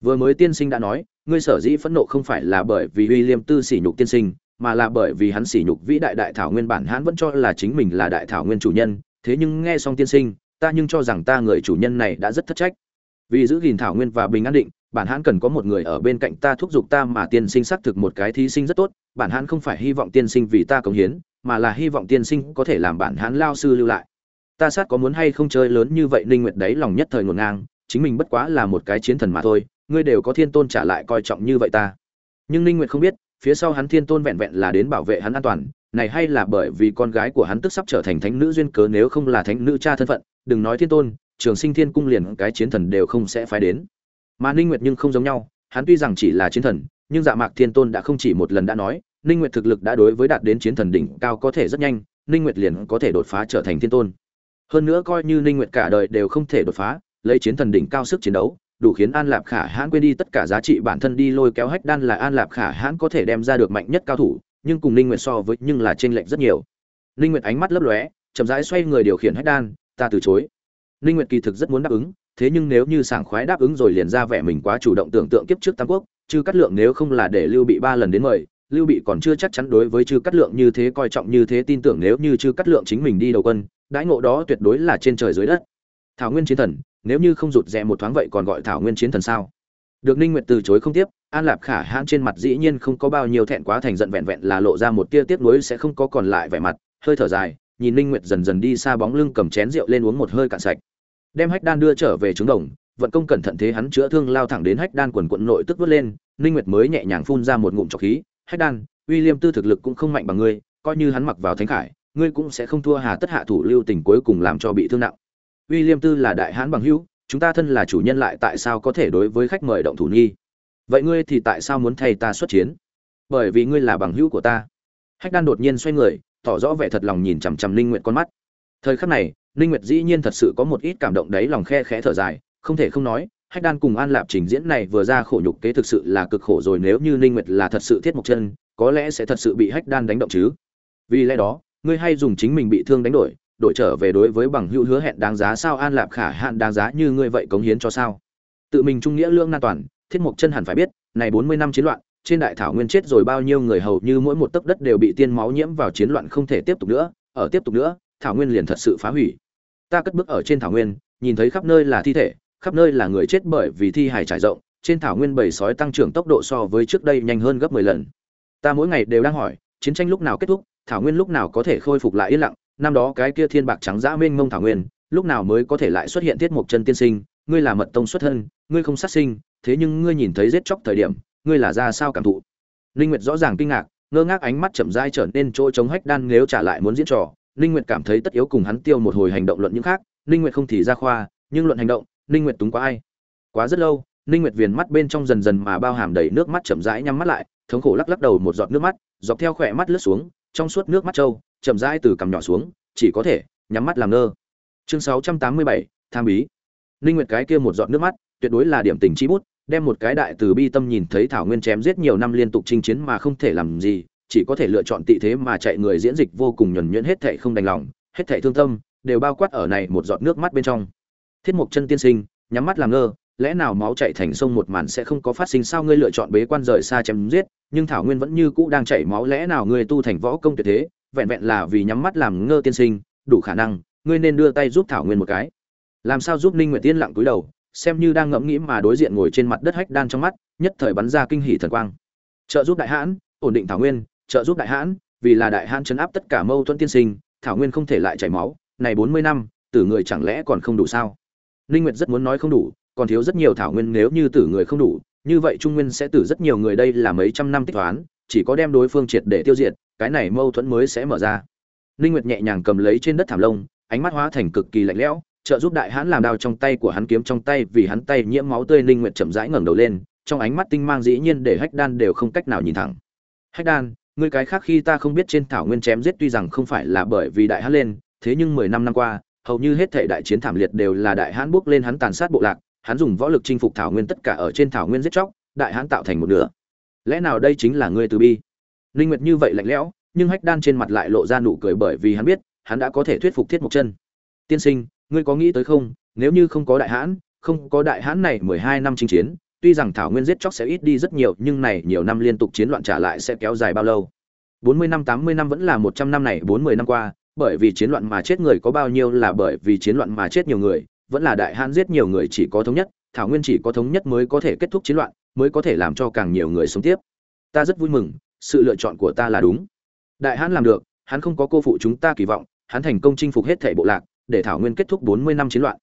Vừa mới tiên sinh đã nói, ngươi sở dĩ phẫn nộ không phải là bởi vì William tư sỉ nhục tiên sinh, mà là bởi vì hắn sỉ nhục vĩ đại đại thảo nguyên bản hãn vẫn cho là chính mình là đại thảo nguyên chủ nhân, thế nhưng nghe xong tiên sinh, ta nhưng cho rằng ta người chủ nhân này đã rất thất trách vì giữ gìn thảo nguyên và bình an định, bản hãn cần có một người ở bên cạnh ta thúc giục ta mà tiên sinh xác thực một cái thí sinh rất tốt. Bản hãn không phải hy vọng tiên sinh vì ta cống hiến, mà là hy vọng tiên sinh có thể làm bản hãn lao sư lưu lại. Ta sát có muốn hay không chơi lớn như vậy, ninh nguyệt đấy lòng nhất thời ngổn ngang, chính mình bất quá là một cái chiến thần mà thôi, ngươi đều có thiên tôn trả lại coi trọng như vậy ta. Nhưng ninh nguyệt không biết, phía sau hắn thiên tôn vẹn vẹn là đến bảo vệ hắn an toàn, này hay là bởi vì con gái của hắn tức sắp trở thành thánh nữ duyên cớ, nếu không là thánh nữ cha thân phận, đừng nói thiên tôn trường sinh thiên cung liền cái chiến thần đều không sẽ phái đến. Mà ninh nguyệt nhưng không giống nhau, hắn tuy rằng chỉ là chiến thần, nhưng dạ mạc thiên tôn đã không chỉ một lần đã nói, ninh nguyệt thực lực đã đối với đạt đến chiến thần đỉnh cao có thể rất nhanh, ninh nguyệt liền có thể đột phá trở thành thiên tôn. Hơn nữa coi như ninh nguyệt cả đời đều không thể đột phá, lấy chiến thần đỉnh cao sức chiến đấu, đủ khiến an lạp khả hãn quên đi tất cả giá trị bản thân đi lôi kéo hách đan là an lạp khả hãn có thể đem ra được mạnh nhất cao thủ, nhưng cùng ninh nguyệt so với nhưng là trên lệnh rất nhiều. Ninh nguyệt ánh mắt lấp lóe, chậm rãi xoay người điều khiển hách đan, ta từ chối ninh nguyệt kỳ thực rất muốn đáp ứng, thế nhưng nếu như sảng khoái đáp ứng rồi liền ra vẻ mình quá chủ động tưởng tượng kiếp trước tam quốc chứ cắt lượng nếu không là để lưu bị ba lần đến mời, lưu bị còn chưa chắc chắn đối với chư cắt lượng như thế coi trọng như thế tin tưởng nếu như chư cắt lượng chính mình đi đầu quân, đãi ngộ đó tuyệt đối là trên trời dưới đất. Thảo nguyên chiến thần, nếu như không rụt rè một thoáng vậy còn gọi thảo nguyên chiến thần sao? Được ninh nguyệt từ chối không tiếp, an lạp khả hãn trên mặt dĩ nhiên không có bao nhiêu thẹn quá thành giận vẹn vẹn là lộ ra một tia tiếc nuối sẽ không có còn lại vẻ mặt, hơi thở dài, nhìn ninh nguyệt dần dần đi xa bóng lưng cầm chén rượu lên uống một hơi cạn sạch đem hách đan đưa trở về trứng đồng vận công cẩn thận thế hắn chữa thương lao thẳng đến hách đan quần quận nội tức vớt lên ninh nguyệt mới nhẹ nhàng phun ra một ngụm trọc khí hách đan William tư thực lực cũng không mạnh bằng ngươi coi như hắn mặc vào thánh khải ngươi cũng sẽ không thua hà tất hạ thủ lưu tình cuối cùng làm cho bị thương nặng William Tư là đại hán bằng hữu, chúng ta thân là chủ nhân lại tại sao có thể đối với khách mời động thủ nghi? Vậy ngươi thì tại sao muốn thay ta xuất chiến? Bởi vì ngươi là bằng hữu của ta. Hách Đan đột nhiên xoay người, tỏ rõ vẻ thật lòng nhìn chằm chằm Linh Nguyệt con mắt. Thời khắc này, Ninh Nguyệt dĩ nhiên thật sự có một ít cảm động đấy, lòng khe khẽ thở dài, không thể không nói, Hách Đan cùng An Lạp trình diễn này vừa ra khổ nhục kế thực sự là cực khổ rồi, nếu như Ninh Nguyệt là thật sự thiết một chân, có lẽ sẽ thật sự bị Hách Đan đánh động chứ. Vì lẽ đó, ngươi hay dùng chính mình bị thương đánh đổi, đổi trở về đối với bằng hữu hứa hẹn đáng giá sao An Lạp khả hạn đáng giá như ngươi vậy cống hiến cho sao? Tự mình trung nghĩa lương nan toàn, thiết mục chân hẳn phải biết, này 40 năm chiến loạn, trên đại thảo nguyên chết rồi bao nhiêu người hầu như mỗi một tấc đất đều bị tiên máu nhiễm vào chiến loạn không thể tiếp tục nữa, ở tiếp tục nữa, thảo nguyên liền thật sự phá hủy. Ta cất bước ở trên thảo nguyên, nhìn thấy khắp nơi là thi thể, khắp nơi là người chết bởi vì thi hài trải rộng, trên thảo nguyên bầy sói tăng trưởng tốc độ so với trước đây nhanh hơn gấp 10 lần. Ta mỗi ngày đều đang hỏi, chiến tranh lúc nào kết thúc, thảo nguyên lúc nào có thể khôi phục lại yên lặng, năm đó cái kia thiên bạc trắng dã mênh mông thảo nguyên, lúc nào mới có thể lại xuất hiện tiết mục chân tiên sinh, ngươi là mật tông xuất thân, ngươi không sát sinh, thế nhưng ngươi nhìn thấy giết chóc thời điểm, ngươi là ra sao cảm thụ? Linh Nguyệt rõ ràng kinh ngạc, ngơ ngác ánh mắt chậm rãi trở nên chỗ chống hách đan nếu trả lại muốn diễn trò, Linh Nguyệt cảm thấy tất yếu cùng hắn tiêu một hồi hành động luận những khác, Linh Nguyệt không thì ra khoa, nhưng luận hành động, Linh Nguyệt túng quá ai? Quá rất lâu, Linh Nguyệt viền mắt bên trong dần dần mà bao hàm đầy nước mắt chậm rãi nhắm mắt lại, thống khổ lắc lắc đầu một giọt nước mắt, dọc theo khỏe mắt lướt xuống, trong suốt nước mắt trâu, chậm rãi từ cằm nhỏ xuống, chỉ có thể nhắm mắt làm ngơ. Chương 687, tham bí. Linh Nguyệt cái kia một giọt nước mắt, tuyệt đối là điểm tình chi bút, đem một cái đại từ bi tâm nhìn thấy thảo nguyên chém giết nhiều năm liên tục chinh chiến mà không thể làm gì chỉ có thể lựa chọn tị thế mà chạy người diễn dịch vô cùng nhuần nhuyễn hết thảy không đành lòng, hết thảy thương tâm, đều bao quát ở này một giọt nước mắt bên trong. Thiết mục chân tiên sinh, nhắm mắt làm ngơ, lẽ nào máu chạy thành sông một màn sẽ không có phát sinh sao ngươi lựa chọn bế quan rời xa chém giết, nhưng thảo nguyên vẫn như cũ đang chảy máu, lẽ nào ngươi tu thành võ công tuyệt thế, vẹn vẹn là vì nhắm mắt làm ngơ tiên sinh, đủ khả năng, ngươi nên đưa tay giúp thảo nguyên một cái. Làm sao giúp ninh nguyệt tiên lặng cúi đầu, xem như đang ngẫm nghĩ mà đối diện ngồi trên mặt đất hách đan trong mắt, nhất thời bắn ra kinh hỉ thần quang. Trợ giúp đại hãn, ổn định thảo nguyên trợ giúp đại hãn, vì là đại hãn chấn áp tất cả mâu thuẫn tiên sinh, thảo nguyên không thể lại chảy máu, này bốn mươi năm, tử người chẳng lẽ còn không đủ sao? Ninh nguyệt rất muốn nói không đủ, còn thiếu rất nhiều thảo nguyên nếu như tử người không đủ, như vậy trung nguyên sẽ tử rất nhiều người đây là mấy trăm năm tích toán, chỉ có đem đối phương triệt để tiêu diệt, cái này mâu thuẫn mới sẽ mở ra. Ninh nguyệt nhẹ nhàng cầm lấy trên đất thảm lông, ánh mắt hóa thành cực kỳ lạnh lẽo, trợ giúp đại hãn làm đao trong tay của hắn kiếm trong tay, vì hắn tay nhiễm máu tươi linh nguyệt chậm rãi ngẩng đầu lên, trong ánh mắt tinh mang dĩ nhiên để hách đan đều không cách nào nhìn thẳng. Hách đan ngươi cái khác khi ta không biết trên thảo nguyên chém giết tuy rằng không phải là bởi vì đại hãn lên, thế nhưng mười năm năm qua, hầu như hết thể đại chiến thảm liệt đều là đại hãn bước lên hắn tàn sát bộ lạc, hắn dùng võ lực chinh phục thảo nguyên tất cả ở trên thảo nguyên giết chóc, đại hãn tạo thành một nửa. Lẽ nào đây chính là ngươi từ bi? Linh nguyệt như vậy lạnh lẽo, nhưng hách đan trên mặt lại lộ ra nụ cười bởi vì hắn biết, hắn đã có thể thuyết phục thiết mục chân. Tiên sinh, ngươi có nghĩ tới không? Nếu như không có đại hãn, không có đại hãn này mười hai năm chinh chiến tuy rằng thảo nguyên giết chóc sẽ ít đi rất nhiều, nhưng này nhiều năm liên tục chiến loạn trả lại sẽ kéo dài bao lâu? Bốn mươi năm, tám mươi năm vẫn là một trăm năm này, bốn mươi năm qua, bởi vì chiến loạn mà chết người có bao nhiêu là bởi vì chiến loạn mà chết nhiều người, vẫn là đại hãn giết nhiều người chỉ có thống nhất, thảo nguyên chỉ có thống nhất mới có thể kết thúc chiến loạn, mới có thể làm cho càng nhiều người sống tiếp. Ta rất vui mừng, sự lựa chọn của ta là đúng. Đại hãn làm được, hắn không có cô phụ chúng ta kỳ vọng, hắn thành công chinh phục hết thể bộ lạc, để thảo nguyên kết thúc bốn mươi năm chiến loạn.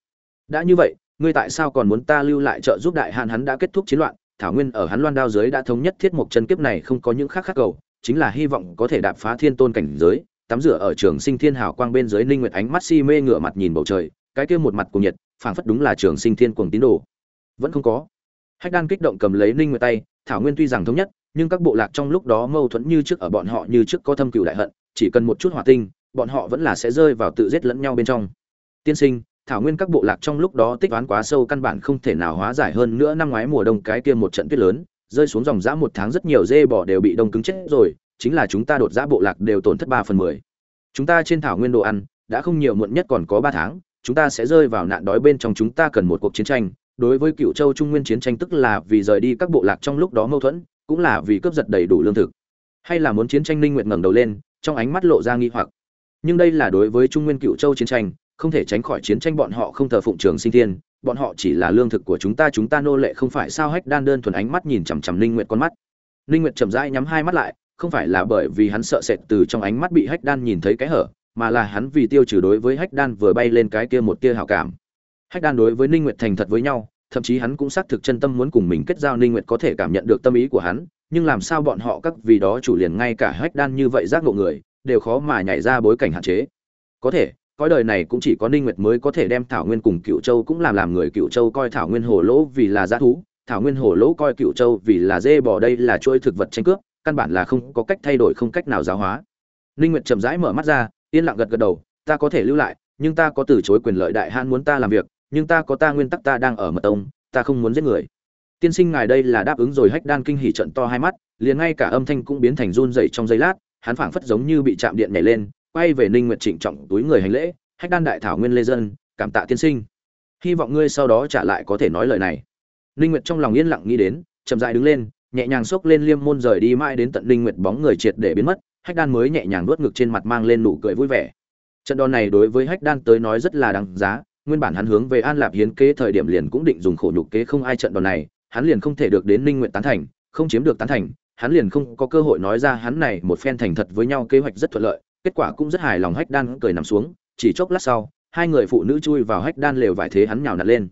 Đã như vậy ngươi tại sao còn muốn ta lưu lại trợ giúp đại hàn hắn đã kết thúc chiến loạn, thảo nguyên ở hắn loan đao giới đã thống nhất thiết mục chân kiếp này không có những khác khác cầu, chính là hy vọng có thể đạp phá thiên tôn cảnh giới, tắm rửa ở trường sinh thiên hào quang bên dưới ninh nguyệt ánh mắt si mê ngửa mặt nhìn bầu trời, cái kia một mặt cùng nhiệt, phảng phất đúng là trường sinh thiên cuồng tín đồ. Vẫn không có. Hách đan kích động cầm lấy ninh nguyệt tay, thảo nguyên tuy rằng thống nhất, nhưng các bộ lạc trong lúc đó mâu thuẫn như trước ở bọn họ như trước có thâm cửu đại hận, chỉ cần một chút hỏa tinh, bọn họ vẫn là sẽ rơi vào tự giết lẫn nhau bên trong. Tiên sinh thảo nguyên các bộ lạc trong lúc đó tích toán quá sâu căn bản không thể nào hóa giải hơn nữa năm ngoái mùa đông cái kia một trận tuyết lớn, rơi xuống dòng dã một tháng rất nhiều dê bò đều bị đông cứng chết rồi, chính là chúng ta đột giã bộ lạc đều tổn thất ba phần mười. Chúng ta trên thảo nguyên đồ ăn, đã không nhiều muộn nhất còn có ba tháng, chúng ta sẽ rơi vào nạn đói bên trong chúng ta cần một cuộc chiến tranh. Đối với cựu châu trung nguyên chiến tranh tức là vì rời đi các bộ lạc trong lúc đó mâu thuẫn, cũng là vì cướp giật đầy đủ lương thực. Hay là muốn chiến tranh linh nguyện ngẩng đầu lên, trong ánh mắt lộ ra nghi hoặc. Nhưng đây là đối với trung nguyên cựu châu chiến tranh không thể tránh khỏi chiến tranh bọn họ không thờ phụng trường sinh thiên, bọn họ chỉ là lương thực của chúng ta chúng ta nô lệ không phải sao? Hách đan đơn thuần ánh mắt nhìn chằm chằm linh nguyệt con mắt. Linh nguyệt chậm rãi nhắm hai mắt lại, không phải là bởi vì hắn sợ sệt từ trong ánh mắt bị hách đan nhìn thấy cái hở, mà là hắn vì tiêu trừ đối với hách đan vừa bay lên cái kia một tia hảo cảm. Hách đan đối với linh nguyệt thành thật với nhau, thậm chí hắn cũng xác thực chân tâm muốn cùng mình kết giao linh nguyệt có thể cảm nhận được tâm ý của hắn, nhưng làm sao bọn họ các vì đó chủ liền ngay cả hách đan như vậy giác ngộ người, đều khó mà nhảy ra bối cảnh hạn chế. Có thể cõi đời này cũng chỉ có ninh nguyệt mới có thể đem thảo nguyên cùng cựu châu cũng làm làm người. Cựu châu coi thảo nguyên hồ lỗ vì là g thú, thảo nguyên hồ lỗ coi cựu châu vì là dê bò đây là chuỗi thực vật tranh cướp, căn bản là không có cách thay đổi, không cách nào giáo hóa. Ninh nguyệt chậm rãi mở mắt ra, yên lặng gật gật đầu, ta có thể lưu lại, nhưng ta có từ chối quyền lợi đại hãn muốn ta làm việc, nhưng ta có ta nguyên tắc ta đang ở mật tông, ta không muốn giết người. Tiên sinh ngài đây là đáp ứng rồi. Hách đan kinh hỉ trận to hai mắt, liền ngay cả âm thanh cũng biến thành run rẩy trong giây lát, hắn phảng phất giống như bị chạm điện nhảy lên quay về ninh nguyệt trịnh trọng túi người hành lễ, hách đan đại thảo nguyên lê dân, cảm tạ tiên sinh. Hy vọng ngươi sau đó trả lại có thể nói lời này. Ninh nguyệt trong lòng yên lặng nghĩ đến, chậm rãi đứng lên, nhẹ nhàng xốc lên liêm môn rời đi mãi đến tận ninh nguyệt bóng người triệt để biến mất, hách đan mới nhẹ nhàng nuốt ngực trên mặt mang lên nụ cười vui vẻ. Trận đòn này đối với hách đan tới nói rất là đáng giá, nguyên bản hắn hướng về an lạp hiến kế thời điểm liền cũng định dùng khổ nhục kế không ai trận đòn này, hắn liền không thể được đến ninh nguyện tán thành, không chiếm được tán thành, hắn liền không có cơ hội nói ra hắn này một phen thành thật với nhau kế hoạch rất thuận lợi kết quả cũng rất hài lòng hách đan cười nằm xuống chỉ chốc lát sau hai người phụ nữ chui vào hách đan lều vải thế hắn nhào nặn lên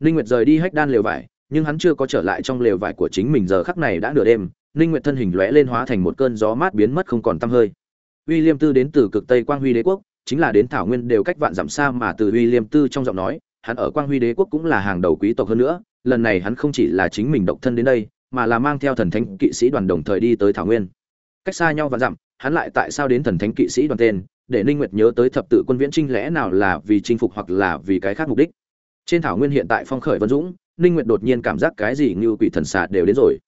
ninh nguyệt rời đi hách đan lều vải nhưng hắn chưa có trở lại trong lều vải của chính mình giờ khắc này đã nửa đêm ninh nguyệt thân hình lóe lên hóa thành một cơn gió mát biến mất không còn tăm hơi William Tư đến từ cực Tây Quang Huy Đế quốc, chính là đến Thảo Nguyên đều cách vạn dặm xa mà từ William Tư trong giọng nói, hắn ở Quang Huy Đế quốc cũng là hàng đầu quý tộc hơn nữa, lần này hắn không chỉ là chính mình độc thân đến đây, mà là mang theo thần thánh kỵ sĩ đoàn đồng thời đi tới Thảo Nguyên. Cách xa nhau vạn dặm, hắn lại tại sao đến thần thánh kỵ sĩ đoàn tên, để Ninh Nguyệt nhớ tới thập tự quân viễn trinh lẽ nào là vì chinh phục hoặc là vì cái khác mục đích. Trên Thảo Nguyên hiện tại phong khởi vân dũng, Ninh Nguyệt đột nhiên cảm giác cái gì như quỷ thần xà đều đến rồi.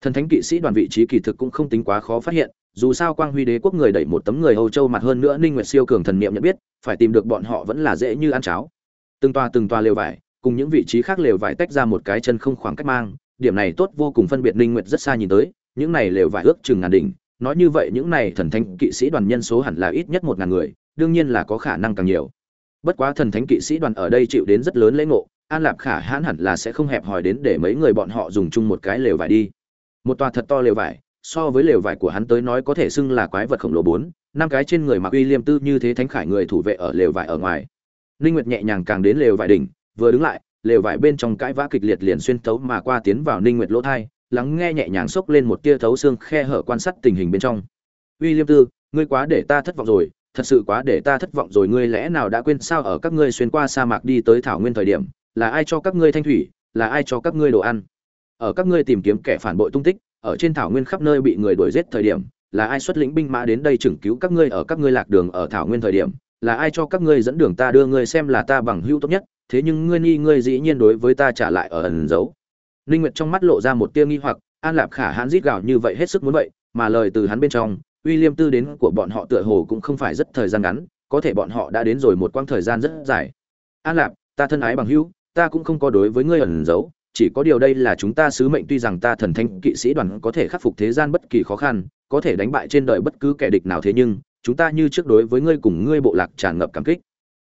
Thần thánh kỵ sĩ đoàn vị trí kỳ thực cũng không tính quá khó phát hiện, dù sao Quang Huy Đế quốc người đẩy một tấm người Âu Châu mặt hơn nữa Ninh Nguyệt siêu cường thần niệm nhận biết, phải tìm được bọn họ vẫn là dễ như ăn cháo. Từng toa từng toa lều vải, cùng những vị trí khác lều vải tách ra một cái chân không khoảng cách mang, điểm này tốt vô cùng phân biệt Ninh Nguyệt rất xa nhìn tới, những này lều vải ước chừng ngàn đỉnh, nói như vậy những này thần thánh kỵ sĩ đoàn nhân số hẳn là ít nhất một ngàn người, đương nhiên là có khả năng càng nhiều. Bất quá thần thánh kỵ sĩ đoàn ở đây chịu đến rất lớn lễ ngộ, An Lạp Khả hãn hẳn là sẽ không hẹp hòi đến để mấy người bọn họ dùng chung một cái lều vải đi. Một tòa thật to lều vải, so với lều vải của hắn tới nói có thể xưng là quái vật khổng lồ bốn năm cái trên người mặc uy liêm tư như thế thánh khải người thủ vệ ở lều vải ở ngoài linh nguyệt nhẹ nhàng càng đến lều vải đỉnh vừa đứng lại lều vải bên trong cãi vã kịch liệt liền xuyên thấu mà qua tiến vào ninh nguyệt lỗ thai lắng nghe nhẹ nhàng xốc lên một tia thấu xương khe hở quan sát tình hình bên trong. Uy liêm tư, ngươi quá để ta thất vọng rồi, thật sự quá để ta thất vọng rồi, ngươi lẽ nào đã quên sao ở các ngươi xuyên qua sa mạc đi tới thảo nguyên thời điểm, là ai cho các ngươi thanh thủy, là ai cho các ngươi đồ ăn? Ở các ngươi tìm kiếm kẻ phản bội tung tích, ở trên thảo nguyên khắp nơi bị người đuổi giết thời điểm, là ai xuất lĩnh binh mã đến đây chừng cứu các ngươi ở các ngươi lạc đường ở thảo nguyên thời điểm, là ai cho các ngươi dẫn đường ta đưa ngươi xem là ta bằng hữu tốt nhất, thế nhưng ngươi nghi ngươi dĩ nhiên đối với ta trả lại ở ẩn giấu linh nguyệt trong mắt lộ ra một tia nghi hoặc, an lạp khả hãn rít gào như vậy hết sức muốn vậy, mà lời từ hắn bên trong William tư đến của bọn họ tựa hồ cũng không phải rất thời gian ngắn, có thể bọn họ đã đến rồi một quãng thời gian rất dài an lạp, ta thân ái bằng hữu, ta cũng không có đối với ngươi ẩn giấu, chỉ có điều đây là chúng ta sứ mệnh tuy rằng ta thần thanh kỵ sĩ đoàn có thể khắc phục thế gian bất kỳ khó khăn, có thể đánh bại trên đời bất cứ kẻ địch nào thế nhưng, chúng ta như trước đối với ngươi cùng ngươi bộ lạc tràn ngập cảm kích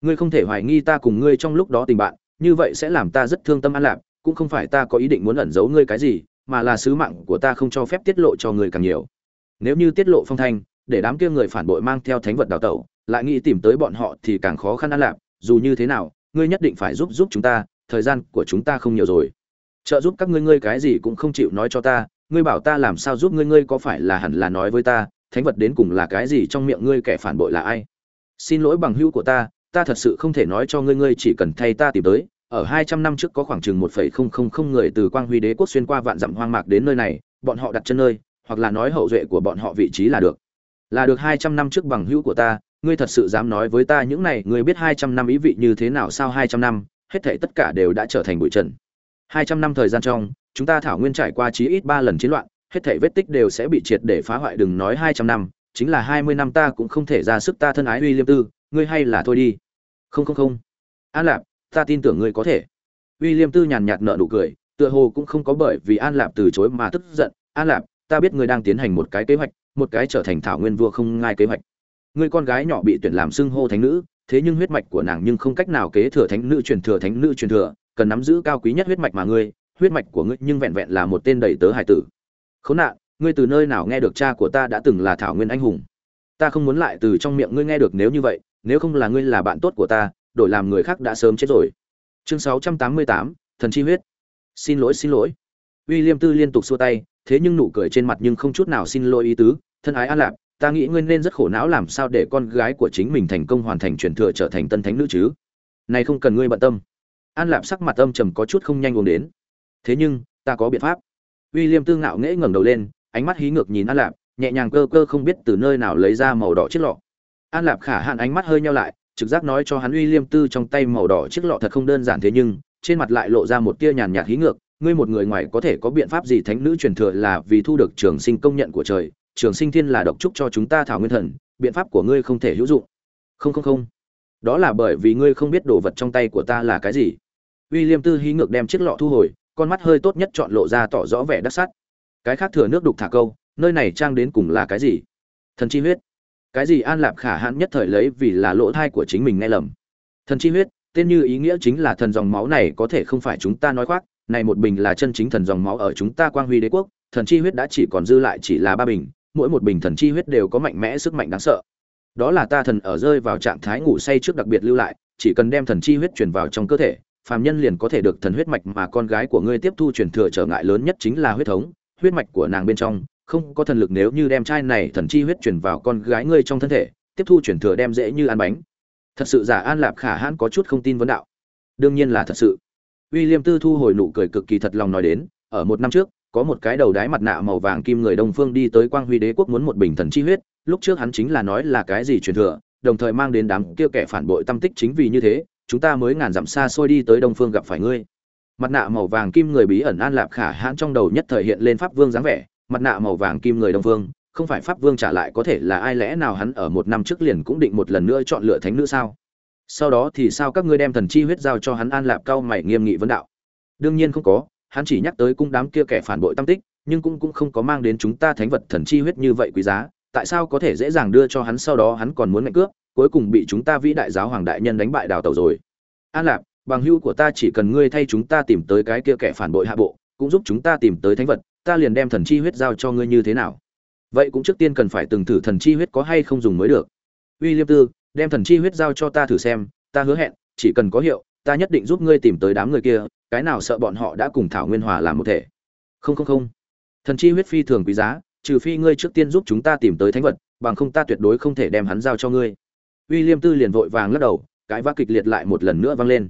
ngươi không thể hoài nghi ta cùng ngươi trong lúc đó tình bạn, như vậy sẽ làm ta rất thương tâm an Lạp cũng không phải ta có ý định muốn ẩn giấu ngươi cái gì, mà là sứ mạng của ta không cho phép tiết lộ cho ngươi càng nhiều. Nếu như tiết lộ phong thanh, để đám kia người phản bội mang theo thánh vật đào tẩu, lại nghĩ tìm tới bọn họ thì càng khó khăn ăn lạc dù như thế nào, ngươi nhất định phải giúp giúp chúng ta, thời gian của chúng ta không nhiều rồi. Trợ giúp các ngươi ngươi cái gì cũng không chịu nói cho ta, ngươi bảo ta làm sao giúp ngươi ngươi có phải là hẳn là nói với ta, thánh vật đến cùng là cái gì trong miệng ngươi kẻ phản bội là ai? Xin lỗi bằng hữu của ta ta thật sự không thể nói cho ngươi ngươi chỉ cần thay ta tìm tới ở hai trăm năm trước có khoảng chừng một phẩy không không không người từ quang huy đế quốc xuyên qua vạn dặm hoang mạc đến nơi này, bọn họ đặt chân nơi, hoặc là nói hậu duệ của bọn họ vị trí là được. Là được hai trăm năm trước bằng hữu của ta, ngươi thật sự dám nói với ta những này, ngươi biết hai trăm năm ý vị như thế nào sao hai trăm năm, hết thảy tất cả đều đã trở thành bụi trần. Hai trăm năm thời gian trong, chúng ta thảo nguyên trải qua chí ít ba lần chiến loạn, hết thảy vết tích đều sẽ bị triệt để phá hoại, đừng nói hai trăm năm, chính là hai mươi năm ta cũng không thể ra sức ta thân ái uy liêm tư, ngươi hay là thôi đi. Không không không. An lạp ta tin tưởng ngươi có thể uy liêm tư nhàn nhạt nợ nụ cười tựa hồ cũng không có bởi vì an lạp từ chối mà tức giận an lạp ta biết ngươi đang tiến hành một cái kế hoạch một cái trở thành thảo nguyên vua không ngai kế hoạch ngươi con gái nhỏ bị tuyển làm xưng hô thánh nữ thế nhưng huyết mạch của nàng nhưng không cách nào kế thừa thánh nữ truyền thừa thánh nữ truyền thừa cần nắm giữ cao quý nhất huyết mạch mà ngươi, huyết mạch của ngươi nhưng vẹn vẹn là một tên đầy tớ hải tử. Khốn nạn, ngươi từ nơi nào nghe được cha của ta đã từng là thảo nguyên anh hùng? Ta không muốn lại từ trong miệng ngươi nghe được nếu như vậy, nếu không là ngươi là bạn tốt của ta, đổi làm người khác đã sớm chết rồi. Chương 688, thần chi huyết. Xin lỗi, xin lỗi. William Tư liên tục xua tay, thế nhưng nụ cười trên mặt nhưng không chút nào xin lỗi ý tứ, thân ái An Lạc, ta nghĩ ngươi nên rất khổ não làm sao để con gái của chính mình thành công hoàn thành truyền thừa trở thành tân thánh nữ chứ này không cần ngươi bận tâm an lạp sắc mặt âm trầm có chút không nhanh uống đến thế nhưng ta có biện pháp William liêm tư ngạo nghễ ngẩng đầu lên ánh mắt hí ngược nhìn an lạp nhẹ nhàng cơ cơ không biết từ nơi nào lấy ra màu đỏ chiếc lọ an lạp khả hạn ánh mắt hơi nhau lại trực giác nói cho hắn uy liêm tư trong tay màu đỏ chiếc lọ thật không đơn giản thế nhưng trên mặt lại lộ ra một tia nhàn nhạt hí ngược ngươi một người ngoài có thể có biện pháp gì thánh nữ truyền thừa là vì thu được trường sinh công nhận của trời trường sinh thiên là độc trúc cho chúng ta thảo nguyên thần biện pháp của ngươi không thể hữu dụng không không không đó là bởi vì ngươi không biết đồ vật trong tay của ta là cái gì uy liêm Tư hí ngược đem chiếc lọ thu hồi, con mắt hơi tốt nhất chọn lộ ra tỏ rõ vẻ đắc sắt Cái khác thừa nước đục thả câu, nơi này trang đến cùng là cái gì? Thần chi huyết. Cái gì An Lạp Khả hãn nhất thời lấy vì là lỗ thai của chính mình nghe lầm. Thần chi huyết, tên như ý nghĩa chính là thần dòng máu này có thể không phải chúng ta nói khoác, này một bình là chân chính thần dòng máu ở chúng ta Quang Huy Đế quốc, thần chi huyết đã chỉ còn dư lại chỉ là ba bình, mỗi một bình thần chi huyết đều có mạnh mẽ sức mạnh đáng sợ. Đó là ta thần ở rơi vào trạng thái ngủ say trước đặc biệt lưu lại, chỉ cần đem thần chi huyết truyền vào trong cơ thể, phàm nhân liền có thể được thần huyết mạch mà con gái của ngươi tiếp thu truyền thừa trở ngại lớn nhất chính là huyết thống, huyết mạch của nàng bên trong không có thần lực nếu như đem chai này thần chi huyết truyền vào con gái ngươi trong thân thể, tiếp thu truyền thừa đem dễ như ăn bánh. Thật sự giả An Lạp Khả Hãn có chút không tin vấn đạo. Đương nhiên là thật sự. William Tư thu hồi nụ cười cực kỳ thật lòng nói đến, ở một năm trước, có một cái đầu đái mặt nạ màu vàng kim người Đông Phương đi tới Quang Huy Đế quốc muốn một bình thần chi huyết, lúc trước hắn chính là nói là cái gì truyền thừa, đồng thời mang đến đám kia kẻ phản bội tâm tích chính vì như thế, chúng ta mới ngàn dặm xa xôi đi tới đông phương gặp phải ngươi mặt nạ màu vàng kim người bí ẩn an lạp khả hãn trong đầu nhất thời hiện lên pháp vương dáng vẻ mặt nạ màu vàng kim người đông phương, không phải pháp vương trả lại có thể là ai lẽ nào hắn ở một năm trước liền cũng định một lần nữa chọn lựa thánh nữ sao? Sau đó thì sao các ngươi đem thần chi huyết giao cho hắn an lạp cao mày nghiêm nghị vấn đạo? Đương nhiên không có, hắn chỉ nhắc tới cung đám kia kẻ phản bội tam tích, nhưng cũng cũng không có mang đến chúng ta thánh vật thần chi huyết như vậy quý giá, tại sao có thể dễ dàng đưa cho hắn sau đó hắn còn muốn mạnh cướp cuối cùng bị chúng ta vĩ đại giáo hoàng đại nhân đánh bại đào tẩu rồi? An lạp, bằng hữu của ta chỉ cần ngươi thay chúng ta tìm tới cái kia kẻ phản bội hạ bộ, cũng giúp chúng ta tìm tới thánh vật ta liền đem thần chi huyết giao cho ngươi như thế nào? Vậy cũng trước tiên cần phải từng thử thần chi huyết có hay không dùng mới được. Uy liêm tư, đem thần chi huyết giao cho ta thử xem, ta hứa hẹn, chỉ cần có hiệu, ta nhất định giúp ngươi tìm tới đám người kia, cái nào sợ bọn họ đã cùng thảo nguyên hòa làm một thể. Không không không. Thần chi huyết phi thường quý giá, trừ phi ngươi trước tiên giúp chúng ta tìm tới thánh vật, bằng không ta tuyệt đối không thể đem hắn giao cho ngươi. Uy liêm tư liền vội vàng lắc đầu, cái vã kịch liệt lại một lần nữa vang lên.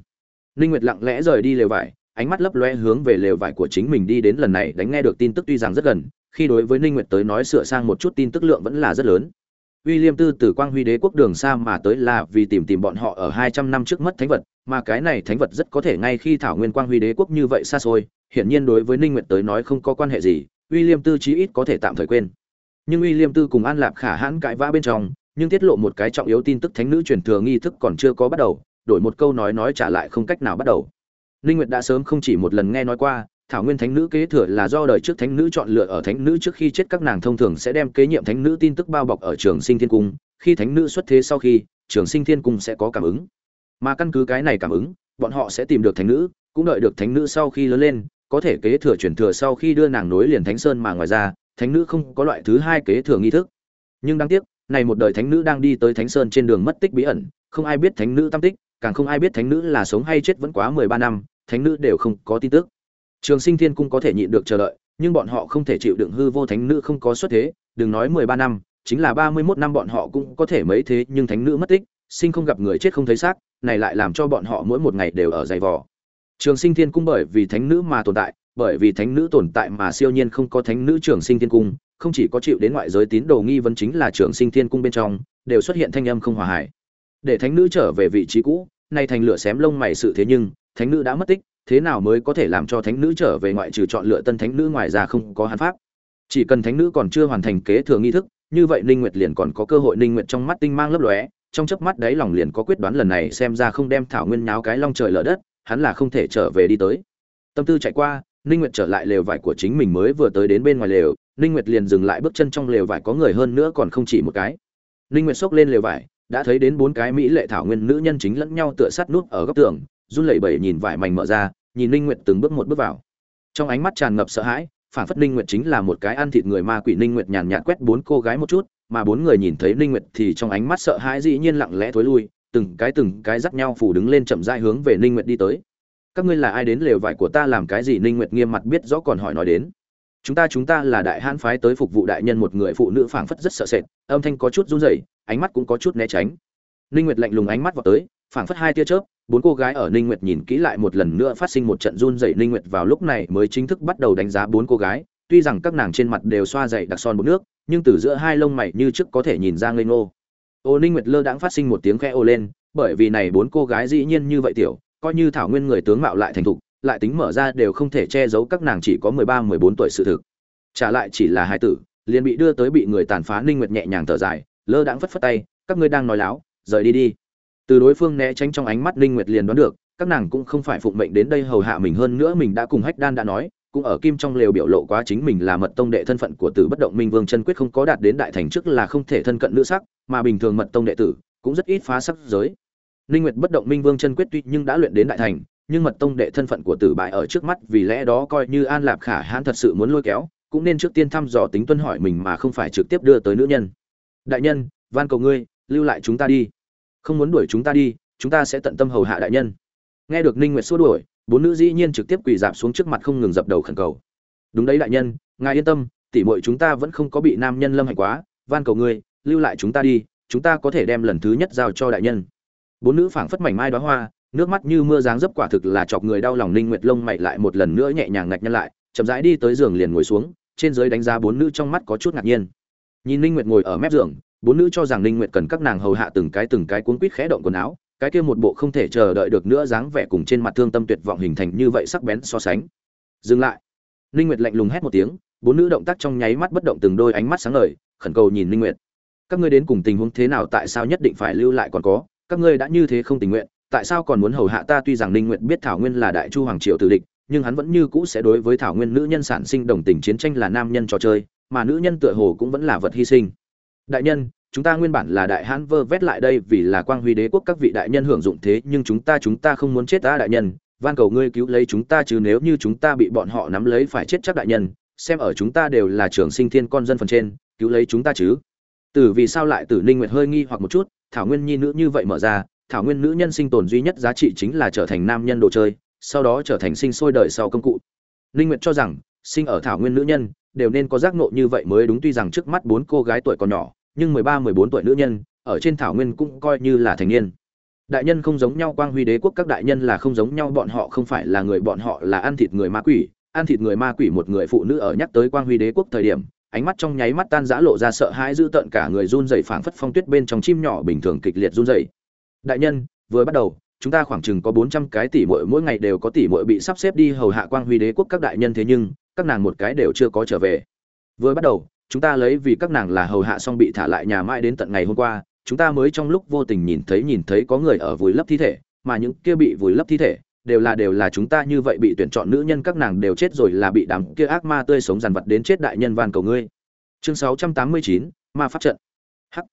Ninh nguyệt lặng lẽ rời đi lều vải ánh mắt lấp loe hướng về lều vải của chính mình đi đến lần này đánh nghe được tin tức tuy rằng rất gần khi đối với ninh nguyệt tới nói sửa sang một chút tin tức lượng vẫn là rất lớn William Tư từ Quang Huy Đế quốc đường xa mà tới là vì tìm tìm bọn họ ở 200 năm trước mất thánh vật, mà cái này thánh vật rất có thể ngay khi thảo nguyên Quang Huy Đế quốc như vậy xa xôi, hiển nhiên đối với Ninh Nguyệt tới nói không có quan hệ gì, William Tư chí ít có thể tạm thời quên. Nhưng William Tư cùng An Lạp Khả hãn cãi vã bên trong, nhưng tiết lộ một cái trọng yếu tin tức thánh nữ truyền thừa nghi thức còn chưa có bắt đầu đổi một câu nói nói trả lại không cách nào bắt đầu linh nguyệt đã sớm không chỉ một lần nghe nói qua, thảo nguyên thánh nữ kế thừa là do đời trước thánh nữ chọn lựa ở thánh nữ trước khi chết các nàng thông thường sẽ đem kế nhiệm thánh nữ tin tức bao bọc ở trường sinh thiên cung, khi thánh nữ xuất thế sau khi, trường sinh thiên cung sẽ có cảm ứng. Mà căn cứ cái này cảm ứng, bọn họ sẽ tìm được thánh nữ, cũng đợi được thánh nữ sau khi lớn lên, có thể kế thừa chuyển thừa sau khi đưa nàng nối liền thánh sơn mà ngoài ra, thánh nữ không có loại thứ hai kế thừa nghi thức. Nhưng đáng tiếc, này một đời thánh nữ đang đi tới thánh sơn trên đường mất tích bí ẩn, không ai biết thánh nữ tam tích càng không ai biết thánh nữ là sống hay chết vẫn quá mười ba năm, thánh nữ đều không có tin tức trường sinh thiên cung có thể nhịn được chờ đợi, nhưng bọn họ không thể chịu đựng hư vô thánh nữ không có xuất thế, đừng nói mười ba năm, chính là ba mươi 31 năm bọn họ cũng có thể mấy thế nhưng thánh nữ mất tích, sinh không gặp người chết không thấy xác, này lại làm cho bọn họ mỗi một ngày đều ở dày vò trường sinh thiên cung bởi vì thánh nữ mà tồn tại, bởi vì thánh nữ tồn tại mà siêu nhiên không có thánh nữ trường sinh thiên cung, không chỉ có chịu đến ngoại giới tín đồ nghi vấn chính là trường sinh thiên cung bên trong, đều xuất hiện thanh âm không hòa hài để thánh nữ trở về vị trí cũ, nay thành lửa xém lông mày sự thế nhưng, thánh nữ đã mất tích, thế nào mới có thể làm cho thánh nữ trở về ngoại trừ chọn lựa tân thánh nữ ngoài ra không có hán pháp? Chỉ cần thánh nữ còn chưa hoàn thành kế thừa nghi thức, như vậy ninh nguyệt liền còn có cơ hội ninh nguyệt trong mắt tinh mang lấp lóe, trong chớp mắt đấy lòng liền có quyết đoán lần này xem ra không đem thảo nguyên nháo cái long trời lở đất, hắn là không thể trở về đi tới. Tâm tư chạy qua, ninh nguyệt trở lại lều vải của chính mình mới vừa tới đến bên ngoài lều, ninh nguyệt liền dừng lại bước chân trong lều vải có người hơn nữa còn không chỉ một cái. Ninh nguyệt xốc lên lều vải đã thấy đến bốn cái mỹ lệ thảo nguyên nữ nhân chính lẫn nhau tựa sát nút ở góc tường, run lẩy bẩy nhìn vải mảnh mở ra, nhìn ninh nguyệt từng bước một bước vào. Trong ánh mắt tràn ngập sợ hãi, phản phất ninh nguyệt chính là một cái ăn thịt người ma quỷ ninh nguyệt nhàn nhạt quét bốn cô gái một chút, mà bốn người nhìn thấy ninh nguyệt thì trong ánh mắt sợ hãi dĩ nhiên lặng lẽ thối lui, từng cái từng cái dắt nhau phủ đứng lên chậm rãi hướng về ninh nguyệt đi tới. Các ngươi là ai đến lều vải của ta làm cái gì? Ninh nguyệt nghiêm mặt biết rõ còn hỏi nói đến. Chúng ta chúng ta là đại hãn phái tới phục vụ đại nhân một người phụ nữ phảng phất rất sợ sệt, âm thanh có chút run rẩy ánh mắt cũng có chút né tránh. Ninh nguyệt lạnh lùng ánh mắt vào tới, phảng phất hai tia chớp, bốn cô gái ở ninh nguyệt nhìn kỹ lại một lần nữa phát sinh một trận run rẩy, ninh nguyệt vào lúc này mới chính thức bắt đầu đánh giá bốn cô gái. Tuy rằng các nàng trên mặt đều xoa dậy đặc son bột nước, nhưng từ giữa hai lông mày như trước có thể nhìn ra ngây ngô. Ô ninh nguyệt lơ đãng phát sinh một tiếng khẽ ô lên, bởi vì này bốn cô gái dĩ nhiên như vậy tiểu, coi như thảo nguyên người tướng mạo lại thành thục, lại tính mở ra đều không thể che giấu các nàng chỉ có mười ba, mười bốn tuổi sự thực. Trả lại chỉ là hai tử, liền bị đưa tới bị người tàn phá, ninh nguyệt nhẹ nhàng thở dài lơ đãng phất phất tay, các ngươi đang nói láo, rời đi đi. Từ đối phương né tránh trong ánh mắt Linh nguyệt liền đoán được, các nàng cũng không phải phụng mệnh đến đây hầu hạ mình hơn nữa mình đã cùng hách đan đã nói, cũng ở kim trong lều biểu lộ quá chính mình là mật tông đệ thân phận của tử bất động minh vương chân quyết không có đạt đến đại thành trước là không thể thân cận nữ sắc, mà bình thường mật tông đệ tử cũng rất ít phá sắc giới. Linh nguyệt bất động minh vương chân quyết tuy nhưng đã luyện đến đại thành, nhưng mật tông đệ thân phận của tử bại ở trước mắt vì lẽ đó coi như an lạp khả hãn thật sự muốn lôi kéo, cũng nên trước tiên thăm dò tính tuân hỏi mình mà không phải trực tiếp đưa tới nữ nhân đại nhân, van cầu ngươi, lưu lại chúng ta đi. Không muốn đuổi chúng ta đi, chúng ta sẽ tận tâm hầu hạ đại nhân. Nghe được ninh nguyệt xua đuổi, bốn nữ dĩ nhiên trực tiếp quỳ dạp xuống trước mặt không ngừng dập đầu khẩn cầu. Đúng đấy đại nhân, ngài yên tâm tỷ muội chúng ta vẫn không có bị nam nhân lâm hại quá, van cầu ngươi, lưu lại chúng ta đi, chúng ta có thể đem lần thứ nhất giao cho đại nhân. Bốn nữ phảng phất mảnh mai đóa hoa, nước mắt như mưa dáng dấp quả thực là chọc người đau lòng ninh nguyệt lông mày lại một lần nữa nhẹ nhàng ngạch nhân lại, chậm rãi đi tới giường liền ngồi xuống, trên dưới đánh giá bốn nữ trong mắt có chút ngạc nhiên nhìn ninh nguyệt ngồi ở mép giường, bốn nữ cho rằng ninh nguyệt cần các nàng hầu hạ từng cái từng cái cuốn quýt khẽ động quần áo, cái kia một bộ không thể chờ đợi được nữa dáng vẻ cùng trên mặt thương tâm tuyệt vọng hình thành như vậy sắc bén so sánh. Dừng lại. Ninh nguyệt lạnh lùng hét một tiếng, bốn nữ động tác trong nháy mắt bất động từng đôi ánh mắt sáng ngời, khẩn cầu nhìn ninh nguyệt. Các ngươi đến cùng tình huống thế nào, tại sao nhất định phải lưu lại còn có? Các ngươi đã như thế không tình nguyện, tại sao còn muốn hầu hạ ta? Tuy rằng ninh nguyệt biết thảo nguyên là đại chu hoàng triều tử địch, nhưng hắn vẫn như cũ sẽ đối với thảo nguyên nữ nhân sản sinh đồng tình chiến tranh là nam nhân trò chơi mà nữ nhân tựa hồ cũng vẫn là vật hy sinh. Đại nhân, chúng ta nguyên bản là đại hãn vơ vét lại đây vì là quang huy đế quốc các vị đại nhân hưởng dụng thế, nhưng chúng ta chúng ta không muốn chết ta đại nhân. Van cầu ngươi cứu lấy chúng ta chứ nếu như chúng ta bị bọn họ nắm lấy phải chết chắc đại nhân, xem ở chúng ta đều là trường sinh thiên con dân phần trên, cứu lấy chúng ta chứ. Tử vì sao lại tử ninh nguyệt hơi nghi hoặc một chút, thảo nguyên nhi nữ như vậy mở ra, thảo nguyên nữ nhân sinh tồn duy nhất giá trị chính là trở thành nam nhân đồ chơi, sau đó trở thành sinh sôi đời sau công cụ. Ninh nguyệt cho rằng, sinh ở thảo nguyên nữ nhân đều nên có giác ngộ như vậy mới đúng. Tuy rằng trước mắt bốn cô gái tuổi còn nhỏ, nhưng 13 14 tuổi nữ nhân, ở trên thảo nguyên cũng coi như là thành niên. Đại nhân không giống nhau, quang huy đế quốc các đại nhân là không giống nhau, bọn họ không phải là người, bọn họ là ăn thịt người ma quỷ. Ăn thịt người ma quỷ một người phụ nữ ở nhắc tới quang huy đế quốc thời điểm, ánh mắt trong nháy mắt tan rã lộ ra sợ hãi dữ tợn, cả người run rẩy phảng phất phong tuyết bên trong chim nhỏ bình thường kịch liệt run rẩy. Đại nhân, vừa bắt đầu, chúng ta khoảng chừng có 400 cái tỷ muội, mỗi ngày đều có tỷ muội bị sắp xếp đi hầu hạ quang huy đế quốc các đại nhân thế nhưng các nàng một cái đều chưa có trở về. Vừa bắt đầu chúng ta lấy vì các nàng là hầu hạ xong bị thả lại nhà mãi đến tận ngày hôm qua chúng ta mới trong lúc vô tình nhìn thấy nhìn thấy có người ở vùi lấp thi thể mà những kia bị vùi lấp thi thể đều là đều là chúng ta như vậy bị tuyển chọn nữ nhân các nàng đều chết rồi là bị đám kia ác ma tươi sống dằn vật đến chết đại nhân van cầu ngươi. Chương 689, ma pháp trận. Hắc.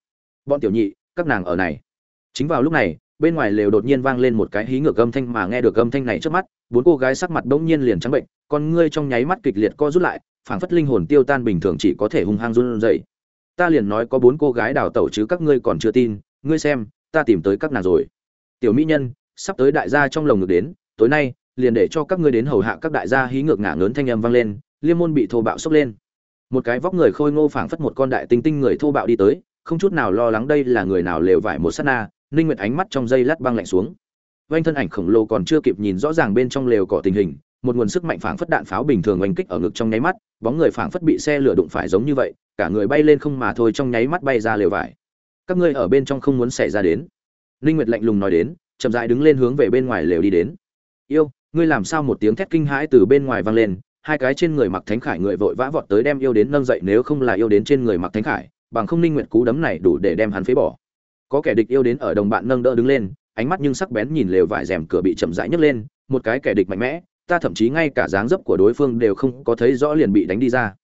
Bọn tiểu nhị các nàng ở này. Chính vào lúc này bên ngoài lều đột nhiên vang lên một cái hí ngược âm thanh mà nghe được âm thanh này trước mắt bốn cô gái sắc mặt bỗng nhiên liền trắng bệnh con ngươi trong nháy mắt kịch liệt co rút lại, phảng phất linh hồn tiêu tan bình thường chỉ có thể hung hăng run rẩy. Ta liền nói có bốn cô gái đào tẩu chứ các ngươi còn chưa tin, ngươi xem, ta tìm tới các nàng rồi. Tiểu mỹ nhân, sắp tới đại gia trong lồng ngực đến, tối nay, liền để cho các ngươi đến hầu hạ các đại gia hí ngược ngả ngớn thanh âm vang lên, liêm môn bị thô bạo sốc lên. Một cái vóc người khôi ngô phảng phất một con đại tinh tinh người thô bạo đi tới, không chút nào lo lắng đây là người nào lều vải một sát na, ninh nguyệt ánh mắt trong dây lát băng lạnh xuống. Vanh thân ảnh khổng lồ còn chưa kịp nhìn rõ ràng bên trong lều cỏ tình hình một nguồn sức mạnh phảng phất đạn pháo bình thường oanh kích ở ngực trong nháy mắt, bóng người phảng phất bị xe lửa đụng phải giống như vậy, cả người bay lên không mà thôi trong nháy mắt bay ra lều vải. Các ngươi ở bên trong không muốn xảy ra đến. Linh nguyệt lạnh lùng nói đến, chậm rãi đứng lên hướng về bên ngoài lều đi đến. Yêu, ngươi làm sao một tiếng thét kinh hãi từ bên ngoài vang lên, hai cái trên người mặc thánh khải người vội vã vọt tới đem yêu đến nâng dậy nếu không là yêu đến trên người mặc thánh khải, bằng không linh nguyệt cú đấm này đủ để đem hắn phế bỏ. Có kẻ địch yêu đến ở đồng bạn nâng đỡ đứng lên, ánh mắt nhưng sắc bén nhìn lều vải rèm cửa bị chậm rãi nhấc lên, một cái kẻ địch mạnh mẽ ta thậm chí ngay cả dáng dấp của đối phương đều không có thấy rõ liền bị đánh đi ra.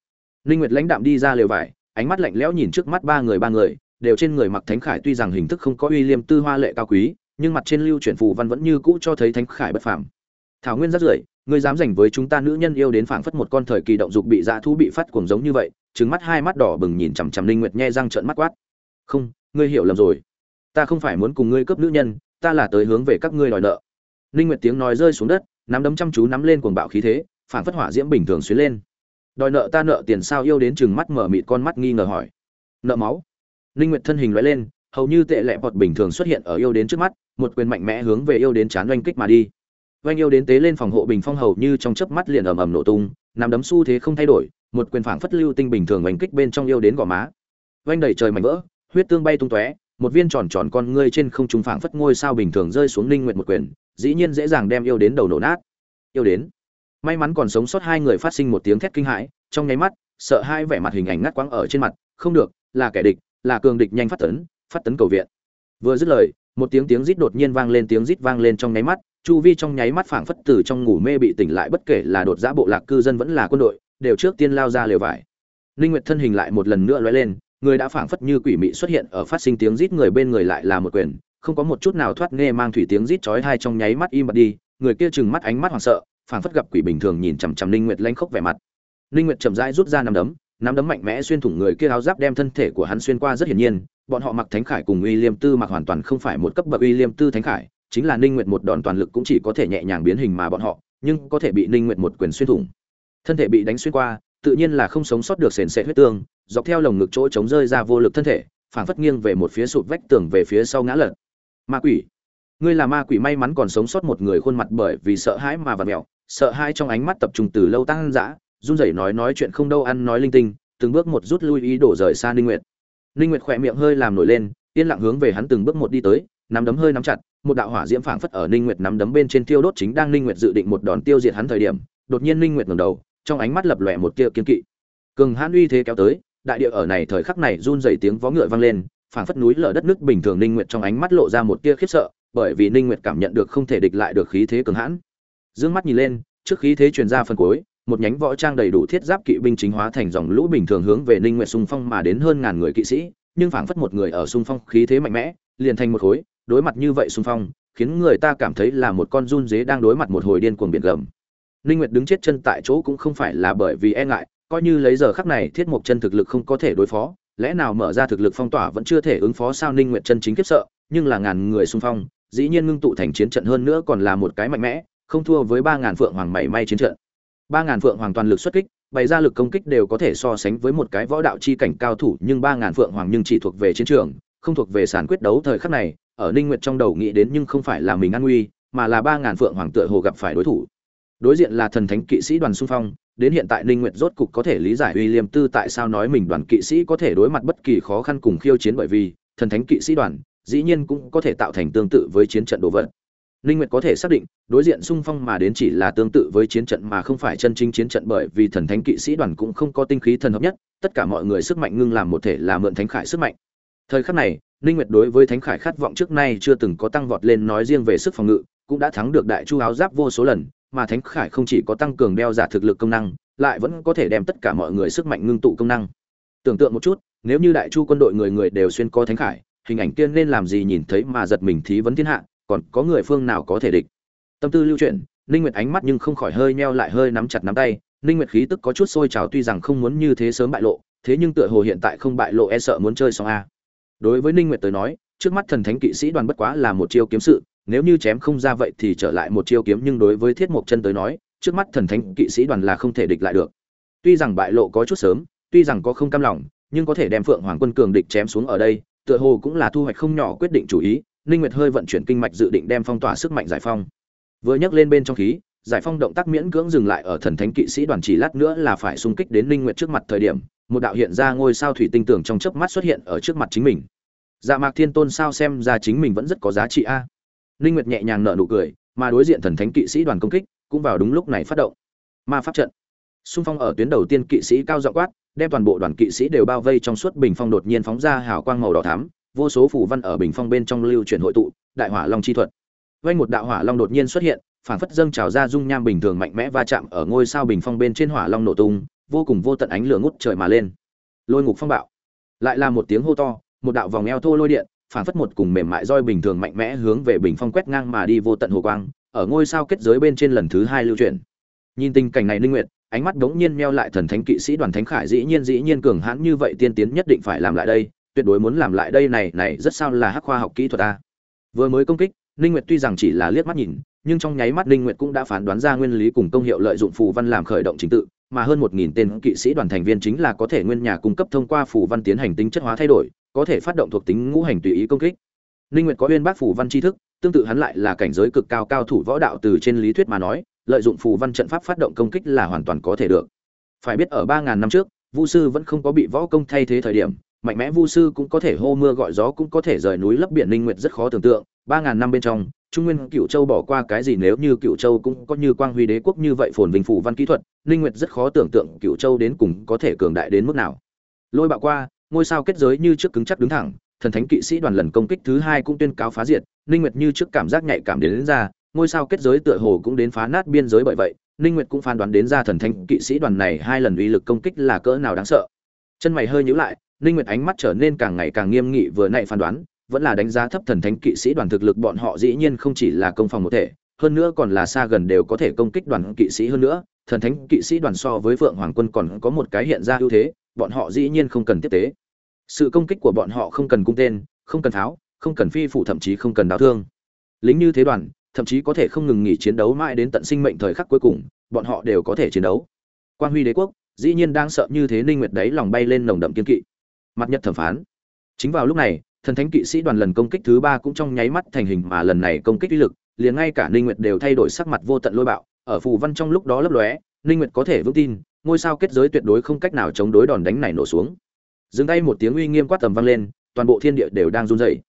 Ninh nguyệt lãnh đạm đi ra lều vải, ánh mắt lạnh lẽo nhìn trước mắt ba người ba người, đều trên người mặc thánh khải tuy rằng hình thức không có uy liêm tư hoa lệ cao quý, nhưng mặt trên lưu chuyển phù văn vẫn như cũ cho thấy thánh khải bất phàm. Thảo nguyên rất rưởi, ngươi dám giành với chúng ta nữ nhân yêu đến phảng phất một con thời kỳ động dục bị dã thú bị phát cuồng giống như vậy, trừng mắt hai mắt đỏ bừng nhìn chằm chằm linh nguyệt nhe răng trợn mắt quát. Không, ngươi hiểu lầm rồi. Ta không phải muốn cùng ngươi cướp nữ nhân, ta là tới hướng về các ngươi đòi nợ. Linh nguyệt tiếng nói rơi xuống đất nắm đấm chăm chú nắm lên cuồng bạo khí thế, phảng phất hỏa diễm bình thường xuyến lên. Đòi nợ ta nợ tiền sao yêu đến chừng mắt mở mịt con mắt nghi ngờ hỏi. Nợ máu. Linh nguyệt thân hình lóe lên, hầu như tệ lệ bọt bình thường xuất hiện ở yêu đến trước mắt, một quyền mạnh mẽ hướng về yêu đến chán oanh kích mà đi. Oanh yêu đến tế lên phòng hộ bình phong hầu như trong chớp mắt liền ầm ầm nổ tung nằm đấm xu thế không thay đổi, một quyền phảng phất lưu tinh bình thường oanh kích bên trong yêu đến gò má. Oanh đầy trời mảnh vỡ, huyết tương bay tung tóe, một viên tròn tròn con ngươi trên không trung phảng phất ngôi sao bình thường rơi xuống linh nguyệt một quyền dĩ nhiên dễ dàng đem yêu đến đầu nổ nát. Yêu đến. May mắn còn sống sót hai người phát sinh một tiếng thét kinh hãi, trong nháy mắt, sợ hai vẻ mặt hình ảnh ngắt quãng ở trên mặt, không được, là kẻ địch, là cường địch nhanh phát tấn phát tấn cầu viện. Vừa dứt lời, một tiếng tiếng rít đột nhiên vang lên, tiếng rít vang lên trong nháy mắt, chu vi trong nháy mắt phảng phất từ trong ngủ mê bị tỉnh lại, bất kể là đột giã bộ lạc cư dân vẫn là quân đội, đều trước tiên lao ra lều vải. Linh nguyệt thân hình lại một lần nữa lóe lên, người đã phảng phất như quỷ mị xuất hiện ở phát sinh tiếng rít người bên người lại là một quyền không có một chút nào thoát nghe mang thủy tiếng rít chói tai trong nháy mắt im bặt đi, người kia trừng mắt ánh mắt hoảng sợ, phảng phất gặp quỷ bình thường nhìn chằm chằm linh nguyệt lanh khốc vẻ mặt. Linh nguyệt chậm rãi rút ra nắm đấm nắm đấm mạnh mẽ xuyên thủng người kia áo giáp đem thân thể của hắn xuyên qua rất hiển nhiên, bọn họ mặc thánh khải cùng uy liêm tư mặc hoàn toàn không phải một cấp bậc uy liêm tư thánh khải, chính là ninh nguyệt một đòn toàn lực cũng chỉ có thể nhẹ nhàng biến hình mà bọn họ, nhưng có thể bị ninh nguyệt một quyền xuyên thủng. Thân thể bị đánh xuyên qua, tự nhiên là không sống sót được sền sệt huyết tương, dọc theo lồng ngực chỗ chống rơi ra vô lực thân thể, phảng phất nghiêng về một phía sụt vách tường về phía sau ngã lật ma quỷ. Ngươi là ma quỷ may mắn còn sống sót một người khuôn mặt bởi vì sợ hãi mà vặt mẹo sợ hãi trong ánh mắt tập trung từ lâu tăng dã, run rẩy nói nói chuyện không đâu ăn nói linh tinh, từng bước một rút lui ý đổ rời xa ninh nguyệt. Ninh nguyệt khỏe miệng hơi làm nổi lên, yên lặng hướng về hắn từng bước một đi tới, nắm đấm hơi nắm chặt, một đạo hỏa diễm phảng phất ở ninh nguyệt nắm đấm bên trên tiêu đốt chính đang ninh nguyệt dự định một đòn tiêu diệt hắn thời điểm, đột nhiên ninh nguyệt ngẩng đầu, trong ánh mắt lập lòe một tia kiên kỵ. Cường hãn uy thế kéo tới, đại địa ở này thời khắc này run rẩy tiếng vó ngựa vang lên phảng phất núi lở đất nước bình thường ninh nguyệt trong ánh mắt lộ ra một tia khiếp sợ, bởi vì ninh nguyệt cảm nhận được không thể địch lại được khí thế cường hãn. Dương mắt nhìn lên, trước khí thế truyền ra phần cuối, một nhánh võ trang đầy đủ thiết giáp kỵ binh chính hóa thành dòng lũ bình thường hướng về ninh nguyệt xung phong mà đến hơn ngàn người kỵ sĩ, nhưng phảng phất một người ở xung phong khí thế mạnh mẽ, liền thành một khối, đối mặt như vậy xung phong, khiến người ta cảm thấy là một con run dế đang đối mặt một hồi điên cuồng biển gầm. Ninh nguyệt đứng chết chân tại chỗ cũng không phải là bởi vì e ngại, coi như lấy giờ khắc này thiết mục chân thực lực không có thể đối phó lẽ nào mở ra thực lực phong tỏa vẫn chưa thể ứng phó sao ninh nguyệt chân chính kiếp sợ, nhưng là ngàn người xung phong, dĩ nhiên ngưng tụ thành chiến trận hơn nữa còn là một cái mạnh mẽ, không thua với ba ngàn phượng hoàng mảy may chiến trận. Ba ngàn phượng hoàng toàn lực xuất kích, bày ra lực công kích đều có thể so sánh với một cái võ đạo chi cảnh cao thủ, nhưng ba ngàn phượng hoàng nhưng chỉ thuộc về chiến trường, không thuộc về sàn quyết đấu thời khắc này, ở ninh nguyệt trong đầu nghĩ đến nhưng không phải là mình an nguy, mà là ba ngàn phượng hoàng tựa hồ gặp phải đối thủ. Đối diện là thần thánh kỵ sĩ đoàn xung phong đến hiện tại ninh nguyệt rốt cục có thể lý giải uy liêm tư tại sao nói mình đoàn kỵ sĩ có thể đối mặt bất kỳ khó khăn cùng khiêu chiến bởi vì thần thánh kỵ sĩ đoàn dĩ nhiên cũng có thể tạo thành tương tự với chiến trận đồ vật Ninh Nguyệt có thể xác định, đối diện xung phong mà đến chỉ là tương tự với chiến trận mà không phải chân chính chiến trận bởi vì thần thánh kỵ sĩ đoàn cũng không có tinh khí thần hợp nhất, tất cả mọi người sức mạnh ngưng làm một thể là mượn thánh khải sức mạnh. Thời khắc này, Ninh Nguyệt đối với thánh khải khát vọng trước nay chưa từng có tăng vọt lên nói riêng về sức phòng ngự, cũng đã thắng được đại chu áo giáp vô số lần, mà thánh khải không chỉ có tăng cường đeo giả thực lực công năng, lại vẫn có thể đem tất cả mọi người sức mạnh ngưng tụ công năng. Tưởng tượng một chút, nếu như đại chu quân đội người người đều xuyên có thánh khải, hình ảnh tiên nên làm gì nhìn thấy mà giật mình thí vấn thiên hạ, còn có người phương nào có thể địch tâm tư lưu chuyển ninh nguyệt ánh mắt nhưng không khỏi hơi meo lại hơi nắm chặt nắm tay ninh nguyệt khí tức có chút sôi trào tuy rằng không muốn như thế sớm bại lộ thế nhưng tựa hồ hiện tại không bại lộ e sợ muốn chơi xong a đối với ninh nguyệt tới nói trước mắt thần thánh kỵ sĩ đoàn bất quá là một chiêu kiếm sự nếu như chém không ra vậy thì trở lại một chiêu kiếm nhưng đối với thiết mộc chân tới nói trước mắt thần thánh kỵ sĩ đoàn là không thể địch lại được tuy rằng bại lộ có chút sớm tuy rằng có không cam lòng nhưng có thể đem phượng hoàng quân cường địch chém xuống ở đây tựa hồ cũng là thu hoạch không nhỏ quyết định chủ ý Ninh Nguyệt hơi vận chuyển kinh mạch dự định đem phong tỏa sức mạnh giải phong. Vừa nhấc lên bên trong khí, giải phong động tác miễn cưỡng dừng lại ở thần thánh kỵ sĩ đoàn chỉ lát nữa là phải xung kích đến Ninh Nguyệt trước mặt thời điểm, một đạo hiện ra ngôi sao thủy tinh tưởng trong chớp mắt xuất hiện ở trước mặt chính mình. Dạ Mạc Thiên Tôn sao xem ra chính mình vẫn rất có giá trị a. À. Linh Nguyệt nhẹ nhàng nở nụ cười, mà đối diện thần thánh kỵ sĩ đoàn công kích cũng vào đúng lúc này phát động. Ma pháp trận. Xung phong ở tuyến đầu tiên kỵ sĩ cao giọng quát, đem toàn bộ đoàn kỵ sĩ đều bao vây trong suốt bình phong đột nhiên phóng ra hào quang màu đỏ thắm, vô số phù văn ở bình phong bên trong lưu chuyển hội tụ, đại hỏa long chi thuật. Vây một đạo hỏa long đột nhiên xuất hiện, phản phất dâng trào ra dung nham bình thường mạnh mẽ va chạm ở ngôi sao bình phong bên trên hỏa long nổ tung, vô cùng vô tận ánh lửa ngút trời mà lên. Lôi ngục phong bạo. Lại là một tiếng hô to, một đạo vòng eo thô lôi điện, phản phất một cùng mềm mại roi bình thường mạnh mẽ hướng về bình phong quét ngang mà đi vô tận hồ quang, ở ngôi sao kết giới bên trên lần thứ hai lưu truyền. Nhìn tình cảnh này Linh Nguyệt, ánh mắt đống nhiên meo lại thần thánh kỵ sĩ đoàn thánh khải dĩ nhiên dĩ nhiên cường hãn như vậy tiên tiến nhất định phải làm lại đây, tuyệt đối muốn làm lại đây này này rất sao là hắc khoa học kỹ thuật ta vừa mới công kích Linh nguyệt tuy rằng chỉ là liếc mắt nhìn nhưng trong nháy mắt Linh nguyệt cũng đã phán đoán ra nguyên lý cùng công hiệu lợi dụng phù văn làm khởi động chính tự mà hơn một nghìn tên kỵ sĩ đoàn thành viên chính là có thể nguyên nhà cung cấp thông qua phù văn tiến hành tính chất hóa thay đổi có thể phát động thuộc tính ngũ hành tùy ý công kích. Ninh nguyệt có uyên bác phủ văn tri thức, tương tự hắn lại là cảnh giới cực cao cao thủ võ đạo từ trên lý thuyết mà nói, lợi dụng phù văn trận pháp phát động công kích là hoàn toàn có thể được. Phải biết ở ba ngàn năm trước, vu sư vẫn không có bị võ công thay thế thời điểm, mạnh mẽ vu sư cũng có thể hô mưa gọi gió cũng có thể rời núi lấp biển linh nguyệt rất khó tưởng tượng, ba ngàn năm bên trong, trung nguyên cựu châu bỏ qua cái gì nếu như cựu châu cũng có như quang huy đế quốc như vậy phồn vinh phủ văn kỹ thuật, linh nguyệt rất khó tưởng tượng cựu châu đến cùng có thể cường đại đến mức nào. Lôi bạo qua ngôi sao kết giới như trước cứng chắc đứng thẳng thần thánh kỵ sĩ đoàn lần công kích thứ hai cũng tuyên cáo phá diệt linh nguyệt như trước cảm giác nhạy cảm đến, đến ra ngôi sao kết giới tựa hồ cũng đến phá nát biên giới bởi vậy ninh nguyệt cũng phán đoán đến ra thần thánh kỵ sĩ đoàn này hai lần uy lực công kích là cỡ nào đáng sợ. Chân mày hơi nhíu lại ninh nguyệt ánh mắt trở nên càng ngày càng nghiêm nghị vừa nãy phán đoán vẫn là đánh giá thấp thần thánh kỵ sĩ đoàn thực lực bọn họ dĩ nhiên không chỉ là công phòng một thể hơn nữa còn là xa gần đều có thể công kích đoàn kỵ sĩ hơn nữa thần thánh kỵ sĩ đoàn so với vượng hoàng quân còn có một cái hiện ra ưu thế bọn họ dĩ nhiên không cần tiếp tế sự công kích của bọn họ không cần cung tên không cần tháo không cần phi phủ thậm chí không cần đào thương lính như thế đoàn thậm chí có thể không ngừng nghỉ chiến đấu mãi đến tận sinh mệnh thời khắc cuối cùng, bọn họ đều có thể chiến đấu. Quan Huy đế quốc, dĩ nhiên đang sợ như thế Ninh Nguyệt đấy lòng bay lên nồng đậm kiên kỵ. Mặt nhật thẩm phán. Chính vào lúc này, thần thánh kỵ sĩ đoàn lần công kích thứ ba cũng trong nháy mắt thành hình mà lần này công kích uy lực, liền ngay cả Ninh Nguyệt đều thay đổi sắc mặt vô tận lôi bạo, ở phù văn trong lúc đó lấp lóe, Ninh Nguyệt có thể vững tin, ngôi sao kết giới tuyệt đối không cách nào chống đối đòn đánh này nổ xuống. Dừng tay một tiếng uy nghiêm quát tầm vang lên, toàn bộ thiên địa đều đang run rẩy.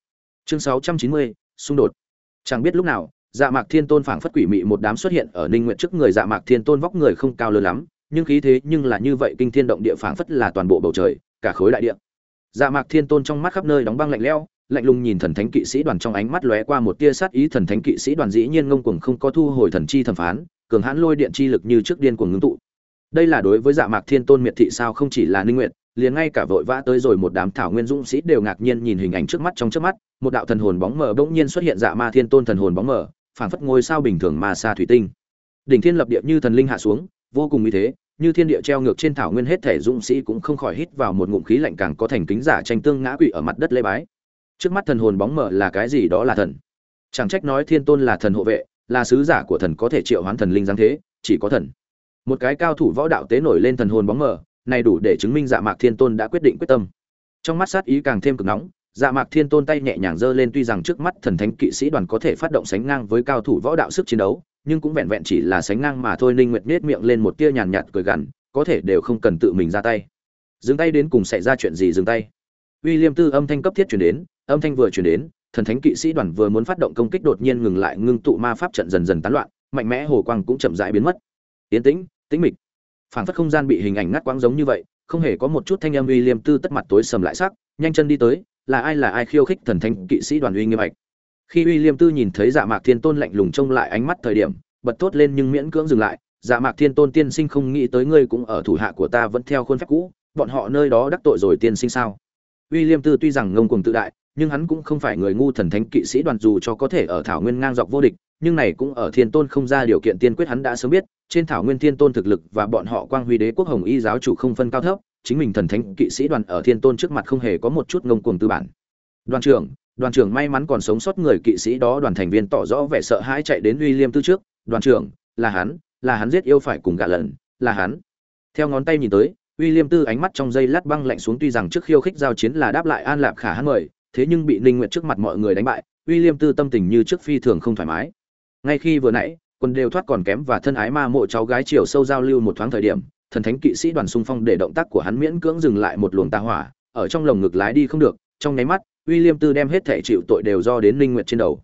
Chương 690, xung đột. Chẳng biết lúc nào, dạ mạc thiên tôn phảng phất quỷ mị một đám xuất hiện ở ninh nguyện trước người dạ mạc thiên tôn vóc người không cao lớn lắm nhưng khí thế nhưng là như vậy kinh thiên động địa phảng phất là toàn bộ bầu trời cả khối đại địa dạ mạc thiên tôn trong mắt khắp nơi đóng băng lạnh lẽo lạnh lùng nhìn thần thánh kỵ sĩ đoàn trong ánh mắt lóe qua một tia sát ý thần thánh kỵ sĩ đoàn dĩ nhiên ngông cuồng không có thu hồi thần chi thẩm phán cường hãn lôi điện chi lực như trước điên cuồng ngưng tụ đây là đối với dạ mạc thiên tôn miệt thị sao không chỉ là ninh nguyện liền ngay cả vội vã tới rồi một đám thảo nguyên dũng sĩ đều ngạc nhiên nhìn hình ảnh trước mắt trong trước mắt, một đạo thần hồn bóng mờ bỗng nhiên xuất hiện dạ ma thiên tôn thần hồn bóng mờ, phảng phất ngôi sao bình thường ma sa thủy tinh. Đỉnh thiên lập địa như thần linh hạ xuống, vô cùng uy thế, như thiên địa treo ngược trên thảo nguyên hết thể dũng sĩ cũng không khỏi hít vào một ngụm khí lạnh càng có thành kính giả tranh tương ngã quỵ ở mặt đất lê bái. Trước mắt thần hồn bóng mờ là cái gì đó là thần? Chẳng trách nói thiên tôn là thần hộ vệ, là sứ giả của thần có thể triệu hoán thần linh giáng thế, chỉ có thần. Một cái cao thủ võ đạo tế nổi lên thần hồn bóng mờ này đủ để chứng minh dạ mạc thiên tôn đã quyết định quyết tâm. Trong mắt sát ý càng thêm cực nóng dạ mạc thiên tôn tay nhẹ nhàng giơ lên tuy rằng trước mắt thần thánh kỵ sĩ đoàn có thể phát động sánh ngang với cao thủ võ đạo sức chiến đấu, nhưng cũng vẹn vẹn chỉ là sánh ngang mà thôi, ninh nguyệt nết miệng lên một tia nhàn nhạt cười gằn, có thể đều không cần tự mình ra tay. Dừng tay đến cùng xảy ra chuyện gì dừng tay? William tư âm thanh cấp thiết truyền đến, âm thanh vừa truyền đến, thần thánh kỵ sĩ đoàn vừa muốn phát động công kích đột nhiên ngừng lại, ngưng tụ ma pháp trận dần dần tán loạn, mạnh mẽ hồ quang cũng chậm rãi biến mất. Yên tĩnh tĩnh mịch phảng phất không gian bị hình ảnh ngắt quãng giống như vậy, không hề có một chút thanh âm uy liêm tư tất mặt tối sầm lại sắc, nhanh chân đi tới, là ai là ai khiêu khích thần thánh kỵ sĩ đoàn uy nghiêm ạch khi uy liêm tư nhìn thấy dạ mạc thiên tôn lạnh lùng trông lại ánh mắt thời điểm, bật thốt lên nhưng miễn cưỡng dừng lại dạ mạc thiên tôn tiên sinh không nghĩ tới ngươi cũng ở thủ hạ của ta vẫn theo khuôn phép cũ, bọn họ nơi đó đắc tội rồi tiên sinh sao? Uy liêm tư tuy rằng ngông cuồng tự đại, nhưng hắn cũng không phải người ngu thần thánh kỵ sĩ đoàn dù cho có thể ở thảo nguyên ngang dọc vô địch, nhưng này cũng ở thiên tôn không ra điều kiện tiên quyết hắn đã sớm biết trên thảo nguyên thiên tôn thực lực và bọn họ quang huy đế quốc hồng y giáo chủ không phân cao thấp, chính mình thần thánh kỵ sĩ đoàn ở thiên tôn trước mặt không hề có một chút ngông cuồng tư bản. Đoàn trưởng đoàn trưởng may mắn còn sống sót người kỵ sĩ đó, đoàn thành viên tỏ rõ vẻ sợ hãi chạy đến uy liêm tư trước. Đoàn trưởng, là hắn là hắn giết yêu phải cùng gạ lần, là hắn. Theo ngón tay nhìn tới, uy liêm tư ánh mắt trong dây lát băng lạnh xuống tuy rằng trước khiêu khích giao chiến là đáp lại an lạp khả hắn mời, thế nhưng bị ninh nguyện trước mặt mọi người đánh bại, uy liêm tư tâm tình như trước phi thường không thoải mái. Ngay khi vừa nãy quân đều thoát còn kém và thân ái ma mộ cháu gái chiều sâu giao lưu một thoáng thời điểm thần thánh kỵ sĩ đoàn xung phong để động tác của hắn miễn cưỡng dừng lại một luồng tà hỏa, ở trong lồng ngực lái đi không được, trong nháy mắt, uy liêm Tư đem hết thể chịu tội đều do đến Linh Nguyệt trên đầu.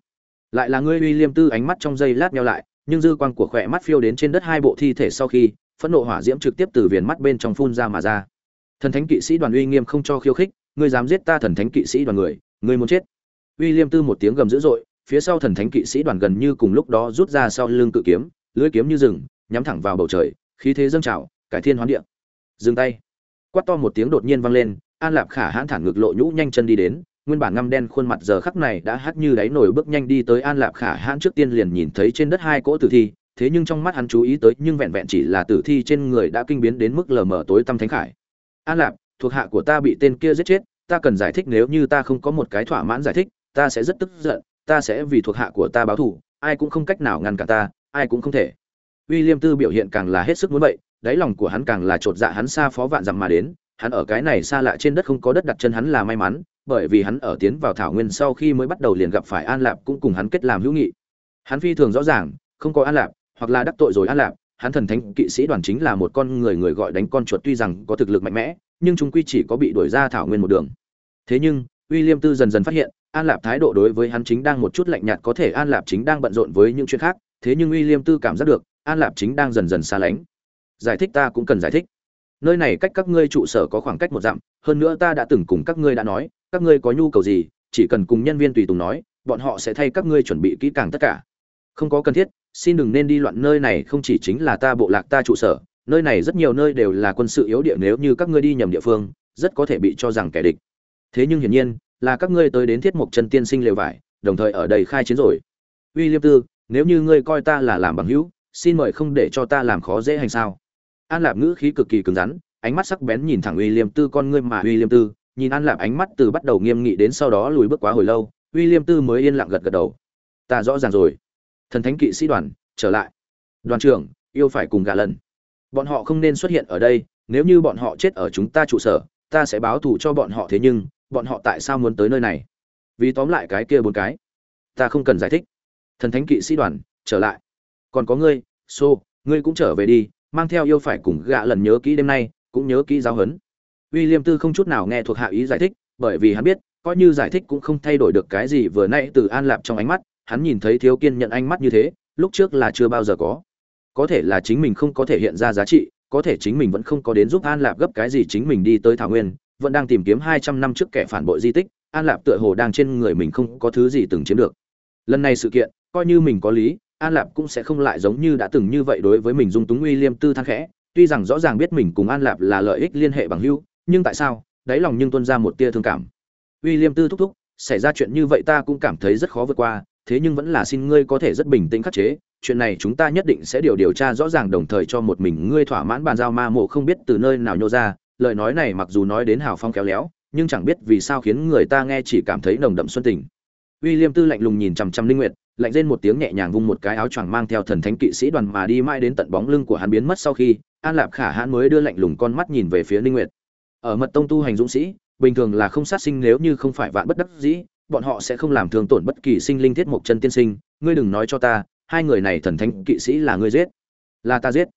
Lại là ngươi uy liêm Tư ánh mắt trong giây lát nhau lại, nhưng dư quang của khỏe mắt phiêu đến trên đất hai bộ thi thể sau khi, phẫn nộ hỏa diễm trực tiếp từ viền mắt bên trong phun ra mà ra. Thần thánh kỵ sĩ đoàn uy nghiêm không cho khiêu khích, ngươi dám giết ta thần thánh kỵ sĩ đoàn người, ngươi muốn chết. uy liêm Tư một tiếng gầm dữ dội, phía sau thần thánh kỵ sĩ đoàn gần như cùng lúc đó rút ra sau lưng cự kiếm, lưỡi kiếm như rừng, nhắm thẳng vào bầu trời, khí thế dâng trào, cải thiên hoán địa. Dừng tay. Quát to một tiếng đột nhiên vang lên an lạp khả hãn thản ngực lộ nhũ nhanh chân đi đến nguyên bản ngăm đen khuôn mặt giờ khắc này đã hắt như đáy nổi bước nhanh đi tới an lạp khả hãn trước tiên liền nhìn thấy trên đất hai cỗ tử thi thế nhưng trong mắt hắn chú ý tới nhưng vẹn vẹn chỉ là tử thi trên người đã kinh biến đến mức lờ mờ tối tăm thánh khải. An lạp thuộc hạ của ta bị tên kia giết chết ta cần giải thích nếu như ta không có một cái thỏa mãn giải thích ta sẽ rất tức giận ta sẽ vì thuộc hạ của ta báo thù ai cũng không cách nào ngăn cản ta ai cũng không thể. William Tư biểu hiện càng là hết sức muốn vậy, đáy lòng của hắn càng là trột dạ hắn xa phó vạn dặm mà đến hắn ở cái này xa lạ trên đất không có đất đặt chân hắn là may mắn bởi vì hắn ở tiến vào thảo nguyên sau khi mới bắt đầu liền gặp phải an lạp cũng cùng hắn kết làm hữu nghị. Hắn phi thường rõ ràng không có an lạp hoặc là đắc tội rồi an lạp hắn thần thánh kỵ sĩ đoàn chính là một con người người gọi đánh con chuột tuy rằng có thực lực mạnh mẽ nhưng chúng quy chỉ có bị đuổi ra thảo nguyên một đường. Thế nhưng William Tư dần dần phát hiện, An Lạp thái độ đối với hắn chính đang một chút lạnh nhạt có thể An Lạp chính đang bận rộn với những chuyện khác, thế nhưng William Tư cảm giác được, An Lạp chính đang dần dần xa lánh. Giải thích ta cũng cần giải thích. Nơi này cách các ngươi trụ sở có khoảng cách một dặm, hơn nữa ta đã từng cùng các ngươi đã nói, các ngươi có nhu cầu gì, chỉ cần cùng nhân viên tùy tùng nói, bọn họ sẽ thay các ngươi chuẩn bị kỹ càng tất cả. Không có cần thiết, xin đừng nên đi loạn nơi này không chỉ chính là ta bộ lạc ta trụ sở, nơi này rất nhiều nơi đều là quân sự yếu địa nếu như các ngươi đi nhầm địa phương, rất có thể bị cho rằng kẻ địch thế nhưng hiển nhiên, là các ngươi tới đến thiết mục chân tiên sinh lều vải, đồng thời ở đây khai chiến rồi. William tư, nếu như ngươi coi ta là làm bằng hữu, xin mời không để cho ta làm khó dễ hành sao? An lạp ngữ khí cực kỳ cứng rắn, ánh mắt sắc bén nhìn thẳng William tư con ngươi mà William tư, nhìn an lạp ánh mắt từ bắt đầu nghiêm nghị đến sau đó lùi bước quá hồi lâu, William tư mới yên lặng gật gật đầu. Ta rõ ràng rồi. Thần thánh kỵ sĩ đoàn, trở lại. Đoàn trưởng, yêu phải cùng gà lần. Bọn họ không nên xuất hiện ở đây, nếu như bọn họ chết ở chúng ta trụ sở, ta sẽ báo thù cho bọn họ thế nhưng bọn họ tại sao muốn tới nơi này? Vì tóm lại cái kia bốn cái. Ta không cần giải thích. Thần thánh kỵ sĩ đoàn trở lại. Còn có ngươi xô、so, ngươi cũng trở về đi mang theo yêu phải cùng gạ lần nhớ kỹ đêm nay cũng nhớ kỹ giáo huấn. William tư không chút nào nghe thuộc hạ ý giải thích bởi vì hắn biết coi như giải thích cũng không thay đổi được cái gì vừa nay từ an lạp trong ánh mắt hắn nhìn thấy thiếu kiên nhận ánh mắt như thế lúc trước là chưa bao giờ có. Có thể là chính mình không có thể hiện ra giá trị có thể chính mình vẫn không có đến giúp an lạp gấp cái gì chính mình đi tới thảo nguyên vẫn đang tìm kiếm hai trăm năm trước kẻ phản bội di tích, an lạp tựa hồ đang trên người mình không có thứ gì từng chiếm được. Lần này sự kiện, coi như mình có lý, an lạp cũng sẽ không lại giống như đã từng như vậy đối với mình dung túng uy liêm tư than khẽ. Tuy rằng rõ ràng biết mình cùng an lạp là lợi ích liên hệ bằng hữu, nhưng tại sao, đáy lòng nhưng tuân ra một tia thương cảm. Uy liêm tư thúc thúc, xảy ra chuyện như vậy ta cũng cảm thấy rất khó vượt qua, thế nhưng vẫn là xin ngươi có thể rất bình tĩnh khắc chế, chuyện này chúng ta nhất định sẽ điều điều tra rõ ràng đồng thời cho một mình ngươi thỏa mãn bàn giao ma mộ không biết từ nơi nào nhô ra lời nói này mặc dù nói đến hào phong kéo léo, nhưng chẳng biết vì sao khiến người ta nghe chỉ cảm thấy nồng đậm xuân tình. William Tư lạnh lùng nhìn chằm chằm Linh Nguyệt, lạnh rên một tiếng nhẹ nhàng vung một cái áo choàng mang theo thần thánh kỵ sĩ đoàn mà đi mãi đến tận bóng lưng của hắn biến mất sau khi, An Lạp Khả Hãn mới đưa lạnh lùng con mắt nhìn về phía Linh Nguyệt. Ở mật tông tu hành dũng sĩ, bình thường là không sát sinh nếu như không phải vạn bất đắc dĩ, bọn họ sẽ không làm thương tổn bất kỳ sinh linh thiết mục chân tiên sinh, ngươi đừng nói cho ta, hai người này thần thánh kỵ sĩ là ngươi giết. Là ta giết.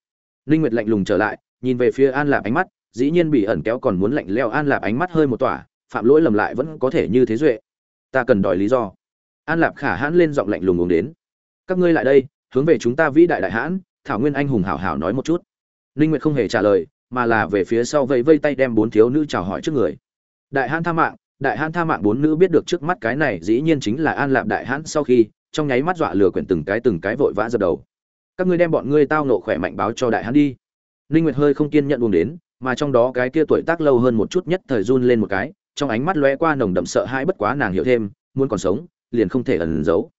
Linh Nguyệt lạnh lùng trở lại, nhìn về phía An Lạp ánh mắt, dĩ nhiên bị ẩn kéo còn muốn lạnh leo an lạp ánh mắt hơi một tỏa, phạm lỗi lầm lại vẫn có thể như thế duệ. Ta cần đòi lý do. An lạp khả hãn lên giọng lạnh lùng uống đến. Các ngươi lại đây, hướng về chúng ta vĩ đại đại hãn, thảo nguyên anh hùng hảo hảo nói một chút. Ninh nguyệt không hề trả lời, mà là về phía sau vẫy vây tay đem bốn thiếu nữ chào hỏi trước người. Đại hãn tha mạng, đại hãn tha mạng bốn nữ biết được trước mắt cái này dĩ nhiên chính là an lạp đại hãn sau khi, trong nháy mắt dọa lừa quyển từng cái từng cái vội vã dập đầu. Các ngươi đem bọn ngươi tao nộ khỏe mạnh báo cho đại hãn đi. Ninh nguyệt hơi không kiên nhận uống đến mà trong đó cái kia tuổi tác lâu hơn một chút nhất thời run lên một cái, trong ánh mắt lóe qua nồng đậm sợ hãi bất quá nàng hiểu thêm, muốn còn sống, liền không thể ẩn giấu.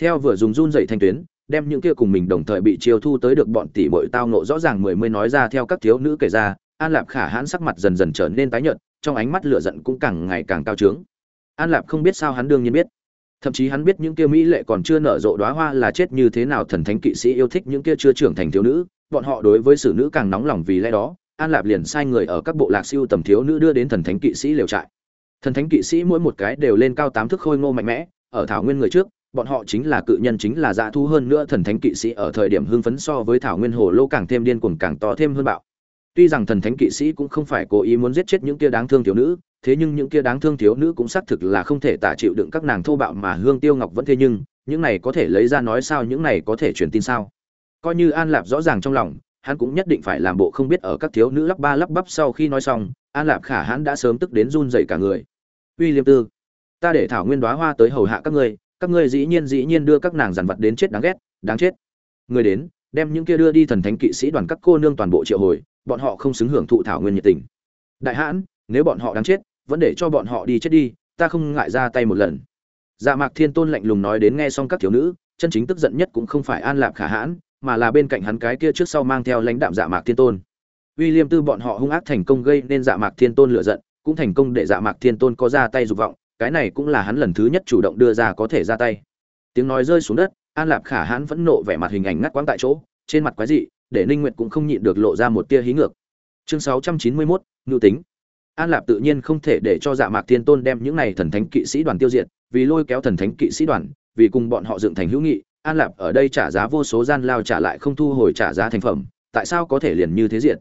Theo vừa dùng run dậy thanh tuyến, đem những kia cùng mình đồng thời bị chiêu thu tới được bọn tỷ muội tao nộ rõ ràng mười mươi nói ra theo các thiếu nữ kể ra, an lạp khả hãn sắc mặt dần dần trở nên tái nhợt, trong ánh mắt lửa giận cũng càng ngày càng cao trướng. An lạp không biết sao hắn đương nhiên biết. Thậm chí hắn biết những kia mỹ lệ còn chưa nở rộ đóa hoa là chết như thế nào thần thánh kỵ sĩ yêu thích những kia chưa trưởng thành thiếu nữ, bọn họ đối với xử nữ càng nóng lòng vì lẽ đó an lạp liền sai người ở các bộ lạc siêu tầm thiếu nữ đưa đến thần thánh kỵ sĩ liều trại. Thần thánh kỵ sĩ mỗi một cái đều lên cao tám thước khôi ngô mạnh mẽ, ở thảo nguyên người trước, bọn họ chính là cự nhân chính là dã thu hơn nữa thần thánh kỵ sĩ ở thời điểm hưng phấn so với thảo nguyên hồ lô càng thêm điên cuồng càng to thêm hơn bạo. Tuy rằng thần thánh kỵ sĩ cũng không phải cố ý muốn giết chết những kia đáng thương thiếu nữ, thế nhưng những kia đáng thương thiếu nữ cũng xác thực là không thể tả chịu đựng các nàng thô bạo mà hương tiêu ngọc vẫn thế nhưng, những này có thể lấy ra nói sao, những này có thể truyền tin sao? Coi như an lạp rõ ràng trong lòng hắn cũng nhất định phải làm bộ không biết ở các thiếu nữ lắp ba lắp bắp sau khi nói xong, an lạp khả hắn đã sớm tức đến run dậy cả người. Uy liêm tư, ta để thảo nguyên đoá hoa tới hầu hạ các ngươi các ngươi dĩ nhiên dĩ nhiên đưa các nàng dàn vật đến chết đáng ghét, đáng chết. Người đến, đem những kia đưa đi thần thánh kỵ sĩ đoàn các cô nương toàn bộ triệu hồi, bọn họ không xứng hưởng thụ thảo nguyên nhiệt tình. Đại hãn, nếu bọn họ đáng chết, vẫn để cho bọn họ đi chết đi, ta không ngại ra tay một lần. Dạ mạc thiên tôn lạnh lùng nói đến nghe xong các thiếu nữ, chân chính tức giận nhất cũng không phải an lạp khả hãn mà là bên cạnh hắn cái kia trước sau mang theo lãnh đạm dạ mạc thiên tôn. William tư bọn họ hung ác thành công gây nên dạ mạc thiên tôn lựa giận cũng thành công để dạ mạc thiên tôn có ra tay dục vọng cái này cũng là hắn lần thứ nhất chủ động đưa ra có thể ra tay. Tiếng nói rơi xuống đất an lạp khả hãn vẫn nộ vẻ mặt hình ảnh ngắt quãng tại chỗ trên mặt quái dị để ninh nguyệt cũng không nhịn được lộ ra một tia hí ngược. Chương 691, ngưu tính. An lạp tự nhiên không thể để cho dạ mạc thiên tôn đem những này thần thánh kỵ sĩ đoàn tiêu diệt vì lôi kéo thần thánh kỵ sĩ đoàn vì cùng bọn họ dựng thành hữu nghị an lạp ở đây trả giá vô số gian lao trả lại không thu hồi trả giá thành phẩm, tại sao có thể liền như thế diện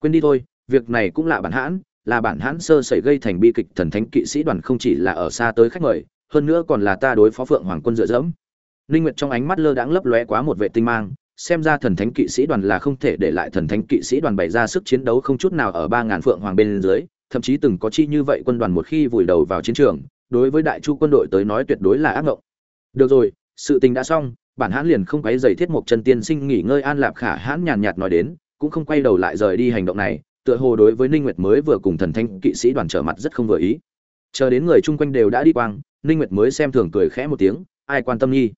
quên đi thôi, việc này cũng là bản hãn, là bản hãn sơ sẩy gây thành bi kịch thần thánh kỵ sĩ đoàn không chỉ là ở xa tới khách mời, hơn nữa còn là ta đối phó phượng hoàng quân dựa dẫm. Linh nguyệt trong ánh mắt lơ đãng lấp lóe quá một vệ tinh mang, xem ra thần thánh kỵ sĩ đoàn là không thể để lại thần thánh kỵ sĩ đoàn bày ra sức chiến đấu không chút nào ở ba ngàn phượng hoàng bên dưới, thậm chí từng có chi như vậy quân đoàn một khi vùi đầu vào chiến trường, đối với đại chu quân đội tới nói tuyệt đối là ác ngộng. Được rồi sự tình đã xong, bản hãn liền không quấy giày thiết mộc chân tiên sinh nghỉ ngơi an lạp khả hãn nhàn nhạt nói đến, cũng không quay đầu lại rời đi hành động này, tựa hồ đối với ninh nguyệt mới vừa cùng thần thanh kỵ sĩ đoàn trở mặt rất không vừa ý. Chờ đến người chung quanh đều đã đi quang, ninh nguyệt mới xem thường cười khẽ một tiếng, ai quan tâm nhi?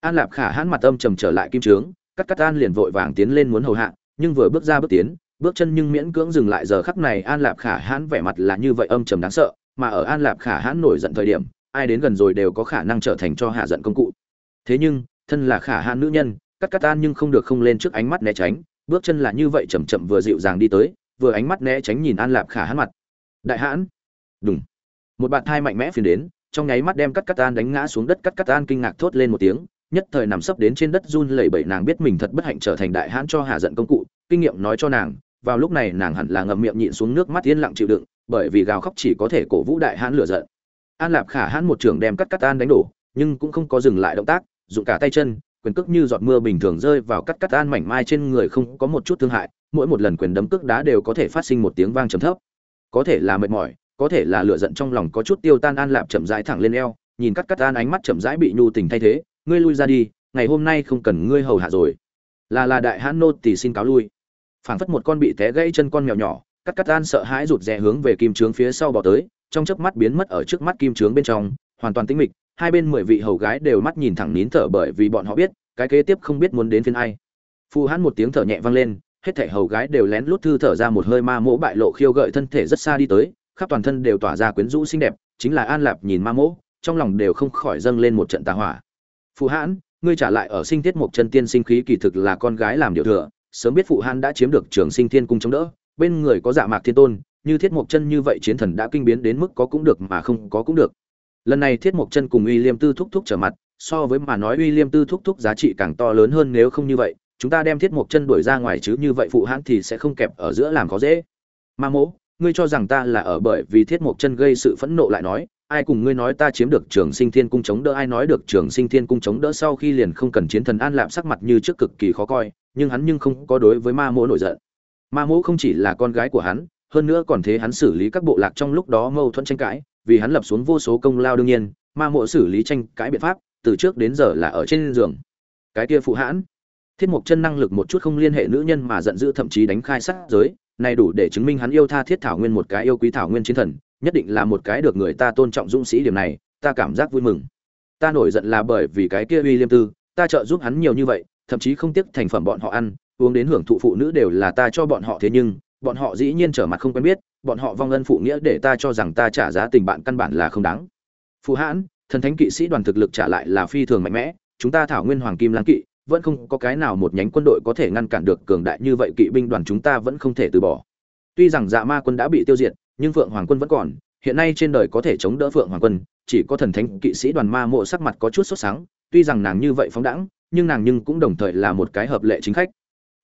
An lạp khả hãn mặt âm trầm trở lại kim trướng, cắt cắt an liền vội vàng tiến lên muốn hầu hạ, nhưng vừa bước ra bước tiến, bước chân nhưng miễn cưỡng dừng lại giờ khắc này, an lạp khả hãn vẻ mặt là như vậy âm trầm đáng sợ, mà ở an lạp khả hãn nổi giận thời điểm, ai đến gần rồi đều có khả năng trở thành cho hạ giận công cụ thế nhưng, thân là khả hạn nữ nhân, cắt cắt an nhưng không được không lên trước ánh mắt né tránh, bước chân là như vậy chậm chậm vừa dịu dàng đi tới, vừa ánh mắt né tránh nhìn an lạp khả hãn mặt. Đại hãn. Đúng một bạn thai mạnh mẽ phiền đến, trong nháy mắt đem cắt cắt an đánh ngã xuống đất, cắt cắt an kinh ngạc thốt lên một tiếng, nhất thời nằm sấp đến trên đất run lẩy bẩy nàng biết mình thật bất hạnh trở thành đại hãn cho hạ giận công cụ, kinh nghiệm nói cho nàng, vào lúc này nàng hẳn là ngậm miệng nhịn xuống nước mắt yên lặng chịu đựng, bởi vì gào khóc chỉ có thể cổ vũ đại hãn lửa giận. An lạp khả hãn một trường đem cắt cắt an đánh đổ, nhưng cũng không có dừng lại động tác dụng cả tay chân, quyền cước như giọt mưa bình thường rơi vào cắt cắt an mảnh mai trên người không có một chút thương hại, mỗi một lần quyền đấm cước đá đều có thể phát sinh một tiếng vang trầm thấp. Có thể là mệt mỏi, có thể là lửa giận trong lòng có chút tiêu tan an lạp chậm rãi thẳng lên eo, nhìn cắt cắt an ánh mắt chậm rãi bị nhu tình thay thế, ngươi lui ra đi, ngày hôm nay không cần ngươi hầu hạ rồi. Là là đại hãn nô thì xin cáo lui. Phảng phất một con bị té gãy chân con mèo nhỏ, cắt cắt an sợ hãi rụt rè hướng về kim trướng phía sau bỏ tới, trong chớp mắt biến mất ở trước mắt kim trướng bên trong, hoàn toàn tĩnh mịch hai bên mười vị hầu gái đều mắt nhìn thẳng nín thở bởi vì bọn họ biết, cái kế tiếp không biết muốn đến phiên ai. Phu hãn một tiếng thở nhẹ vang lên, hết thảy hầu gái đều lén lút thư thở ra một hơi ma mỗ bại lộ khiêu gợi thân thể rất xa đi tới, khắp toàn thân đều tỏa ra quyến rũ xinh đẹp, chính là an lạp nhìn ma mỗ, trong lòng đều không khỏi dâng lên một trận tà hỏa. Phu hãn ngươi trả lại ở sinh tiết một chân tiên sinh khí kỳ thực là con gái làm điều thừa, sớm biết phụ hãn đã chiếm được trường sinh thiên cung chống đỡ, bên người có dạ mạc thiên tôn, như thiết mộc chân như vậy chiến thần đã kinh biến đến mức có cũng được mà không có cũng được lần này thiết mộc chân cùng uy liêm tư thúc thúc trở mặt, so với mà nói uy liêm tư thúc thúc giá trị càng to lớn hơn nếu không như vậy, chúng ta đem thiết mộc chân đuổi ra ngoài chứ như vậy phụ hãn thì sẽ không kẹp ở giữa làm khó dễ. Ma mỗ, ngươi cho rằng ta là ở bởi vì thiết mộc chân gây sự phẫn nộ lại nói, ai cùng ngươi nói ta chiếm được trường sinh thiên cung chống đỡ, ai nói được trường sinh thiên cung chống đỡ sau khi liền không cần chiến thần an lạp sắc mặt như trước cực kỳ khó coi, nhưng hắn nhưng không có đối với ma mỗ nổi giận. Ma mỗ không chỉ là con gái của hắn, hơn nữa còn thế hắn xử lý các bộ lạc trong lúc đó mâu thuẫn tranh cãi vì hắn lập xuống vô số công lao đương nhiên ma mộ xử lý tranh cãi biện pháp, từ trước đến giờ là ở trên giường. Cái kia phụ hãn, thiết mộc chân năng lực một chút không liên hệ nữ nhân mà giận dữ thậm chí đánh khai sát giới, này đủ để chứng minh hắn yêu tha thiết thảo nguyên một cái yêu quý thảo nguyên chiến thần, nhất định là một cái được người ta tôn trọng dũng sĩ điểm này, ta cảm giác vui mừng. Ta nổi giận là bởi vì cái kia uy liêm tư, ta trợ giúp hắn nhiều như vậy, thậm chí không tiếc thành phẩm bọn họ ăn, uống đến hưởng thụ phụ nữ đều là ta cho bọn họ thế nhưng bọn họ dĩ nhiên trở mặt không quen biết, bọn họ vong ân phụ nghĩa để ta cho rằng ta trả giá tình bạn căn bản là không đáng. Phụ hãn, thần thánh kỵ sĩ đoàn thực lực trả lại là phi thường mạnh mẽ, chúng ta thảo nguyên hoàng kim lan kỵ, vẫn không có cái nào một nhánh quân đội có thể ngăn cản được cường đại như vậy kỵ binh đoàn chúng ta vẫn không thể từ bỏ. Tuy rằng dạ ma quân đã bị tiêu diệt, nhưng phượng hoàng quân vẫn còn, hiện nay trên đời có thể chống đỡ phượng hoàng quân, chỉ có thần thánh kỵ sĩ đoàn ma mộ sắc mặt có chút sốt sáng, tuy rằng nàng như vậy phóng đẳng nhưng nàng nhưng cũng đồng thời là một cái hợp lệ chính khách.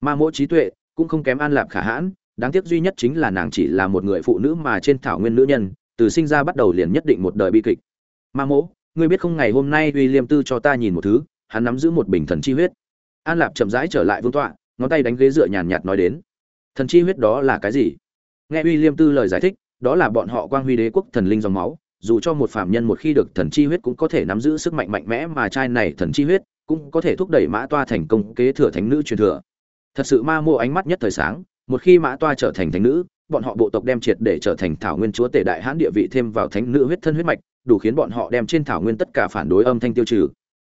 Ma mộ trí tuệ cũng không kém an lạp khả hãn đáng tiếc duy nhất chính là nàng chỉ là một người phụ nữ mà trên thảo nguyên nữ nhân, từ sinh ra bắt đầu liền nhất định một đời bi kịch. Ma mỗ, ngươi biết không ngày hôm nay uy liêm tư cho ta nhìn một thứ, hắn nắm giữ một bình thần chi huyết. An lạp chậm rãi trở lại vương tọa, ngón tay đánh ghế dựa nhàn nhạt nói đến. Thần chi huyết đó là cái gì? Nghe uy liêm tư lời giải thích, đó là bọn họ quang huy đế quốc thần linh dòng máu, dù cho một phạm nhân một khi được thần chi huyết cũng có thể nắm giữ sức mạnh mạnh mẽ mà trai này thần chi huyết cũng có thể thúc đẩy mã toa thành công kế thừa thánh nữ truyền thừa. Thật sự ma mô ánh mắt nhất thời sáng một khi mã toa trở thành thánh nữ bọn họ bộ tộc đem triệt để trở thành thảo nguyên chúa tể đại hãn địa vị thêm vào thánh nữ huyết thân huyết mạch đủ khiến bọn họ đem trên thảo nguyên tất cả phản đối âm thanh tiêu trừ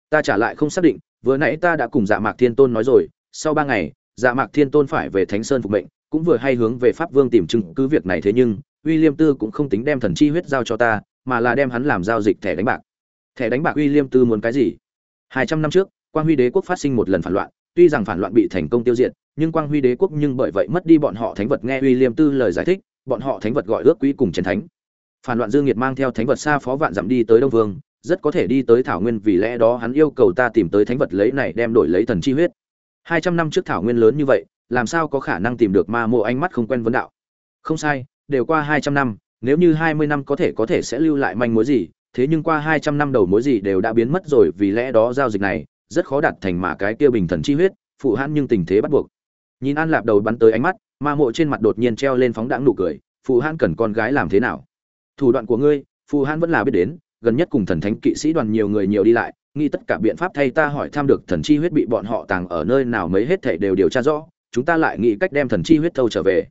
ta trả lại không xác định vừa nãy ta đã cùng dạ mạc thiên tôn nói rồi sau ba ngày dạ mạc thiên tôn phải về thánh sơn phục mệnh cũng vừa hay hướng về pháp vương tìm chứng cứ việc này thế nhưng uy liêm Tư cũng không tính đem thần chi huyết giao cho ta, mà là đem hắn làm giao dịch thẻ đánh bạc. Thẻ đánh bạc Uy liêm Tư muốn cái gì? 200 năm trước, Quang Huy Đế quốc phát sinh một lần phản loạn, tuy rằng phản loạn bị thành công tiêu diệt, nhưng quang huy đế quốc nhưng bởi vậy mất đi bọn họ thánh vật nghe uy liêm tư lời giải thích, bọn họ thánh vật gọi ước quý cùng chiến thánh. Phản loạn dương nhiệt mang theo thánh vật xa phó vạn dặm đi tới đông vương, rất có thể đi tới thảo nguyên vì lẽ đó hắn yêu cầu ta tìm tới thánh vật lấy này đem đổi lấy thần chi huyết. Hai trăm năm trước thảo nguyên lớn như vậy, làm sao có khả năng tìm được ma mộ ánh mắt không quen vấn đạo? Không sai, đều qua hai trăm năm, nếu như hai mươi năm có thể có thể sẽ lưu lại manh mối gì, thế nhưng qua hai trăm năm đầu mối gì đều đã biến mất rồi, vì lẽ đó giao dịch này rất khó đạt thành mà cái kia bình thần chi huyết, phụ hãn nhưng tình thế bắt buộc. Nhìn an lạp đầu bắn tới ánh mắt, ma mộ trên mặt đột nhiên treo lên phóng đãng nụ cười, phụ hãn cần con gái làm thế nào? Thủ đoạn của ngươi, phụ hãn vẫn là biết đến, gần nhất cùng thần thánh kỵ sĩ đoàn nhiều người nhiều đi lại, nghĩ tất cả biện pháp thay ta hỏi tham được thần chi huyết bị bọn họ tàng ở nơi nào mấy hết thể đều điều tra rõ, chúng ta lại nghĩ cách đem thần chi huyết thâu trở về.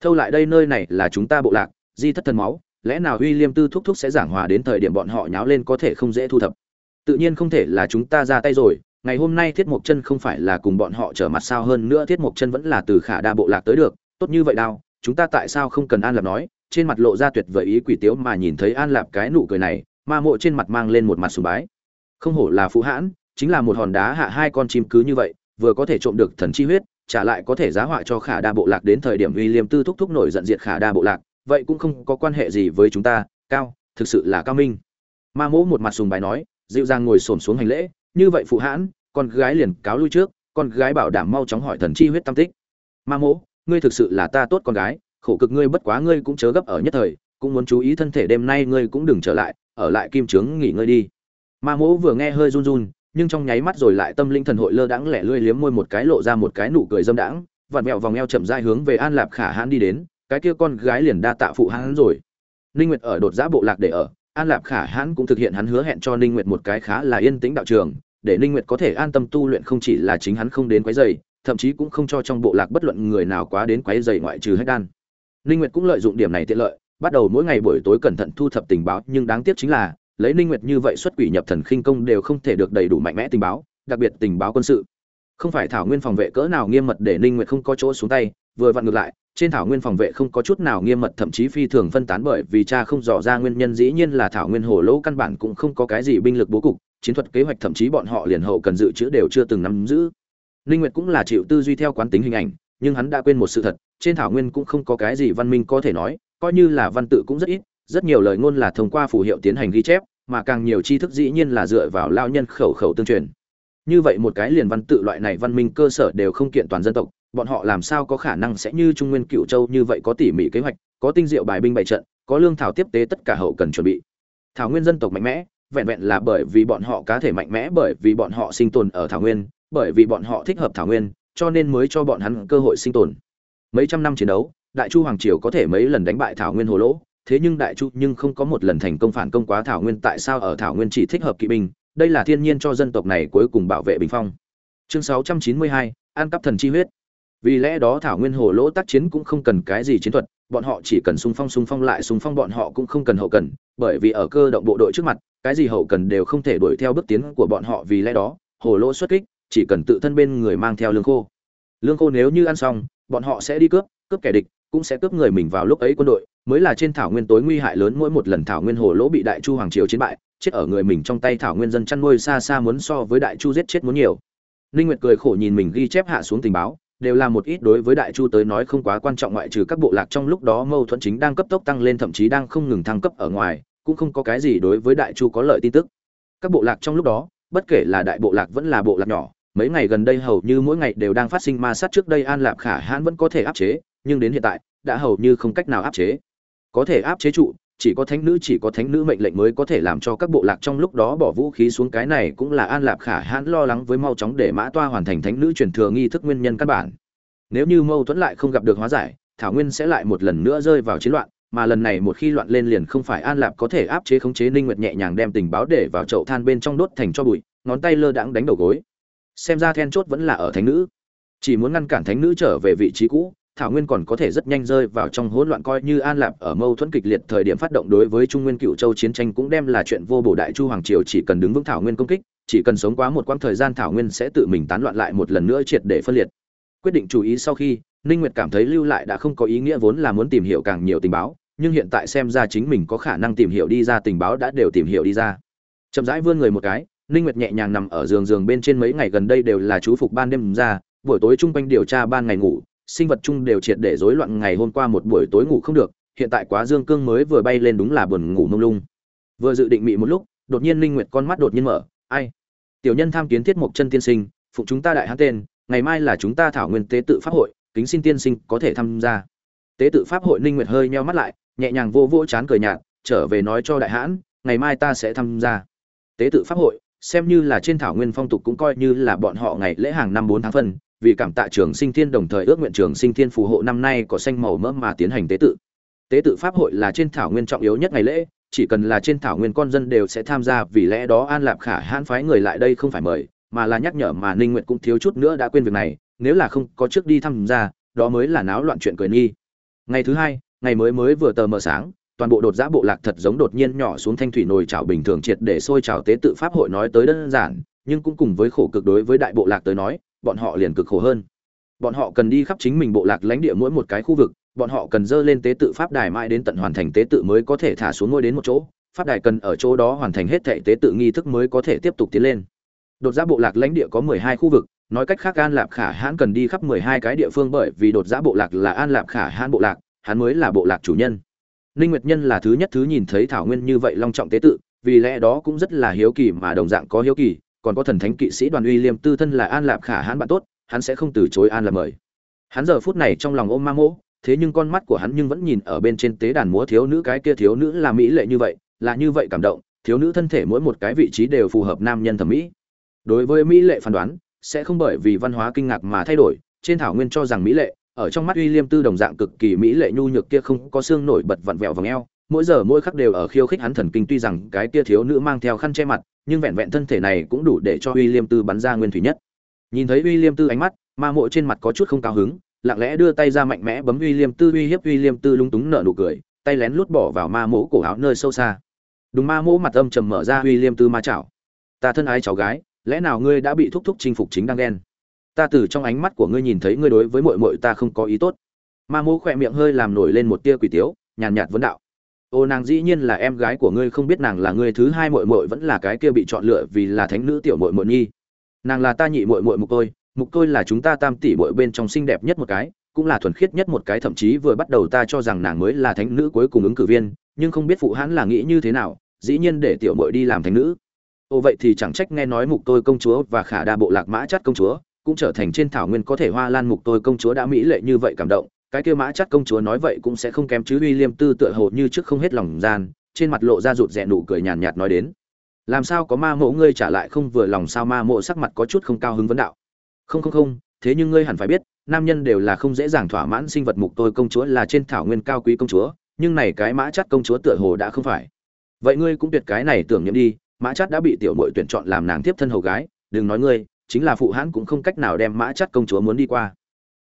Thâu lại đây nơi này là chúng ta bộ lạc, di thất thần máu, lẽ nào uy liêm tư thúc thúc sẽ giảng hòa đến thời điểm bọn họ nháo lên có thể không dễ thu thập? Tự nhiên không thể là chúng ta ra tay rồi, ngày hôm nay thiết mộc chân không phải là cùng bọn họ trở mặt sao hơn nữa thiết mộc chân vẫn là từ khả đa bộ lạc tới được, tốt như vậy đao, chúng ta tại sao không cần an lạp nói, trên mặt lộ ra tuyệt vời ý quỷ tiếu mà nhìn thấy an lạp cái nụ cười này, ma mộ trên mặt mang lên một mặt sùng bái. Không hổ là phú hãn, chính là một hòn đá hạ hai con chim cứ như vậy, vừa có thể trộm được thần chi huyết, trả lại có thể giá họa cho khả đa bộ lạc đến thời điểm uy liêm tư thúc thúc nổi giận diệt khả đa bộ lạc, vậy cũng không có quan hệ gì với chúng ta, cao, thực sự là cao minh. Ma mỗ một mặt sùng bài nói dịu dàng ngồi xổm xuống hành lễ, như vậy phụ hãn, con gái liền cáo lui trước, con gái bảo đảm mau chóng hỏi thần chi huyết tam tích. Ma mỗ, ngươi thực sự là ta tốt con gái, khổ cực ngươi bất quá ngươi cũng chớ gấp ở nhất thời, cũng muốn chú ý thân thể đêm nay ngươi cũng đừng trở lại, ở lại kim trướng nghỉ ngơi đi. Ma mỗ vừa nghe hơi run run, nhưng trong nháy mắt rồi lại tâm linh thần hội lơ đãng lẻ lươi liếm môi một cái lộ ra một cái nụ cười dâm đãng, vặn mẹo vòng eo chậm rãi hướng về an lạp khả hãn đi đến, cái kia con gái liền đa tạ phụ hãn rồi. Linh nguyệt ở đột giá bộ lạc để ở an lạp khả hãn cũng thực hiện hắn hứa hẹn cho ninh nguyệt một cái khá là yên tĩnh đạo trường, để ninh nguyệt có thể an tâm tu luyện không chỉ là chính hắn không đến quấy rầy, thậm chí cũng không cho trong bộ lạc bất luận người nào quá đến quấy rầy ngoại trừ hết đan. Ninh nguyệt cũng lợi dụng điểm này tiện lợi, bắt đầu mỗi ngày buổi tối cẩn thận thu thập tình báo, nhưng đáng tiếc chính là, lấy ninh nguyệt như vậy xuất quỷ nhập thần khinh công đều không thể được đầy đủ mạnh mẽ tình báo, đặc biệt tình báo quân sự. Không phải thảo nguyên phòng vệ cỡ nào nghiêm mật để ninh nguyệt không có chỗ xuống tay, vừa vặn ngược lại trên thảo nguyên phòng vệ không có chút nào nghiêm mật, thậm chí phi thường phân tán bởi vì cha không dò ra nguyên nhân, dĩ nhiên là thảo nguyên hồ lỗ căn bản cũng không có cái gì binh lực bố cục, chiến thuật kế hoạch thậm chí bọn họ liền hậu cần dự trữ đều chưa từng nắm giữ. Linh nguyệt cũng là chịu tư duy theo quán tính hình ảnh, nhưng hắn đã quên một sự thật, trên thảo nguyên cũng không có cái gì văn minh có thể nói, coi như là văn tự cũng rất ít, rất nhiều lời ngôn là thông qua phù hiệu tiến hành ghi chép, mà càng nhiều tri thức dĩ nhiên là dựa vào lao nhân khẩu khẩu tương truyền. Như vậy một cái liền văn tự loại này văn minh cơ sở đều không kiện toàn dân tộc bọn họ làm sao có khả năng sẽ như trung nguyên cựu châu như vậy có tỉ mỉ kế hoạch có tinh diệu bài binh bày trận có lương thảo tiếp tế tất cả hậu cần chuẩn bị. Thảo nguyên dân tộc mạnh mẽ vẹn vẹn là bởi vì bọn họ cá thể mạnh mẽ bởi vì bọn họ sinh tồn ở thảo nguyên bởi vì bọn họ thích hợp thảo nguyên cho nên mới cho bọn hắn cơ hội sinh tồn. Mấy trăm năm chiến đấu đại chu hoàng triều có thể mấy lần đánh bại thảo nguyên hồ lỗ thế nhưng đại chu nhưng không có một lần thành công phản công quá thảo nguyên tại sao ở thảo nguyên chỉ thích hợp kỵ binh? Đây là thiên nhiên cho dân tộc này cuối cùng bảo vệ bình phong. Chương 692, an cắp thần chi huyết vì lẽ đó thảo nguyên hồ lỗ tác chiến cũng không cần cái gì chiến thuật, bọn họ chỉ cần xung phong xung phong lại xung phong bọn họ cũng không cần hậu cần, bởi vì ở cơ động bộ đội trước mặt, cái gì hậu cần đều không thể đuổi theo bước tiến của bọn họ vì lẽ đó, hồ lỗ xuất kích, chỉ cần tự thân bên người mang theo lương khô. Lương khô nếu như ăn xong, bọn họ sẽ đi cướp cướp kẻ địch, cũng sẽ cướp người mình vào lúc ấy quân đội, mới là trên thảo nguyên tối nguy hại lớn mỗi một lần thảo nguyên hồ lỗ bị đại chu hoàng triều chiến bại, chết ở người mình trong tay thảo nguyên dân chăn nuôi xa xa muốn so với đại chu giết chết muốn nhiều. Ninh nguyệt cười khổ nhìn mình ghi chép hạ xuống tình báo đều là một ít đối với đại chu tới nói không quá quan trọng ngoại trừ các bộ lạc trong lúc đó mâu thuẫn chính đang cấp tốc tăng lên, thậm chí đang không ngừng thăng cấp ở ngoài, cũng không có cái gì đối với đại chu có lợi tin tức. Các bộ lạc trong lúc đó, bất kể là đại bộ lạc vẫn là bộ lạc nhỏ, mấy ngày gần đây hầu như mỗi ngày đều đang phát sinh ma sát trước đây an lạp khả hãn vẫn có thể áp chế, nhưng đến hiện tại, đã hầu như không cách nào áp chế. Có thể áp chế trụ chỉ có thánh nữ, chỉ có thánh nữ mệnh lệnh mới có thể làm cho các bộ lạc trong lúc đó bỏ vũ khí xuống. Cái này cũng là an lạp khả hãn lo lắng với mau chóng để mã toa hoàn thành thánh nữ truyền thừa nghi thức nguyên nhân căn bản. Nếu như mâu thuẫn lại không gặp được hóa giải, thảo nguyên sẽ lại một lần nữa rơi vào chiến loạn, mà lần này một khi loạn lên liền không phải an lạp có thể áp chế khống chế ninh nguyệt nhẹ nhàng đem tình báo để vào chậu than bên trong đốt thành cho bụi, ngón tay lơ đãng đánh đầu gối. Xem ra then chốt vẫn là ở thánh nữ. Chỉ muốn ngăn cản thánh nữ trở về vị trí cũ thảo nguyên còn có thể rất nhanh rơi vào trong hỗn loạn coi như an lạp ở mâu thuẫn kịch liệt thời điểm phát động đối với trung nguyên cựu châu chiến tranh cũng đem là chuyện vô bổ đại chu hoàng triều chỉ cần đứng vững thảo nguyên công kích, chỉ cần sống quá một quãng thời gian thảo nguyên sẽ tự mình tán loạn lại một lần nữa triệt để phân liệt. Quyết định chú ý sau khi, ninh nguyệt cảm thấy lưu lại đã không có ý nghĩa vốn là muốn tìm hiểu càng nhiều tình báo, nhưng hiện tại xem ra chính mình có khả năng tìm hiểu đi ra tình báo đã đều tìm hiểu đi ra. Chậm rãi vươn người một cái, ninh nguyệt nhẹ nhàng nằm ở giường giường bên trên mấy ngày gần đây đều là chú phục ban đêm ra, buổi tối trung quanh điều tra ban ngày ngủ sinh vật chung đều triệt để rối loạn ngày hôm qua một buổi tối ngủ không được, hiện tại quá dương cương mới vừa bay lên đúng là buồn ngủ mông lung. Vừa dự định mị một lúc, đột nhiên linh nguyệt con mắt đột nhiên mở, ai? Tiểu nhân tham kiến thiết mục chân tiên sinh, phụ chúng ta đại hát tên, ngày mai là chúng ta thảo nguyên tế tự pháp hội, kính xin tiên sinh có thể tham gia. Tế tự pháp hội linh nguyệt hơi nheo mắt lại, nhẹ nhàng vô vô chán cười nhạt, trở về nói cho đại hãn ngày mai ta sẽ tham gia. Tế tự pháp hội, xem như là trên thảo nguyên phong tục cũng coi như là bọn họ ngày lễ hàng năm 4 tháng phân vì cảm tạ trường sinh thiên đồng thời ước nguyện trường sinh thiên phù hộ năm nay có xanh màu mỡ mà tiến hành tế tự. Tế tự pháp hội là trên thảo nguyên trọng yếu nhất ngày lễ, chỉ cần là trên thảo nguyên con dân đều sẽ tham gia, vì lẽ đó an lạp khả hãn phái người lại đây không phải mời, mà là nhắc nhở mà ninh nguyệt cũng thiếu chút nữa đã quên việc này, nếu là không có trước đi tham gia đó mới là náo loạn chuyện cười nghi. Ngày thứ hai, ngày mới mới vừa tờ mờ sáng, toàn bộ đột giã bộ lạc thật giống đột nhiên nhỏ xuống thanh thủy nồi chảo bình thường triệt để sôi chảo tế tự pháp hội nói tới đơn giản, nhưng cũng cùng với khổ cực đối với đại bộ lạc tới nói bọn họ liền cực khổ hơn. Bọn họ cần đi khắp chính mình bộ lạc lãnh địa mỗi một cái khu vực, bọn họ cần dơ lên tế tự pháp đài mãi đến tận hoàn thành tế tự mới có thể thả xuống ngôi đến một chỗ, pháp đài cần ở chỗ đó hoàn thành hết thệ tế tự nghi thức mới có thể tiếp tục tiến lên. Đột giã bộ lạc lãnh địa có mười hai khu vực, nói cách khác an lạp khả hãn cần đi khắp mười hai cái địa phương bởi vì đột giã bộ lạc là an lạp khả hãn bộ lạc, hắn mới là bộ lạc chủ nhân. Ninh nguyệt nhân là thứ nhất thứ nhìn thấy thảo nguyên như vậy long trọng tế tự, vì lẽ đó cũng rất là hiếu kỳ mà đồng dạng có hiếu kỳ còn có thần thánh kỵ sĩ đoàn uy liêm tư thân là an lạp khả hãn bạn tốt, hắn sẽ không từ chối an lạp mời. Hắn giờ phút này trong lòng ôm ma mỗ, thế nhưng con mắt của hắn nhưng vẫn nhìn ở bên trên tế đàn múa thiếu nữ, cái kia thiếu nữ là mỹ lệ như vậy, là như vậy cảm động, thiếu nữ thân thể mỗi một cái vị trí đều phù hợp nam nhân thẩm mỹ. Đối với mỹ lệ phán đoán, sẽ không bởi vì văn hóa kinh ngạc mà thay đổi, trên thảo nguyên cho rằng mỹ lệ, ở trong mắt uy liêm tư đồng dạng cực kỳ mỹ lệ nhu nhược kia không có xương nổi bật vặn vẹo vòng eo mỗi giờ mỗi khắc đều ở khiêu khích hắn thần kinh, tuy rằng cái kia thiếu nữ mang theo khăn che mặt, nhưng vẹn vẹn thân thể này cũng đủ để cho uy liêm tư bắn ra nguyên thủy nhất. Nhìn thấy uy liêm tư ánh mắt, ma mộ trên mặt có chút không cao hứng, lặng lẽ đưa tay ra mạnh mẽ bấm uy liêm tư, uy hiếp uy liêm tư lung túng nở nụ cười, tay lén lút bỏ vào ma mỗ cổ áo nơi sâu xa. Đúng, ma mỗ mặt âm trầm mở ra uy liêm tư ma chảo, ta thân ái cháu gái, lẽ nào ngươi đã bị thúc thúc chinh phục chính đang ghen? Ta từ trong ánh mắt của ngươi nhìn thấy ngươi đối với mội mội ta không có ý tốt. Ma mỗ khỏe miệng hơi làm nổi lên một tia quỷ tiếu, nhàn nhạt vấn đạo ô, nàng dĩ nhiên là em gái của ngươi, không biết nàng là ngươi thứ hai mội mội vẫn là cái kia bị chọn lựa vì là thánh nữ tiểu mội mội nhi. Nàng là ta nhị mội mội mục tôi mục tôi là chúng ta tam tỷ mội bên trong xinh đẹp nhất một cái, cũng là thuần khiết nhất một cái, thậm chí vừa bắt đầu ta cho rằng nàng mới là thánh nữ cuối cùng ứng cử viên, nhưng không biết phụ hãn là nghĩ như thế nào, dĩ nhiên để tiểu mội đi làm thánh nữ. Ô, vậy thì chẳng trách nghe nói mục tôi công chúa và khả đa bộ lạc mã chắt công chúa, cũng trở thành trên thảo nguyên có thể hoa lan mục tôi công chúa đã mỹ lệ như vậy cảm động cái kia mã chắc công chúa nói vậy cũng sẽ không kém chứ uy liêm tư tựa hồ như trước không hết lòng gian, trên mặt lộ ra rụt rè nụ cười nhàn nhạt nói đến. Làm sao có ma mộ ngươi trả lại không vừa lòng sao ma mộ sắc mặt có chút không cao hứng vấn đạo. Không không không, thế nhưng ngươi hẳn phải biết, nam nhân đều là không dễ dàng thỏa mãn sinh vật mục tôi công chúa là trên thảo nguyên cao quý công chúa, nhưng này cái mã chắt công chúa tựa hồ đã không phải. Vậy ngươi cũng tuyệt cái này tưởng nhậm đi, mã chắt đã bị tiểu mội tuyển chọn làm nàng tiếp thân hầu gái, đừng nói ngươi, chính là phụ hãn cũng không cách nào đem mã chắt công chúa muốn đi qua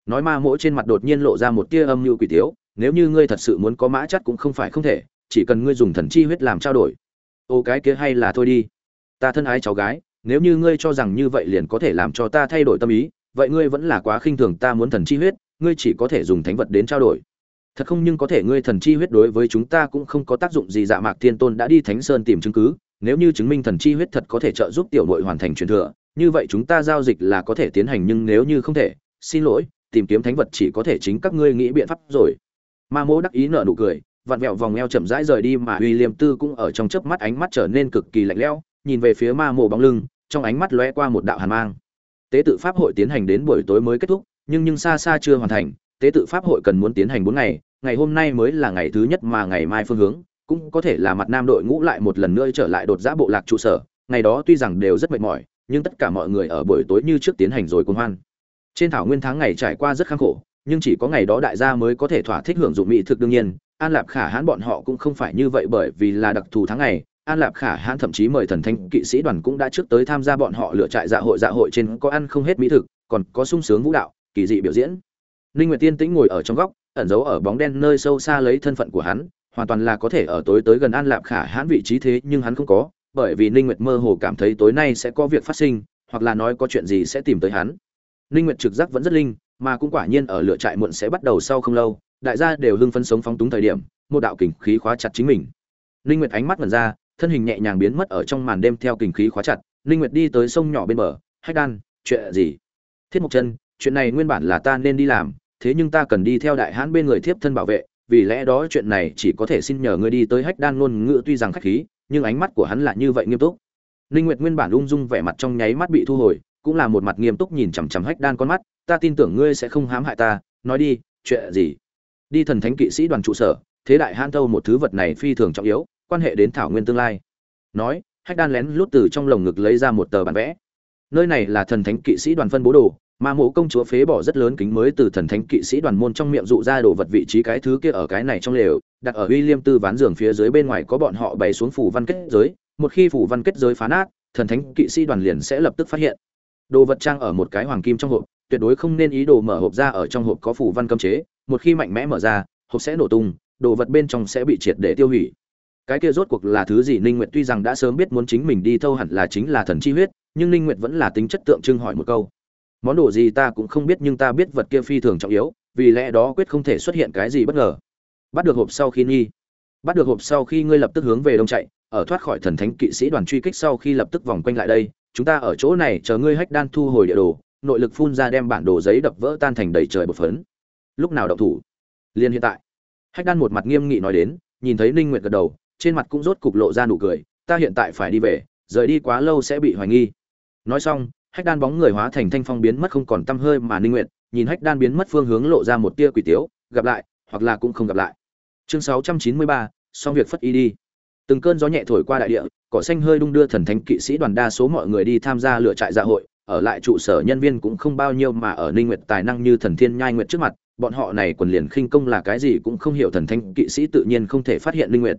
nói ma mỗ trên mặt đột nhiên lộ ra một tia âm mưu quỷ tiếu, nếu như ngươi thật sự muốn có mã chắt cũng không phải không thể, chỉ cần ngươi dùng thần chi huyết làm trao đổi. Ô, cái kia hay là thôi đi. Ta thân ái cháu gái, nếu như ngươi cho rằng như vậy liền có thể làm cho ta thay đổi tâm ý, vậy ngươi vẫn là quá khinh thường ta muốn thần chi huyết, ngươi chỉ có thể dùng thánh vật đến trao đổi. Thật không nhưng có thể ngươi thần chi huyết đối với chúng ta cũng không có tác dụng gì dạ mạc thiên tôn đã đi thánh sơn tìm chứng cứ, nếu như chứng minh thần chi huyết thật có thể trợ giúp tiểu nội hoàn thành truyền thừa, như vậy chúng ta giao dịch là có thể tiến hành, nhưng nếu như không thể, xin lỗi tìm kiếm thánh vật chỉ có thể chính các ngươi nghĩ biện pháp rồi. Ma mỗ đắc ý nở nụ cười, vặn vẹo vòng eo chậm rãi rời đi mà uy liêm tư cũng ở trong chớp mắt ánh mắt trở nên cực kỳ lạnh lẽo, nhìn về phía ma mộ bóng lưng, trong ánh mắt lóe qua một đạo hàn mang. Tế tự pháp hội tiến hành đến buổi tối mới kết thúc, nhưng nhưng xa xa chưa hoàn thành, tế tự pháp hội cần muốn tiến hành bốn ngày ngày hôm nay mới là ngày thứ nhất mà ngày mai phương hướng, cũng có thể là mặt nam đội ngũ lại một lần nữa trở lại đột giã bộ lạc trụ sở, ngày đó tuy rằng đều rất mệt mỏi, nhưng tất cả mọi người ở buổi tối như trước tiến hành rồi cuồng hoan trên thảo nguyên tháng ngày trải qua rất khắc khổ, nhưng chỉ có ngày đó đại gia mới có thể thỏa thích hưởng dụng mỹ thực đương nhiên. An lạp khả hãn bọn họ cũng không phải như vậy bởi vì là đặc thù tháng ngày. An lạp khả hãn thậm chí mời thần thanh kỵ sĩ đoàn cũng đã trước tới tham gia bọn họ lựa trại dạ hội. Dạ hội trên có ăn không hết mỹ thực, còn có sung sướng vũ đạo, kỳ dị biểu diễn. Ninh nguyệt tiên tĩnh ngồi ở trong góc, ẩn giấu ở bóng đen nơi sâu xa lấy thân phận của hắn, hoàn toàn là có thể ở tối tới gần an lạp khả hãn vị trí thế nhưng hắn không có, bởi vì ninh nguyệt mơ hồ cảm thấy tối nay sẽ có việc phát sinh, hoặc là nói có chuyện gì sẽ tìm tới hắn ninh nguyệt trực giác vẫn rất linh, mà cũng quả nhiên ở lựa trại muộn sẽ bắt đầu sau không lâu, đại gia đều hưng phấn sống phóng túng thời điểm, một đạo kình khí khóa chặt chính mình. Ninh nguyệt ánh mắt ngẩn ra, thân hình nhẹ nhàng biến mất ở trong màn đêm theo kình khí khóa chặt. Ninh nguyệt đi tới sông nhỏ bên bờ, hách đan, chuyện gì? Thiết mộc chân chuyện này nguyên bản là ta nên đi làm, thế nhưng ta cần đi theo đại hãn bên người thiếp thân bảo vệ, vì lẽ đó chuyện này chỉ có thể xin nhờ ngươi đi tới hách đan luôn ngựa tuy rằng khách khí, nhưng ánh mắt của hắn là như vậy nghiêm túc. Ninh nguyệt nguyên bản ung dung vẻ mặt trong nháy mắt bị thu hồi cũng là một mặt nghiêm túc nhìn chằm chằm hách đan con mắt, ta tin tưởng ngươi sẽ không hãm hại ta, nói đi, chuyện gì? Đi thần thánh kỵ sĩ đoàn trụ sở, thế đại Han thâu một thứ vật này phi thường trọng yếu, quan hệ đến thảo nguyên tương lai. Nói, hách đan lén lút từ trong lồng ngực lấy ra một tờ bản vẽ. Nơi này là thần thánh kỵ sĩ đoàn phân bố đồ, mà mộ công chúa phế bỏ rất lớn kính mới từ thần thánh kỵ sĩ đoàn môn trong miệng dụ ra đồ vật vị trí cái thứ kia ở cái này trong lều, đặt ở William tư ván giường phía dưới bên ngoài có bọn họ bày xuống phủ văn kết giới, một khi phủ văn kết giới phá nát, thần thánh kỵ sĩ đoàn liền sẽ lập tức phát hiện đồ vật trang ở một cái hoàng kim trong hộp, tuyệt đối không nên ý đồ mở hộp ra ở trong hộp có phủ văn cấm chế, một khi mạnh mẽ mở ra, hộp sẽ nổ tung, đồ vật bên trong sẽ bị triệt để tiêu hủy. Cái kia rốt cuộc là thứ gì? Ninh nguyệt tuy rằng đã sớm biết muốn chính mình đi thâu hẳn là chính là thần chi huyết, nhưng ninh nguyệt vẫn là tính chất tượng trưng hỏi một câu. Món đồ gì ta cũng không biết, nhưng ta biết vật kia phi thường trọng yếu, vì lẽ đó quyết không thể xuất hiện cái gì bất ngờ. Bắt được hộp sau khi nghi. Bắt được hộp sau khi ngươi lập tức hướng về đông chạy, ở thoát khỏi thần thánh kỵ sĩ đoàn truy kích sau khi lập tức vòng quanh lại đây chúng ta ở chỗ này chờ ngươi hách đan thu hồi địa đồ nội lực phun ra đem bản đồ giấy đập vỡ tan thành đầy trời bột phấn. Lúc nào động thủ? Liền hiện tại. Hách đan một mặt nghiêm nghị nói đến nhìn thấy ninh nguyệt gật đầu trên mặt cũng rốt cục lộ ra nụ cười ta hiện tại phải đi về rời đi quá lâu sẽ bị hoài nghi. Nói xong hách đan bóng người hóa thành thanh phong biến mất không còn tăm hơi mà ninh nguyệt nhìn hách đan biến mất phương hướng lộ ra một tia quỷ tiếu gặp lại hoặc là cũng không gặp lại. Chương 693, xong việc phất y đi từng cơn gió nhẹ thổi qua đại địa, cỏ xanh hơi đung đưa thần thánh kỵ sĩ đoàn đa số mọi người đi tham gia lựa trại dạ hội, ở lại trụ sở nhân viên cũng không bao nhiêu mà ở ninh nguyệt tài năng như thần thiên nhai nguyệt trước mặt, bọn họ này quần liền khinh công là cái gì cũng không hiểu thần thánh kỵ sĩ tự nhiên không thể phát hiện ninh nguyệt.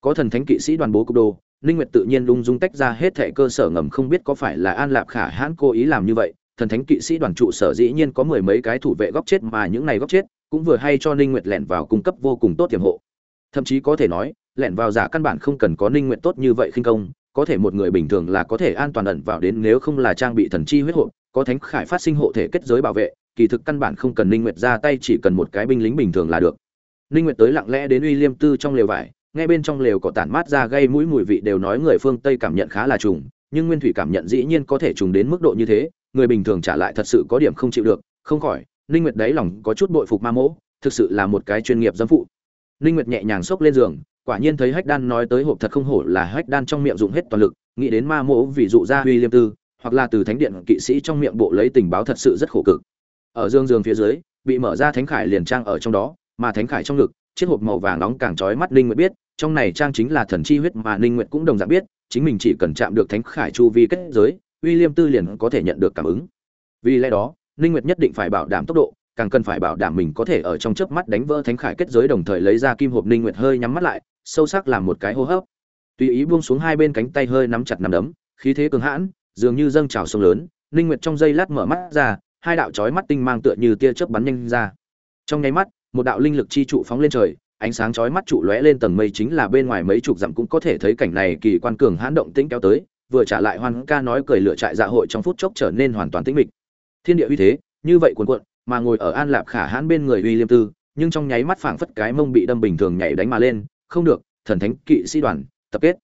Có thần thánh kỵ sĩ đoàn bố cục đồ, ninh nguyệt tự nhiên lung dung tách ra hết thảy cơ sở ngầm không biết có phải là an lạp khả hãn cố ý làm như vậy, thần thánh kỵ sĩ đoàn trụ sở dĩ nhiên có mười mấy cái thủ vệ góc chết mà những này góc chết cũng vừa hay cho ninh nguyệt lẻn vào cung cấp vô cùng tốt tiềm hộ. Thậm chí có thể nói lẻn vào giả căn bản không cần có ninh nguyện tốt như vậy khinh công, có thể một người bình thường là có thể an toàn ẩn vào đến nếu không là trang bị thần chi huyết hộ, có thánh khải phát sinh hộ thể kết giới bảo vệ, kỳ thực căn bản không cần ninh nguyệt ra tay chỉ cần một cái binh lính bình thường là được. Ninh nguyệt tới lặng lẽ đến uy liêm tư trong lều vải, ngay bên trong lều có tản mát ra gây mũi mùi vị đều nói người phương tây cảm nhận khá là trùng, nhưng nguyên thủy cảm nhận dĩ nhiên có thể trùng đến mức độ như thế, người bình thường trả lại thật sự có điểm không chịu được, không khỏi, ninh nguyệt đấy lòng có chút bội phục ma mỗ, thực sự là một cái chuyên nghiệp dâm phụ. Ninh nguyệt nhẹ nhàng xốc lên giường quả nhiên thấy hách đan nói tới hộp thật không hổ là hách đan trong miệng dụng hết toàn lực nghĩ đến ma mỗ ví dụ ra uy liêm tư hoặc là từ thánh điện kỵ sĩ trong miệng bộ lấy tình báo thật sự rất khổ cực ở dương dương phía dưới bị mở ra thánh khải liền trang ở trong đó mà thánh khải trong ngực chiếc hộp màu vàng nóng càng chói mắt linh nguyệt biết trong này trang chính là thần chi huyết mà linh nguyệt cũng đồng dạng biết chính mình chỉ cần chạm được thánh khải chu vi kết giới William Tư liền có thể nhận được cảm ứng. Vì lẽ đó, Ninh Nguyệt nhất định phải bảo đảm tốc độ, càng cần phải bảo đảm mình có thể ở trong chớp mắt đánh vỡ thánh khải kết giới đồng thời lấy ra kim hộp Ninh Nguyệt hơi nhắm mắt lại, sâu sắc làm một cái hô hấp. Tùy ý buông xuống hai bên cánh tay hơi nắm chặt nắm đấm, khí thế cường hãn, dường như dâng trào sông lớn, Ninh Nguyệt trong giây lát mở mắt ra, hai đạo chói mắt tinh mang tựa như tia chớp bắn nhanh ra. Trong nháy mắt, một đạo linh lực chi trụ phóng lên trời, ánh sáng chói mắt trụ lóe lên tầng mây chính là bên ngoài mấy chục dặm cũng có thể thấy cảnh này kỳ quan cường hãn động tĩnh kéo tới, vừa trả lại hoan ca nói cười lựa trại dạ hội trong phút chốc trở nên hoàn toàn tĩnh mịch. Thiên địa uy thế, như vậy cuồn cuộn, mà ngồi ở An Lạp Khả Hãn bên người Uy Liêm Tư, nhưng trong nháy mắt phảng phất cái mông bị đâm bình thường nhảy đánh mà lên, không được, thần thánh kỵ sĩ đoàn, tập kết.